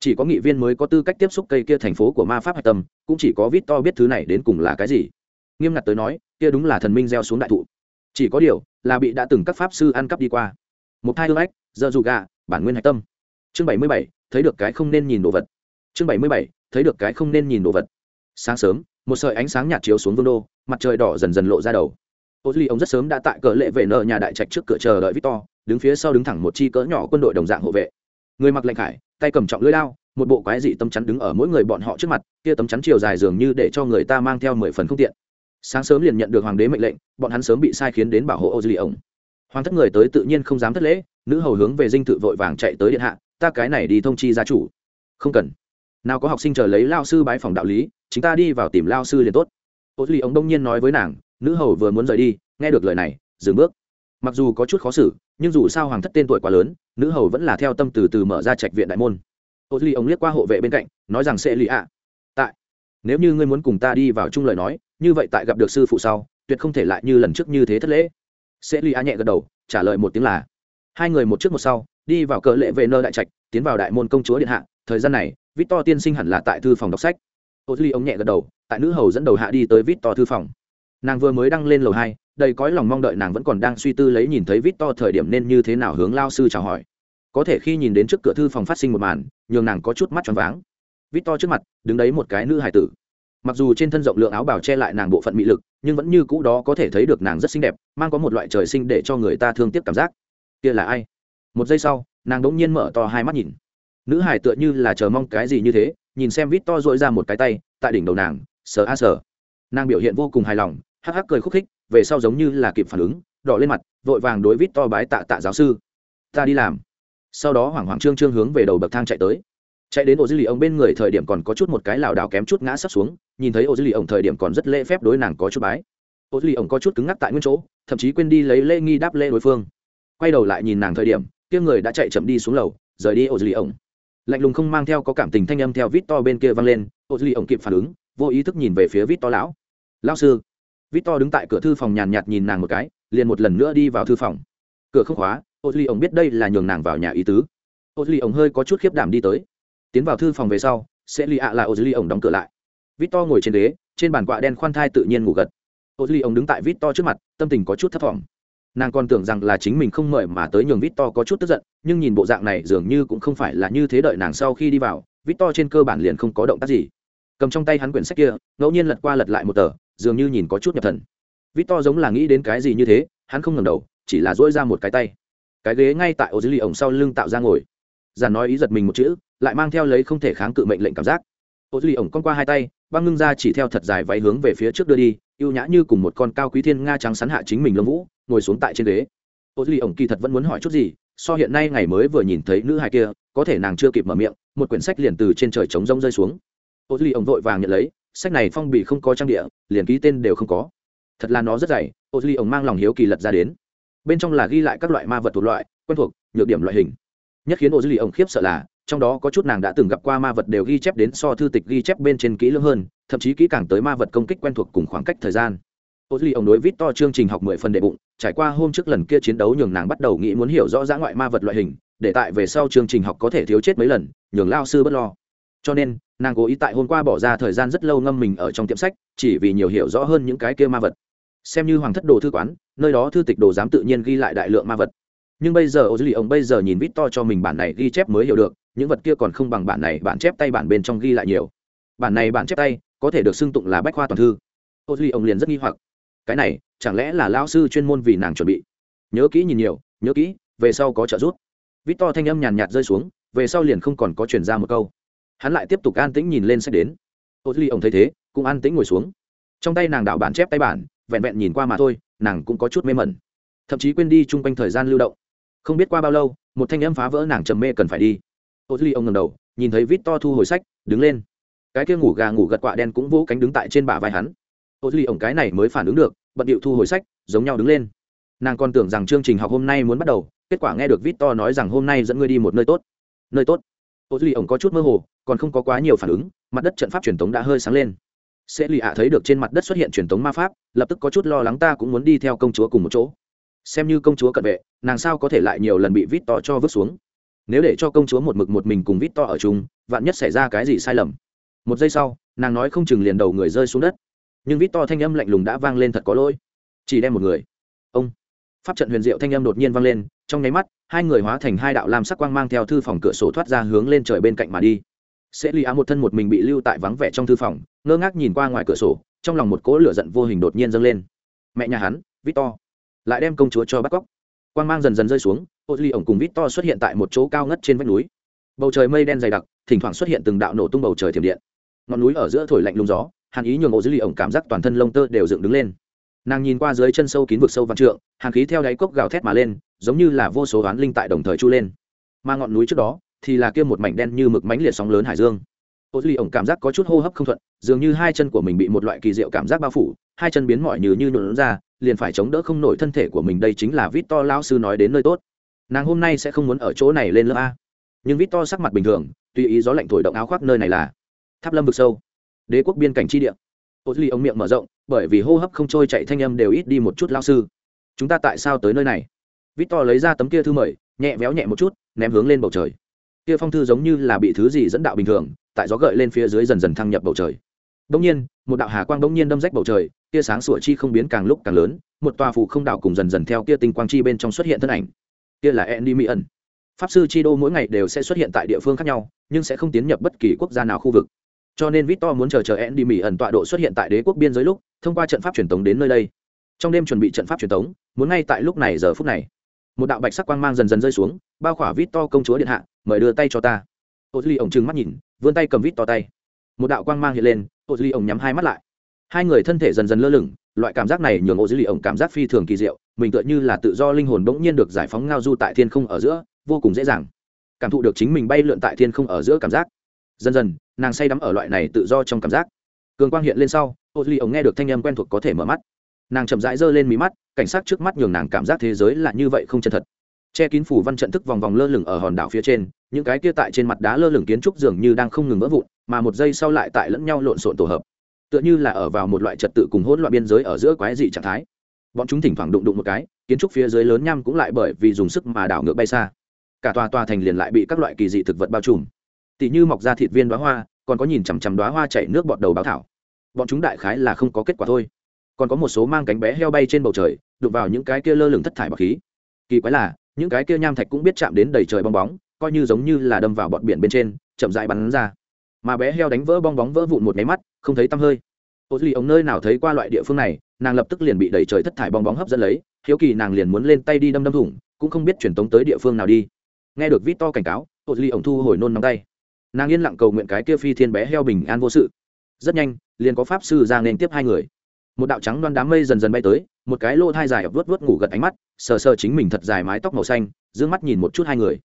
Chỉ có nghị viên mới có tư cách tiếp xúc cây kia thành phố của ma pháp hạch tâm, cũng chỉ có Victor biết thứ này đến cùng là cái gì. Nghiêm ngặt tới nói, kia đúng là thần minh gieo xuống đại thụ. Chỉ có điều, là bị đã từng các pháp sư ăn cắp đi qua. Một thai hương ách, giờ dù gà, bản nguyên hạch tâm. Chương bảy mươi bảy, thấy được cái không nên nhìn đồ vật. Chương bảy mươi bảy, thấy được cái không nên nhìn đồ vật. Sáng sớm, một sợi ánh sáng nhạt chiếu xuống vương đô, mặt trời đỏ dần dần lộ ra đầu. Ô ông rất sớm đã tại cờ lệ về nợ nhà đại trạch trước cửa chờ đợi victor đứng phía sau đứng thẳng một chi cỡ nhỏ quân đội đồng dạng hộ vệ. Người mặc lệnh khải, tay cầm trọng lưỡi lao một bộ quái dị tấm chắn đứng ở mỗi người bọn họ trước mặt, kia tấm chắn chiều dài dường như để cho người ta mang theo mười phần không tiện. Sáng sớm liền nhận được hoàng đế mệnh lệnh, bọn hắn sớm bị sai khiến đến bảo hộ ô duy ổng. Hoàng thất người tới tự nhiên không dám thất lễ, nữ hầu hướng về dinh thự vội vàng chạy tới điện hạ, ta cái này đi thông chi gia chủ. Không cần. Nào có học sinh chờ lấy lao sư bái phòng đạo lý, chúng ta đi vào tìm lao sư liền tốt. Ô duy ổng đông nhiên nói với nàng, nữ hầu vừa muốn rời đi, nghe được lời này, dừng bước. Mặc dù có chút khó xử nhưng dù sao hoàng thất tên tuổi quá lớn, nữ hầu vẫn là theo tâm từ từ mở ra trạch viện đại môn. Ô duy ông liếc qua hộ vệ bên cạnh, nói rằng sẽ lì ạ. Tại, nếu như ngươi muốn cùng ta đi vào chung lời nói, như vậy tại gặp được sư phụ sau, tuyệt không thể lại như lần trước như thế thất lễ. Sẽ lì ạ nhẹ gật đầu, trả lời một tiếng là, hai người một trước một sau, đi vào cờ lệ về nơi đại trạch, tiến vào đại môn công chúa điện hạ. Thời gian này vít to tiên sinh hẳn là tại thư phòng đọc sách. Ô duy ông nhẹ gật đầu, tại nữ hầu dẫn đầu hạ đi tới vít to thư phòng. Nàng vừa mới đăng lên lầu hai đầy cõi lòng mong đợi nàng vẫn còn đang suy tư lấy nhìn thấy vít to thời điểm nên như thế nào hướng lao sư chào hỏi. Có thể khi nhìn đến trước cửa thư phòng phát sinh một màn, nhường nàng có chút mắt choáng váng. Vít to trước mặt, đứng đấy một cái nữ hải tử. Mặc dù trên thân rộng lượng áo bào che lại nàng bộ phận mị lực, nhưng vẫn như cũ đó có thể thấy được nàng rất xinh đẹp, mang có một loại trời sinh để cho người ta thương tiếc cảm giác. Kia là ai? Một giây sau, nàng đ ỗ n g nhiên mở to hai mắt nhìn. Nữ hải tựa như là chờ mong cái gì như thế, nhìn xem vít to dội ra một cái tay, tại đỉnh đầu nàng, sờ a sờ. Nàng biểu hiện vô cùng hài lòng, hắc hắc cười khúc khích về sau giống như là kịp phản ứng, đỏ lên mặt, vội vàng đối vít to bái tạ tạ giáo sư. Ta đi làm. Sau đó hoảng hoảng trương trương hướng về đầu bậc thang chạy tới. Chạy đến ô dư lì ông bên người thời điểm còn có chút một cái lảo đảo kém chút ngã sắp xuống, nhìn thấy ô dư lì ông thời điểm còn rất lễ phép đối nàng có chút bái. Ô dư lì ông có chút cứng ngắc tại nguyên chỗ, thậm chí quên đi lấy lễ nghi đáp lễ đối phương. Quay đầu lại nhìn nàng thời điểm, kia người đã chạy chậm đi xuống lầu, rời đi ô dư lì ông lạnh lùng không mang theo có cảm tình thanh âm theo vít to bên kia vang lên Ô dư lì ông kịp phản ứng, vô ý thức nhìn về phía vít to lão. Lão sư Victor đứng tại cửa thư phòng nhàn nhạt nhìn nàng một cái, liền một lần nữa đi vào thư phòng. Cửa không khóa ô ông biết đây là nhường nàng vào nhà ý tứ. Ô ông hơi có chút khiếp đảm đi tới. Tiến vào thư phòng về sau sẽ lì ạ là ô ông đóng cửa lại. Victor ngồi trên ghế, trên bàn quạ đen khoan thai tự nhiên ngủ gật. Ô ông đứng tại Victor trước mặt, tâm tình có chút thấp vọng. nàng còn tưởng rằng là chính mình không mời mà tới nhường Victor có chút tức giận, nhưng nhìn bộ dạng này dường như cũng không phải là như thế đợi nàng sau khi đi vào, Victor trên cơ bản liền không có động tác gì. Cầm trong tay hắn quyển sách kia, ngẫu nhiên lật qua lật lại một tờ dường như nhìn có chút nhập thần. Vít to giống là nghĩ đến cái gì như thế, hắn không ngẩng đầu, chỉ là dỗi ra một cái tay. Cái ghế ngay tại ô dưới lì ổng sau lưng tạo ra ngồi. Giàn nói ý giật mình một chữ, lại mang theo lấy không thể kháng cự mệnh lệnh cảm giác. Ô dưới lì ổng con qua hai tay, băng ngưng ra chỉ theo thật dài váy hướng về phía trước đưa đi ưu nhã như cùng một con cao quý thiên nga trắng sắn hạ chính mình lông vũ, ngồi xuống tại trên ghế. Ô dưới lì ổng kỳ thật vẫn muốn hỏi chút gì, so hiện nay ngày mới vừa nhìn thấy nữ hài kia, có thể nàng chưa kịp mở miệng, một quyển sách liền từ trên trời trống rông rơi xuống. Ô dưới lì ổng vội vàng nhận lấy sách này phong bì không có trang địa, liền ký tên đều không có. Thật là nó rất dày, ô duy ổng mang lòng hiếu kỳ lật ra đến. Bên trong là ghi lại các loại ma vật thuộc loại, quen thuộc, nhược điểm loại hình. Nhất khiến ô duy ổng khiếp sợ là, trong đó có chút nàng đã từng gặp qua ma vật đều ghi chép đến so thư tịch ghi chép bên trên kỹ lưỡng hơn, thậm chí kỹ càng tới ma vật công kích quen thuộc cùng khoảng cách thời gian. Ô duy ổng đối vít to chương trình học mười phần đệ bụng, trải qua hôm trước lần kia chiến đấu nhường nàng bắt đầu nghĩ muốn hiểu rõ dã ngoại ma vật loại hình, để tại về sau chương trình học có thể thiếu chết mấy lần, nhường lao sư bất lo cho nên, nàng cố ý tại hôm qua bỏ ra thời gian rất lâu ngâm mình ở trong tiệm sách, chỉ vì nhiều hiểu rõ hơn những cái kia ma vật. Xem như hoàng thất đồ thư quán, nơi đó thư tịch đồ giám tự nhiên ghi lại đại lượng ma vật. Nhưng bây giờ ô dư lì ông bây giờ nhìn vít to cho mình bản này ghi chép mới hiểu được, những vật kia còn không bằng bản này bản chép tay bản bên trong ghi lại nhiều. Bản này bản chép tay, có thể được xưng tụng là bách khoa toàn thư. Ô dư lì ông liền rất nghi hoặc. Cái này, chẳng lẽ là lao sư chuyên môn vì nàng chuẩn bị? Nhớ kỹ nhìn nhiều, nhớ kỹ, về sau có trợ giúp. Vít to thanh âm nhàn nhạt rơi xuống, về sau liền không còn có chuyển ra một câu hắn lại tiếp tục an tĩnh nhìn lên sách đến. Ô duy ổng ông thấy thế, cũng an tĩnh ngồi xuống. Trong tay nàng đạo bản chép tay bản, vẹn vẹn nhìn qua mà thôi, nàng cũng có chút mê mẩn. Thậm chí quên đi chung quanh thời gian lưu động. Không biết qua bao lâu, một thanh âm phá vỡ nàng trầm mê cần phải đi. Ô duy ông ngầm đầu, nhìn thấy vít to thu hồi sách, đứng lên. Cái kia ngủ gà ngủ gật quạ đen cũng vỗ cánh đứng tại trên bả vai hắn. Ô duy ông cái này mới phản ứng được, bận điệu thu hồi sách, giống nhau đứng lên. Nàng còn tưởng rằng chương trình học hôm nay muốn bắt đầu, kết quả nghe được vít to nói rằng hôm nay dẫn ngươi đi một nơi tốt. Nơi tốt ô duy ông có chút mơ hồ, còn không có quá nhiều phản ứng, mặt đất trận pháp truyền tống đã hơi sáng lên. Sẽ lì ạ thấy được trên mặt đất xuất hiện truyền tống ma pháp, lập tức có chút lo lắng ta cũng muốn đi theo công chúa cùng một chỗ. Xem như công chúa cận vệ, nàng sao có thể lại nhiều lần bị vít to cho vứt xuống? Nếu để cho công chúa một mực một mình cùng vít to ở chung, vạn nhất xảy ra cái gì sai lầm? Một giây sau, nàng nói không chừng liền đầu người rơi xuống đất. Nhưng vít to thanh âm lạnh lùng đã vang lên thật có lỗi. Chỉ đem một người. Ông pháp trận huyền diệu thanh âm đột nhiên vang lên, trong nháy mắt, hai người hóa thành hai đạo lam sắc quang mang theo thư phòng cửa sổ thoát ra hướng lên trời bên cạnh mà đi. Sẽ lì á một thân một mình bị lưu tại vắng vẻ trong thư phòng, ngơ ngác nhìn qua ngoài cửa sổ, trong lòng một cỗ lửa giận vô hình đột nhiên dâng lên. Mẹ nhà hắn, victor. Lại đem công chúa cho bắt cóc. Quang mang dần dần rơi xuống, ô ly ổng cùng victor xuất hiện tại một chỗ cao ngất trên vách núi. Bầu trời mây đen dày đặc, thỉnh thoảng xuất hiện từng đạo nổ tung bầu trời thiểm điện. Ngọn núi ở giữa thổi lạnh lùng gió, hàn ý nhường ô dư ly ổng cảm giác toàn thân lông tơ đều dựng đứng lên nàng nhìn qua dưới chân sâu kín vực sâu văn trượng hàn khí theo đáy cốc gào thét mà lên, giống như là vô số oán linh tại đồng thời chu lên. Mà ngọn núi trước đó, thì là kia một mảnh đen như mực mánh liệt sóng lớn hải dương. Ô duy ổng cảm giác có chút hô hấp không thuận, dường như hai chân của mình bị một loại kỳ diệu cảm giác bao phủ, hai chân biến mọi như như nhuộn ra, liền phải chống đỡ không nổi thân thể của mình, đây chính là vít to lao sư nói đến nơi tốt. Nàng hôm nay sẽ không muốn ở chỗ này lên lớp a. Nhưng vít to sắc mặt bình thường, tùy ý gió lạnh thổi động áo khoác nơi này là tháp lâm vực sâu, đế quốc biên cảnh tri địa ô duy ổng miệng mở rộng, bởi vì hô hấp không trôi chạy thanh âm đều ít đi một chút lao sư. Chúng ta tại sao tới nơi này? Vít to lấy ra tấm kia thư mời, nhẹ véo nhẹ một chút, ném hướng lên bầu trời. Kia phong thư giống như là bị thứ gì dẫn đạo bình thường, tại gió gợi lên phía dưới dần dần thăng nhập bầu trời. Đông nhiên, một đạo hà quang đông nhiên đâm rách bầu trời kia sáng sủa chi không biến càng lúc càng lớn, một tòa phủ không đạo cùng dần dần theo kia tinh quang chi bên trong xuất hiện thân ảnh. Kia là Andy Mỹ ẩn pháp sư chi đô mỗi ngày đều sẽ xuất hiện tại địa phương khác nhau, nhưng sẽ không tiến nhập bất kỳ quốc gia nào khu vực cho nên Victor muốn chờ chờ Andy Mỹ ẩn tọa độ xuất hiện tại đế quốc biên giới lúc, thông qua trận pháp truyền tống đến nơi đây. Trong đêm chuẩn bị trận pháp truyền tống, muốn ngay tại lúc này giờ phút này, một đạo bạch sắc quang mang dần dần rơi xuống, bao khỏa victor công chúa điện hạ, mời đưa tay cho ta. Ô duy ổng trừng mắt nhìn, vươn tay cầm victor tay. Một đạo quang mang hiện lên ô duy ổng nhắm hai mắt lại. Hai người thân thể dần dần lơ lửng, loại cảm giác này nhường ô duy ổng cảm giác phi thường kỳ diệu, mình tựa như là tự do linh hồn bỗng nhiên được giải phóng ngao du tại thiên không ở giữa, vô cùng dễ dàng. Cảm thụ được chính mình bay lượn tại thiên không ở giữa cảm giác dần dần, nàng say đắm ở loại này tự do trong cảm giác. Cường quang hiện lên sau, ô duy ổng nghe được thanh âm quen thuộc có thể mở mắt. Nàng chậm rãi giơ lên mí mắt, cảnh sát trước mắt nhường nàng cảm giác thế giới là như vậy không chân thật. Che kín phủ văn trận thức vòng vòng lơ lửng ở hòn đảo phía trên, những cái kia tại trên mặt đá lơ lửng kiến trúc dường như đang không ngừng vỡ vụn, mà một giây sau lại tại lẫn nhau lộn xộn tổ hợp. Tựa như là ở vào một loại trật tự cùng hỗn loạn biên giới ở giữa quái dị trạng thái. Bọn chúng thỉnh thoảng đụng đụng một cái, kiến trúc phía dưới lớn nham cũng lại bởi vì dùng sức mà đảo ngược bay xa. Cả tòa tòa thành liền lại bị các loại kỳ dị thực vật bao trùm tỉ như mọc ra thịt viên đoá hoa, còn có nhìn chằm chằm đoá hoa chảy nước bọt đầu báo thảo. Bọn chúng đại khái là không có kết quả thôi. Còn có một số mang cánh bé heo bay trên bầu trời, đụng vào những cái kia lơ lửng thất thải bọc khí. Kỳ quái là, những cái kia nham thạch cũng biết chạm đến đầy trời bong bóng, coi như giống như là đâm vào bọt biển bên trên, chậm dại bắn ra. Mà bé heo đánh vỡ bong bóng vỡ vụn một máy mắt, không thấy tăm hơi. Ô duy ống nơi nào thấy qua loại địa phương này, nàng lập tức liền bị đầy trời thất thải bong bóng hấp dẫn lấy, hiếu kỳ nàng liền muốn lên tay đi đâm đâm thủng, cũng không biết truyền tống tới địa phương nào đi. Nghe được vít to cảnh cáo, ô duy ống thu hồi nôn nóng tay nàng yên lặng cầu nguyện cái kia phi thiên bé heo bình an vô sự. Rất nhanh, liền có pháp sư ra nên tiếp hai người. Một đạo trắng đoan đám mây dần dần bay tới, một cái lô thai dài vớt vớt ngủ gật ánh mắt, sờ sờ chính mình thật dài mái tóc màu xanh d ư ơ n g mắt nhìn một chút hai người.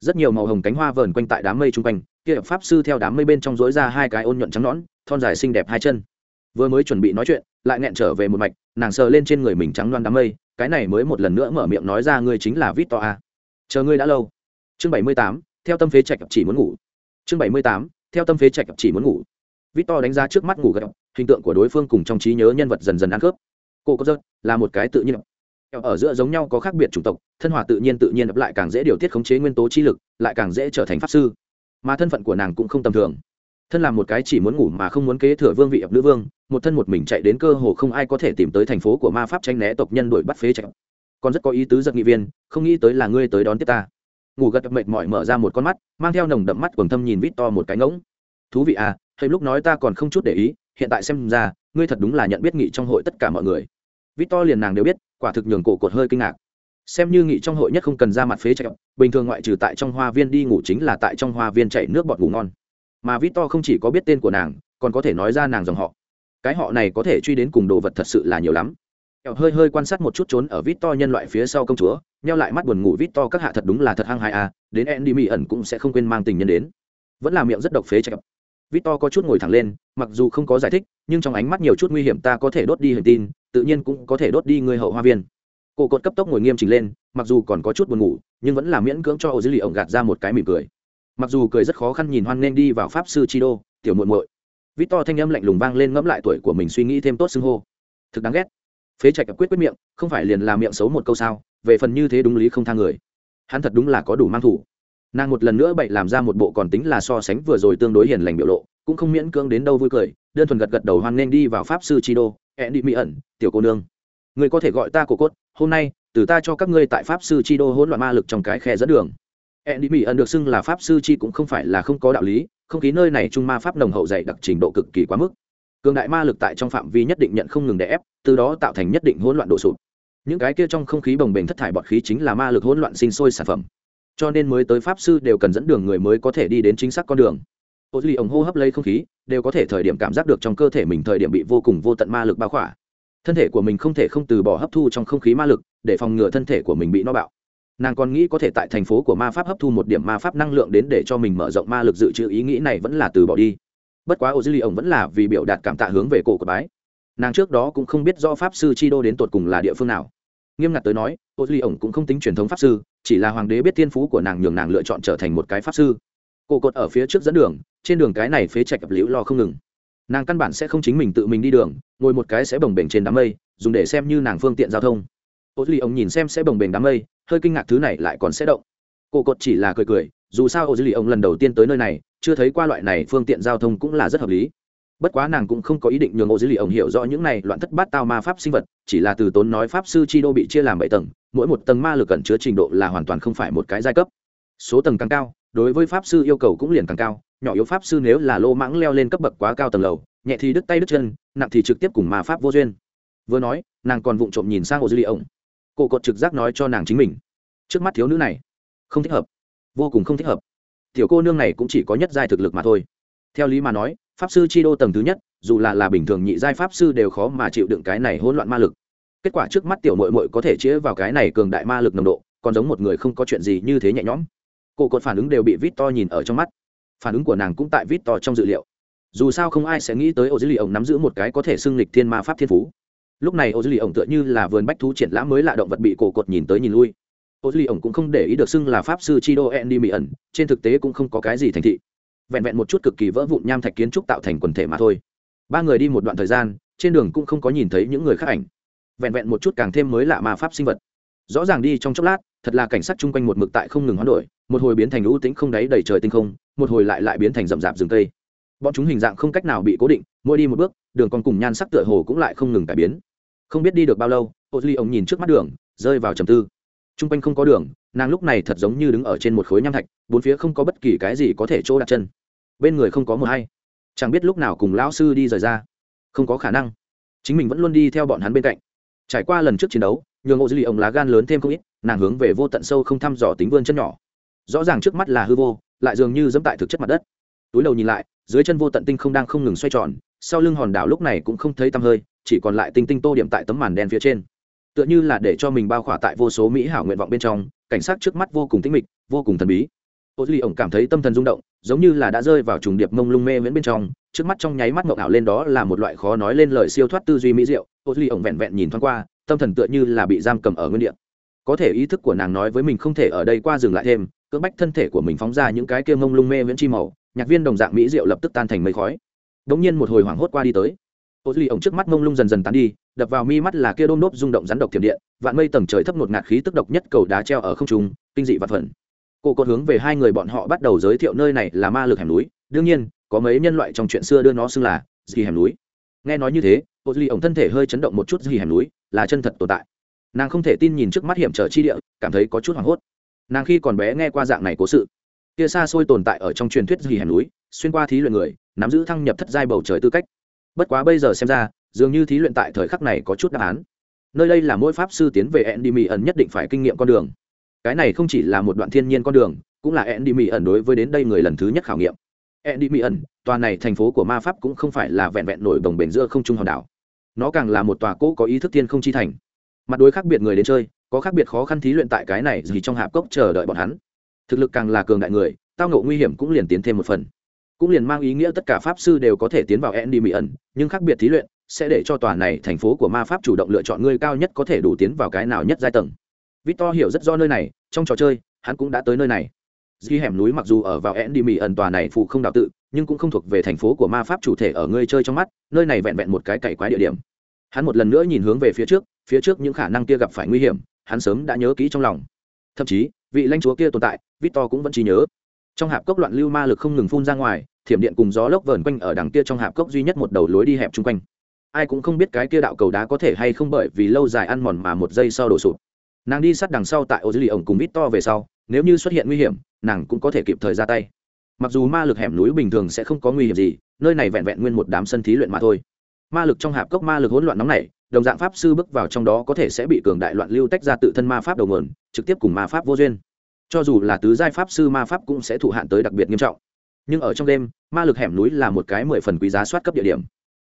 Rất nhiều màu hồng cánh hoa vờn quanh tại đám mây chung quanh, kia pháp sư theo đám mây bên trong dối ra hai cái ôn nhuận trắng nõn, thon dài xinh đẹp hai chân. Vừa mới chuẩn bị nói chuyện, lại nghẹn trở về một mạch, nàng sờ lên trên người mình trắng đoan đám mây, cái này mới một lần nữa mở miệng nói ra ngươi chính là vít to a à. chờ ngươi đã lâu. Chương bảy mươi tám, theo tâm phế trạch chỉ muốn ngủ chương bảy mươi tám, theo tâm phế trạch chỉ muốn ngủ. Vít to đánh giá trước mắt ngủ gật, hình tượng của đối phương cùng trong trí nhớ nhân vật dần dần ăn khớp. Cô có dơ là một cái tự nhiên. Ở giữa giống nhau có khác biệt chủng tộc, thân hòa tự nhiên tự nhiên lại càng dễ điều tiết khống chế nguyên tố chi lực, lại càng dễ trở thành pháp sư. Mà thân phận của nàng cũng không tầm thường. Thân là một cái chỉ muốn ngủ mà không muốn kế thừa vương vị ập nữ vương, một thân một mình chạy đến cơ hồ không ai có thể tìm tới thành phố của ma pháp tranh né tộc nhân đuổi bắt phế chạy còn rất có ý tứ giật nghị viên, không nghĩ tới là ngươi tới đón tiếp ta ngủ gật mệt mỏi mở ra một con mắt, mang theo nồng đậm mắt quần thâm nhìn vít to một cái ngỗng. Thú vị à hay lúc nói ta còn không chút để ý, hiện tại xem ra, ngươi thật đúng là nhận biết nghị trong hội tất cả mọi người. Vít to liền nàng đều biết, quả thực nhường cổ cột hơi kinh ngạc. Xem như nghị trong hội nhất không cần ra mặt phế chạy bình thường ngoại trừ tại trong hoa viên đi ngủ chính là tại trong hoa viên chạy nước bọt ngủ ngon. Mà vít to không chỉ có biết tên của nàng, còn có thể nói ra nàng dòng họ. Cái họ này có thể truy đến cùng đồ vật thật sự là nhiều lắm kẹo hơi hơi quan sát một chút trốn ở vít to nhân loại phía sau công chúa, nheo lại mắt buồn ngủ vít to các hạ thật đúng là thật hăng hai à đến en mỹ ẩn cũng sẽ không quên mang tình nhân đến. Vẫn là miệng rất độc phế chạy vít to có chút ngồi thẳng lên, mặc dù không có giải thích, nhưng trong ánh mắt nhiều chút nguy hiểm ta có thể đốt đi hình tin, tự nhiên cũng có thể đốt đi người hậu hoa viên. Cổ cột cấp tốc ngồi nghiêm chỉnh lên, mặc dù còn có chút buồn ngủ, nhưng vẫn là miễn cưỡng cho Ozili lì ổng gạt ra một cái mỉm cười. Mặc dù cười rất khó khăn nhìn hoan nên đi vào pháp sư chi đô, tiểu muội muội. Vít to thanh âm lạnh lùng vang lên ngẫm lại tuổi của mình suy nghĩ thêm tốt xưng hô. Thực đáng ghét phế trạch quyết quyết miệng, không phải liền làm miệng xấu một câu sao? Về phần như thế đúng lý không thang người. Hắn thật đúng là có đủ mang thủ. Nàng một lần nữa bậy làm ra một bộ còn tính là so sánh vừa rồi tương đối hiền lành biểu lộ, cũng không miễn cưỡng đến đâu vui cười, đơn thuần gật gật đầu hoan nghênh đi vào pháp sư chi đô ẹn đi mỹ ẩn, tiểu cô nương. Người có thể gọi ta cổ cốt, hôm nay, từ ta cho các ngươi tại pháp sư chi đô hỗn loạn ma lực trong cái khe dẫn đường. Ẹn đi mỹ ẩn được xưng là pháp sư chi cũng không phải là không có đạo lý, không khí nơi này trung ma pháp nồng hậu dày đặc trình độ cực kỳ quá mức cường đại ma lực tại trong phạm vi nhất định nhận không ngừng đè ép, từ đó tạo thành nhất định hỗn loạn đổ sụp. Những cái kia trong không khí bồng bềnh thất thải bọt khí chính là ma lực hỗn loạn sinh sôi sản phẩm. Cho nên mới tới pháp sư đều cần dẫn đường người mới có thể đi đến chính xác con đường. Ô duy ổng hô hấp lấy không khí, đều có thể thời điểm cảm giác được trong cơ thể mình thời điểm bị vô cùng vô tận ma lực bao khỏa. Thân thể của mình không thể không từ bỏ hấp thu trong không khí ma lực, để phòng ngừa thân thể của mình bị no bạo. Nàng còn nghĩ có thể tại thành phố của ma pháp hấp thu một điểm ma pháp năng lượng đến để cho mình mở rộng ma lực dự trữ, ý nghĩ này vẫn là từ bỏ đi bất quá ô dư ly ổng vẫn là vì biểu đạt cảm tạ hướng về cổ của bái. Nàng trước đó cũng không biết do pháp sư chi đô đến tột cùng là địa phương nào. Nghiêm ngặt tới nói ô dư ly ổng cũng không tính truyền thống pháp sư, chỉ là hoàng đế biết thiên phú của nàng nhường nàng lựa chọn trở thành một cái pháp sư. Cổ cột ở phía trước dẫn đường, trên đường cái này phế chạy liễu lo không ngừng. Nàng căn bản sẽ không chính mình tự mình đi đường, ngồi một cái sẽ bồng bềnh trên đám mây, dùng để xem như nàng phương tiện giao thông. Ô duy ông nhìn xem sẽ bồng bềnh đám mây, hơi kinh ngạc thứ này lại còn sẽ động. Cổ cột chỉ là cười cười dù sao ô duy ông lần đầu tiên tới nơi này chưa thấy qua loại này phương tiện giao thông cũng là rất hợp lý. Bất quá nàng cũng không có ý định nhường ô dư lì ông hiểu rõ những này loạn thất bát tao ma pháp sinh vật chỉ là từ tốn nói pháp sư chi đô bị chia làm bảy tầng mỗi một tầng ma lực cẩn chứa trình độ là hoàn toàn không phải một cái giai cấp. Số tầng càng cao đối với pháp sư yêu cầu cũng liền càng cao nhỏ yếu pháp sư nếu là lô mãng leo lên cấp bậc quá cao tầng lầu nhẹ thì đứt tay đứt chân nặng thì trực tiếp cùng ma pháp vô duyên. Vừa nói nàng còn vụng trộm nhìn sang ô dư lì ông, cổ cột trực giác nói cho nàng chính mình. Trước mắt thiếu nữ này không thích hợp vô cùng không thích hợp. Tiểu cô nương này cũng chỉ có nhất giai thực lực mà thôi. Theo lý mà nói, pháp sư chi đô tầng thứ nhất, dù là là bình thường nhị giai pháp sư đều khó mà chịu đựng cái này hỗn loạn ma lực. Kết quả trước mắt tiểu mội mội có thể chĩa vào cái này cường đại ma lực nồng độ, còn giống một người không có chuyện gì như thế nhẹ nhõm. Cổ cột phản ứng đều bị vít to nhìn ở trong mắt. Phản ứng của nàng cũng tại vít to trong dự liệu. Dù sao không ai sẽ nghĩ tới ô dữ lì ổng nắm giữ một cái có thể xưng lịch thiên ma pháp thiên phú. Lúc này ô dữ lì ổng tựa như là vườn bách thú triển lãm mới lạ động vật bị cổ cột nhìn tới nhìn lui ô duy ổng cũng không để ý được xưng là pháp sư chi đô endy mỹ ẩn trên thực tế cũng không có cái gì thành thị. Vẹn vẹn một chút cực kỳ vỡ vụn nham thạch kiến trúc tạo thành quần thể mà thôi. Ba người đi một đoạn thời gian, trên đường cũng không có nhìn thấy những người khác ảnh. Vẹn vẹn một chút càng thêm mới lạ mà pháp sinh vật. Rõ ràng đi trong chốc lát, thật là cảnh sát chung quanh một mực tại không ngừng hoán đổi, một hồi biến thành ưu tĩnh không đáy đầy trời tinh không, một hồi lại lại biến thành rậm rạp rừng cây. Bọn chúng hình dạng không cách nào bị cố định, mỗi đi một bước, đường còn cùng nhan sắc tựa hồ cũng lại không ngừng cải biến. Không biết đi được bao lâu, ô duy ông nhìn trước mắt đường, rơi vào trầm tư t r u n g quanh không có đường, nàng lúc này thật giống như đứng ở trên một khối nham thạch, bốn phía không có bất kỳ cái gì có thể chỗ đặt chân. Bên người không có mờ hay chẳng biết lúc nào cùng lão sư đi rời ra. Không có khả năng. Chính mình vẫn luôn đi theo bọn hắn bên cạnh. Trải qua lần trước chiến đấu, nhường ô dư lì ông lá gan lớn thêm không ít, nàng hướng về vô tận sâu không thăm dò tính vươn chân nhỏ. Rõ ràng trước mắt là hư vô, lại dường như dẫm tại thực chất mặt đất. Túi đầu nhìn lại, dưới chân vô tận tinh không đang không ngừng xoay tròn, sau lưng hòn đảo lúc này cũng không thấy tăm hơi, chỉ còn lại tinh tinh tô điểm tại tấm màn đen phía trên tựa như là để cho mình bao khỏa tại vô số mỹ hảo nguyện vọng bên trong, cảnh sát trước mắt vô cùng tĩnh mịch, vô cùng thần bí. Ô duy ổng cảm thấy tâm thần rung động, giống như là đã rơi vào trùng điệp mông lung mê miễn bên trong, trước mắt trong nháy mắt mộng ảo lên đó là một loại khó nói lên lời siêu thoát tư duy mỹ diệu. Ô duy ổng vẹn vẹn nhìn thoáng qua, tâm thần tựa như là bị giam cầm ở nguyên địa. Có thể ý thức của nàng nói với mình không thể ở đây qua dừng lại thêm, cưỡng bách thân thể của mình phóng ra những cái kia mông lung mê viễn chi màu, nhạc viên đồng dạng mỹ diệu lập tức tan thành mây khói. Đống nhiên một hồi hoảng hốt qua đi tới ô duy ổng trước mắt mông lung dần dần tán đi, đập vào mi mắt là kia đôm nốt rung động rắn độc thiểm điện, vạn mây tầng trời thấp ngột ngạt khí tức độc nhất cầu đá treo ở không trung, kinh dị và phần. Cô còn hướng về hai người bọn họ bắt đầu giới thiệu nơi này là ma lực hẻm núi, đương nhiên, có mấy nhân loại trong chuyện xưa đưa nó xưng là gì hẻm núi. Nghe nói như thế, ô duy ổng thân thể hơi chấn động một chút gì hẻm núi là chân thật tồn tại. Nàng không thể tin nhìn trước mắt hiểm trở chi địa, cảm thấy có chút hoảng hốt. Nàng khi còn bé nghe qua dạng này cố sự. Kia xa xôi tồn tại ở trong truyền thuyết gì hẻm núi, xuyên qua thí luyện người, nắm giữ thăng nhập thất giai bầu trời tư cách bất quá bây giờ xem ra, dường như thí luyện tại thời khắc này có chút đáp án. Nơi đây là mỗi pháp sư tiến về endymi ẩn nhất định phải kinh nghiệm con đường. Cái này không chỉ là một đoạn thiên nhiên con đường, cũng là endymi ẩn đối với đến đây người lần thứ nhất khảo nghiệm. Endymi ẩn tòa này thành phố của ma pháp cũng không phải là vẹn vẹn nổi đồng bền giữa không trung hòn đảo. Nó càng là một tòa cỗ có ý thức thiên không chi thành. Mặt đối khác biệt người đến chơi, có khác biệt khó khăn thí luyện tại cái này gì trong hạp cốc chờ đợi bọn hắn. Thực lực càng là cường đại người, tao ngộ nguy hiểm cũng liền tiến thêm một phần cũng liền mang ý nghĩa tất cả pháp sư đều có thể tiến vào endy mỹ ẩn, nhưng khác biệt thí luyện sẽ để cho tòa này thành phố của ma pháp chủ động lựa chọn người cao nhất có thể đủ tiến vào cái nào nhất giai tầng. Victor hiểu rất rõ nơi này, trong trò chơi, hắn cũng đã tới nơi này. Ghi hẻm núi mặc dù ở vào endy mỹ ẩn tòa này phụ không đạo tự, nhưng cũng không thuộc về thành phố của ma pháp chủ thể ở người chơi trong mắt, nơi này vẹn vẹn một cái cày quái địa điểm. Hắn một lần nữa nhìn hướng về phía trước phía trước những khả năng kia gặp phải nguy hiểm, hắn sớm đã nhớ kỹ trong lòng. Thậm chí, vị lãnh chúa kia tồn tại, victor cũng vẫn chỉ nhớ trong hạp cốc loạn lưu ma lực không ngừng phun ra ngoài, thiểm điện cùng gió lốc vờn quanh ở đằng kia trong hạp cốc duy nhất một đầu lối đi hẹp chung quanh. Ai cũng không biết cái kia đạo cầu đá có thể hay không bởi vì lâu dài ăn mòn mà một giây sau đổ sụp. Nàng đi sát đằng sau tại ô dư lì ổng cùng vít to về sau, nếu như xuất hiện nguy hiểm, nàng cũng có thể kịp thời ra tay. Mặc dù ma lực hẻm núi bình thường sẽ không có nguy hiểm gì, nơi này vẹn vẹn nguyên một đám sân thí luyện mà thôi. Ma lực trong hạp cốc ma lực hỗn loạn nóng này đồng dạng pháp sư bước vào trong đó có thể sẽ bị cường đại loạn lưu tách ra tự thân ma pháp đầu nguồn, trực tiếp cùng ma pháp vô duyên cho dù là tứ giai pháp sư ma pháp cũng sẽ thụ hạn tới đặc biệt nghiêm trọng. Nhưng ở trong đêm, ma lực hẻm núi là một cái mười phần quý giá soát cấp địa điểm.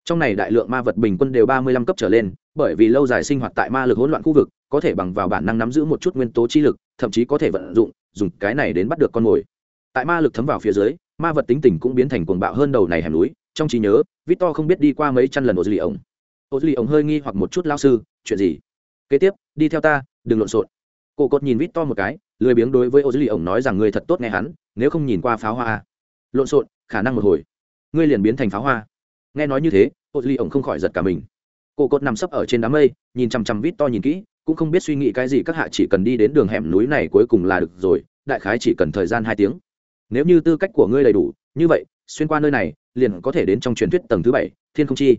Trong này đại lượng ma vật bình quân đều ba mươi lăm cấp trở lên, bởi vì lâu dài sinh hoạt tại ma lực hỗn loạn khu vực, có thể bằng vào bản năng nắm giữ một chút nguyên tố chi lực, thậm chí có thể vận dụng, dùng cái này đến bắt được con mồi. Tại ma lực thấm vào phía dưới, ma vật tính tình cũng biến thành cuồng bạo hơn đầu này hẻm núi, trong trí nhớ, victor không biết đi qua mấy trăm lần ô dư lì ổng ô dư lì ổng hơi nghi hoặc một chút lao sư, chuyện gì? Kế tiếp, đi theo ta, đừng lộn xộn. Cổ cột nhìn victor một cái lười biếng đối với ô dư lì ổng nói rằng ngươi thật tốt nghe hắn, nếu không nhìn qua pháo hoa à. lộn xộn, khả năng một hồi. Ngươi liền biến thành pháo hoa. Nghe nói như thế, ô dư lì ổng không khỏi giật cả mình. Cổ cột nằm sấp ở trên đám mây, nhìn chằm chằm to nhìn kỹ, cũng không biết suy nghĩ cái gì, các hạ chỉ cần đi đến đường hẻm núi này cuối cùng là được rồi, đại khái chỉ cần thời gian hai tiếng. Nếu như tư cách của ngươi đầy đủ, như vậy, xuyên qua nơi này, liền có thể đến trong truyền thuyết tầng thứ bảy, thiên không chi.